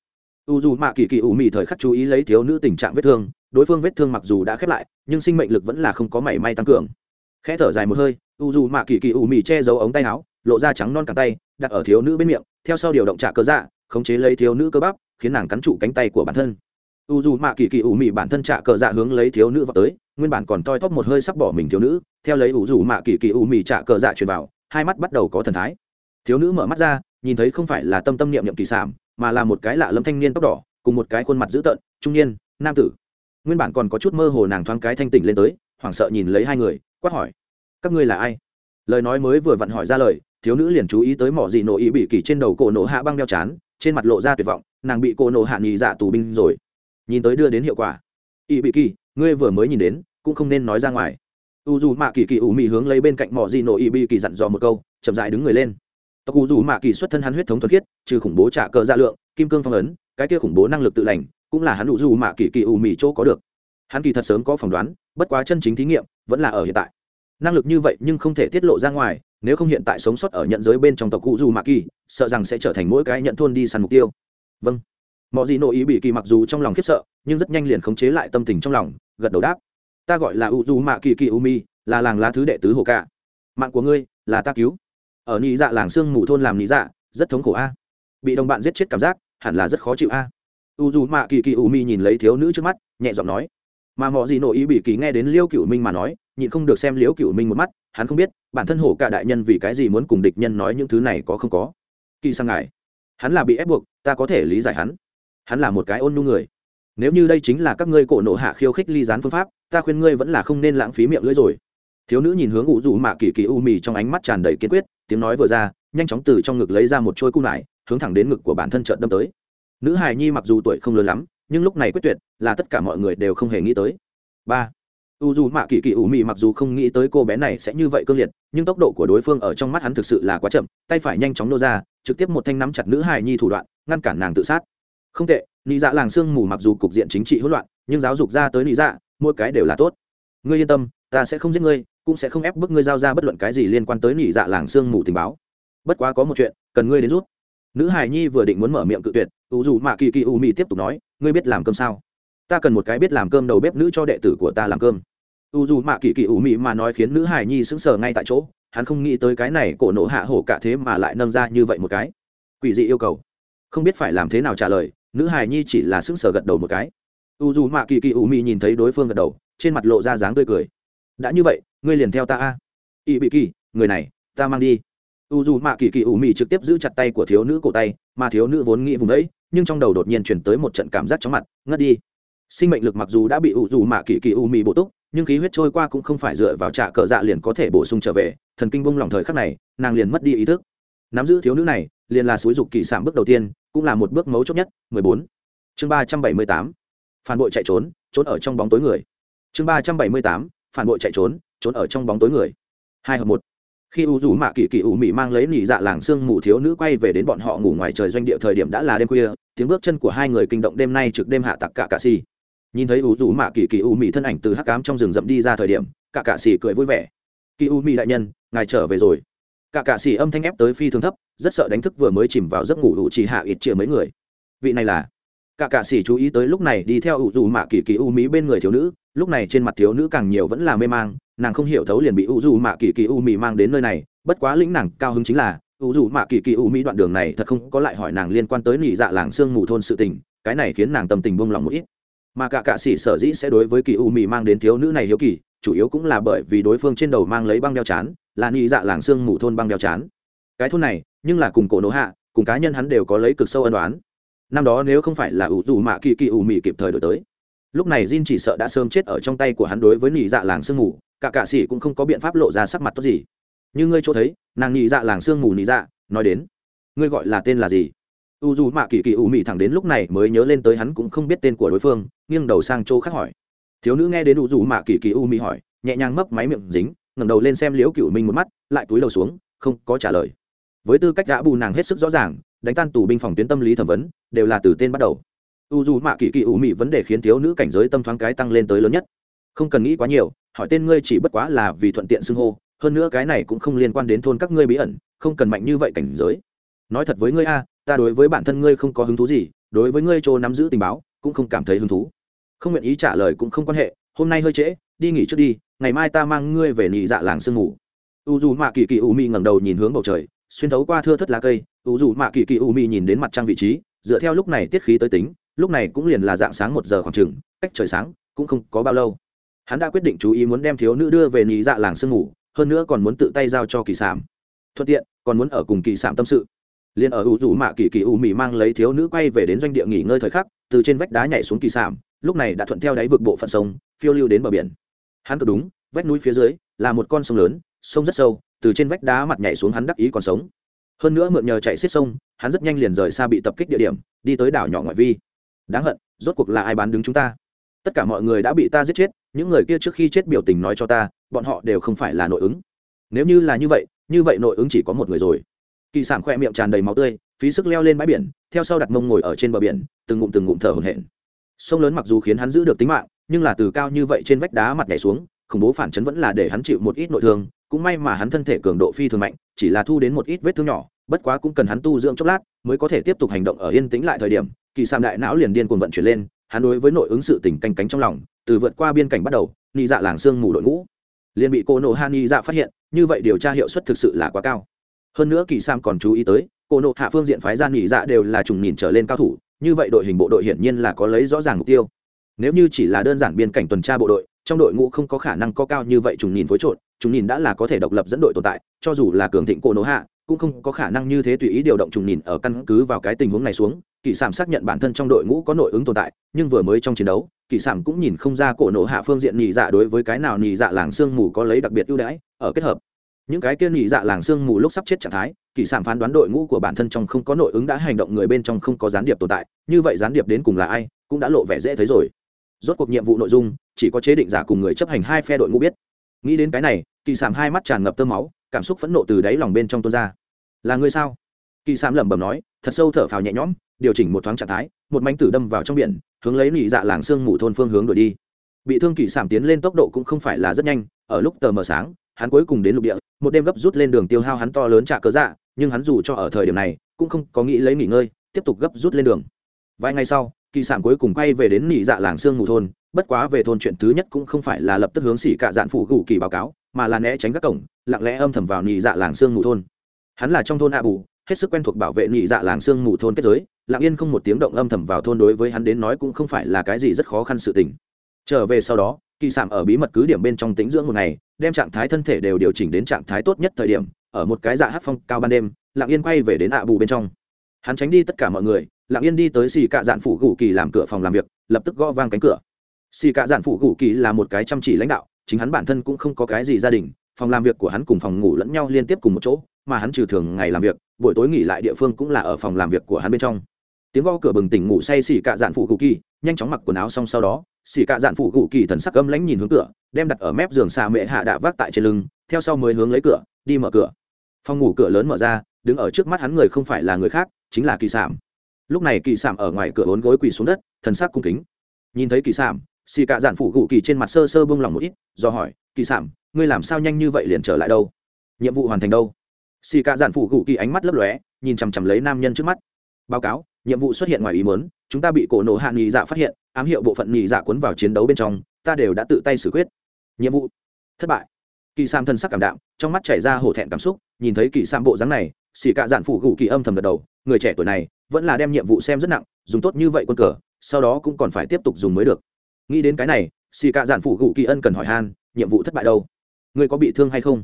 Speaker 1: u dù mạ kỳ kỳ ủ mị thời khắc chú ý lấy thiếu nữ tình trạng vết thương, đối phương vết thương mặc dù đã khép lại, nhưng sinh mệnh lực vẫn là không có mảy may tăng cường. Khẽ thở dài một hơi, u dù mạ kỳ kỳ ủ mị che giấu ống tay áo, lộ ra trắng non cẳng tay, đặt ở thiếu nữ bên miệng, theo sau điều động trả cơ dạ khống chế lấy thiếu nữ cơ bắp, khiến nàng cắn trụ cánh tay của bản thân. U dù mạ kỳ kỳ ủ mị bản thân trả cờ dạ hướng lấy thiếu nữ vào tới, nguyên bản còn toi thóp một hơi sắp bỏ mình thiếu nữ, theo lấy u dù mạ kỳ kỳ ủ mị trả cờ dạ truyền vào, hai mắt bắt đầu có thần thái. Thiếu nữ mở mắt ra, nhìn thấy không phải là tâm tâm niệm niệm kỳ sản mà là một cái lạ lâm thanh niên tóc đỏ, cùng một cái khuôn mặt dữ tợn, trung niên, nam tử. Nguyên bản còn có chút mơ hồ nàng thoáng cái thanh tỉnh lên tới, hoảng sợ nhìn lấy hai người, quát hỏi, các ngươi là ai? Lời nói mới vừa vặn hỏi ra lời, thiếu nữ liền chú ý tới mỏ gì nổ ý bị kỳ trên đầu cổ nổ hạ băng đeo chán, trên mặt lộ ra tuyệt vọng, nàng bị cổ nổ hạ nghỉ dạ tù binh rồi. Nhìn tới đưa đến hiệu quả. Ý bị kỳ, ngươi vừa mới nhìn đến, cũng không nên nói ra ngoài. U dù mạ kỳ kỳ ủ mị hướng lấy bên cạnh mỏ gì nổ ý bị kỳ dặn dò một câu, chậm dại đứng người lên tộc cụ dù mạ kỳ xuất thân hắn huyết thống thuần khiết, trừ khủng bố trả cờ dạ lượng, kim cương phong ấn, cái kia khủng bố năng lực tự lành, cũng là hắn đủ dù mạ kỳ kỳ ù mì chỗ có được. Hắn kỳ thật sớm có phỏng đoán, bất quá chân chính thí nghiệm vẫn là ở hiện tại. Năng lực như vậy nhưng không thể tiết lộ ra ngoài, nếu không hiện tại sống sót ở nhận giới bên trong tộc cụ dù mạ kỳ, sợ rằng sẽ trở thành mỗi cái nhận thôn đi săn mục tiêu. Vâng. Mọi gì nội ý bị kỳ mặc dù trong lòng khiếp sợ, nhưng rất nhanh liền khống chế lại tâm tình trong lòng, gật đầu đáp. Ta gọi là u dù mạ kỳ kỳ u mi là làng lá thứ đệ tứ hồ ca. Mạng của ngươi là ta cứu ở nhị dạ làng sương mù thôn làm nhị dạ rất thống khổ a. Bị đồng bạn giết chết cảm giác, hẳn là rất khó chịu a. U dù mạ kỳ kỳ u mi nhìn lấy thiếu nữ trước mắt, nhẹ giọng nói. Mà mọi gì nội ý bị kỳ nghe đến liêu cựu minh mà nói, nhịn không được xem liêu cựu minh một mắt, hắn không biết, bản thân hổ cả đại nhân vì cái gì muốn cùng địch nhân nói những thứ này có không có. Kỳ sang ngài, hắn là bị ép buộc, ta có thể lý giải hắn. Hắn là một cái ôn nhu người. Nếu như đây chính là các ngươi cổ nộ hạ khiêu khích ly gián phương pháp, ta khuyên ngươi vẫn là không nên lãng phí miệng lưỡi rồi. Thiếu nữ nhìn hướng ủ dù mạ kỳ kỳ u mì trong ánh mắt tràn đầy kiên quyết tiếng nói vừa ra, nhanh chóng từ trong ngực lấy ra một trôi cung lại, hướng thẳng đến ngực của bản thân trợn đâm tới. Nữ hài nhi mặc dù tuổi không lớn lắm, nhưng lúc này quyết tuyệt, là tất cả mọi người đều không hề nghĩ tới. Ba. U dù mạ kỳ kỳ ủ mị mặc dù không nghĩ tới cô bé này sẽ như vậy cương liệt, nhưng tốc độ của đối phương ở trong mắt hắn thực sự là quá chậm, tay phải nhanh chóng nô ra, trực tiếp một thanh nắm chặt nữ hài nhi thủ đoạn, ngăn cản nàng tự sát. Không tệ, nị dạ làng sương mù mặc dù cục diện chính trị hỗn loạn, nhưng giáo dục ra tới nị dạ mỗi cái đều là tốt. Ngươi yên tâm, ta sẽ không giết ngươi cũng sẽ không ép bức ngươi giao ra bất luận cái gì liên quan tới nhị dạ làng sương mù tình báo. Bất quá có một chuyện, cần ngươi đến rút nữ hài nhi vừa định muốn mở miệng cự tuyệt u dù mạ kỳ kỳ u mị tiếp tục nói, ngươi biết làm cơm sao? Ta cần một cái biết làm cơm đầu bếp nữ cho đệ tử của ta làm cơm. U dù mạ kỳ kỳ u mị mà nói khiến nữ hài nhi sững sờ ngay tại chỗ, hắn không nghĩ tới cái này cổ nổ hạ hổ cả thế mà lại nâng ra như vậy một cái. Quỷ dị yêu cầu. Không biết phải làm thế nào trả lời, nữ hài nhi chỉ là sững sờ gật đầu một cái. U dù mạ kỳ kỳ u mị nhìn thấy đối phương gật đầu, trên mặt lộ ra dáng tươi cười đã như vậy, ngươi liền theo ta a ỵ bị kỳ, người này, ta mang đi u dù mạ kỳ kỳ u mị trực tiếp giữ chặt tay của thiếu nữ cổ tay, mà thiếu nữ vốn nghĩ vùng đấy, nhưng trong đầu đột nhiên chuyển tới một trận cảm giác chóng mặt, ngất đi sinh mệnh lực mặc dù đã bị u dù mạ kỳ kỳ u mị bổ túc, nhưng khí huyết trôi qua cũng không phải dựa vào trạ cờ dạ liền có thể bổ sung trở về, thần kinh bung lòng thời khắc này, nàng liền mất đi ý thức nắm giữ thiếu nữ này, liền là xúi dục kỳ sản bước đầu tiên, cũng là một bước mấu chốt nhất 14. chương 378. phản bội chạy trốn trốn ở trong bóng tối người chương 378 phản bội chạy trốn trốn ở trong bóng tối người. Hai hợp một. Khi u dù mạ kỳ kỳ u mị mang lấy nỉ dạ làng xương mù thiếu nữ quay về đến bọn họ ngủ ngoài trời doanh địa thời điểm đã là đêm khuya, tiếng bước chân của hai người kinh động đêm nay trực đêm hạ tặc cả cạ xì. Nhìn thấy u dù mạ kỳ kỳ u mị thân ảnh từ hắc cám trong rừng rậm đi ra thời điểm cả cạ xì cười vui vẻ. Kỳ u mị đại nhân, ngài trở về rồi. Cả cạ xì âm thanh ép tới phi thường thấp, rất sợ đánh thức vừa mới chìm vào giấc ngủ đủ chỉ hạ ít chia mấy người. Vị này là cả cạ sĩ chú ý tới lúc này đi theo u dù mạ kỳ kỳ u mỹ bên người thiếu nữ, lúc này trên mặt thiếu nữ càng nhiều vẫn là mê mang, nàng không hiểu thấu liền bị u dù mạ kỳ kỳ u mỹ mang đến nơi này, bất quá lĩnh nàng cao hứng chính là u dù mạ kỳ kỳ u mỹ đoạn đường này thật không có lại hỏi nàng liên quan tới nỉ dạ làng sương mù thôn sự tình, cái này khiến nàng tâm tình buông lòng một ít. Mà cả cạ sĩ sở dĩ sẽ đối với kỳ u mỹ mang đến thiếu nữ này hiếu kỳ, chủ yếu cũng là bởi vì đối phương trên đầu mang lấy băng đeo chán, là nị dạ làng sương mù thôn băng đeo chán. Cái thôn này, nhưng là cùng cổ nỗ hạ, cùng cá nhân hắn đều có lấy cực sâu ân đoán năm đó nếu không phải là ủ dù mạ kỳ kỳ ủ mị kịp thời đổi tới, lúc này Jin chỉ sợ đã sớm chết ở trong tay của hắn đối với nhị dạ làng sương mù, cả cạ sĩ cũng không có biện pháp lộ ra sắc mặt tốt gì. Như ngươi chỗ thấy, nàng nhị dạ làng sương mù nhị dạ nói đến, ngươi gọi là tên là gì? U dù mạ kỳ kỳ ủ mị thẳng đến lúc này mới nhớ lên tới hắn cũng không biết tên của đối phương, nghiêng đầu sang chỗ khác hỏi. Thiếu nữ nghe đến u dù mạ kỳ kỳ u mị hỏi, nhẹ nhàng mấp máy miệng dính, ngẩng đầu lên xem liễu cựu minh một mắt, lại túi đầu xuống, không có trả lời. Với tư cách đã bù nàng hết sức rõ ràng đánh tan tù binh phòng tuyến tâm lý thẩm vấn, đều là từ tên bắt đầu. U dù mạ kỳ kỳ ủ mị vấn đề khiến thiếu nữ cảnh giới tâm thoáng cái tăng lên tới lớn nhất. Không cần nghĩ quá nhiều, hỏi tên ngươi chỉ bất quá là vì thuận tiện xưng hô, hơn nữa cái này cũng không liên quan đến thôn các ngươi bí ẩn, không cần mạnh như vậy cảnh giới. Nói thật với ngươi a, ta đối với bản thân ngươi không có hứng thú gì, đối với ngươi chỗ nắm giữ tình báo, cũng không cảm thấy hứng thú. Không nguyện ý trả lời cũng không quan hệ, hôm nay hơi trễ, đi nghỉ trước đi, ngày mai ta mang ngươi về nị dạ làng sương ngủ u dù mạ kỳ kỳ u mị ngẩng đầu nhìn hướng bầu trời xuyên thấu qua thưa thất lá cây u dù mạ kỳ kỳ u Mi nhìn đến mặt trăng vị trí, dựa theo lúc này tiết khí tới tính, lúc này cũng liền là dạng sáng một giờ khoảng chừng, cách trời sáng cũng không có bao lâu. Hắn đã quyết định chú ý muốn đem thiếu nữ đưa về nhị dạ làng sương ngủ, hơn nữa còn muốn tự tay giao cho kỳ sảm. Thuận tiện, còn muốn ở cùng kỳ sảm tâm sự. Liền ở u dù mạ kỳ kỳ u Mi mang lấy thiếu nữ quay về đến doanh địa nghỉ ngơi thời khắc, từ trên vách đá nhảy xuống kỳ sảm, lúc này đã thuận theo đáy vực bộ phận sông, phiêu lưu đến bờ biển. Hắn cực đúng, vách núi phía dưới là một con sông lớn, sông rất sâu từ trên vách đá mặt nhảy xuống hắn đắc ý còn sống. Hơn nữa mượn nhờ chạy xiết sông, hắn rất nhanh liền rời xa bị tập kích địa điểm, đi tới đảo nhỏ ngoại vi. Đáng hận, rốt cuộc là ai bán đứng chúng ta? Tất cả mọi người đã bị ta giết chết, những người kia trước khi chết biểu tình nói cho ta, bọn họ đều không phải là nội ứng. Nếu như là như vậy như vậy nội ứng chỉ có một người rồi. Kỳ sản khoe miệng tràn đầy máu tươi, phí sức leo lên bãi biển, theo sau đặt mông ngồi ở trên bờ biển, từng ngụm từng ngụm thở hổn hển. Sông lớn mặc dù khiến hắn giữ được tính mạng, nhưng là từ cao như vậy trên vách đá mặt nhảy xuống, khủng bố phản chấn vẫn là để hắn chịu một ít nội thương cũng may mà hắn thân thể cường độ phi thường mạnh, chỉ là thu đến một ít vết thương nhỏ, bất quá cũng cần hắn tu dưỡng chốc lát mới có thể tiếp tục hành động ở yên tĩnh lại thời điểm. Kỳ Sam đại não liền điên cuồng vận chuyển lên, hắn đối với nội ứng sự tỉnh canh cánh trong lòng, từ vượt qua biên cảnh bắt đầu, nị dạ làng sương mù đội ngũ. Liền bị cô nộ hạ nị dạ phát hiện, như vậy điều tra hiệu suất thực sự là quá cao. Hơn nữa kỳ sam còn chú ý tới, cô nộ hạ phương diện phái ra nị dạ đều là trùng nhìn trở lên cao thủ, như vậy đội hình bộ đội hiển nhiên là có lấy rõ ràng mục tiêu. Nếu như chỉ là đơn giản biên cảnh tuần tra bộ đội, trong đội ngũ không có khả năng có cao như vậy trùng nhìn phối trộn Chúng nhìn đã là có thể độc lập dẫn đội tồn tại, cho dù là cường thịnh Cổ nỗ hạ, cũng không có khả năng như thế tùy ý điều động trùng nhìn ở căn cứ vào cái tình huống này xuống. Kỳ sảm xác nhận bản thân trong đội ngũ có nội ứng tồn tại, nhưng vừa mới trong chiến đấu kỳ sảm cũng nhìn không ra cổ nổ hạ phương diện nhị dạ đối với cái nào nhị dạ làng sương mù có lấy đặc biệt ưu đãi, ở kết hợp. Những cái kia nhị dạ làng sương mù lúc sắp chết trạng thái kỳ sảm phán đoán đội ngũ của bản thân trong không có nội ứng đã hành động người bên trong không có gián điệp tồn tại, như vậy gián điệp đến cùng là ai, cũng đã lộ vẻ dễ thấy rồi. Rốt cuộc nhiệm vụ nội dung, chỉ có chế định giả cùng người chấp hành hai phe đội ngũ biết nghĩ đến cái này, kỳ sảm hai mắt tràn ngập tơ máu, cảm xúc phẫn nộ từ đáy lòng bên trong tuôn ra. Là người sao? Kỳ sảm lẩm bẩm nói, thật sâu thở phào nhẹ nhõm, điều chỉnh một thoáng trạng thái, một mánh tử đâm vào trong biển, hướng lấy nị dạ làng sương mù thôn phương hướng đuổi đi. Bị thương kỳ sảm tiến lên tốc độ cũng không phải là rất nhanh, ở lúc tờ mờ sáng, hắn cuối cùng đến lục địa, một đêm gấp rút lên đường tiêu hao hắn to lớn trả cớ dạ nhưng hắn dù cho ở thời điểm này, cũng không có nghĩ lấy nghỉ ngơi, tiếp tục gấp rút lên đường. Vài ngày sau, kỳ sản cuối cùng quay về đến nỉ dạ làng sương mù thôn bất quá về thôn chuyện thứ nhất cũng không phải là lập tức hướng xỉ cả dạn phủ gù kỳ báo cáo, mà là né tránh các cổng, lặng lẽ âm thầm vào nị dạ làng sương mù thôn. Hắn là trong thôn a bù, hết sức quen thuộc bảo vệ nị dạ làng sương mù thôn kết giới, lặng yên không một tiếng động âm thầm vào thôn đối với hắn đến nói cũng không phải là cái gì rất khó khăn sự tình. Trở về sau đó, kỳ sạm ở bí mật cứ điểm bên trong tính dưỡng một ngày, đem trạng thái thân thể đều điều chỉnh đến trạng thái tốt nhất thời điểm, ở một cái dạ hát phong cao ban đêm, lặng yên quay về đến ạ bù bên trong. Hắn tránh đi tất cả mọi người, lặng yên đi tới xì cạ dạn phủ gù kỳ làm cửa phòng làm việc, lập tức gõ vang cánh cửa xì cạ dạn phụ gù kỳ là một cái chăm chỉ lãnh đạo, chính hắn bản thân cũng không có cái gì gia đình, phòng làm việc của hắn cùng phòng ngủ lẫn nhau liên tiếp cùng một chỗ, mà hắn trừ thường ngày làm việc, buổi tối nghỉ lại địa phương cũng là ở phòng làm việc của hắn bên trong. Tiếng gõ cửa bừng tỉnh ngủ say xì cạ dạn phụ gù kỳ, nhanh chóng mặc quần áo xong sau đó, xì cạ dạn phụ gù kỳ thần sắc âm lãnh nhìn hướng cửa, đem đặt ở mép giường xà mệ hạ đạ vác tại trên lưng, theo sau mới hướng lấy cửa, đi mở cửa. Phòng ngủ cửa lớn mở ra, đứng ở trước mắt hắn người không phải là người khác, chính là kỳ sảm. Lúc này kỳ sảm ở ngoài cửa bốn gối quỳ xuống đất, thần sắc cung kính. Nhìn thấy kỳ sảm xì cạ giản phủ gù kỳ trên mặt sơ sơ bông lòng một ít, do hỏi, kỳ sảm, ngươi làm sao nhanh như vậy liền trở lại đâu? Nhiệm vụ hoàn thành đâu? Xì cạ giản phủ gù kỳ ánh mắt lấp lóe, nhìn chằm chằm lấy nam nhân trước mắt. Báo cáo, nhiệm vụ xuất hiện ngoài ý muốn, chúng ta bị cổ nổ hạ nghỉ dạ phát hiện, ám hiệu bộ phận nghỉ dạ cuốn vào chiến đấu bên trong, ta đều đã tự tay xử quyết. Nhiệm vụ? Thất bại. Kỳ sam thân sắc cảm đạm, trong mắt chảy ra hổ thẹn cảm xúc, nhìn thấy kỳ sam bộ dáng này, xì cạ dạn phủ gù kỳ âm thầm gật đầu, người trẻ tuổi này vẫn là đem nhiệm vụ xem rất nặng, dùng tốt như vậy quân cờ, sau đó cũng còn phải tiếp tục dùng mới được nghĩ đến cái này, xì cạ dạn phủ gù kỳ ân cần hỏi han, nhiệm vụ thất bại đâu? Người có bị thương hay không?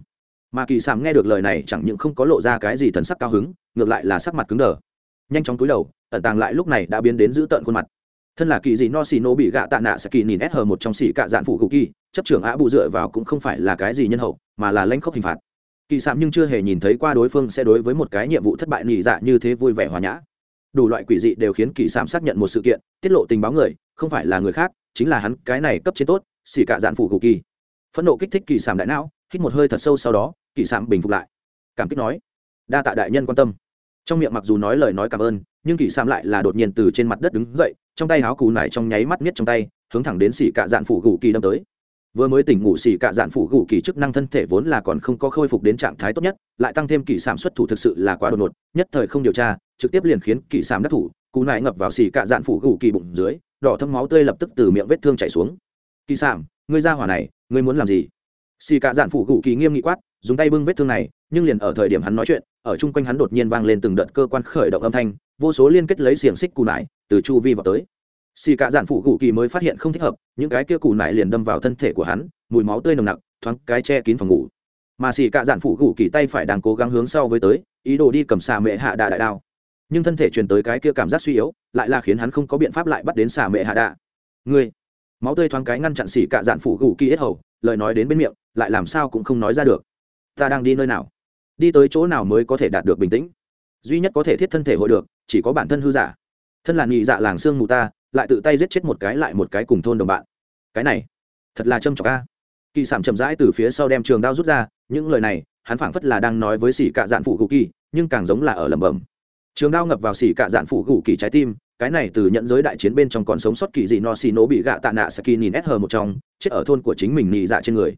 Speaker 1: Mà kỳ sảm nghe được lời này chẳng những không có lộ ra cái gì thần sắc cao hứng, ngược lại là sắc mặt cứng đờ. Nhanh chóng túi đầu, ẩn tàng lại lúc này đã biến đến giữ tợn khuôn mặt. Thân là kỳ gì no xì nô bị gạ tạ nạ sẽ kỳ nhìn ép hờ một trong xì cạ dạn phủ gù kỳ, chấp trưởng á bù dựa vào cũng không phải là cái gì nhân hậu, mà là lãnh khốc hình phạt. Kỳ sạm nhưng chưa hề nhìn thấy qua đối phương sẽ đối với một cái nhiệm vụ thất bại nhị dạ như thế vui vẻ hòa nhã. Đủ loại quỷ dị đều khiến kỳ sạm xác nhận một sự kiện, tiết lộ tình báo người, không phải là người khác chính là hắn, cái này cấp trên tốt, xỉ cả dạn phủ cụ kỳ. Phẫn nộ kích thích kỳ sảm đại não, hít một hơi thật sâu sau đó, kỳ sảm bình phục lại. Cảm kích nói, đa tạ đại nhân quan tâm. Trong miệng mặc dù nói lời nói cảm ơn, nhưng kỳ sảm lại là đột nhiên từ trên mặt đất đứng dậy, trong tay háo cù nải trong nháy mắt miết trong tay, hướng thẳng đến xỉ cả dạn phủ cụ kỳ đâm tới. Vừa mới tỉnh ngủ, xỉ cả dạn phủ gù kỳ chức năng thân thể vốn là còn không có khôi phục đến trạng thái tốt nhất, lại tăng thêm kỳ sản xuất thủ thực sự là quá đột ngột, nhất thời không điều tra, trực tiếp liền khiến kỳ sản đắc thủ cú nại ngập vào xỉ cạ dạn phủ gù kỳ bụng dưới đỏ thâm máu tươi lập tức từ miệng vết thương chảy xuống. Kỳ sảm ngươi ra hỏa này, ngươi muốn làm gì? Xì cả dạn phủ gù kỳ nghiêm nghị quát, dùng tay bưng vết thương này, nhưng liền ở thời điểm hắn nói chuyện, ở chung quanh hắn đột nhiên vang lên từng đợt cơ quan khởi động âm thanh, vô số liên kết lấy xiềng xích cù nải, từ chu vi vào tới. Xì cả dạn phụ cụ kỳ mới phát hiện không thích hợp, những cái kia cù nải liền đâm vào thân thể của hắn, mùi máu tươi nồng nặc, thoáng cái che kín phòng ngủ. Mà xì cả dạn phụ cụ kỳ tay phải đang cố gắng hướng sau với tới, ý đồ đi cầm xà mệ hạ đại đại đao nhưng thân thể truyền tới cái kia cảm giác suy yếu, lại là khiến hắn không có biện pháp lại bắt đến xà mệ hạ đạ. Ngươi, máu tươi thoáng cái ngăn chặn xỉ cạ dạn phủ gù kỳ ít hầu, lời nói đến bên miệng, lại làm sao cũng không nói ra được. Ta đang đi nơi nào? Đi tới chỗ nào mới có thể đạt được bình tĩnh? Duy nhất có thể thiết thân thể hội được, chỉ có bản thân hư giả. Thân là nghị dạ làng xương mù ta, lại tự tay giết chết một cái lại một cái cùng thôn đồng bạn. Cái này, thật là trâm trọc ca kỳ sản chậm rãi từ phía sau đem trường đao rút ra, những lời này, hắn phảng phất là đang nói với xỉ cạ dạn phụ gù kỳ, nhưng càng giống là ở lẩm bẩm trường đao ngập vào xỉ cạ dạn phụ gù kỳ trái tim, cái này từ nhận giới đại chiến bên trong còn sống sót kỳ dị no xì nổ bị gạ tạ nạ saki nhìn sh một trong, chết ở thôn của chính mình nhị dạ trên người.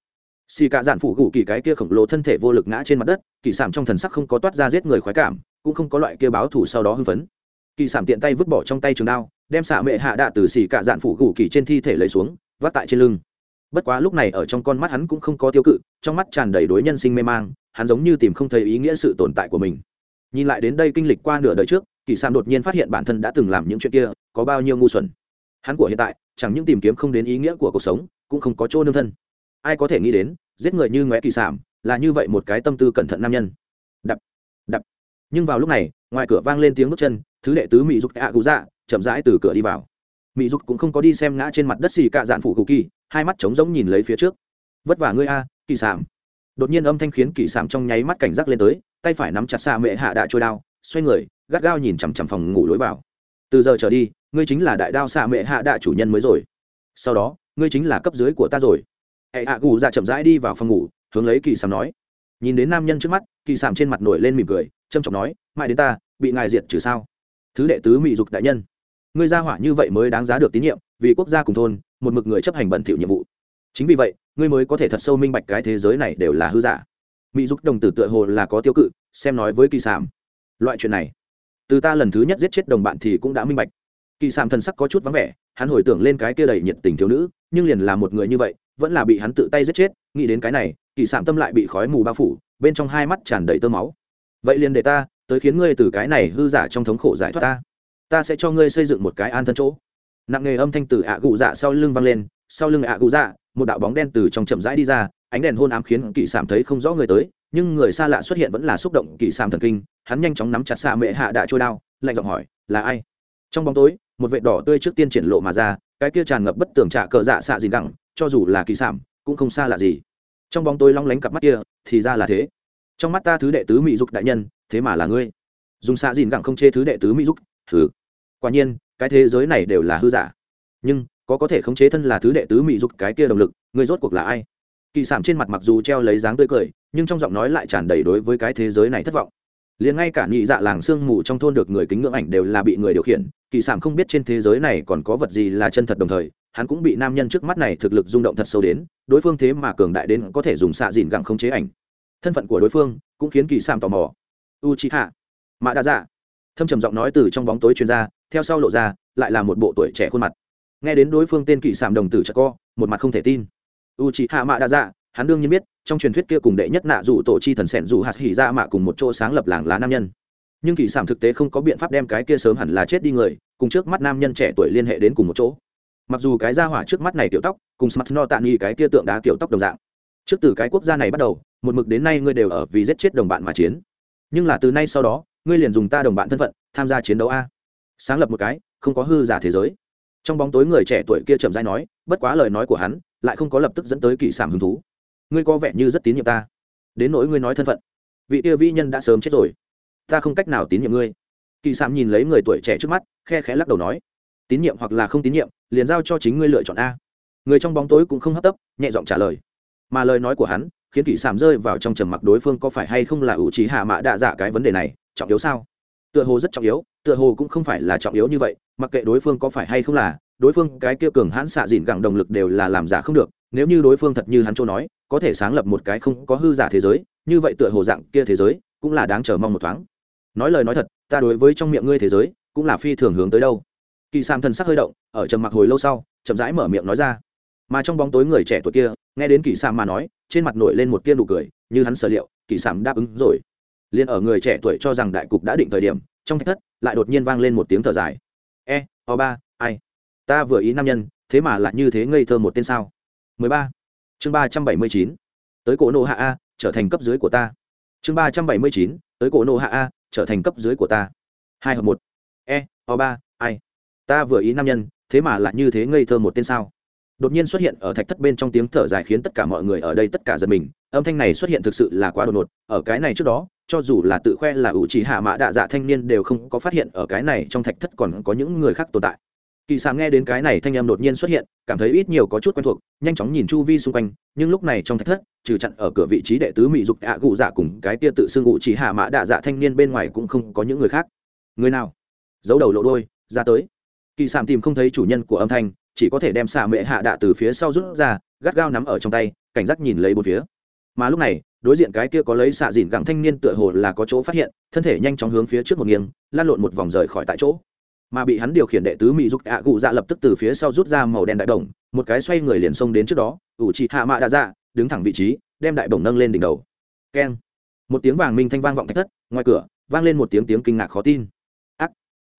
Speaker 1: Xì cả dạn phụ gù kỳ cái kia khổng lồ thân thể vô lực ngã trên mặt đất, kỳ sảm trong thần sắc không có toát ra giết người khoái cảm, cũng không có loại kia báo thủ sau đó hưng phấn. Kỳ sảm tiện tay vứt bỏ trong tay trường đao, đem xạ mệ hạ đạ từ xì cả dạn phụ gù kỳ trên thi thể lấy xuống, vác tại trên lưng. Bất quá lúc này ở trong con mắt hắn cũng không có tiêu cự, trong mắt tràn đầy đối nhân sinh mê mang, hắn giống như tìm không thấy ý nghĩa sự tồn tại của mình nhìn lại đến đây kinh lịch qua nửa đời trước, kỳ sam đột nhiên phát hiện bản thân đã từng làm những chuyện kia, có bao nhiêu ngu xuẩn. Hắn của hiện tại, chẳng những tìm kiếm không đến ý nghĩa của cuộc sống, cũng không có chỗ nương thân. Ai có thể nghĩ đến, giết người như ngoé kỳ sảm là như vậy một cái tâm tư cẩn thận nam nhân. Đập đập. Nhưng vào lúc này, ngoài cửa vang lên tiếng bước chân, thứ đệ tứ mỹ dục ạ cụ dạ chậm rãi từ cửa đi vào. Mỹ dục cũng không có đi xem ngã trên mặt đất xì cạ dạn phủ cụ kỳ, hai mắt trống rỗng nhìn lấy phía trước. Vất vả ngươi a, kỳ sảm đột nhiên âm thanh khiến kỳ sảm trong nháy mắt cảnh giác lên tới tay phải nắm chặt xa mệ hạ đạ trôi đao, xoay người, gắt gao nhìn chằm chằm phòng ngủ lối vào. Từ giờ trở đi, ngươi chính là đại đao xa mệ hạ đạ chủ nhân mới rồi. Sau đó, ngươi chính là cấp dưới của ta rồi. Hệ hạ gù ra chậm rãi đi vào phòng ngủ, hướng lấy kỳ sàm nói. Nhìn đến nam nhân trước mắt, kỳ sàm trên mặt nổi lên mỉm cười trâm trọng nói, mãi đến ta, bị ngài diệt trừ sao? Thứ đệ tứ mỹ dục đại nhân. Ngươi ra hỏa như vậy mới đáng giá được tín nhiệm, vì quốc gia cùng thôn, một mực người chấp hành bẩn thỉu nhiệm vụ. Chính vì vậy, ngươi mới có thể thật sâu minh bạch cái thế giới này đều là hư giả mỹ dục đồng tử tựa hồ là có tiêu cự, xem nói với kỳ sảm loại chuyện này, từ ta lần thứ nhất giết chết đồng bạn thì cũng đã minh bạch. Kỳ sảm thần sắc có chút vắng vẻ, hắn hồi tưởng lên cái kia đầy nhiệt tình thiếu nữ, nhưng liền là một người như vậy, vẫn là bị hắn tự tay giết chết. Nghĩ đến cái này, kỳ sảm tâm lại bị khói mù bao phủ, bên trong hai mắt tràn đầy tơ máu. Vậy liền để ta, tới khiến ngươi từ cái này hư giả trong thống khổ giải thoát ta. Ta sẽ cho ngươi xây dựng một cái an thân chỗ. Nặng nghề âm thanh từ ạ gụ dạ sau lưng vang lên, sau lưng ạ gụ dạ một đạo bóng đen từ trong chậm rãi đi ra ánh đèn hôn ám khiến kỳ sảm thấy không rõ người tới, nhưng người xa lạ xuất hiện vẫn là xúc động kỳ sảm thần kinh, hắn nhanh chóng nắm chặt xạ mệ hạ đạ trôi đao, lạnh giọng hỏi, là ai? Trong bóng tối, một vệ đỏ tươi trước tiên triển lộ mà ra, cái kia tràn ngập bất tường trả cờ dạ xạ gì gẳng, cho dù là kỳ sảm cũng không xa lạ gì. Trong bóng tối long lánh cặp mắt kia, thì ra là thế. Trong mắt ta thứ đệ tứ mỹ dục đại nhân, thế mà là ngươi. Dùng xạ dìn gẳng không chê thứ đệ tứ mỹ dục thứ. quả nhiên, cái thế giới này đều là hư giả. Nhưng, có có thể khống chế thân là thứ đệ tứ mỹ dục cái kia động lực, ngươi rốt cuộc là ai? Kỳ sản trên mặt mặc dù treo lấy dáng tươi cười, nhưng trong giọng nói lại tràn đầy đối với cái thế giới này thất vọng. Liền ngay cả nhị dạ làng sương mù trong thôn được người kính ngưỡng ảnh đều là bị người điều khiển, kỳ sản không biết trên thế giới này còn có vật gì là chân thật đồng thời, hắn cũng bị nam nhân trước mắt này thực lực rung động thật sâu đến, đối phương thế mà cường đại đến có thể dùng xạ dìn gặng không chế ảnh. Thân phận của đối phương cũng khiến kỳ sản tò mò. U chi hạ mạ đa dạ thâm trầm giọng nói từ trong bóng tối chuyên gia theo sau lộ ra, lại là một bộ tuổi trẻ khuôn mặt. Nghe đến đối phương tên kỳ sản đồng tử chợ co, một mặt không thể tin u c h hạ mạ đa dạ hắn đương nhiên biết, trong truyền thuyết kia cùng đệ nhất nạ dù tổ chi thần sẻn dù hạt hỉ ra mạ cùng một chỗ sáng lập làng lá nam nhân. Nhưng kỳ sản thực tế không có biện pháp đem cái kia sớm hẳn là chết đi người, cùng trước mắt nam nhân trẻ tuổi liên hệ đến cùng một chỗ. Mặc dù cái ra hỏa trước mắt này tiểu tóc, cùng smart no tạ nghi cái kia tượng đá tiểu tóc đồng dạng. Trước từ cái quốc gia này bắt đầu, một mực đến nay ngươi đều ở vì giết chết đồng bạn mà chiến. Nhưng là từ nay sau đó, ngươi liền dùng ta đồng bạn thân phận tham gia chiến đấu a. Sáng lập một cái, không có hư giả thế giới. Trong bóng tối người trẻ tuổi kia chậm dai nói, bất quá lời nói của hắn lại không có lập tức dẫn tới kỳ sản hứng thú. Ngươi có vẻ như rất tín nhiệm ta. Đến nỗi ngươi nói thân phận, vị kia vĩ nhân đã sớm chết rồi. Ta không cách nào tín nhiệm ngươi. Kỳ sản nhìn lấy người tuổi trẻ trước mắt, khe khẽ lắc đầu nói, tín nhiệm hoặc là không tín nhiệm, liền giao cho chính ngươi lựa chọn a. Người trong bóng tối cũng không hấp tấp, nhẹ giọng trả lời. Mà lời nói của hắn, khiến kỳ sản rơi vào trong trầm mặc đối phương có phải hay không là ủ trí hạ mạ đạ dạ cái vấn đề này, trọng yếu sao? Tựa hồ rất trọng yếu, tựa hồ cũng không phải là trọng yếu như vậy, mặc kệ đối phương có phải hay không là đối phương cái kia cường hãn xạ dịn gẳng động lực đều là làm giả không được, nếu như đối phương thật như hắn châu nói, có thể sáng lập một cái không có hư giả thế giới, như vậy tựa hồ dạng kia thế giới cũng là đáng chờ mong một thoáng. Nói lời nói thật, ta đối với trong miệng ngươi thế giới cũng là phi thường hướng tới đâu. Kỳ sam thần sắc hơi động, ở trầm mặc hồi lâu sau, chậm rãi mở miệng nói ra. Mà trong bóng tối người trẻ tuổi kia, nghe đến kỳ sam mà nói, trên mặt nổi lên một tia nụ cười, như hắn sở liệu, kỳ sam đáp ứng rồi. Liền ở người trẻ tuổi cho rằng đại cục đã định thời điểm, trong thách thất, lại đột nhiên vang lên một tiếng thở dài. E o ba, ai? Ta vừa ý nam nhân, thế mà lại như thế ngây thơ một tên sao 13. chương 379. tới cổ nộ hạ a, trở thành cấp dưới của ta chương 379. tới cổ nộ hạ a, trở thành cấp dưới của ta hai hợp một e o ba, ai ta vừa ý nam nhân, thế mà lại như thế ngây thơ một tên sao đột nhiên xuất hiện ở thạch thất bên trong tiếng thở dài khiến tất cả mọi người ở đây tất cả giật mình âm thanh này xuất hiện thực sự là quá đột ngột ở cái này trước đó, cho dù là tự khoe là ủ trì hạ mã đạ dạ thanh niên đều không có phát hiện ở cái này trong thạch thất còn có những người khác tồn tại kỳ sàng nghe đến cái này thanh em đột nhiên xuất hiện, cảm thấy ít nhiều có chút quen thuộc, nhanh chóng nhìn chu vi xung quanh, nhưng lúc này trong thạch thất, trừ chặn ở cửa vị trí đệ tứ mỹ dục ạ gụ dạ cùng cái tia tự xưng ngụ chỉ hạ mã đạ dạ thanh niên bên ngoài cũng không có những người khác. Người nào? Giấu đầu lộ đôi ra tới. Kỳ sàng tìm không thấy chủ nhân của âm thanh, chỉ có thể đem xạ mệ hạ đạ từ phía sau rút ra, gắt gao nắm ở trong tay, cảnh giác nhìn lấy bốn phía. Mà lúc này, đối diện cái kia có lấy xạ dìn gẳng thanh niên tựa hồ là có chỗ phát hiện, thân thể nhanh chóng hướng phía trước một nghiêng lan lộn một vòng rời khỏi tại chỗ mà bị hắn điều khiển đệ tứ mỹ dục ạ cụ dạ lập tức từ phía sau rút ra màu đen đại đồng một cái xoay người liền xông đến trước đó, ủ chị hạ mạ đã ra dạ, đứng thẳng vị trí, đem đại bổng nâng lên đỉnh đầu. Keng. Một tiếng vàng minh thanh vang vọng thách thất, ngoài cửa, vang lên một tiếng tiếng kinh ngạc khó tin. Ác.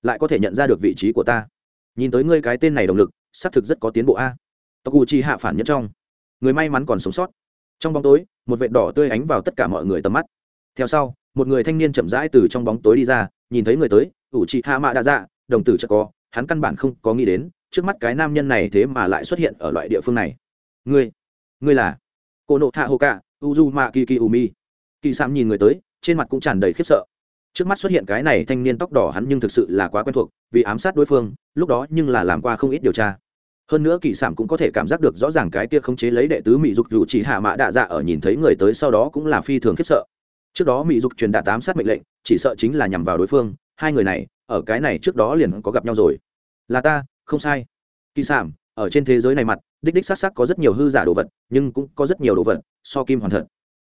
Speaker 1: Lại có thể nhận ra được vị trí của ta. Nhìn tới ngươi cái tên này động lực, xác thực rất có tiến bộ a. Tộc ủ chi hạ phản nhất trong. Người may mắn còn sống sót. Trong bóng tối, một vệt đỏ tươi ánh vào tất cả mọi người tầm mắt. Theo sau, một người thanh niên chậm rãi từ trong bóng tối đi ra, nhìn thấy người tới, ủ chị hạ mạ đã ra dạ, đồng tử chợt có hắn căn bản không có nghĩ đến, trước mắt cái nam nhân này thế mà lại xuất hiện ở loại địa phương này. Ngươi ngươi là cô nộ hạ hồ cả Uzuma Kikiumi. kỳ Sạm umi nhìn người tới, trên mặt cũng tràn đầy khiếp sợ. Trước mắt xuất hiện cái này thanh niên tóc đỏ hắn nhưng thực sự là quá quen thuộc, vì ám sát đối phương, lúc đó nhưng là làm qua không ít điều tra. Hơn nữa kỳ sản cũng có thể cảm giác được rõ ràng cái kia khống chế lấy đệ tứ mỹ dục dù chỉ hạ mã đạ dạ ở nhìn thấy người tới sau đó cũng là phi thường khiếp sợ. Trước đó mỹ dục truyền đạt ám sát mệnh lệnh, chỉ sợ chính là nhằm vào đối phương, hai người này ở cái này trước đó liền có gặp nhau rồi. Là ta, không sai. Kỳ sản ở trên thế giới này mặt, đích đích s á c s á c có rất nhiều hư giả đồ vật, nhưng cũng có rất nhiều đồ vật, so kim hoàn thật.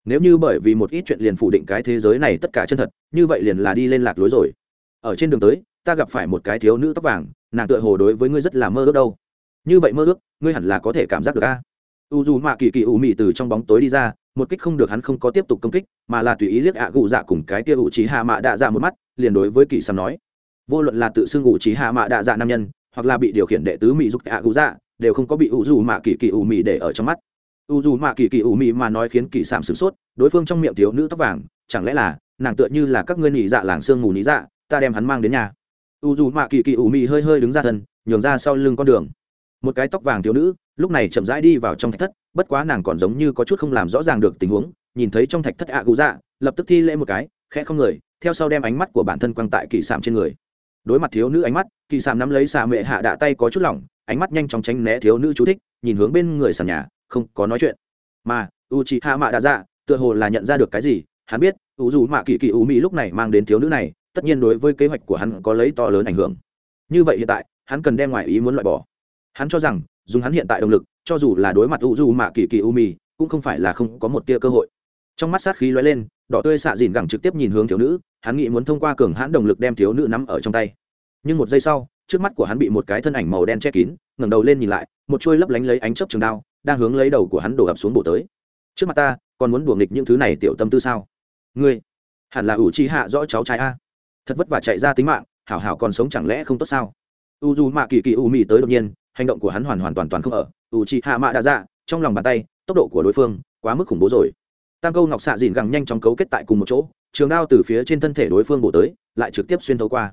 Speaker 1: Nếu như bởi vì một ít chuyện liền phủ định cái thế giới này tất cả chân thật, như vậy liền là đi lên lạc lối rồi. Ở trên đường tới, ta gặp phải một cái thiếu nữ tóc vàng, nàng tựa hồ đối với ngươi rất là mơ ước đâu. Như vậy mơ ước, ngươi hẳn là có thể cảm giác được a. U dù mạ kỳ kỳ ủ mị từ trong bóng tối đi ra, một kích không được hắn không có tiếp tục công kích, mà là tùy ý liếc ạ gụ dạ cùng cái tia ủ trí hạ mạ đạ dạ một mắt, liền đối với kỳ sầm nói vô luận là tự xưng ủ trí hạ mạ đạ dạ nam nhân, hoặc là bị điều khiển đệ tứ mỹ giúp ạ cụ dạ đều không có bị u dù mạ kỳ kỳ ủ mị để ở trong mắt. U dù mạ kỳ kỳ ủ mị mà nói khiến kỳ sảm sửng sốt, đối phương trong miệng thiếu nữ tóc vàng, chẳng lẽ là nàng tựa như là các ngươi nhị dạ làng sương mù nhị dạ ta đem hắn mang đến nhà. U dù mạ kỳ kỳ ủ mị hơi hơi đứng ra thân, nhường ra sau lưng con đường. Một cái tóc vàng thiếu nữ, lúc này chậm rãi đi vào trong thạch thất, bất quá nàng còn giống như có chút không làm rõ ràng được tình huống, nhìn thấy trong thạch thất ạ cụ dạ lập tức thi lễ một cái, khẽ không người, theo sau đem ánh mắt của bản thân quăng tại kỳ sảm trên người đối mặt thiếu nữ ánh mắt, kỳ sàm nắm lấy xà mệ hạ đạ tay có chút lỏng, ánh mắt nhanh chóng tránh né thiếu nữ chú thích, nhìn hướng bên người sàn nhà, không có nói chuyện. Mà u chị hạ mạ đã dạ tựa hồ là nhận ra được cái gì, hắn biết u dù mạ kỳ kỳ u mỹ lúc này mang đến thiếu nữ này, tất nhiên đối với kế hoạch của hắn có lấy to lớn ảnh hưởng. Như vậy hiện tại, hắn cần đem ngoài ý muốn loại bỏ. Hắn cho rằng, dùng hắn hiện tại động lực, cho dù là đối mặt u dù mạ kỳ kỳ u mỹ cũng không phải là không có một tia cơ hội. Trong mắt sát khí lóe lên, đỏ tươi xạ dìn gẳng trực tiếp nhìn hướng thiếu nữ hắn nghĩ muốn thông qua cường hãn động lực đem thiếu nữ nắm ở trong tay. Nhưng một giây sau, trước mắt của hắn bị một cái thân ảnh màu đen che kín, ngẩng đầu lên nhìn lại, một chuôi lấp lánh lấy ánh chớp trường đao, đang hướng lấy đầu của hắn đổ ập xuống bổ tới. Trước mặt ta, còn muốn đùa nghịch những thứ này tiểu tâm tư sao? Ngươi, hẳn là ủ chi hạ rõ cháu trai a. Thật vất vả chạy ra tính mạng, hảo hảo còn sống chẳng lẽ không tốt sao? U dù mạ kỳ kỳ u mị tới đột nhiên, hành động của hắn hoàn hoàn toàn toàn không ở. U chi hạ mạ đã ra, trong lòng bàn tay, tốc độ của đối phương quá mức khủng bố rồi. Tam câu ngọc xạ dìn gẳng nhanh chóng cấu kết tại cùng một chỗ trường đao từ phía trên thân thể đối phương bổ tới, lại trực tiếp xuyên thấu qua.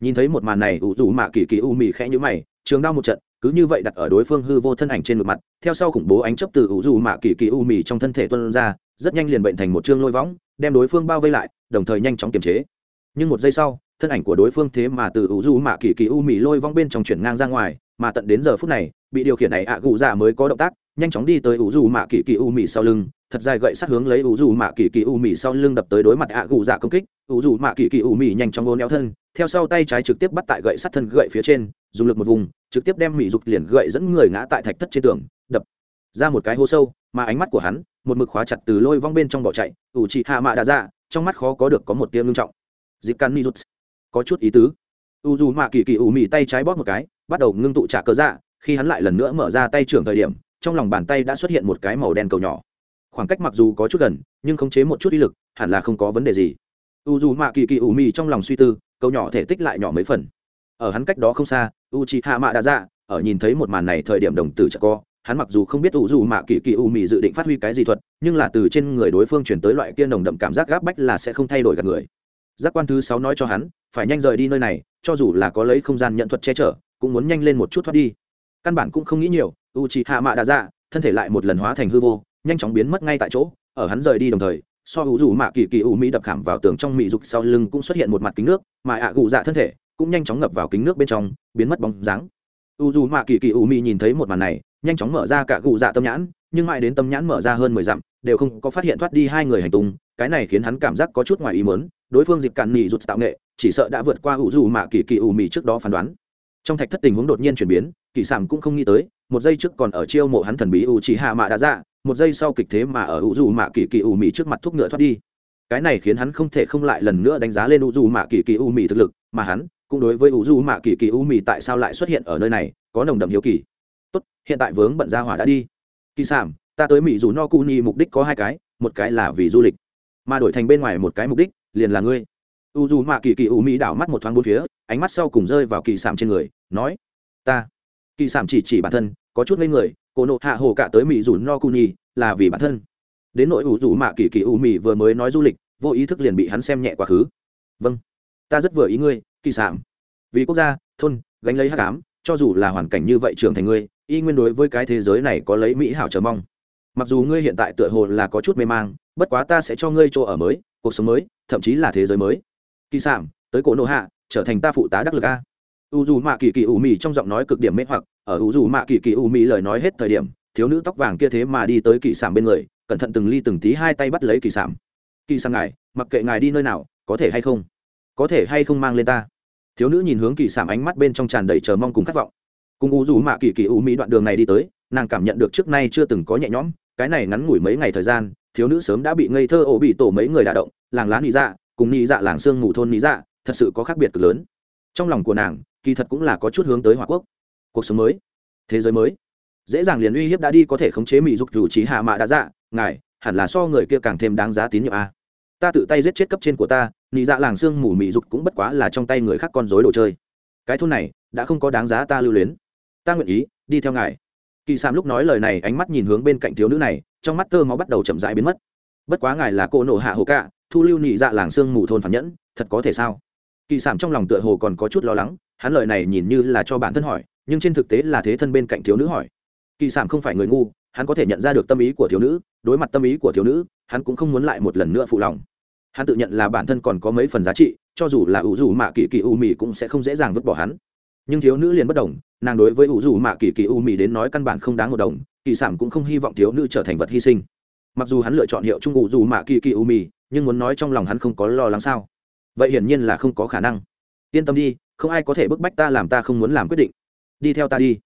Speaker 1: Nhìn thấy một màn này u rủ mạ kỳ kỳ u mì khẽ nhữ mày, trường đao một trận, cứ như vậy đặt ở đối phương hư vô thân ảnh trên ngực mặt, theo sau khủng bố ánh chấp từ u rủ mạ kỳ kỳ u mì trong thân thể tuân ra, rất nhanh liền bệnh thành một chương lôi võng, đem đối phương bao vây lại, đồng thời nhanh chóng kiềm chế. Nhưng một giây sau, thân ảnh của đối phương thế mà từ u rủ mạ kỳ kỳ u mì lôi vong bên trong chuyển ngang ra ngoài, mà tận đến giờ phút này, bị điều khiển này ạ à gù dạ mới có động tác, nhanh chóng đi tới u rủ mạ kỳ kỳ u mì sau lưng thật dài gậy sát hướng lấy u dù mạ kỳ kỳ u mì sau lưng đập tới đối mặt ạ gù dạ công kích. U dù mạ kỳ kỳ u mì nhanh chóng ôn éo thân, theo sau tay trái trực tiếp bắt tại gậy sắt thân gậy phía trên, dùng lực một vùng, trực tiếp đem mỹ dục liền gậy dẫn người ngã tại thạch thất trên tường, đập ra một cái hố sâu, mà ánh mắt của hắn, một mực khóa chặt từ lôi vong bên trong bỏ chạy. Ủ chị hạ mạ đã ra dạ, trong mắt khó có được có một tiếng ngưng trọng. Dịp căn ni rút có chút ý tứ. U dù mạ kỳ kỳ ủ mì tay trái bóp một cái, bắt đầu ngưng tụ trả cớ dạ khi hắn lại lần nữa mở ra tay trưởng thời điểm, trong lòng bàn tay đã xuất hiện một cái màu đen cầu nhỏ khoảng cách mặc dù có chút gần, nhưng khống chế một chút ý lực, hẳn là không có vấn đề gì. U dù mạ kỳ kỳ ủ mì trong lòng suy tư câu nhỏ thể tích lại nhỏ mấy phần. Ở hắn cách đó không xa u c hạ mạ đã ra ở nhìn thấy một màn này thời điểm đồng tử chặt co, hắn mặc dù không biết u dù mạ kỳ kỳ u mì dự định phát huy cái gì thuật, nhưng là từ trên người đối phương chuyển tới loại kia nồng đậm cảm giác gáp bách là sẽ không thay đổi gặp người. Giác quan thứ sáu nói cho hắn, phải nhanh rời đi nơi này, cho dù là có lấy không gian nhận thuật che chở, cũng muốn nhanh lên một chút thoát đi. Căn bản cũng không nghĩ nhiều u c hạ mạ đã ra thân thể lại một lần hóa thành hư vô nhanh chóng biến mất ngay tại chỗ, ở hắn rời đi đồng thời, so u dù mạ kỳ kỳ u mỹ đập khảm vào tường trong mỹ dục sau lưng cũng xuất hiện một mặt kính nước, mà ạ gù dạ thân thể cũng nhanh chóng ngập vào kính nước bên trong, biến mất bóng dáng. U dù mạ kỳ kỳ u mỹ nhìn thấy một màn này, nhanh chóng mở ra cả gù dạ tâm nhãn, nhưng mãi đến tâm nhãn mở ra hơn mười dặm, đều không có phát hiện thoát đi hai người hành tung, cái này khiến hắn cảm giác có chút ngoài ý mớn đối phương dịp cạn nỉ rụt tạo nghệ, chỉ sợ đã vượt qua u dù mạ kỳ kỳ u mỹ trước đó phán đoán. Trong thạch thất tình huống đột nhiên chuyển biến, kỳ sản cũng không nghĩ tới, một giây trước còn ở chiêu mộ hắn thần bí u chỉ hạ mạ đã dạ một giây sau kịch thế mà ở u dù mạ kỳ kỳ u mỹ trước mặt thuốc ngựa thoát đi. Cái này khiến hắn không thể không lại lần nữa đánh giá lên u dù mạ kỳ kỳ u mỹ thực lực, mà hắn cũng đối với u dù mạ kỳ kỳ u mỹ tại sao lại xuất hiện ở nơi này, có nồng đậm hiếu kỳ. Tốt, hiện tại vướng bận ra hỏa đã đi. Kỳ sản ta tới mỹ dù no cu ni mục đích có hai cái, một cái là vì du lịch, mà đổi thành bên ngoài một cái mục đích liền là ngươi. U dù mạ kỳ kỳ u mỹ đảo mắt một thoáng bốn phía, ánh mắt sau cùng rơi vào kỳ sản trên người, nói, ta. Kỳ sản chỉ chỉ bản thân, có chút lên người cô nộ hạ hồ cả tới mỹ dù no cu là vì bản thân. Đến nỗi ủ rủ mạ kỳ kỳ u mỹ vừa mới nói du lịch, vô ý thức liền bị hắn xem nhẹ quá khứ. Vâng ta rất vừa ý ngươi, kỳ sản vì quốc gia, thôn, gánh lấy hát cám cho dù là hoàn cảnh như vậy trưởng thành ngươi, y nguyên đối với cái thế giới này có lấy mỹ hảo chờ mong. Mặc dù ngươi hiện tại tựa hồ là có chút mê mang, bất quá ta sẽ cho ngươi chỗ ở mới, cuộc sống mới, thậm chí là thế giới mới. Kỳ sản tới cổ nộ hạ, trở thành ta phụ tá đắc lực a u dù mạ kỳ kỳ u mì trong giọng nói cực điểm mê hoặc, ở u dù mạ kỳ kỳ u mì lời nói hết thời điểm, thiếu nữ tóc vàng kia thế mà đi tới kỳ sản bên người, cẩn thận từng ly từng tí hai tay bắt lấy kỳ sản kỳ sảm ngài, mặc kệ ngài đi nơi nào, có thể hay không? Có thể hay không mang lên ta? Thiếu nữ nhìn hướng kỳ sản ánh mắt bên trong tràn đầy chờ mong cùng khát vọng. Cùng u dù mạ kỳ kỳ u mỹ đoạn đường này đi tới, nàng cảm nhận được trước nay chưa từng có nhẹ nhõm, cái này ngắn ngủi mấy ngày thời gian, thiếu nữ sớm đã bị ngây thơ ổ bị tổ mấy người đả động, làng lá nị dạ cùng nị dạ làng sương ngủ thôn nị dạ thật sự có khác biệt cực lớn. Trong lòng của nàng kỳ thật cũng là có chút hướng tới hòa quốc. Cuộc sống mới, thế giới mới. Dễ dàng liền uy hiếp đã đi có thể khống chế mỹ dục dù trí hạ mạ đã dạ ngài, hẳn là so người kia càng thêm đáng giá tín nhiệm a. Ta tự tay giết chết cấp trên của ta, nị dạ làng xương mù mỹ dục cũng bất quá là trong tay người khác con dối đồ chơi. Cái thôn này, đã không có đáng giá ta lưu luyến. Ta nguyện ý, đi theo ngài. Kỳ sam lúc nói lời này ánh mắt nhìn hướng bên cạnh thiếu nữ này, trong mắt tơ máu bắt đầu chậm rãi biến mất. Bất quá ngài là cô nổ hạ hồ cạ, thu lưu nhị dạ làng xương mù thôn phản nhẫn, thật có thể sao? Kỳ sản trong lòng tựa hồ còn có chút lo lắng hắn lời này nhìn như là cho bản thân hỏi, nhưng trên thực tế là thế thân bên cạnh thiếu nữ hỏi. Kỳ sản không phải người ngu, hắn có thể nhận ra được tâm ý của thiếu nữ, đối mặt tâm ý của thiếu nữ, hắn cũng không muốn lại một lần nữa phụ lòng. Hắn tự nhận là bản thân còn có mấy phần giá trị, cho dù là ủ dù mạ kỳ kỳ u mì cũng sẽ không dễ dàng vứt bỏ hắn. Nhưng thiếu nữ liền bất đồng, nàng đối với ủ dù mạ kỳ kỳ u mì đến nói căn bản không đáng một đồng, kỳ sản cũng không hy vọng thiếu nữ trở thành vật hy sinh. Mặc dù hắn lựa chọn hiệu trung ủ dù mạ kỳ kỳ u mì, nhưng muốn nói trong lòng hắn không có lo lắng sao? Vậy hiển nhiên là không có khả năng. Yên tâm đi không ai có thể bức bách ta làm ta không muốn làm quyết định. Đi theo ta đi.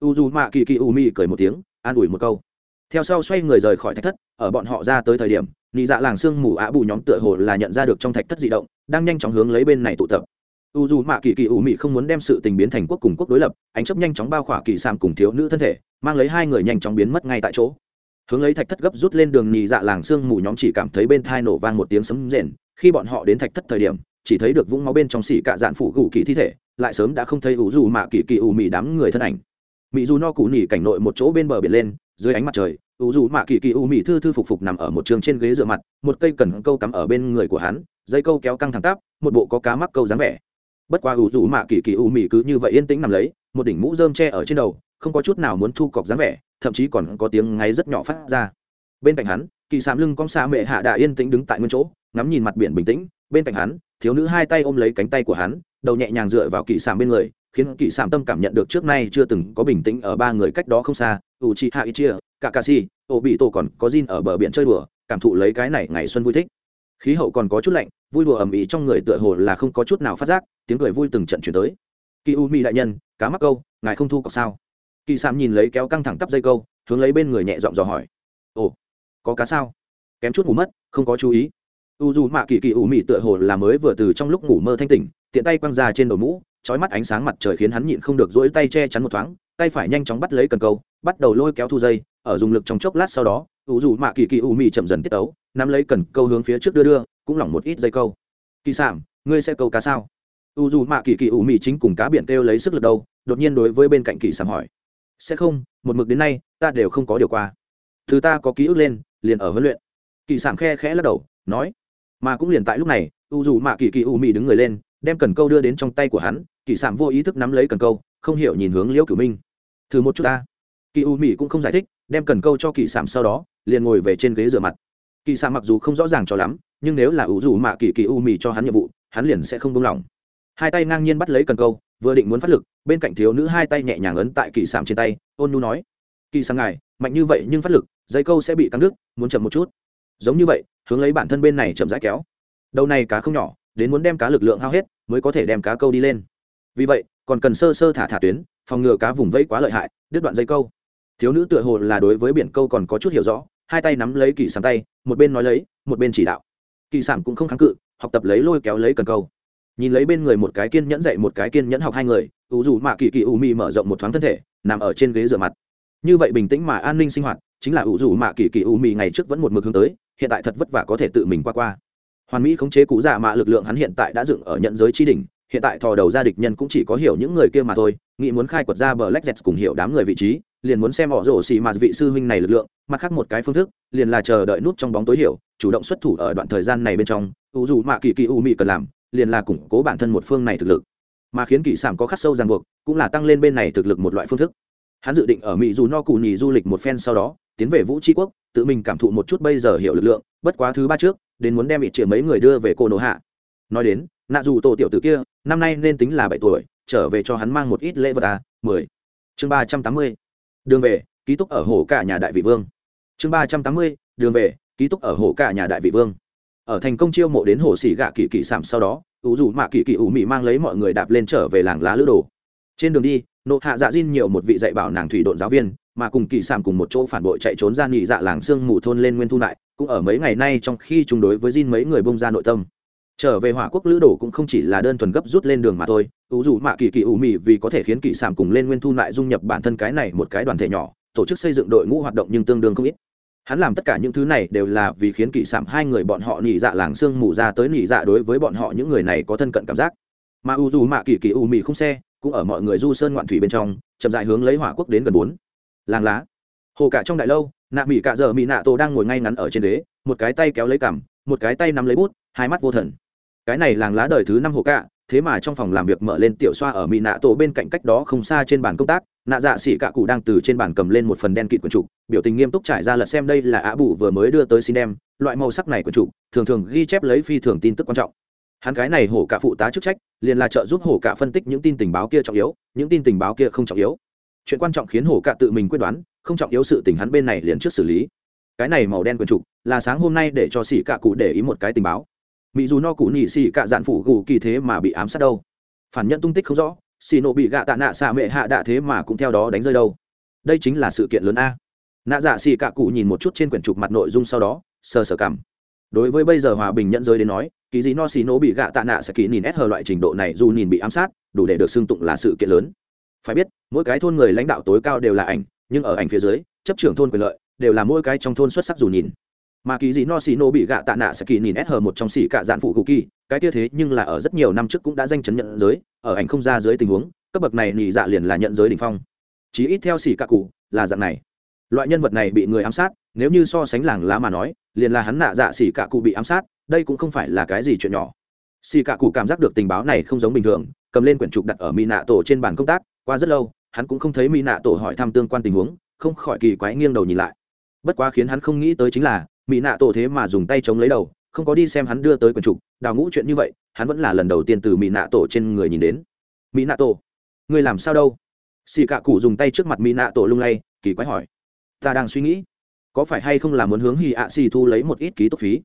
Speaker 1: U dù mạ kỳ kỳ u mi cười một tiếng, an ủi một câu. Theo sau xoay người rời khỏi thạch thất, ở bọn họ ra tới thời điểm, nị dạ làng sương mù ạ bù nhóm tựa hồ là nhận ra được trong thạch thất di động, đang nhanh chóng hướng lấy bên này tụ tập. U dù mạ kỳ kỳ u mị không muốn đem sự tình biến thành quốc cùng quốc đối lập, ánh chấp nhanh chóng bao khỏa kỳ sam cùng thiếu nữ thân thể, mang lấy hai người nhanh chóng biến mất ngay tại chỗ. Hướng lấy thạch thất gấp rút lên đường nhì dạ làng sương mù nhóm chỉ cảm thấy bên thai nổ vang một tiếng sấm rền, khi bọn họ đến thạch thất thời điểm chỉ thấy được vũng máu bên trong xỉ cạ dạn phủ gù kỳ thi thể, lại sớm đã không thấy ủ dù mạ kỳ kỳ ủ mị đám người thân ảnh. Mị dù no cụ nỉ cảnh nội một chỗ bên bờ biển lên, dưới ánh mặt trời, ủ dù mạ kỳ kỳ ủ mị thư thư phục phục nằm ở một trường trên ghế dựa mặt, một cây cần câu cắm ở bên người của hắn, dây câu kéo căng thẳng tắp, một bộ có cá mắc câu dáng vẻ. Bất qua ủ rủ mạ kỳ kỳ ủ mị cứ như vậy yên tĩnh nằm lấy, một đỉnh mũ rơm che ở trên đầu, không có chút nào muốn thu cọc dáng vẻ, thậm chí còn có tiếng ngáy rất nhỏ phát ra. Bên cạnh hắn, kỳ sạm lưng cong xa mẹ hạ đã yên tĩnh đứng tại nguyên chỗ, ngắm nhìn mặt biển bình tĩnh bên cạnh hắn, thiếu nữ hai tay ôm lấy cánh tay của hắn, đầu nhẹ nhàng dựa vào kỳ sạm bên người, khiến kỳ sạm tâm cảm nhận được trước nay chưa từng có bình tĩnh ở ba người cách đó không xa u chi hạ ichia si ô bị tổ còn có Jin ở bờ biển chơi đùa, cảm thụ lấy cái này ngày xuân vui thích. Khí hậu còn có chút lạnh, vui đùa ầm ĩ trong người tựa hồ là không có chút nào phát giác, tiếng cười vui từng trận chuyển tới. Kỳ u mi đại nhân, cá mắc câu, ngài không thu cọc sao? Kỳ sạm nhìn lấy kéo căng thẳng tắp dây câu, hướng lấy bên người nhẹ giọng dò hỏi. Ồ, có cá sao? Kém chút ngủ mất, không có chú ý u dù mạ kỳ kỳ u mị tựa hồ là mới vừa từ trong lúc ngủ mơ thanh tỉnh tiện tay quăng ra trên đầu mũ trói mắt ánh sáng mặt trời khiến hắn nhịn không được dỗi tay che chắn một thoáng tay phải nhanh chóng bắt lấy cần câu bắt đầu lôi kéo thu dây ở dùng lực trong chốc lát sau đó u dù mạ kỳ kỳ u mị chậm dần tiết tấu, nắm lấy cần câu hướng phía trước đưa đưa cũng lỏng một ít dây câu. Kỳ sảm ngươi sẽ câu cá sao? U dù mạ kỳ kỳ ủ mị chính cùng cá biển kêu lấy sức lực đâu đột nhiên đối với bên cạnh kỳ sảm hỏi. Sẽ không một mực đến nay ta đều không có điều qua. Thứ ta có ký ức lên liền ở huấn luyện. Kỳ sảm khe khẽ lắc đầu nói mà cũng liền tại lúc này, u dù mạ kỳ kỳ u mị đứng người lên, đem cần câu đưa đến trong tay của hắn, kỳ sảm vô ý thức nắm lấy cần câu, không hiểu nhìn hướng liễu cửu minh. Thử một chút ta. Kỳ u mị cũng không giải thích, đem cần câu cho kỳ sảm sau đó, liền ngồi về trên ghế rửa mặt. Kỳ sảm mặc dù không rõ ràng cho lắm, nhưng nếu là u dù mạ kỳ kỳ u mị cho hắn nhiệm vụ, hắn liền sẽ không buông lỏng. Hai tay ngang nhiên bắt lấy cần câu, vừa định muốn phát lực, bên cạnh thiếu nữ hai tay nhẹ nhàng ấn tại kỳ sảm trên tay, ôn nu nói, kỳ sảm ngài, mạnh như vậy nhưng phát lực dây câu sẽ bị căng đứt, muốn chậm một chút giống như vậy, hướng lấy bản thân bên này chậm rãi kéo. Đầu này cá không nhỏ, đến muốn đem cá lực lượng hao hết, mới có thể đem cá câu đi lên. Vì vậy, còn cần sơ sơ thả thả tuyến, phòng ngừa cá vùng vây quá lợi hại, đứt đoạn dây câu. Thiếu nữ tựa hồ là đối với biển câu còn có chút hiểu rõ, hai tay nắm lấy kỳ sảm tay, một bên nói lấy, một bên chỉ đạo. Kỳ sảm cũng không kháng cự, học tập lấy lôi kéo lấy cần câu. Nhìn lấy bên người một cái kiên nhẫn dạy một cái kiên nhẫn học hai người, ủ dù mạ kỳ kỳ ủ mị mở rộng một thoáng thân thể, nằm ở trên ghế rửa mặt. Như vậy bình tĩnh mà an ninh sinh hoạt, chính là ủ dù mạ kỳ kỳ ủ mị ngày trước vẫn một mực hướng tới hiện tại thật vất vả có thể tự mình qua qua. Hoàn mỹ khống chế cú giả dạ mạ lực lượng hắn hiện tại đã dựng ở nhận giới chi đỉnh, hiện tại thò đầu ra địch nhân cũng chỉ có hiểu những người kia mà thôi, nghĩ muốn khai quật ra bờ lách cùng hiểu đám người vị trí, liền muốn xem họ rổ xì mà vị sư huynh này lực lượng, mặt khác một cái phương thức, liền là chờ đợi nút trong bóng tối hiểu, chủ động xuất thủ ở đoạn thời gian này bên trong, u dù mạ kỳ kỳ u mị cần làm, liền là củng cố bản thân một phương này thực lực. Mà khiến kỳ sản có khắc sâu ràng buộc, cũng là tăng lên bên này thực lực một loại phương thức. Hắn dự định ở mỹ dù no củ nhì du lịch một phen sau đó tiến về vũ tri quốc, tự mình cảm thụ một chút bây giờ hiểu lực lượng, bất quá thứ ba trước, đến muốn đem ít triệu mấy người đưa về cô nổ hạ. Nói đến, nạ dù tổ tiểu tử kia, năm nay nên tính là bảy tuổi, trở về cho hắn mang một ít lễ vật à mười. Chương ba trăm tám mươi. Đường về, ký túc ở hồ cả nhà đại vị vương. Chương ba trăm tám mươi, đường về, ký túc ở hồ cả nhà đại vị vương. Ở thành công chiêu mộ đến hồ xỉ gạ kỳ kỳ sảm sau đó, ủ dù mạ kỳ kỳ ủ mị mang lấy mọi người đạp lên trở về làng lá lữ đồ. Trên đường đi, nộ hạ dạ diên nhiều một vị dạy bảo nàng thủy độn giáo viên mà cùng kỳ sảm cùng một chỗ phản bội chạy trốn ra nhị dạ làng sương mù thôn lên nguyên thu lại, cũng ở mấy ngày nay trong khi chung đối với Jin mấy người bông ra nội tâm. Trở về hỏa quốc lữ đồ cũng không chỉ là đơn thuần gấp rút lên đường mà thôi, ủ dù mạ kỳ kỳ ủ mị vì có thể khiến kỳ sảm cùng lên nguyên thu lại dung nhập bản thân cái này một cái đoàn thể nhỏ, tổ chức xây dựng đội ngũ hoạt động nhưng tương đương không ít. Hắn làm tất cả những thứ này đều là vì khiến kỳ sảm hai người bọn họ nhị dạ làng sương mù ra tới nhị dạ đối với bọn họ những người này có thân cận cảm giác. Mà u dù mạ kỳ kỳ u mị không xe, cũng ở mọi người du sơn ngoạn thủy bên trong, chậm dại hướng lấy hỏa quốc đến gần bốn làng lá. Hồ cả trong đại lâu, nạ mỹ cạ giờ mỹ nạ tổ đang ngồi ngay ngắn ở trên đế một cái tay kéo lấy cằm, một cái tay nắm lấy bút, hai mắt vô thần. Cái này làng lá đời thứ năm hồ cả, thế mà trong phòng làm việc mở lên tiểu xoa ở mỹ nạ tổ bên cạnh cách đó không xa trên bàn công tác, nạ dạ xỉ cạ cụ đang từ trên bàn cầm lên một phần đen kịt quần trục biểu tình nghiêm túc trải ra lật xem đây là ạ bù vừa mới đưa tới xin đem, loại màu sắc này quần trục thường thường ghi chép lấy phi thường tin tức quan trọng. Hắn cái này hổ cả phụ tá chức trách, liền là trợ giúp hổ cả phân tích những tin tình báo kia trọng yếu, những tin tình báo kia không trọng yếu chuyện quan trọng khiến hổ cả tự mình quyết đoán, không trọng yếu sự tình hắn bên này liền trước xử lý. Cái này màu đen quần trục, là sáng hôm nay để cho xỉ cạ cụ để ý một cái tình báo. Mỹ dù no cụ nhị xỉ cạ dạn phụ gù kỳ thế mà bị ám sát đâu. Phản nhận tung tích không rõ xì nộ bị gạ tạ nạ xạ mệ hạ đạ thế mà cũng theo đó đánh rơi đâu. Đây chính là sự kiện lớn a. Nạ dạ xì cạ cụ nhìn một chút trên quyển trục mặt nội dung sau đó, sờ sờ cảm đối với bây giờ hòa bình nhận giới đến nói, kỳ gì no xì nộ bị gạ tạ nạ sẽ kỳ nhìn ép hờ loại trình độ này dù nhìn bị ám sát, đủ để được xưng tụng là sự kiện lớn phải biết, mỗi cái thôn người lãnh đạo tối cao đều là ảnh, nhưng ở ảnh phía dưới, chấp trưởng thôn quyền lợi, đều là mỗi cái trong thôn xuất sắc dù nhìn. Mà kỳ gì no xì nô bị gạ tạ nạ sẽ kỳ nhìn s hờ một trong xì cạ dạn phụ cụ kỳ, cái tia thế nhưng là ở rất nhiều năm trước cũng đã danh chấn nhận giới, ở ảnh không ra dưới tình huống, cấp bậc này nhị dạ liền là nhận giới đ ỉ n h phong. Chí ít theo xì cạ cụ, là dạng này. Loại nhân vật này bị người ám sát, nếu như so sánh làng lá mà nói, liền là hắn nạ dạ xì cạ cụ bị ám sát, đây cũng không phải là cái gì chuyện nhỏ. Xì cạ cụ cảm giác được tình báo này không giống bình thường cầm lên quyển trục đặt ở mỹ nạ tổ trên bàn công tác, qua rất lâu, hắn cũng không thấy mỹ nạ tổ hỏi thăm tương quan tình huống, không khỏi kỳ quái nghiêng đầu nhìn lại. Bất quá khiến hắn không nghĩ tới chính là mỹ nạ tổ thế mà dùng tay chống lấy đầu, không có đi xem hắn đưa tới quyển trục, đào ngũ chuyện như vậy, hắn vẫn là lần đầu tiên từ mỹ nạ tổ trên người nhìn đến. Mỹ nạ tổ người làm sao đâu? Xì cạ cụ dùng tay trước mặt mỹ nạ tổ lung lay, kỳ quái hỏi. Ta đang suy nghĩ, có phải hay không là muốn hướng hì ạ xì thu lấy một ít ký túc phí?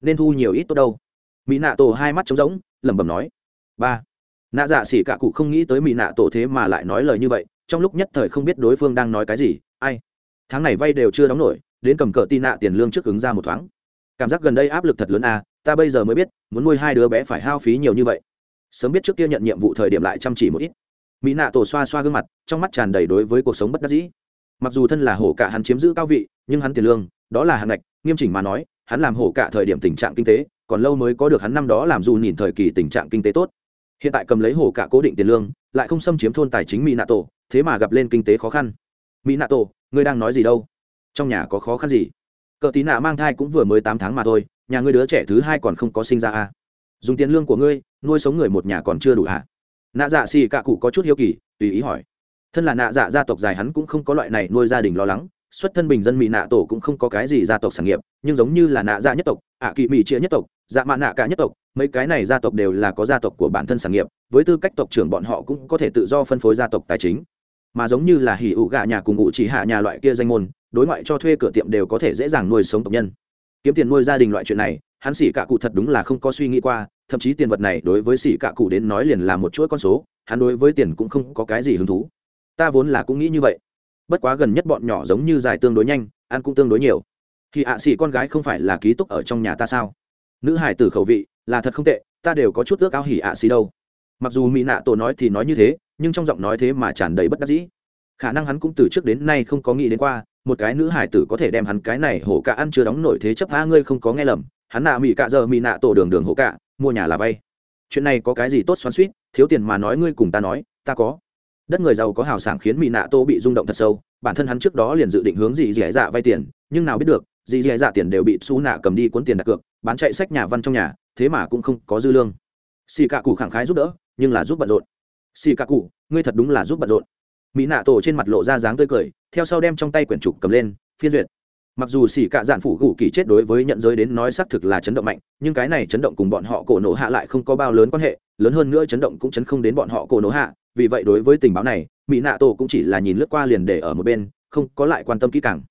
Speaker 1: Nên thu nhiều ít tốt đâu. Mỹ nạ tổ hai mắt trống rỗng, lẩm bẩm nói. Ba nạ dạ xỉ cả cụ không nghĩ tới mỹ nạ tổ thế mà lại nói lời như vậy, trong lúc nhất thời không biết đối phương đang nói cái gì, ai? Tháng này vay đều chưa đóng nổi, đến cầm cờ tin nạ tiền lương trước ứng ra một thoáng. Cảm giác gần đây áp lực thật lớn à ta bây giờ mới biết, muốn nuôi hai đứa bé phải hao phí nhiều như vậy. Sớm biết trước kia nhận nhiệm vụ thời điểm lại chăm chỉ một ít. Mỹ nạ tổ xoa xoa gương mặt, trong mắt tràn đầy đối với cuộc sống bất đắc dĩ. Mặc dù thân là hổ cả hắn chiếm giữ cao vị, nhưng hắn tiền lương, đó là hàng ngạch, nghiêm chỉnh mà nói, hắn làm hổ cả thời điểm tình trạng kinh tế, còn lâu mới có được hắn năm đó làm dù nhìn thời kỳ tình trạng kinh tế tốt hiện tại cầm lấy hồ cả cố định tiền lương lại không xâm chiếm thôn tài chính mỹ nạ tổ thế mà gặp lên kinh tế khó khăn mỹ nạ tổ ngươi đang nói gì đâu trong nhà có khó khăn gì cờ tí nạ mang thai cũng vừa mới tám tháng mà thôi nhà ngươi đứa trẻ thứ hai còn không có sinh ra à. dùng tiền lương của ngươi nuôi sống người một nhà còn chưa đủ à. nạ dạ xì cạ cụ có chút hiếu kỳ tùy ý hỏi thân là nạ dạ gia tộc dài hắn cũng không có loại này nuôi gia đình lo lắng xuất thân bình dân mỹ nạ tổ cũng không có cái gì gia tộc sản nghiệp nhưng giống như là nạ dạ nhất tộc ạ à, kỵ mỹ chia nhất tộc dạ mạ nạ cả nhất tộc, mấy cái này gia tộc đều là có gia tộc của bản thân sản nghiệp, với tư cách tộc trưởng bọn họ cũng có thể tự do phân phối gia tộc tài chính. Mà giống như là hỉ ụ gạ nhà cùng ụ chỉ hạ nhà loại kia danh môn, đối ngoại cho thuê cửa tiệm đều có thể dễ dàng nuôi sống tộc nhân. Kiếm tiền nuôi gia đình loại chuyện này, hắn xỉ cả cụ thật đúng là không có suy nghĩ qua, thậm chí tiền vật này đối với xỉ cả cụ đến nói liền là một chuỗi con số, hắn đối với tiền cũng không có cái gì hứng thú. Ta vốn là cũng nghĩ như vậy. Bất quá gần nhất bọn nhỏ giống như dài tương đối nhanh, ăn cũng tương đối nhiều. Thì ạ xỉ con gái không phải là ký túc ở trong nhà ta sao? Nữ hải tử khẩu vị là thật không tệ, ta đều có chút ước ao hỉ ạ xì đâu. Mặc dù mỹ nạ tổ nói thì nói như thế, nhưng trong giọng nói thế mà tràn đầy bất đắc dĩ. Khả năng hắn cũng từ trước đến nay không có nghĩ đến qua, một cái nữ hải tử có thể đem hắn cái này hổ cả ăn chưa đóng nổi thế chấp a ngươi không có nghe lầm, hắn nạ mỹ cạ giờ mỹ nạ tổ đường đường hổ cả, mua nhà là vay. Chuyện này có cái gì tốt xoắn suýt thiếu tiền mà nói ngươi cùng ta nói, ta có. Đất người giàu có hào sảng khiến mỹ nạ tô bị rung động thật sâu, bản thân hắn trước đó liền dự định hướng gì dì dạ vay tiền, nhưng nào biết được dì dì dạ tiền đều bị xú nạ cầm đi cuốn tiền đặt cược, bán chạy sách nhà văn trong nhà, thế mà cũng không có dư lương. Xì cạ cụ khẳng khái giúp đỡ, nhưng là giúp bận rộn. Xì cạ cụ, ngươi thật đúng là giúp bận rộn. Mỹ nạ tổ trên mặt lộ ra dáng tươi cười, theo sau đem trong tay quyển trục cầm lên, phiên duyệt. Mặc dù xỉ cạ dạn phủ gù kỳ chết đối với nhận giới đến nói xác thực là chấn động mạnh, nhưng cái này chấn động cùng bọn họ cổ nổ hạ lại không có bao lớn quan hệ, lớn hơn nữa chấn động cũng chấn không đến bọn họ cổ nổ hạ, vì vậy đối với tình báo này, mỹ nạ tổ cũng chỉ là nhìn lướt qua liền để ở một bên, không có lại quan tâm kỹ càng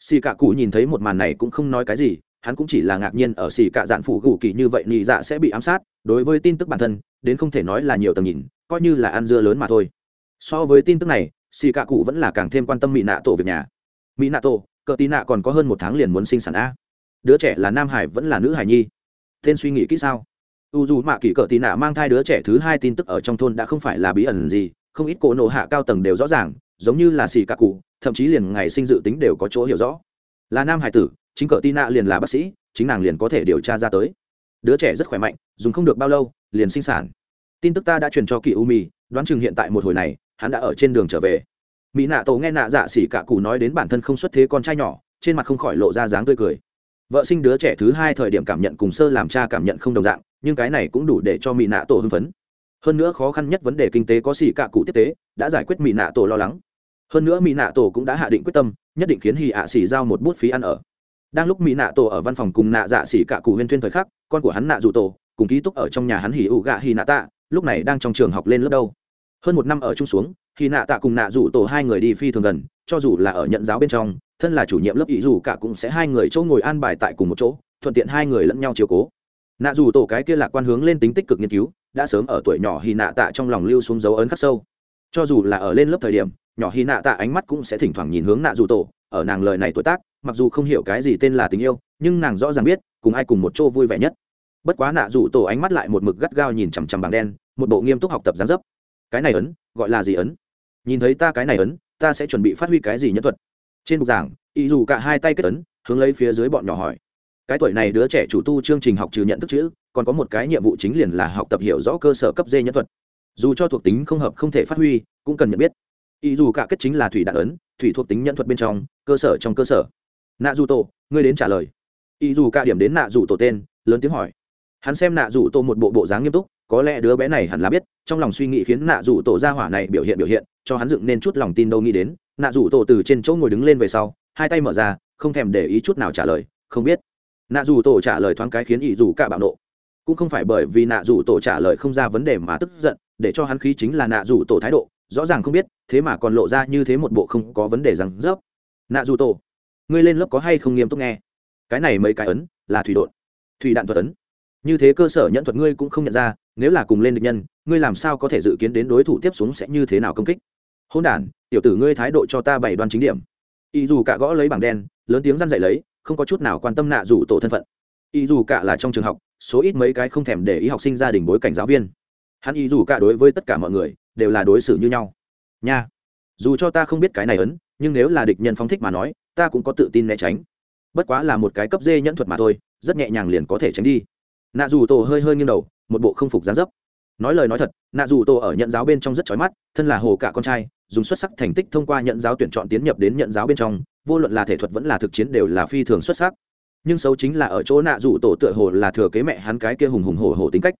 Speaker 1: xì cạ cụ nhìn thấy một màn này cũng không nói cái gì, hắn cũng chỉ là ngạc nhiên ở xì cạ dạn phủ gù kỳ như vậy nhị dạ sẽ bị ám sát, đối với tin tức bản thân, đến không thể nói là nhiều tầm nhìn, coi như là ăn dưa lớn mà thôi. So với tin tức này, xì cạ cụ vẫn là càng thêm quan tâm mỹ nạ tổ việc nhà. Mỹ nạ tổ, cờ tí nạ còn có hơn một tháng liền muốn sinh sản a. Đứa trẻ là nam hải vẫn là nữ hải nhi. Tên suy nghĩ kỹ sao? U dù mạ kỳ cờ tí nạ mang thai đứa trẻ thứ hai tin tức ở trong thôn đã không phải là bí ẩn gì, không ít cổ nổ hạ cao tầng đều rõ ràng giống như là xì cạ cụ, thậm chí liền ngày sinh dự tính đều có chỗ hiểu rõ. Là nam hải tử, chính cờ tina nạ liền là bác sĩ, chính nàng liền có thể điều tra ra tới. Đứa trẻ rất khỏe mạnh, dùng không được bao lâu, liền sinh sản. Tin tức ta đã truyền cho kỳ u mì đoán chừng hiện tại một hồi này, hắn đã ở trên đường trở về. Mỹ nạ tổ nghe nạ dạ xỉ cả cụ nói đến bản thân không xuất thế con trai nhỏ, trên mặt không khỏi lộ ra dáng tươi cười. Vợ sinh đứa trẻ thứ hai thời điểm cảm nhận cùng sơ làm cha cảm nhận không đồng dạng, nhưng cái này cũng đủ để cho mỹ nạ tổ hưng phấn hơn nữa khó khăn nhất vấn đề kinh tế có xỉ cả cụ tiếp tế, đã giải quyết mỹ nạ tổ lo lắng. Hơn nữa mỹ nạ tổ cũng đã hạ định quyết tâm, nhất định khiến hì ạ xỉ giao một bút phí ăn ở. Đang lúc mỹ nạ tổ ở văn phòng cùng nạ dạ xỉ cả cụ huyên thuyên thời khắc, con của hắn nạ dù tổ, cùng ký túc ở trong nhà hắn hỉ ụ gạ hì nạ tạ, lúc này đang trong trường học lên lớp đâu. Hơn một năm ở chung xuống hì nạ tạ cùng nạ dù tổ hai người đi phi thường gần, cho dù là ở nhận giáo bên trong, thân là chủ nhiệm lớp ý dù cả cũng sẽ hai người chỗ ngồi an bài tại cùng một chỗ, thuận tiện hai người lẫn nhau chiều cố nạ dù tổ cái kia lạc quan hướng lên tính tích cực nghiên cứu, đã sớm ở tuổi nhỏ hy nạ tạ trong lòng lưu xuống dấu ấn khắc sâu. Cho dù là ở lên lớp thời điểm, nhỏ hy nạ tạ ánh mắt cũng sẽ thỉnh thoảng nhìn hướng nạ dù tổ, ở nàng lời này tuổi tác, mặc dù không hiểu cái gì tên là tình yêu, nhưng nàng rõ ràng biết, cùng ai cùng một chỗ vui vẻ nhất. Bất quá nạ dù tổ ánh mắt lại một mực gắt gao nhìn chằm chằm bằng đen, một bộ nghiêm túc học tập gián dấp. Cái này ấn, gọi là gì ấn? Nhìn thấy ta cái này ấn, ta sẽ chuẩn bị phát huy cái gì nhân thuật? Trên bục giảng ý dù cả hai tay kết ấn, hướng lấy phía dưới bọn nhỏ hỏi cái tuổi này đứa trẻ chủ tu chương trình học trừ nhận thức chữ, còn có một cái nhiệm vụ chính liền là học tập hiểu rõ cơ sở cấp dê nhân thuật. Dù cho thuộc tính không hợp không thể phát huy, cũng cần nhận biết. Ý dù cả kết chính là thủy đạn ấn, thủy thuộc tính nhân thuật bên trong, cơ sở trong cơ sở. Nạ dù tổ, ngươi đến trả lời. Ý dù cả điểm đến nạ dù tổ tên, lớn tiếng hỏi. Hắn xem nạ dù tổ một bộ bộ dáng nghiêm túc, có lẽ đứa bé này hẳn là biết, trong lòng suy nghĩ khiến nạ dù tổ ra hỏa này biểu hiện biểu hiện, cho hắn dựng nên chút lòng tin đâu nghĩ đến, nạ dù tổ từ trên chỗ ngồi đứng lên về sau, hai tay mở ra, không thèm để ý chút nào trả lời, không biết nạ Dù tổ trả lời thoáng cái khiến ý Dù cả bạo nộ. Cũng không phải bởi vì nạ Dù tổ trả lời không ra vấn đề mà tức giận, để cho hắn khí chính là nạ Dù tổ thái độ, rõ ràng không biết, thế mà còn lộ ra như thế một bộ không có vấn đề rằng rớp. Nạ Dù tổ, ngươi lên lớp có hay không nghiêm túc nghe? Cái này mấy cái ấn, là thủy đột thủy đạn thuật ấn. Như thế cơ sở nhận thuật ngươi cũng không nhận ra, nếu là cùng lên địch nhân, ngươi làm sao có thể dự kiến đến đối thủ tiếp xuống sẽ như thế nào công kích? Hôn đ tiểu tử ngươi thái độ cho ta bảy đoan chính điểm. Ý dù cả gõ lấy bảng đen, lớn tiếng răn dậy lấy không có chút nào quan tâm nạ dù tổ thân phận. Ý dù cả là trong trường học, số ít mấy cái không thèm để ý học sinh gia đình bối cảnh giáo viên. Hắn ý dù cả đối với tất cả mọi người, đều là đối xử như nhau. Nha, dù cho ta không biết cái này ấn, nhưng nếu là địch nhân phóng thích mà nói, ta cũng có tự tin né tránh. Bất quá là một cái cấp dê nhẫn thuật mà thôi, rất nhẹ nhàng liền có thể tránh đi. Nạ dù tổ hơi hơi nghiêng đầu, một bộ không phục gián dấp. Nói lời nói thật, nạ dù tổ ở nhận giáo bên trong rất trói mắt, thân là hồ cả con trai, dùng xuất sắc thành tích thông qua nhận giáo tuyển chọn tiến nhập đến nhận giáo bên trong vô luận là thể thuật vẫn là thực chiến đều là phi thường xuất sắc. Nhưng xấu chính là ở chỗ nạ rủ tổ tựa hồ là thừa kế mẹ hắn cái kia hùng hùng hổ hổ tính cách.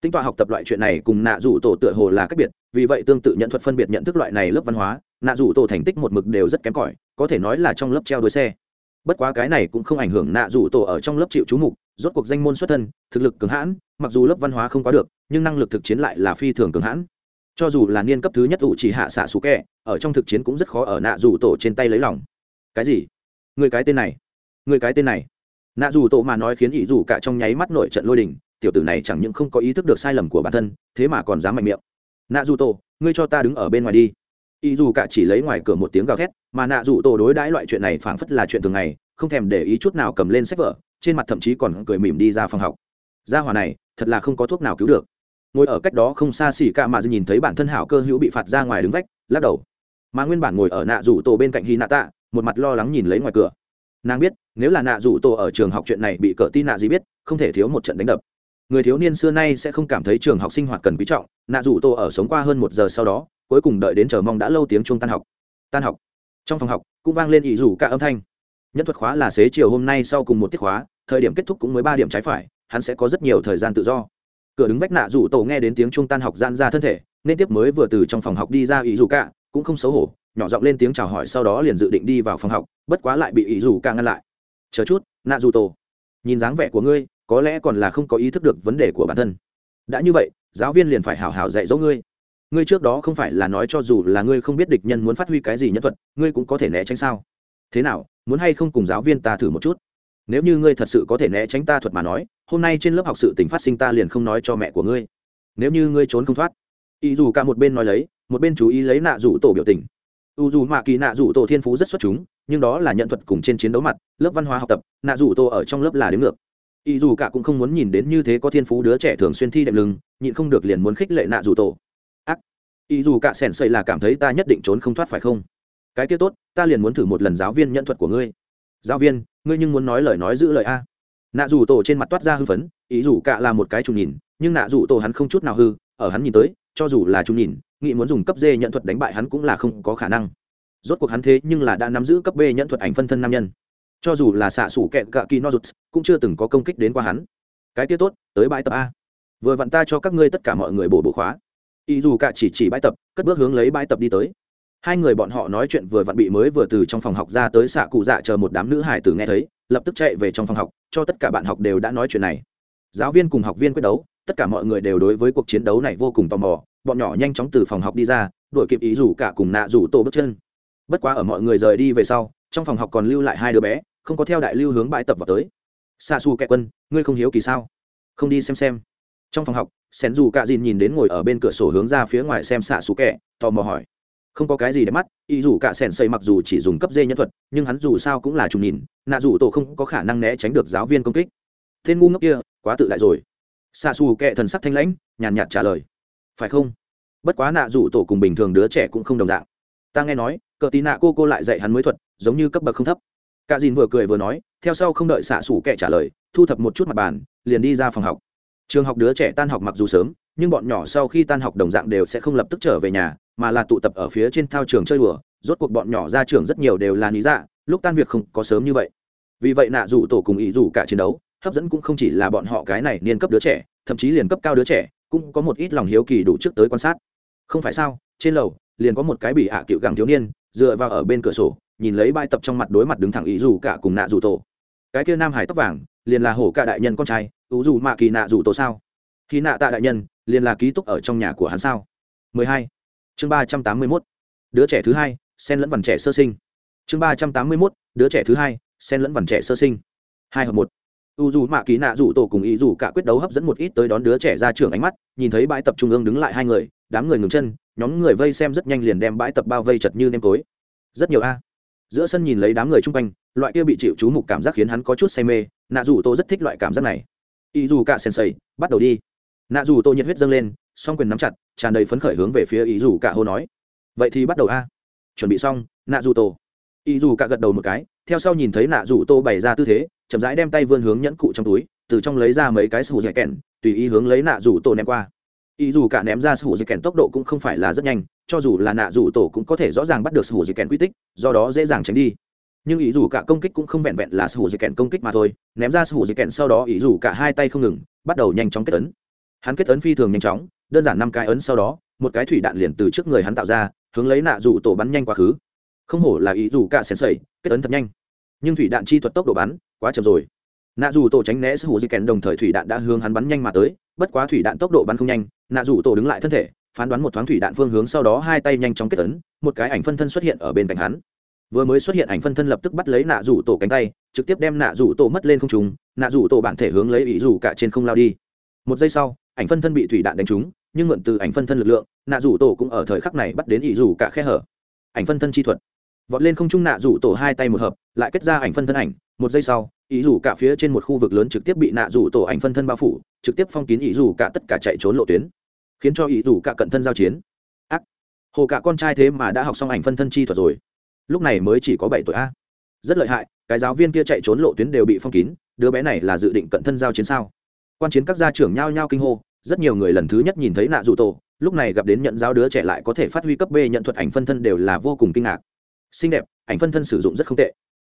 Speaker 1: Tính tọa học tập loại chuyện này cùng nạ rủ tổ tựa hồ là cách biệt, vì vậy tương tự nhận thuật phân biệt nhận thức loại này lớp văn hóa, nạ rủ tổ thành tích một mực đều rất kém cỏi, có thể nói là trong lớp treo đuôi xe. Bất quá cái này cũng không ảnh hưởng nạ rủ tổ ở trong lớp chịu chú mục, rốt cuộc danh môn xuất thân, thực lực cường hãn, mặc dù lớp văn hóa không có được, nhưng năng lực thực chiến lại là phi thường cường hãn. Cho dù là niên cấp thứ nhất ủ chỉ hạ xạ xú kẹ, ở trong thực chiến cũng rất khó ở nạ rủ tổ trên tay lấy lòng cái gì? Người cái tên này? Người cái tên này? Nạ dù tổ mà nói khiến ỷ dù cả trong nháy mắt nội trận lôi đình, tiểu tử này chẳng những không có ý thức được sai lầm của bản thân, thế mà còn dám mạnh miệng. Nạ dù tổ, ngươi cho ta đứng ở bên ngoài đi. Ý dù cả chỉ lấy ngoài cửa một tiếng gào thét, mà nạ dù tổ đối đãi loại chuyện này phảng phất là chuyện thường ngày, không thèm để ý chút nào cầm lên sách vở, trên mặt thậm chí còn cười mỉm đi ra phòng học. Gia hỏa này, thật là không có thuốc nào cứu được. Ngồi ở cách đó không xa xỉ cả mà nhìn thấy bản thân hảo cơ hữu bị phạt ra ngoài đứng vách, lắc đầu. Mà nguyên bản ngồi ở nạ rủ tổ bên cạnh hy nạ tạ một mặt lo lắng nhìn lấy ngoài cửa. Nàng biết, nếu là nạ rủ tổ ở trường học chuyện này bị cỡ tin nạ gì biết, không thể thiếu một trận đánh đập. Người thiếu niên xưa nay sẽ không cảm thấy trường học sinh hoạt cần quý trọng, nạ rủ tổ ở sống qua hơn một giờ sau đó, cuối cùng đợi đến chờ mong đã lâu tiếng chuông tan học. Tan học. Trong phòng học, cũng vang lên ỷ rủ cả âm thanh. Nhân thuật khóa là xế chiều hôm nay sau cùng một tiết khóa, thời điểm kết thúc cũng mới ba điểm trái phải, hắn sẽ có rất nhiều thời gian tự do. Cửa đứng vách nạ rủ tổ nghe đến tiếng chuông tan học gian ra thân thể, nên tiếp mới vừa từ trong phòng học đi ra ỷ rủ cả, cũng không xấu hổ nhỏ giọng lên tiếng chào hỏi sau đó liền dự định đi vào phòng học, bất quá lại bị ý Dù Ca ngăn lại. Chờ chút, nạ Dù tổ. Nhìn dáng vẻ của ngươi, có lẽ còn là không có ý thức được vấn đề của bản thân. Đã như vậy, giáo viên liền phải hào hào dạy dỗ ngươi. Ngươi trước đó không phải là nói cho dù là ngươi không biết địch nhân muốn phát huy cái gì nhân thuật, ngươi cũng có thể né tránh sao? Thế nào, muốn hay không cùng giáo viên ta thử một chút? Nếu như ngươi thật sự có thể né tránh ta thuật mà nói, hôm nay trên lớp học sự tình phát sinh ta liền không nói cho mẹ của ngươi. Nếu như ngươi trốn không thoát. Ý dù cả một bên nói lấy, một bên chú ý lấy nạ rủ tổ biểu tình u dù mạ kỳ nạ dù tổ thiên phú rất xuất chúng, nhưng đó là nhận thuật cùng trên chiến đấu mặt, lớp văn hóa học tập, nạ dù tổ ở trong lớp là đến ngược. Ý dù cả cũng không muốn nhìn đến như thế có thiên phú đứa trẻ thường xuyên thi đệm lưng, nhịn không được liền muốn khích lệ nạ dù tổ. Ác! Ý dù cả sẻn sậy là cảm thấy ta nhất định trốn không thoát phải không? Cái kia tốt, ta liền muốn thử một lần giáo viên nhận thuật của ngươi. Giáo viên, ngươi nhưng muốn nói lời nói giữ lời a? Nạ dù tổ trên mặt toát ra hư phấn ý dù cả là một cái trùng nhìn, nhưng nạ dù tổ hắn không chút nào hư, ở hắn nhìn tới cho dù là chúng nhìn, nghĩ muốn dùng cấp d nhận thuật đánh bại hắn cũng là không có khả năng. Rốt cuộc hắn thế nhưng là đã nắm giữ cấp b nhận thuật ảnh phân thân nam nhân. Cho dù là xạ Sủ kẹt cạ kỳ nozuts cũng chưa từng có công kích đến qua hắn. Cái kia tốt, tới bãi tập a. Vừa vặn ta cho các ngươi tất cả mọi người bổ bổ khóa. Ý dù cả chỉ chỉ bãi tập, cất bước hướng lấy bãi tập đi tới. Hai người bọn họ nói chuyện vừa vặn bị mới vừa từ trong phòng học ra tới xạ cụ dạ chờ một đám nữ hải tử nghe thấy, lập tức chạy về trong phòng học, cho tất cả bạn học đều đã nói chuyện này. Giáo viên cùng học viên quyết đấu tất cả mọi người đều đối với cuộc chiến đấu này vô cùng tò mò, bọn nhỏ nhanh chóng từ phòng học đi ra, đuổi kịp ý rủ cả cùng nạ rủ tổ bước chân. Bất quá ở mọi người rời đi về sau, trong phòng học còn lưu lại hai đứa bé, không có theo đại lưu hướng bãi tập vào tới. Xa xù kẹ quân, ngươi không hiếu kỳ sao? Không đi xem xem. Trong phòng học sén dù cạ dìn nhìn đến ngồi ở bên cửa sổ hướng ra phía ngoài xem xạ xù kẹ tò mò hỏi. Không có cái gì để mắt, ý dù cả sèn xây mặc dù chỉ dùng cấp dê nhân thuật, nhưng hắn dù sao cũng là trùng nhìn, nạ dù tổ không có khả năng né tránh được giáo viên công kích. Tên ngu ngốc kia, quá tự đại rồi xa xù kệ thần sắc thanh lãnh, nhàn nhạt trả lời. Phải không? Bất quá nạ rủ tổ cùng bình thường đứa trẻ cũng không đồng dạng. Ta nghe nói, cờ tí nạ cô cô lại dạy hắn mới thuật, giống như cấp bậc không thấp. Cả dìn vừa cười vừa nói, theo sau không đợi xạ xù kệ trả lời, thu thập một chút mặt bàn, liền đi ra phòng học. Trường học đứa trẻ tan học mặc dù sớm, nhưng bọn nhỏ sau khi tan học đồng dạng đều sẽ không lập tức trở về nhà, mà là tụ tập ở phía trên thao trường chơi đùa. Rốt cuộc bọn nhỏ ra trường rất nhiều đều là lý dạ lúc tan việc không có sớm như vậy. Vì vậy nạ dù tổ cùng ý dù cả chiến đấu hấp dẫn cũng không chỉ là bọn họ cái này niên cấp đứa trẻ, thậm chí liền cấp cao đứa trẻ, cũng có một ít lòng hiếu kỳ đủ trước tới quan sát. Không phải sao, trên lầu, liền có một cái bị hạ cựu gẳng thiếu niên, dựa vào ở bên cửa sổ, nhìn lấy bài tập trong mặt đối mặt đứng thẳng ý dù cả cùng nạ dù tổ. Cái kia nam hải tóc vàng, liền là hổ cả đại nhân con trai, ú dù mạ kỳ nạ dù tổ sao? Khi nạ tạ đại nhân, liền là ký túc ở trong nhà của hắn sao? 12 chương ba trăm tám mươi mốt. Đứa trẻ thứ hai sen lẫn vằn trẻ sơ sinh. Chương ba trăm tám mươi mốt, đứa trẻ thứ hai sen lẫn vằn trẻ sơ sinh. Hai hợp một u dù mạ ký nạ dù tổ cùng ý dù cả quyết đấu hấp dẫn một ít tới đón đứa trẻ ra trường ánh mắt, nhìn thấy bãi tập trung ương đứng lại hai người, đám người ngừng chân, nhóm người vây xem rất nhanh liền đem bãi tập bao vây chật như nêm tối. Rất nhiều a. Giữa sân nhìn lấy đám người chung quanh, loại kia bị chịu chú mục cảm giác khiến hắn có chút say mê, nạ dù tô rất thích loại cảm giác này. Ý dù cả sen sầy bắt đầu đi. Nạ dù tô nhiệt huyết dâng lên, song quyền nắm chặt, tràn đầy phấn khởi hướng về phía ý dù cả hô nói. Vậy thì bắt đầu a. Chuẩn bị xong, nạ dù tổ. Ý dù cả gật đầu một cái, theo sau nhìn thấy nạ dù tô bày ra tư thế chậm rãi đem tay vươn hướng nhẫn cụ trong túi, từ trong lấy ra mấy cái sủ dẻ kèn, tùy ý hướng lấy nạ rủ tổ ném qua. Ý dù cả ném ra sủ dẻ kèn tốc độ cũng không phải là rất nhanh, cho dù là nạ rủ tổ cũng có thể rõ ràng bắt được sủ dẻ kèn quy tích, do đó dễ dàng tránh đi. Nhưng ý dù cả công kích cũng không vẹn vẹn là sủ dẻ kèn công kích mà thôi, ném ra sủ dẻ kèn sau đó ý dù cả hai tay không ngừng, bắt đầu nhanh chóng kết ấn. Hắn kết ấn phi thường nhanh chóng, đơn giản năm cái ấn sau đó, một cái thủy đạn liền từ trước người hắn tạo ra, hướng lấy nạ rủ tổ bắn nhanh quá khứ. Không hổ là ý rủ cả sèn sẩy kết ấn thật nhanh. Nhưng thủy đạn chi thuật tốc độ bắn quá chậm rồi. Nạ rủ tổ tránh né sự hữu di kèn đồng thời thủy đạn đã hướng hắn bắn nhanh mà tới, bất quá thủy đạn tốc độ bắn không nhanh, nạ rủ tổ đứng lại thân thể, phán đoán một thoáng thủy đạn phương hướng sau đó hai tay nhanh chóng kết tấn. một cái ảnh phân thân xuất hiện ở bên cạnh hắn. Vừa mới xuất hiện ảnh phân thân lập tức bắt lấy nạ rủ tổ cánh tay, trực tiếp đem nạ rủ tổ mất lên không trùng nạ rủ tổ bản thể hướng lấy ý rủ cả trên không lao đi. Một giây sau, ảnh phân thân bị thủy đạn đánh trúng, nhưng mượn từ ảnh phân thân lực lượng, nạ rủ tổ cũng ở thời khắc này bắt đến ý rủ cả khe hở. Ảnh phân thân chi thuật. Vọt lên không trung nạ rủ tổ hai tay một hợp, lại kết ra ảnh phân thân ảnh một giây sau, ý rủ cả phía trên một khu vực lớn trực tiếp bị nạ rủ tổ ảnh phân thân bao phủ, trực tiếp phong kín ý rủ cả tất cả chạy trốn lộ tuyến, khiến cho ý rủ cả cận thân giao chiến. Ác! Hồ cả con trai thế mà đã học xong ảnh phân thân chi thuật rồi. Lúc này mới chỉ có bảy tuổi a. Rất lợi hại, cái giáo viên kia chạy trốn lộ tuyến đều bị phong kín, đứa bé này là dự định cận thân giao chiến sao? Quan chiến các gia trưởng nhao nhao kinh hô, rất nhiều người lần thứ nhất nhìn thấy nạ rủ tổ, lúc này gặp đến nhận giáo đứa trẻ lại có thể phát huy cấp b nhận thuật ảnh phân thân đều là vô cùng kinh ngạc. Xinh đẹp, ảnh phân thân sử dụng rất không tệ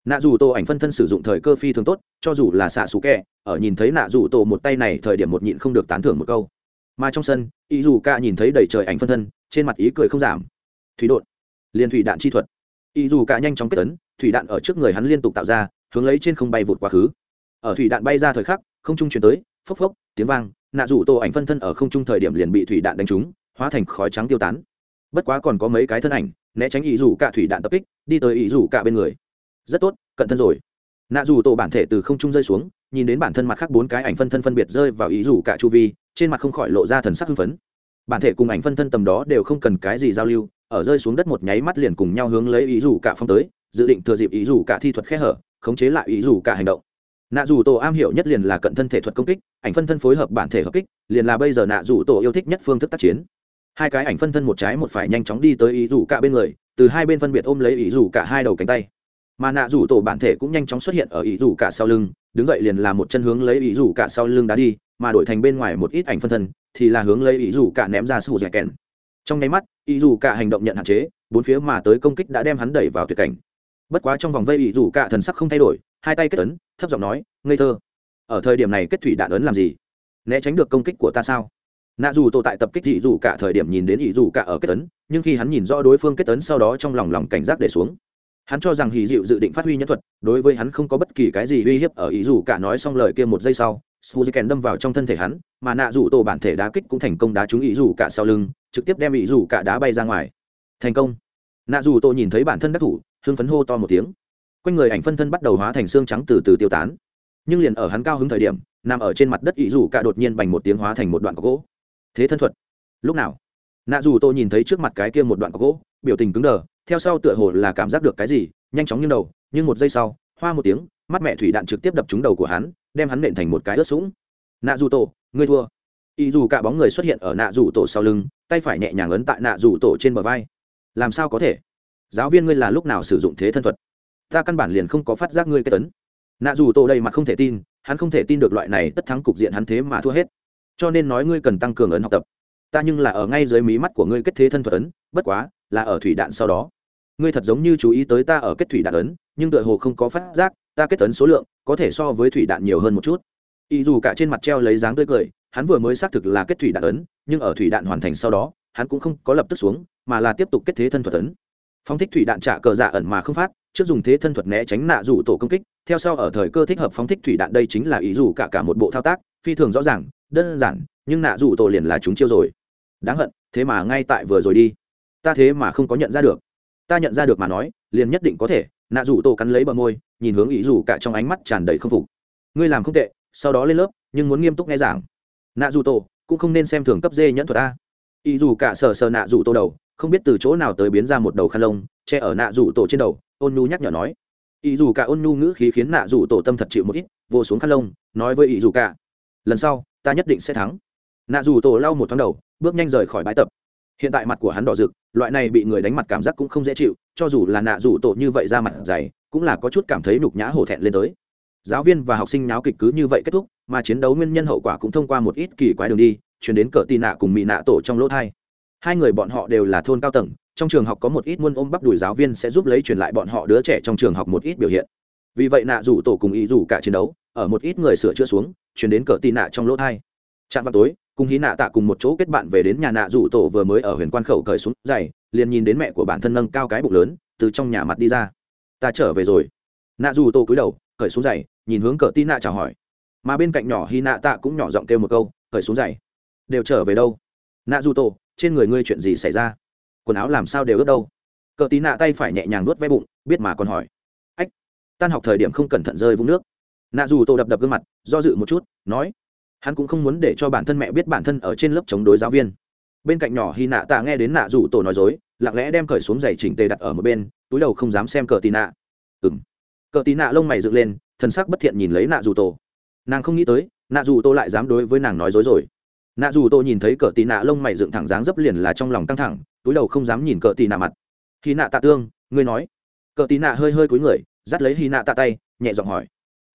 Speaker 1: nạ dù tổ ảnh phân thân sử dụng thời cơ phi thường tốt, cho dù là xạ xù kẹ, ở nhìn thấy nạ dù tổ một tay này thời điểm một nhịn không được tán thưởng một câu. Mà trong sân ý dù ca nhìn thấy đầy trời ảnh phân thân, trên mặt ý cười không giảm. Thủy đột liền thủy đạn chi thuật. Ý dù ca nhanh chóng kết tấn thủy đạn ở trước người hắn liên tục tạo ra, hướng lấy trên không bay vụt quá khứ. Ở thủy đạn bay ra thời khắc, không trung chuyển tới, phốc phốc, tiếng vang, nạ dù tổ ảnh phân thân ở không trung thời điểm liền bị thủy đạn đánh trúng, hóa thành khói trắng tiêu tán. Bất quá còn có mấy cái thân ảnh, né tránh ý dù cả thủy đạn tập kích, đi tới ý dù cả bên người rất tốt, cận thân rồi. Nạ dù tổ bản thể từ không trung rơi xuống, nhìn đến bản thân mặt khác bốn cái ảnh phân thân phân biệt rơi vào ý dù cả chu vi, trên mặt không khỏi lộ ra thần sắc hưng phấn. Bản thể cùng ảnh phân thân tầm đó đều không cần cái gì giao lưu, ở rơi xuống đất một nháy mắt liền cùng nhau hướng lấy ý dù cả phong tới, dự định thừa dịp ý dù cả thi thuật khe hở, khống chế lại ý dù cả hành động. Nạ dù tổ am hiểu nhất liền là cận thân thể thuật công kích, ảnh phân thân phối hợp bản thể hợp kích, liền là bây giờ nạ dù tổ yêu thích nhất phương thức tác chiến. Hai cái ảnh phân thân một trái một phải nhanh chóng đi tới ý dù cả bên người, từ hai bên phân biệt ôm lấy ý dù cả hai đầu cánh tay mà nạ dù tổ bản thể cũng nhanh chóng xuất hiện ở ý rủ cả sau lưng, đứng dậy liền là một chân hướng lấy ý rủ cả sau lưng đá đi, mà đổi thành bên ngoài một ít ảnh phân thân, thì là hướng lấy ý rủ cả ném ra sụt dẻ kèn. Trong nháy mắt ý rủ cả hành động nhận hạn chế, bốn phía mà tới công kích đã đem hắn đẩy vào tuyệt cảnh. Bất quá trong vòng vây ý rủ cả thần sắc không thay đổi, hai tay kết ấn, thấp giọng nói, ngây thơ, ở thời điểm này kết thủy đạn ấn làm gì? Né tránh được công kích của ta sao? Nạ dù tổ tại tập kích ý rủ cả thời điểm nhìn đến ý rủ cả ở kết ấn, nhưng khi hắn nhìn rõ đối phương kết ấn sau đó trong lòng lòng cảnh giác để xuống hắn cho rằng hì dịu dự định phát huy nhân thuật, đối với hắn không có bất kỳ cái gì uy hiếp ở ý dù cả nói xong lời kia một giây sau suzuken đâm vào trong thân thể hắn, mà nạ dù tổ bản thể đá kích cũng thành công đá trúng ý dù cả sau lưng, trực tiếp đem ý dù cả đá bay ra ngoài. Thành công. Nạ dù tổ nhìn thấy bản thân đắc thủ, hưng phấn hô to một tiếng. Quanh người ảnh phân thân bắt đầu hóa thành xương trắng từ từ tiêu tán. Nhưng liền ở hắn cao hứng thời điểm, nằm ở trên mặt đất ý dù cả đột nhiên bành một tiếng hóa thành một đoạn gỗ. Thế thân thuật. Lúc nào? Nạ dù tôi nhìn thấy trước mặt cái kia một đoạn gỗ, biểu tình cứng đờ theo sau tựa hồ là cảm giác được cái gì, nhanh chóng nghiêng đầu, nhưng một giây sau, hoa một tiếng, mắt mẹ thủy đạn trực tiếp đập trúng đầu của hắn, đem hắn nện thành một cái ướt sũng. Nạ dù tổ, ngươi thua. Ý dù cả bóng người xuất hiện ở nạ dù tổ sau lưng, tay phải nhẹ nhàng ấn tại nạ dù tổ trên bờ vai. Làm sao có thể? Giáo viên ngươi là lúc nào sử dụng thế thân thuật? Ta căn bản liền không có phát giác ngươi cái tấn. Nạ dù tổ đây mặt không thể tin, hắn không thể tin được loại này tất thắng cục diện hắn thế mà thua hết. Cho nên nói ngươi cần tăng cường ấn học tập. Ta nhưng là ở ngay dưới mí mắt của ngươi kết thế thân thuật ấn, bất quá là ở thủy đạn sau đó. Ngươi thật giống như chú ý tới ta ở kết thủy đạn ấn, nhưng tựa hồ không có phát giác, ta kết ấn số lượng có thể so với thủy đạn nhiều hơn một chút. Ý dù cả trên mặt treo lấy dáng tươi cười, hắn vừa mới xác thực là kết thủy đạn ấn, nhưng ở thủy đạn hoàn thành sau đó, hắn cũng không có lập tức xuống, mà là tiếp tục kết thế thân thuật ấn. Phong thích thủy đạn trả cờ dạ ẩn mà không phát, trước dùng thế thân thuật né tránh nạ rủ tổ công kích, theo sau ở thời cơ thích hợp phóng thích thủy đạn đây chính là ý dù cả cả một bộ thao tác, phi thường rõ ràng, đơn giản, nhưng nạ rủ tổ liền là chúng chiêu rồi. Đáng hận, thế mà ngay tại vừa rồi đi ta thế mà không có nhận ra được. Ta nhận ra được mà nói, liền nhất định có thể, nạ rủ tổ cắn lấy bờ môi, nhìn hướng ý rủ cả trong ánh mắt tràn đầy k phục. Ngươi làm không tệ, sau đó lên lớp, nhưng muốn nghiêm túc nghe giảng. Nạ rủ tổ, cũng không nên xem thường cấp dê nhẫn thuật ta ý rủ cả sờ sờ nạ rủ tổ đầu, không biết từ chỗ nào tới biến ra một đầu khăn lông, che ở nạ rủ tổ trên đầu, ôn nhu nhắc nhở nói. Ý dù cả ôn nhu ngữ khí khiến nạ rủ tổ tâm thật chịu một ít vô xuống khăn lông, nói với ý dù cả, lần sau, ta nhất định sẽ thắng. Nạ rủ tổ lau một tháng đầu, bước nhanh rời khỏi bãi tập hiện tại mặt của hắn đỏ rực, loại này bị người đánh mặt cảm giác cũng không dễ chịu, cho dù là nạ rủ tổ như vậy ra mặt dày, cũng là có chút cảm thấy nhục nhã hổ thẹn lên tới. Giáo viên và học sinh nháo kịch cứ như vậy kết thúc, mà chiến đấu nguyên nhân hậu quả cũng thông qua một ít kỳ quái đường đi, chuyển đến cỡ tì nạ cùng mỹ nạ tổ trong lỗ thai. Hai người bọn họ đều là thôn cao tầng, trong trường học có một ít muôn ôm bắp đùi giáo viên sẽ giúp lấy truyền lại bọn họ đứa trẻ trong trường học một ít biểu hiện. Vì vậy nạ rủ tổ cùng ý rủ cả chiến đấu, ở một ít người sửa chữa xuống, chuyển đến cỡ tì nạ trong lỗ thai. Chạm vào tối cùng hí nạ tạ cùng một chỗ kết bạn về đến nhà nạ rủ tổ vừa mới ở huyền quan khẩu cởi xuống dày liền nhìn đến mẹ của bản thân nâng cao cái bụng lớn, từ trong nhà mặt đi ra. Ta trở về rồi. Nạ rủ tổ cúi đầu, cởi xuống giày, nhìn hướng cờ tí nạ chào hỏi. Mà bên cạnh nhỏ hy nạ tạ cũng nhỏ giọng kêu một câu, cởi xuống giày. Đều trở về đâu? Nạ rủ tổ, trên người ngươi chuyện gì xảy ra? Quần áo làm sao đều ướt đâu? Cờ tí nạ tay phải nhẹ nhàng nuốt ve bụng, biết mà còn hỏi. Ách, tan học thời điểm không cẩn thận rơi vũng nước. Nạ dù tô đập đập gương mặt, do dự một chút, nói hắn cũng không muốn để cho bản thân mẹ biết bản thân ở trên lớp chống đối giáo viên. Bên cạnh nhỏ hy nạ tạ nghe đến nạ rủ tổ nói dối, lặng lẽ đem cởi xuống giày chỉnh tề đặt ở một bên, túi đầu không dám xem cờ tì nạ. Ừng cờ tì nạ lông mày dựng lên, thần sắc bất thiện nhìn lấy nạ rủ tổ. Nàng không nghĩ tới, nạ rủ tổ lại dám đối với nàng nói dối rồi. Nạ rủ tổ nhìn thấy cờ tì nạ lông mày dựng thẳng dáng dấp liền là trong lòng căng thẳng, túi đầu không dám nhìn cờ tì nạ mặt. Hy nạ tạ tương, ngươi nói. Cờ tì nạ hơi hơi cúi người, dắt lấy hy nạ tạ tay, nhẹ giọng hỏi.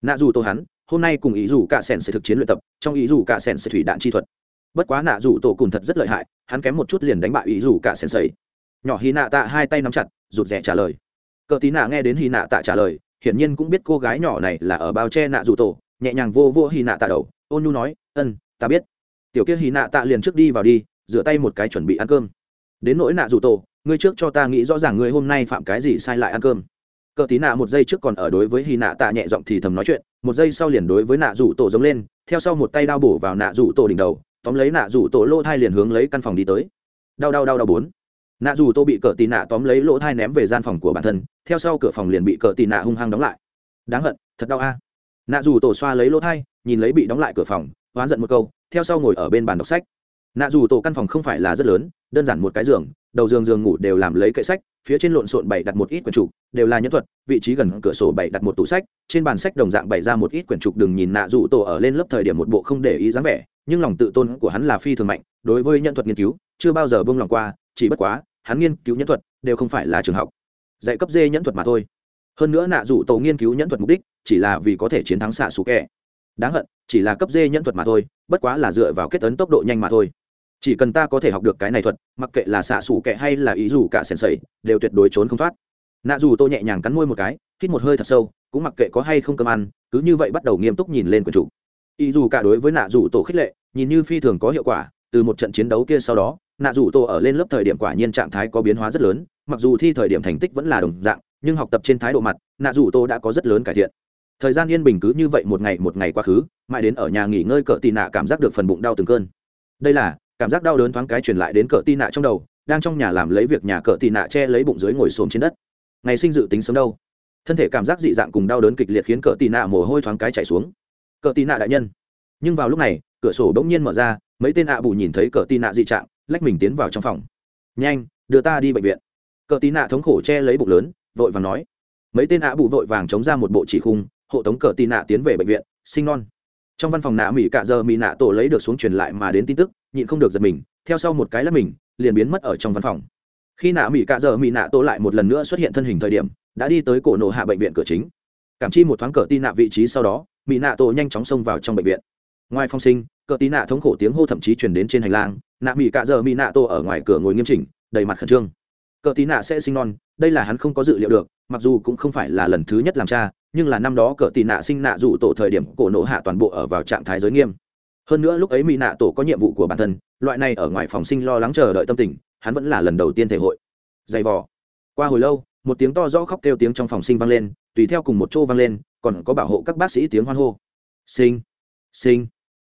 Speaker 1: Nạ rủ tổ hắn hôm nay cùng ý dù cả sèn sẽ thực chiến luyện tập, trong ý dù cả sèn sẽ thủy đạn chi thuật. Bất quá nạ dù tổ cùng thật rất lợi hại, hắn kém một chút liền đánh bại ý dù cả sèn sầy nhỏ hy nạ tạ hai tay nắm chặt, rụt rè trả lời. Cờ tí nạ nghe đến hy nạ tạ trả lời, hiển nhiên cũng biết cô gái nhỏ này là ở bao che nạ dù tổ, nhẹ nhàng vô vô hy nạ tạ đầu, ôn nhu nói, ân, ta biết. Tiểu kia hy nạ tạ liền trước đi vào đi, rửa tay một cái chuẩn bị ăn cơm. Đến nỗi nạ dù tổ, ngươi trước cho ta nghĩ rõ ràng ngươi hôm nay phạm cái gì sai lại ăn cơm cờ tí nạ một giây trước còn ở đối với hy nạ tạ nhẹ giọng thì thầm nói chuyện, một giây sau liền đối với nạ rủ tổ giống lên, theo sau một tay đao bổ vào nạ rủ tổ đỉnh đầu, tóm lấy nạ rủ tổ lỗ thai liền hướng lấy căn phòng đi tới. Đau đau đau đau bốn. Nạ rủ tổ bị cờ tì nạ tóm lấy lỗ thai ném về gian phòng của bản thân, theo sau cửa phòng liền bị cờ tì nạ hung hăng đóng lại. Đáng hận, thật đau a. Nạ rủ tổ xoa lấy lỗ thai, nhìn lấy bị đóng lại cửa phòng, oán giận một câu, theo sau ngồi ở bên bàn đọc sách. Nạ dù tổ căn phòng không phải là rất lớn, đơn giản một cái giường, đầu giường giường ngủ đều làm lấy kệ sách, phía trên lộn xộn bày đặt một ít quyển trục đều là nhân thuật, vị trí gần cửa sổ bày đặt một tủ sách, trên bàn sách đồng dạng bày ra một ít quyển trục đừng nhìn nạ rủ tổ ở lên lớp thời điểm một bộ không để ý dáng vẻ, nhưng lòng tự tôn của hắn là phi thường mạnh, đối với nhân thuật nghiên cứu, chưa bao giờ bông lòng qua, chỉ bất quá, hắn nghiên cứu nhân thuật đều không phải là trường học, dạy cấp dê nhân thuật mà thôi. Hơn nữa nạ rủ tổ nghiên cứu nhân thuật mục đích chỉ là vì có thể chiến thắng xạ xù kẹ đáng hận, chỉ là cấp dê nhân thuật mà thôi, bất quá là dựa vào kết tấn tốc độ nhanh mà thôi. Chỉ cần ta có thể học được cái này thuật, mặc kệ là xạ xù kệ hay là ý dù cả sèn sầy đều tuyệt đối trốn không thoát nạ dù tôi nhẹ nhàng cắn môi một cái, hít một hơi thật sâu, cũng mặc kệ có hay không cơm ăn, cứ như vậy bắt đầu nghiêm túc nhìn lên quần chủ. Ý dù cả đối với nạ dù tổ khích lệ, nhìn như phi thường có hiệu quả, từ một trận chiến đấu kia sau đó, nạ dù tổ ở lên lớp thời điểm quả nhiên trạng thái có biến hóa rất lớn, mặc dù thi thời điểm thành tích vẫn là đồng dạng, nhưng học tập trên thái độ mặt, nạ dù tổ đã có rất lớn cải thiện. Thời gian yên bình cứ như vậy một ngày một ngày quá khứ, mãi đến ở nhà nghỉ ngơi cỡ tì nạ cảm giác được phần bụng đau từng cơn. Đây là, cảm giác đau đớn thoáng cái truyền lại đến cỡ tì nạ trong đầu, đang trong nhà làm lấy việc nhà cỡ tì nạ che lấy bụng dưới ngồi xồm trên đất ngày sinh dự tính sớm đâu. Thân thể cảm giác dị dạng cùng đau đớn kịch liệt khiến cỡ tì nạ mồ hôi thoáng cái chảy xuống. Cỡ tì nạ đại nhân. Nhưng vào lúc này, cửa sổ bỗng nhiên mở ra, mấy tên ạ bù nhìn thấy cỡ tì nạ dị trạng, lách mình tiến vào trong phòng. Nhanh, đưa ta đi bệnh viện. Cỡ tì nạ thống khổ che lấy bụng lớn, vội vàng nói. Mấy tên ạ bù vội vàng chống ra một bộ chỉ khung, hộ tống cỡ tì nạ tiến về bệnh viện, sinh non. Trong văn phòng nạ mỹ cạ giờ mỹ nạ tổ lấy được xuống truyền lại mà đến tin tức, nhịn không được giật mình, theo sau một cái là mình, liền biến mất ở trong văn phòng khi nạ mỹ cạ giờ mỹ nạ tô lại một lần nữa xuất hiện thân hình thời điểm, đã đi tới cổ nổ hạ bệnh viện cửa chính. Cảm chi một thoáng cờ tin nạ vị trí sau đó mỹ nạ tô nhanh chóng xông vào trong bệnh viện. Ngoài phong sinh, cờ tí nạ thống khổ tiếng hô thậm chí truyền đến trên hành lang, nạ mỹ cạ giờ mỹ nạ tô ở ngoài cửa ngồi nghiêm chỉnh, đầy mặt khẩn trương. Cờ tí nạ sẽ sinh non, đây là hắn không có dự liệu được, mặc dù cũng không phải là lần thứ nhất làm cha, nhưng là năm đó cờ tì nạ sinh nạ dù tổ thời điểm, cổ nộ hạ toàn bộ ở vào trạng thái giới nghiêm. Hơn nữa lúc ấy mỹ nạ tổ có nhiệm vụ của bản thân, loại này ở ngoài phòng sinh lo lắng chờ đợi tâm tình hắn vẫn là lần đầu tiên thể hội. Dày vò. Qua hồi lâu, một tiếng to rõ khóc kêu tiếng trong phòng sinh vang lên, tùy theo cùng một chỗ vang lên, còn có bảo hộ các bác sĩ tiếng hoan hô. Sinh. Sinh.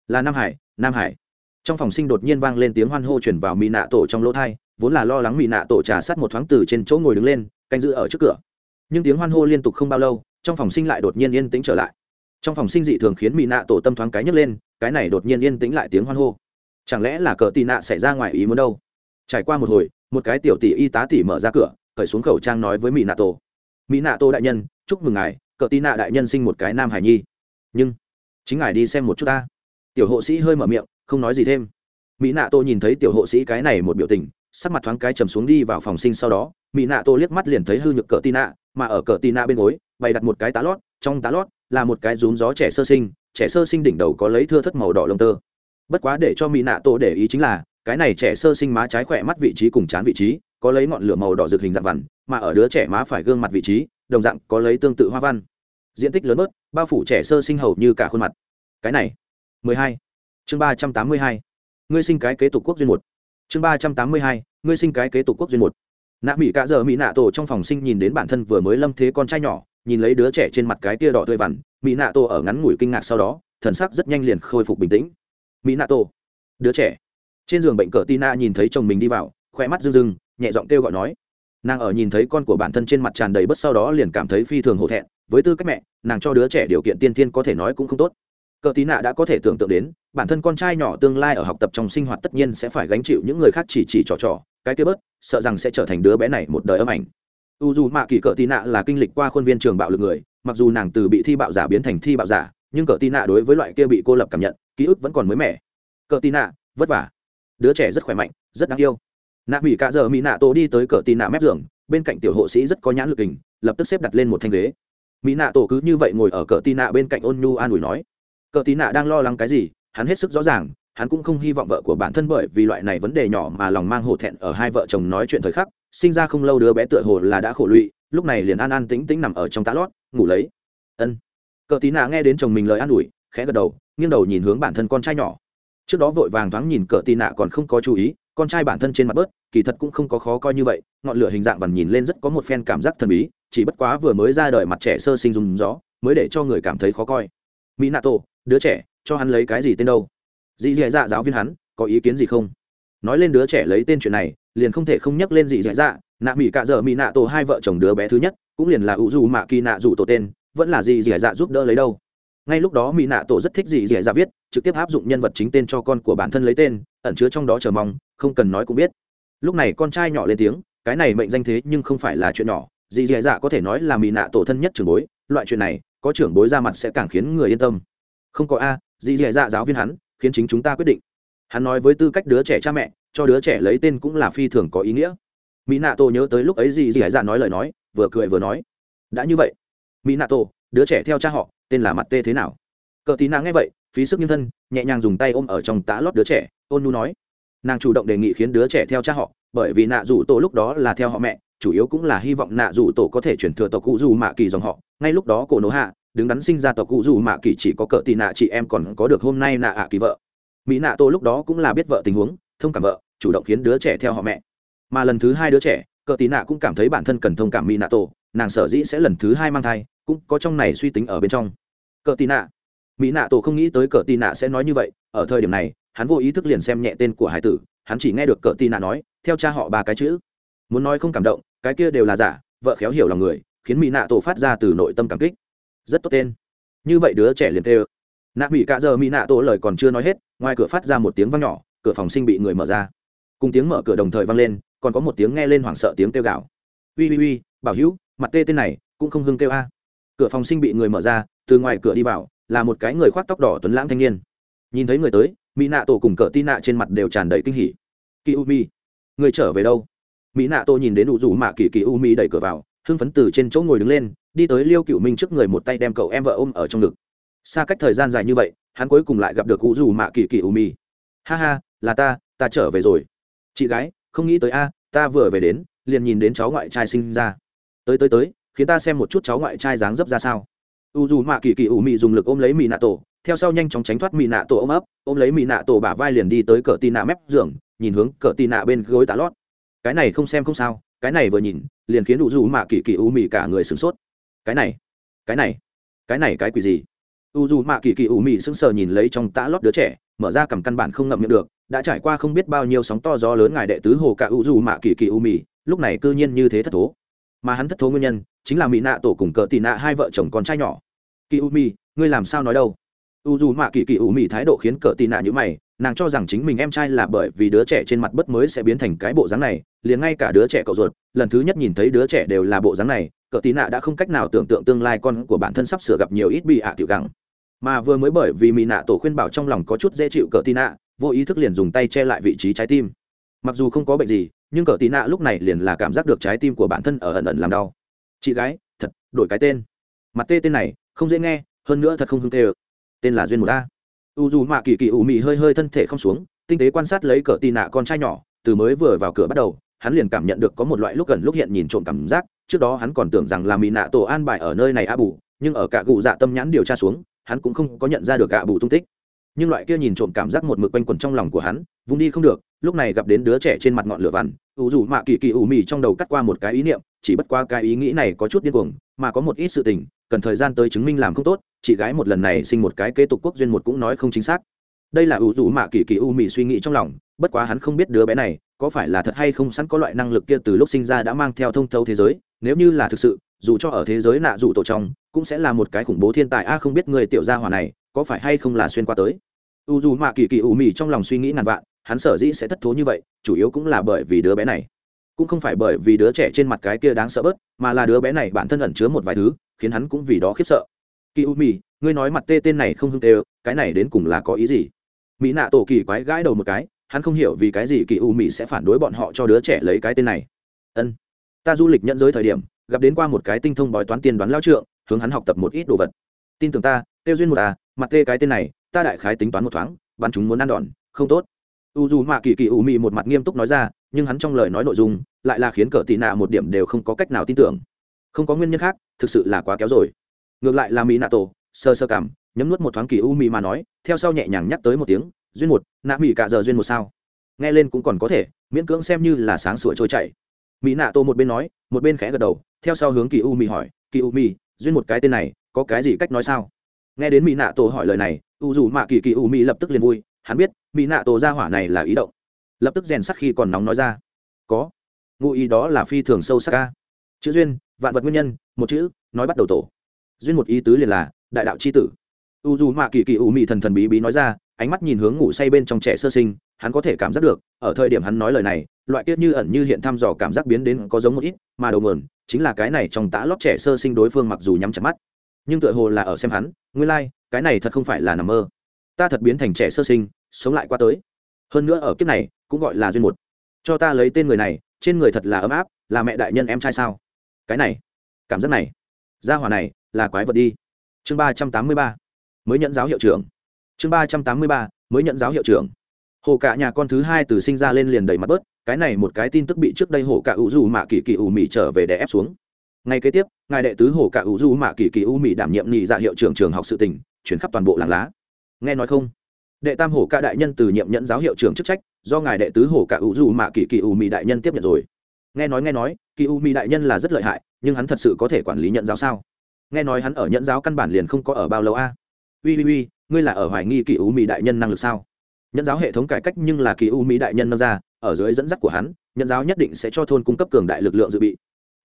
Speaker 1: Là nam hải nam hải. Trong phòng sinh đột nhiên vang lên tiếng hoan hô chuyển vào mỹ nạ tổ trong lỗ thai, vốn là lo lắng mỹ nạ tổ trà sát một thoáng từ trên chỗ ngồi đứng lên, canh giữ ở trước cửa. Nhưng tiếng hoan hô liên tục không bao lâu, trong phòng sinh lại đột nhiên yên tĩnh trở lại. Trong phòng sinh dị thường khiến mỹ nạ tổ tâm thoáng cái nhấc lên, cái này đột nhiên yên tĩnh lại tiếng hoan hô. Chẳng lẽ là cờ tì nạ xảy ra ngoài ý muốn đâu? Trải qua một hồi, một cái tiểu tỷ y tá tỷ mở ra cửa khởi xuống khẩu trang nói với mỹ nạ tổ mỹ nạ tổ đại nhân, chúc mừng ngài, cờ tì nạ đại nhân sinh một cái nam hải nhi. Nhưng, chính ngài đi xem một chút ta. Tiểu hộ sĩ hơi mở miệng, không nói gì thêm. Mỹ nạ tô nhìn thấy tiểu hộ sĩ cái này một biểu tình, sắc mặt thoáng cái trầm xuống đi vào phòng sinh sau đó. Mỹ nạ tô liếc mắt liền thấy hư nhược cờ tì nạ, mà ở cờ tì nạ bên gối, bày đặt một cái tá lót, trong tá lót là một cái rúm gió trẻ sơ sinh, trẻ sơ sinh đỉnh đầu có lấy thưa thất màu đỏ lông tơ. Bất quá để cho mỹ nạ tổ để ý chính là cái này trẻ sơ sinh má trái khỏe mắt vị trí cùng chán vị trí, có lấy ngọn lửa màu đỏ rực hình dạng vằn, mà ở đứa trẻ má phải gương mặt vị trí, đồng dạng có lấy tương tự hoa văn diện tích lớn bớt, bao phủ trẻ sơ sinh hầu như cả khuôn mặt cái này 12. chương 382. ngươi sinh cái kế tục quốc duyên một chương 382. ngươi sinh cái kế tục quốc duyên một nạ mỹ cả giờ mỹ nạ tổ trong phòng sinh nhìn đến bản thân vừa mới lâm thế con trai nhỏ, nhìn lấy đứa trẻ trên mặt cái tia đỏ tươi vằn mỹ nạ tổ ở ngắn ngủi kinh ngạc sau đó, thần sắc rất nhanh liền khôi phục bình tĩnh mỹ nạ tổ, đứa trẻ trên giường bệnh cờ tina nhìn thấy chồng mình đi vào khoe mắt rưng rưng, nhẹ giọng kêu gọi nói. Nàng ở nhìn thấy con của bản thân trên mặt tràn đầy bất sau đó liền cảm thấy phi thường hổ thẹn, với tư cách mẹ, nàng cho đứa trẻ điều kiện tiên tiên có thể nói cũng không tốt. Cờ tí nạ đã có thể tưởng tượng đến, bản thân con trai nhỏ tương lai ở học tập trong sinh hoạt tất nhiên sẽ phải gánh chịu những người khác chỉ chỉ trò trò, cái kia bớt, sợ rằng sẽ trở thành đứa bé này một đời âm ảnh. U dù mạ kỳ cỡ Tina nạ là kinh lịch qua khuôn viên trường bạo lực người, mặc dù nàng từ bị thi bạo giả biến thành thi bạo giả, nhưng cỡ Tina nạ đối với loại kia bị cô lập cảm nhận, ký ức vẫn còn mới mẻ. Cỡ Tina nạ vất vả đứa trẻ rất khỏe mạnh, rất đáng yêu. Nạ mỹ cạ giờ mỹ nạ tổ đi tới cờ tì nạ mép giường, bên cạnh tiểu hộ sĩ rất có nhãn lực hình, lập tức xếp đặt lên một thanh ghế. Mỹ nạ tổ cứ như vậy ngồi ở cờ tì nạ bên cạnh ôn nhu an ủi nói. Cờ tì nạ đang lo lắng cái gì, hắn hết sức rõ ràng, hắn cũng không hy vọng vợ của bản thân bởi vì loại này vấn đề nhỏ mà lòng mang hổ thẹn ở hai vợ chồng nói chuyện thời khắc, sinh ra không lâu đứa bé tựa hồ là đã khổ lụy, lúc này liền an an tĩnh tĩnh nằm ở trong tá lót, ngủ lấy. Ân. Cờ tí nạ nghe đến chồng mình lời an ủi, khẽ gật đầu, nghiêng đầu nhìn hướng bản thân con trai nhỏ trước đó vội vàng thoáng nhìn cờ tì nạ còn không có chú ý, con trai bản thân trên mặt bớt, kỳ thật cũng không có khó coi như vậy, ngọn lửa hình dạng vằn nhìn lên rất có một phen cảm giác thần bí, chỉ bất quá vừa mới ra đời mặt trẻ sơ sinh dùng gió, mới để cho người cảm thấy khó coi. Mỹ nạ tổ đứa trẻ, cho hắn lấy cái gì tên đâu? Dì dì dạ giáo viên hắn, có ý kiến gì không? Nói lên đứa trẻ lấy tên chuyện này, liền không thể không nhắc lên dì dì dạ. Nạ mỹ cạ dợ mỹ nạ tổ hai vợ chồng đứa bé thứ nhất, cũng liền là ủ dù mạ kỳ nạ dù tổ tên, vẫn là dì dì dạ giúp đỡ lấy đâu? Ngay lúc đó mỹ nạ tổ rất thích dị dì dạ viết, trực tiếp áp dụng nhân vật chính tên cho con của bản thân lấy tên, ẩn chứa trong đó chờ mong, không cần nói cũng biết. Lúc này con trai nhỏ lên tiếng, cái này mệnh danh thế nhưng không phải là chuyện nhỏ dì dì dạ có thể nói là mỹ nạ tổ thân nhất trưởng bối, loại chuyện này, có trưởng bối ra mặt sẽ càng khiến người yên tâm. Không có a dì dì dạ giáo viên hắn, khiến chính chúng ta quyết định. Hắn nói với tư cách đứa trẻ cha mẹ, cho đứa trẻ lấy tên cũng là phi thường có ý nghĩa. Mỹ nạ tổ nhớ tới lúc ấy dì dì dạ nói lời nói, vừa cười vừa nói. Đã như vậy, mỹ nạ tổ, đứa trẻ theo cha họ tên là mặt tê thế nào? Cờ tí nàng nghe vậy, phí sức nhân thân, nhẹ nhàng dùng tay ôm ở trong tã lót đứa trẻ, ôn nu nói. Nàng chủ động đề nghị khiến đứa trẻ theo cha họ, bởi vì nạ rủ tổ lúc đó là theo họ mẹ, chủ yếu cũng là hy vọng nạ rủ tổ có thể chuyển thừa tộc cụ dù mạ kỳ dòng họ. Ngay lúc đó cổ nổ hạ, đứng đắn sinh ra tộc cụ dù mạ kỳ chỉ có cỡ tì nạ, chị em còn có được hôm nay nạ ạ kỳ vợ. Mỹ nạ tổ lúc đó cũng là biết vợ tình huống, thông cảm vợ, chủ động khiến đứa trẻ theo họ mẹ. Mà lần thứ hai đứa trẻ cỡ tì nạ cũng cảm thấy bản thân cần thông cảm mỹ nạ tổ, nàng sở dĩ sẽ lần thứ hai mang thai cũng có trong này suy tính ở bên trong. Cờ tì nạ. Mỹ nạ tổ không nghĩ tới cờ tì nạ sẽ nói như vậy, ở thời điểm này, hắn vô ý thức liền xem nhẹ tên của hải tử, hắn chỉ nghe được cờ tì nạ nói, theo cha họ ba cái chữ. Muốn nói không cảm động, cái kia đều là giả, vợ khéo hiểu lòng người, khiến mỹ nạ tổ phát ra từ nội tâm cảm kích. Rất tốt tên. Như vậy đứa trẻ liền tê ơ. Nạ mỹ cạ giờ mỹ nạ tổ lời còn chưa nói hết, ngoài cửa phát ra một tiếng văng nhỏ, cửa phòng sinh bị người mở ra. Cùng tiếng mở cửa đồng thời vang lên, còn có một tiếng nghe lên hoảng sợ tiếng kêu gạo ui ui ui bảo hữu, mặt tê tên này, cũng không hưng kêu a cửa phòng sinh bị người mở ra, từ ngoài cửa đi vào, là một cái người khoác tóc đỏ tuấn lãng thanh niên. Nhìn thấy người tới, mỹ nạ tổ cùng cờ tin nạ trên mặt đều tràn đầy kinh hỉ. Kỳ u mi, người trở về đâu? Mỹ nạ tổ nhìn đến đủ rủ mạ kỳ kỳ u mi đẩy cửa vào, hưng phấn từ trên chỗ ngồi đứng lên, đi tới liêu cựu minh trước người một tay đem cậu em vợ ôm ở trong ngực. Xa cách thời gian dài như vậy, hắn cuối cùng lại gặp được cụ rủ mạ kỳ kỳ u mi. Ha ha, là ta ta trở về rồi. Chị gái, không nghĩ tới a, ta vừa về đến, liền nhìn đến cháu ngoại trai sinh ra. Tới tới tới khiến ta xem một chút cháu ngoại trai dáng dấp ra sao. U dù mạ kỳ kỳ ủ mị dùng lực ôm lấy mỹ nạ tổ, theo sau nhanh chóng tránh thoát mỹ nạ tổ ôm ấp, ôm lấy mỹ nạ tổ bả vai liền đi tới cỡ tì nạ mép giường, nhìn hướng cỡ tì nạ bên gối tả lót. Cái này không xem không sao, cái này vừa nhìn, liền khiến u dù mạ kỳ kỳ ủ mị cả người sửng sốt. Cái này cái này cái này cái quỷ gì? U dù mạ kỳ kỳ ủ mị sững sờ nhìn lấy trong tã lót đứa trẻ, mở ra cầm căn bản không ngậm miệng được, đã trải qua không biết bao nhiêu sóng to gió lớn ngài đệ tứ hồ cả u dù mạ kỳ kỳ ủ mị, lúc này cư nhiên như thế thất thố mà hắn thất thố nguyên nhân chính là mỹ nạ tổ cùng cờ tì nạ hai vợ chồng con trai nhỏ. Kỳ u mi, ngươi làm sao nói đâu? U dù mạ kỳ kỳ u mi thái độ khiến cờ tì nạ như mày, nàng cho rằng chính mình em trai là bởi vì đứa trẻ trên mặt bất mới sẽ biến thành cái bộ dáng này, liền ngay cả đứa trẻ cậu ruột, lần thứ nhất nhìn thấy đứa trẻ đều là bộ dáng này, cờ tị nạ đã không cách nào tưởng tượng tương lai con của bản thân sắp sửa gặp nhiều ít bị ạ tiểu gẳng mà vừa mới bởi vì mỹ nạ tổ khuyên bảo trong lòng có chút dễ chịu cờ tị nạ, vô ý thức liền dùng tay che lại vị trí trái tim. Mặc dù không có bệnh gì nhưng cờ tí nạ lúc này liền là cảm giác được trái tim của bản thân ở ẩn ẩn làm đau. Chị gái, thật, đổi cái tên. Mặt tê tên này, không dễ nghe, hơn nữa thật không hưng tê tên là duyên một a. U dù mạ kỳ kỳ ủ mị hơi hơi thân thể không xuống, tinh tế quan sát lấy cờ tì nạ con trai nhỏ, từ mới vừa vào cửa bắt đầu, hắn liền cảm nhận được có một loại lúc gần lúc hiện nhìn trộm cảm giác, trước đó hắn còn tưởng rằng là mỹ nạ tổ an bài ở nơi này a bù, nhưng ở cả cụ dạ tâm nhãn điều tra xuống, hắn cũng không có nhận ra được gạ bù tung tích nhưng loại kia nhìn trộm cảm giác một mực quanh quẩn trong lòng của hắn, vung đi không được, lúc này gặp đến đứa trẻ trên mặt ngọn lửa vằn, ủ dù mạ kỳ kỳ ủ mì trong đầu cắt qua một cái ý niệm, chỉ bất qua cái ý nghĩ này có chút điên cuồng, mà có một ít sự tình, cần thời gian tới chứng minh làm không tốt, chị gái một lần này sinh một cái kế tục quốc duyên một cũng nói không chính xác đây là ủ dù mạ kỳ kỳ u mì suy nghĩ trong lòng, bất quá hắn không biết đứa bé này có phải là thật hay không sẵn có loại năng lực kia từ lúc sinh ra đã mang theo thông thấu thế giới, nếu như là thực sự, dù cho ở thế giới nạ dù tổ trong, cũng sẽ là một cái khủng bố thiên tài. A, không biết người tiểu gia hỏa này có phải hay không là xuyên qua tới? U dù mạ kỳ kỳ ủ mì trong lòng suy nghĩ ngàn vạn, hắn sở dĩ sẽ thất thố như vậy, chủ yếu cũng là bởi vì đứa bé này. Cũng không phải bởi vì đứa trẻ trên mặt cái kia đáng sợ bớt, mà là đứa bé này bản thân ẩn chứa một vài thứ, khiến hắn cũng vì đó khiếp sợ. Kỳ u mì ngươi nói mặt tê tên này không hưng tê cái này đến cùng là có ý gì? Mỹ nạ tổ kỳ quái gãi đầu một cái, hắn không hiểu vì cái gì kỳ u mỹ sẽ phản đối bọn họ cho đứa trẻ lấy cái tên này. Ân, ta du lịch nhận giới thời điểm, gặp đến qua một cái tinh thông bói toán tiên đoán lao trượng, hướng hắn học tập một ít đồ vật. Tin tưởng ta, tiêu duyên một à mặt tê cái tên này, ta đại khái tính toán một thoáng, bắn chúng muốn ăn đòn, không tốt. U dù mạ kỳ kỳ u mị một mặt nghiêm túc nói ra, nhưng hắn trong lời nói nội dung, lại là khiến cờ tị nạ một điểm đều không có cách nào tin tưởng. Không có nguyên nhân khác, thực sự là quá kéo rồi. Ngược lại là mỹ nạ tổ, sơ sơ cảm nhấm nuốt một thoáng kỳ u mị mà nói, theo sau nhẹ nhàng nhắc tới một tiếng, duyên một, nạ mỹ cả giờ duyên một sao. Nghe lên cũng còn có thể, miễn cưỡng xem như là sáng sủa trôi chảy. Mỹ nạ tô một bên nói, một bên khẽ gật đầu, theo sau hướng kỳ u mị hỏi, kỳ u mị, duyên một cái tên này, có cái gì cách nói sao? Nghe đến mỹ nạ tô hỏi lời này, u dù mạ kỳ kỳ u mị lập tức liền vui, hắn biết mỹ nạ tô ra hỏa này là ý động. Lập tức rèn sắc khi còn nóng nói ra, có, ngụ ý đó là phi thường sâu sắc ca chữ duyên, vạn vật nguyên nhân, một chữ, nói bắt đầu tổ. Duyên một ý tứ liền là, đại đạo c h i tử u dù mạ kỳ kỳ u mị thần thần bí bí nói ra ánh mắt nhìn hướng ngủ say bên trong trẻ sơ sinh hắn có thể cảm giác được ở thời điểm hắn nói lời này loại tiết như ẩn như hiện thăm dò cảm giác biến đến có giống một ít mà đầu mờn chính là cái này trong tã lót trẻ sơ sinh đối phương mặc dù nhắm chặt mắt nhưng tựa hồ là ở xem hắn nguyên lai、like, cái này thật không phải là nằm mơ. Ta thật biến thành trẻ sơ sinh sống lại qua tới. Hơn nữa ở kiếp này cũng gọi là duyên một. Cho ta lấy tên người này trên người thật là ấm áp là mẹ đại nhân em trai sao? Cái này cảm giác này gia hỏa này là quái vật đi. Chương ba trăm tám mươi ba mới nhận giáo hiệu trưởng. Chương ba trăm tám mươi ba, mới nhận giáo hiệu trưởng. Hồ cả nhà con thứ hai từ sinh ra lên liền đầy mặt bớt, cái này một cái tin tức bị trước đây hồ cả ủ dù mạ kỳ kỳ ủ mị trở về đè ép xuống. Ngay kế tiếp, ngài đệ tứ hồ cả ủ dù mạ kỳ kỳ ủ mị đảm nhiệm nhị dạ hiệu trưởng trường học sự tỉnh chuyển khắp toàn bộ làng lá. Nghe nói không? Đệ tam hồ cả đại nhân từ nhiệm nhận giáo hiệu trưởng chức trách, do ngài đệ tứ hồ cả ủ dù mạ kỳ kỳ ủ mị đại nhân tiếp nhận rồi. Nghe nói nghe nói, kỳ ủ mị đại nhân là rất lợi hại, nhưng hắn thật sự có thể quản lý nhận giáo sao? Nghe nói hắn ở nhận giáo căn bản liền không có ở bao lâu a. à? Uy uy uy ngươi là ở hoài nghi kỳ u Mỹ đại nhân năng lực sao? Nhận giáo hệ thống cải cách nhưng là kỳ u Mỹ đại nhân nâng ra, ở dưới dẫn dắt của hắn nhận giáo nhất định sẽ cho thôn cung cấp cường đại lực lượng dự bị.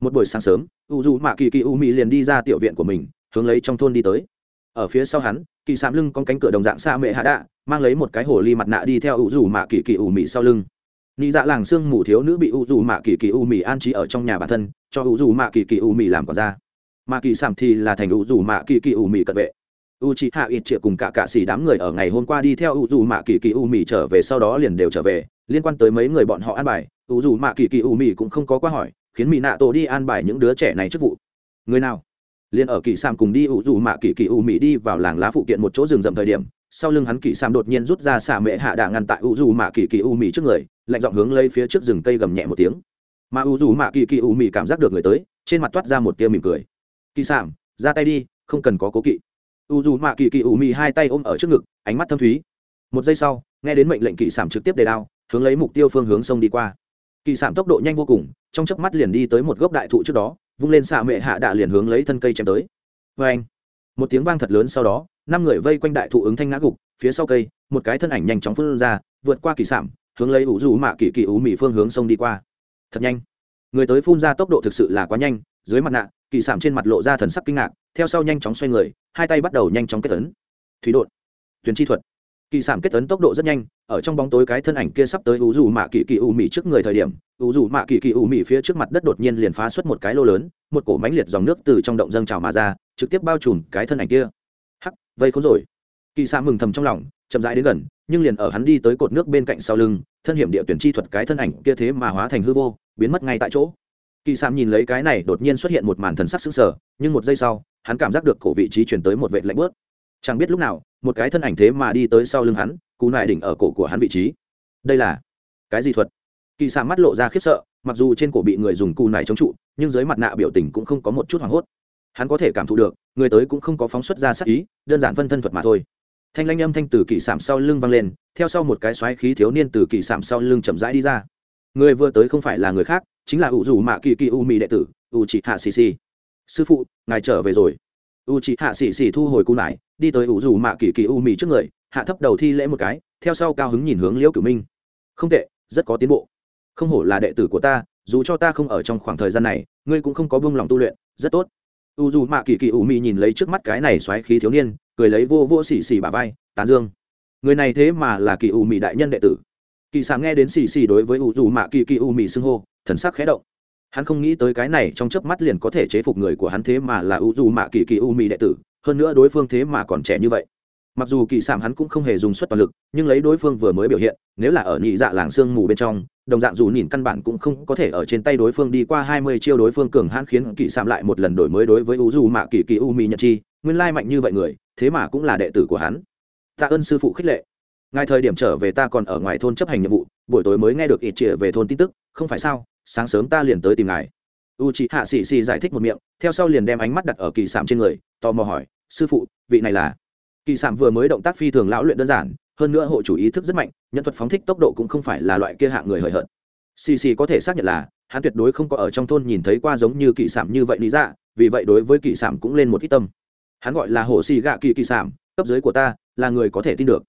Speaker 1: Một buổi sáng sớm, u dù mạ kỳ kỳ u Mỹ liền đi ra tiểu viện của mình, hướng lấy trong thôn đi tới. Ở phía sau hắn, kỳ sạm lưng con cánh cửa đồng dạng xa mệ hạ đạ, mang lấy một cái hồ ly mặt nạ đi theo u dù mạ kỳ kỳ u Mỹ sau lưng. Nị dạ làng sương mù thiếu nữ bị u dù mạ kỳ kỳ u Mỹ an trí ở trong nhà bản thân, cho u dù mạ kỳ kỳ u Mỹ làm quản gia. Mà kỳ sạm thì là thành u dù mạ kỳ kỳ u Mỹ cận vệ u chị hạ ít triệu cùng cả cạ xỉ đám người ở ngày hôm qua đi theo U dù mạ kỳ kỳ U mị trở về, sau đó liền đều trở về. Liên quan tới mấy người bọn họ an bài U dù mạ kỳ kỳ U mị cũng không có qua hỏi, khiến mỹ nạ tổ đi an bài những đứa trẻ này chức vụ. Người nào? Liền ở kỳ Sam cùng đi U dù mạ kỳ kỳ u mì đi vào làng lá phụ kiện một chỗ rừng rậm thời điểm, sau lưng hắn kỳ Sam đột nhiên rút ra xả mệ hạ đạ ngăn tại U dù mạ kỳ kỳ u mì trước người, lạnh giọng hướng lấy phía trước rừng cây gầm nhẹ một tiếng. Mà U dù mạ kỳ kỳ u mì cảm giác được người tới, trên mặt toát ra một tia mỉm cười. Kỳ Sam, ra tay đi, không cần có cố kỵ. U dù mạ kỳ kỳ ủ mỹ hai tay ôm ở trước ngực, ánh mắt thâm thúy. Một giây sau, nghe đến mệnh lệnh kỳ sảm trực tiếp đề đao, hướng lấy mục tiêu phương hướng sông đi qua. Kỳ sảm tốc độ nhanh vô cùng, trong chớp mắt liền đi tới một gốc đại thụ trước đó, vung lên xạ mệ hạ đạ liền hướng lấy thân cây chém tới. Vê anh, một tiếng vang thật lớn sau đó, năm người vây quanh đại thụ ứng thanh ngã gục, phía sau cây, một cái thân ảnh nhanh chóng phân ra, vượt qua kỳ sảm, hướng lấy ủ dù mạ kỳ kỳ ủ mị phương hướng sông đi qua. Thật nhanh. Người tới phun ra tốc độ thực sự là quá nhanh, dưới mặt nạ kỳ sảm trên mặt lộ ra thần sắc kinh ngạc, theo sau nhanh chóng xoay người, hai tay bắt đầu nhanh chóng kết tấn thủy đột tuyến chi thuật. Kỳ Sảm kết tấn tốc độ rất nhanh, ở trong bóng tối cái thân ảnh kia sắp tới u dù mạ kỳ kỳ u mị trước người thời điểm u dù mạ kỳ kỳ u mị phía trước mặt đất đột nhiên liền phá xuất một cái lô lớn, một cổ mánh liệt dòng nước từ trong động dâng trào mà ra, trực tiếp bao trùm cái thân ảnh kia. Hắc, vây khốn rồi. Kỳ Sảm mừng thầm trong lòng, chậm rãi đến gần, nhưng liền ở hắn đi tới cột nước bên cạnh sau lưng, thân hiểm địa tuyển chi thuật cái thân ảnh kia thế mà hóa thành hư vô, biến mất ngay tại chỗ kỳ Sam nhìn lấy cái này đột nhiên xuất hiện một màn thần sắc sững sờ, nhưng một giây sau, hắn cảm giác được cổ vị trí chuyển tới một vệ lạnh bớt chẳng biết lúc nào, một cái thân ảnh thế mà đi tới sau lưng hắn, cú nại đỉnh ở cổ của hắn vị trí. Đây là cái gì thuật? Kỳ Sam mắt lộ ra khiếp sợ, mặc dù trên cổ bị người dùng cù nại chống trụ, nhưng dưới mặt nạ biểu tình cũng không có một chút hoảng hốt. Hắn có thể cảm thụ được, người tới cũng không có phóng xuất ra sắc ý, đơn giản phân thân thuật mà thôi. Thanh lanh âm thanh từ kỳ sảm sau lưng vang lên, theo sau một cái xoáy khí thiếu niên từ kỳ sảm sau lưng chậm rãi đi ra. Người vừa tới không phải là người khác chính là ủ dù mạ kỳ kỳ u mì đệ tử u chị hạ xì xì sư phụ, ngài trở về rồi. U chị hạ xì xì thu hồi cung lại, đi tới ủ dù mạ kỳ kỳ u mì trước người, hạ thấp đầu thi lễ một cái, theo sau cao hứng nhìn hướng liễu cửu minh. Không tệ, rất có tiến bộ. Không hổ là đệ tử của ta, dù cho ta không ở trong khoảng thời gian này, ngươi cũng không có buông lòng tu luyện, rất tốt. U dù mạ kỳ kỳ u mì nhìn lấy trước mắt cái này xoáy khí thiếu niên, cười lấy vô vô xì xì bà vai, tán dương. Người này thế mà là kỳ u mì đại nhân đệ tử kỳ sảm nghe đến xì xì đối với u dù mạ kỳ kỳ u mì xưng hô, thần sắc khẽ động. Hắn không nghĩ tới cái này trong chớp mắt liền có thể chế phục người của hắn thế mà là u dù mạ kỳ kỳ u mì đệ tử, hơn nữa đối phương thế mà còn trẻ như vậy. Mặc dù kỳ sảm hắn cũng không hề dùng suất toàn lực, nhưng lấy đối phương vừa mới biểu hiện, nếu là ở nhị dạ làng sương mù bên trong, đồng dạng dù nhìn căn bản cũng không có thể ở trên tay đối phương đi qua hai mươi chiêu đối phương cường hãn khiến kỳ sảm lại một lần đổi mới đối với u dù mạ kỳ kỳ u mì nhật chi, nguyên lai mạnh như vậy người, thế mà cũng là đệ tử của hắn. Tạ ơn sư phụ khích lệ ngay thời điểm trở về ta còn ở ngoài thôn chấp hành nhiệm vụ, buổi tối mới nghe được ít chĩa về thôn tin tức, không phải sao? Sáng sớm ta liền tới tìm ngài. U chị hạ xì xì giải thích một miệng, theo sau liền đem ánh mắt đặt ở kỳ sảm trên người, tò mò hỏi, sư phụ, vị này là? Kỳ sảm vừa mới động tác phi thường lão luyện đơn giản, hơn nữa hộ chủ ý thức rất mạnh, nhân thuật phóng thích tốc độ cũng không phải là loại kia hạng người hời hợt. Xì xì có thể xác nhận là, hắn tuyệt đối không có ở trong thôn nhìn thấy qua giống như kỳ sảm như vậy lý ra vì vậy đối với kỳ sảm cũng lên một ít tâm. Hắn gọi là hồ xì gạ kỳ kỳ sảm cấp dưới của ta, là người có thể tin được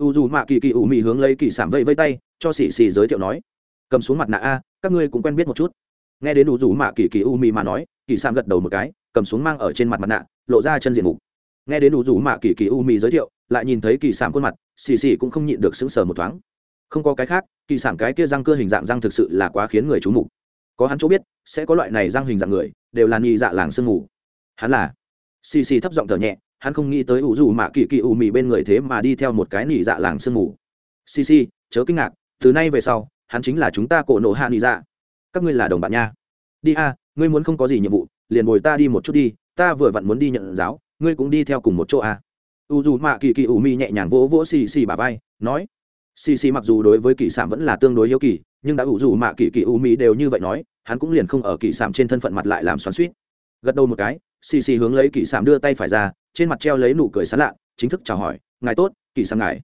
Speaker 1: u dù mạ kỳ kỳ ủ mị hướng lấy kỳ sảm vây vây tay, cho xì xì giới thiệu nói, cầm xuống mặt nạ a, các ngươi cũng quen biết một chút. Nghe đến u dù mạ kỳ kỳ u mị mà nói, kỳ sảm gật đầu một cái, cầm xuống mang ở trên mặt mặt nạ, lộ ra chân diện mục. Nghe đến u dù mạ kỳ kỳ u mị giới thiệu, lại nhìn thấy kỳ sảm khuôn mặt xì xì cũng không nhịn được sững sờ một thoáng. Không có cái khác, kỳ sảm cái kia răng cơ hình dạng răng thực sự là quá khiến người chú mục. Có hắn chỗ biết, sẽ có loại này răng hình dạng người, đều là nhị dạ làng sương mù. Hắn là xì xì thấp giọng thở nhẹ hắn không nghĩ tới ủ dù mạ kỳ kỳ ủ mị bên người thế mà đi theo một cái nỉ dạ làng sương mù. Xì xì, chớ kinh ngạc, từ nay về sau, hắn chính là chúng ta cổ nổ hạ nỉ dạ. Các ngươi là đồng bạn nha. Đi a, ngươi muốn không có gì nhiệm vụ, liền bồi ta đi một chút đi, ta vừa vặn muốn đi nhận giáo, ngươi cũng đi theo cùng một chỗ a. U dù mạ kỳ kỳ ủ mì nhẹ nhàng vỗ vỗ xì xì bà vai, nói. Xì xì mặc dù đối với kỳ sản vẫn là tương đối yêu kỳ, nhưng đã ủ dù mạ kỳ kỳ ủ mì đều như vậy nói, hắn cũng liền không ở kỳ sản trên thân phận mặt lại làm xoắn suýt. Gật đầu một cái, xì xì hướng lấy kỳ sản đưa tay phải ra trên mặt treo lấy nụ cười sán lạ chính thức chào hỏi ngài tốt kỳ sang ngài.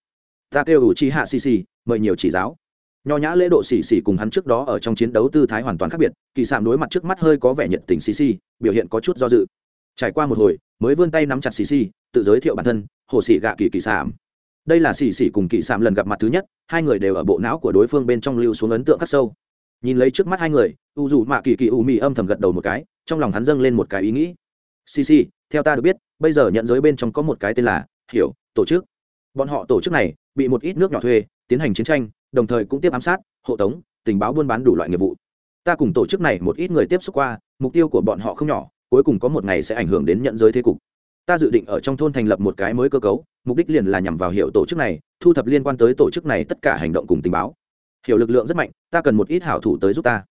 Speaker 1: Ta kêu ủ chi hạ xì xì mời nhiều chỉ giáo. Nho nhã lễ độ xì xì cùng hắn trước đó ở trong chiến đấu tư thái hoàn toàn khác biệt kỳ sạm đối mặt trước mắt hơi có vẻ nhiệt tình xì xì biểu hiện có chút do dự. Trải qua một hồi mới vươn tay nắm chặt xì xì tự giới thiệu bản thân hồ xì gạ kỳ kỳ sạm, đây là xì xì cùng kỳ sạm lần gặp mặt thứ nhất hai người đều ở bộ não của đối phương bên trong lưu xuống ấn tượng khắc sâu. Nhìn lấy trước mắt hai người u dù mạ kỳ kỳ u mị âm thầm gật đầu một cái trong lòng hắn dâng lên một cái ý nghĩ. Xì xì theo ta được biết bây giờ nhận giới bên trong có một cái tên là hiểu tổ chức. Bọn họ tổ chức này bị một ít nước nhỏ thuê, tiến hành chiến tranh, đồng thời cũng tiếp ám sát, hộ tống, tình báo buôn bán đủ loại nghiệp vụ. Ta cùng tổ chức này một ít người tiếp xúc qua, mục tiêu của bọn họ không nhỏ, cuối cùng có một ngày sẽ ảnh hưởng đến nhận giới thế cục. Ta dự định ở trong thôn thành lập một cái mới cơ cấu, mục đích liền là nhằm vào hiệu tổ chức này, thu thập liên quan tới tổ chức này tất cả hành động cùng tình báo. Hiểu lực lượng rất mạnh, ta cần một ít hảo thủ tới giúp ta.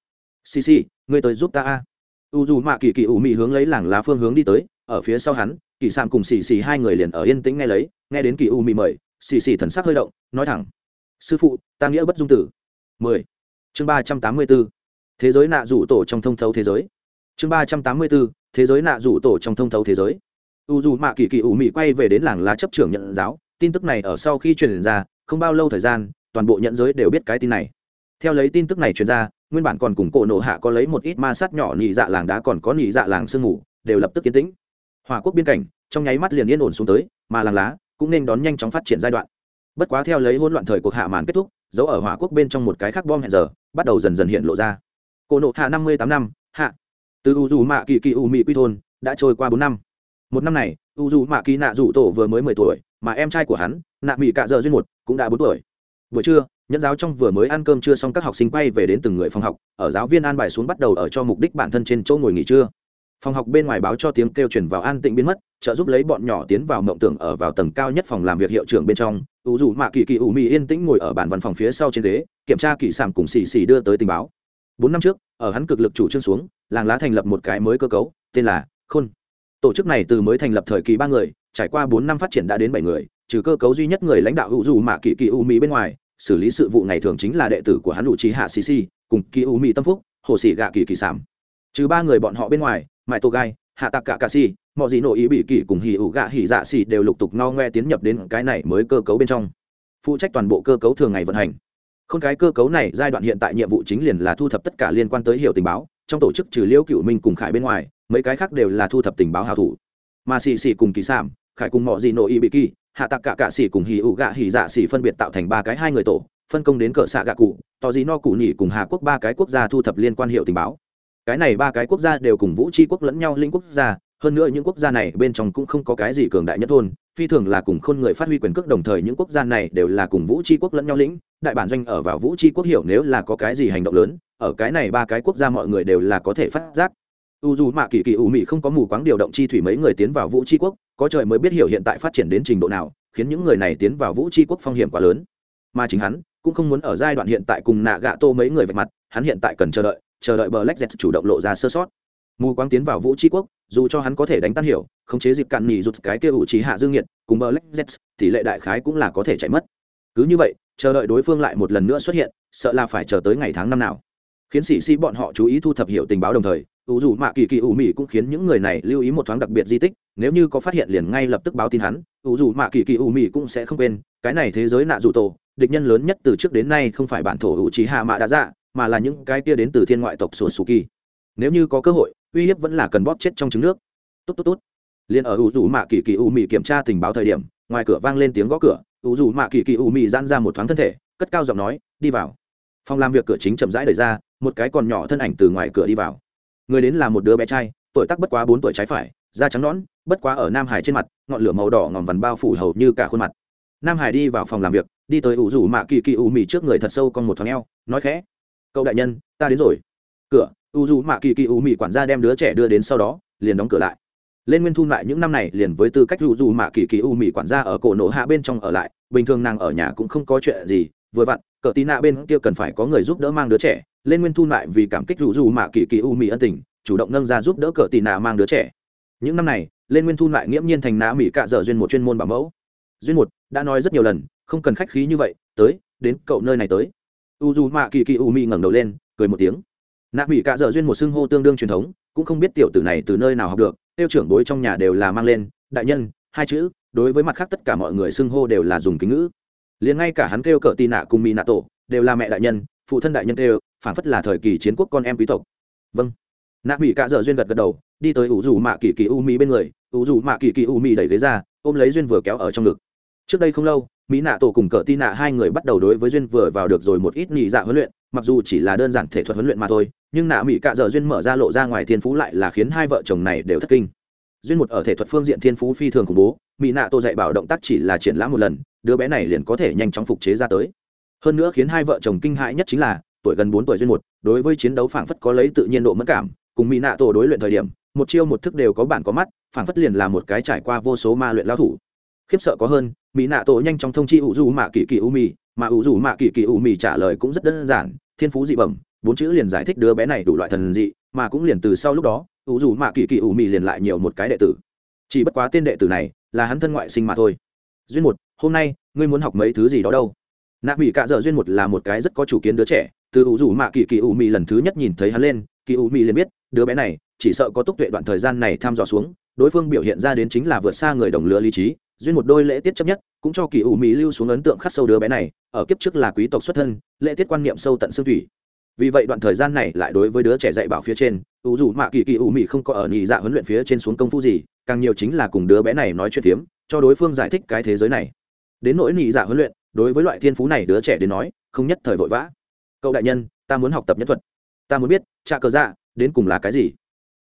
Speaker 1: Xì xì người tới giúp ta a. U dù mạ kỳ kỳ ủ mị hướng lấy làng lá phương hướng đi tới, ở phía sau hắn kỳ sạm cùng xì xì hai người liền ở yên tĩnh nghe lấy, nghe đến kỳ u mị mời, xì xì thần sắc hơi động, nói thẳng, sư phụ, ta nghĩa bất dung tử. Mười. Chương ba trăm tám mươi b ố thế giới nạ rủ tổ trong thông thấu thế giới. Chương ba trăm tám mươi b ố thế giới nạ rủ tổ trong thông thấu thế giới. U dù mạ kỳ kỳ U mị quay về đến làng lá chấp trưởng nhận giáo, tin tức này ở sau khi truyền ra, không bao lâu thời gian, toàn bộ nhận giới đều biết cái tin này. Theo lấy tin tức này truyền ra, nguyên bản còn cùng cổ nộ hạ có lấy một ít ma sát nhỏ nhị dạ làng đá còn có nhị dạ làng sương ngủ đều lập tức yên tĩnh hòa quốc biên cảnh, trong nháy mắt liền yên ổn xuống tới, mà làng lá cũng nên đón nhanh chóng phát triển giai đoạn. Bất quá theo lấy hỗn loạn thời cuộc hạ màn kết thúc giấu ở hỏa quốc bên trong một cái khác bom hẹn giờ, bắt đầu dần dần hiện lộ ra. Cổ nộ hạ năm mươi tám năm, hạ. Từ u dù mạ kỳ kỳ u mỹ quy thôn, đã trôi qua bốn năm. Một năm này, u dù mạ kỳ nạ dù tổ vừa mới mười tuổi, mà em trai của hắn, nạ mỹ cạ dợ duyên một, cũng đã bốn tuổi. Buổi trưa, nhẫn giáo trong vừa mới ăn cơm trưa xong các học sinh quay về đến từng người phòng học, ở giáo viên an bài xuống bắt đầu ở cho mục đích bản thân trên chỗ ngồi nghỉ trưa phòng học bên ngoài báo cho tiếng kêu chuyển vào an tĩnh biến mất, trợ giúp lấy bọn nhỏ tiến vào mộng tưởng ở vào tầng cao nhất phòng làm việc hiệu trưởng bên trong. U dù mạ kỳ kỳ ủ mị yên tĩnh ngồi ở bàn văn phòng phía sau trên ghế, kiểm tra kỳ sản cùng xì xì đưa tới tình báo. Bốn năm trước, ở hắn cực lực chủ trương xuống, làng lá thành lập một cái mới cơ cấu, tên là khôn. Tổ chức này từ mới thành lập thời kỳ ba người, trải qua bốn năm phát triển đã đến bảy người, trừ cơ cấu duy nhất người lãnh đạo u dù mạ kỳ kỳ u mị bên ngoài, xử lý sự vụ ngày thường chính là đệ tử của hắn đủ trí hạ xì xì, cùng kỳ u mị tâm phúc, hồ sĩ gạ kỳ kỳ sản trừ ba người bọn họ bên ngoài mãi tô gai, hạ tạc cả cà xì mọi gì nội ý bị kỳ cùng hì ủ gạ hì dạ xì đều lục tục no ngoe tiến nhập đến cái này mới cơ cấu bên trong. Phụ trách toàn bộ cơ cấu thường ngày vận hành. Không, cái cơ cấu này giai đoạn hiện tại nhiệm vụ chính liền là thu thập tất cả liên quan tới hiểu tình báo, trong tổ chức trừ liễu cựu minh cùng khải bên ngoài, mấy cái khác đều là thu thập tình báo hào thủ. Mà xì xì cùng kỳ sảm khải cùng mọi gì nội ý bị kỳ hạ tạc cả cạ xỉ cùng hì ụ gạ hì dạ xỉ phân biệt tạo thành ba cái hai người tổ, phân công đến cỡ xạ gạ cụ tỏ gì no cụ nhỉ cùng hà quốc ba cái quốc gia thu thập liên quan hiệu tình báo cái này ba cái quốc gia đều cùng vũ tri quốc lẫn nhau linh quốc gia, hơn nữa những quốc gia này bên trong cũng không có cái gì cường đại nhất thôn, phi thường là cùng khôn người phát huy quyền cước đồng thời những quốc gia này đều là cùng vũ tri quốc lẫn nhau lĩnh, đại bản doanh ở vào vũ tri quốc hiểu nếu là có cái gì hành động lớn, ở cái này ba cái quốc gia mọi người đều là có thể phát giác. U dù mạ kỳ kỳ ủ mị không có mù quáng điều động chi thủy mấy người tiến vào vũ tri quốc, có trời mới biết hiểu hiện tại phát triển đến trình độ nào, khiến những người này tiến vào vũ tri quốc phong hiểm quá lớn. Mà chính hắn cũng không muốn ở giai đoạn hiện tại cùng nạ gạ tô mấy người vạch mặt, hắn hiện tại cần chờ đợi chờ đợi bờ lách dẹt chủ động lộ ra sơ sót. Mù quáng tiến vào vũ tri quốc, dù cho hắn có thể đánh tan hiểu, khống chế dịp cạn nhì rụt cái kêu ủ trí hạ dương nhiệt, cùng bờ lách dẹt, tỷ lệ đại khái cũng là có thể chạy mất. Cứ như vậy, chờ đợi đối phương lại một lần nữa xuất hiện, sợ là phải chờ tới ngày tháng năm nào. Khiến sĩ si bọn họ chú ý thu thập hiểu tình báo đồng thời, ủ dù mạ kỳ kỳ ủ mị cũng khiến những người này lưu ý một thoáng đặc biệt di tích, nếu như có phát hiện liền ngay lập tức báo tin hắn, ủ dù mạ kỳ kỳ ủ mị cũng sẽ không quên, cái này thế giới nạ dù tổ, địch nhân lớn nhất từ trước đến nay không phải bản thổ ủ trí hạ mạ đã dạ mà là những cái kia đến từ thiên ngoại tộc sùa sù kỳ. Nếu như có cơ hội, uy hiếp vẫn là cần bóp chết trong trứng nước. Tốt tốt tốt. Liền ở ủ dù mạ kỳ kỳ u mị kiểm tra tình báo thời điểm, ngoài cửa vang lên tiếng gõ cửa ủ dù mạ kỳ kỳ u mị giãn ra một thoáng thân thể, cất cao giọng nói, đi vào. Phòng làm việc cửa chính chậm rãi đẩy ra, một cái còn nhỏ thân ảnh từ ngoài cửa đi vào. Người đến là một đứa bé trai, tuổi tác bất quá bốn tuổi trái phải, da trắng nõn, bất quá ở nam hải trên mặt, ngọn lửa màu đỏ ngòm vằn bao phủ hầu như cả khuôn mặt. Nam hải đi vào phòng làm việc, đi tới ủ rủ mạ kỳ kỳ ủ mị trước người thật sâu con một thoáng eo, nói khẽ cậu đại nhân, ta đến rồi. Cửa u dù mạ kỳ kỳ u mị quản gia đem đứa trẻ đưa đến sau đó, liền đóng cửa lại. Lên nguyên thu lại những năm này liền với tư cách u dù mạ kỳ kỳ u mị quản gia ở cổ nổ hạ bên trong ở lại, bình thường nàng ở nhà cũng không có chuyện gì, vừa vặn, cờ tí nạ bên kia cần phải có người giúp đỡ mang đứa trẻ. Lên nguyên thu lại vì cảm kích rủ dù mạ kỳ kỳ u mị ân tình, chủ động nâng ra giúp đỡ cờ tí nạ mang đứa trẻ. Những năm này, lên nguyên thu lại nghiễm nhiên thành nạ mỹ cạ dở duyên một chuyên môn bảo mẫu. Duyên một, đã nói rất nhiều lần, không cần khách khí như vậy, tới, đến cậu nơi này tới u dù mạ kỳ kỳ u mị ngẩng đầu lên, cười một tiếng. Nạ mỹ cạ dở duyên một xưng hô tương đương truyền thống, cũng không biết tiểu tử này từ nơi nào học được, tiêu trưởng bối trong nhà đều là mang lên, đại nhân, hai chữ, đối với mặt khác tất cả mọi người xưng hô đều là dùng kính ngữ. Liền ngay cả hắn kêu cờ tì nạ cùng mỹ nạ tổ, đều là mẹ đại nhân, phụ thân đại nhân kêu phản phất là thời kỳ chiến quốc con em quý tộc. Vâng. Nạ mỹ cạ dở duyên gật gật đầu, đi tới ủ dù mạ kỳ kỳ u mỹ bên người ủ dù mạ kỳ kỳ u mỹ đẩy ghế ra, ôm lấy duyên vừa kéo ở trong ngực. Trước đây không lâu mỹ nạ tổ cùng cờ tin nạ hai người bắt đầu đối với duyên vừa vào được rồi một ít nhị dạ huấn luyện, mặc dù chỉ là đơn giản thể thuật huấn luyện mà thôi, nhưng nạ mỹ cạ giờ duyên mở ra lộ ra ngoài thiên phú lại là khiến hai vợ chồng này đều thất kinh. Duyên một ở thể thuật phương diện thiên phú phi thường khủng bố, mỹ nạ tổ dạy bảo động tác chỉ là triển lãm một lần, đứa bé này liền có thể nhanh chóng phục chế ra tới. Hơn nữa khiến hai vợ chồng kinh hãi nhất chính là, tuổi gần bốn tuổi duyên một, đối với chiến đấu phảng phất có lấy tự nhiên độ mất cảm, cùng mỹ nạ tổ đối luyện thời điểm, một chiêu một thức đều có bản có mắt, phảng phất liền là một cái trải qua vô số ma luyện lao thủ khiếp sợ có hơn, mỹ nạ tổ nhanh chóng thông chi ủ dù mạ kỳ kỳ u mì, mà ủ dù mạ kỳ kỳ u mì trả lời cũng rất đơn giản, thiên phú dị bẩm, bốn chữ liền giải thích đứa bé này đủ loại thần dị, mà cũng liền từ sau lúc đó, ủ dù mạ kỳ kỳ u mì liền lại nhiều một cái đệ tử. Chỉ bất quá tên đệ tử này là hắn thân ngoại sinh mà thôi. Duyên một, hôm nay, ngươi muốn học mấy thứ gì đó đâu? Nạ mỹ cạ dợ duyên một là một cái rất có chủ kiến đứa trẻ, từ ủ rủ mạ kỳ kỳ u mì lần thứ nhất nhìn thấy hắn lên kỳ u mì liền biết, đứa bé này chỉ sợ có túc tuệ đoạn thời gian này tham dò xuống, đối phương biểu hiện ra đến chính là vượt xa người đồng lứa lý trí duyên một đôi lễ tiết chấp nhất, cũng cho kỳ ủ mỹ lưu xuống ấn tượng khắc sâu đứa bé này, ở kiếp trước là quý tộc xuất thân, lễ tiết quan niệm sâu tận xương thủy. Vì vậy đoạn thời gian này lại đối với đứa trẻ dạy bảo phía trên, ủ dù mạ kỳ kỳ ủ mỹ không có ở nhị dạ huấn luyện phía trên xuống công phu gì, càng nhiều chính là cùng đứa bé này nói chuyện phiếm cho đối phương giải thích cái thế giới này. Đến nỗi nhị dạ huấn luyện, đối với loại thiên phú này đứa trẻ đến nói, không nhất thời vội vã. Cậu đại nhân, ta muốn học tập nhất thuật. Ta muốn biết, trạ cờ dạ đến cùng là cái gì?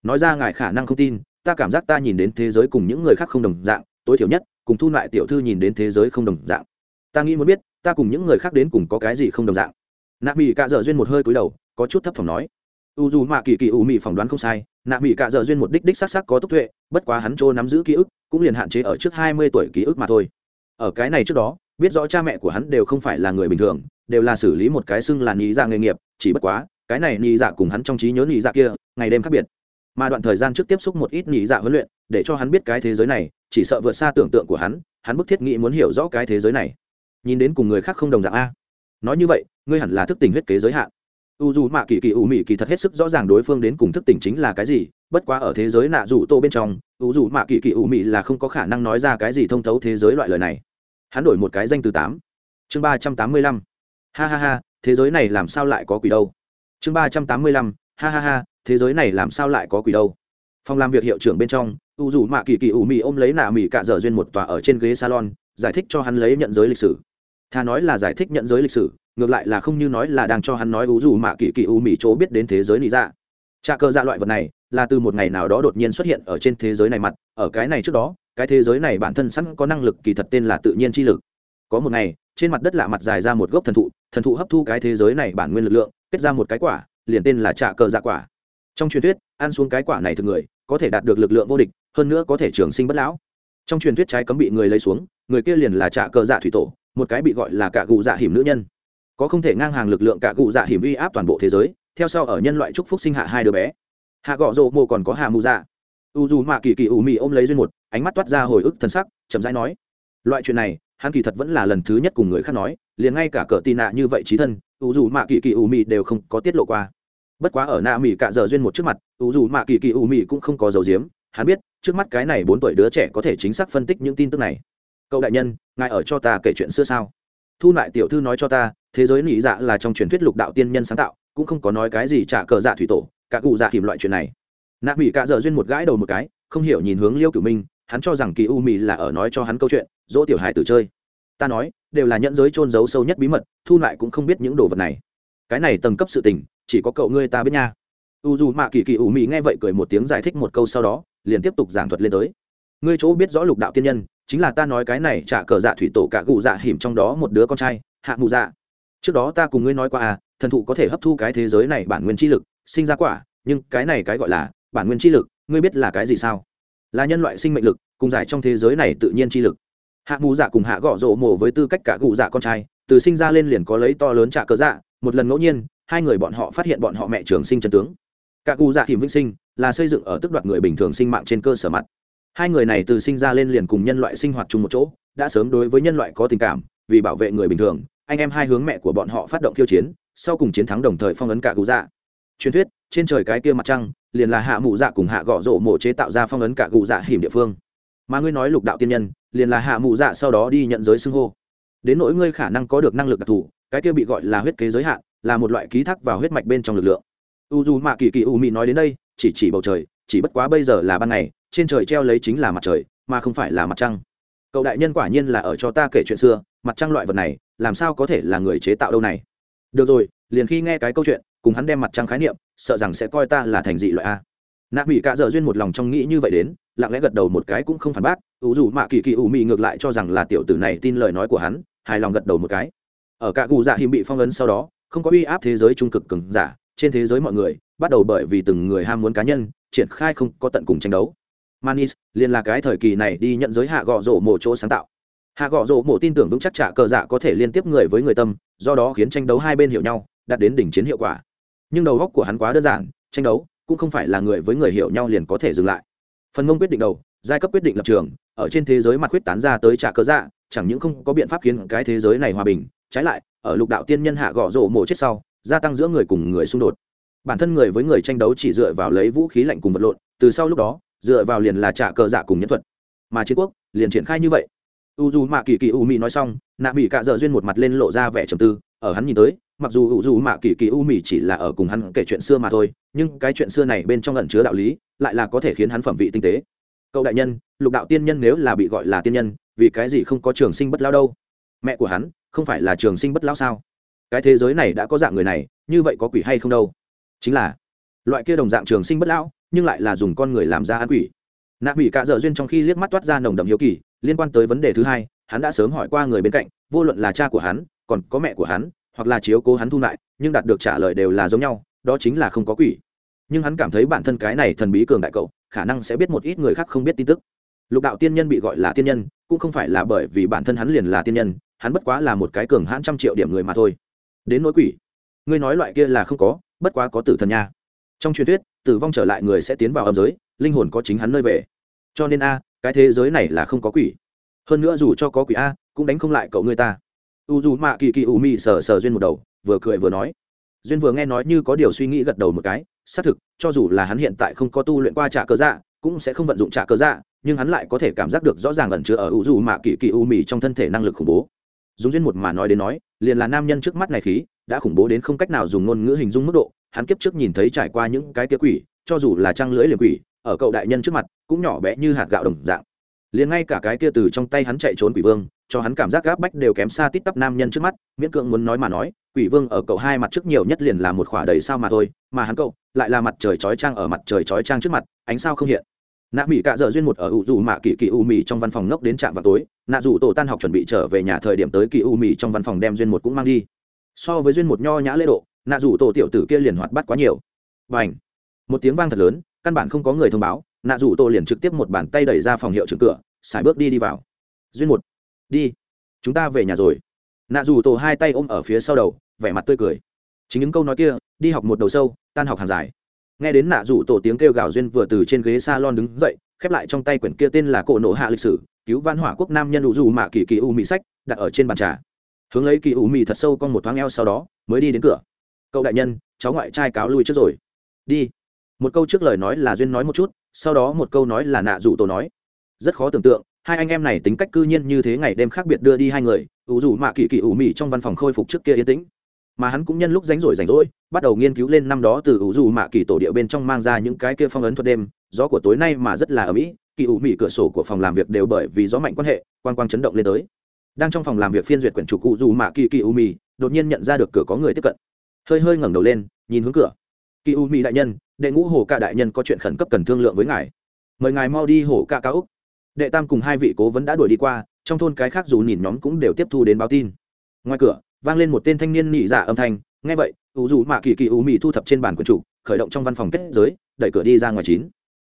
Speaker 1: Nói ra ngài khả năng không tin, ta cảm giác ta nhìn đến thế giới cùng những người khác không đồng dạng, tối thiểu nhất cùng thu lại tiểu thư nhìn đến thế giới không đồng dạng. Ta nghĩ muốn biết, ta cùng những người khác đến cùng có cái gì không đồng dạng? Nạ mỹ cạ dợ duyên một hơi cúi đầu, có chút thấp phòng nói. U dù mạ kỳ kỳ ủ mị phỏng đoán không sai, nạ mỹ cạ dợ duyên một đích đích sắc sắc có tốc tuệ, bất quá hắn trô nắm giữ ký ức, cũng liền hạn chế ở trước hai mươi tuổi ký ức mà thôi. Ở cái này trước đó, biết rõ cha mẹ của hắn đều không phải là người bình thường, đều là xử lý một cái xưng là nhị dạ nghề nghiệp, chỉ bất quá, cái này nhị dạ cùng hắn trong trí nhớ nhị dạ kia, ngày đêm khác biệt. Mà đoạn thời gian trước tiếp xúc một ít nhị dạ huấn luyện, để cho hắn biết cái thế giới này chỉ sợ vượt xa tưởng tượng của hắn hắn bức thiết nghĩ muốn hiểu rõ cái thế giới này. Nhìn đến cùng người khác không đồng dạng a. Nói như vậy, ngươi hẳn là thức tỉnh huyết kế giới hạn. U dù mạ kỳ kỳ u mị kỳ thật hết sức rõ ràng đối phương đến cùng thức tỉnh chính là cái gì, bất quá ở thế giới nạ dù tô bên trong, u dù mạ kỳ kỳ u mị là không có khả năng nói ra cái gì thông thấu thế giới loại lời này. Hắn đổi một cái danh từ tám. Chương ba trăm tám mươi lăm. Ha ha ha, thế giới này làm sao lại có quỷ đâu? Chương ba trăm tám mươi lăm. Ha ha ha, thế giới này làm sao lại có quỷ đâu? Phòng làm việc hiệu trưởng bên trong u dù mạ kỳ kỳ ủ mị ôm lấy nạ mị cạ dở duyên một tòa ở trên ghế salon, giải thích cho hắn lấy nhận giới lịch sử. Thà nói là giải thích nhận giới lịch sử, ngược lại là không như nói là đang cho hắn nói u dù mạ kỳ kỳ ủ mị chỗ biết đến thế giới lý dạ. Trà cơ dạ loại vật này, là từ một ngày nào đó đột nhiên xuất hiện ở trên thế giới này mặt, ở cái này trước đó, cái thế giới này bản thân sẵn có năng lực kỳ thật tên là tự nhiên chi lực. Có một ngày, trên mặt đất lạ mặt dài ra một gốc thần thụ thần thụ hấp thu cái thế giới này bản nguyên lực lượng, kết ra một cái quả, liền tên là trạ cờ dạ quả. Trong truyền thuyết, ăn xuống cái quả này từ người, có thể đạt được lực lượng vô địch hơn nữa có thể trường sinh bất lão. Trong truyền thuyết trái cấm bị người lấy xuống, người kia liền là trạ cờ dạ thủy tổ, một cái bị gọi là cả cụ dạ hiểm nữ nhân. Có không thể ngang hàng lực lượng cả cụ dạ hiểm uy áp toàn bộ thế giới, theo sau ở nhân loại trúc phúc sinh hạ hai đứa bé. Hạ gọ rộ mô còn có hạ mù dạ. U dù mạ kỳ kỳ ủ mị ôm lấy duyên một, ánh mắt toát ra hồi ức thần sắc, chậm rãi nói, loại chuyện này, hắn kỳ thật vẫn là lần thứ nhất cùng người khác nói, liền ngay cả cờ tì nạ như vậy trí thân, u dù mạ kỳ kỳ ủ mị đều không có tiết lộ qua. Bất quá ở nạ mỹ cạ giờ duyên một trước mặt, u dù mạ kỳ kỳ ủ mị cũng không có dầu diếm, hắn biết trước mắt cái này bốn tuổi đứa trẻ có thể chính xác phân tích những tin tức này. Cậu đại nhân, ngài ở cho ta kể chuyện xưa sao? Thu lại tiểu thư nói cho ta, thế giới nỉ dạ là trong truyền thuyết lục đạo tiên nhân sáng tạo, cũng không có nói cái gì trả cờ dạ thủy tổ, cả cụ dạ tìm loại chuyện này. Nạ mỹ cạ dợ duyên một gãi đầu một cái, không hiểu nhìn hướng liêu cửu minh, hắn cho rằng kỳ u mì là ở nói cho hắn câu chuyện, dỗ tiểu hài tử chơi. Ta nói, đều là nhẫn giới trôn giấu sâu nhất bí mật, thu lại cũng không biết những đồ vật này. Cái này tầng cấp sự tình, chỉ có cậu ngươi ta biết nha. U dù mạ kỳ kỳ u mì nghe vậy cười một tiếng giải thích một câu sau đó liền tiếp tục giảng thuật lên tới. Ngươi chỗ biết rõ lục đạo tiên nhân, chính là ta nói cái này trả cờ dạ thủy tổ cả cụ dạ hiểm trong đó một đứa con trai, hạ mù dạ. Trước đó ta cùng ngươi nói qua à thần thụ có thể hấp thu cái thế giới này bản nguyên chi lực, sinh ra quả, nhưng cái này cái gọi là bản nguyên chi lực, ngươi biết là cái gì sao? Là nhân loại sinh mệnh lực, cùng giải trong thế giới này tự nhiên chi lực. Hạ mù dạ cùng hạ gõ rộ mộ với tư cách cả cụ dạ con trai, từ sinh ra lên liền có lấy to lớn trả cờ dạ một lần ngẫu nhiên, hai người bọn họ phát hiện bọn họ mẹ trường sinh chân tướng cả cụ dạ hiểm vĩnh sinh là xây dựng ở tức đoạt người bình thường sinh mạng trên cơ sở mặt. Hai người này từ sinh ra lên liền cùng nhân loại sinh hoạt chung một chỗ, đã sớm đối với nhân loại có tình cảm, vì bảo vệ người bình thường, anh em hai hướng mẹ của bọn họ phát động khiêu chiến, sau cùng chiến thắng đồng thời phong ấn cả cụ dạ. Truyền thuyết, trên trời cái kia mặt trăng, liền là hạ mụ dạ cùng hạ gõ rổ mộ chế tạo ra phong ấn cả cụ dạ hiểm địa phương. Mà ngươi nói lục đạo tiên nhân, liền là hạ mụ dạ sau đó đi nhận giới xưng hô. Đến nỗi ngươi khả năng có được năng lực đặc thù, cái kia bị gọi là huyết kế giới hạn, là một loại ký thác vào huyết mạch bên trong lực lượng u dù mạ kỳ kỳ u mị nói đến đây, chỉ chỉ bầu trời, chỉ bất quá bây giờ là ban ngày, trên trời treo lấy chính là mặt trời, mà không phải là mặt trăng. Cậu đại nhân quả nhiên là ở cho ta kể chuyện xưa, mặt trăng loại vật này, làm sao có thể là người chế tạo đâu này? Được rồi, liền khi nghe cái câu chuyện, cùng hắn đem mặt trăng khái niệm, sợ rằng sẽ coi ta là thành dị loại a. Nạ mỹ cạ dợ duyên một lòng trong nghĩ như vậy đến, lặng lẽ gật đầu một cái cũng không phản bác ủ dù mạ kỳ kỳ ủ mị ngược lại cho rằng là tiểu tử này tin lời nói của hắn, hài lòng gật đầu một cái. Ở cả cụ dạ hiểm bị phong ấn sau đó, không có uy áp thế giới trung cực cường giả trên thế giới mọi người, bắt đầu bởi vì từng người ham muốn cá nhân, triển khai không có tận cùng tranh đấu. Manis liền là cái thời kỳ này đi nhận giới hạ gọ rổ mổ chỗ sáng tạo. Hạ gọ rổ mổ tin tưởng vững chắc trả cờ dạ có thể liên tiếp người với người tâm, do đó khiến tranh đấu hai bên hiểu nhau, đạt đến đỉnh chiến hiệu quả. Nhưng đầu góc của hắn quá đơn giản, tranh đấu cũng không phải là người với người hiểu nhau liền có thể dừng lại. Phần mông quyết định đầu, giai cấp quyết định lập trường, ở trên thế giới mặt quyết tán ra tới trả cờ dạ chẳng những không có biện pháp khiến cái thế giới này hòa bình, trái lại, ở lục đạo tiên nhân hạ gõ rổ mổ chết sau gia tăng giữa người cùng người xung đột. Bản thân người với người tranh đấu chỉ dựa vào lấy vũ khí lạnh cùng vật lộn, từ sau lúc đó, dựa vào liền là trả cờ dạ cùng nhân thuật. Mà chiến quốc, liền triển khai như vậy. U dù mạ kỳ kỳ u mỹ nói xong nạ mỹ cạ dợ duyên một mặt lên lộ ra vẻ trầm tư, ở hắn nhìn tới, mặc dù u dù mạ kỳ kỳ u mỹ chỉ là ở cùng hắn kể chuyện xưa mà thôi, nhưng cái chuyện xưa này bên trong lẩn chứa đạo lý, lại là có thể khiến hắn phẩm vị tinh tế. Cậu đại nhân, lục đạo tiên nhân nếu là bị gọi là tiên nhân, vì cái gì không có trường sinh bất lao đâu? Mẹ của hắn, không phải là trường sinh bất lao sao? Cái thế giới này đã có dạng người này, như vậy có quỷ hay không đâu? Chính là, loại kia đồng dạng trường sinh bất lão, nhưng lại là dùng con người làm ra ăn quỷ. Nạ bị cạ dợ duyên trong khi liếc mắt toát ra nồng đậm hiếu kỳ, liên quan tới vấn đề thứ hai, hắn đã sớm hỏi qua người bên cạnh, vô luận là cha của hắn, còn có mẹ của hắn, hoặc là chiếu cố hắn thu lại, nhưng đạt được trả lời đều là giống nhau, đó chính là không có quỷ. Nhưng hắn cảm thấy bản thân cái này thần bí cường đại cậu, khả năng sẽ biết một ít người khác không biết tin tức. Lục đạo tiên nhân bị gọi là tiên nhân, cũng không phải là bởi vì bản thân hắn liền là tiên nhân, hắn bất quá là một cái cường hãn trăm triệu điểm người mà thôi đến nỗi quỷ. Ngươi nói loại kia là không có, bất quá có tử thần nha. Trong truyền thuyết, tử vong trở lại người sẽ tiến vào âm giới, linh hồn có chính hắn nơi về. Cho nên a, cái thế giới này là không có quỷ. Hơn nữa dù cho có quỷ a, cũng đánh không lại cậu người ta. U dù mạ kỳ kỳ u mi sờ sờ duyên một đầu, vừa cười vừa nói. Duyên vừa nghe nói như có điều suy nghĩ gật đầu một cái, xác thực, cho dù là hắn hiện tại không có tu luyện qua trả cơ dạ cũng sẽ không vận dụng trả cơ dạ nhưng hắn lại có thể cảm giác được rõ ràng ẩn chứa ở u dù mạ kỳ kỳ u mi trong thân thể năng lực khủng bố dùng duyên một mà nói đến nói, liền là nam nhân trước mắt này khí, đã khủng bố đến không cách nào dùng ngôn ngữ hình dung mức độ, hắn kiếp trước nhìn thấy trải qua những cái kia quỷ, cho dù là trăng lưỡi liềm quỷ, ở cậu đại nhân trước mặt, cũng nhỏ bé như hạt gạo đồng dạng. Liền ngay cả cái kia từ trong tay hắn chạy trốn quỷ vương, cho hắn cảm giác gáp bách đều kém xa tít tắp nam nhân trước mắt, miễn cưỡng muốn nói mà nói, quỷ vương ở cậu hai mặt trước nhiều nhất liền là một khỏa đầy sao mà thôi, mà hắn cậu, lại là mặt trời chói trang ở mặt trời chói trang trước mặt, ánh sao không hiện nạ mỹ cạ dợ duyên một ở ủ dù mạ kỳ kỳ u mì trong văn phòng ngốc đến trạm vào tối, nạ dù tổ tan học chuẩn bị trở về nhà thời điểm tới kỳ u mì trong văn phòng đem duyên một cũng mang đi. So với duyên một nho nhã lễ độ, nạ dù tổ tiểu tử kia liền hoạt bắt quá nhiều. Và ảnh một tiếng vang thật lớn, căn bản không có người thông báo, nạ dù tổ liền trực tiếp một bàn tay đẩy ra phòng hiệu trưởng cửa, xài bước đi đi vào. Duyên một, đi, chúng ta về nhà rồi. Nạ dù tổ hai tay ôm ở phía sau đầu, vẻ mặt tươi cười. Chính những câu nói kia, đi học một đầu sâu, tan học hàng dài nghe đến nạ rủ tổ tiếng kêu gào duyên vừa từ trên ghế s a lon đứng dậy, khép lại trong tay quyển kia tên là cổ nộ hạ lịch sử, cứu văn hỏa quốc nam nhân đủ dù mạ kỳ kỳ u mỹ sách, đặt ở trên bàn trà. Hướng lấy kỳ u mỹ thật sâu con một thoáng eo sau đó, mới đi đến cửa. Cậu đại nhân, cháu ngoại trai cáo lui trước rồi. Đi. Một câu trước lời nói là duyên nói một chút, sau đó một câu nói là nạ rủ tổ nói. Rất khó tưởng tượng, hai anh em này tính cách cư nhiên như thế ngày đêm khác biệt đưa đi hai người, ủ dù mạ kỳ kỳ ủ mị trong văn phòng khôi phục trước kia yên tĩnh mà hắn cũng nhân lúc rảnh rỗi rảnh rỗi, bắt đầu nghiên cứu lên năm đó từ ủ dù mạ kỳ tổ địa bên trong mang ra những cái kia phong ấn thuật đêm. Gió của tối nay mà rất là ở mỹ kỳ ủ mị cửa sổ của phòng làm việc đều bởi vì gió mạnh quan hệ quan quang chấn động lên tới. Đang trong phòng làm việc phiên duyệt quyển chủ cụ dù mạ kỳ kỳ ủ mị, đột nhiên nhận ra được cửa có người tiếp cận. Hơi hơi ngẩng đầu lên, nhìn hướng cửa. Kỳ ủ mị đại nhân, đệ ngũ hồ ca đại nhân có chuyện khẩn cấp cần thương lượng với ngài. Mời ngài mau đi hồ ca cao úc. Đệ tam cùng hai vị cố vấn đã đuổi đi qua, trong thôn cái khác dù nhìn nhóm cũng đều tiếp thu đến báo tin. Ngoài cửa vang lên một tên thanh niên nhị dạ âm thanh, nghe vậy u dù mạ kỳ kỳ u mị thu thập trên bàn quần chủ, khởi động trong văn phòng kết giới, đẩy cửa đi ra ngoài chín.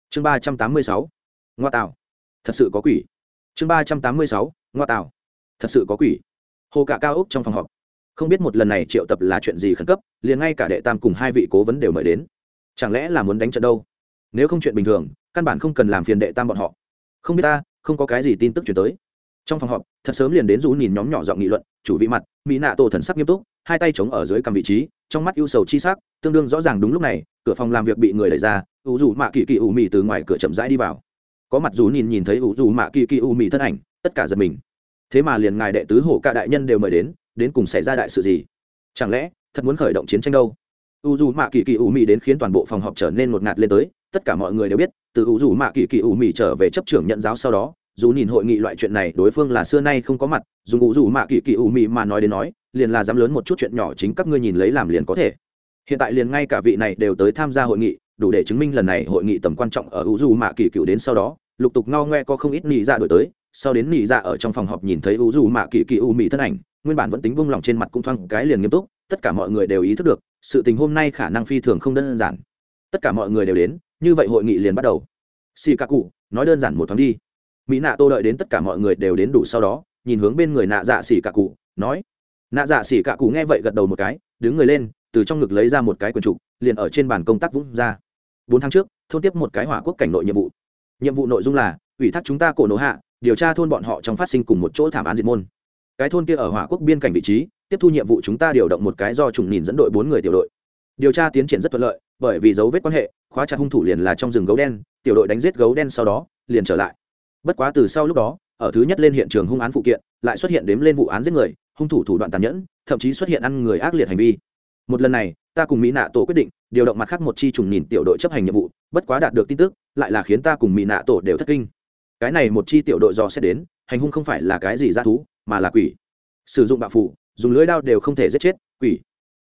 Speaker 1: Chương ba trăm tám mươi sáu. Ngoa tạo thật sự có quỷ. Chương ba trăm tám mươi sáu. Ngoa tạo thật sự có quỷ. Hồ cả cao úc trong phòng họp. Không biết một lần này triệu tập là chuyện gì khẩn cấp, liền ngay cả đệ tam cùng hai vị cố vấn đều mời đến. Chẳng lẽ là muốn đánh trận đâu? Nếu không chuyện bình thường, căn bản không cần làm phiền đệ tam bọn họ. Không biết ta, không có cái gì tin tức chuyển tới trong phòng họp, thật sớm liền đến rú nhìn nhóm nhỏ giọng nghị luận, chủ vị mặt, mỹ nạ tổ thần sắc nghiêm túc, hai tay chống ở dưới cầm vị trí, trong mắt ưu sầu chi sắc, tương đương rõ ràng đúng lúc này, cửa phòng làm việc bị người đẩy ra, ủ dù mạ kỳ kỳ ủ mị từ ngoài cửa chậm rãi đi vào. Có mặt rú nhìn nhìn thấy ủ dù mạ kỳ kỳ ủ mị thân ảnh, tất cả giật mình. Thế mà liền ngài đệ tứ hổ cả đại nhân đều mời đến đến cùng xảy ra đại sự gì? Chẳng lẽ, thật muốn khởi động chiến tranh đâu? U dù mạ kỳ kỳ ủ mị đến khiến toàn bộ phòng họp trở nên ngột ngạt lên tới, tất cả mọi người đều biết, từ u dù mạ kỳ kỳ ủ mị trở về chấp trưởng nhận giáo sau đó dù nhìn hội nghị loại chuyện này, đối phương là xưa nay không có mặt dùng u dù mạ kỳ kỳ ủ mị mà nói đến nói, liền là dám lớn một chút chuyện nhỏ chính các ngươi nhìn lấy làm liền có thể. Hiện tại liền ngay cả vị này đều tới tham gia hội nghị, đủ để chứng minh lần này hội nghị tầm quan trọng ở u dù mạ kỳ cựu đến sau đó, lục tục ngao ngoe có không ít nị dạ đổi tới, sau đến nị dạ ở trong phòng họp nhìn thấy u dù mạ kỳ kỳ u mị thân ảnh, nguyên bản vẫn tính vung lòng trên mặt cũng thoáng cái liền nghiêm túc, tất cả mọi người đều ý thức được, sự tình hôm nay khả năng phi thường không đơn giản. Tất cả mọi người đều đến, như vậy hội nghị liền bắt đầu. Xì ca cụ nói đơn giản một thoáng đi mỹ nạ tô đợi đến tất cả mọi người đều đến đủ sau đó, nhìn hướng bên người nạ dạ xỉ cả cụ, nói, nạ dạ xỉ cả cụ nghe vậy gật đầu một cái, đứng người lên, từ trong ngực lấy ra một cái quần trục, liền ở trên bàn công tác vũng ra. Bốn tháng trước, thôn tiếp một cái hỏa quốc cảnh nội nhiệm vụ. Nhiệm vụ nội dung là, ủy thác chúng ta cổ nổ hạ, điều tra thôn bọn họ trong phát sinh cùng một chỗ thảm án diệt môn. Cái thôn kia ở hỏa quốc biên cảnh vị trí, tiếp thu nhiệm vụ chúng ta điều động một cái do trùng nhìn dẫn đội bốn người tiểu đội. Điều tra tiến triển rất thuận lợi, bởi vì dấu vết quan hệ, khóa chặt hung thủ liền là trong rừng gấu đen, tiểu đội đánh giết gấu đen sau đó, liền trở lại bất quá từ sau lúc đó, ở thứ nhất lên hiện trường hung án phụ kiện, lại xuất hiện đếm lên vụ án giết người, hung thủ thủ đoạn tàn nhẫn, thậm chí xuất hiện ăn người ác liệt hành vi. Một lần này, ta cùng mỹ nạ tổ quyết định, điều động mặt khác một chi trùng nhìn tiểu đội chấp hành nhiệm vụ, bất quá đạt được tin tức, lại là khiến ta cùng mỹ nạ tổ đều thất kinh. Cái này một chi tiểu đội do xét đến, hành hung không phải là cái gì ra thú, mà là quỷ. Sử dụng bạo phủ, dùng lưới đao đều không thể giết chết, quỷ.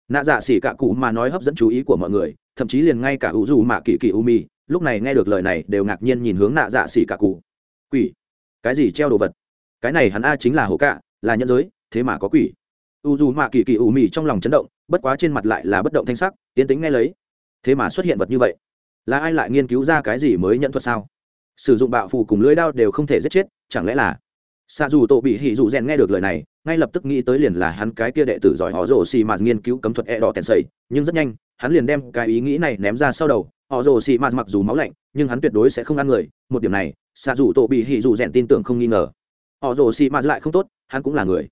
Speaker 1: Nạ dạ xỉ cạ cụ mà nói hấp dẫn chú ý của mọi người, thậm chí liền ngay cả hữu dù mạ kỳ kỳ u mi lúc này nghe được lời này đều ngạc nhiên nhìn hướng nạ dạ xỉ cạ cụ quỷ. Cái gì treo đồ vật? Cái này hắn a chính là hổ cạ, là nhân giới, thế mà có quỷ. U dù mạ kỳ kỳ ủ mi trong lòng chấn động, bất quá trên mặt lại là bất động thanh sắc tiến tính nghe lấy. Thế mà xuất hiện vật như vậy, là ai lại nghiên cứu ra cái gì mới nhận thuật sao? Sử dụng bạo phù cùng lưới đao đều không thể giết chết, chẳng lẽ là? Xạ dù tổ bị hỉ dù rèn nghe được lời này, ngay lập tức nghĩ tới liền là hắn cái kia đệ tử giỏi họ rồ xì mà nghiên cứu cấm thuật e đỏ tèn sầy, nhưng rất nhanh, hắn liền đem cái ý nghĩ này ném ra sau đầu. Họ rồ xì mà mặc dù máu lạnh, nhưng hắn tuyệt đối sẽ không ăn người, một điểm này xạ dù tổ bị hỉ dù rèn tin tưởng không nghi ngờ. Họ rồ xì mà lại không tốt, hắn cũng là người.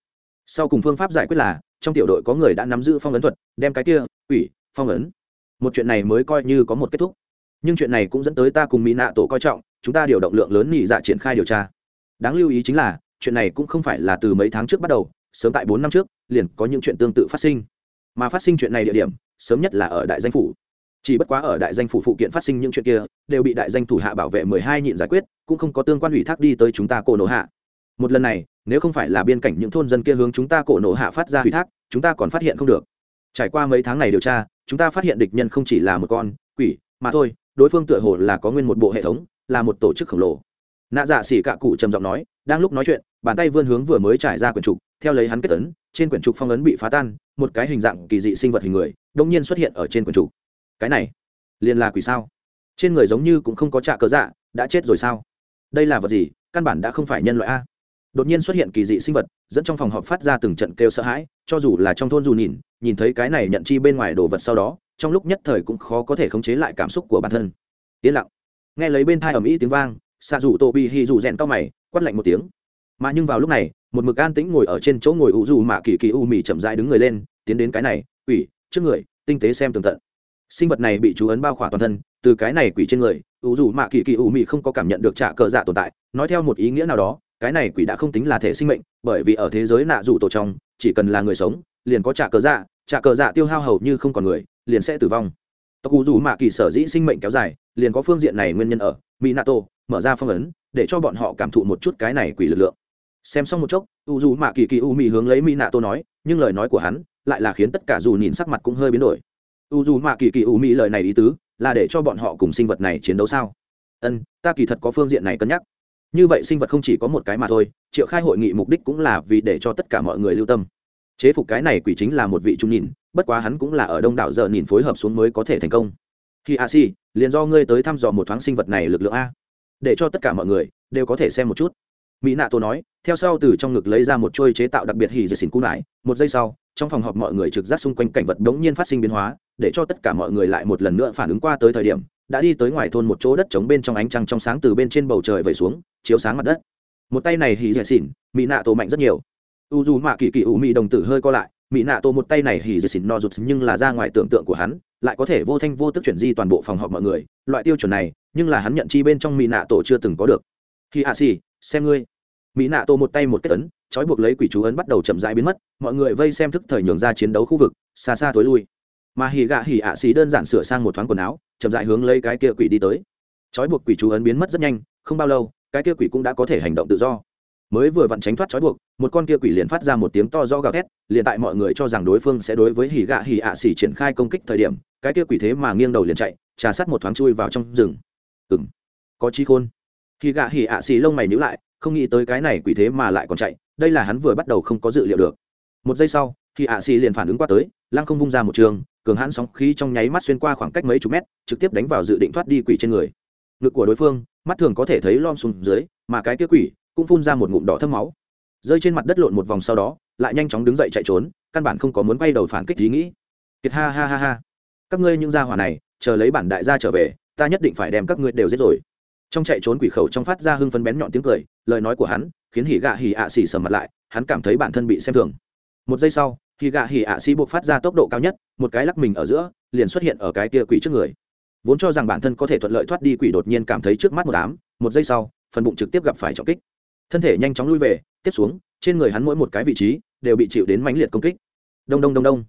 Speaker 1: Sau cùng phương pháp giải quyết là, trong tiểu đội có người đã nắm giữ phong ấn thuật, đem cái kia ủy phong ấn. Một chuyện này mới coi như có một kết thúc. Nhưng chuyện này cũng dẫn tới ta cùng mỹ nạ tổ coi trọng, chúng ta điều động lượng lớn nhị dạ triển khai điều tra. Đáng lưu ý chính là, chuyện này cũng không phải là từ mấy tháng trước bắt đầu, sớm tại bốn năm trước, liền có những chuyện tương tự phát sinh. Mà phát sinh chuyện này địa điểm, sớm nhất là ở đại danh phủ chỉ bất quá ở đại danh phủ phụ kiện phát sinh những chuyện kia, đều bị đại danh thủ hạ bảo vệ mười hai nhịn giải quyết, cũng không có tương quan ủy thác đi tới chúng ta cổ nổ hạ. Một lần này, nếu không phải là biên cảnh những thôn dân kia hướng chúng ta cổ nổ hạ phát ra ủy thác, chúng ta còn phát hiện không được. Trải qua mấy tháng này điều tra, chúng ta phát hiện địch nhân không chỉ là một con, quỷ, mà thôi, đối phương tựa hồ là có nguyên một bộ hệ thống, là một tổ chức khổng lồ. Nạ dạ xỉ cạ cụ trầm giọng nói, đang lúc nói chuyện, bàn tay vươn hướng vừa mới trải ra quyển trục, theo lấy hắn kết ấn, trên quyển trục phong ấn bị phá tan, một cái hình dạng kỳ dị sinh vật hình người đông nhiên xuất hiện ở trên quyển trục cái này liền là quỷ sao? Trên người giống như cũng không có trạ cờ dạ đã chết rồi sao? Đây là vật gì? Căn bản đã không phải nhân loại a. Đột nhiên xuất hiện kỳ dị sinh vật, dẫn trong phòng họp phát ra từng trận kêu sợ hãi, cho dù là trong thôn dù nhìn nhìn thấy cái này nhận chi bên ngoài đồ vật sau đó, trong lúc nhất thời cũng khó có thể khống chế lại cảm xúc của bản thân. Yên lặng. Nghe lấy bên thai ầm ĩ tiếng vang xạ dù tô bị hì dù rèn to mày, quát lạnh một tiếng. Mà nhưng vào lúc này, một mực an tĩnh ngồi ở trên chỗ ngồi ủ dù mà kỳ kỳ u mì chậm rãi đứng người lên, tiến đến cái này, quỷ, trước người, tinh tế xem tường tận sinh vật này bị chú ấn bao khỏa toàn thân, từ cái này quỷ trên người, ủ dù mạ kỳ kỳ u mị không có cảm nhận được trả cờ dạ tồn tại. Nói theo một ý nghĩa nào đó, cái này quỷ đã không tính là thể sinh mệnh, bởi vì ở thế giới nạ dù tổ trong, chỉ cần là người sống, liền có trả cờ dạ trả cờ dạ tiêu hao hầu như không còn người, liền sẽ tử vong. Tộc cụ dù mạ kỳ sở dĩ sinh mệnh kéo dài, liền có phương diện này nguyên nhân ở mỹ nato mở ra phong ấn, để cho bọn họ cảm thụ một chút cái này quỷ lực lượng. Xem xong một chốc u dù mạ kỳ kỳ u mỹ hướng lấy mỹ nato nói, nhưng lời nói của hắn lại là khiến tất cả dù nhìn sắc mặt cũng hơi biến đổi u dù mạ kỳ kỳ u mỹ lời này ý tứ là để cho bọn họ cùng sinh vật này chiến đấu sao? Ân, ta kỳ thật có phương diện này cân nhắc. Như vậy sinh vật không chỉ có một cái mà thôi, triệu khai hội nghị mục đích cũng là vì để cho tất cả mọi người lưu tâm. Chế phục cái này quỷ chính là một vị trung nhìn, bất quá hắn cũng là ở đông đảo giờ nhìn phối hợp xuống mới có thể thành công. Khi a si liền do ngươi tới thăm dò một thoáng sinh vật này lực lượng a. Để cho tất cả mọi người đều có thể xem một chút. Mỹ nạ tô nói, theo sau từ trong ngực lấy ra một trôi chế tạo đặc biệt hì dì xỉn cung lại, một giây sau trong phòng họp mọi người trực giác xung quanh cảnh vật đống nhiên phát sinh biến hóa, để cho tất cả mọi người lại một lần nữa phản ứng qua tới thời điểm, đã đi tới ngoài thôn một chỗ đất trống bên trong ánh trăng trong sáng từ bên trên bầu trời vẩy xuống, chiếu sáng mặt đất. Một tay này hì dì xỉn mỹ nạ tổ mạnh rất nhiều. U dù mạ kỳ kỳ ủ mỹ đồng tử hơi co lại mỹ nạ tổ một tay này hì dì xỉn no rụt nhưng là ra ngoài tưởng tượng của hắn, lại có thể vô thanh vô tức chuyển di toàn bộ phòng họp mọi người, loại tiêu chuẩn này, nhưng là hắn nhận chi bên trong mỹ nạ tổ chưa từng có được. Khi a xì, xem ngươi mỹ nạ tổ một tay một kết ấn, trói buộc lấy quỷ chú ấn bắt đầu chậm rãi biến mất, mọi người vây xem thức thời nhường ra chiến đấu khu vực, xa xa tối lui. Mà hì gạ hì ạ xì đơn giản sửa sang một thoáng quần áo, chậm rãi hướng lấy cái kia quỷ đi tới. Trói buộc quỷ chú ấn biến mất rất nhanh, không bao lâu, cái kia quỷ cũng đã có thể hành động tự do. Mới vừa vặn tránh thoát trói buộc, một con kia quỷ liền phát ra một tiếng to do gào thét, liền tại mọi người cho rằng đối phương sẽ đối với hỉ gạ hỉ ạ xỉ triển khai công kích thời điểm, cái kia quỷ thế mà nghiêng đầu liền chạy, trà sát một thoáng chui vào trong rừng. Ừng có chi khôn. Hỉ gạ hỉ ạ xỉ lông mày nhíu lại không nghĩ tới cái này quỷ thế mà lại còn chạy, đây là hắn vừa bắt đầu không có dự liệu được. Một giây sau, thì ạ xì liền phản ứng qua tới, lăng không vung ra một trường, cường hãn sóng khí trong nháy mắt xuyên qua khoảng cách mấy chục mét, trực tiếp đánh vào dự định thoát đi quỷ trên người. Ngực của đối phương, mắt thường có thể thấy lom xuống dưới, mà cái kia quỷ cũng phun ra một ngụm đỏ thâm máu. Rơi trên mặt đất lộn một vòng sau đó, lại nhanh chóng đứng dậy chạy trốn, căn bản không có muốn quay đầu phản kích ý nghĩ. Kiệt ha ha ha ha. Các ngươi những gia hỏa này, chờ lấy bản đại gia trở về, ta nhất định phải đem các ngươi đều giết rồi. Trong chạy trốn quỷ khẩu trong phát ra hưng phấn bén nhọn tiếng cười lời nói của hắn khiến hỉ gạ hỉ ạ xỉ sầm mặt lại, hắn cảm thấy bản thân bị xem thường. Một giây sau, hỉ gạ hỉ ạ xỉ buộc phát ra tốc độ cao nhất, một cái lắc mình ở giữa, liền xuất hiện ở cái kia quỷ trước người. Vốn cho rằng bản thân có thể thuận lợi thoát đi quỷ đột nhiên cảm thấy trước mắt một đám một giây sau, phần bụng trực tiếp gặp phải trọng kích. Thân thể nhanh chóng lui về, tiếp xuống, trên người hắn mỗi một cái vị trí đều bị chịu đến mãnh liệt công kích. Đông đông đông đông.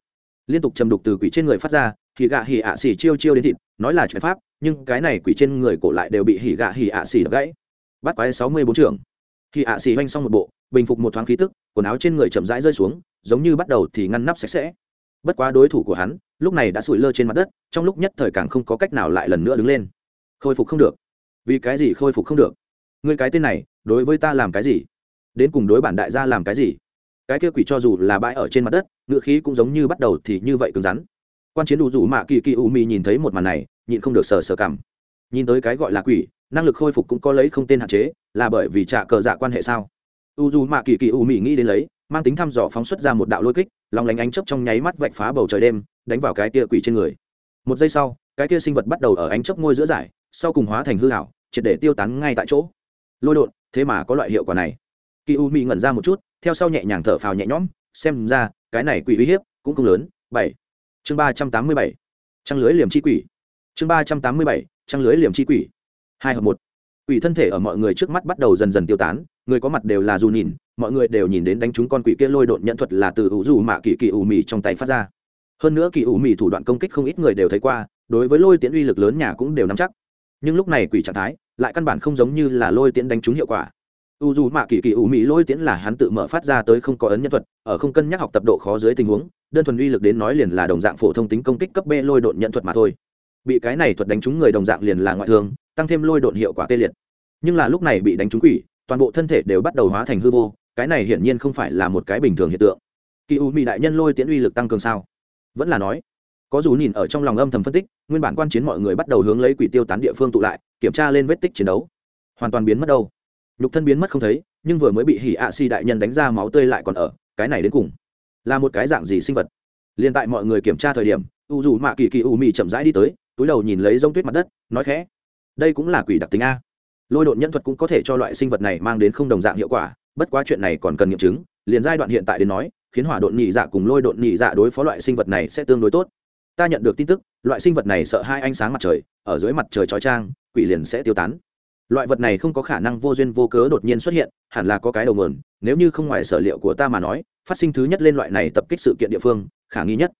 Speaker 1: Liên tục chầm đục từ quỷ trên người phát ra thì gạ hỉ ạ xỉ chiêu chiêu đến thịt, nói là chuyện pháp, nhưng cái này quỷ trên người cổ lại đều bị hỉ gạ hỉ ạ xỉ đập gãy bắt quái sáu mươi bốn trưởng. Khi ạ xì hoanh xong một bộ, bình phục một thoáng khí tức, quần áo trên người chậm rãi rơi xuống, giống như bắt đầu thì ngăn nắp sạch sẽ. Bất quá đối thủ của hắn, lúc này đã sủi lơ trên mặt đất, trong lúc nhất thời càng không có cách nào lại lần nữa đứng lên. Khôi phục không được. Vì cái gì khôi phục không được? Người cái tên này, đối với ta làm cái gì? Đến cùng đối bản đại gia làm cái gì? Cái kia quỷ cho dù là bãi ở trên mặt đất ngựa khí cũng giống như bắt đầu thì như vậy cứng rắn. Quan chiến đủ rủ mạ kỳ kỳ u mi nhìn thấy một màn này, nhịn không được sờ sờ cảm nhìn tới cái gọi là quỷ năng lực khôi phục cũng có lấy không tên hạn chế, là bởi vì trả cờ dạ quan hệ sao? U dù mạ kỳ kỳ u mỹ nghĩ đến lấy, mang tính thăm dò phóng xuất ra một đạo lôi kích, lòng lánh ánh chớp trong nháy mắt vạch phá bầu trời đêm, đánh vào cái tia quỷ trên người. Một giây sau, cái tia sinh vật bắt đầu ở ánh chớp ngôi giữa giải, sau cùng hóa thành hư hảo triệt để tiêu tán ngay tại chỗ. Lôi đột, thế mà có loại hiệu quả này. Kỳ u mỹ ngẩn ra một chút, theo sau nhẹ nhàng thở phào nhẹ nhõm, xem ra, cái này quỷ uy hiếp cũng không lớn. Bảy. Chương ba trăm tám mươi bảy. Trăng lưới liềm chi quỷ. Chương ba trăm tám mươi bảy. Trăng lưới liềm chi quỷ hai hợp một. Quỷ thân thể ở mọi người trước mắt bắt đầu dần dần tiêu tán, người có mặt đều là dù nhìn, mọi người đều nhìn đến đánh trúng con quỷ kia lôi đột nhận thuật là từ ủ dù mạ kỳ kỳ ủ mì trong tay phát ra. Hơn nữa kỳ ủ mì thủ đoạn công kích không ít người đều thấy qua, đối với lôi tiễn uy lực lớn nhà cũng đều nắm chắc. Nhưng lúc này quỷ trạng thái lại căn bản không giống như là lôi tiễn đánh trúng hiệu quả. U dù mạ kỳ kỳ ủ mỹ lôi tiễn là hắn tự mở phát ra tới không có ấn nhân thuật, ở không cân nhắc học tập độ khó dưới tình huống, đơn thuần uy lực đến nói liền là đồng dạng phổ thông tính công kích cấp b lôi độn nhận thuật mà thôi. Bị cái này thuật đánh trúng người đồng dạng liền là ngoại thương tăng thêm lôi độn hiệu quả tê liệt. Nhưng là lúc này bị đánh trúng quỷ, toàn bộ thân thể đều bắt đầu hóa thành hư vô, cái này hiển nhiên không phải là một cái bình thường hiện tượng. Kỳ u mỹ đại nhân lôi tiễn uy lực tăng cường sao? Vẫn là nói, có dù nhìn ở trong lòng âm thầm phân tích, nguyên bản quan chiến mọi người bắt đầu hướng lấy quỷ tiêu tán địa phương tụ lại, kiểm tra lên vết tích chiến đấu. Hoàn toàn biến mất đâu. Nhục thân biến mất không thấy, nhưng vừa mới bị hỉ ạ si đại nhân đánh ra máu tươi lại còn ở, cái này đến cùng là một cái dạng gì sinh vật? Liền tại mọi người kiểm tra thời điểm, u dù mạ kỳ kỳ u mị chậm rãi đi tới, túi đầu nhìn lấy rông tuyết mặt đất, nói khẽ đây cũng là quỷ đặc tính a. Lôi độn nhân thuật cũng có thể cho loại sinh vật này mang đến không đồng dạng hiệu quả, bất quá chuyện này còn cần nghiệm chứng, liền giai đoạn hiện tại đến nói, khiến hỏa độn nhị dạ cùng lôi độn nhị dạ đối phó loại sinh vật này sẽ tương đối tốt. Ta nhận được tin tức, loại sinh vật này sợ hai ánh sáng mặt trời, ở dưới mặt trời chói trang, quỷ liền sẽ tiêu tán. Loại vật này không có khả năng vô duyên vô cớ đột nhiên xuất hiện, hẳn là có cái đầu mườn nếu như không ngoài sở liệu của ta mà nói, phát sinh thứ nhất lên loại này tập kích sự kiện địa phương, khả nghi nhất.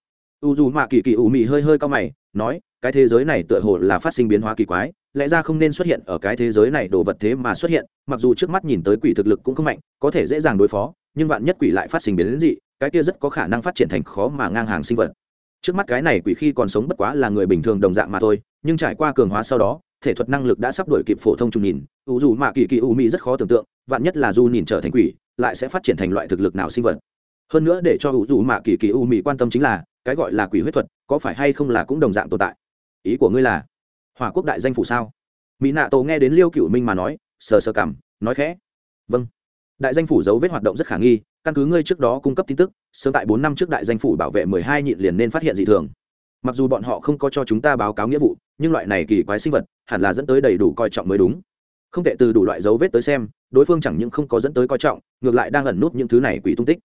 Speaker 1: U dù mạ kỳ kỳ ủ mị hơi hơi cao mày, nói, cái thế giới này tựa hồ là phát sinh biến hóa kỳ quái lẽ ra không nên xuất hiện ở cái thế giới này đồ vật thế mà xuất hiện, mặc dù trước mắt nhìn tới quỷ thực lực cũng không mạnh, có thể dễ dàng đối phó, nhưng vạn nhất quỷ lại phát sinh biến đến dị, cái kia rất có khả năng phát triển thành khó mà ngang hàng sinh vật. Trước mắt cái này quỷ khi còn sống bất quá là người bình thường đồng dạng mà thôi, nhưng trải qua cường hóa sau đó, thể thuật năng lực đã sắp đổi kịp phổ thông trùng nhìn. U dù mạ kỳ kỳ u mỹ rất khó tưởng tượng, vạn nhất là du nhìn trở thành quỷ, lại sẽ phát triển thành loại thực lực nào sinh vật. Hơn nữa để cho u dù mạ kỳ kỳ u mỹ quan tâm chính là, cái gọi là quỷ huyết thuật, có phải hay không là cũng đồng dạng tồn tại? Ý của ngươi là hỏa quốc đại danh phủ sao? Mỹ nạ tổ nghe đến liêu cựu minh mà nói, sờ sờ cảm nói khẽ. Vâng. Đại danh phủ dấu vết hoạt động rất khả nghi, căn cứ ngươi trước đó cung cấp tin tức, sớm tại bốn năm trước đại danh phủ bảo vệ mười hai nhịn liền nên phát hiện dị thường. Mặc dù bọn họ không có cho chúng ta báo cáo nghĩa vụ, nhưng loại này kỳ quái sinh vật hẳn là dẫn tới đầy đủ coi trọng mới đúng. Không thể từ đủ loại dấu vết tới xem, đối phương chẳng những không có dẫn tới coi trọng, ngược lại đang ẩn nút những thứ này quỷ tung tích.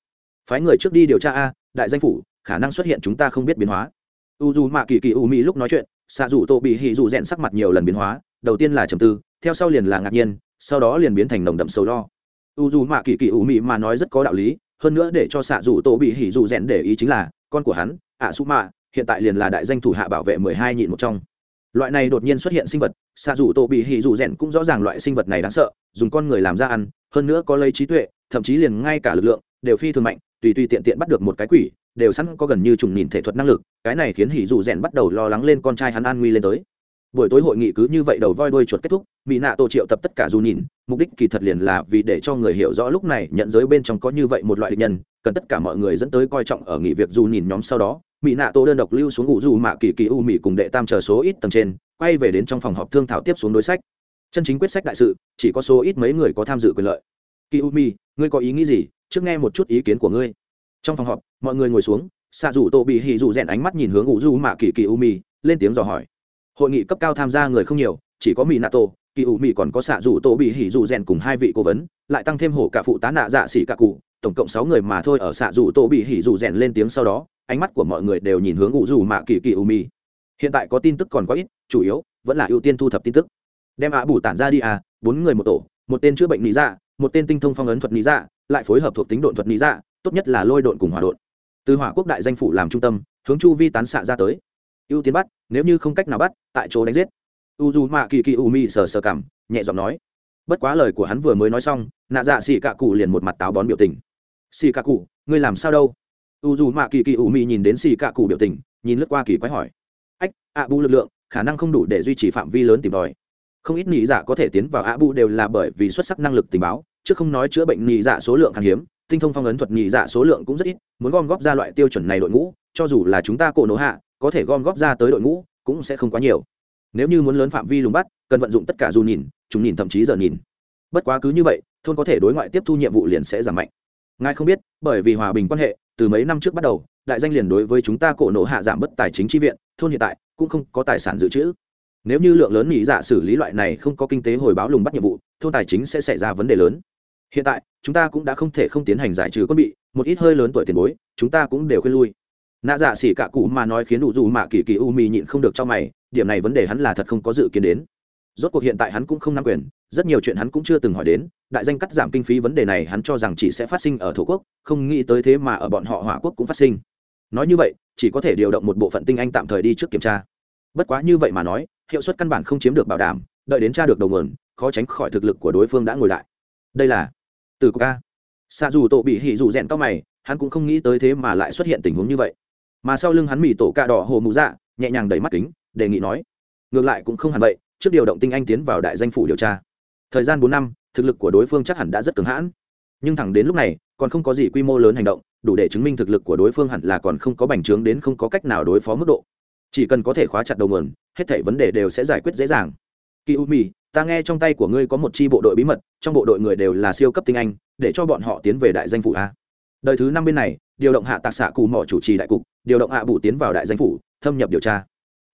Speaker 1: Phái người trước đi điều tra a, đại danh phủ, khả năng xuất hiện chúng ta không biết biến hóa u dù mạ kỳ kỳ u mỹ lúc nói chuyện xạ dù tô bị hì dù rẽn sắc mặt nhiều lần biến hóa, đầu tiên là trầm tư, theo sau liền là ngạc nhiên, sau đó liền biến thành nồng đậm sầu lo. U dù mạ kỳ kỳ u mỹ mà nói rất có đạo lý, hơn nữa để cho xạ dù tô bị hì dù rẽn để ý chính là, con của hắn, ạ su mạ, hiện tại liền là đại danh thủ hạ bảo vệ mười hai nhịn một trong. Loại này đột nhiên xuất hiện sinh vật xạ dù tô bị hì dù rẽn cũng rõ ràng loại sinh vật này đáng sợ, dùng con người làm ra ăn, hơn nữa có lấy trí tuệ, thậm chí liền ngay cả lực lượng, đều phi thường mạnh, tùy tùy tiện tiện bắt được một cái quỷ đều sẵn có gần như trùng nhìn thể thuật năng lực, cái này khiến hỉ dù rèn bắt đầu lo lắng lên con trai hắn an nguy lên tới. Buổi tối hội nghị cứ như vậy đầu voi đuôi chuột kết thúc mỹ nạ tổ triệu tập tất cả dù nhìn, mục đích kỳ thật liền là vì để cho người hiểu rõ lúc này nhận giới bên trong có như vậy một loại địch nhân, cần tất cả mọi người dẫn tới coi trọng ở nghỉ việc dù nhìn nhóm sau đó mỹ nạ tổ đơn độc lưu xuống ngủ dù mạ kỳ kỳ u mỹ cùng đệ tam chờ số ít tầng trên, quay về đến trong phòng họp thương thảo tiếp xuống đối sách. Chân chính quyết sách đại sự, chỉ có số ít mấy người có tham dự quyền lợi. Kỳ u mỹ ngươi có ý nghĩ gì? Trước nghe một chút ý kiến của ngươi trong phòng họp, mọi người ngồi xuống xạ rủ tổ bị hì rủ rèn ánh mắt nhìn hướng ủ du mạ kỳ kỳ u mi lên tiếng dò hỏi. Hội nghị cấp cao tham gia người không nhiều, chỉ có mỹ nato kỳ u mi còn có xạ rủ tổ bị hì rủ rèn cùng hai vị cố vấn, lại tăng thêm hổ cả phụ tá nạ dạ xỉ cả cụ, tổng cộng sáu người mà thôi ở xạ rủ tổ bị hì rủ rèn lên tiếng sau đó, ánh mắt của mọi người đều nhìn hướng ủ rủ mạ kỳ kỳ u mi hiện tại có tin tức còn quá ít, chủ yếu vẫn là ưu tiên thu thập tin tức. Đem ạ bù tản ra đi à bốn người một tổ, một tên chữa bệnh lý dạ một tên tinh thông phong ấn thuật lý dạ lại phối hợp thuộc tính độn thuật lý dạ tốt nhất là lôi độn cùng hỏa độn. Từ hỏa quốc đại danh phủ làm trung tâm, hướng chu vi tán xạ ra tới. Ưu tiên bắt, nếu như không cách nào bắt, tại chỗ đánh giết. U dù mạ kỳ kỳ u mi sờ sờ cảm, nhẹ giọng nói. Bất quá lời của hắn vừa mới nói xong, nạ dạ xì cạ cụ liền một mặt táo bón biểu tình. Xì cạ cụ, ngươi làm sao đâu? U dù mạ kỳ kỳ u mi nhìn đến xì cạ cụ biểu tình, nhìn lướt qua kỳ quái hỏi. Ách ạ bu lực lượng, khả năng không đủ để duy trì phạm vi lớn tìm tòi. Không ít nhị dạ có thể tiến vào ạ bu đều là bởi vì xuất sắc năng lực tình báo, chứ không nói chữa bệnh nhị dạ số lượng khan hiếm tinh thông phong ấn thuật nhị dạ số lượng cũng rất ít, muốn gom góp ra loại tiêu chuẩn này đội ngũ, cho dù là chúng ta cổ nổ hạ, có thể gom góp ra tới đội ngũ cũng sẽ không quá nhiều. Nếu như muốn lớn phạm vi lùng bắt, cần vận dụng tất cả dù nhìn chúng nhìn thậm chí giờ nhìn. Bất quá cứ như vậy, thôn có thể đối ngoại tiếp thu nhiệm vụ liền sẽ giảm mạnh. Ngài không biết, bởi vì hòa bình quan hệ, từ mấy năm trước bắt đầu, đại danh liền đối với chúng ta cổ nổ hạ giảm bất tài chính tri viện, thôn hiện tại cũng không có tài sản dự trữ. Nếu như lượng lớn nghỉ dạ xử lý loại này không có kinh tế hồi báo lùng bắt nhiệm vụ, thôn tài chính sẽ xảy ra vấn đề lớn hiện tại, chúng ta cũng đã không thể không tiến hành giải trừ quân bị, một ít hơi lớn tuổi tiền bối, chúng ta cũng đều khuyên lui. Nạ dạ xỉ cả cụ mà nói khiến đủ dù mạ kỳ kỳ u mì nhịn không được cho mày, điểm này vấn đề hắn là thật không có dự kiến đến. Rốt cuộc hiện tại hắn cũng không nắm quyền, rất nhiều chuyện hắn cũng chưa từng hỏi đến, đại danh cắt giảm kinh phí vấn đề này hắn cho rằng chỉ sẽ phát sinh ở thổ quốc, không nghĩ tới thế mà ở bọn họ hỏa quốc cũng phát sinh. Nói như vậy, chỉ có thể điều động một bộ phận tinh anh tạm thời đi trước kiểm tra. Bất quá như vậy mà nói, hiệu suất căn bản không chiếm được bảo đảm, đợi đến tra được đầu nguồn, khó tránh khỏi thực lực của đối phương đã ngồi lại. Đây là từ ca xa dù tổ bị hỉ dù rèn tóc mày, hắn cũng không nghĩ tới thế mà lại xuất hiện tình huống như vậy. Mà sau lưng hắn mỉ tổ ca đỏ hồ mụ dạ nhẹ nhàng đẩy mắt kính, đề nghị nói, ngược lại cũng không hẳn vậy, trước điều động tinh anh tiến vào đại danh phủ điều tra. Thời gian bốn năm, thực lực của đối phương chắc hẳn đã rất cứng hãn. Nhưng thẳng đến lúc này, còn không có gì quy mô lớn hành động, đủ để chứng minh thực lực của đối phương hẳn là còn không có bành trướng đến không có cách nào đối phó mức độ. Chỉ cần có thể khóa chặt đầu nguồn, hết thảy vấn đề đều sẽ giải quyết dễ dàng. Kỳ u mì ta nghe trong tay của ngươi có một chi bộ đội bí mật, trong bộ đội người đều là siêu cấp tinh anh, để cho bọn họ tiến về đại danh phủ a. Đời thứ năm bên này, điều động hạ tạc xạ cù mỏ chủ trì đại cục, điều động hạ bù tiến vào đại danh phủ, thâm nhập điều tra.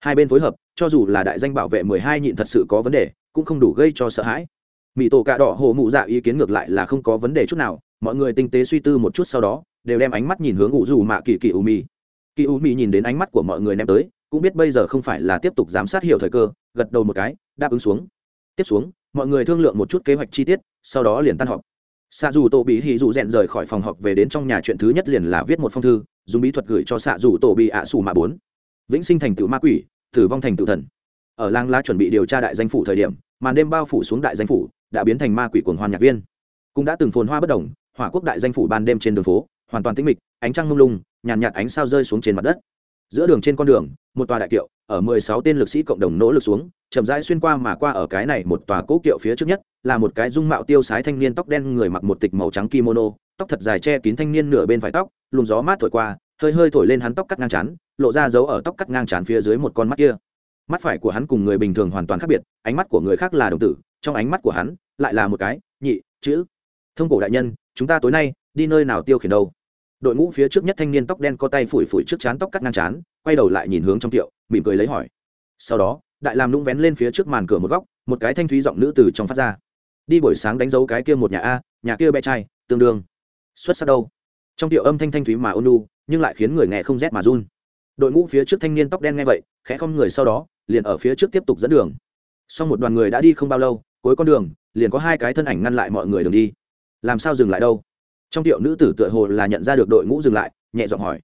Speaker 1: Hai bên phối hợp, cho dù là đại danh bảo vệ mười hai nhịn thật sự có vấn đề, cũng không đủ gây cho sợ hãi. Mỹ tổ cạ đỏ hồ mụ dạ ý kiến ngược lại là không có vấn đề chút nào, mọi người tinh tế suy tư một chút sau đó, đều đem ánh mắt nhìn hướng ủ dù mạ kỳ kỳ u mi. kỳ u mi nhìn đến ánh mắt của mọi người ném tới, cũng biết bây giờ không phải là tiếp tục giám sát hiểu thời cơ, gật đầu một cái, đáp ứng xuống tiếp xuống mọi người thương lượng một chút kế hoạch chi tiết sau đó liền tan họp. Xạ dù tổ bị hì dù rèn rời khỏi phòng họp về đến trong nhà chuyện thứ nhất liền là viết một phong thư dùng bí thuật gửi cho xạ dù tổ bị ạ xù mạ bốn. Vĩnh sinh thành tựu ma quỷ tử vong thành tựu thần. Ở làng lá chuẩn bị điều tra đại danh phủ thời điểm màn đêm bao phủ xuống đại danh phủ đã biến thành ma quỷ cuồng hoan nhạc viên. Cũng đã từng phồn hoa bất đồng hỏa quốc đại danh phủ ban đêm trên đường phố hoàn toàn tĩnh mịch ánh trăng mông lung nhàn nhạt, nhạt ánh sao rơi xuống trên mặt đất giữa đường trên con đường, một tòa đại kiệu, ở mười sáu tên lực sĩ cộng đồng nỗ lực xuống, chậm rãi xuyên qua mà qua ở cái này một tòa cố kiệu phía trước nhất, là một cái dung mạo tiêu sái thanh niên tóc đen người mặc một tịch màu trắng kimono, tóc thật dài che kín thanh niên nửa bên phải tóc luồng gió mát thổi qua, hơi hơi thổi lên hắn tóc cắt ngang chán, lộ ra dấu ở tóc cắt ngang chán phía dưới một con mắt kia. Mắt phải của hắn cùng người bình thường hoàn toàn khác biệt, ánh mắt của người khác là đồng tử, trong ánh mắt của hắn lại là một cái, nhị, chữ. Thông cổ đại nhân, chúng ta tối nay đi nơi nào tiêu khiển đâu? Đội ngũ phía trước nhất thanh niên tóc đen có tay phủi phủi trước chán tóc cắt ngang chán quay đầu lại nhìn hướng trong tiệu, mỉm cười lấy hỏi. Sau đó, đại làm lũng vén lên phía trước màn cửa một góc, một cái thanh thúy giọng nữ từ trong phát ra. Đi buổi sáng đánh dấu cái kia một nhà a, nhà kia bé trai, tương đương. Xuất sắc đâu. Trong tiệu âm thanh thanh thúy mà ôn lu nhưng lại khiến người nghe không rét mà run. Đội ngũ phía trước thanh niên tóc đen nghe vậy, khẽ không người sau đó, liền ở phía trước tiếp tục dẫn đường. Sau một đoàn người đã đi không bao lâu, cuối con đường, liền có hai cái thân ảnh ngăn lại mọi người đường đi. Làm sao dừng lại đâu? Trong tiệu nữ tử tựa hồ là nhận ra được đội ngũ dừng lại, nhẹ giọng hỏi.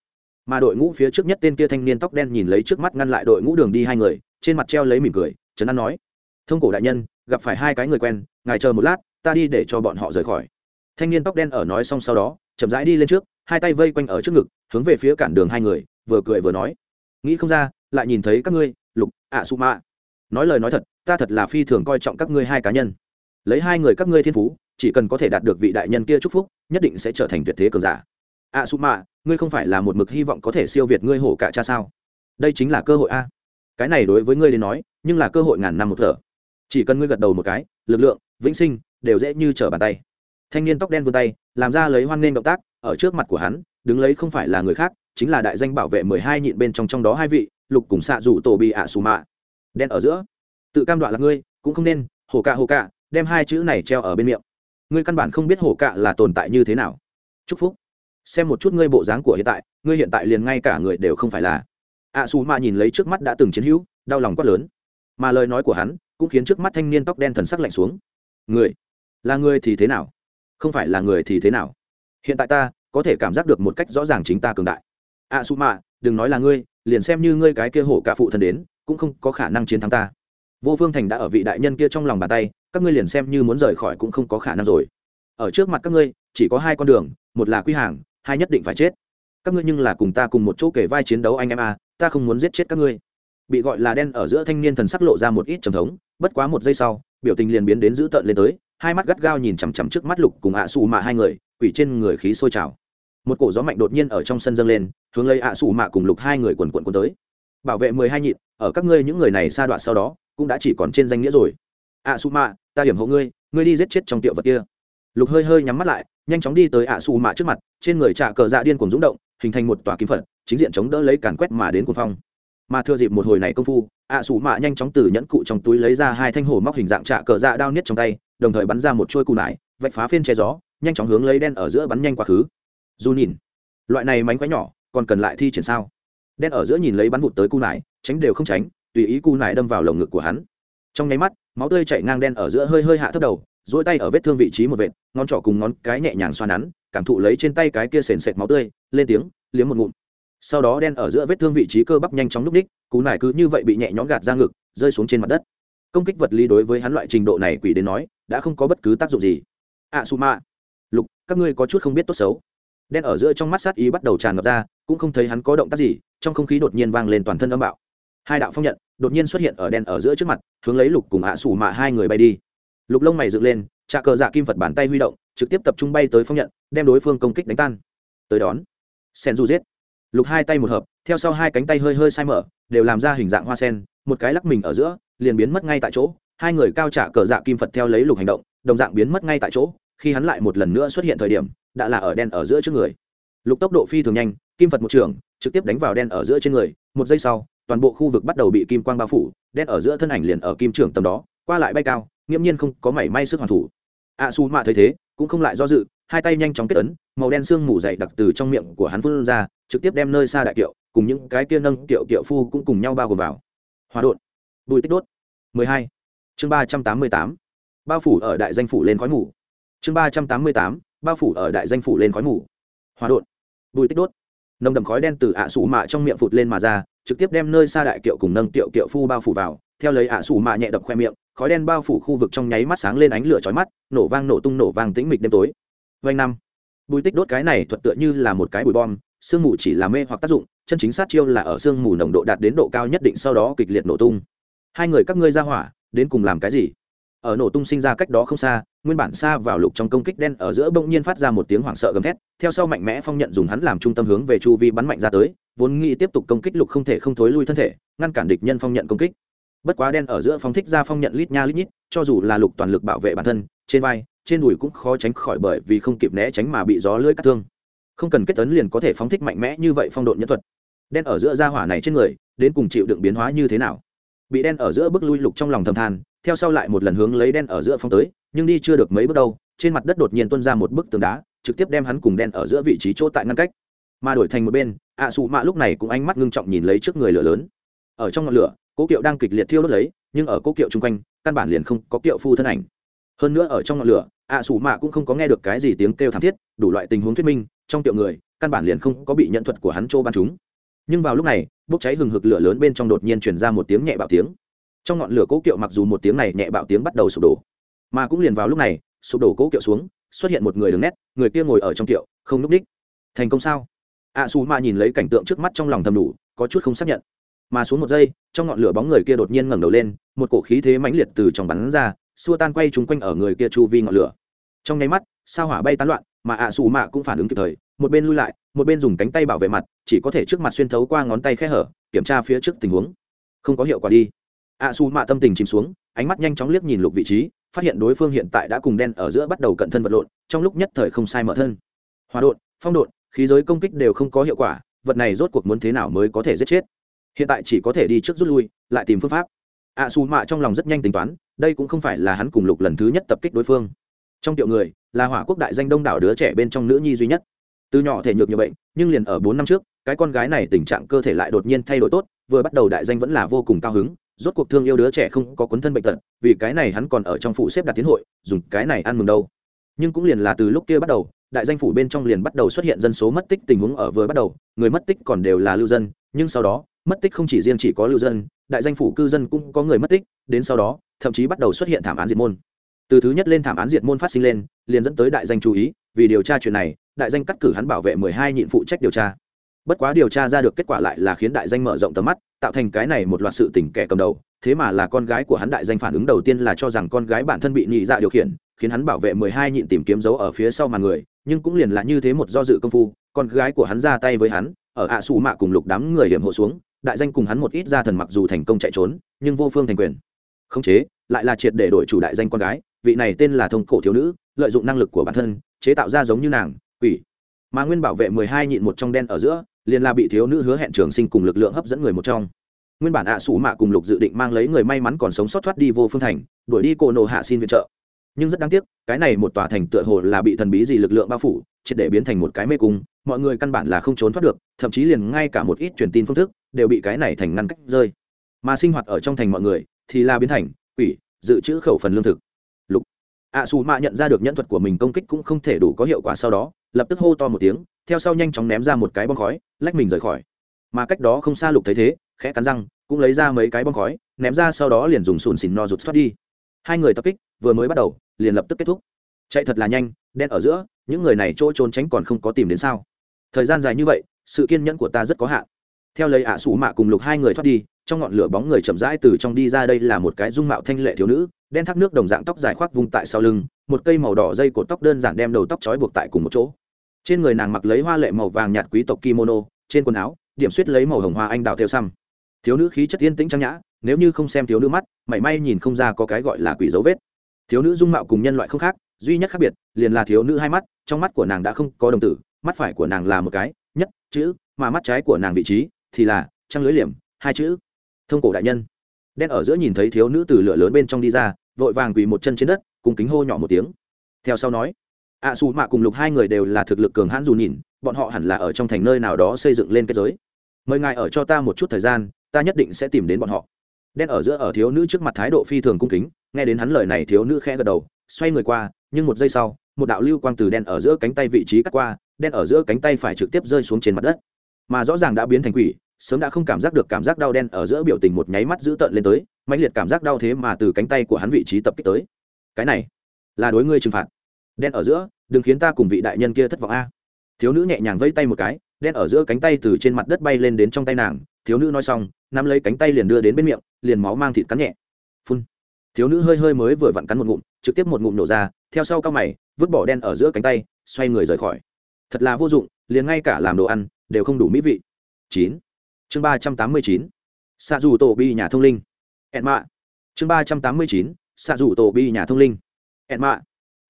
Speaker 1: Mà đội ngũ phía trước nhất tên kia thanh niên tóc đen nhìn lấy trước mắt ngăn lại đội ngũ đường đi hai người, trên mặt treo lấy mỉm cười, trấn an nói. Thông cổ đại nhân, gặp phải hai cái người quen, ngài chờ một lát, ta đi để cho bọn họ rời khỏi. Thanh niên tóc đen ở nói xong sau đó, chậm rãi đi lên trước, hai tay vây quanh ở trước ngực, hướng về phía cản đường hai người, vừa cười vừa nói. Nghĩ không ra, lại nhìn thấy các ngươi, lục, ạ, su mạ nói lời nói thật, ta thật là phi thường coi trọng các ngươi hai cá nhân. Lấy hai người các ngươi thiên phú chỉ cần có thể đạt được vị đại nhân kia chúc phúc, nhất định sẽ trở thành tuyệt thế cường giả. A su mạ ngươi không phải là một mực hy vọng có thể siêu việt ngươi hổ cả cha sao? Đây chính là cơ hội a. Cái này đối với ngươi đến nói, nhưng là cơ hội ngàn năm một thở. Chỉ cần ngươi gật đầu một cái, lực lượng, vĩnh sinh, đều dễ như trở bàn tay. Thanh niên tóc đen vươn tay, làm ra lấy hoan nghênh động tác, ở trước mặt của hắn, đứng lấy không phải là người khác, chính là đại danh bảo vệ mười hai nhịn bên trong trong đó hai vị, lục cùng xạ rủ tổ bị ạ xù mạ đen ở giữa. Tự cam đoạn là ngươi, cũng không nên hồ cạ hồ cạ đem hai chữ này treo ở bên miệng ngươi căn bản không biết hổ cạ là tồn tại như thế nào. Chúc phúc. Xem một chút ngươi bộ dáng của hiện tại, ngươi hiện tại liền ngay cả người đều không phải là. Ạ xù mạ nhìn lấy trước mắt đã từng chiến hữu, đau lòng quát lớn. Mà lời nói của hắn cũng khiến trước mắt thanh niên tóc đen thần sắc lạnh xuống. Người, là người thì thế nào? Không phải là người thì thế nào? Hiện tại ta có thể cảm giác được một cách rõ ràng chính ta cường đại. Ạ xù mạ đừng nói là ngươi, liền xem như ngươi cái kia hổ cả phụ thần đến, cũng không có khả năng chiến thắng ta vô phương thành đã ở vị đại nhân kia trong lòng bàn tay các ngươi liền xem như muốn rời khỏi cũng không có khả năng rồi. Ở trước mặt các ngươi chỉ có hai con đường một là quy hàng hai nhất định phải chết. Các ngươi nhưng là cùng ta cùng một chỗ kể vai chiến đấu anh em à, ta không muốn giết chết các ngươi. Bị gọi là đen ở giữa thanh niên thần sắc lộ ra một ít trầm thống bất quá một giây sau biểu tình liền biến đến dữ tợn lên tới hai mắt gắt gao nhìn chằm chằm trước mắt lục cùng ạ xù mạ hai người quỷ trên người khí sôi trào. Một cổ gió mạnh đột nhiên ở trong sân dâng lên hướng lấy ạ xù mạ cùng lục hai người quần quận quần tới bảo vệ mười hai nhịn, ở các ngươi những người này sa đoạn sau đó, cũng đã chỉ còn trên danh nghĩa rồi. Ạ su mạ ta điểm hộ ngươi ngươi đi giết chết trong tiệu vật kia. Lục hơi hơi nhắm mắt lại, nhanh chóng đi tới ạ su mạ trước mặt, trên người trạ cờ dạ điên cùng rúng động, hình thành một tòa kim phật, chính diện chống đỡ lấy càn quét mà đến cuồng phong. Mà thừa dịp một hồi này công phu ạ xù mạ nhanh chóng từ nhẫn cụ trong túi lấy ra hai thanh hổ móc hình dạng trạ cờ dạ đao niết trong tay, đồng thời bắn ra một trôi cù nải, vạch phá phiên che gió, nhanh chóng hướng lấy đen ở giữa bắn nhanh quá khứ. Dù nhìn, loại này mánh quái nhỏ, còn cần lại thi triển sao? Đen ở giữa nhìn lấy bắn vụt tới cu nải, tránh đều không tránh, tùy ý cu nải đâm vào lồng ngực của hắn. Trong nháy mắt, máu tươi chảy ngang đen ở giữa hơi hơi hạ thấp đầu dỗi tay ở vết thương vị trí một vệt, ngón trỏ cùng ngón cái nhẹ nhàng xoan nắn, cảm thụ lấy trên tay cái kia sền sệt máu tươi, lên tiếng, liếm một ngụm. Sau đó đen ở giữa vết thương vị trí cơ bắp nhanh chóng núp đích cú nải cứ như vậy bị nhẹ nhõm gạt ra ngực, rơi xuống trên mặt đất. Công kích vật lý đối với hắn loại trình độ này quỷ đến nói, đã không có bất cứ tác dụng gì. A su ma lục, các ngươi có chút không biết tốt xấu. Đen ở giữa trong mắt sát ý bắt đầu tràn ngập ra cũng không thấy hắn có động tác gì, trong không khí đột nhiên vang lên toàn thân âm bạo. Hai đạo phong nhận đột nhiên xuất hiện ở đen ở giữa trước mặt, hướng lấy lục cùng ạ sủ mạ hai người bay đi. Lục lông mày dựng lên trà cờ dạ kim phật bàn tay huy động, trực tiếp tập trung bay tới phong nhận, đem đối phương công kích đánh tan. Tới đón. Sen du giết. Lục hai tay một hợp, theo sau hai cánh tay hơi hơi sai mở, đều làm ra hình dạng hoa sen, một cái lắc mình ở giữa, liền biến mất ngay tại chỗ. Hai người cao trả cờ dạ kim phật theo lấy lục hành động, đồng dạng biến mất ngay tại chỗ, khi hắn lại một lần nữa xuất hiện thời điểm, đã là ở đen ở giữa trước người. Lục tốc độ phi thường nhanh kim phật một trường, trực tiếp đánh vào đen ở giữa trên người, một giây sau, toàn bộ khu vực bắt đầu bị kim quang bao phủ, đen ở giữa thân ảnh liền ở kim trường tầm đó, qua lại bay cao, nghiễm nhiên không có mảy may sức hoàn thủ. A su mạ thấy thế, cũng không lại do dự, hai tay nhanh chóng kết ấn, màu đen xương mù dậy đặc từ trong miệng của hắn phun ra, trực tiếp đem nơi xa đại kiệu, cùng những cái kia nâng kiệu kiệu phu cũng cùng nhau bao gồm vào. Hòa đột bùi tích đốt. 12. chương 388. bao phủ ở đại danh phủ lên khói mù. Chương 388. bao phủ ở đại danh phủ lên khói mù. Hòa đột bùi tích đốt nồng đậm khói đen từ ạ sủ mạ trong miệng phụt lên mà ra, trực tiếp đem nơi xa đại kiệu cùng nâng kiệu kiệu phu bao phủ vào. Theo lấy ạ sủ mạ nhẹ đập khoe miệng, khói đen bao phủ khu vực trong nháy mắt sáng lên ánh lửa chói mắt, nổ vang nổ tung nổ vang tĩnh mịch đêm tối. Vanh năm. Bùi tích đốt cái này thuật tựa như là một cái bụi bom, sương mù chỉ là mê hoặc tác dụng, chân chính sát chiêu là ở sương mù nồng độ đạt đến độ cao nhất định sau đó kịch liệt nổ tung. Hai người các ngươi ra hỏa, đến cùng làm cái gì? Ở nổ tung sinh ra cách đó không xa nguyên bản xa vào lục trong công kích đen ở giữa bỗng nhiên phát ra một tiếng hoảng sợ gầm thét, theo sau mạnh mẽ phong nhận dùng hắn làm trung tâm hướng về chu vi bắn mạnh ra tới, vốn nghĩ tiếp tục công kích lục không thể không thối lui thân thể, ngăn cản địch nhân phong nhận công kích. Bất quá đen ở giữa phong thích ra phong nhận lít nha lít nhít, cho dù là lục toàn lực bảo vệ bản thân, trên vai, trên đùi cũng khó tránh khỏi bởi vì không kịp né tránh mà bị gió lưỡi cắt thương. Không cần kết tấn liền có thể phóng thích mạnh mẽ như vậy phong độn nhân thuật. Đen ở giữa da hỏa này trên người, đến cùng chịu đựng biến hóa như thế nào? Bị đen ở giữa bước lui lục trong lòng thầm than, theo sau lại một lần hướng lấy đen ở giữa phong tới nhưng đi chưa được mấy bước đâu trên mặt đất đột nhiên tuôn ra một bức tường đá trực tiếp đem hắn cùng đen ở giữa vị trí chỗ tại ngăn cách. Mà đổi thành một bên ạ à, mạ lúc này cũng ánh mắt ngưng trọng nhìn lấy trước người lửa lớn. Ở trong ngọn lửa cố kiệu đang kịch liệt thiêu đốt lấy nhưng ở cố kiệu chung quanh căn bản liền không có kiệu phu thân ảnh. Hơn nữa ở trong ngọn lửa ạ à, mạ cũng không có nghe được cái gì tiếng kêu thảm thiết đủ loại tình huống thuyết minh trong kiệu người căn bản liền không có bị nhận thuật của hắn trô ban chúng. Nhưng vào lúc này bốc cháy hừng hực lửa lớn bên trong đột nhiên truyền ra một tiếng nhẹ bạo tiếng. Trong ngọn lửa cố kiệu mặc dù một tiếng này nhẹ bạo tiếng bắt đầu sụp đổ mà cũng liền vào lúc này, sụp đổ cố kiệu xuống, xuất hiện một người đứng nét, người kia ngồi ở trong kiệu, không núp đích. Thành công sao? A su ma nhìn lấy cảnh tượng trước mắt trong lòng thầm đủ, có chút không xác nhận. Mà xuống một giây, trong ngọn lửa bóng người kia đột nhiên ngẩng đầu lên, một cổ khí thế mãnh liệt từ trong bắn ra, xua tan quay chúng quanh ở người kia chu vi ngọn lửa. Trong nháy mắt, sao hỏa bay tán loạn, mà ạ xù mạ cũng phản ứng kịp thời, một bên lui lại, một bên dùng cánh tay bảo vệ mặt, chỉ có thể trước mặt xuyên thấu qua ngón tay khe hở, kiểm tra phía trước tình huống. Không có hiệu quả đi. Ạ xù mạ tâm tình chìm xuống, ánh mắt nhanh chóng liếc nhìn lục vị trí phát hiện đối phương hiện tại đã cùng đen ở giữa bắt đầu cận thân vật lộn, trong lúc nhất thời không sai mở thân. Hòa đột phong đột khí giới công kích đều không có hiệu quả, vật này rốt cuộc muốn thế nào mới có thể giết chết? Hiện tại chỉ có thể đi trước rút lui, lại tìm phương pháp. Ạ xù mạ trong lòng rất nhanh tính toán, đây cũng không phải là hắn cùng lục lần thứ nhất tập kích đối phương. Trong tiệu người, là hỏa quốc đại danh đông đảo đứa trẻ bên trong nữ nhi duy nhất. Từ nhỏ thể nhược nhiều bệnh, nhưng liền ở bốn năm trước, cái con gái này tình trạng cơ thể lại đột nhiên thay đổi tốt, vừa bắt đầu đại danh vẫn là vô cùng cao hứng rốt cuộc thương yêu đứa trẻ không có cuốn thân bệnh tật, vì cái này hắn còn ở trong phủ xếp đặt tiến hội, dùng cái này ăn mừng đâu. Nhưng cũng liền là từ lúc kia bắt đầu, đại danh phủ bên trong liền bắt đầu xuất hiện dân số mất tích tình huống ở vừa bắt đầu, người mất tích còn đều là lưu dân, nhưng sau đó, mất tích không chỉ riêng chỉ có lưu dân, đại danh phủ cư dân cũng có người mất tích, đến sau đó, thậm chí bắt đầu xuất hiện thảm án diệt môn. Từ thứ nhất lên thảm án diệt môn phát sinh lên, liền dẫn tới đại danh chú ý, vì điều tra chuyện này, đại danh cắt cử hắn bảo vệ mười hai nhịn phụ trách điều tra bất quá điều tra ra được kết quả lại là khiến đại danh mở rộng tầm mắt, tạo thành cái này một loạt sự tình kẻ cầm đầu, thế mà là con gái của hắn đại danh phản ứng đầu tiên là cho rằng con gái bản thân bị nhị dạ điều khiển, khiến hắn bảo vệ mười hai nhịn tìm kiếm dấu ở phía sau màn người, nhưng cũng liền là như thế một do dự công phu, con gái của hắn ra tay với hắn, ở ạ xù mạ cùng lục đám người hiểm hộ xuống, đại danh cùng hắn một ít gia thần mặc dù thành công chạy trốn, nhưng vô phương thành quyền. Khống chế, lại là triệt để đổi chủ đại danh con gái, vị này tên là thông cổ thiếu nữ, lợi dụng năng lực của bản thân, chế tạo ra giống như nàng, quỷ. Mà nguyên bảo vệ mười hai nhịn một trong đen ở giữa liền là bị thiếu nữ hứa hẹn trường sinh cùng lực lượng hấp dẫn người một trong. Nguyên bản ạ à sủ mạ cùng lục dự định mang lấy người may mắn còn sống sót thoát đi vô phương thành đuổi đi cô nộ hạ xin viện trợ. Nhưng rất đáng tiếc cái này một tòa thành tựa hồ là bị thần bí gì lực lượng bao phủ triệt để biến thành một cái mê cung mọi người căn bản là không trốn thoát được thậm chí liền ngay cả một ít truyền tin phương thức đều bị cái này thành ngăn cách rơi. Mà sinh hoạt ở trong thành mọi người thì là biến thành quỷ dự trữ khẩu phần lương thực. Lục ạ à, xù mạ nhận ra được nhẫn thuật của mình công kích cũng không thể đủ có hiệu quả sau đó lập tức hô to một tiếng theo sau nhanh chóng ném ra một cái bom khói, lách mình rời khỏi. Mà cách đó không xa lục thấy thế, khẽ cắn răng, cũng lấy ra mấy cái bom khói, ném ra sau đó liền dùng sùn xìn no rụt thoát đi. Hai người tập kích, vừa mới bắt đầu, liền lập tức kết thúc. Chạy thật là nhanh, đen ở giữa, những người này chỗ trốn tránh còn không có tìm đến sao. Thời gian dài như vậy, sự kiên nhẫn của ta rất có hạn. Theo lấy ả à sủ mạ cùng lục hai người thoát đi, trong ngọn lửa bóng người chậm rãi từ trong đi ra đây là một cái dung mạo thanh lệ thiếu nữ, đen thác nước đồng dạng tóc dài khoác vùng tại sau lưng, một cây màu đỏ dây cột tóc đơn giản đem đầu tóc trói buộc tại cùng một chỗ trên người nàng mặc lấy hoa lệ màu vàng nhạt quý tộc kimono, trên quần áo, điểm suýt lấy màu hồng hoa anh đào theo xăm. Thiếu nữ khí chất yên tĩnh trang nhã, nếu như không xem thiếu nữ mắt, mảy may nhìn không ra có cái gọi là quỷ dấu vết. Thiếu nữ dung mạo cùng nhân loại không khác, duy nhất khác biệt, liền là thiếu nữ hai mắt, trong mắt của nàng đã không có đồng tử, mắt phải của nàng là một cái, nhất, chữ, mà mắt trái của nàng vị trí thì là trăng lưới liềm, hai chữ. Thông cổ đại nhân. Đen ở giữa nhìn thấy thiếu nữ từ lửa lớn bên trong đi ra, vội vàng quỳ một chân trên đất cùng kính hô nhỏ một tiếng. Theo sau nói ạ à, xù mạ cùng lục hai người đều là thực lực cường hãn dù nhìn bọn họ hẳn là ở trong thành nơi nào đó xây dựng lên kết giới. Mời ngài ở cho ta một chút thời gian ta nhất định sẽ tìm đến bọn họ. Đen ở giữa ở thiếu nữ trước mặt thái độ phi thường cung kính nghe đến hắn lời này thiếu nữ khẽ gật đầu xoay người qua nhưng một giây sau một đạo lưu quang từ đen ở giữa cánh tay vị trí cắt qua đen ở giữa cánh tay phải trực tiếp rơi xuống trên mặt đất. Mà rõ ràng đã biến thành quỷ sớm đã không cảm giác được cảm giác đau đen ở giữa biểu tình một nháy mắt dữ tợn lên tới mãnh liệt cảm giác đau thế mà từ cánh tay của hắn vị trí tập kích tới. Cái này là đối ngươi trừng phạt đen ở giữa, đừng khiến ta cùng vị đại nhân kia thất vọng a. Thiếu nữ nhẹ nhàng vây tay một cái, đen ở giữa cánh tay từ trên mặt đất bay lên đến trong tay nàng. Thiếu nữ nói xong, nắm lấy cánh tay liền đưa đến bên miệng, liền máu mang thịt cắn nhẹ. Phun. Thiếu nữ hơi hơi mới vừa vặn cắn một ngụm, trực tiếp một ngụm nổ ra, theo sau cao mày, vứt bỏ đen ở giữa cánh tay, xoay người rời khỏi. Thật là vô dụng, liền ngay cả làm đồ ăn, đều không đủ mỹ vị. Chín. Chương ba trăm tám mươi chín. Xạ dù tổ bi nhà thông linh. Ẹn mạ. Chương ba trăm tám mươi chín. Xạ dù tổ bi nhà thông linh. Ẹn mạ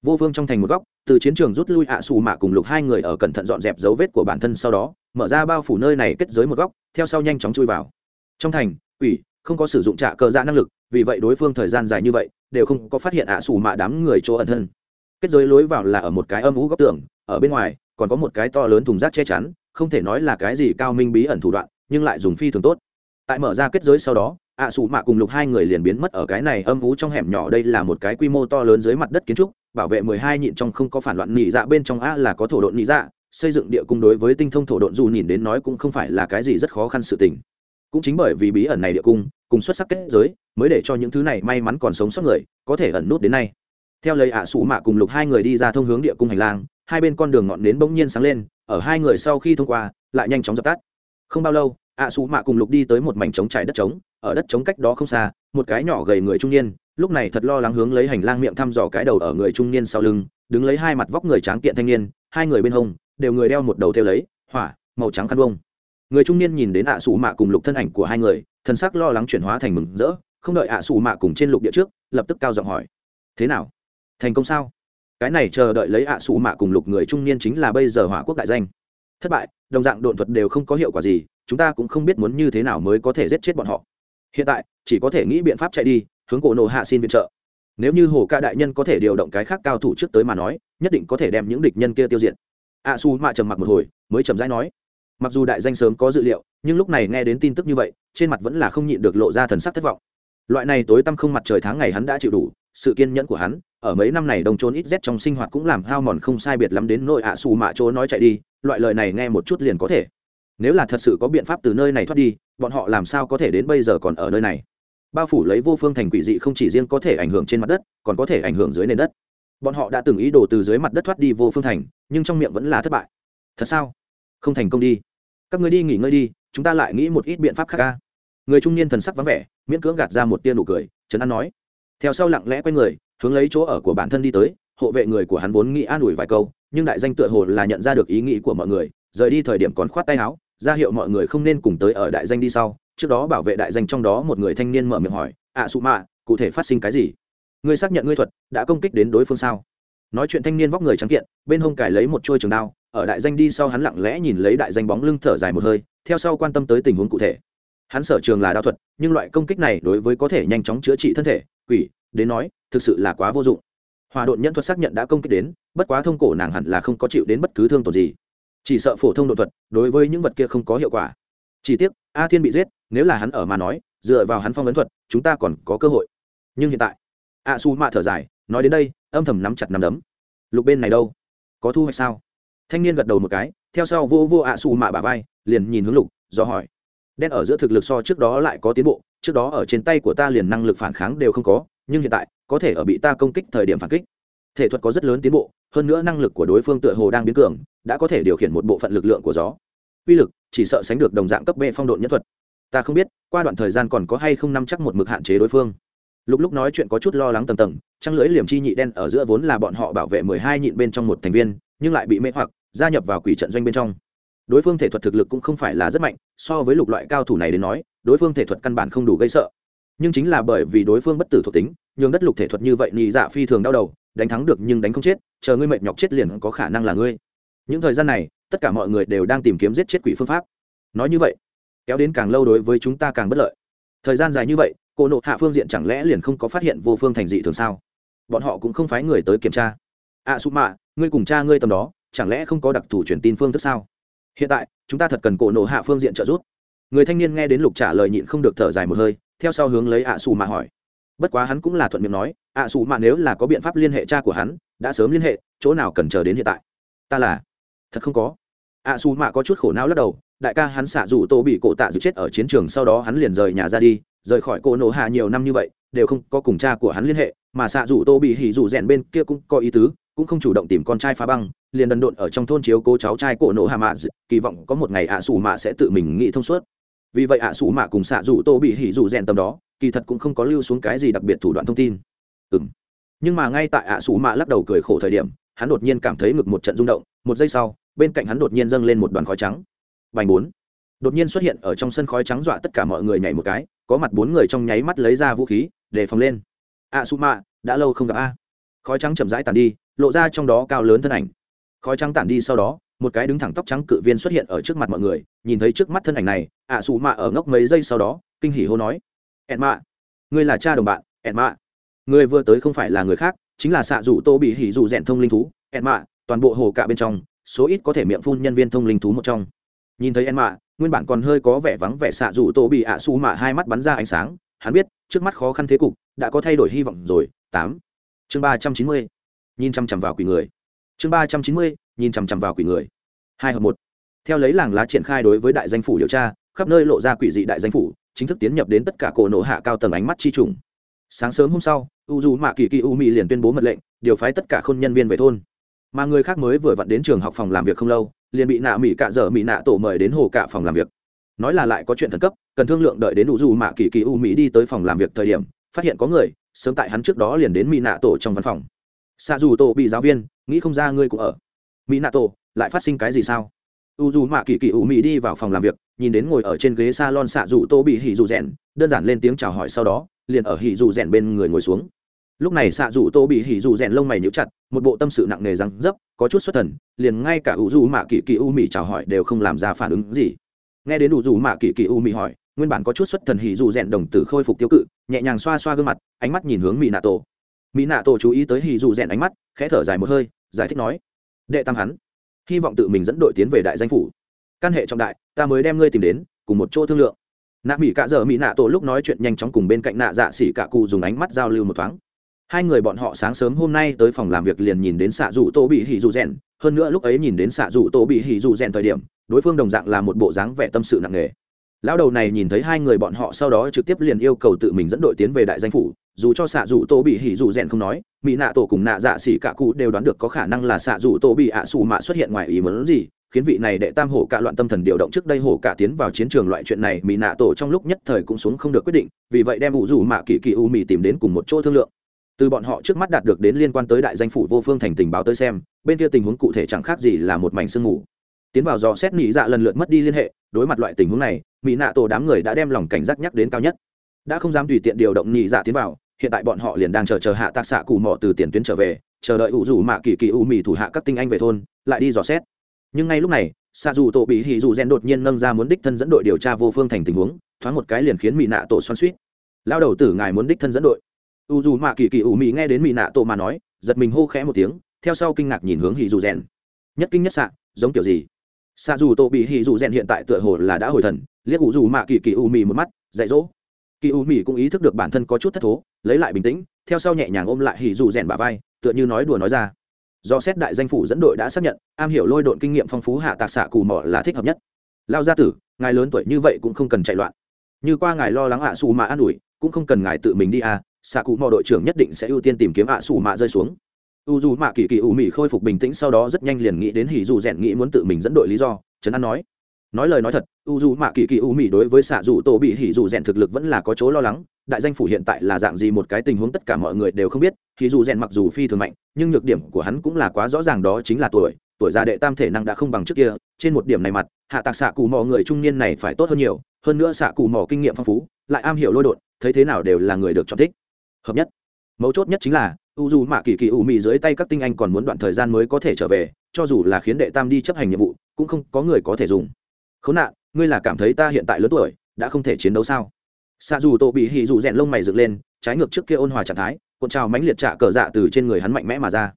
Speaker 1: vô vương trong thành một góc, từ chiến trường rút lui ạ xù mạ cùng lục hai người ở cẩn thận dọn dẹp dấu vết của bản thân sau đó, mở ra bao phủ nơi này kết giới một góc, theo sau nhanh chóng chui vào. Trong thành ủy không có sử dụng trạ cờ dạ năng lực, vì vậy đối phương thời gian dài như vậy, đều không có phát hiện ạ xù mạ đám người chỗ ẩn thân. Kết giới lối vào là ở một cái âm ú góc tường, ở bên ngoài, còn có một cái to lớn thùng rác che chắn, không thể nói là cái gì cao minh bí ẩn thủ đoạn, nhưng lại dùng phi thường tốt. Tại mở ra kết giới sau đó, ạ xù mạ cùng lục hai người liền biến mất ở cái này âm ú trong hẻm nhỏ, đây là một cái quy mô to lớn dưới mặt đất kiến trúc bảo vệ mười hai nhịn trong không có phản loạn nhị dạ bên trong a là có thổ độn nhị dạ xây dựng địa cung đối với tinh thông thổ độn dù nhìn đến nói cũng không phải là cái gì rất khó khăn sự tình. Cũng chính bởi vì bí ẩn này địa cung, cùng xuất sắc kết giới, mới để cho những thứ này may mắn còn sống sót người, có thể ẩn nút đến nay. Theo lời ạ xù mạ cùng lục hai người đi ra thông hướng địa cung hành lang, hai bên con đường ngọn nến bỗng nhiên sáng lên, ở hai người sau khi thông qua, lại nhanh chóng dập tắt. Không bao lâu, ạ xù mạ cùng lục đi tới một mảnh trống trải đất trống ở đất trống cách đó không xa, một cái nhỏ gầy người trung niên, lúc này thật lo lắng hướng lấy hành lang miệng thăm dò cái đầu ở người trung niên sau lưng, đứng lấy hai mặt vóc người tráng kiện thanh niên, hai người bên hông, đều người đeo một đầu theo lấy, hỏa, màu trắng khăn bông người trung niên nhìn đến ạ sủ mạ cùng lục thân ảnh của hai người thân sắc lo lắng chuyển hóa thành mừng rỡ, không đợi ạ sủ mạ cùng trên lục địa trước, lập tức cao giọng hỏi, thế nào? Thành công sao? Cái này chờ đợi lấy ạ sủ mạ cùng lục người trung niên chính là bây giờ hỏa quốc đại danh. Thất bại, đồng dạng độn thuật đều không có hiệu quả gì, chúng ta cũng không biết muốn như thế nào mới có thể giết chết bọn họ hiện tại, chỉ có thể nghĩ biện pháp chạy đi, hướng cổ nộ hạ xin viện trợ. Nếu như hồ ca đại nhân có thể điều động cái khác cao thủ trước tới mà nói, nhất định có thể đem những địch nhân kia tiêu diệt. A su mạ trầm mặc một hồi, mới trầm rãi nói. Mặc dù đại danh sớm có dự liệu, nhưng lúc này nghe đến tin tức như vậy, trên mặt vẫn là không nhịn được lộ ra thần sắc thất vọng. Loại này tối tăm không mặt trời tháng ngày hắn đã chịu đủ, sự kiên nhẫn của hắn, ở mấy năm này đồng trốn ít rét trong sinh hoạt cũng làm hao mòn không sai biệt lắm đến nỗi ạ xù mạ chỗ nói chạy đi, loại lời này nghe một chút liền có thể nếu là thật sự có biện pháp từ nơi này thoát đi, bọn họ làm sao có thể đến bây giờ còn ở nơi này? Bao phủ lấy vô phương thành quỷ dị không chỉ riêng có thể ảnh hưởng trên mặt đất, còn có thể ảnh hưởng dưới nền đất. Bọn họ đã từng ý đồ từ dưới mặt đất thoát đi vô phương thành, nhưng trong miệng vẫn là thất bại. Thật sao? Không thành công đi. Các người đi nghỉ ngơi đi, chúng ta lại nghĩ một ít biện pháp khác ca người trung niên thần sắc vắng vẻ, miễn cưỡng gạt ra một tia nụ cười, trấn an nói. Theo sau lặng lẽ q u a y người, hướng lấy chỗ ở của bản thân đi tới, hộ vệ người của hắn vốn nghĩ an ủi vài câu, nhưng đại danh tựa hồ là nhận ra được ý nghĩ của mọi người, rời đi thời điểm còn khoát tay áo ra hiệu mọi người không nên cùng tới ở đại danh đi sau trước đó bảo vệ đại danh trong đó một người thanh niên mở miệng hỏi ạ à, sụ mạ cụ thể phát sinh cái gì? Ngươi xác nhận ngươi thuật đã công kích đến đối phương sao? Nói chuyện thanh niên vóc người trắng kiện bên hông cải lấy một trôi trường đao ở đại danh đi sau hắn lặng lẽ nhìn lấy đại danh bóng lưng thở dài một hơi theo sau quan tâm tới tình huống cụ thể. Hắn sở trường là đao thuật nhưng loại công kích này đối với có thể nhanh chóng chữa trị thân thể quỷ đến nói thực sự là quá vô dụng. Hòa độn nhân thuật xác nhận đã công kích đến bất quá thông cổ nàng hẳn là không có chịu đến bất cứ thương tổn gì chỉ sợ phổ thông độ thuật đối với những vật kia không có hiệu quả. Chỉ tiếc, a thiên bị giết, nếu là hắn ở mà nói, dựa vào hắn phong ấn thuật, chúng ta còn có cơ hội. Nhưng hiện tại, a su mạ thở dài, nói đến đây, âm thầm nắm chặt nắm đấm. Lục bên này đâu? Có thu hoạch sao? Thanh niên gật đầu một cái, theo sau vô vô a su mạ bà vai, liền nhìn hướng lục, do hỏi. Đen ở giữa thực lực so trước đó lại có tiến bộ, trước đó ở trên tay của ta liền năng lực phản kháng đều không có, nhưng hiện tại, có thể ở bị ta công kích thời điểm phản kích thể thuật có rất lớn tiến bộ, hơn nữa năng lực của đối phương tựa hồ đang biến cường, đã có thể điều khiển một bộ phận lực lượng của gió. Uy lực, chỉ sợ sánh được đồng dạng cấp b phong độn nhất thuật. Ta không biết, qua đoạn thời gian còn có hay không nắm chắc một mực hạn chế đối phương. Lúc lúc nói chuyện có chút lo lắng tầm tầng, trăng lưỡi liềm chi nhị đen ở giữa vốn là bọn họ bảo vệ mười hai nhịn bên trong một thành viên, nhưng lại bị mê hoặc, gia nhập vào quỷ trận doanh bên trong. Đối phương thể thuật thực lực cũng không phải là rất mạnh, so với lục loại cao thủ này đến nói, đối phương thể thuật căn bản không đủ gây sợ. Nhưng chính là bởi vì đối phương bất tử thuộc tính, nhường đất lục thể thuật như vậy nhị dạ phi thường đau đầu đánh thắng được nhưng đánh không chết, chờ ngươi mệt nhọc chết liền có khả năng là ngươi. Những thời gian này, tất cả mọi người đều đang tìm kiếm giết chết quỷ phương pháp. Nói như vậy, kéo đến càng lâu đối với chúng ta càng bất lợi. Thời gian dài như vậy, cô nộ hạ phương diện chẳng lẽ liền không có phát hiện vô phương thành dị thường sao? Bọn họ cũng không phái người tới kiểm tra. A su sụ mạ, ngươi cùng cha ngươi tầm đó, chẳng lẽ không có đặc thù truyền tin phương thức sao? Hiện tại, chúng ta thật cần cổ nộ hạ phương diện trợ giúp. Người thanh niên nghe đến lục trả lời nhịn không được thở dài một hơi, theo sau hướng lấy à, ạ xù mạ hỏi bất quá hắn cũng là thuận miệng nói ạ à sụ mạ nếu là có biện pháp liên hệ cha của hắn, đã sớm liên hệ, chỗ nào cần chờ đến hiện tại? Ta là. Thật không có. Ạ xù mạ có chút khổ não lắc đầu, đại ca hắn xạ dù tô bị cổ tạ dự chết ở chiến trường sau đó hắn liền rời nhà ra đi, rời khỏi cổ nổ hạ nhiều năm như vậy, đều không có cùng cha của hắn liên hệ, mà xạ dù tô bị hỉ dù rèn bên kia cũng có ý tứ, cũng không chủ động tìm con trai phá băng, liền đần độn ở trong thôn chiếu cố cháu trai cổ nổ hạ mạ kỳ vọng có một ngày ạ xù mạ sẽ tự mình nghĩ thông suốt. Vì vậy ạ xù mạ cùng xạ dù tô bị hỉ dù rèn tầm đó kỳ thật cũng không có lưu xuống cái gì đặc biệt thủ đoạn thông tin. Ừ m nhưng mà ngay tại ạ sủ mạ lắc đầu cười khổ thời điểm, hắn đột nhiên cảm thấy ngực một trận rung động, một giây sau, bên cạnh hắn đột nhiên dâng lên một đoàn khói trắng. Vành bốn. Đột nhiên xuất hiện ở trong sân khói trắng dọa tất cả mọi người nhảy một cái, có mặt bốn người trong nháy mắt lấy ra vũ khí, để phòng lên. ạ sủ mạ, đã lâu không gặp a. Khói trắng chậm rãi tàn đi, lộ ra trong đó cao lớn thân ảnh. Khói trắng tản đi sau đó, một cái đứng thẳng tóc trắng cự viên xuất hiện ở trước mặt mọi người, nhìn thấy trước mắt thân ảnh này, ạ à xù mạ ở ngốc mấy giây sau đó, kinh hỉ hô nói ẹn mạ. Ngươi là cha đồng bạn, ẹn mạ. Người vừa tới không phải là người khác, chính là xạ rủ tô bị hỉ dù rèn thông linh thú, ẹn mạ, toàn bộ hồ cạ bên trong, số ít có thể miệng phun nhân viên thông linh thú một trong. Nhìn thấy ẹn mạ, nguyên bản còn hơi có vẻ vắng vẻ xạ rủ tô bị ạ à xù mạ hai mắt bắn ra ánh sáng, hắn biết, trước mắt khó khăn thế cục, đã có thay đổi hy vọng rồi. Tám. Chương ba trăm chín mươi. Nhìn chằm chằm vào quỷ người. Chương ba trăm chín mươi, nhìn chằm chằm vào quỷ người. Hai hợp một. Theo lấy làng lá triển khai đối với đại danh phủ điều tra, khắp nơi lộ ra quỷ dị đại danh phủ chính thức tiến nhập đến tất cả cổ nổ hạ cao tầng ánh mắt chi trùng. Sáng sớm hôm sau u dù mạ kỳ kỳ u mỹ liền tuyên bố mật lệnh, điều phái tất cả khôn nhân viên về thôn. Mà người khác mới vừa vặn đến trường học phòng làm việc không lâu, liền bị nạ mỹ cạ dở mỹ nạ tổ mời đến hồ cạ phòng làm việc. Nói là lại có chuyện thần cấp, cần thương lượng đợi đến u dù mạ kỳ kỳ u mỹ đi tới phòng làm việc thời điểm, phát hiện có người, sớm tại hắn trước đó liền đến mỹ nạ tổ trong văn phòng. Xa dù tổ bị giáo viên, nghĩ không ra ngươi cũng ở. Mỹ nạ tổ, lại phát sinh cái gì sao? U dù mạ kỳ kỳ u mỹ đi vào phòng làm việc, nhìn đến ngồi ở trên ghế s a lon xạ dù tô bị hỉ dù rèn, đơn giản lên tiếng chào hỏi sau đó, liền ở hỉ dù rèn bên người ngồi xuống. Lúc này xạ dù tô bị hỉ dù rèn lông mày nhíu chặt, một bộ tâm sự nặng nề răng dấp, có chút xuất thần, liền ngay cả u dù mạ kỳ kỳ u mỹ chào hỏi đều không làm ra phản ứng gì. Nghe đến u dù mạ kỳ kỳ u mỹ hỏi, nguyên bản có chút xuất thần hỉ dù rèn đồng tử khôi phục tiêu cự, nhẹ nhàng xoa xoa gương mặt, ánh mắt nhìn hướng mỹ nạ tổ. Mỹ nạ tổ chú ý tới hì dù rèn ánh mắt, khẽ thở dài một hơi, giải thích nói, đệ tam hắn hy vọng tự mình dẫn đội tiến về đại danh phủ. Căn hệ trọng đại, ta mới đem ngươi tìm đến, cùng một chỗ thương lượng. Nạ mỹ cạ dở mỹ nạ tổ lúc nói chuyện nhanh chóng cùng bên cạnh nạ dạ xỉ cạ cụ dùng ánh mắt giao lưu một thoáng. Hai người bọn họ sáng sớm hôm nay tới phòng làm việc liền nhìn đến xạ dù tô bị hỉ dù rèn. Hơn nữa lúc ấy nhìn đến xạ dù tô bị hỉ dù rèn thời điểm, đối phương đồng dạng là một bộ dáng vẻ tâm sự nặng nề. Lão đầu này nhìn thấy hai người bọn họ sau đó trực tiếp liền yêu cầu tự mình dẫn đội tiến về đại danh phủ dù cho xạ dù tô bị hỉ dù rèn không nói, mỹ nạ tổ cùng nạ dạ xỉ cả cụ đều đoán được có khả năng là xạ dù tô bị ạ xù mạ xuất hiện ngoài ý muốn gì, khiến vị này đệ tam hổ cả loạn tâm thần điều động trước đây hổ cả tiến vào chiến trường loại chuyện này, mỹ nạ tổ trong lúc nhất thời cũng xuống không được quyết định, vì vậy đem ủ dù mạ kỳ kỳ u mì tìm đến cùng một chỗ thương lượng. Từ bọn họ trước mắt đạt được đến liên quan tới đại danh phủ vô phương thành tình báo tới xem, bên kia tình huống cụ thể chẳng khác gì là một mảnh sương mù. Tiến vào dò xét mỹ dạ lần lượt mất đi liên hệ, đối mặt loại tình huống này, mỹ nạ tổ đám người đã đem lòng cảnh giác nhắc đến cao nhất. Đã không dám tùy tiện điều động nhị dạ tiến vào hiện tại bọn họ liền đang chờ chờ hạ tạc xạ cụ mỏ từ tiền tuyến trở về, chờ đợi ủ rủ mạ kỳ kỳ u mì thủ hạ các tinh anh về thôn, lại đi dò xét. Nhưng ngay lúc này, xạ dù tổ bị hì dù rèn đột nhiên nâng ra muốn đích thân dẫn đội điều tra vô phương thành tình huống, thoáng một cái liền khiến mỹ nạ tổ xoan suýt lao đầu tử ngài muốn đích thân dẫn đội. U dù mạ kỳ kỳ u mì nghe đến mỹ nạ tổ mà nói, giật mình hô khẽ một tiếng, theo sau kinh ngạc nhìn hướng hì dù rèn. Nhất kinh nhất xạ, giống kiểu gì? Xạ dù tổ bị hì dù rèn hiện tại tựa hồ là đã hồi thần, liếc u dù mạ kỳ kỳ u mì một mắt, dạy dỗ. Kỳ u mì cũng ý thức được bản thân có chút thất thố lấy lại bình tĩnh, theo sau nhẹ nhàng ôm lại Hỉ dù rèn bả vai, tựa như nói đùa nói ra. Do xét đại danh phủ dẫn đội đã xác nhận, am hiểu lôi độn kinh nghiệm phong phú hạ tạc xạ cù mỏ là thích hợp nhất. Lao gia tử, ngài lớn tuổi như vậy cũng không cần chạy loạn. Như qua ngài lo lắng ạ xù mạ an ủi, cũng không cần ngài tự mình đi à xạ cụ mò đội trưởng nhất định sẽ ưu tiên tìm kiếm ạ xù mạ rơi xuống. U dù mạ kỳ kỳ ủ mị khôi phục bình tĩnh sau đó rất nhanh liền nghĩ đến hỉ dù rèn nghĩ muốn tự mình dẫn đội lý do, trấn an nói nói lời nói thật, u dù mạ kỳ kỳ u mỹ đối với xạ dù tổ bị hỉ dù rèn thực lực vẫn là có chỗ lo lắng, đại danh phủ hiện tại là dạng gì một cái tình huống tất cả mọi người đều không biết, hỉ dù rèn mặc dù phi thường mạnh, nhưng nhược điểm của hắn cũng là quá rõ ràng đó chính là tuổi tuổi già đệ tam thể năng đã không bằng trước kia, trên một điểm này mặt, hạ tạc xạ cù mò người trung niên này phải tốt hơn nhiều, hơn nữa xạ cù mò kinh nghiệm phong phú, lại am hiểu lôi đột, thấy thế nào đều là người được chọn thích. Hợp nhất. Mấu chốt nhất chính là, u dù mạ kỳ kỳ u mị dưới tay các tinh anh còn muốn đoạn thời gian mới có thể trở về, cho dù là khiến đệ tam đi chấp hành nhiệm vụ, cũng không có người có thể dùng khốn nạn, ngươi là cảm thấy ta hiện tại lớn tuổi, đã không thể chiến đấu sao? Xạ dù tổ bị hì dù rèn lông mày dựng lên, trái ngược trước kia ôn hòa trạng thái, cuộn trào mãnh liệt trả cờ dạ từ trên người hắn mạnh mẽ mà ra.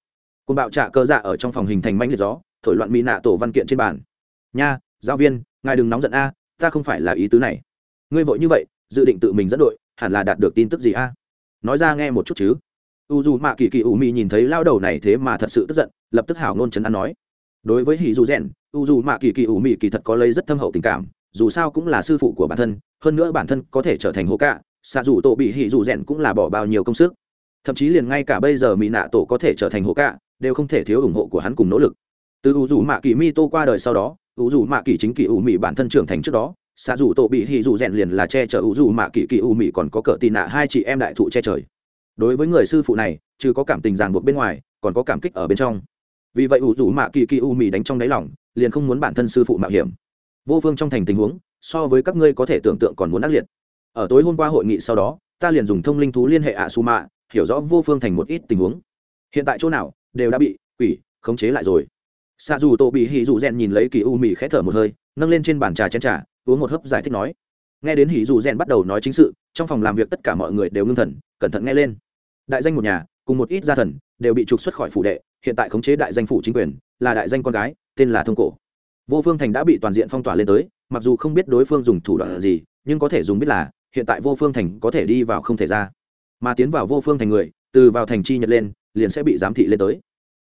Speaker 1: Cuộn bạo trả cờ dạ ở trong phòng hình thành mãnh liệt gió, thổi loạn mỹ nạ tổ văn kiện trên bàn. Nha, giáo viên, ngài đừng nóng giận a, ta không phải là ý tứ này. Ngươi vội như vậy, dự định tự mình dẫn đội, hẳn là đạt được tin tức gì a? Nói ra nghe một chút chứ. U dù mạ kỳ kỳ ủ mị nhìn thấy lao đầu này thế mà thật sự tức giận, lập tức hảo nôn chấn an nói. Đối với hỉ dù rèn u dù mạ kỳ kỳ ủ mị kỳ thật có lấy rất thâm hậu tình cảm, dù sao cũng là sư phụ của bản thân, hơn nữa bản thân có thể trở thành hô cạ, xạ dù tổ bị hỉ dù rèn cũng là bỏ bao nhiêu công sức. Thậm chí liền ngay cả bây giờ mỹ nạ tổ có thể trở thành hô cạ, đều không thể thiếu ủng hộ của hắn cùng nỗ lực. Từ u dù mạ kỳ mi tô qua đời sau đó, u dù mạ kỳ chính kỳ ủ mị bản thân trưởng thành trước đó, xạ dù tổ bị hỉ dù rèn liền là che chở u dù mạ kỳ kỳ ủ mị còn có cỡ tì nạ hai chị em đại thụ che trời. Đối với người sư phụ này chứ có cảm tình ràng buộc bên ngoài, còn có cảm kích ở bên trong. Vì vậy U Dù mạ kỳ kỳ u Mị đánh trong đáy lòng liền không muốn bản thân sư phụ mạo hiểm. Vô phương trong thành tình huống, so với các ngươi có thể tưởng tượng còn muốn ác liệt. Ở tối hôm qua hội nghị sau đó, ta liền dùng thông linh thú liên hệ ạ su mạ hiểu rõ vô phương thành một ít tình huống. Hiện tại chỗ nào, đều đã bị quỷ khống chế lại rồi. Xa dù tổ bị hỉ dù rèn nhìn lấy kỳ u mì khẽ thở một hơi, nâng lên trên bàn trà chén trà, uống một hớp giải thích nói. Nghe đến hỉ dù rèn bắt đầu nói chính sự, trong phòng làm việc tất cả mọi người đều ngưng thần, cẩn thận nghe lên. Đại danh một nhà, cùng một ít gia thần, đều bị trục xuất khỏi phủ đệ, hiện tại khống chế đại danh phủ chính quyền, là đại danh con gái tên là thông cổ. Vô phương thành đã bị toàn diện phong tỏa lên tới, mặc dù không biết đối phương dùng thủ đoạn gì, nhưng có thể dùng biết là, hiện tại vô phương thành có thể đi vào không thể ra. Mà tiến vào vô phương thành người, từ vào thành chi nhật lên, liền sẽ bị giám thị lên tới.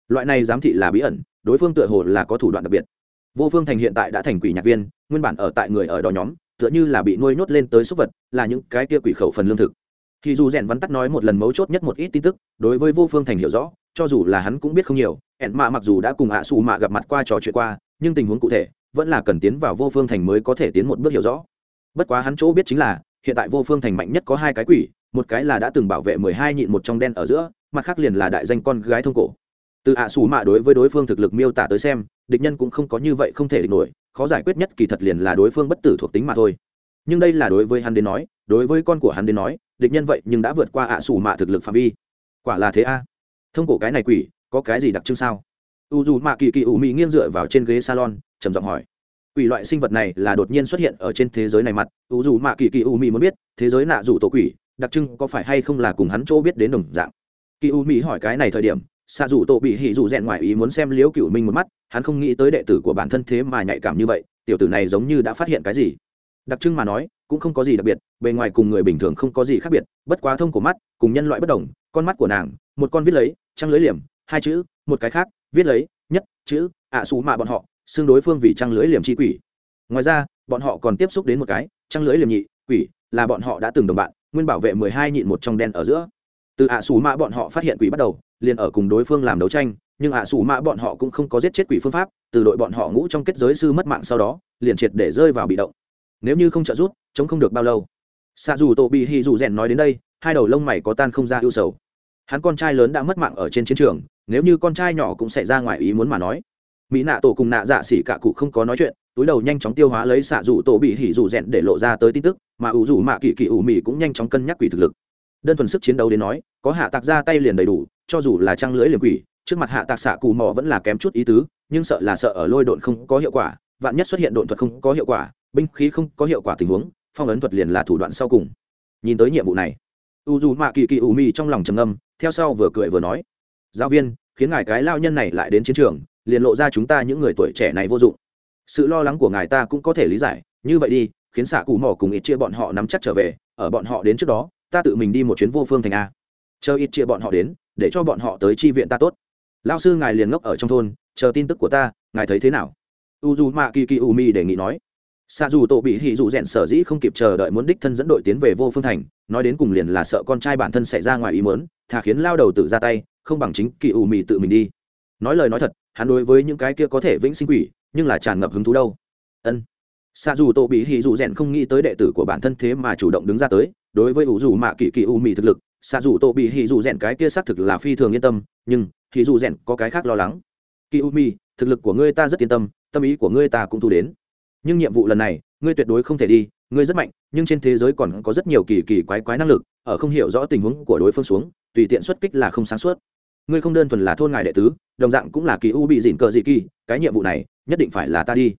Speaker 1: Loại này giám thị là bí ẩn, đối phương tựa hồ là có thủ đoạn đặc biệt. Vô phương thành hiện tại đã thành quỷ nhạc viên, nguyên bản ở tại người ở đó nhóm, tựa như là bị nuôi nhốt lên tới súc vật, là những cái kia quỷ khẩu phần lương thực. Thì dù rèn vắn tắt nói một lần mấu chốt nhất một ít tin tức, đối với vô phương thành hiểu rõ, cho dù là hắn cũng biết không nhiều ẹn mạ mặc dù đã cùng ạ xù mạ gặp mặt qua trò chuyện qua, nhưng tình huống cụ thể vẫn là cần tiến vào vô phương thành mới có thể tiến một bước hiểu rõ. Bất quá hắn chỗ biết chính là, hiện tại vô phương thành mạnh nhất có hai cái quỷ, một cái là đã từng bảo vệ mười hai nhịn một trong đen ở giữa, mặt khác liền là đại danh con gái thông cổ. Từ ạ xù mạ đối với đối phương thực lực miêu tả tới xem, địch nhân cũng không có như vậy không thể địch nổi, khó giải quyết nhất kỳ thật liền là đối phương bất tử thuộc tính mà thôi. Nhưng đây là đối với hắn đến nói, đối với con của hắn đến nói, địch nhân vậy nhưng đã vượt qua ạ xù mạ thực lực phạm vi. Quả là thế a. Thông cổ cái này quỷ có cái gì đặc trưng sao? U dù mạ kỳ kỳ ủ mị nghiêng dựa vào trên ghế salon, trầm giọng hỏi. Quỷ loại sinh vật này là đột nhiên xuất hiện ở trên thế giới này mặt, u dù mạ kỳ kỳ ủ mị muốn biết, thế giới nạ dù tổ quỷ, đặc trưng có phải hay không là cùng hắn chỗ biết đến đồng dạng? Kỳ u mỹ hỏi cái này thời điểm, xạ dù tổ bị hỉ dù rèn ngoài ý muốn xem liễu cựu minh một mắt, hắn không nghĩ tới đệ tử của bản thân thế mà nhạy cảm như vậy, tiểu tử này giống như đã phát hiện cái gì? Đặc trưng mà nói, cũng không có gì đặc biệt, bề ngoài cùng người bình thường không có gì khác biệt, bất quá thông của mắt, cùng nhân loại bất đồng, con mắt của nàng, một con viết lấy, trăng lưới liềm hai chữ, một cái khác, viết lấy, nhất, chữ, ạ xù mạ bọn họ xương đối phương vì trăng lưới liềm chi quỷ. Ngoài ra, bọn họ còn tiếp xúc đến một cái, trăng lưới liềm nhị, quỷ, là bọn họ đã từng đồng bạn, nguyên bảo vệ mười hai nhịn một trong đen ở giữa. Từ ạ xù mạ bọn họ phát hiện quỷ bắt đầu, liền ở cùng đối phương làm đấu tranh, nhưng ạ xù mạ bọn họ cũng không có giết chết quỷ phương pháp, từ đội bọn họ ngũ trong kết giới sư mất mạng sau đó, liền triệt để rơi vào bị động. Nếu như không trợ giúp, chống không được bao lâu. Xạ dù tổ bị hì dù rèn nói đến đây, hai đầu lông mày có tan không ra ưu sầu. Hắn con trai lớn đã mất mạng ở trên chiến trường nếu như con trai nhỏ cũng sẽ ra ngoài ý muốn mà nói. Mỹ nạ tổ cùng nạ dạ xỉ cả cụ không có nói chuyện, túi đầu nhanh chóng tiêu hóa lấy xạ dù tổ bị hỉ dù rèn để lộ ra tới tin tức, mà ủ dù mạ kỳ kỳ ủ mị cũng nhanh chóng cân nhắc quỷ thực lực. Đơn thuần sức chiến đấu đến nói, có hạ tạc ra tay liền đầy đủ, cho dù là trăng lưỡi liền quỷ, trước mặt hạ tạc xạ cù mò vẫn là kém chút ý tứ, nhưng sợ là sợ ở lôi độn không có hiệu quả, vạn nhất xuất hiện độn thuật không có hiệu quả, binh khí không có hiệu quả tình huống, phong ấn thuật liền là thủ đoạn sau cùng. Nhìn tới nhiệm vụ này u dù mạ kỳ kỳ ủ mị trong lòng trầm ngâm, theo sau vừa cười vừa nói giáo viên, khiến ngài cái lao nhân này lại đến chiến trường, liền lộ ra chúng ta những người tuổi trẻ này vô dụng. Sự lo lắng của ngài ta cũng có thể lý giải, như vậy đi, khiến xạ cụ mỏ cùng ít chia bọn họ nắm chắc trở về, ở bọn họ đến trước đó, ta tự mình đi một chuyến vô phương thành a. Chờ ít chia bọn họ đến, để cho bọn họ tới chi viện ta tốt. Lao sư ngài liền ngốc ở trong thôn, chờ tin tức của ta, ngài thấy thế nào? U d u mạ kỳ kỳ u mi đề nghị nói. Xạ dù tổ bị hỉ dù rèn sở dĩ không kịp chờ đợi muốn đích thân dẫn đội tiến về vô phương thành, nói đến cùng liền là sợ con trai bản thân xảy ra ngoài ý mớn thà khiến lao đầu tự ra tay, không bằng chính kỳ ủ mì tự mình đi. Nói lời nói thật, hắn đối với những cái kia có thể vĩnh sinh quỷ, nhưng là tràn ngập hứng thú đâu. Ân. Xa dù tổ bị hì dù rèn không nghĩ tới đệ tử của bản thân thế mà chủ động đứng ra tới, đối với ủ dù mạ kỳ kỳ u mì thực lực xa dù tổ bị hì dù rèn cái kia xác thực là phi thường yên tâm, nhưng hì dù rèn có cái khác lo lắng. Kỳ u mì thực lực của ngươi ta rất yên tâm tâm ý của ngươi ta cũng thu đến. Nhưng nhiệm vụ lần này, ngươi tuyệt đối không thể đi, ngươi rất mạnh, nhưng trên thế giới còn có rất nhiều kỳ kỳ quái quái năng lực, ở không hiểu rõ tình huống của đối phương xuống tùy tiện xuất kích là không sáng suốt. Ngươi không đơn thuần là thôn ngài đệ tứ, đồng dạng cũng là kỳ u bị dịn cờ dị kỳ, cái nhiệm vụ này nhất định phải là ta đi.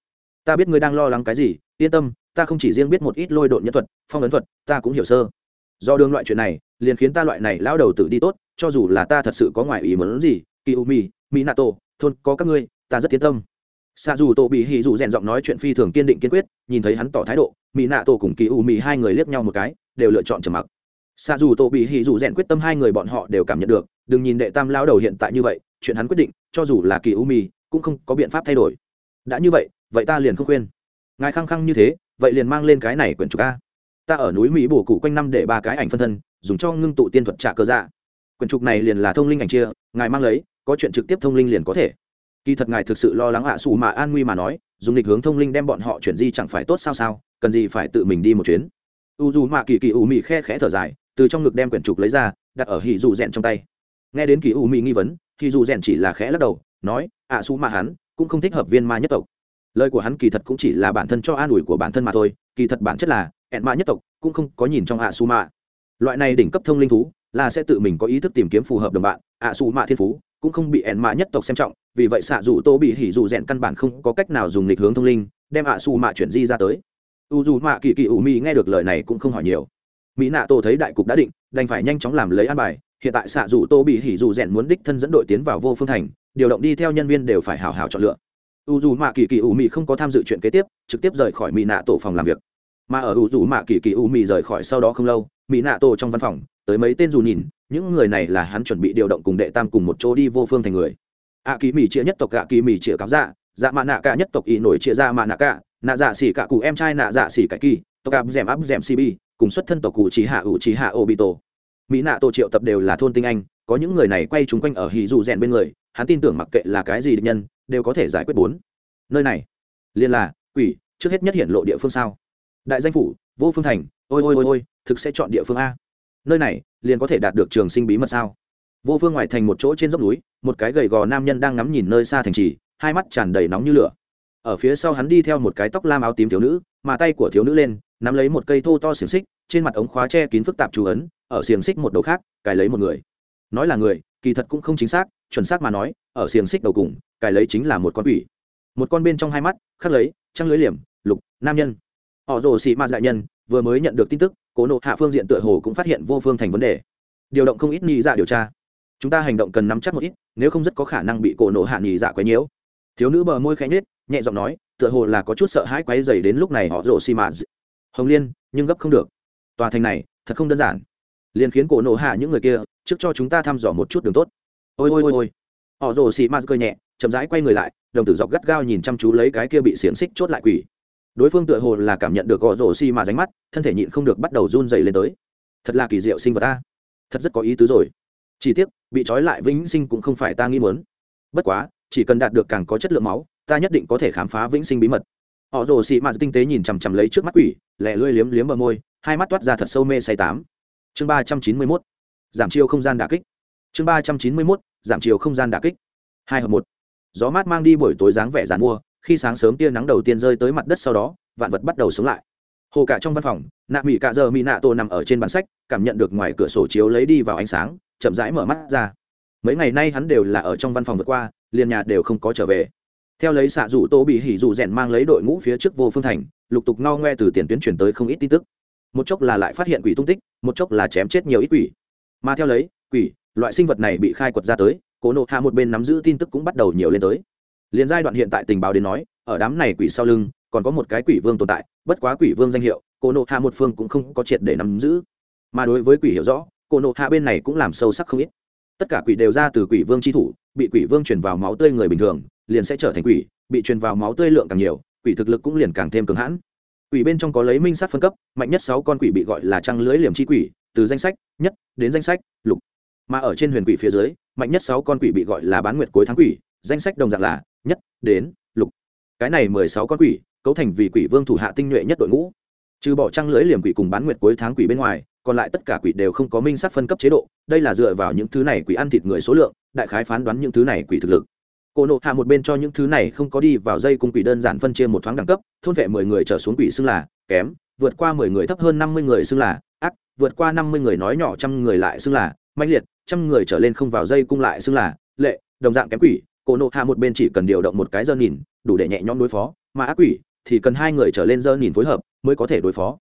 Speaker 1: Ta biết ngươi đang lo lắng cái gì, yên tâm, ta không chỉ riêng biết một ít lôi độn nhân thuật, phong ấn thuật, ta cũng hiểu sơ. Do đường loại chuyện này, liền khiến ta loại này lão đầu tự đi tốt, cho dù là ta thật sự có ngoài ý muốn gì, kỳ u mi mỹ nato thôn, có các ngươi, ta rất tiến tâm. Xa dù tổ bị hì dù rèn giọng nói chuyện phi thường kiên định kiên quyết, nhìn thấy hắn tỏ thái độ mỹ nạ tổ cùng kỳ u mỹ hai người liếc nhau một cái, đều lựa chọn trầm mặc xa dù tổ bị hì dù rèn quyết tâm hai người bọn họ đều cảm nhận được, đừng nhìn đệ tam lao đầu hiện tại như vậy, chuyện hắn quyết định, cho dù là kỳ u mì cũng không có biện pháp thay đổi. Đã như vậy vậy ta liền không khuyên. Ngài khăng khăng như thế, vậy liền mang lên cái này quyển trục a. Ta ở núi mỹ bổ cụ quanh năm để ba cái ảnh phân thân, dùng cho ngưng tụ tiên thuật trả cơ dạ. Quyển trục này liền là thông linh ảnh chia, ngài mang lấy, có chuyện trực tiếp thông linh liền có thể. Kỳ thật ngài thực sự lo lắng ạ à xù mà an nguy mà nói, dùng lịch hướng thông linh đem bọn họ chuyển di chẳng phải tốt sao sao, cần gì phải tự mình đi một chuyến. U dù mạ kỳ kỳ ủ mị khe khẽ thở dài từ trong ngực đem quyển trục lấy ra, đặt ở hì dù rèn trong tay. Nghe đến kỳ u mỹ nghi vấn hì dù rèn chỉ là khẽ lắc đầu, nói, ạ à xù mà hắn, cũng không thích hợp viên ma nhất tộc. Lời của hắn kỳ thật cũng chỉ là bản thân cho an ủi của bản thân mà thôi, kỳ thật bản chất là, ẹn ma nhất tộc cũng không có nhìn trong ạ xú mạ loại này đỉnh cấp thông linh thú, là sẽ tự mình có ý thức tìm kiếm phù hợp đồng bạn, ạ xú mạ thiên phú cũng không bị ẹn mạ nhất tộc xem trọng, vì vậy xạ dù tô bị hỉ dù rèn căn bản không có cách nào dùng lịch hướng thông linh, đem ạ xù mạ chuyển di ra tới. U dù mạ kỳ kỳ ủ mi nghe được lời này cũng không hỏi nhiều mỹ nạ tổ thấy đại cục đã định, đành phải nhanh chóng làm lấy an bài. Hiện tại xạ dù tô bị hỉ dù rèn muốn đích thân dẫn đội tiến vào vô phương thành, điều động đi theo nhân viên đều phải hào hào chọn lựa. U dù mạ kỳ kỳ u mi không có tham dự chuyện kế tiếp, trực tiếp rời khỏi mỹ nạ tổ phòng làm việc. Mà ở u dù mạ kỳ kỳ u mi rời khỏi sau đó không lâu, mỹ nạ tổ trong văn phòng, tới mấy tên dù nhìn, những người này là hắn chuẩn bị điều động cùng đệ tam cùng một chỗ đi vô phương thành người. Ạ kỳ mỹ chia nhất tộc gạ kỳ mỹ chia cáo dạ dạ mạ nạ cả nhất tộc y nổi chia ra dạ mạ nạ cả, nạ dạ xỉ cả cụ em trai nạ dạ xỉ cả kỳ, tộc áp dẻm áp dẻm cb cùng xuất thân tộc cụ trí hạ ủ trí hạ ô bị tổ. Mỹ nạ tổ triệu tập đều là thôn tinh anh, có những người này quay chúng quanh ở hì dù rèn bên người, hắn tin tưởng mặc kệ là cái gì định nhân, đều có thể giải quyết bốn. Nơi này, liên là, quỷ, trước hết nhất hiện lộ địa phương sao? Đại danh phủ, vô phương thành, ôi ôi ôi ôi, thực sẽ chọn địa phương a. Nơi này, liền có thể đạt được trường sinh bí mật sao? Vô phương ngoài thành một chỗ trên dốc núi, một cái gầy gò nam nhân đang ngắm nhìn nơi xa thành trì, hai mắt tràn đầy nóng như lửa. Ở phía sau hắn đi theo một cái tóc lam áo tím thiếu nữ mà tay của thiếu nữ lên nắm lấy một cây thô to xiềng xích trên mặt ống khóa che kín phức tạp chú ấn ở xiềng xích một đầu khác cài lấy một người. Nói là người kỳ thật cũng không chính xác chuẩn xác mà nói ở xiềng xích đầu cùng cài lấy chính là một con quỷ. Một con bên trong hai mắt khắc lấy trăng lưới liềm lục nam nhân. Họ rồ xị ma đại nhân vừa mới nhận được tin tức cố nộ hạ phương diện tựa hồ cũng phát hiện vô phương thành vấn đề. Điều động không ít nghi dạ điều tra. Chúng ta hành động cần nắm chắc một ít nếu không rất có khả năng bị cổ nộ hạ nghi dạ quấy nhiễu. Thiếu nữ bờ môi khẽ nhếch, nhẹ giọng nói tựa hồ là có chút sợ hãi quấy dày đến lúc này họ rộ xi mà hồng liên, nhưng gấp không được. Tòa thành này, thật không đơn giản. Liền khiến cổ nộ hạ những người kia, trước cho chúng ta thăm dò một chút đường tốt. Ôi ôi ôi ôi. Họ rồ xì mạt cười nhẹ, chậm rãi quay người lại, đồng tử dọc gắt gao nhìn chăm chú lấy cái kia bị xiềng xích chốt lại quỷ. Đối phương tựa hồ là cảm nhận được họ rồ xi mạt ránh mắt, thân thể nhịn không được bắt đầu run dày lên tới. Thật là kỳ diệu sinh vật ta. Thật rất có ý tứ rồi. Chỉ tiếc, bị trói lại vĩnh sinh cũng không phải ta nghĩ muốn. Bất quá, chỉ cần đạt được càng có chất lượng máu ta nhất định có thể khám phá vĩnh sinh bí mật. Họ rồ xị mạt tinh tế nhìn chằm chằm lấy trước mắt quỷ lẹ lưỡi liếm liếm bờ môi, hai mắt toát ra thật sâu mê say tám. Chương ba trăm chín mươi mốt. Giảm chiều không gian đà kích. Chương ba trăm chín mươi mốt. Giảm chiều không gian đà kích. Hai hợp một. Gió mát mang đi buổi tối dáng vẻ dàn mua, khi sáng sớm tia nắng đầu tiên rơi tới mặt đất sau đó, vạn vật bắt đầu sống lại. Hồ cả trong văn phòng, nạ mỹ cạ giờ mỹ nạ tô nằm ở trên bản sách, cảm nhận được ngoài cửa sổ chiếu lấy đi vào ánh sáng, chậm rãi mở mắt ra. Mấy ngày nay hắn đều là ở trong văn phòng vượt qua, liền nhà đều không có trở về theo lấy xạ rủ tô bị hỉ rủ rèn mang lấy đội ngũ phía trước vô phương thành, lục tục ngao ngoe từ tiền tuyến chuyển tới không ít tin tức. Một chốc là lại phát hiện quỷ tung tích, một chốc là chém chết nhiều ít quỷ. Mà theo lấy, quỷ, loại sinh vật này bị khai quật ra tới, cố nộ hạ một bên nắm giữ tin tức cũng bắt đầu nhiều lên tới. Liền giai đoạn hiện tại tình báo đến nói, ở đám này quỷ sau lưng, còn có một cái quỷ vương tồn tại, bất quá quỷ vương danh hiệu cô nộ hạ một phương cũng không có triệt để nắm giữ. Mà đối với quỷ hiểu rõ cô nộ hạ bên này cũng làm sâu sắc không ít. Tất cả quỷ đều ra từ quỷ vương tri thủ, bị quỷ vương truyền vào máu tươi người bình thường liền sẽ trở thành quỷ, bị truyền vào máu tươi lượng càng nhiều, quỷ thực lực cũng liền càng thêm cường hãn. Quỷ bên trong có lấy minh sát phân cấp, mạnh nhất sáu con quỷ bị gọi là trăng lưới liềm chi quỷ, từ danh sách, nhất, đến danh sách, lục. Mà ở trên huyền quỷ phía dưới, mạnh nhất sáu con quỷ bị gọi là bán nguyệt cuối tháng quỷ, danh sách đồng dạng là nhất, đến, lục. Cái này mười sáu con quỷ, cấu thành vì quỷ vương thủ hạ tinh nhuệ nhất đội ngũ. Trừ bỏ trăng lưới liềm quỷ cùng bán nguyệt cuối tháng quỷ bên ngoài, còn lại tất cả quỷ đều không có minh sát phân cấp chế độ, đây là dựa vào những thứ này quỷ ăn thịt người số lượng, đại khái phán đoán những thứ này quỷ thực lực cổ nộ hạ một bên cho những thứ này không có đi vào dây cung quỷ đơn giản phân chia một thoáng đẳng cấp, thôn vệ mười người trở xuống quỷ xưng là kém, vượt qua mười người thấp hơn năm mươi người xưng là ác, vượt qua năm mươi người nói nhỏ trăm người lại xưng là mãnh liệt, trăm người trở lên không vào dây cung lại xưng là lệ, đồng dạng kém quỷ. Cổ nộ hạ một bên chỉ cần điều động một cái dơ nhìn, đủ để nhẹ nhõm đối phó, mà ác quỷ thì cần hai người trở lên dơ nhìn phối hợp mới có thể đối phó.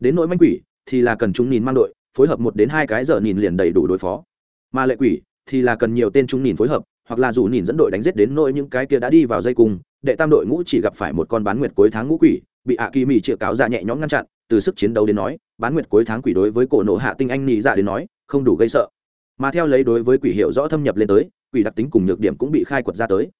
Speaker 1: Đến nỗi manh quỷ thì là cần chúng nhìn mang đội, phối hợp một đến hai cái giờ nhìn liền đầy đủ đối phó. Mà lệ quỷ thì là cần nhiều tên chúng nhìn phối hợp hoặc là dù nhìn dẫn đội đánh giết đến nỗi những cái kia đã đi vào dây cung, đệ tam đội ngũ chỉ gặp phải một con bán nguyệt cuối tháng ngũ quỷ, bị ạ kỳ mì chĩa cáo ra nhẹ nhõm ngăn chặn, từ sức chiến đấu đến nói, bán nguyệt cuối tháng quỷ đối với cổ nộ hạ tinh anh nhị dạ đến nói, không đủ gây sợ. Mà theo lấy đối với quỷ hiệu rõ thâm nhập lên tới, quỷ đặc tính cùng nhược điểm cũng bị khai quật ra tới.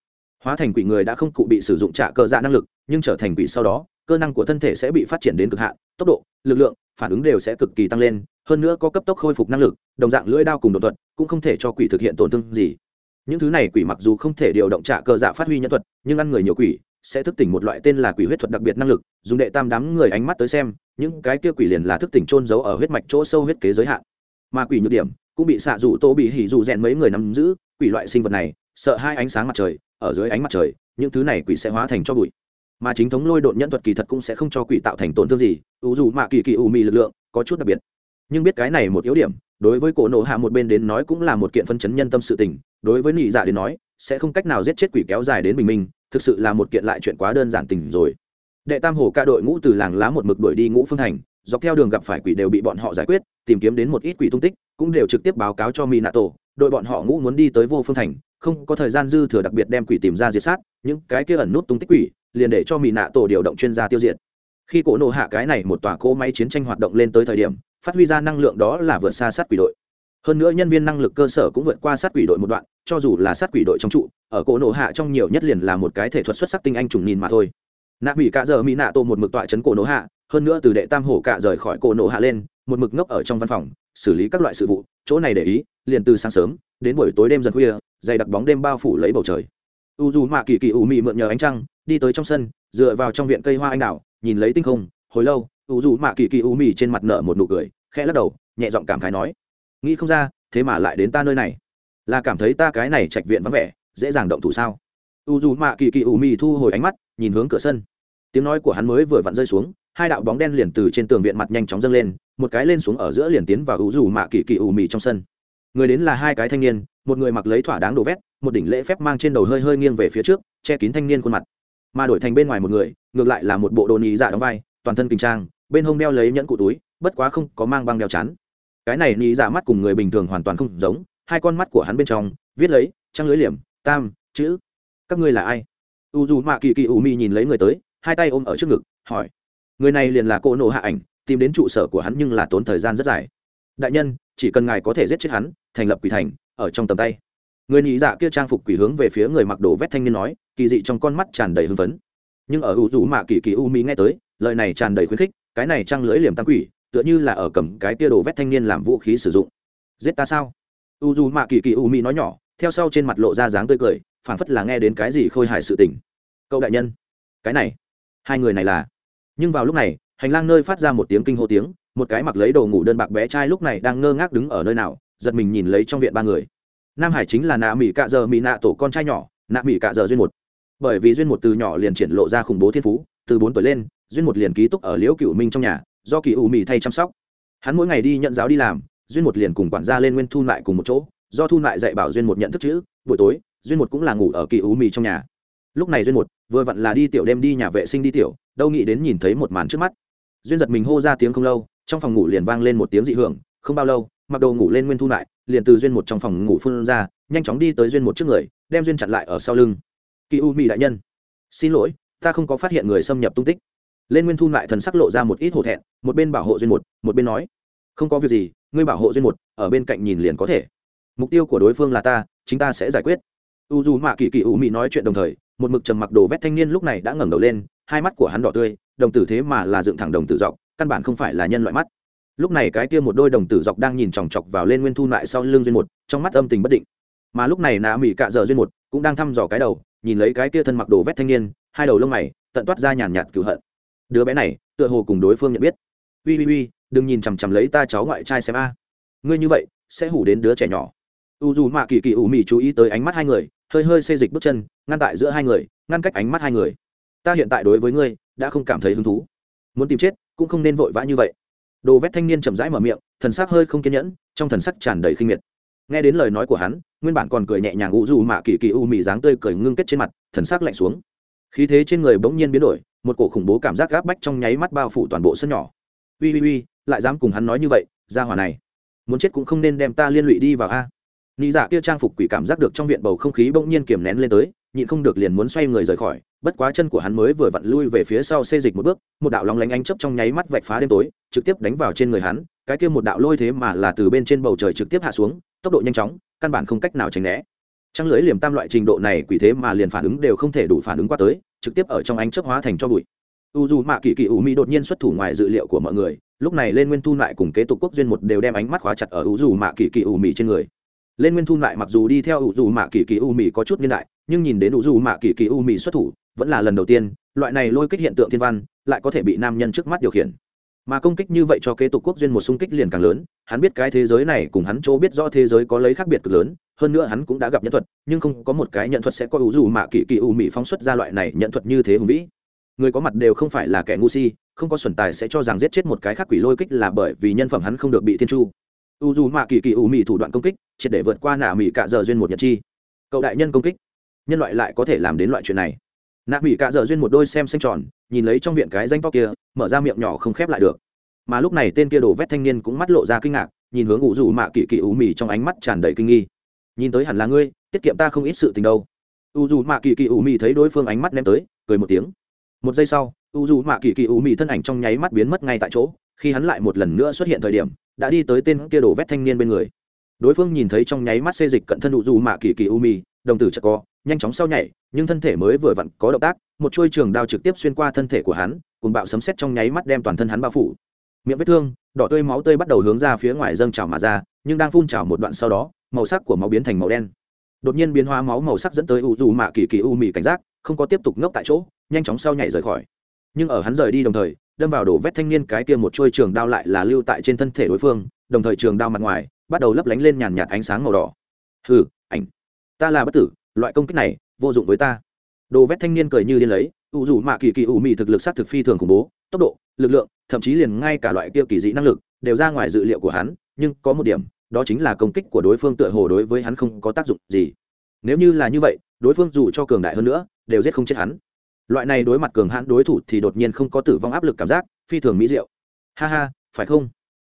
Speaker 1: Hóa thành quỷ người đã không cụ bị sử dụng trả cơ dạ năng lực, nhưng trở thành quỷ sau đó, cơ năng của thân thể sẽ bị phát triển đến cực hạn, tốc độ, lực lượng, phản ứng đều sẽ cực kỳ tăng lên, hơn nữa có cấp tốc khôi phục năng lực, đồng dạng lưỡi đao cùng đột thuật cũng không thể cho quỷ thực hiện tổn thương gì những thứ này quỷ mặc dù không thể điều động trả cơ dạ phát huy nhân thuật, nhưng ăn người nhiều quỷ, sẽ thức tỉnh một loại tên là quỷ huyết thuật đặc biệt năng lực, dùng đệ tam đám người ánh mắt tới xem, những cái kia quỷ liền là thức tỉnh trôn giấu ở huyết mạch chỗ sâu huyết kế giới hạn. Mà quỷ nhược điểm, cũng bị xạ dụ tô bị hỉ dụ rèn mấy người nắm giữ, quỷ loại sinh vật này, sợ hai ánh sáng mặt trời, ở dưới ánh mặt trời, những thứ này quỷ sẽ hóa thành cho bụi. Mà chính thống lôi độn nhẫn thuật kỳ thật cũng sẽ không cho quỷ tạo thành tổn thương gì dù dù mạ kỳ kỳ ù mì lực lượng, có chút đặc biệt. Nhưng biết cái này một yếu điểm đối với cổ nộ hạ một bên đến nói cũng là một kiện phân chấn nhân tâm sự tình, đối với nị dạ đến nói, sẽ không cách nào giết chết quỷ kéo dài đến bình minh, thực sự là một kiện lại chuyện quá đơn giản tình rồi. Đệ tam hồ ca đội ngũ từ làng lá một mực đuổi đi ngũ phương thành, dọc theo đường gặp phải quỷ đều bị bọn họ giải quyết, tìm kiếm đến một ít quỷ tung tích, cũng đều trực tiếp báo cáo cho mỹ nạ tổ đội bọn họ ngũ muốn đi tới vô phương thành, không có thời gian dư thừa đặc biệt đem quỷ tìm ra diệt sát, những cái kia ẩn nút tung tích quỷ, liền để cho mỹ nạ tổ điều động chuyên gia tiêu diệt. Khi cổ nộ hạ cái này một tòa cỗ máy chiến tranh hoạt động lên tới thời điểm phát huy ra năng lượng đó là vượt xa sát quỷ đội. Hơn nữa nhân viên năng lực cơ sở cũng vượt qua sát quỷ đội một đoạn, cho dù là sát quỷ đội trong trụ, ở cỗ nổ hạ trong nhiều nhất liền là một cái thể thuật xuất sắc tinh anh trùng nhìn mà thôi. Nạ mỹ cả giờ mỹ nạ tô một mực tọa chấn cổ nổ hạ, hơn nữa từ đệ tam hổ cả rời khỏi cổ nổ hạ lên, một mực ngốc ở trong văn phòng, xử lý các loại sự vụ, chỗ này để ý, liền từ sáng sớm, đến buổi tối đêm dần khuya, dày đặc bóng đêm bao phủ lấy bầu trời. U dù mạ kỳ kỳ ủ mị mượn nhờ ánh trăng, đi tới trong sân, dựa vào trong viện cây hoa anh đào, nhìn lấy tinh không, hồi lâu u dù mạ kỳ kỳ u mì trên mặt nở một nụ cười, khẽ lắc đầu, nhẹ giọng cảm khái nói, nghĩ không ra, thế mà lại đến ta nơi này. Là cảm thấy ta cái này trạch viện vắng vẻ, dễ dàng động thủ sao? U dù mạ kỳ kỳ u mì thu hồi ánh mắt, nhìn hướng cửa sân. Tiếng nói của hắn mới vừa vặn rơi xuống, hai đạo bóng đen liền từ trên tường viện mặt nhanh chóng dâng lên, một cái lên xuống ở giữa liền tiến vào u dù mạ kỳ kỳ u mì trong sân. Người đến là hai cái thanh niên, một người mặc lấy thỏa đáng đồ vét, một đỉnh lễ phép mang trên đầu hơi hơi nghiêng về phía trước, che kín thanh niên khuôn mặt. Mà đổi thành bên ngoài một người, ngược lại là một bộ đồ nhị dạ đóng vai, toàn thân kinh trang bên hông đeo lấy nhẫn cụ túi, bất quá không có mang băng đeo chắn. Cái này nghĩ dạ mắt cùng người bình thường hoàn toàn không giống, hai con mắt của hắn bên trong, viết lấy, trăng lưới liềm, tam, chữ. Các ngươi là ai? U dù mạ kỳ kỳ u mi nhìn lấy người tới, hai tay ôm ở trước ngực, hỏi. Người này liền là cô nộ hạ ảnh, tìm đến trụ sở của hắn nhưng là tốn thời gian rất dài. Đại nhân, chỉ cần ngài có thể giết chết hắn, thành lập quỷ thành, ở trong tầm tay. Người nhị dạ kia trang phục quỷ hướng về phía người mặc đồ vét thanh niên nói, kỳ dị trong con mắt tràn đầy hưng phấn. Nhưng ở u dù mạ kỳ kỳ u mi nghe tới, lời này tràn đầy khuyến khích cái này trăng lưỡi liềm tam quỷ, tựa như là ở cầm cái tia đồ vét thanh niên làm vũ khí sử dụng. Giết ta sao? U dù mạ kỳ kỳ u mỹ nói nhỏ, theo sau trên mặt lộ ra dáng tươi cười, phảng phất là nghe đến cái gì khôi hài sự tình. Cậu đại nhân, cái này, hai người này là. Nhưng vào lúc này, hành lang nơi phát ra một tiếng kinh hô tiếng, một cái mặc lấy đồ ngủ đơn bạc bé trai lúc này đang ngơ ngác đứng ở nơi nào, giật mình nhìn lấy trong viện ba người. Nam hải chính là nạ mỹ cạ giờ mỹ nạ tổ con trai nhỏ, nạ mỹ cạ giờ duyên một. Bởi vì duyên một từ nhỏ liền triển lộ ra khủng bố thiên phú từ bốn tuổi lên, duyên một liền ký túc ở liễu cựu minh trong nhà, do kỳ u mỹ thay chăm sóc. Hắn mỗi ngày đi nhận giáo đi làm, duyên một liền cùng quản gia lên nguyên thu lại cùng một chỗ, do thu lại dạy bảo duyên một nhận thức chữ, buổi tối, duyên một cũng là ngủ ở kỳ u mỹ trong nhà. Lúc này duyên một vừa vặn là đi tiểu đêm đi nhà vệ sinh đi tiểu, đâu nghĩ đến nhìn thấy một màn trước mắt. Duyên giật mình hô ra tiếng không lâu, trong phòng ngủ liền vang lên một tiếng dị hưởng, không bao lâu, mặc đồ ngủ lên nguyên thu lại, liền từ duyên một trong phòng ngủ phun ra, nhanh chóng đi tới duyên một trước người, đem duyên chặn lại ở sau lưng. Kỳ u mỹ đại nhân, xin lỗi ta không có phát hiện người xâm nhập tung tích. Lên nguyên thu lại thần sắc lộ ra một ít hổ thẹn, một bên bảo hộ duyên một một bên nói, không có việc gì, ngươi bảo hộ duyên một, ở bên cạnh nhìn liền có thể. Mục tiêu của đối phương là ta, chính ta sẽ giải quyết. U dù mạ kỳ kỳ u mị nói chuyện đồng thời, một mực trầm mặc đồ vét thanh niên lúc này đã ngẩng đầu lên, hai mắt của hắn đỏ tươi, đồng tử thế mà là dựng thẳng đồng tử dọc, căn bản không phải là nhân loại mắt. Lúc này cái kia một đôi đồng tử dọc đang nhìn chòng chọc vào lên nguyên thu lại sau lưng duyên một, trong mắt âm tình bất định. Mà lúc này nạ mỹ cạ dợ duyên một cũng đang thăm dò cái đầu, nhìn lấy cái kia thân mặc đồ vét thanh niên hai đầu lông mày, tận toát ra nhàn nhạt cửu hận. Đứa bé này, tựa hồ cùng đối phương nhận biết. Ui ui ui đừng nhìn chằm chằm lấy ta cháu ngoại trai xem a. Ngươi như vậy, sẽ hủ đến đứa trẻ nhỏ. U dù mạ kỳ kỳ ủ mị chú ý tới ánh mắt hai người, hơi hơi xê dịch bước chân, ngăn tại giữa hai người, ngăn cách ánh mắt hai người. Ta hiện tại đối với ngươi, đã không cảm thấy hứng thú. Muốn tìm chết, cũng không nên vội vã như vậy. Đồ vét thanh niên chậm rãi mở miệng, thần sắc hơi không kiên nhẫn, trong thần sắc tràn đầy khinh miệt. Nghe đến lời nói của hắn, nguyên bản còn cười nhẹ nhàng u dù mạ kỳ kỳ u mị dáng tươi cười ngưng kết trên mặt, thần sắc lạnh xuống khí thế trên người bỗng nhiên biến đổi, một cổ khủng bố cảm giác gáp bách trong nháy mắt bao phủ toàn bộ sân nhỏ. Ui ui ui lại dám cùng hắn nói như vậy, ra hỏa này, muốn chết cũng không nên đem ta liên lụy đi vào a. Nị dạ kia trang phục quỷ cảm giác được trong viện bầu không khí bỗng nhiên kiềm nén lên tới, nhịn không được liền muốn xoay người rời khỏi, bất quá chân của hắn mới vừa vặn lui về phía sau xê dịch một bước, một đạo lóng lánh ánh chấp trong nháy mắt vạch phá đêm tối, trực tiếp đánh vào trên người hắn, cái kia một đạo lôi thế mà là từ bên trên bầu trời trực tiếp hạ xuống, tốc độ nhanh chóng, căn bản không cách nào tránh né trăng lưới liềm tam loại trình độ này quỷ thế mà liền phản ứng đều không thể đủ phản ứng qua tới, trực tiếp ở trong ánh chấp hóa thành cho bụi. U dù mạ kỳ kỳ u mỹ đột nhiên xuất thủ ngoài dự liệu của mọi người, lúc này lên nguyên thu lại cùng kế tục quốc duyên một đều đem ánh mắt khóa chặt ở u dù mạ kỳ kỳ u mỹ trên người. Lên nguyên thu lại mặc dù đi theo u dù mạ kỳ kỳ u mỹ có chút niên đại, nhưng nhìn đến u dù mạ kỳ kỳ u mỹ xuất thủ, vẫn là lần đầu tiên, loại này lôi kích hiện tượng thiên văn, lại có thể bị nam nhân trước mắt điều khiển. Mà công kích như vậy cho kế tục quốc duyên một xung kích liền càng lớn hắn biết cái thế giới này cùng hắn chỗ biết rõ thế giới có lấy khác biệt cực lớn, hơn nữa hắn cũng đã gặp nhận thuật, nhưng không có một cái nhận thuật sẽ có ủ dù mạ kỳ kỳ u mỹ phóng xuất ra loại này nhận thuật như thế hùng vĩ. Người có mặt đều không phải là kẻ ngu si, không có xuẩn tài sẽ cho rằng giết chết một cái khác quỷ lôi kích là bởi vì nhân phẩm hắn không được bị thiên chu. U dù mạ kỳ kỳ u mỹ thủ đoạn công kích, triệt để vượt qua nạ mỹ cạ giờ duyên một nhật chi. Cậu đại nhân công kích. Nhân loại lại có thể làm đến loại chuyện này. Nạ mỹ cạ giờ duyên một đôi xem xanh tròn, nhìn lấy trong viện cái danh to kia, mở ra miệng nhỏ không khép lại được mà lúc này tên kia đồ vét thanh niên cũng mắt lộ ra kinh ngạc, nhìn hướng u rủ mạ kỳ kỳ ủ mì trong ánh mắt tràn đầy kinh nghi. Nhìn tới hẳn là ngươi, tiết kiệm ta không ít sự tình đâu. U dù mạ kỳ kỳ ủ mì thấy đối phương ánh mắt ném tới, cười một tiếng. Một giây sau u dù mạ kỳ kỳ ủ mì thân ảnh trong nháy mắt biến mất ngay tại chỗ, khi hắn lại một lần nữa xuất hiện thời điểm, đã đi tới tên kia đổ vét thanh niên bên người. Đối phương nhìn thấy trong nháy mắt xê dịch cận thân u dù mạ kỳ kỳ ủ mì đồng tử chợt co, nhanh chóng sau nhảy, nhưng thân thể mới vừa vặn có động tác, một chuôi trường đao trực tiếp xuyên qua thân thể của hắn cùng bạo sấm xét trong nháy mắt đem toàn thân hắn bao phủ miệng vết thương, đỏ tươi máu tươi bắt đầu hướng ra phía ngoài dâng trào mà ra, nhưng đang phun trào một đoạn sau đó, màu sắc của máu biến thành màu đen. Đột nhiên biến hóa máu màu sắc dẫn tới u dù mạ kỳ kỳ u mị cảnh giác, không có tiếp tục ngốc tại chỗ, nhanh chóng sau nhảy rời khỏi. Nhưng ở hắn rời đi đồng thời, đâm vào đổ vết thanh niên cái kia một chuôi trường đao lại là lưu tại trên thân thể đối phương, đồng thời trường đao mặt ngoài bắt đầu lấp lánh lên nhàn nhạt ánh sáng màu đỏ. Hừ, ảnh. Ta là bất tử, loại công kích này, vô dụng với ta. Đồ vét thanh niên cười như điên lấy, u dù mạ kỳ kỳ u mị thực lực sát thực phi thường khủng bố, tốc độ lực lượng thậm chí liền ngay cả loại kia kỳ dị năng lực đều ra ngoài dự liệu của hắn nhưng có một điểm đó chính là công kích của đối phương tựa hồ đối với hắn không có tác dụng gì. Nếu như là như vậy đối phương dù cho cường đại hơn nữa đều giết không chết hắn. Loại này đối mặt cường hãn đối thủ thì đột nhiên không có tử vong áp lực cảm giác phi thường mỹ diệu. Ha ha phải không?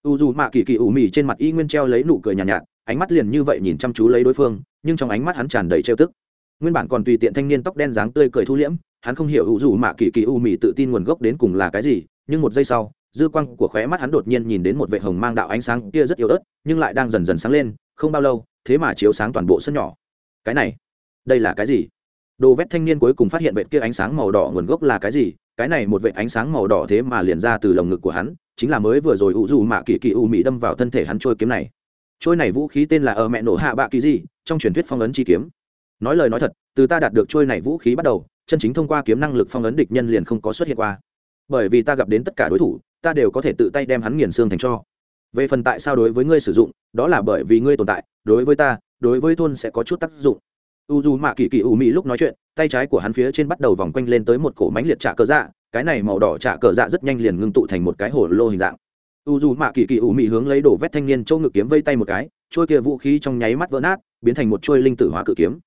Speaker 1: U dù mạ kỳ kỳ ủ mì trên mặt y nguyên treo lấy nụ cười nhàn nhạt, nhạt ánh mắt liền như vậy nhìn chăm chú lấy đối phương nhưng trong ánh mắt hắn tràn đầy trêu tức. Nguyên bản còn tùy tiện thanh niên tóc đen dáng tươi cười thu liễm hắn không hiểu u dù mạ kỳ kỳ u mì tự tin nguồn gốc đến cùng là cái gì nhưng một giây sau, dư quang của khóe mắt hắn đột nhiên nhìn đến một vệ hồng mang đạo ánh sáng kia rất yếu ớt, nhưng lại đang dần dần sáng lên, không bao lâu, thế mà chiếu sáng toàn bộ sân nhỏ. Cái này, đây là cái gì? Đồ vét thanh niên cuối cùng phát hiện vệ kia ánh sáng màu đỏ nguồn gốc là cái gì? Cái này một vệ ánh sáng màu đỏ thế mà liền ra từ lồng ngực của hắn, chính là mới vừa rồi ủ dù mạ kỳ kỳ u mỹ đâm vào thân thể hắn trôi kiếm này. Trôi này vũ khí tên là ở mẹ nổ hạ bạ kỳ gì, trong truyền thuyết phong ấn chi kiếm. Nói lời nói thật, từ ta đạt được trôi này vũ khí bắt đầu, chân chính thông qua kiếm năng lực phong ấn địch nhân liền không có xuất hiện qua bởi vì ta gặp đến tất cả đối thủ, ta đều có thể tự tay đem hắn nghiền xương thành cho. Về phần tại sao đối với ngươi sử dụng, đó là bởi vì ngươi tồn tại, đối với ta, đối với thôn sẽ có chút tác dụng. U dù mạ kỳ kỳ u mỹ lúc nói chuyện, tay trái của hắn phía trên bắt đầu vòng quanh lên tới một cổ mánh liệt trả cờ dạ cái này màu đỏ trả cờ dạ rất nhanh liền ngưng tụ thành một cái hồ lô hình dạng. U dù mạ kỳ kỳ u mỹ hướng lấy đổ vét thanh niên châu ngực kiếm vây tay một cái, trôi kia vũ khí trong nháy mắt vỡ nát, biến thành một trôi linh tử hóa cự kiếm.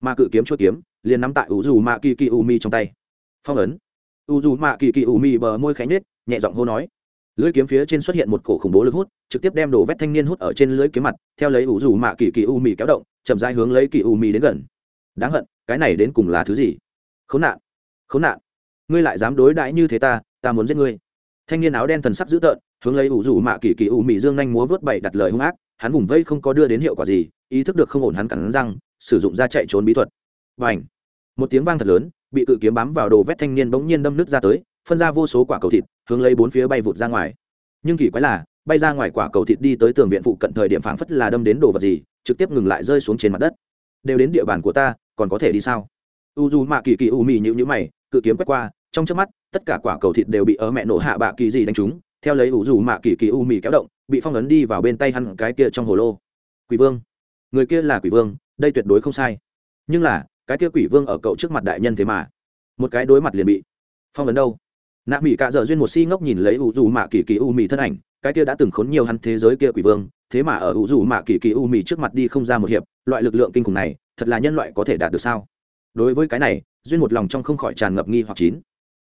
Speaker 1: Mà cự kiếm trôi kiếm, liền nắm tại u dù mạ kỳ kỳ u mỹ trong tay. Phong ấn u dù mạ kỳ kỳ u mị bờ môi khánh nết nhẹ giọng hô nói. Lưỡi kiếm phía trên xuất hiện một cổ khủng bố lực hút, trực tiếp đem đổ vét thanh niên hút ở trên lưỡi kiếm mặt, theo lấy u dù mạ kỳ kỳ u mị kéo động, chậm rãi hướng lấy kỳ u mị đến gần. Đáng hận, cái này đến cùng là thứ gì? Khốn nạn khốn nạn. Ngươi lại dám đối đãi như thế ta ta muốn giết ngươi. Thanh niên áo đen thần sắc dữ tợn, hướng lấy ủ rủ mạ kỳ kỳ ủ mị dương nhanh múa vớt bậy đặt lời hung ác, hắn vùng vây không có đưa đến hiệu quả gì, ý thức được không ổn hắn cắn răng, sử dụng ra chạy trốn bí thuật. Và ảnh một tiếng vang thật lớn bị cự kiếm bám vào đồ vét thanh niên bỗng nhiên đâm nước ra tới, phân ra vô số quả cầu thịt, hướng lấy bốn phía bay vụt ra ngoài. Nhưng kỳ quái là, bay ra ngoài quả cầu thịt đi tới tường viện phụ cận thời điểm phảng phất là đâm đến đồ vật gì, trực tiếp ngừng lại rơi xuống trên mặt đất. Đều đến địa bàn của ta, còn có thể đi sao? U dù mạ kỳ kỳ u mì nhịu nhữ mày, cự kiếm quét qua, trong trước mắt, tất cả quả cầu thịt đều bị ở mẹ nổ hạ bạ kỳ gì đánh trúng, theo lấy u dù mạ kỳ kỳ u mì kéo động, bị phong ấn đi vào bên tay hắn cái kia trong hồ lô. Quỷ vương. Người kia là quỷ vương, đây tuyệt đối không sai. Nhưng là cái kia quỷ vương ở cậu trước mặt đại nhân thế mà. Một cái đối mặt liền bị phong ấn đâu. Nạ mỹ cạ dợ duyên một si ngốc nhìn lấy ủ dù mạ kỳ kỳ u mì thân ảnh, cái kia đã từng khốn nhiều hắn thế giới kia quỷ vương, thế mà ở ủ dù mạ kỳ kỳ u mì trước mặt đi không ra một hiệp, loại lực lượng kinh khủng này, thật là nhân loại có thể đạt được sao? Đối với cái này, duyên một lòng trong không khỏi tràn ngập nghi hoặc chín.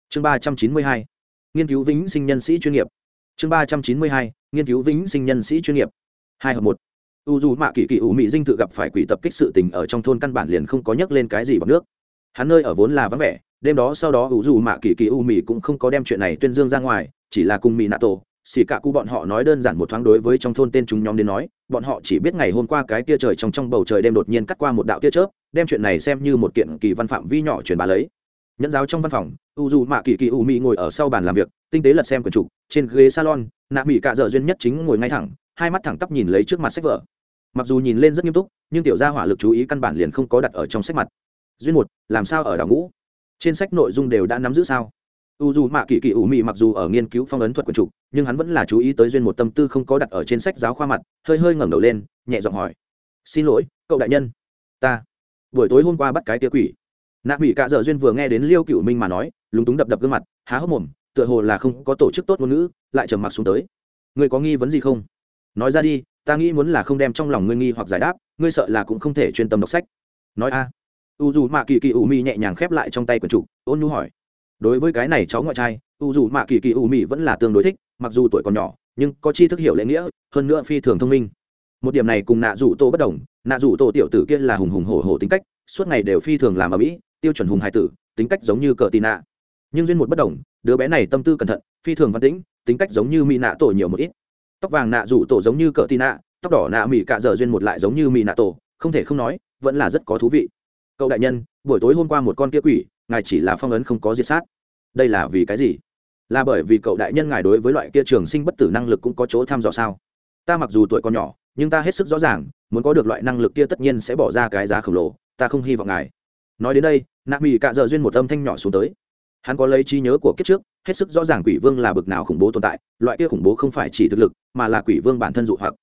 Speaker 1: Chương ba trăm chín mươi hai, nghiên cứu vĩnh sinh nhân sĩ chuyên nghiệp. Chương ba trăm chín mươi hai, nghiên cứu vĩnh sinh nhân sĩ chuyên nghiệp. Hai hợp một u dù mạ kỳ kỳ ủ mị dinh tự gặp phải quỷ tập kích sự tình ở trong thôn căn bản liền không có nhắc lên cái gì bằng nước. Hắn nơi ở vốn là vắng vẻ, đêm đó sau đó u dù mạ kỳ kỳ u mị cũng không có đem chuyện này tuyên dương ra ngoài, chỉ là cùng mị nạ tổ xì cả cụ bọn họ nói đơn giản một thoáng đối với trong thôn tên chúng nhóm đến nói, bọn họ chỉ biết ngày hôm qua cái tia trời trong trong bầu trời đêm đột nhiên cắt qua một đạo tia chớp, đem chuyện này xem như một kiện kỳ văn phạm vi nhỏ truyền bá lấy. Nhẫn giáo trong văn phòng u dù mạ kỳ kỳ u mỹ ngồi ở sau bàn làm việc, tinh tế lật xem quần trục, trên ghế salon, nạ mỹ cạ dợ duyên nhất chính ngồi ngay thẳng, hai mắt thẳng tắp nhìn lấy trước mặt sách vở mặc dù nhìn lên rất nghiêm túc, nhưng tiểu gia hỏa lực chú ý căn bản liền không có đặt ở trong sách mặt. Duyên một, làm sao ở đảo ngũ? Trên sách nội dung đều đã nắm giữ sao? U dù mạ kỳ kỳ ủ mị mặc dù ở nghiên cứu phong ấn thuật quần trục nhưng hắn vẫn là chú ý tới duyên một tâm tư không có đặt ở trên sách giáo khoa mặt, hơi hơi ngẩng đầu lên, nhẹ giọng hỏi. Xin lỗi, cậu đại nhân. Ta. Buổi tối hôm qua bắt cái tia quỷ. Nạ mỹ cạ dợ duyên vừa nghe đến liêu cựu minh mà nói, lúng túng đập đập gương mặt, há hốc mồm, tựa hồ là không có tổ chức tốt ngôn ngữ, lại trầm mặc xuống tới. Người có nghi vấn gì không? Nói ra đi ta nghĩ muốn là không đem trong lòng ngươi nghi hoặc giải đáp, ngươi sợ là cũng không thể chuyên tâm đọc sách. Nói a. U dù mạ kỳ kỳ u mi nhẹ nhàng khép lại trong tay quần chủ, ôn nhu hỏi. Đối với cái này cháu ngoại trai u dù mạ kỳ kỳ u mi vẫn là tương đối thích, mặc dù tuổi còn nhỏ, nhưng có chi thức hiểu lễ nghĩa, hơn nữa phi thường thông minh. Một điểm này cùng nạ rủ tô bất đồng nạ rủ tô tiểu tử kia là hùng hùng hổ hổ tính cách, suốt ngày đều phi thường làm ở mỹ tiêu chuẩn hùng hải tử, tính cách giống như cờ tì nạ. Nhưng duyên một bất đồng, đứa bé này tâm tư cẩn thận, phi thường văn tĩnh, tính cách giống như mỹ nạ tổ nhiều một ít tóc vàng nạ rủ tổ giống như cờ tì nạ tóc đỏ nạ mỹ cạ dở duyên một lại giống như mỹ nạ tổ, không thể không nói, vẫn là rất có thú vị. Cậu đại nhân, buổi tối hôm qua một con kia quỷ, ngài chỉ là phong ấn không có diệt sát. Đây là vì cái gì? Là bởi vì cậu đại nhân ngài đối với loại kia trường sinh bất tử năng lực cũng có chỗ thăm dò sao? Ta mặc dù tuổi còn nhỏ, nhưng ta hết sức rõ ràng, muốn có được loại năng lực kia tất nhiên sẽ bỏ ra cái giá khổng lồ, ta không hy vọng ngài. Nói đến đây, nạ mỹ cạ dợ duyên một âm thanh nhỏ xuống tới hắn có lấy trí nhớ của kiếp trước, hết sức rõ ràng quỷ vương là bực nào khủng bố tồn tại, loại kia khủng bố không phải chỉ thực lực, mà là quỷ vương bản thân dụ hoặc.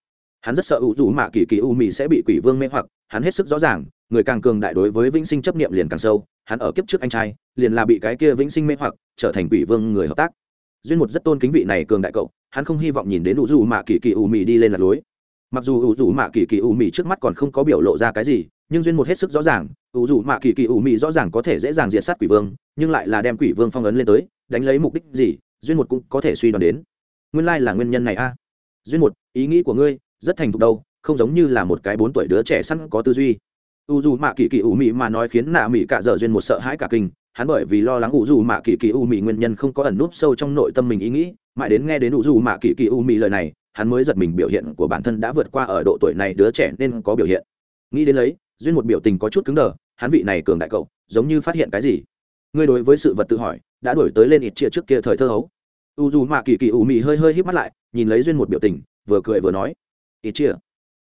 Speaker 1: Hắn rất sợ ủ dù mạ kỳ kỳ u mị sẽ bị quỷ vương mê hoặc, hắn hết sức rõ ràng, người càng cường đại đối với vĩnh sinh chấp niệm liền càng sâu, hắn ở kiếp trước anh trai, liền là bị cái kia vĩnh sinh mê hoặc, trở thành quỷ vương người hợp tác. Duyên một rất tôn kính vị này cường đại cậu, hắn không hy vọng nhìn đến ủ dù mạ kỳ kỳ u mị đi lên lạc lối. Mặc dù ủ dù mạ kỳ kỳ u mị trước mắt còn không có biểu lộ ra cái gì nhưng duyên một hết sức rõ ràng, ủ dù mạ kỳ kỳ u mị rõ ràng có thể dễ dàng diệt sát quỷ vương, nhưng lại là đem quỷ vương phong ấn lên tới, đánh lấy mục đích gì, duyên một cũng có thể suy đoán đến. Nguyên lai là nguyên nhân này a. Duyên một, ý nghĩ của ngươi, rất thành thục đâu, không giống như là một cái bốn tuổi đứa trẻ sẵn có tư duy. U dù mạ kỳ kỳ u mị mà nói khiến nạ mị cả dở duyên một sợ hãi cả kinh, hắn bởi vì lo lắng u dù mạ kỳ kỳ u mị nguyên nhân không có ẩn núp sâu trong nội tâm mình ý nghĩ, mãi đến nghe đến u dù mạ kỳ kỳ u mị lời này, hắn mới giật mình biểu hiện của bản thân đã vượt qua ở độ tuổi này đứa trẻ nên có biểu hiện. Nghĩ đến lấy duyên một biểu tình có chút cứng đờ, hắn vị này cường đại cậu, giống như phát hiện cái gì? Ngươi đối với sự vật tự hỏi, đã đổi tới lên ít chia trước kia thời thơ hấu. U dù mạ kỳ kỳ u mị hơi hơi híp mắt lại, nhìn lấy duyên một biểu tình, vừa cười vừa nói ít chia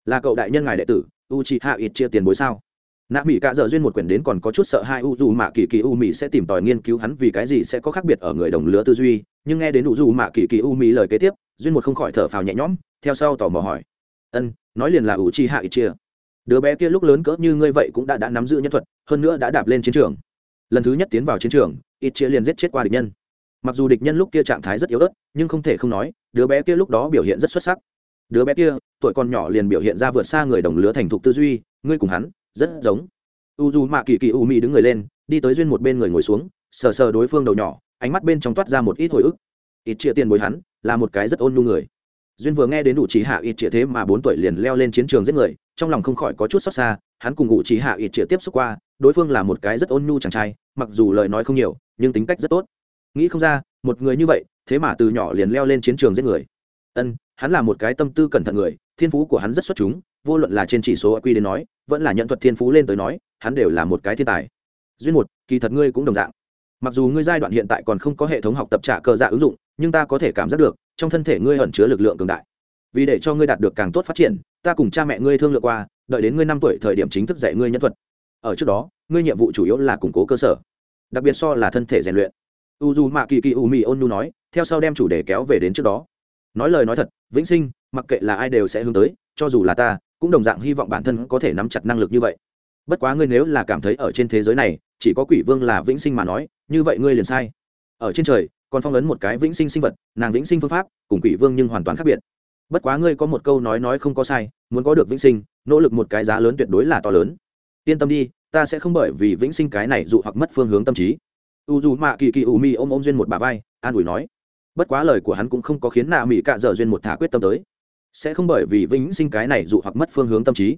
Speaker 1: là cậu đại nhân ngài đệ tử, u chị hạ ít chia tiền bối sao? Nạ mỹ cạ dợ duyên một quyển đến còn có chút sợ hai u dù mạ kỳ kỳ u mỹ sẽ tìm tòi nghiên cứu hắn vì cái gì sẽ có khác biệt ở người đồng lứa tư duy, nhưng nghe đến u dù mạ kỳ kỳ u mỹ lời kế tiếp, duyên một không khỏi thở phào nhẹ nhõm, theo sau tò mò hỏi, ân, nói liền là u chi hạ ít chia đứa bé kia lúc lớn cỡ như ngươi vậy cũng đã đã nắm giữ nhân thuật, hơn nữa đã đạp lên chiến trường. Lần thứ nhất tiến vào chiến trường, ít chia liền giết chết qua địch nhân. Mặc dù địch nhân lúc kia trạng thái rất yếu ớt, nhưng không thể không nói, đứa bé kia lúc đó biểu hiện rất xuất sắc. Đứa bé kia, tuổi còn nhỏ liền biểu hiện ra vượt xa người đồng lứa thành thục tư duy, ngươi cùng hắn, rất giống. U dù mạ kỳ kỳ u mỹ đứng người lên, đi tới duyên một bên người ngồi xuống, sờ sờ đối phương đầu nhỏ, ánh mắt bên trong toát ra một ít hồi ức. Ít chia tiền bồi hắn, là một cái rất ôn nhu người. Duyên vừa nghe đến đủ trí hạ ít chia thế mà bốn tuổi liền leo lên chiến trường giết người trong lòng không khỏi có chút xót xa, hắn cùng ngụ trí hạ ít chia tiếp xúc qua, đối phương là một cái rất ôn nhu chàng trai, mặc dù lời nói không nhiều, nhưng tính cách rất tốt. Nghĩ không ra, một người như vậy, thế mà từ nhỏ liền leo lên chiến trường giết người. Ân, hắn là một cái tâm tư cẩn thận người, thiên phú của hắn rất xuất chúng, vô luận là trên chỉ số quy đến nói, vẫn là nhận thuật thiên phú lên tới nói, hắn đều là một cái thiên tài. Duyên một, kỳ thật ngươi cũng đồng dạng. Mặc dù ngươi giai đoạn hiện tại còn không có hệ thống học tập trả cờ dạ ứng dụng, nhưng ta có thể cảm giác được, trong thân thể ngươi ẩn chứa lực lượng cường đại. Vì để cho ngươi đạt được càng tốt phát triển ta cùng cha mẹ ngươi thương lượng qua, đợi đến ngươi năm tuổi thời điểm chính thức dạy ngươi nhân thuật. Ở trước đó, ngươi nhiệm vụ chủ yếu là củng cố cơ sở, đặc biệt so là thân thể rèn luyện. U dù mạ kỳ kỳ u mì ôn nu nói, theo sau đem chủ đề kéo về đến trước đó. Nói lời nói thật, vĩnh sinh, mặc kệ là ai đều sẽ hướng tới, cho dù là ta, cũng đồng dạng hy vọng bản thân có thể nắm chặt năng lực như vậy. Bất quá ngươi nếu là cảm thấy ở trên thế giới này, chỉ có quỷ vương là vĩnh sinh mà nói, như vậy ngươi liền sai. Ở trên trời, còn phong ấn một cái vĩnh sinh sinh vật, nàng vĩnh sinh phương pháp, cùng quỷ vương nhưng hoàn toàn khác biệt bất quá ngươi có một câu nói nói không có sai, muốn có được vĩnh sinh, nỗ lực một cái giá lớn tuyệt đối là to lớn. Yên tâm đi, ta sẽ không bởi vì vĩnh sinh cái này dụ hoặc mất phương hướng tâm trí. U dù mạ kỳ kỳ ủ mi ôm ôm duyên một bà vai, an ủi nói. Bất quá lời của hắn cũng không có khiến nạ mỹ cạ dở duyên một thả quyết tâm tới. Sẽ không bởi vì vĩnh sinh cái này dụ hoặc mất phương hướng tâm trí.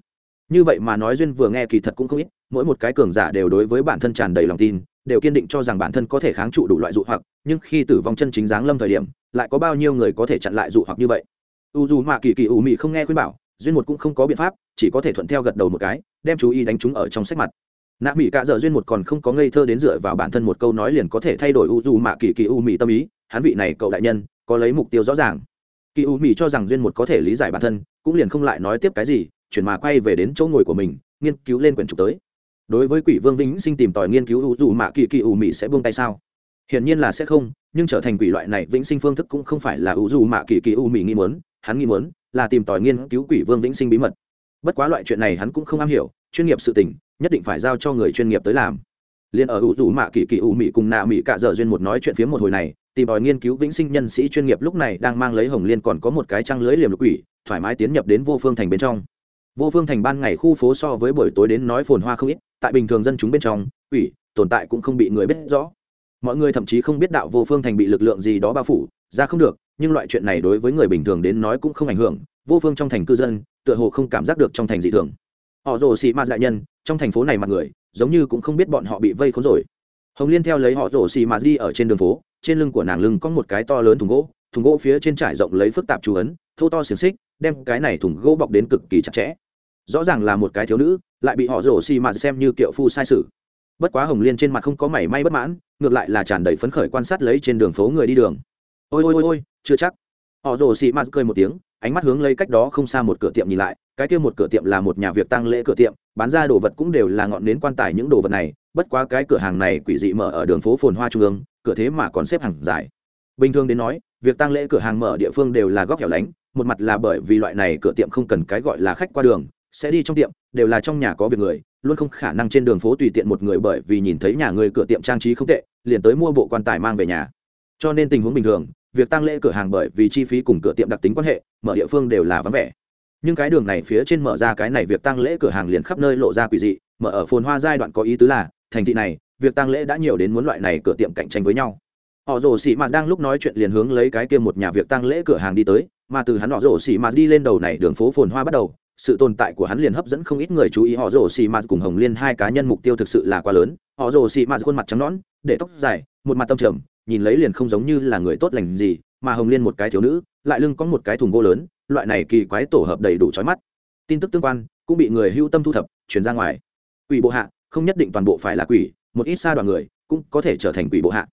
Speaker 1: Như vậy mà nói duyên vừa nghe kỳ thật cũng không ít, mỗi một cái cường giả đều đối với bản thân tràn đầy lòng tin, đều kiên định cho rằng bản thân có thể kháng trụ đủ loại dụ hoặc, nhưng khi tử vong chân chính giáng lâm thời điểm, lại có bao nhiêu người có thể chặn lại dụ hoặc như vậy? U dù mạ kỳ kỳ ủ mị không nghe khuyên bảo, duyên một cũng không có biện pháp, chỉ có thể thuận theo gật đầu một cái, đem chú ý đánh chúng ở trong sách mặt. Nạ mỹ cạ dợ duyên một còn không có ngây thơ đến dựa vào bản thân một câu nói liền có thể thay đổi u dù mạ kỳ kỳ u mị tâm ý, hắn vị này cậu đại nhân, có lấy mục tiêu rõ ràng. Kỳ u mị cho rằng duyên một có thể lý giải bản thân, cũng liền không lại nói tiếp cái gì, chuyển mà quay về đến chỗ ngồi của mình, nghiên cứu lên quyển trục tới. Đối với quỷ vương vĩnh sinh tìm tòi nghiên cứu u dù mạ kỳ kỳ u mị sẽ buông tay sao? Hiển nhiên là sẽ không, nhưng trở thành quỷ loại này vĩnh sinh phương thức cũng không phải là u dù mạ kỳ kỳ u mị nghĩ muốn hắn nghĩ muốn là tìm tòi nghiên cứu quỷ vương vĩnh sinh bí mật. Bất quá loại chuyện này hắn cũng không am hiểu, chuyên nghiệp sự tình, nhất định phải giao cho người chuyên nghiệp tới làm. Liền ở hữu rủ mạ kỳ kỳ ủ mị cùng nạ mị cạ dở duyên một nói chuyện phía một hồi này, tìm tòi nghiên cứu vĩnh sinh nhân sĩ chuyên nghiệp lúc này đang mang lấy hồng liên còn có một cái trăng lưới liềm lục quỷ, thoải mái tiến nhập đến vô phương thành bên trong. Vô phương thành ban ngày khu phố so với buổi tối đến nói phồn hoa không ít, tại bình thường dân chúng bên trong, quỷ tồn tại cũng không bị người biết rõ mọi người thậm chí không biết đạo vô phương thành bị lực lượng gì đó bao phủ, ra không được, nhưng loại chuyện này đối với người bình thường đến nói cũng không ảnh hưởng, vô phương trong thành cư dân, tựa hồ không cảm giác được trong thành dị thường. Họ rồ xì ma đại nhân, trong thành phố này mặt người, giống như cũng không biết bọn họ bị vây khốn rồi. Hồng liên theo lấy họ rồ xì ma đi ở trên đường phố, trên lưng của nàng lưng có một cái to lớn thùng gỗ thùng gỗ phía trên trải rộng lấy phức tạp chú ấn, thô to xiềng xích, đem cái này thùng gỗ bọc đến cực kỳ chặt chẽ. Rõ ràng là một cái thiếu nữ, lại bị họ rồ xì ma xem như kiệu phu sai sự bất quá hồng liên trên mặt không có mảy may bất mãn, ngược lại là tràn đầy phấn khởi quan sát lấy trên đường phố người đi đường. Ôi ôi ôi ôi, chưa chắc. Họ rồ xì ma cười một tiếng, ánh mắt hướng lấy cách đó không xa một cửa tiệm nhìn lại, cái kia một cửa tiệm là một nhà việc tăng lễ cửa tiệm, bán ra đồ vật cũng đều là ngọn nến quan tài những đồ vật này, bất quá cái cửa hàng này quỷ dị mở ở đường phố phồn hoa trung ương, cửa thế mà còn xếp hàng dài. Bình thường đến nói, việc tăng lễ cửa hàng mở địa phương đều là góc hẻo lánh, một mặt là bởi vì loại này cửa tiệm không cần cái gọi là khách qua đường, sẽ đi trong tiệm, đều là trong nhà có việc người luôn không khả năng trên đường phố tùy tiện một người bởi vì nhìn thấy nhà người cửa tiệm trang trí không tệ, liền tới mua bộ quan tài mang về nhà. Cho nên tình huống bình thường, việc tăng lễ cửa hàng bởi vì chi phí cùng cửa tiệm đặc tính quan hệ, mở địa phương đều là vắng vẻ. Nhưng cái đường này phía trên mở ra cái này việc tăng lễ cửa hàng liền khắp nơi lộ ra quỷ dị, mở ở phồn hoa giai đoạn có ý tứ là, thành thị này, việc tăng lễ đã nhiều đến muốn loại này cửa tiệm cạnh tranh với nhau. Họ rồ xì mạt đang lúc nói chuyện liền hướng lấy cái kia một nhà việc tăng lễ cửa hàng đi tới, mà từ hắn họ rồ xì mạt đi lên đầu này đường phố phồn hoa bắt đầu sự tồn tại của hắn liền hấp dẫn không ít người chú ý. Họ rồ xì mạt cùng hồng liên, hai cá nhân mục tiêu thực sự là quá lớn. Họ rồ xì mạt khuôn mặt trắng nõn, để tóc dài, một mặt tâm trầm, nhìn lấy liền không giống như là người tốt lành gì, mà hồng liên một cái thiếu nữ, lại lưng có một cái thùng gỗ lớn, loại này kỳ quái tổ hợp đầy đủ trói mắt. Tin tức tương quan cũng bị người hưu tâm thu thập chuyển ra ngoài. Quỷ bộ hạ, không nhất định toàn bộ phải là quỷ, một ít xa đoàn người cũng có thể trở thành quỷ bộ hạ.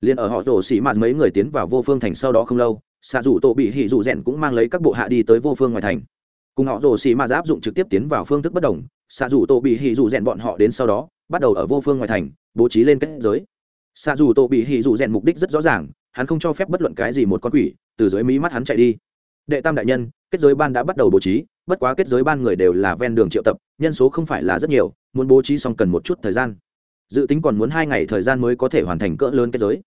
Speaker 1: Liền ở họ rồ xì mạt mấy người tiến vào vô phương thành sau đó không lâu xạ rủ tổ bị hỉ rủ rèn cũng mang lấy các bộ hạ đi tới vô phương ngoài thành cùng họ rồ xì ma áp dụng trực tiếp tiến vào phương thức bất đồng xạ rủ tổ bị hỉ rủ rèn bọn họ đến sau đó, bắt đầu ở vô phương ngoài thành, bố trí lên kết giới. Xạ dù tổ bị hỉ dù rèn mục đích rất rõ ràng, hắn không cho phép bất luận cái gì một con quỷ, từ dưới mí mắt hắn chạy đi. Đệ tam đại nhân, kết giới ban đã bắt đầu bố trí, bất quá kết giới ban người đều là ven đường triệu tập, nhân số không phải là rất nhiều, muốn bố trí xong cần một chút thời gian. Dự tính còn muốn hai ngày thời gian mới có thể hoàn thành cỡ lớn kết giới.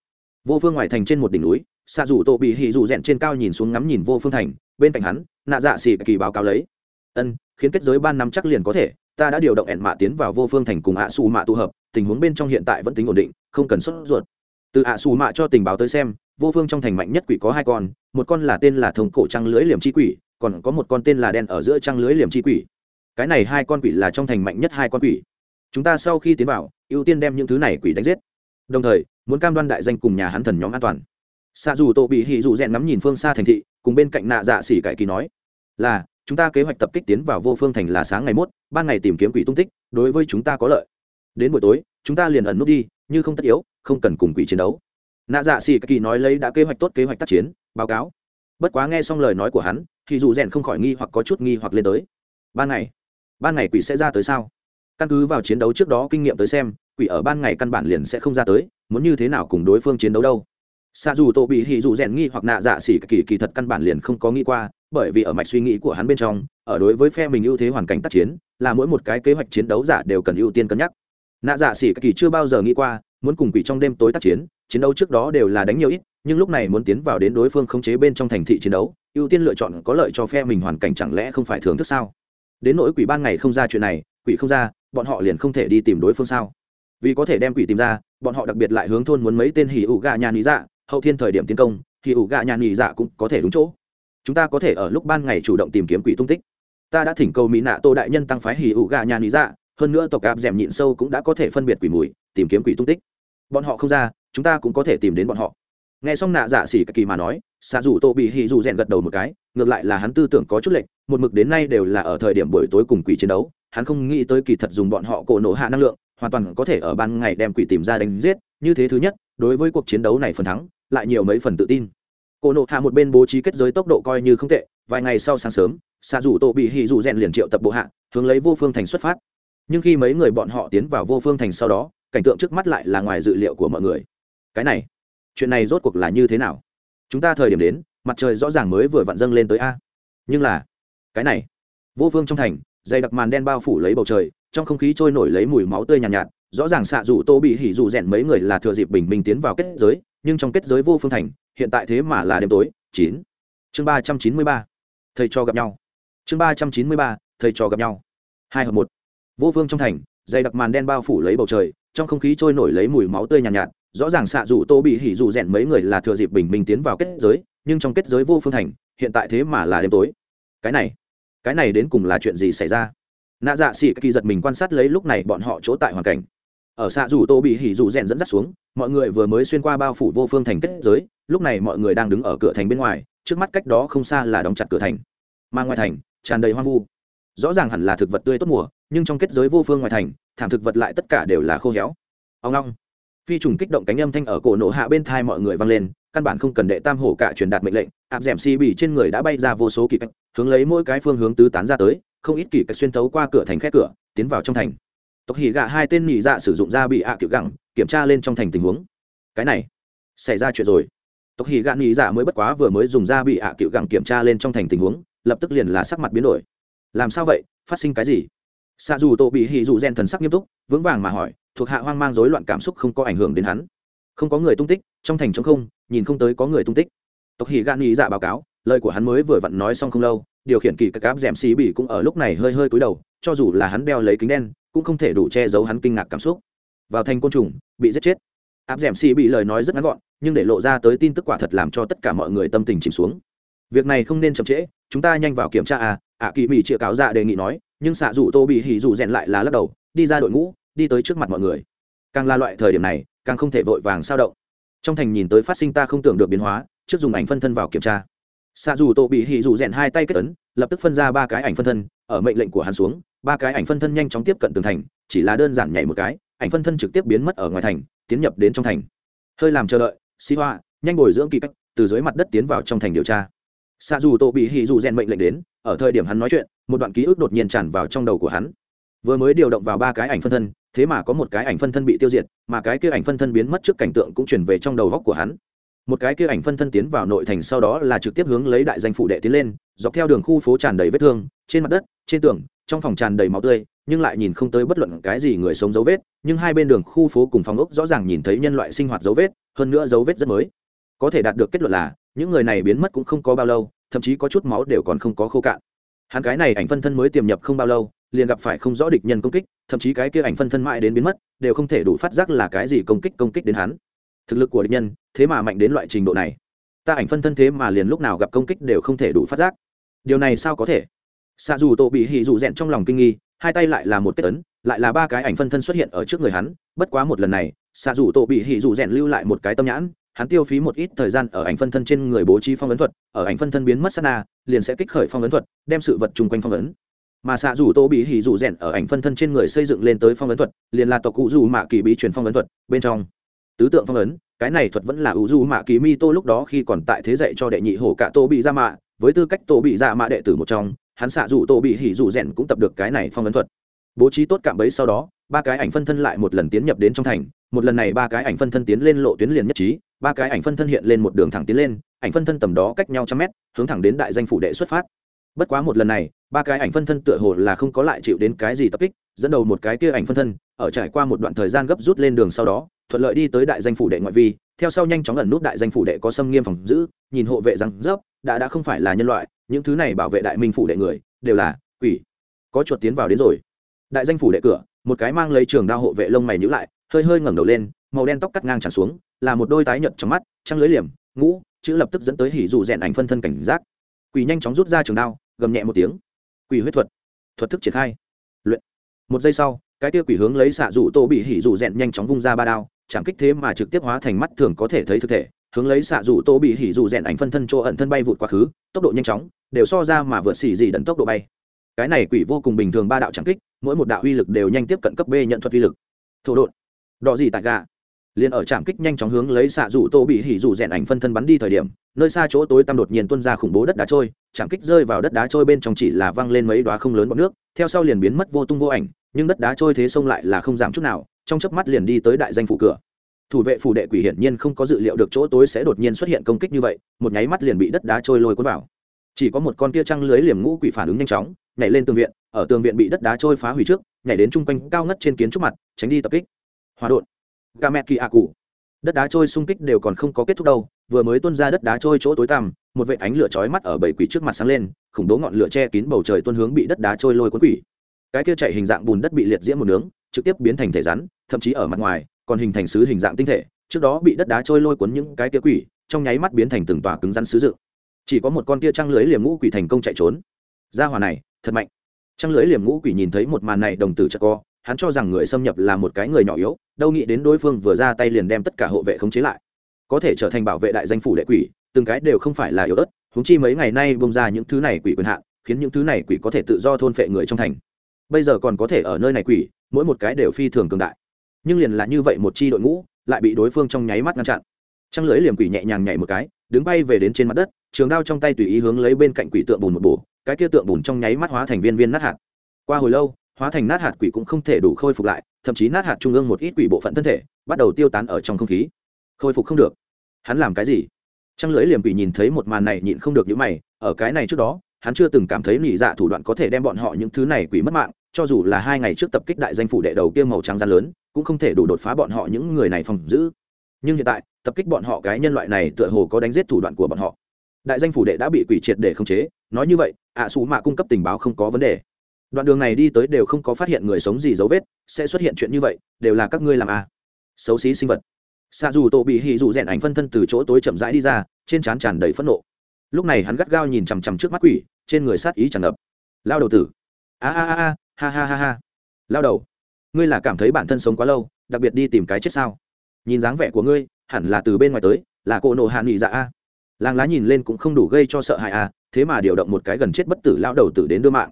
Speaker 1: Vô phương ngoài thành trên một đỉnh núi xạ dù tổ bị hỉ dù rèn trên cao nhìn xuống ngắm nhìn vô phương thành, bên cạnh hắn nạ dạ xỉ kỳ báo cáo lấy. Ân, khiến kết giới ban năm chắc liền có thể, ta đã điều động ẹn mạ tiến vào vô phương thành cùng ạ xù mạ tụ hợp, tình huống bên trong hiện tại vẫn tính ổn định, không cần sốt ruột. Từ ạ xù mạ cho tình báo tới xem, vô phương trong thành mạnh nhất quỷ có hai con, một con là tên là thông cổ trăng lưới liềm chi quỷ, còn có một con tên là đen ở giữa trăng lưới liềm chi quỷ. Cái này hai con quỷ là trong thành mạnh nhất hai con quỷ. Chúng ta sau khi tiến vào, ưu tiên đem những thứ này quỷ đánh giết. Đồng thời, muốn cam đoan đại danh cùng nhà hắn thần nhóm an toàn. Xạ dù tổ bị hỉ dù rèn ngắm nhìn phương xa thành thị, cùng bên cạnh nạ dạ xỉ cải kỳ nói là, chúng ta kế hoạch tập kích tiến vào vô phương thành là sáng ngày mốt, ban ngày tìm kiếm quỷ tung tích, đối với chúng ta có lợi. Đến buổi tối, chúng ta liền ẩn nút đi, như không tất yếu, không cần cùng quỷ chiến đấu. Nạ dạ xì kỳ nói lấy đã kế hoạch tốt kế hoạch tác chiến, báo cáo. Bất quá nghe xong lời nói của hắn, thì dù rèn không khỏi nghi hoặc có chút nghi hoặc lên tới. Ban ngày ban ngày quỷ sẽ ra tới sao? Căn cứ vào chiến đấu trước đó kinh nghiệm tới xem, quỷ ở ban ngày căn bản liền sẽ không ra tới, muốn như thế nào cùng đối phương chiến đấu đâu? Xa dù tổ bị hì dù rèn nghi hoặc nạ dạ xỉ kỳ kỳ thật căn bản liền không có nghĩ qua bởi vì ở mạch suy nghĩ của hắn bên trong, ở đối với phe mình ưu thế hoàn cảnh tác chiến, là mỗi một cái kế hoạch chiến đấu giả đều cần ưu tiên cân nhắc. Nạ dạ xỉ kỳ chưa bao giờ nghĩ qua, muốn cùng quỷ trong đêm tối tác chiến chiến đấu trước đó đều là đánh nhiều ít, nhưng lúc này muốn tiến vào đến đối phương khống chế bên trong thành thị chiến đấu, ưu tiên lựa chọn có lợi cho phe mình hoàn cảnh chẳng lẽ không phải thưởng thức sao? Đến nỗi quỷ ban ngày không ra chuyện này, quỷ không ra, bọn họ liền không thể đi tìm đối phương sao? Vì có thể đem quỷ tìm ra, bọn họ đặc biệt lại hướng thôn muốn mấy tên hỉ ủ gà nhà lý dạ hậu thiên thời điểm tiến công, hỉ ủ gà nhà lý dạ cũng có thể đúng chỗ chúng ta có thể ở lúc ban ngày chủ động tìm kiếm quỷ tung tích. Ta đã thỉnh cầu mỹ nạ tô đại nhân tăng phái hỉ ụ gà nhà lý dạ hơn nữa tộc gạp d nhịn sâu cũng đã có thể phân biệt quỷ mùi, tìm kiếm quỷ tung tích. Bọn họ không ra, chúng ta cũng có thể tìm đến bọn họ. Nghe xong nạ dạ xỉ kỳ mà nói, xạ dù tô bị hỉ dù rèn gật đầu một cái, ngược lại là hắn tư tưởng có chút lệch, một mực đến nay đều là ở thời điểm buổi tối cùng quỷ chiến đấu, hắn không nghĩ tới kỳ thật dùng bọn họ cổ nổ hạ năng lượng, hoàn toàn có thể ở ban ngày đem quỷ tìm ra đánh giết, như thế thứ nhất, đối với cuộc chiến đấu này phần thắng, lại nhiều mấy phần tự tin cổ nộ hạ một bên bố trí kết giới tốc độ coi như không tệ vài ngày sau sáng sớm xạ dù tổ bị hỉ dù rèn liền triệu tập bộ hạ hướng lấy vô phương thành xuất phát. Nhưng khi mấy người bọn họ tiến vào vô phương thành sau đó cảnh tượng trước mắt lại là ngoài dự liệu của mọi người. Cái này chuyện này rốt cuộc là như thế nào? Chúng ta thời điểm đến mặt trời rõ ràng mới vừa vặn dâng lên tới a. Nhưng là cái này vô phương trong thành dày đặc màn đen bao phủ lấy bầu trời trong không khí trôi nổi lấy mùi máu tươi nhàn nhạt, nhạt rõ ràng xạ dù tô bị hỉ dù rèn mấy người là thừa dịp bình minh tiến vào kết giới nhưng trong kết giới vô phương thành hiện tại thế mà là đêm tối chín. Chương ba trăm chín mươi ba. Thầy cho gặp nhau. Chương ba trăm chín mươi ba thầy cho gặp nhau. Hai hợp một. Vô phương trong thành dày đặc màn đen bao phủ lấy bầu trời trong không khí trôi nổi lấy mùi máu tươi nhàn nhạt, nhạt. Rõ ràng xạ dù tô bị hỉ dù rèn mấy người là thừa dịp bình minh tiến vào kết giới nhưng trong kết giới vô phương thành hiện tại thế mà là đêm tối. Cái này cái này đến cùng là chuyện gì xảy ra? Nạ dạ xỉ kỳ giật mình quan sát lấy lúc này bọn họ chỗ tại hoàn cảnh ở xạ dù tô bị hỉ dù rèn dẫn dắt xuống, mọi người vừa mới xuyên qua bao phủ vô phương thành kết giới, lúc này mọi người đang đứng ở cửa thành bên ngoài, trước mắt cách đó không xa là đóng chặt cửa thành. Mà ngoài thành, tràn đầy hoang vu. Rõ ràng hẳn là thực vật tươi tốt mùa, nhưng trong kết giới vô phương ngoài thành, thảm thực vật lại tất cả đều là khô héo. Ông long. Phi trùng kích động cánh âm thanh ở cổ nổ hạ bên thai mọi người vang lên, căn bản không cần đệ tam hổ cả truyền đạt mệnh lệnh, áp d ẻ m bỉ trên người đã bay ra vô số kỳ cách, hướng lấy mỗi cái phương hướng tứ tán ra tới, không ít kỳ cách xuyên tấu qua cửa thành khét cửa, tiến vào trong thành tộc hỉ gạ hai tên nhị dạ sử dụng ra bị ạ à kiểu gẳng, kiểm tra lên trong thành tình huống. Cái này, xảy ra chuyện rồi. Tộc hỉ gạ nhị dạ mới bất quá vừa mới dùng ra bị ạ à kiểu gẳng kiểm tra lên trong thành tình huống, lập tức liền là sắc mặt biến đổi. Làm sao vậy? Phát sinh cái gì? Xạ dù tổ bị hỉ dù gen thần sắc nghiêm túc, vững vàng mà hỏi, thuộc hạ hoang mang rối loạn cảm xúc không có ảnh hưởng đến hắn. Không có người tung tích, trong thành trống không, nhìn không tới có người tung tích. Tộc hỉ gạ nghĩ dạ báo cáo, lời của hắn mới vừa vặn nói xong không lâu, điều khiển kỳ các cáp rèm xì bỉ cũng ở lúc này hơi hơi cúi đầu, cho dù là hắn đeo lấy kính đen cũng không thể đủ che giấu hắn kinh ngạc cảm xúc. Vào thành côn trùng, bị giết chết. Áp rèm xì bị lời nói rất ngắn gọn, nhưng để lộ ra tới tin tức quả thật làm cho tất cả mọi người tâm tình chìm xuống. Việc này không nên chậm trễ, chúng ta nhanh vào kiểm tra à ạ kỳ mỹ chĩa cáo dạ đề nghị nói, nhưng xạ dù tô bị hỉ dù rèn lại là lắc đầu, đi ra đội ngũ, đi tới trước mặt mọi người. Càng là loại thời điểm này, càng không thể vội vàng sao động. Trong thành nhìn tới phát sinh ta không tưởng được biến hóa, trước dùng ảnh phân thân vào kiểm tra. Xạ dù tô bị hỉ dù rèn hai tay kết ấn, lập tức phân ra ba cái ảnh phân thân, ở mệnh lệnh của hắn xuống ba cái ảnh phân thân nhanh chóng tiếp cận tường thành, chỉ là đơn giản nhảy một cái, ảnh phân thân trực tiếp biến mất ở ngoài thành, tiến nhập đến trong thành. Hơi làm chờ đợi xí hoa, nhanh bồi dưỡng kỳ cách, từ dưới mặt đất tiến vào trong thành điều tra. Xa dù tô bị hì dù rèn mệnh lệnh đến, ở thời điểm hắn nói chuyện, một đoạn ký ức đột nhiên tràn vào trong đầu của hắn. Vừa mới điều động vào ba cái ảnh phân thân, thế mà có một cái ảnh phân thân bị tiêu diệt, mà cái kia ảnh phân thân biến mất trước cảnh tượng cũng chuyển về trong đầu góc của hắn. Một cái kia ảnh phân thân tiến vào nội thành sau đó là trực tiếp hướng lấy đại danh phụ đệ tiến lên, dọc theo đường khu phố tràn đầy vết thương, trên mặt đất, trên tường trong phòng tràn đầy máu tươi, nhưng lại nhìn không tới bất luận cái gì người sống dấu vết, nhưng hai bên đường khu phố cùng phòng ốc rõ ràng nhìn thấy nhân loại sinh hoạt dấu vết, hơn nữa dấu vết rất mới. Có thể đạt được kết luận là, những người này biến mất cũng không có bao lâu, thậm chí có chút máu đều còn không có khô cạn. Hắn cái này ảnh phân thân mới tiềm nhập không bao lâu, liền gặp phải không rõ địch nhân công kích, thậm chí cái kia ảnh phân thân mãi đến biến mất, đều không thể đủ phát giác là cái gì công kích công kích đến hắn. Thực lực của địch nhân, thế mà mạnh đến loại trình độ này. Ta ảnh phân thân thế mà liền lúc nào gặp công kích đều không thể đủ phát giác. Điều này sao có thể? Xạ dù tổ bị hỉ dù rèn trong lòng kinh nghi, hai tay lại là một kết ấn, lại là ba cái ảnh phân thân xuất hiện ở trước người hắn. Bất quá một lần này, xạ dù tổ bị hỉ dù rèn lưu lại một cái tâm nhãn, hắn tiêu phí một ít thời gian ở ảnh phân thân trên người bố trí phong ấn thuật, ở ảnh phân thân biến mất sana liền sẽ kích khởi phong ấn thuật, đem sự vật chung quanh phong ấn. Mà xạ dù tô bị hỉ dù rèn ở ảnh phân thân trên người xây dựng lên tới phong ấn thuật, liền là tộc cụ dù mạ kỳ bí truyền phong ấn thuật bên trong. Tứ tượng phong ấn, cái này thuật vẫn là ủ dù mạ kỳ mi tô lúc đó khi còn tại thế dạy cho đệ nhị hổ cả tô bị ra mạ, với tư cách tô bị ra mạ đệ tử một trong hắn xạ dù tổ bị hỉ dù rèn cũng tập được cái này phong ấn thuật. Bố trí tốt cạm bẫy sau đó, ba cái ảnh phân thân lại một lần tiến nhập đến trong thành, một lần này ba cái ảnh phân thân tiến lên lộ tuyến liền nhất trí, ba cái ảnh phân thân hiện lên một đường thẳng tiến lên, ảnh phân thân tầm đó cách nhau trăm mét, hướng thẳng đến đại danh phủ đệ xuất phát. Bất quá một lần này, ba cái ảnh phân thân tựa hồ là không có lại chịu đến cái gì tập kích, dẫn đầu một cái kia ảnh phân thân, ở trải qua một đoạn thời gian gấp rút lên đường sau đó, thuận lợi đi tới đại danh phủ đệ ngoại vi, theo sau nhanh chóng ẩn nút đại danh phủ đệ có xâm nghiêm phòng giữ, nhìn hộ vệ răng rớp đã đã không phải là nhân loại, những thứ này bảo vệ đại minh phủ đệ người, đều là quỷ. Có chuột tiến vào đến rồi. Đại danh phủ đệ cửa, một cái mang lấy trường đao hộ vệ lông mày nhữ lại, hơi hơi ngẩng đầu lên, màu đen tóc cắt ngang tràn xuống, là một đôi tái nhợt trong mắt, trăng lưới liềm, ngũ, chữ lập tức dẫn tới hỉ dù rèn ảnh phân thân cảnh giác. Quỷ nhanh chóng rút ra trường đao, gầm nhẹ một tiếng. Quỷ huyết thuật. Thuật thức triển khai. Luyện. Một giây sau, cái tia quỷ hướng lấy xạ dù tô bị hỉ dù rèn nhanh chóng vung ra ba đao, chạm kích thế mà trực tiếp hóa thành mắt thường có thể thấy thực thể hướng lấy xạ rủ tô bị hỉ dù rèn ảnh phân thân chỗ ẩn thân bay vụt quá khứ, tốc độ nhanh chóng, đều so ra mà vượt xỉ gì đần tốc độ bay. Cái này quỷ vô cùng bình thường ba đạo chạm kích, mỗi một đạo uy lực đều nhanh tiếp cận cấp b nhận thuật uy lực. Thổ đột đỏ gì tại gà. Liền ở trạm kích nhanh chóng hướng lấy xạ rủ tô bị hỉ rủ rèn ảnh phân thân bắn đi thời điểm, nơi xa chỗ tối tăm đột nhiên tuôn ra khủng bố đất đá trôi trạm kích rơi vào đất đá trôi bên trong chỉ là văng lên mấy đoá không lớn bọt nước, theo sau liền biến mất vô tung vô ảnh, nhưng đất đá trôi thế sông lại là không giảm chút nào, trong chớp mắt liền đi tới đại danh phủ cửa thủ vệ phủ đệ quỷ hiển nhiên không có dự liệu được chỗ tối sẽ đột nhiên xuất hiện công kích như vậy, một nháy mắt liền bị đất đá trôi lôi cuốn vào. Chỉ có một con kia trăng lưới liềm ngũ quỷ phản ứng nhanh chóng, nhảy lên tường viện, ở tường viện bị đất đá trôi phá hủy trước, nhảy đến chung quanh cao ngất trên kiến trúc mặt, tránh đi tập kích. Hòa đột. Gà mẹ kỳ ạ cụ. Đất đá trôi xung kích đều còn không có kết thúc đâu, vừa mới tuôn ra đất đá trôi chỗ tối tăm, một vệ ánh lửa chói mắt ở bảy quỷ trước mặt sáng lên, khủng bố ngọn lửa che kín bầu trời tuôn hướng bị đất đá trôi lôi cuốn quỷ. Cái kia chạy hình dạng bùn đất bị liệt diễm một nướng, trực tiếp biến thành thể rắn, thậm chí ở mặt ngoài còn hình thành sứ hình dạng tinh thể, trước đó bị đất đá trôi lôi cuốn những cái kia quỷ, trong nháy mắt biến thành từng tòa cứng rắn sứ dự chỉ có một con kia trăng lưới liềm ngũ quỷ thành công chạy trốn. Ra hỏa này, thật mạnh. Trăng lưới liềm ngũ quỷ nhìn thấy một màn này đồng tử chợt co, hắn cho rằng người xâm nhập là một cái người nhỏ yếu, đâu nghĩ đến đối phương vừa ra tay liền đem tất cả hộ vệ khống chế lại. Có thể trở thành bảo vệ đại danh phủ đệ quỷ, từng cái đều không phải là yếu ớt húng chi mấy ngày nay bông ra những thứ này quỷ quyền hạn, khiến những thứ này quỷ có thể tự do thôn phệ người trong thành. Bây giờ còn có thể ở nơi này quỷ, mỗi một cái đều phi thường cường đại nhưng liền là như vậy một chi đội ngũ lại bị đối phương trong nháy mắt ngăn chặn. Trăng lưới liềm quỷ nhẹ nhàng nhảy một cái, đứng bay về đến trên mặt đất, trường đao trong tay tùy ý hướng lấy bên cạnh quỷ tượng bùn một bổ, cái kia tượng bùn trong nháy mắt hóa thành viên viên nát hạt. Qua hồi lâu, hóa thành nát hạt quỷ cũng không thể đủ khôi phục lại, thậm chí nát hạt trung ương một ít quỷ bộ phận thân thể, bắt đầu tiêu tán ở trong không khí. Khôi phục không được. Hắn làm cái gì? Trăng lưỡi liềm quỷ nhìn thấy một màn này nhịn không được những mày, ở cái này trước đó, hắn chưa từng cảm thấy nỉ dạ thủ đoạn có thể đem bọn họ những thứ này quỷ mất mạng, cho dù là hai ngày trước tập kích đại danh phủ đệ đầu kia màu trắng gian lớn cũng không thể đủ đột phá bọn họ những người này phòng giữ. Nhưng hiện tại, tập kích bọn họ cái nhân loại này tựa hồ có đánh giết thủ đoạn của bọn họ. Đại danh phủ đệ đã bị quỷ triệt để khống chế, nói như vậy, ạ à xù mạ cung cấp tình báo không có vấn đề. Đoạn đường này đi tới đều không có phát hiện người sống gì dấu vết, sẽ xuất hiện chuyện như vậy, đều là các ngươi làm à. xấu xí sinh vật. Xa dù tổ bị hì dù rèn ảnh phân thân từ chỗ tối chậm rãi đi ra, trên trán tràn đầy phẫn nộ. Lúc này hắn gắt gao nhìn chằm chằm trước mắt quỷ, trên người sát ý tràn ngập. Lao đầu tử. A a a, ha ha ha ha. Lao đầu ngươi là cảm thấy bản thân sống quá lâu, đặc biệt đi tìm cái chết sao? Nhìn dáng vẻ của ngươi, hẳn là từ bên ngoài tới, là cô nộ hạ nghị dạ a. Làng lá nhìn lên cũng không đủ gây cho sợ hãi a, thế mà điều động một cái gần chết bất tử lao đầu tử đến đưa mạng.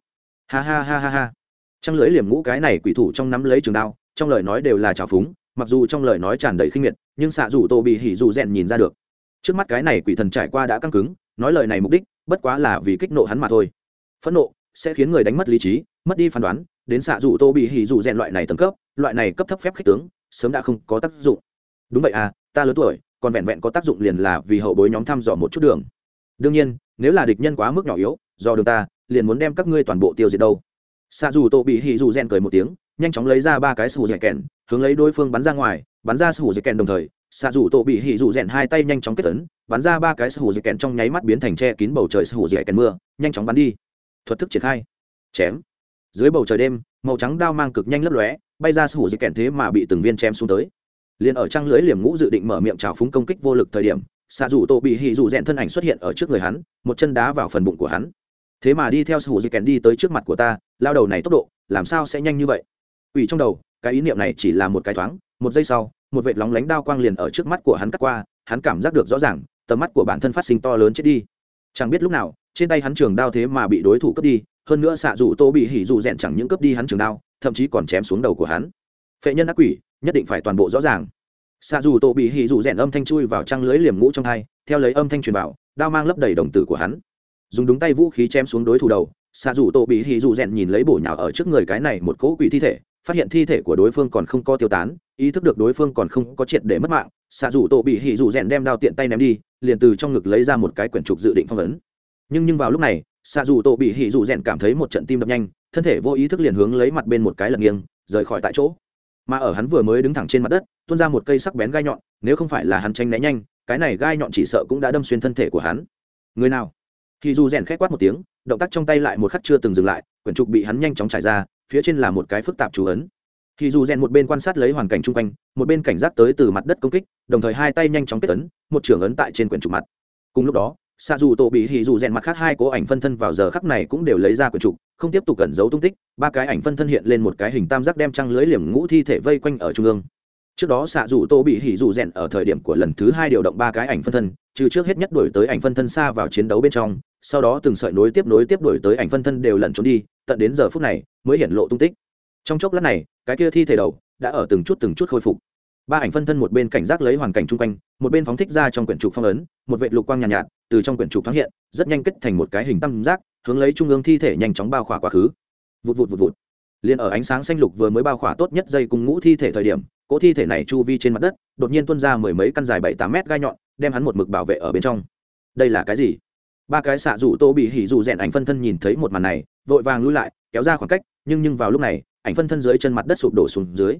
Speaker 1: Ha ha ha ha ha. Trăng lưỡi liềm ngũ cái này quỷ thủ trong nắm lấy trường đao, trong lời nói đều là trào phúng, mặc dù trong lời nói tràn đầy khinh miệt, nhưng xạ dù tô bị hỉ dù rèn nhìn ra được. Trước mắt cái này quỷ thần trải qua đã căng cứng, nói lời này mục đích, bất quá là vì kích nộ hắn mà thôi. Phẫn nộ sẽ khiến người đánh mất lý trí mất đi phán đoán, đến xạ dù tô bị hỉ dù rèn loại này tầng cấp, loại này cấp thấp phép khích tướng, sớm đã không có tác dụng. Đúng vậy à ta lớn tuổi, còn vẹn vẹn có tác dụng liền là vì hậu bối nhóm thăm dò một chút đường. Đương nhiên, nếu là địch nhân quá mức nhỏ yếu, do đường ta, liền muốn đem các ngươi toàn bộ tiêu diệt đâu. Xạ dù tô bị hỉ dù rèn cười một tiếng, nhanh chóng lấy ra ba cái sù dẻ kèn, hướng lấy đối phương bắn ra ngoài, bắn ra sù dẻ kèn đồng thời, xạ dù tô bị hỉ dù rèn hai tay nhanh chóng kết tấn, bắn ra ba cái sù dẻ kèn trong nháy mắt biến thành che kín bầu trời sù dẻ kèn mưa, nhanh chóng bắn đi. Thuật thức triển khai. Chém dưới bầu trời đêm, màu trắng đao mang cực nhanh lấp lóe, bay ra sủ dẻ kèn thế mà bị từng viên chém xuống tới. Liền ở trăng lưới liềm ngũ dự định mở miệng trào phúng công kích vô lực thời điểm xạ dù tô bị hì dù rèn thân ảnh xuất hiện ở trước người hắn, một chân đá vào phần bụng của hắn. Thế mà đi theo sủ dì kèn đi tới trước mặt của ta, lao đầu này tốc độ, làm sao sẽ nhanh như vậy? Ủy trong đầu, cái ý niệm này chỉ là một cái thoáng, một giây sau, một vệt lóng lánh đao quang liền ở trước mắt của hắn cắt qua, hắn cảm giác được rõ ràng, tầm mắt của bản thân phát sinh to lớn chết đi. Chẳng biết lúc nào, trên tay hắn trường đao thế mà bị đối thủ cướp đi hơn nữa xạ dù tô bị hỉ dù rèn chẳng những cướp đi hắn trường đao, thậm chí còn chém xuống đầu của hắn. Phệ nhân ác quỷ, nhất định phải toàn bộ rõ ràng. Xạ dù tô bị hỉ dù rèn âm thanh chui vào trăng lưới liềm ngũ trong hai, theo lấy âm thanh truyền vào, đao mang lấp đầy đồng tử của hắn. Dùng đúng tay vũ khí chém xuống đối thủ đầu, xạ dù tô bị hỉ dù rèn nhìn lấy bổ nhào ở trước người cái này một cỗ quỷ thi thể, phát hiện thi thể của đối phương còn không có tiêu tán, ý thức được đối phương còn không có triệt để mất mạng, xạ dù tổ bị hỉ dù rèn đem đao tiện tay ném đi, liền từ trong ngực lấy ra một cái quyển trục dự định phong ấn. Nhưng nhưng vào lúc này xạ dù tổ bị hỉ dù rèn cảm thấy một trận tim đập nhanh, thân thể vô ý thức liền hướng lấy mặt bên một cái lật nghiêng, rời khỏi tại chỗ. Mà ở hắn vừa mới đứng thẳng trên mặt đất, tuôn ra một cây sắc bén gai nhọn, nếu không phải là hắn tranh né nhanh, cái này gai nhọn chỉ sợ cũng đã đâm xuyên thân thể của hắn. Người nào? Thì dù rèn khét quát một tiếng, động tác trong tay lại một khắc chưa từng dừng lại, quyển trục bị hắn nhanh chóng trải ra, phía trên là một cái phức tạp chú ấn. Thì dù rèn một bên quan sát lấy hoàn cảnh chung quanh, một bên cảnh giác tới từ mặt đất công kích, đồng thời hai tay nhanh chóng kết ấn, một trưởng ấn tại trên quyển trục mặt. Cùng lúc đó xa dù tổ bị hì dù rèn mặt khác hai cố ảnh phân thân vào giờ khắc này cũng đều lấy ra quyển trục, không tiếp tục cẩn giấu tung tích, ba cái ảnh phân thân hiện lên một cái hình tam giác đem trăng lưới liềm ngũ thi thể vây quanh ở trung ương. Trước đó xạ dù tô bị hỉ dù rèn ở thời điểm của lần thứ hai điều động ba cái ảnh phân thân, trừ trước hết nhất đổi tới ảnh phân thân xa vào chiến đấu bên trong, sau đó từng sợi nối tiếp nối tiếp đổi tới ảnh phân thân đều lẩn trốn đi, tận đến giờ phút này mới hiện lộ tung tích. Trong chốc lát này, cái kia thi thể đầu đã ở từng chút từng chút khôi phục ba ảnh phân thân một bên cảnh giác lấy hoàn cảnh chung quanh một bên phóng thích ra trong quyển trục phong ấn một vệ lục quang nhàn nhạt, nhạt từ trong quyển trục thoáng hiện rất nhanh kết thành một cái hình tam giác hướng lấy trung ương thi thể nhanh chóng bao khỏa quá khứ. Vụt vụt vụt vụt. Liền ở ánh sáng xanh lục vừa mới bao khỏa tốt nhất dây cùng ngũ thi thể thời điểm cỗ thi thể này chu vi trên mặt đất đột nhiên tuôn ra mười mấy căn dài bảy tám mét gai nhọn đem hắn một mực bảo vệ ở bên trong. Đây là cái gì? Ba cái xạ rủ tô bị hỉ rủ rèn ảnh phân thân nhìn thấy một màn này vội vàng lui lại kéo ra khoảng cách nhưng nhưng vào lúc này ảnh phân thân dưới chân mặt đất sụp đổ xuống dưới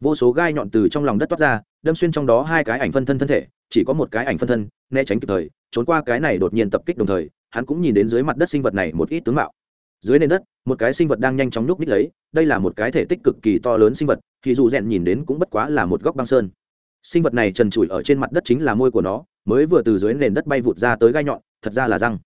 Speaker 1: vô số gai nhọn từ trong lòng đất toát ra, đâm xuyên trong đó hai cái ảnh phân thân thân thể, chỉ có một cái ảnh phân thân, né tránh kịp thời, trốn qua cái này đột nhiên tập kích đồng thời, hắn cũng nhìn đến dưới mặt đất sinh vật này một ít tướng mạo. Dưới nền đất, một cái sinh vật đang nhanh chóng nhúc ních lấy, đây là một cái thể tích cực kỳ to lớn sinh vật, thì dù rèn nhìn đến cũng bất quá là một góc băng sơn. Sinh vật này trần trụi ở trên mặt đất chính là môi của nó, mới vừa từ dưới nền đất bay vụt ra tới gai nhọn, thật ra là răng.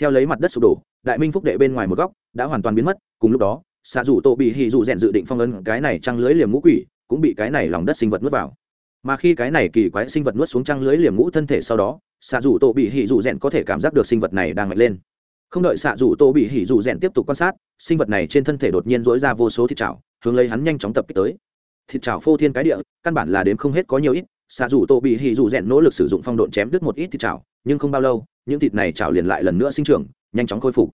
Speaker 1: Theo lấy mặt đất sụp đổ, đại minh phúc đệ bên ngoài một góc, đã hoàn toàn biến mất, cùng lúc đó xạ dù Tô bị hì dù rèn dự định phong ấn cái này trăng lưới liềm ngũ quỷ cũng bị cái này lòng đất sinh vật nuốt vào. Mà khi cái này kỳ quái sinh vật nuốt xuống trăng lưới liềm ngũ thân thể sau đó xạ dù tổ bị hỉ dù rèn có thể cảm giác được sinh vật này đang mạnh lên. Không đợi xạ dù tô bị hỉ dù rèn tiếp tục quan sát, sinh vật này trên thân thể đột nhiên dỗi ra vô số thịt chảo, hướng lấy hắn nhanh chóng tập kích tới. Thịt chảo phô thiên cái địa, căn bản là đếm không hết có nhiều ít xạ dù tô bị hỉ dù rèn nỗ lực sử dụng phong độn chém đứt một ít thịt chảo, nhưng không bao lâu, những thịt này chảo liền lại lần nữa sinh trưởng, nhanh chóng khôi phục.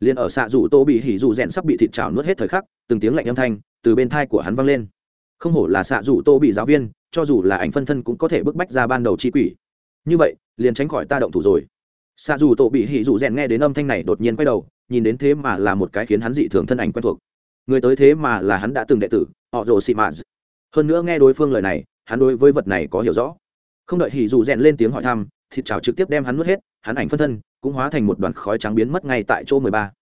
Speaker 1: Liền ở xạ dù tô bị hỉ dù rèn sắp bị thịt chảo nuốt hết thời khắc, từng tiếng lạnh âm thanh từ bên thai của hắn vang lên không hổ là xạ dù tô bị giáo viên, cho dù là ảnh phân thân cũng có thể bức bách ra ban đầu chi quỷ. Như vậy, liền tránh khỏi ta động thủ rồi. Xạ dù tổ bị hỉ dù rèn nghe đến âm thanh này đột nhiên quay đầu, nhìn đến thế mà là một cái khiến hắn dị thường thân ảnh quen thuộc. Người tới thế mà là hắn đã từng đệ tử họ rồ xị mạ hơn nữa nghe đối phương lời này, hắn đối với vật này có hiểu rõ. Không đợi hỉ dù rèn lên tiếng hỏi thăm, thịt chảo trực tiếp đem hắn nuốt hết, hắn ảnh phân thân cũng hóa thành một đoàn khói trắng biến mất ngay tại chỗ mười ba.